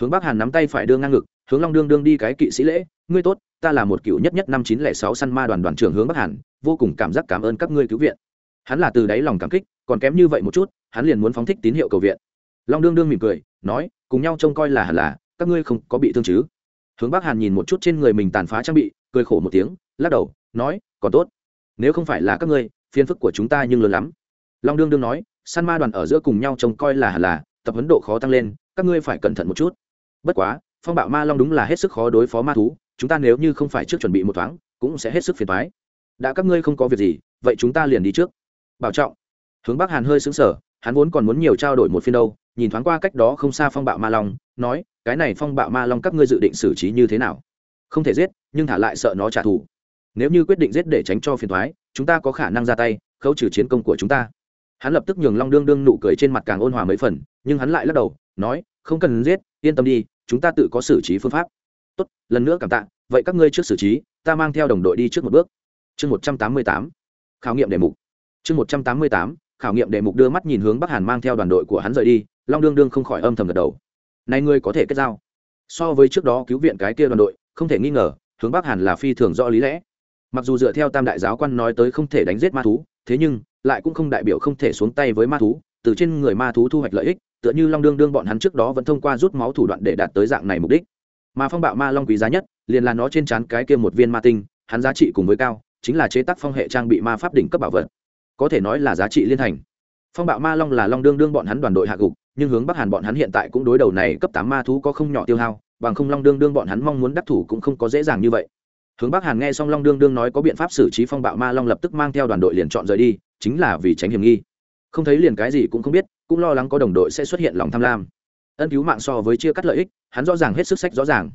Hướng bắc hàn nắm tay phải đưa ngang ngực, hướng long đương đương đi cái kỵ sĩ lễ, ngươi tốt, ta là một cựu nhất nhất năm chín lẻ sáu săn ma đoàn đoàn trưởng hướng bắc hàn, vô cùng cảm giác cảm ơn các ngươi cứu viện hắn là từ đáy lòng cảm kích, còn kém như vậy một chút, hắn liền muốn phóng thích tín hiệu cầu viện. Long đương đương mỉm cười, nói, cùng nhau trông coi là hẳn là, các ngươi không có bị thương chứ? Hướng bắc hàn nhìn một chút trên người mình tàn phá trang bị, cười khổ một tiếng, lắc đầu, nói, còn tốt. Nếu không phải là các ngươi, phiền phức của chúng ta nhưng lớn lắm. Long đương đương nói săn ma đoàn ở giữa cùng nhau trông coi là hẳn là, tập huấn độ khó tăng lên, các ngươi phải cẩn thận một chút. Bất quá, phong bạo ma long đúng là hết sức khó đối phó ma thú, chúng ta nếu như không phải trước chuẩn bị một thoáng, cũng sẽ hết sức phiền thoái đã các ngươi không có việc gì, vậy chúng ta liền đi trước bảo trọng. Hướng bắc hàn hơi xứng sở hắn vốn còn muốn nhiều trao đổi một phiên đâu, nhìn thoáng qua cách đó không xa phong bạo ma long, nói, cái này phong bạo ma long các ngươi dự định xử trí như thế nào? Không thể giết, nhưng thả lại sợ nó trả thù. Nếu như quyết định giết để tránh cho phiền thoái chúng ta có khả năng ra tay, khấu trừ chiến công của chúng ta. Hắn lập tức nhường long đương đương nụ cười trên mặt càng ôn hòa mấy phần, nhưng hắn lại lắc đầu, nói, không cần giết, yên tâm đi, chúng ta tự có xử trí phương pháp. Tốt, lần nữa cảm tạ, vậy các ngươi trước xử trí, ta mang theo đồng đội đi trước một bước. Chương một trăm tám mươi tám, khảo nghiệm đề mục chương một trăm tám mươi tám, khảo nghiệm đề mục đưa mắt nhìn hướng bắc hàn mang theo đoàn đội của hắn rời đi, long đương đương không khỏi âm thầm gật đầu. Này ngươi có thể kết giao. So với trước đó cứu viện cái kia đoàn đội, không thể nghi ngờ, hướng bắc hàn là phi thường rõ lý lẽ. Mặc dù dựa theo tam đại giáo quan nói tới không thể đánh giết ma thú, thế nhưng, lại cũng không đại biểu không thể xuống tay với ma thú, từ trên người ma thú thu hoạch lợi ích, tựa như long đương đương bọn hắn trước đó vẫn thông qua rút máu thủ đoạn để đạt tới dạng này mục đích. Mà phong bạo ma long quý giá nhất, liền là nó trên trán cái kia một viên ma tinh, hắn giá trị cùng với cao, chính là chế tác phong hệ trang bị ma pháp đỉnh cấp bảo vật có thể nói là giá trị liên thành. Phong bạo ma long là long đương đương bọn hắn đoàn đội hạ gục, nhưng hướng bắc hàn bọn hắn hiện tại cũng đối đầu này cấp tám ma thú có không nhỏ tiêu hao, bằng không long đương đương bọn hắn mong muốn đắc thủ cũng không có dễ dàng như vậy. Hướng bắc hàn nghe xong long đương đương nói có biện pháp xử trí phong bạo ma long lập tức mang theo đoàn đội liền chọn rời đi, chính là vì tránh hiểm nghi. Không thấy liền cái gì cũng không biết, cũng lo lắng có đồng đội sẽ xuất hiện lòng tham lam. Ân cứu mạng so với chia cắt lợi ích, hắn rõ ràng hết sức sách rõ ràng.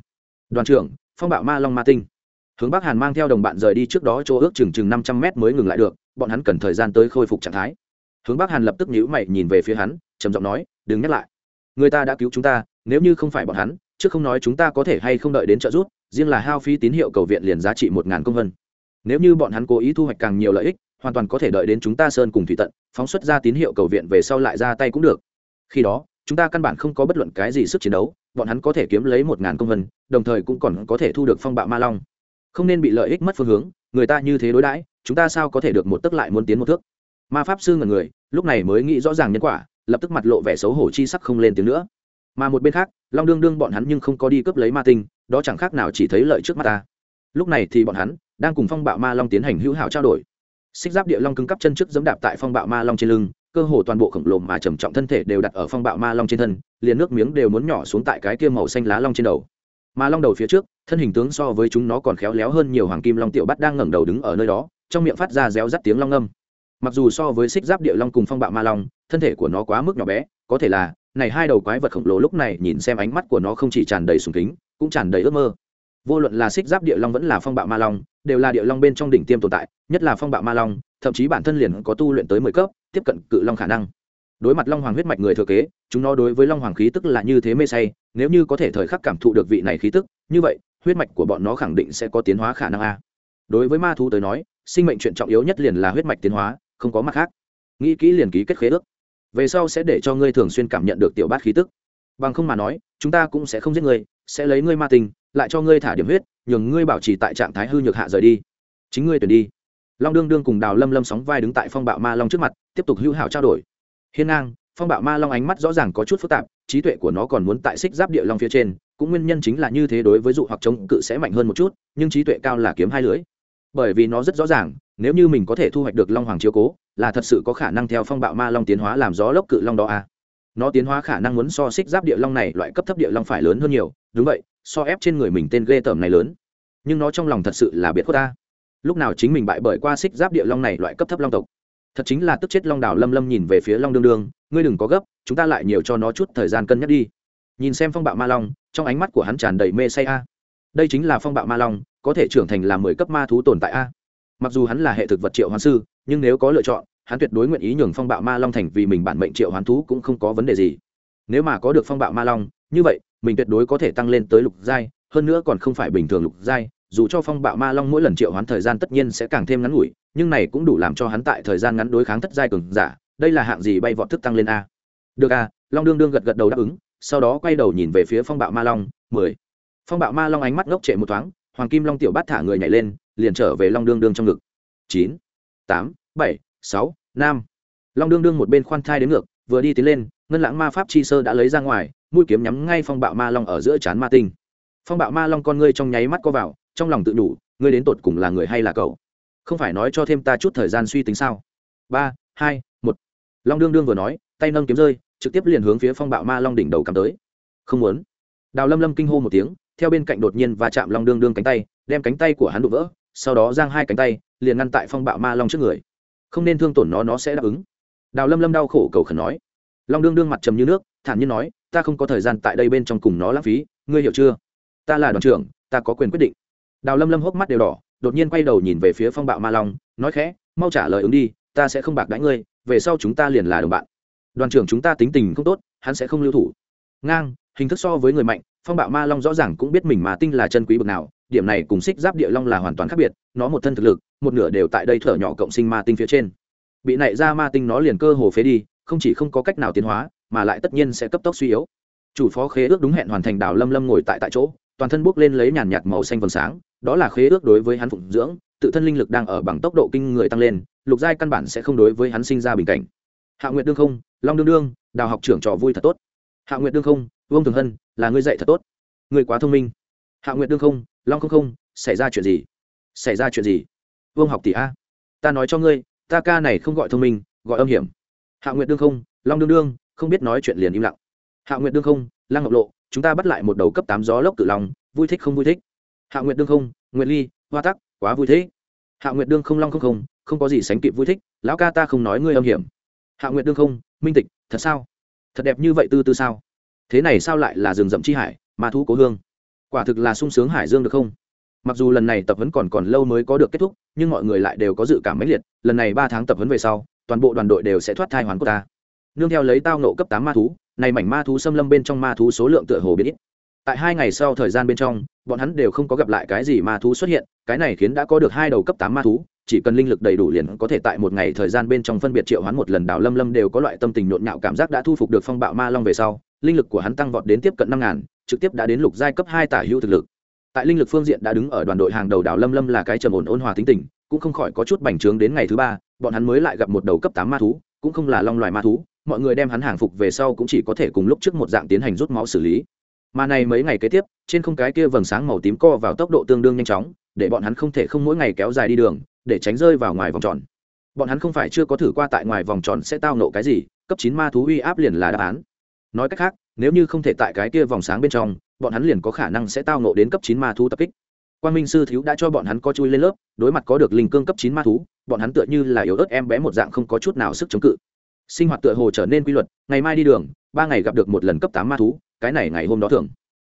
Đoàn trưởng, phong bạo ma long ma tinh. Hướng bắc hàn mang theo đồng bạn rời đi trước đó chỗ ước chừng chừng năm trăm mét mới ngừng lại được bọn hắn cần thời gian tới khôi phục trạng thái. Hướng bắc hàn lập tức nhíu mày nhìn về phía hắn, trầm giọng nói, đừng nhắc lại. Người ta đã cứu chúng ta, nếu như không phải bọn hắn, trước không nói chúng ta có thể hay không đợi đến trợ giúp, riêng là hao phí tín hiệu cầu viện liền giá trị một ngàn công vân. Nếu như bọn hắn cố ý thu hoạch càng nhiều lợi ích, hoàn toàn có thể đợi đến chúng ta sơn cùng thủy tận, phóng xuất ra tín hiệu cầu viện về sau lại ra tay cũng được. Khi đó, chúng ta căn bản không có bất luận cái gì sức chiến đấu, bọn hắn có thể kiếm lấy một ngàn công vân, đồng thời cũng còn có thể thu được phong bạo ma long. Không nên bị lợi ích mất phương hướng, người ta như thế đối đãi chúng ta sao có thể được một tức lại muốn tiến một thước? Ma pháp sư ngần người, lúc này mới nghĩ rõ ràng nhân quả, lập tức mặt lộ vẻ xấu hổ chi sắc không lên tiếng nữa. Mà một bên khác, long đương đương bọn hắn nhưng không có đi cướp lấy ma tinh, đó chẳng khác nào chỉ thấy lợi trước mắt ta. Lúc này thì bọn hắn đang cùng phong bạo ma long tiến hành hữu hảo trao đổi. Xích giáp địa long cứng cắp chân trước giẫm đạp tại phong bạo ma long trên lưng, cơ hồ toàn bộ khổng lồ mà trầm trọng thân thể đều đặt ở phong bạo ma long trên thân, liền nước miếng đều muốn nhỏ xuống tại cái kia màu xanh lá long trên đầu. Mà long đầu phía trước, thân hình tướng so với chúng nó còn khéo léo hơn nhiều hoàng kim long tiểu bắt đang ngẩng đầu đứng ở nơi đó trong miệng phát ra réo rắt tiếng long âm mặc dù so với xích giáp địa long cùng phong bạo ma long, thân thể của nó quá mức nhỏ bé, có thể là, này hai đầu quái vật khổng lồ lúc này nhìn xem ánh mắt của nó không chỉ tràn đầy sùng kính, cũng tràn đầy ước mơ. Vô luận là xích giáp địa long vẫn là phong bạo ma long, đều là địa long bên trong đỉnh tiêm tồn tại, nhất là phong bạo ma long, thậm chí bản thân liền có tu luyện tới mười cấp, tiếp cận cự long khả năng. Đối mặt long hoàng huyết mạch người thừa kế, chúng nó đối với long hoàng khí tức là như thế mê say, nếu như có thể thời khắc cảm thụ được vị này khí tức, như vậy, huyết mạch của bọn nó khẳng định sẽ có tiến hóa khả năng a. Đối với ma thú tới nói sinh mệnh chuyện trọng yếu nhất liền là huyết mạch tiến hóa, không có mặt khác. Nghĩ kỹ liền ký kết khế ước. Về sau sẽ để cho ngươi thường xuyên cảm nhận được tiểu bát khí tức. Bằng không mà nói, chúng ta cũng sẽ không giết ngươi, sẽ lấy ngươi ma tình, lại cho ngươi thả điểm huyết, nhường ngươi bảo trì tại trạng thái hư nhược hạ rời đi. Chính ngươi tuyển đi. Long đương đương cùng đào lâm lâm sóng vai đứng tại phong bạo ma long trước mặt, tiếp tục hữu hảo trao đổi. Hiên ngang, phong bạo ma long ánh mắt rõ ràng có chút phức tạp, trí tuệ của nó còn muốn tại xích giáp địa long phía trên, cũng nguyên nhân chính là như thế đối với dụ hoặc chống cự sẽ mạnh hơn một chút, nhưng trí tuệ cao là kiếm hai lưới bởi vì nó rất rõ ràng, nếu như mình có thể thu hoạch được long hoàng chiếu cố, là thật sự có khả năng theo phong bạo ma long tiến hóa làm gió lốc cự long đó à. nó tiến hóa khả năng muốn so xích giáp địa long này loại cấp thấp địa long phải lớn hơn nhiều, đúng vậy, so ép trên người mình tên ghê tởm này lớn. Nhưng nó trong lòng thật sự là biệt khuất ta. Lúc nào chính mình bại bởi qua xích giáp địa long này loại cấp thấp long tộc. Thật chính là tức chết long đảo lâm lâm nhìn về phía long đương đương, ngươi đừng có gấp, chúng ta lại nhiều cho nó chút thời gian cân nhắc đi. Nhìn xem phong bạo ma long, trong ánh mắt của hắn tràn đầy mê say a. Đây chính là phong bạo ma long có thể trưởng thành làm mười cấp ma thú tồn tại a. Mặc dù hắn là hệ thực vật triệu hoán sư, nhưng nếu có lựa chọn, hắn tuyệt đối nguyện ý nhường phong bạo ma long thành vì mình bản mệnh triệu hoán thú cũng không có vấn đề gì. Nếu mà có được phong bạo ma long, như vậy, mình tuyệt đối có thể tăng lên tới lục giai, hơn nữa còn không phải bình thường lục giai, dù cho phong bạo ma long mỗi lần triệu hoán thời gian tất nhiên sẽ càng thêm ngắn ngủi, nhưng này cũng đủ làm cho hắn tại thời gian ngắn đối kháng thất giai cường giả, đây là hạng gì bay vọt thức tăng lên a. Được a, long đương đương gật gật đầu đáp ứng, sau đó quay đầu nhìn về phía phong bạo ma long, mười. Phong bạo ma long ánh mắt ngốc trệ một thoáng hoàng kim long tiểu bát thả người nhảy lên, liền trở về long đương đương trong ngực. Chín, tám, bảy, sáu, năm. Long đương đương một bên khoan thai đến ngược, vừa đi tiến lên, ngân lãng ma pháp chi sơ đã lấy ra ngoài, mũi kiếm nhắm ngay phong bạo ma long ở giữa chán ma tinh. Phong bạo ma long con ngươi trong nháy mắt co vào, trong lòng tự đủ ngươi đến tột cùng là người hay là cậu? Không phải nói cho thêm ta chút thời gian suy tính sao? Ba, hai, một. Long đương đương vừa nói, tay nâng kiếm rơi, trực tiếp liền hướng phía phong bạo ma long đỉnh đầu cắm tới. Không muốn. Đào lâm lâm kinh hô một tiếng theo bên cạnh đột nhiên và chạm long đương đương cánh tay, đem cánh tay của hắn đụng vỡ, sau đó giang hai cánh tay, liền ngăn tại phong bạo ma long trước người. Không nên thương tổn nó nó sẽ đáp ứng. Đào lâm lâm đau khổ cầu khẩn nói. Long đương đương mặt trầm như nước, thản nhiên nói, ta không có thời gian tại đây bên trong cùng nó lãng phí, ngươi hiểu chưa? Ta là đoàn trưởng, ta có quyền quyết định. Đào lâm lâm hốc mắt đều đỏ, đột nhiên quay đầu nhìn về phía phong bạo ma long, nói khẽ, mau trả lời ứng đi, ta sẽ không bạc đãi ngươi, về sau chúng ta liền là đồng bạn. Đoàn trưởng chúng ta tính tình không tốt, hắn sẽ không lưu thủ. Ngang, hình thức so với người mạnh phong bạo ma long rõ ràng cũng biết mình mà tinh là chân quý bực nào, điểm này cùng xích giáp địa long là hoàn toàn khác biệt, nó một thân thực lực, một nửa đều tại đây thở nhỏ cộng sinh ma tinh phía trên. Bị nảy ra ma tinh nó liền cơ hồ phế đi, không chỉ không có cách nào tiến hóa, mà lại tất nhiên sẽ cấp tốc suy yếu. Chủ phó khế ước đúng hẹn hoàn thành đảo lâm lâm ngồi tại tại chỗ, toàn thân bốc lên lấy nhàn nhạt màu xanh vầng sáng, đó là khế ước đối với hắn phụng dưỡng, tự thân linh lực đang ở bằng tốc độ kinh người tăng lên, lục giai căn bản sẽ không đối với hắn sinh ra bình cảnh. Hạ nguyệt đương không, long đương đương, đào học trưởng trò vui thật tốt. Hạ nguyệt đương không vương thường hân là ngươi dạy thật tốt ngươi quá thông minh hạ nguyệt đương không long không không xảy ra chuyện gì xảy ra chuyện gì vương học tỷ a ta nói cho ngươi ta ca này không gọi thông minh gọi âm hiểm hạ nguyệt đương không long đương đương không biết nói chuyện liền im lặng hạ nguyệt đương không lăng ngọc lộ chúng ta bắt lại một đầu cấp tám gió lốc tự lòng vui thích không vui thích hạ nguyệt đương không nguyệt ly hoa tắc quá vui thế hạ nguyệt đương không long không không không có gì sánh kịp vui thích lão ca ta không nói ngươi âm hiểm hạ nguyệt đương không minh tịch thật sao thật đẹp như vậy tư tư sao thế này sao lại là rừng rậm chi hải, ma thú cố hương? Quả thực là sung sướng hải dương được không? Mặc dù lần này tập huấn còn còn lâu mới có được kết thúc, nhưng mọi người lại đều có dự cảm mãnh liệt, lần này ba tháng tập huấn về sau, toàn bộ đoàn đội đều sẽ thoát thai hoàn của ta. Nương theo lấy tao nộ cấp tám ma thú, này mảnh ma thú xâm lâm bên trong ma thú số lượng tựa hồ biến ít. Tại hai ngày sau thời gian bên trong, bọn hắn đều không có gặp lại cái gì ma thú xuất hiện, cái này khiến đã có được hai đầu cấp tám ma thú, chỉ cần linh lực đầy đủ liền có thể tại một ngày thời gian bên trong phân biệt triệu hoán một lần đảo lâm lâm đều có loại tâm tình nhộn nhạo cảm giác đã thu phục được phong bạo ma long về sau linh lực của hắn tăng vọt đến tiếp cận năm ngàn, trực tiếp đã đến lục giai cấp hai tả hữu thực lực. Tại linh lực phương diện đã đứng ở đoàn đội hàng đầu đảo lâm lâm là cái trầm ổn ôn hòa tính tình, cũng không khỏi có chút bành trướng đến ngày thứ ba, bọn hắn mới lại gặp một đầu cấp tám ma thú, cũng không là long loài ma thú, mọi người đem hắn hàng phục về sau cũng chỉ có thể cùng lúc trước một dạng tiến hành rút máu xử lý. Mà này mấy ngày kế tiếp, trên không cái kia vầng sáng màu tím co vào tốc độ tương đương nhanh chóng, để bọn hắn không thể không mỗi ngày kéo dài đi đường, để tránh rơi vào ngoài vòng tròn. Bọn hắn không phải chưa có thử qua tại ngoài vòng tròn sẽ tao nộ cái gì, cấp chín ma thú uy áp liền là đáp án nói cách khác, nếu như không thể tại cái kia vòng sáng bên trong, bọn hắn liền có khả năng sẽ tao nộ đến cấp chín ma thú tập kích. Quan minh sư thiếu đã cho bọn hắn có chui lên lớp, đối mặt có được linh cương cấp chín ma thú, bọn hắn tựa như là yếu ớt em bé một dạng không có chút nào sức chống cự. Sinh hoạt tựa hồ trở nên quy luật, ngày mai đi đường, ba ngày gặp được một lần cấp tám ma thú, cái này ngày hôm đó thường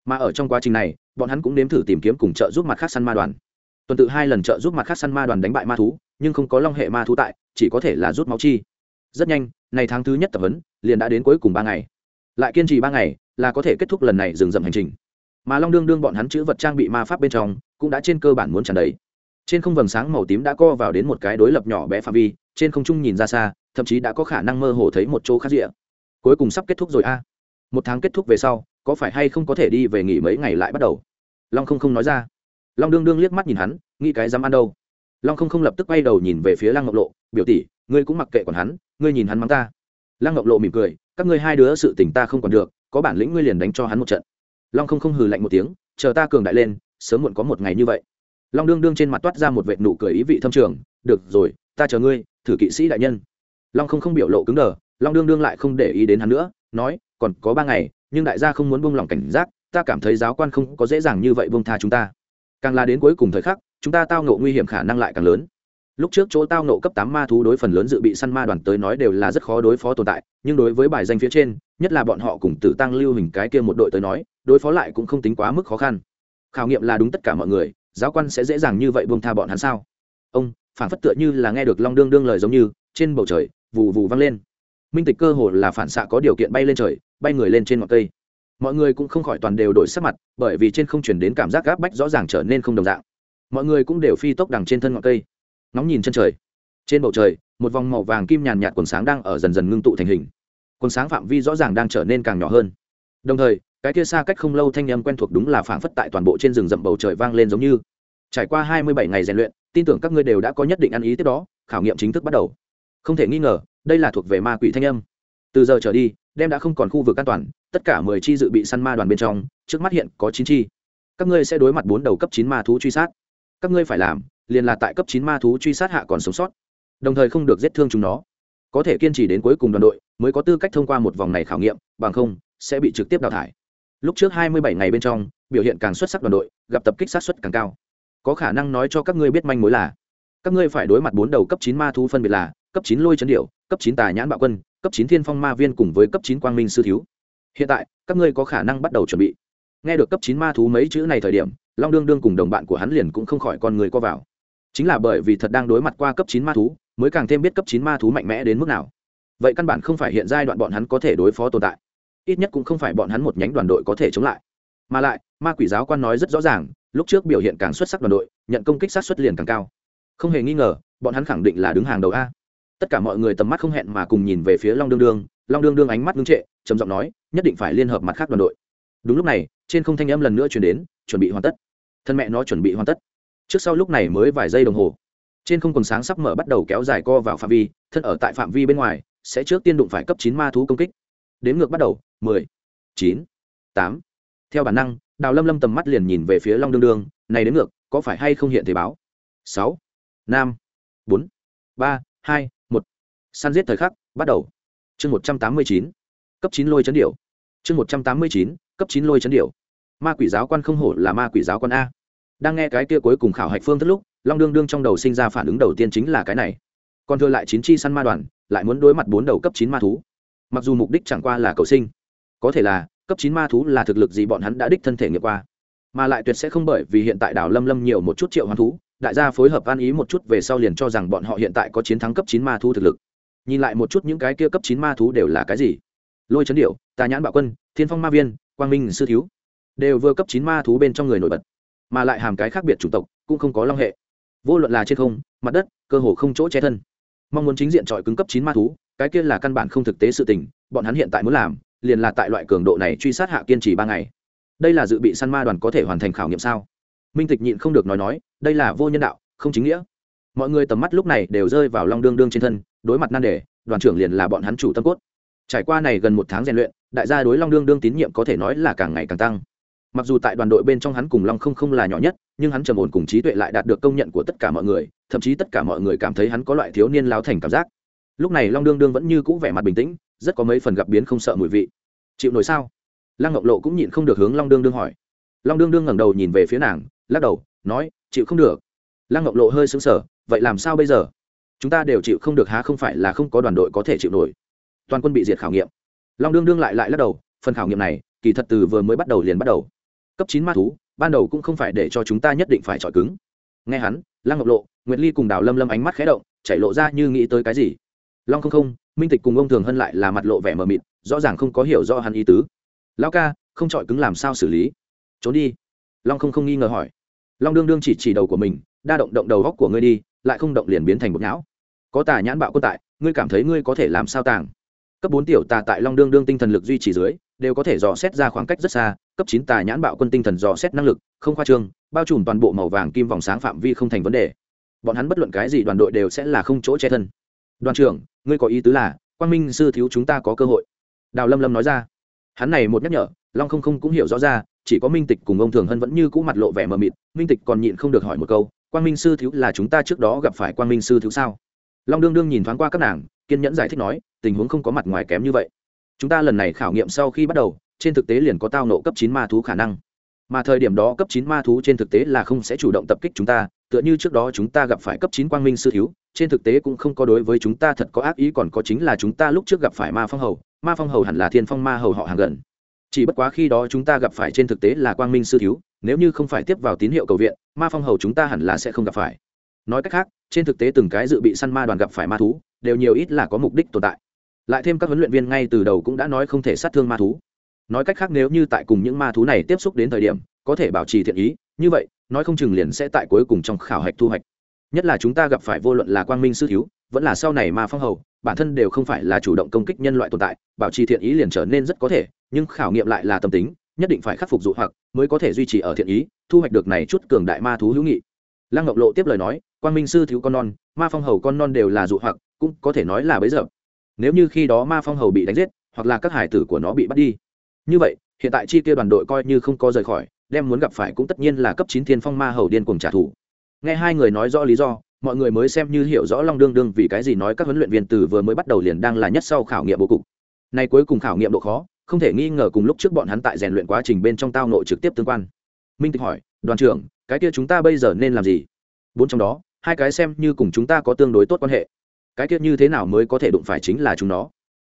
mà ở trong quá trình này, bọn hắn cũng nếm thử tìm kiếm cùng trợ giúp mặt khác săn ma đoàn. Tuần tự hai lần trợ giúp mặt khác săn ma đoàn đánh bại ma thú, nhưng không có long hệ ma thú tại, chỉ có thể là rút máu chi. Rất nhanh, này tháng thứ nhất tập huấn, liền đã đến cuối cùng ba ngày lại kiên trì ba ngày, là có thể kết thúc lần này dừng dậm hành trình. Mà long đương đương bọn hắn chữ vật trang bị ma pháp bên trong, cũng đã trên cơ bản muốn tràn đầy. Trên không vầng sáng màu tím đã co vào đến một cái đối lập nhỏ bé phạm vi, trên không trung nhìn ra xa, thậm chí đã có khả năng mơ hồ thấy một chỗ khác rịa cuối cùng sắp kết thúc rồi a. Một tháng kết thúc về sau, có phải hay không có thể đi về nghỉ mấy ngày lại bắt đầu? Long không không nói ra. Long đương đương liếc mắt nhìn hắn, nghĩ cái dám ăn đâu. Long không không lập tức quay đầu nhìn về phía lăng ngọc lộ, biểu tỷ, ngươi cũng mặc kệ còn hắn, ngươi nhìn hắn mắng ta. Lăng ngọc lộ mỉm cười các ngươi hai đứa sự tình ta không còn được, có bản lĩnh ngươi liền đánh cho hắn một trận. Long không không hừ lạnh một tiếng, chờ ta cường đại lên, sớm muộn có một ngày như vậy. Long đương đương trên mặt toát ra một vệt nụ cười ý vị thâm trường, được rồi, ta chờ ngươi, thử kỵ sĩ đại nhân. Long không không biểu lộ cứng đờ, long đương đương lại không để ý đến hắn nữa, nói, còn có ba ngày, nhưng đại gia không muốn buông lỏng cảnh giác, ta cảm thấy giáo quan không có dễ dàng như vậy buông tha chúng ta. Càng là đến cuối cùng thời khắc, chúng ta tao ngộ nguy hiểm khả năng lại càng lớn lúc trước chỗ tao nộ cấp tám ma thú đối phần lớn dự bị săn ma đoàn tới nói đều là rất khó đối phó tồn tại, nhưng đối với bài danh phía trên, nhất là bọn họ cùng tử tăng lưu hình cái kia một đội tới nói, đối phó lại cũng không tính quá mức khó khăn. Khảo nghiệm là đúng tất cả mọi người, giáo quan sẽ dễ dàng như vậy buông tha bọn hắn sao? Ông, phản phất tựa như là nghe được long đương đương lời giống như, trên bầu trời, vù vù vang lên. Minh tịch cơ hồ là phản xạ có điều kiện bay lên trời, bay người lên trên ngọn cây. Mọi người cũng không khỏi toàn đều đổi sắc mặt, bởi vì trên không chuyển đến cảm giác gáp bách rõ ràng trở nên không đồng dạng. Mọi người cũng đều phi tốc đằng trên thân ngọn cây nóng nhìn chân trời. Trên bầu trời, một vòng màu vàng kim nhàn nhạt quần sáng đang ở dần dần ngưng tụ thành hình. Quần sáng phạm vi rõ ràng đang trở nên càng nhỏ hơn. Đồng thời, cái kia xa cách không lâu thanh âm quen thuộc đúng là phảng phất tại toàn bộ trên rừng rậm bầu trời vang lên giống như. Trải qua hai mươi bảy ngày rèn luyện, tin tưởng các ngươi đều đã có nhất định ăn ý tiếp đó, khảo nghiệm chính thức bắt đầu. Không thể nghi ngờ, đây là thuộc về ma quỷ thanh âm. Từ giờ trở đi đem đã không còn khu vực an toàn, tất cả mười chi dự bị săn ma đoàn bên trong, trước mắt hiện có chín chi. Các ngươi sẽ đối mặt bốn đầu cấp chín ma thú truy sát. Các ngươi phải làm liền là tại cấp chín ma thú truy sát hạ còn sống sót, đồng thời không được giết thương chúng nó. Có thể kiên trì đến cuối cùng đoàn đội mới có tư cách thông qua một vòng này khảo nghiệm, bằng không sẽ bị trực tiếp đào thải. Lúc trước hai mươi bảy ngày bên trong, biểu hiện càng xuất sắc đoàn đội, gặp tập kích sát xuất càng cao. Có khả năng nói cho các ngươi biết manh mối là, các ngươi phải đối mặt bốn đầu cấp chín ma thú phân biệt là, cấp chín lôi chấn điệu cấp chín tà nhãn bạo quân, cấp chín thiên phong ma viên cùng với cấp chín quang minh sư thiếu. Hiện tại, các ngươi có khả năng bắt đầu chuẩn bị. Nghe được cấp chín ma thú mấy chữ này thời điểm, long đương đương cùng đồng bạn của hắn liền cũng không khỏi con người co vào chính là bởi vì thật đang đối mặt qua cấp chín ma thú, mới càng thêm biết cấp chín ma thú mạnh mẽ đến mức nào. Vậy căn bản không phải hiện giai đoạn bọn hắn có thể đối phó tồn tại. Ít nhất cũng không phải bọn hắn một nhánh đoàn đội có thể chống lại. Mà lại, ma quỷ giáo quan nói rất rõ ràng, lúc trước biểu hiện càng xuất sắc đoàn đội, nhận công kích sát xuất liền càng cao. Không hề nghi ngờ, bọn hắn khẳng định là đứng hàng đầu a. Tất cả mọi người tầm mắt không hẹn mà cùng nhìn về phía long đương đương. Long đương đương ánh mắt ngưng trệ, trầm giọng nói, nhất định phải liên hợp mặt khác đoàn đội. Đúng lúc này, trên không thanh âm lần nữa chuyển đến, chuẩn bị hoàn tất. Thân mẹ nó chuẩn bị hoàn tất trước sau lúc này mới vài giây đồng hồ. Trên không còn sáng sắp mở bắt đầu kéo dài co vào phạm vi, thân ở tại phạm vi bên ngoài, sẽ trước tiên đụng phải cấp chín ma thú công kích. Đến ngược bắt đầu, mười, chín, tám. Theo bản năng, đào lâm lâm tầm mắt liền nhìn về phía long đương đương, này đến ngược, có phải hay không hiện thể báo? Sáu, năm, bốn, ba, hai, một. Săn giết thời khắc, bắt đầu. Chương một trăm tám mươi chín, cấp chín lôi chấn điệu chương một trăm tám mươi chín, cấp chín lôi chấn điệu ma quỷ giáo quan không hổ là ma quỷ giáo quan a đang nghe cái kia cuối cùng khảo hạch phương thức lúc, long đương đương trong đầu sinh ra phản ứng đầu tiên chính là cái này. Còn thừa lại chín chi săn ma đoàn, lại muốn đối mặt bốn đầu cấp chín ma thú. Mặc dù mục đích chẳng qua là cầu sinh, có thể là cấp chín ma thú là thực lực gì bọn hắn đã đích thân thể nghiệm qua, mà lại tuyệt sẽ không bởi vì hiện tại đảo lâm lâm nhiều một chút triệu hoán thú, đại gia phối hợp an ý một chút về sau liền cho rằng bọn họ hiện tại có chiến thắng cấp chín ma thú thực lực. Nhìn lại một chút những cái kia cấp chín ma thú đều là cái gì? Lôi chấn điệu tà nhãn bạo quân, thiên phong ma viên, quang minh sư thiếu, đều vừa cấp chín ma thú bên trong người nổi bật mà lại hàm cái khác biệt chủng tộc cũng không có long hệ. Vô luận là trên không, mặt đất, cơ hồ không chỗ che thân. Mong muốn chính diện trọi cứng cấp chín ma thú, cái kia là căn bản không thực tế sự tình, bọn hắn hiện tại muốn làm, liền là tại loại cường độ này truy sát hạ kiên trì ba ngày. Đây là dự bị săn ma đoàn có thể hoàn thành khảo nghiệm sao? Minh tịch nhịn không được nói nói, đây là vô nhân đạo, không chính nghĩa. Mọi người tầm mắt lúc này đều rơi vào long đương đương trên thân, đối mặt nan đề, đoàn trưởng liền là bọn hắn chủ tâm cốt. Trải qua này gần một tháng rèn luyện, đại gia đối long đương đương tín nhiệm có thể nói là càng ngày càng tăng mặc dù tại đoàn đội bên trong hắn cùng long không không là nhỏ nhất, nhưng hắn trầm ổn cùng trí tuệ lại đạt được công nhận của tất cả mọi người, thậm chí tất cả mọi người cảm thấy hắn có loại thiếu niên lao thành cảm giác. Lúc này long đương đương vẫn như cũ vẻ mặt bình tĩnh, rất có mấy phần gặp biến không sợ mùi vị. Chịu nổi sao? Lăng ngọc lộ cũng nhịn không được hướng long đương đương hỏi. Long đương đương ngẩng đầu nhìn về phía nàng, lắc đầu, nói, chịu không được. Lăng ngọc lộ hơi xứng sở vậy làm sao bây giờ? Chúng ta đều chịu không được há không phải là không có đoàn đội có thể chịu nổi. Toàn quân bị diệt khảo nghiệm. Long đương đương lại lại lắc đầu, phần khảo nghiệm này kỳ thật từ vừa mới bắt đầu liền bắt đầu cấp chín ma thú, ban đầu cũng không phải để cho chúng ta nhất định phải chọi cứng. Nghe hắn, lăng ngọc lộ, nguyệt ly cùng đào lâm lâm ánh mắt khé động, chảy lộ ra như nghĩ tới cái gì. Long không không, minh tịch cùng ông thường hân lại là mặt lộ vẻ mờ mịt, rõ ràng không có hiểu rõ hắn ý tứ. Lão ca, không chọi cứng làm sao xử lý? Trốn đi. Long không không nghi ngờ hỏi. Long đương đương chỉ chỉ đầu của mình, đa động động đầu góc của ngươi đi, lại không động liền biến thành một nhão. Có tà nhãn bạo quân tại, ngươi cảm thấy ngươi có thể làm sao tàng? Cấp bốn tiểu tà tại long đương đương tinh thần lực duy trì dưới, đều có thể dò xét ra khoảng cách rất xa, cấp chín tà nhãn bạo quân tinh thần dò xét năng lực, không khoa trương, bao trùm toàn bộ màu vàng kim vòng sáng phạm vi không thành vấn đề. Bọn hắn bất luận cái gì đoàn đội đều sẽ là không chỗ che thân. Đoàn trưởng, ngươi có ý tứ là, quang minh sư thiếu chúng ta có cơ hội. Đào lâm lâm nói ra. Hắn này một nhắc nhở, long không không cũng hiểu rõ ra, chỉ có minh tịch cùng ông thường hân vẫn như cũ mặt lộ vẻ mờ mịt, minh tịch còn nhịn không được hỏi một câu, quang minh sư thiếu là chúng ta trước đó gặp phải quang minh sư thiếu sao? Long đương đương nhìn thoáng qua các nàng kiên nhẫn giải thích nói, tình huống không có mặt ngoài kém như vậy. Chúng ta lần này khảo nghiệm sau khi bắt đầu, trên thực tế liền có tao nộ cấp chín ma thú khả năng. Mà thời điểm đó cấp chín ma thú trên thực tế là không sẽ chủ động tập kích chúng ta, tựa như trước đó chúng ta gặp phải cấp chín quang minh sư thiếu, trên thực tế cũng không có đối với chúng ta thật có ác ý, còn có chính là chúng ta lúc trước gặp phải ma phong hầu, ma phong hầu hẳn là thiên phong ma hầu họ hàng gần. Chỉ bất quá khi đó chúng ta gặp phải trên thực tế là quang minh sư thiếu, nếu như không phải tiếp vào tín hiệu cầu viện, ma phong hầu chúng ta hẳn là sẽ không gặp phải. Nói cách khác, trên thực tế từng cái dự bị săn ma đoàn gặp phải ma thú đều nhiều ít là có mục đích tồn tại. Lại thêm các huấn luyện viên ngay từ đầu cũng đã nói không thể sát thương ma thú. Nói cách khác nếu như tại cùng những ma thú này tiếp xúc đến thời điểm, có thể bảo trì thiện ý, như vậy, nói không chừng liền sẽ tại cuối cùng trong khảo hạch thu hoạch. Nhất là chúng ta gặp phải vô luận là quang minh sư thiếu, vẫn là sau này ma phong hầu, bản thân đều không phải là chủ động công kích nhân loại tồn tại, bảo trì thiện ý liền trở nên rất có thể, nhưng khảo nghiệm lại là tâm tính, nhất định phải khắc phục dụ hoặc, mới có thể duy trì ở thiện ý, thu hoạch được này chút cường đại ma thú hữu nghị. Lăng ngọc lộ tiếp lời nói, quang minh sư thiếu con non ma phong hầu con non đều là dụ hoặc, cũng có thể nói là bấy giờ. Nếu như khi đó ma phong hầu bị đánh giết, hoặc là các hải tử của nó bị bắt đi. Như vậy, hiện tại chi kia đoàn đội coi như không có rời khỏi, đem muốn gặp phải cũng tất nhiên là cấp chín thiên phong ma hầu điên cuồng trả thù. Nghe hai người nói rõ lý do, mọi người mới xem như hiểu rõ long đương đương vì cái gì nói các huấn luyện viên từ vừa mới bắt đầu liền đang là nhất sau khảo nghiệm bố cục. Nay cuối cùng khảo nghiệm độ khó, không thể nghi ngờ cùng lúc trước bọn hắn tại rèn luyện quá trình bên trong tao nội trực tiếp tương quan. Minh tịch hỏi, đoàn trưởng, cái kia chúng ta bây giờ nên làm gì? Bốn trong đó hai cái xem như cùng chúng ta có tương đối tốt quan hệ. Cái kia như thế nào mới có thể đụng phải chính là chúng nó?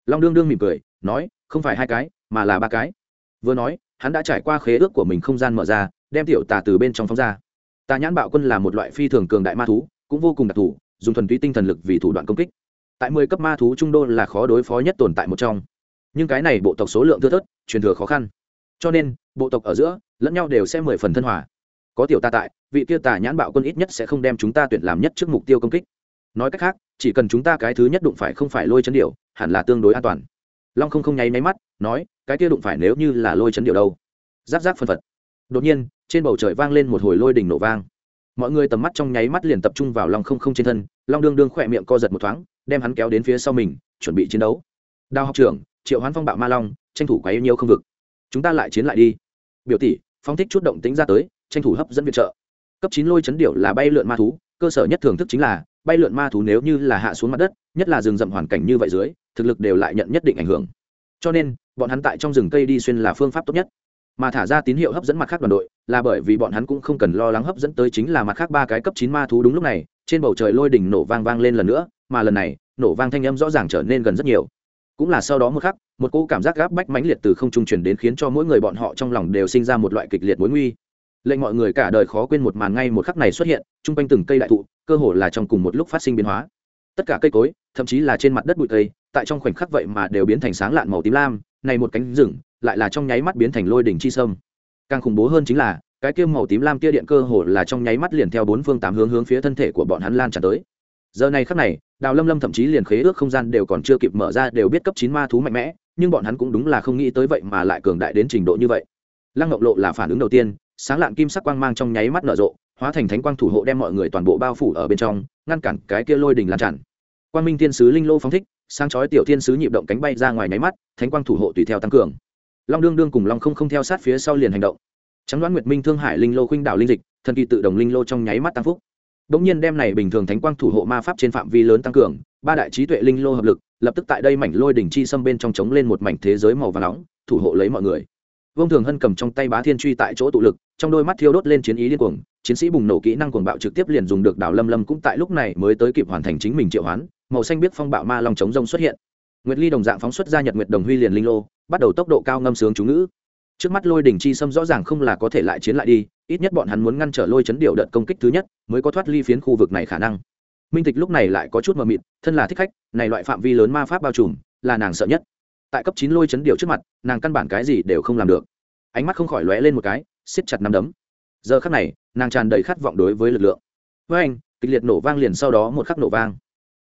Long đương đương mỉm cười, nói, không phải hai cái, mà là ba cái. Vừa nói, hắn đã trải qua khế ước của mình không gian mở ra, đem tiểu tà từ bên trong phóng ra. Tà nhãn bạo quân là một loại phi thường cường đại ma thú, cũng vô cùng đặc thù, dùng thuần túy tinh thần lực vì thủ đoạn công kích. Tại mười cấp ma thú trung đô là khó đối phó nhất tồn tại một trong. Nhưng cái này bộ tộc số lượng thưa thớt, truyền thừa khó khăn. Cho nên, bộ tộc ở giữa, lẫn nhau đều sẽ mười phần thân hòa có tiểu ta tại, vị kia tà nhãn bạo quân ít nhất sẽ không đem chúng ta tuyển làm nhất trước mục tiêu công kích. Nói cách khác, chỉ cần chúng ta cái thứ nhất đụng phải không phải lôi chấn điệu hẳn là tương đối an toàn. Long không không nháy máy mắt, nói, cái kia đụng phải nếu như là lôi chấn điệu đâu? Giáp giáp phân phật. Đột nhiên, trên bầu trời vang lên một hồi lôi đỉnh nổ vang. Mọi người tầm mắt trong nháy mắt liền tập trung vào long không không trên thân, long đương đương khỏe miệng co giật một thoáng, đem hắn kéo đến phía sau mình, chuẩn bị chiến đấu. Đào học trưởng, triệu hoán phong bạo ma long, tranh thủ quá yêu nhiều không vực. Chúng ta lại chiến lại đi. Biểu tỷ, phong thích chút động tính ra tới tranh thủ hấp dẫn viện trợ. Cấp chín lôi chấn điệu là bay lượn ma thú, cơ sở nhất thưởng thức chính là, bay lượn ma thú nếu như là hạ xuống mặt đất, nhất là rừng rậm hoàn cảnh như vậy dưới, thực lực đều lại nhận nhất định ảnh hưởng. Cho nên, bọn hắn tại trong rừng cây đi xuyên là phương pháp tốt nhất. Mà thả ra tín hiệu hấp dẫn mặt khác đoàn đội, là bởi vì bọn hắn cũng không cần lo lắng hấp dẫn tới chính là mặt khác ba cái cấp chín ma thú đúng lúc này, trên bầu trời lôi đỉnh nổ vang vang lên lần nữa, mà lần này, nổ vang thanh âm rõ ràng trở nên gần rất nhiều. Cũng là sau đó một khắc, một cô cảm giác gáp bách mãnh liệt từ không trung truyền đến khiến cho mỗi người bọn họ trong lòng đều sinh ra một loại kịch liệt mối nguy lệnh mọi người cả đời khó quên một màn ngay một khắc này xuất hiện, chung quanh từng cây đại thụ, cơ hồ là trong cùng một lúc phát sinh biến hóa. Tất cả cây cối, thậm chí là trên mặt đất bụi cây, tại trong khoảnh khắc vậy mà đều biến thành sáng lạn màu tím lam, này một cánh rừng, lại là trong nháy mắt biến thành lôi đỉnh chi sâm. Càng khủng bố hơn chính là, cái kia màu tím lam kia điện cơ hồ là trong nháy mắt liền theo bốn phương tám hướng hướng phía thân thể của bọn hắn lan tràn tới. Giờ này khắc này, đào lâm lâm thậm chí liền khế ước không gian đều còn chưa kịp mở ra đều biết cấp chín ma thú mạnh mẽ, nhưng bọn hắn cũng đúng là không nghĩ tới vậy mà lại cường đại đến trình độ như vậy. Lăng ngọc lộ là phản ứng đầu tiên sáng lạn kim sắc quang mang trong nháy mắt nở rộ hóa thành thánh quang thủ hộ đem mọi người toàn bộ bao phủ ở bên trong ngăn cản cái kia lôi đình lan tràn. Quang minh thiên sứ linh lô phóng thích sáng chói tiểu thiên sứ nhịp động cánh bay ra ngoài nháy mắt thánh quang thủ hộ tùy theo tăng cường. Long đương đương cùng long không không theo sát phía sau liền hành động. Trắng đoán nguyệt minh thương hải linh lô khuynh đảo linh dịch thần kỳ tự đồng linh lô trong nháy mắt tăng phúc. Đống nhiên đem này bình thường thánh quang thủ hộ ma pháp trên phạm vi lớn tăng cường, ba đại trí tuệ linh lô hợp lực, lập tức tại đây mảnh lôi đỉnh chi xâm bên trong chống lên một mảnh thế giới màu vàng nóng, thủ hộ lấy mọi người. Vương Thường Hân cầm trong tay bá thiên truy tại chỗ tụ lực, trong đôi mắt thiêu đốt lên chiến ý điên cuồng, chiến sĩ bùng nổ kỹ năng cuồng bạo trực tiếp liền dùng được đảo lâm lâm cũng tại lúc này mới tới kịp hoàn thành chính mình triệu hoán, màu xanh biết phong bạo ma long chống rông xuất hiện. nguyệt ly đồng dạng phóng xuất ra nhật nguyệt đồng huy liền linh lô bắt đầu tốc độ cao ngâm sướng chú ngữ. Trước mắt lôi đỉnh chi xâm rõ ràng không là có thể lại chiến lại đi ít nhất bọn hắn muốn ngăn trở lôi chấn điệu đợt công kích thứ nhất mới có thoát ly phiến khu vực này khả năng. Minh tịch lúc này lại có chút mờ mịt thân là thích khách này loại phạm vi lớn ma pháp bao trùm là nàng sợ nhất. Tại cấp chín lôi chấn điệu trước mặt nàng căn bản cái gì đều không làm được. Ánh mắt không khỏi lóe lên một cái siết chặt nắm đấm. Giờ khắc này, nàng tràn đầy khát vọng đối với lực lượng. Với anh, kịch liệt nổ vang liền sau đó một khắc nổ vang.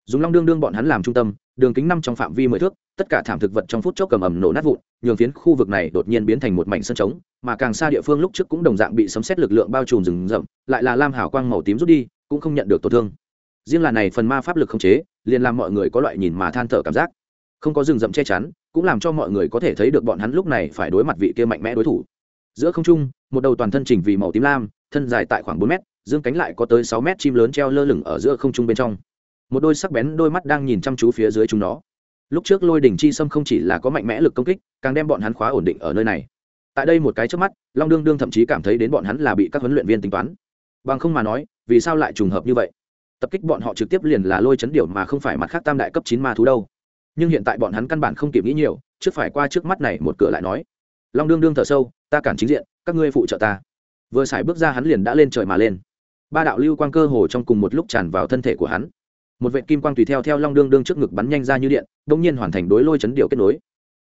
Dùng long đương đương bọn hắn làm trung tâm, đường kính năm trong phạm vi mười thước, tất cả thảm thực vật trong phút chốc cầm ầm nổ nát vụn, nhường phiến khu vực này đột nhiên biến thành một mảnh sân trống, mà càng xa địa phương lúc trước cũng đồng dạng bị sấm xét lực lượng bao trùm rừng rậm, lại là lam hảo quang màu tím rút đi, cũng không nhận được tổn thương. Riêng là này phần ma pháp lực không chế, liền làm mọi người có loại nhìn mà than thở cảm giác. Không có rừng rậm che chắn, cũng làm cho mọi người có thể thấy được bọn hắn lúc này phải đối mặt vị kia mạnh mẽ đối thủ giữa không trung, một đầu toàn thân chỉnh vì màu tím lam, thân dài tại khoảng bốn mét, dương cánh lại có tới sáu mét chim lớn treo lơ lửng ở giữa không trung bên trong. Một đôi sắc bén đôi mắt đang nhìn chăm chú phía dưới chúng nó. Lúc trước lôi đỉnh chi sâm không chỉ là có mạnh mẽ lực công kích, càng đem bọn hắn khóa ổn định ở nơi này. Tại đây một cái trước mắt, long đương đương thậm chí cảm thấy đến bọn hắn là bị các huấn luyện viên tính toán. Bằng không mà nói, vì sao lại trùng hợp như vậy? Tập kích bọn họ trực tiếp liền là lôi chấn điểu mà không phải mặt khác tam đại cấp chín ma thú đâu. Nhưng hiện tại bọn hắn căn bản không kịp nghĩ nhiều, trước phải qua trước mắt này một cửa lại nói long đương đương thở sâu, ta cản chính diện, các ngươi phụ trợ ta. Vừa xài bước ra hắn liền đã lên trời mà lên. Ba đạo lưu quang cơ hồ trong cùng một lúc tràn vào thân thể của hắn. Một vệ kim quang tùy theo theo long đương đương trước ngực bắn nhanh ra như điện đông nhiên hoàn thành đối lôi chấn điệu kết nối.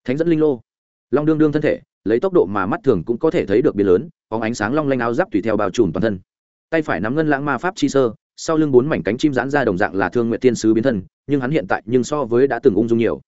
Thánh dẫn linh lô. Long đương đương thân thể, lấy tốc độ mà mắt thường cũng có thể thấy được biến lớn có ánh sáng long lanh áo giáp tùy theo bao trùm toàn thân. Tay phải nắm ngân lãng ma pháp chi sơ, sau lưng bốn mảnh cánh chim giãn ra đồng dạng là thương nguyện tiên sứ biến thân, nhưng hắn hiện tại nhưng so với đã từng ung dung nhiều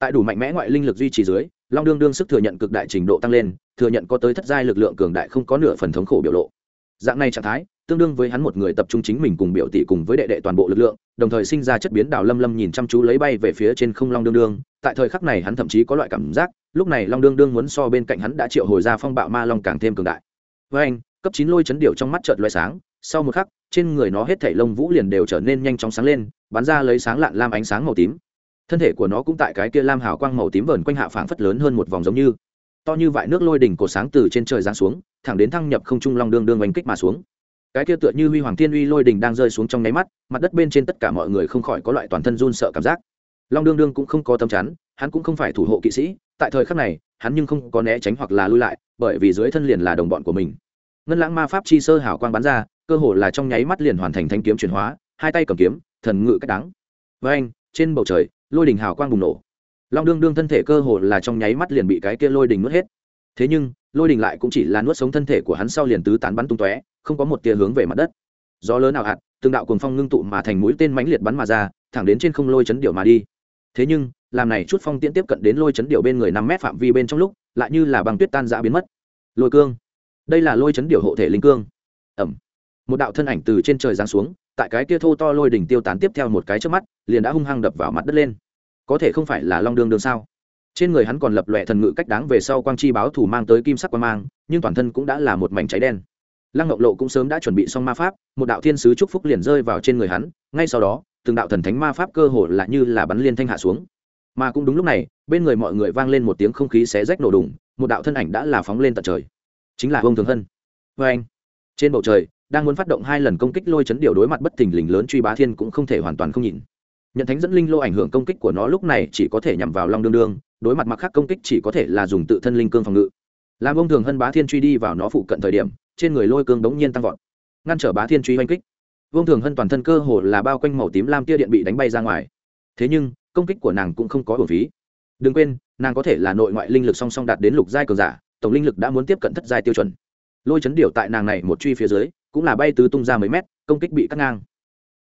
tại đủ mạnh mẽ ngoại linh lực duy trì dưới, long đương đương sức thừa nhận cực đại trình độ tăng lên, thừa nhận có tới thất giai lực lượng cường đại không có nửa phần thống khổ biểu lộ. Dạng này trạng thái, tương đương với hắn một người tập trung chính mình cùng biểu tỷ cùng với đệ đệ toàn bộ lực lượng, đồng thời sinh ra chất biến đảo lâm lâm nhìn chăm chú lấy bay về phía trên không long đương đương. Tại thời khắc này hắn thậm chí có loại cảm giác, lúc này long đương đương muốn so bên cạnh hắn đã triệu hồi ra phong bạo ma long càng thêm cường đại. Với anh, cấp chín lôi chấn điệu trong mắt trợt loại sáng, sau một khắc, trên người nó hết thảy lông vũ liền đều trở nên nhanh chóng sáng lên, bắn ra lấy sáng lạn lam ánh sáng màu tím thân thể của nó cũng tại cái kia lam hào quang màu tím vờn quanh hạ phảng phất lớn hơn một vòng giống như. To như vại nước lôi đỉnh cổ sáng từ trên trời giáng xuống, thẳng đến thăng nhập không trung long đương đương oanh kích mà xuống. Cái kia tựa như huy hoàng thiên uy lôi đỉnh đang rơi xuống trong nháy mắt, mặt đất bên trên tất cả mọi người không khỏi có loại toàn thân run sợ cảm giác. Long đương đương cũng không có tâm chắn, hắn cũng không phải thủ hộ kỵ sĩ, tại thời khắc này, hắn nhưng không có né tránh hoặc là lui lại, bởi vì dưới thân liền là đồng bọn của mình. Ngân lãng ma pháp chi sơ hảo quang bắn ra, cơ hồ là trong nháy mắt liền hoàn thành thanh kiếm chuyển hóa, hai tay cầm kiếm, thần ngự cách đắng. Với anh trên bầu trời lôi đình hào quang bùng nổ. Long đương đương thân thể cơ hồ là trong nháy mắt liền bị cái kia lôi đình nuốt hết. Thế nhưng, lôi đình lại cũng chỉ là nuốt sống thân thể của hắn sau liền tứ tán bắn tung tóe, không có một tia hướng về mặt đất. Gió lớn nào hạt từng đạo cuồng phong ngưng tụ mà thành mũi tên mãnh liệt bắn mà ra, thẳng đến trên không lôi chấn điệu mà đi. Thế nhưng, làm này chút phong tiễn tiếp cận đến lôi chấn điệu bên người năm mét phạm vi bên trong lúc, lại như là băng tuyết tan dã biến mất. Lôi cương. Đây là lôi chấn điệu hộ thể linh cương. Ẩm. Một đạo thân ảnh từ trên trời giáng xuống tại cái kia thô to lôi đỉnh tiêu tán tiếp theo một cái trước mắt, liền đã hung hăng đập vào mặt đất lên. Có thể không phải là long đương đương sao? Trên người hắn còn lập lòe thần ngự cách đáng về sau quang chi báo thủ mang tới kim sắc quang mang, nhưng toàn thân cũng đã là một mảnh cháy đen. Lăng ngọc lộ cũng sớm đã chuẩn bị xong ma pháp, một đạo thiên sứ chúc phúc liền rơi vào trên người hắn, ngay sau đó, từng đạo thần thánh ma pháp cơ hồ là như là bắn liên thanh hạ xuống. Mà cũng đúng lúc này, bên người mọi người vang lên một tiếng không khí xé rách nổ đùng, một đạo thân ảnh đã là phóng lên tận trời. Chính là ông thường hân. Vê anh trên bầu trời đang muốn phát động hai lần công kích lôi chấn điều đối mặt bất thình lình lớn truy bá thiên cũng không thể hoàn toàn không nhìn. Nhận thánh dẫn linh lô ảnh hưởng công kích của nó lúc này chỉ có thể nhằm vào long đương đương, đối mặt mặc khác công kích chỉ có thể là dùng tự thân linh cương phòng ngự. Làm ông thường hân bá thiên truy đi vào nó phụ cận thời điểm, trên người lôi cương đống nhiên tăng vọt, ngăn trở bá thiên truy oanh kích. Vương thường hân toàn thân cơ hồ là bao quanh màu tím lam tia điện bị đánh bay ra ngoài. Thế nhưng, công kích của nàng cũng không có hồn phí. Đừng quên, nàng có thể là nội ngoại linh lực song song đạt đến lục giai cường giả, tổng linh lực đã muốn tiếp cận thất giai tiêu chuẩn. Lôi chấn điều tại nàng này một truy phía dưới cũng là bay tứ tung ra mấy mét công kích bị cắt ngang.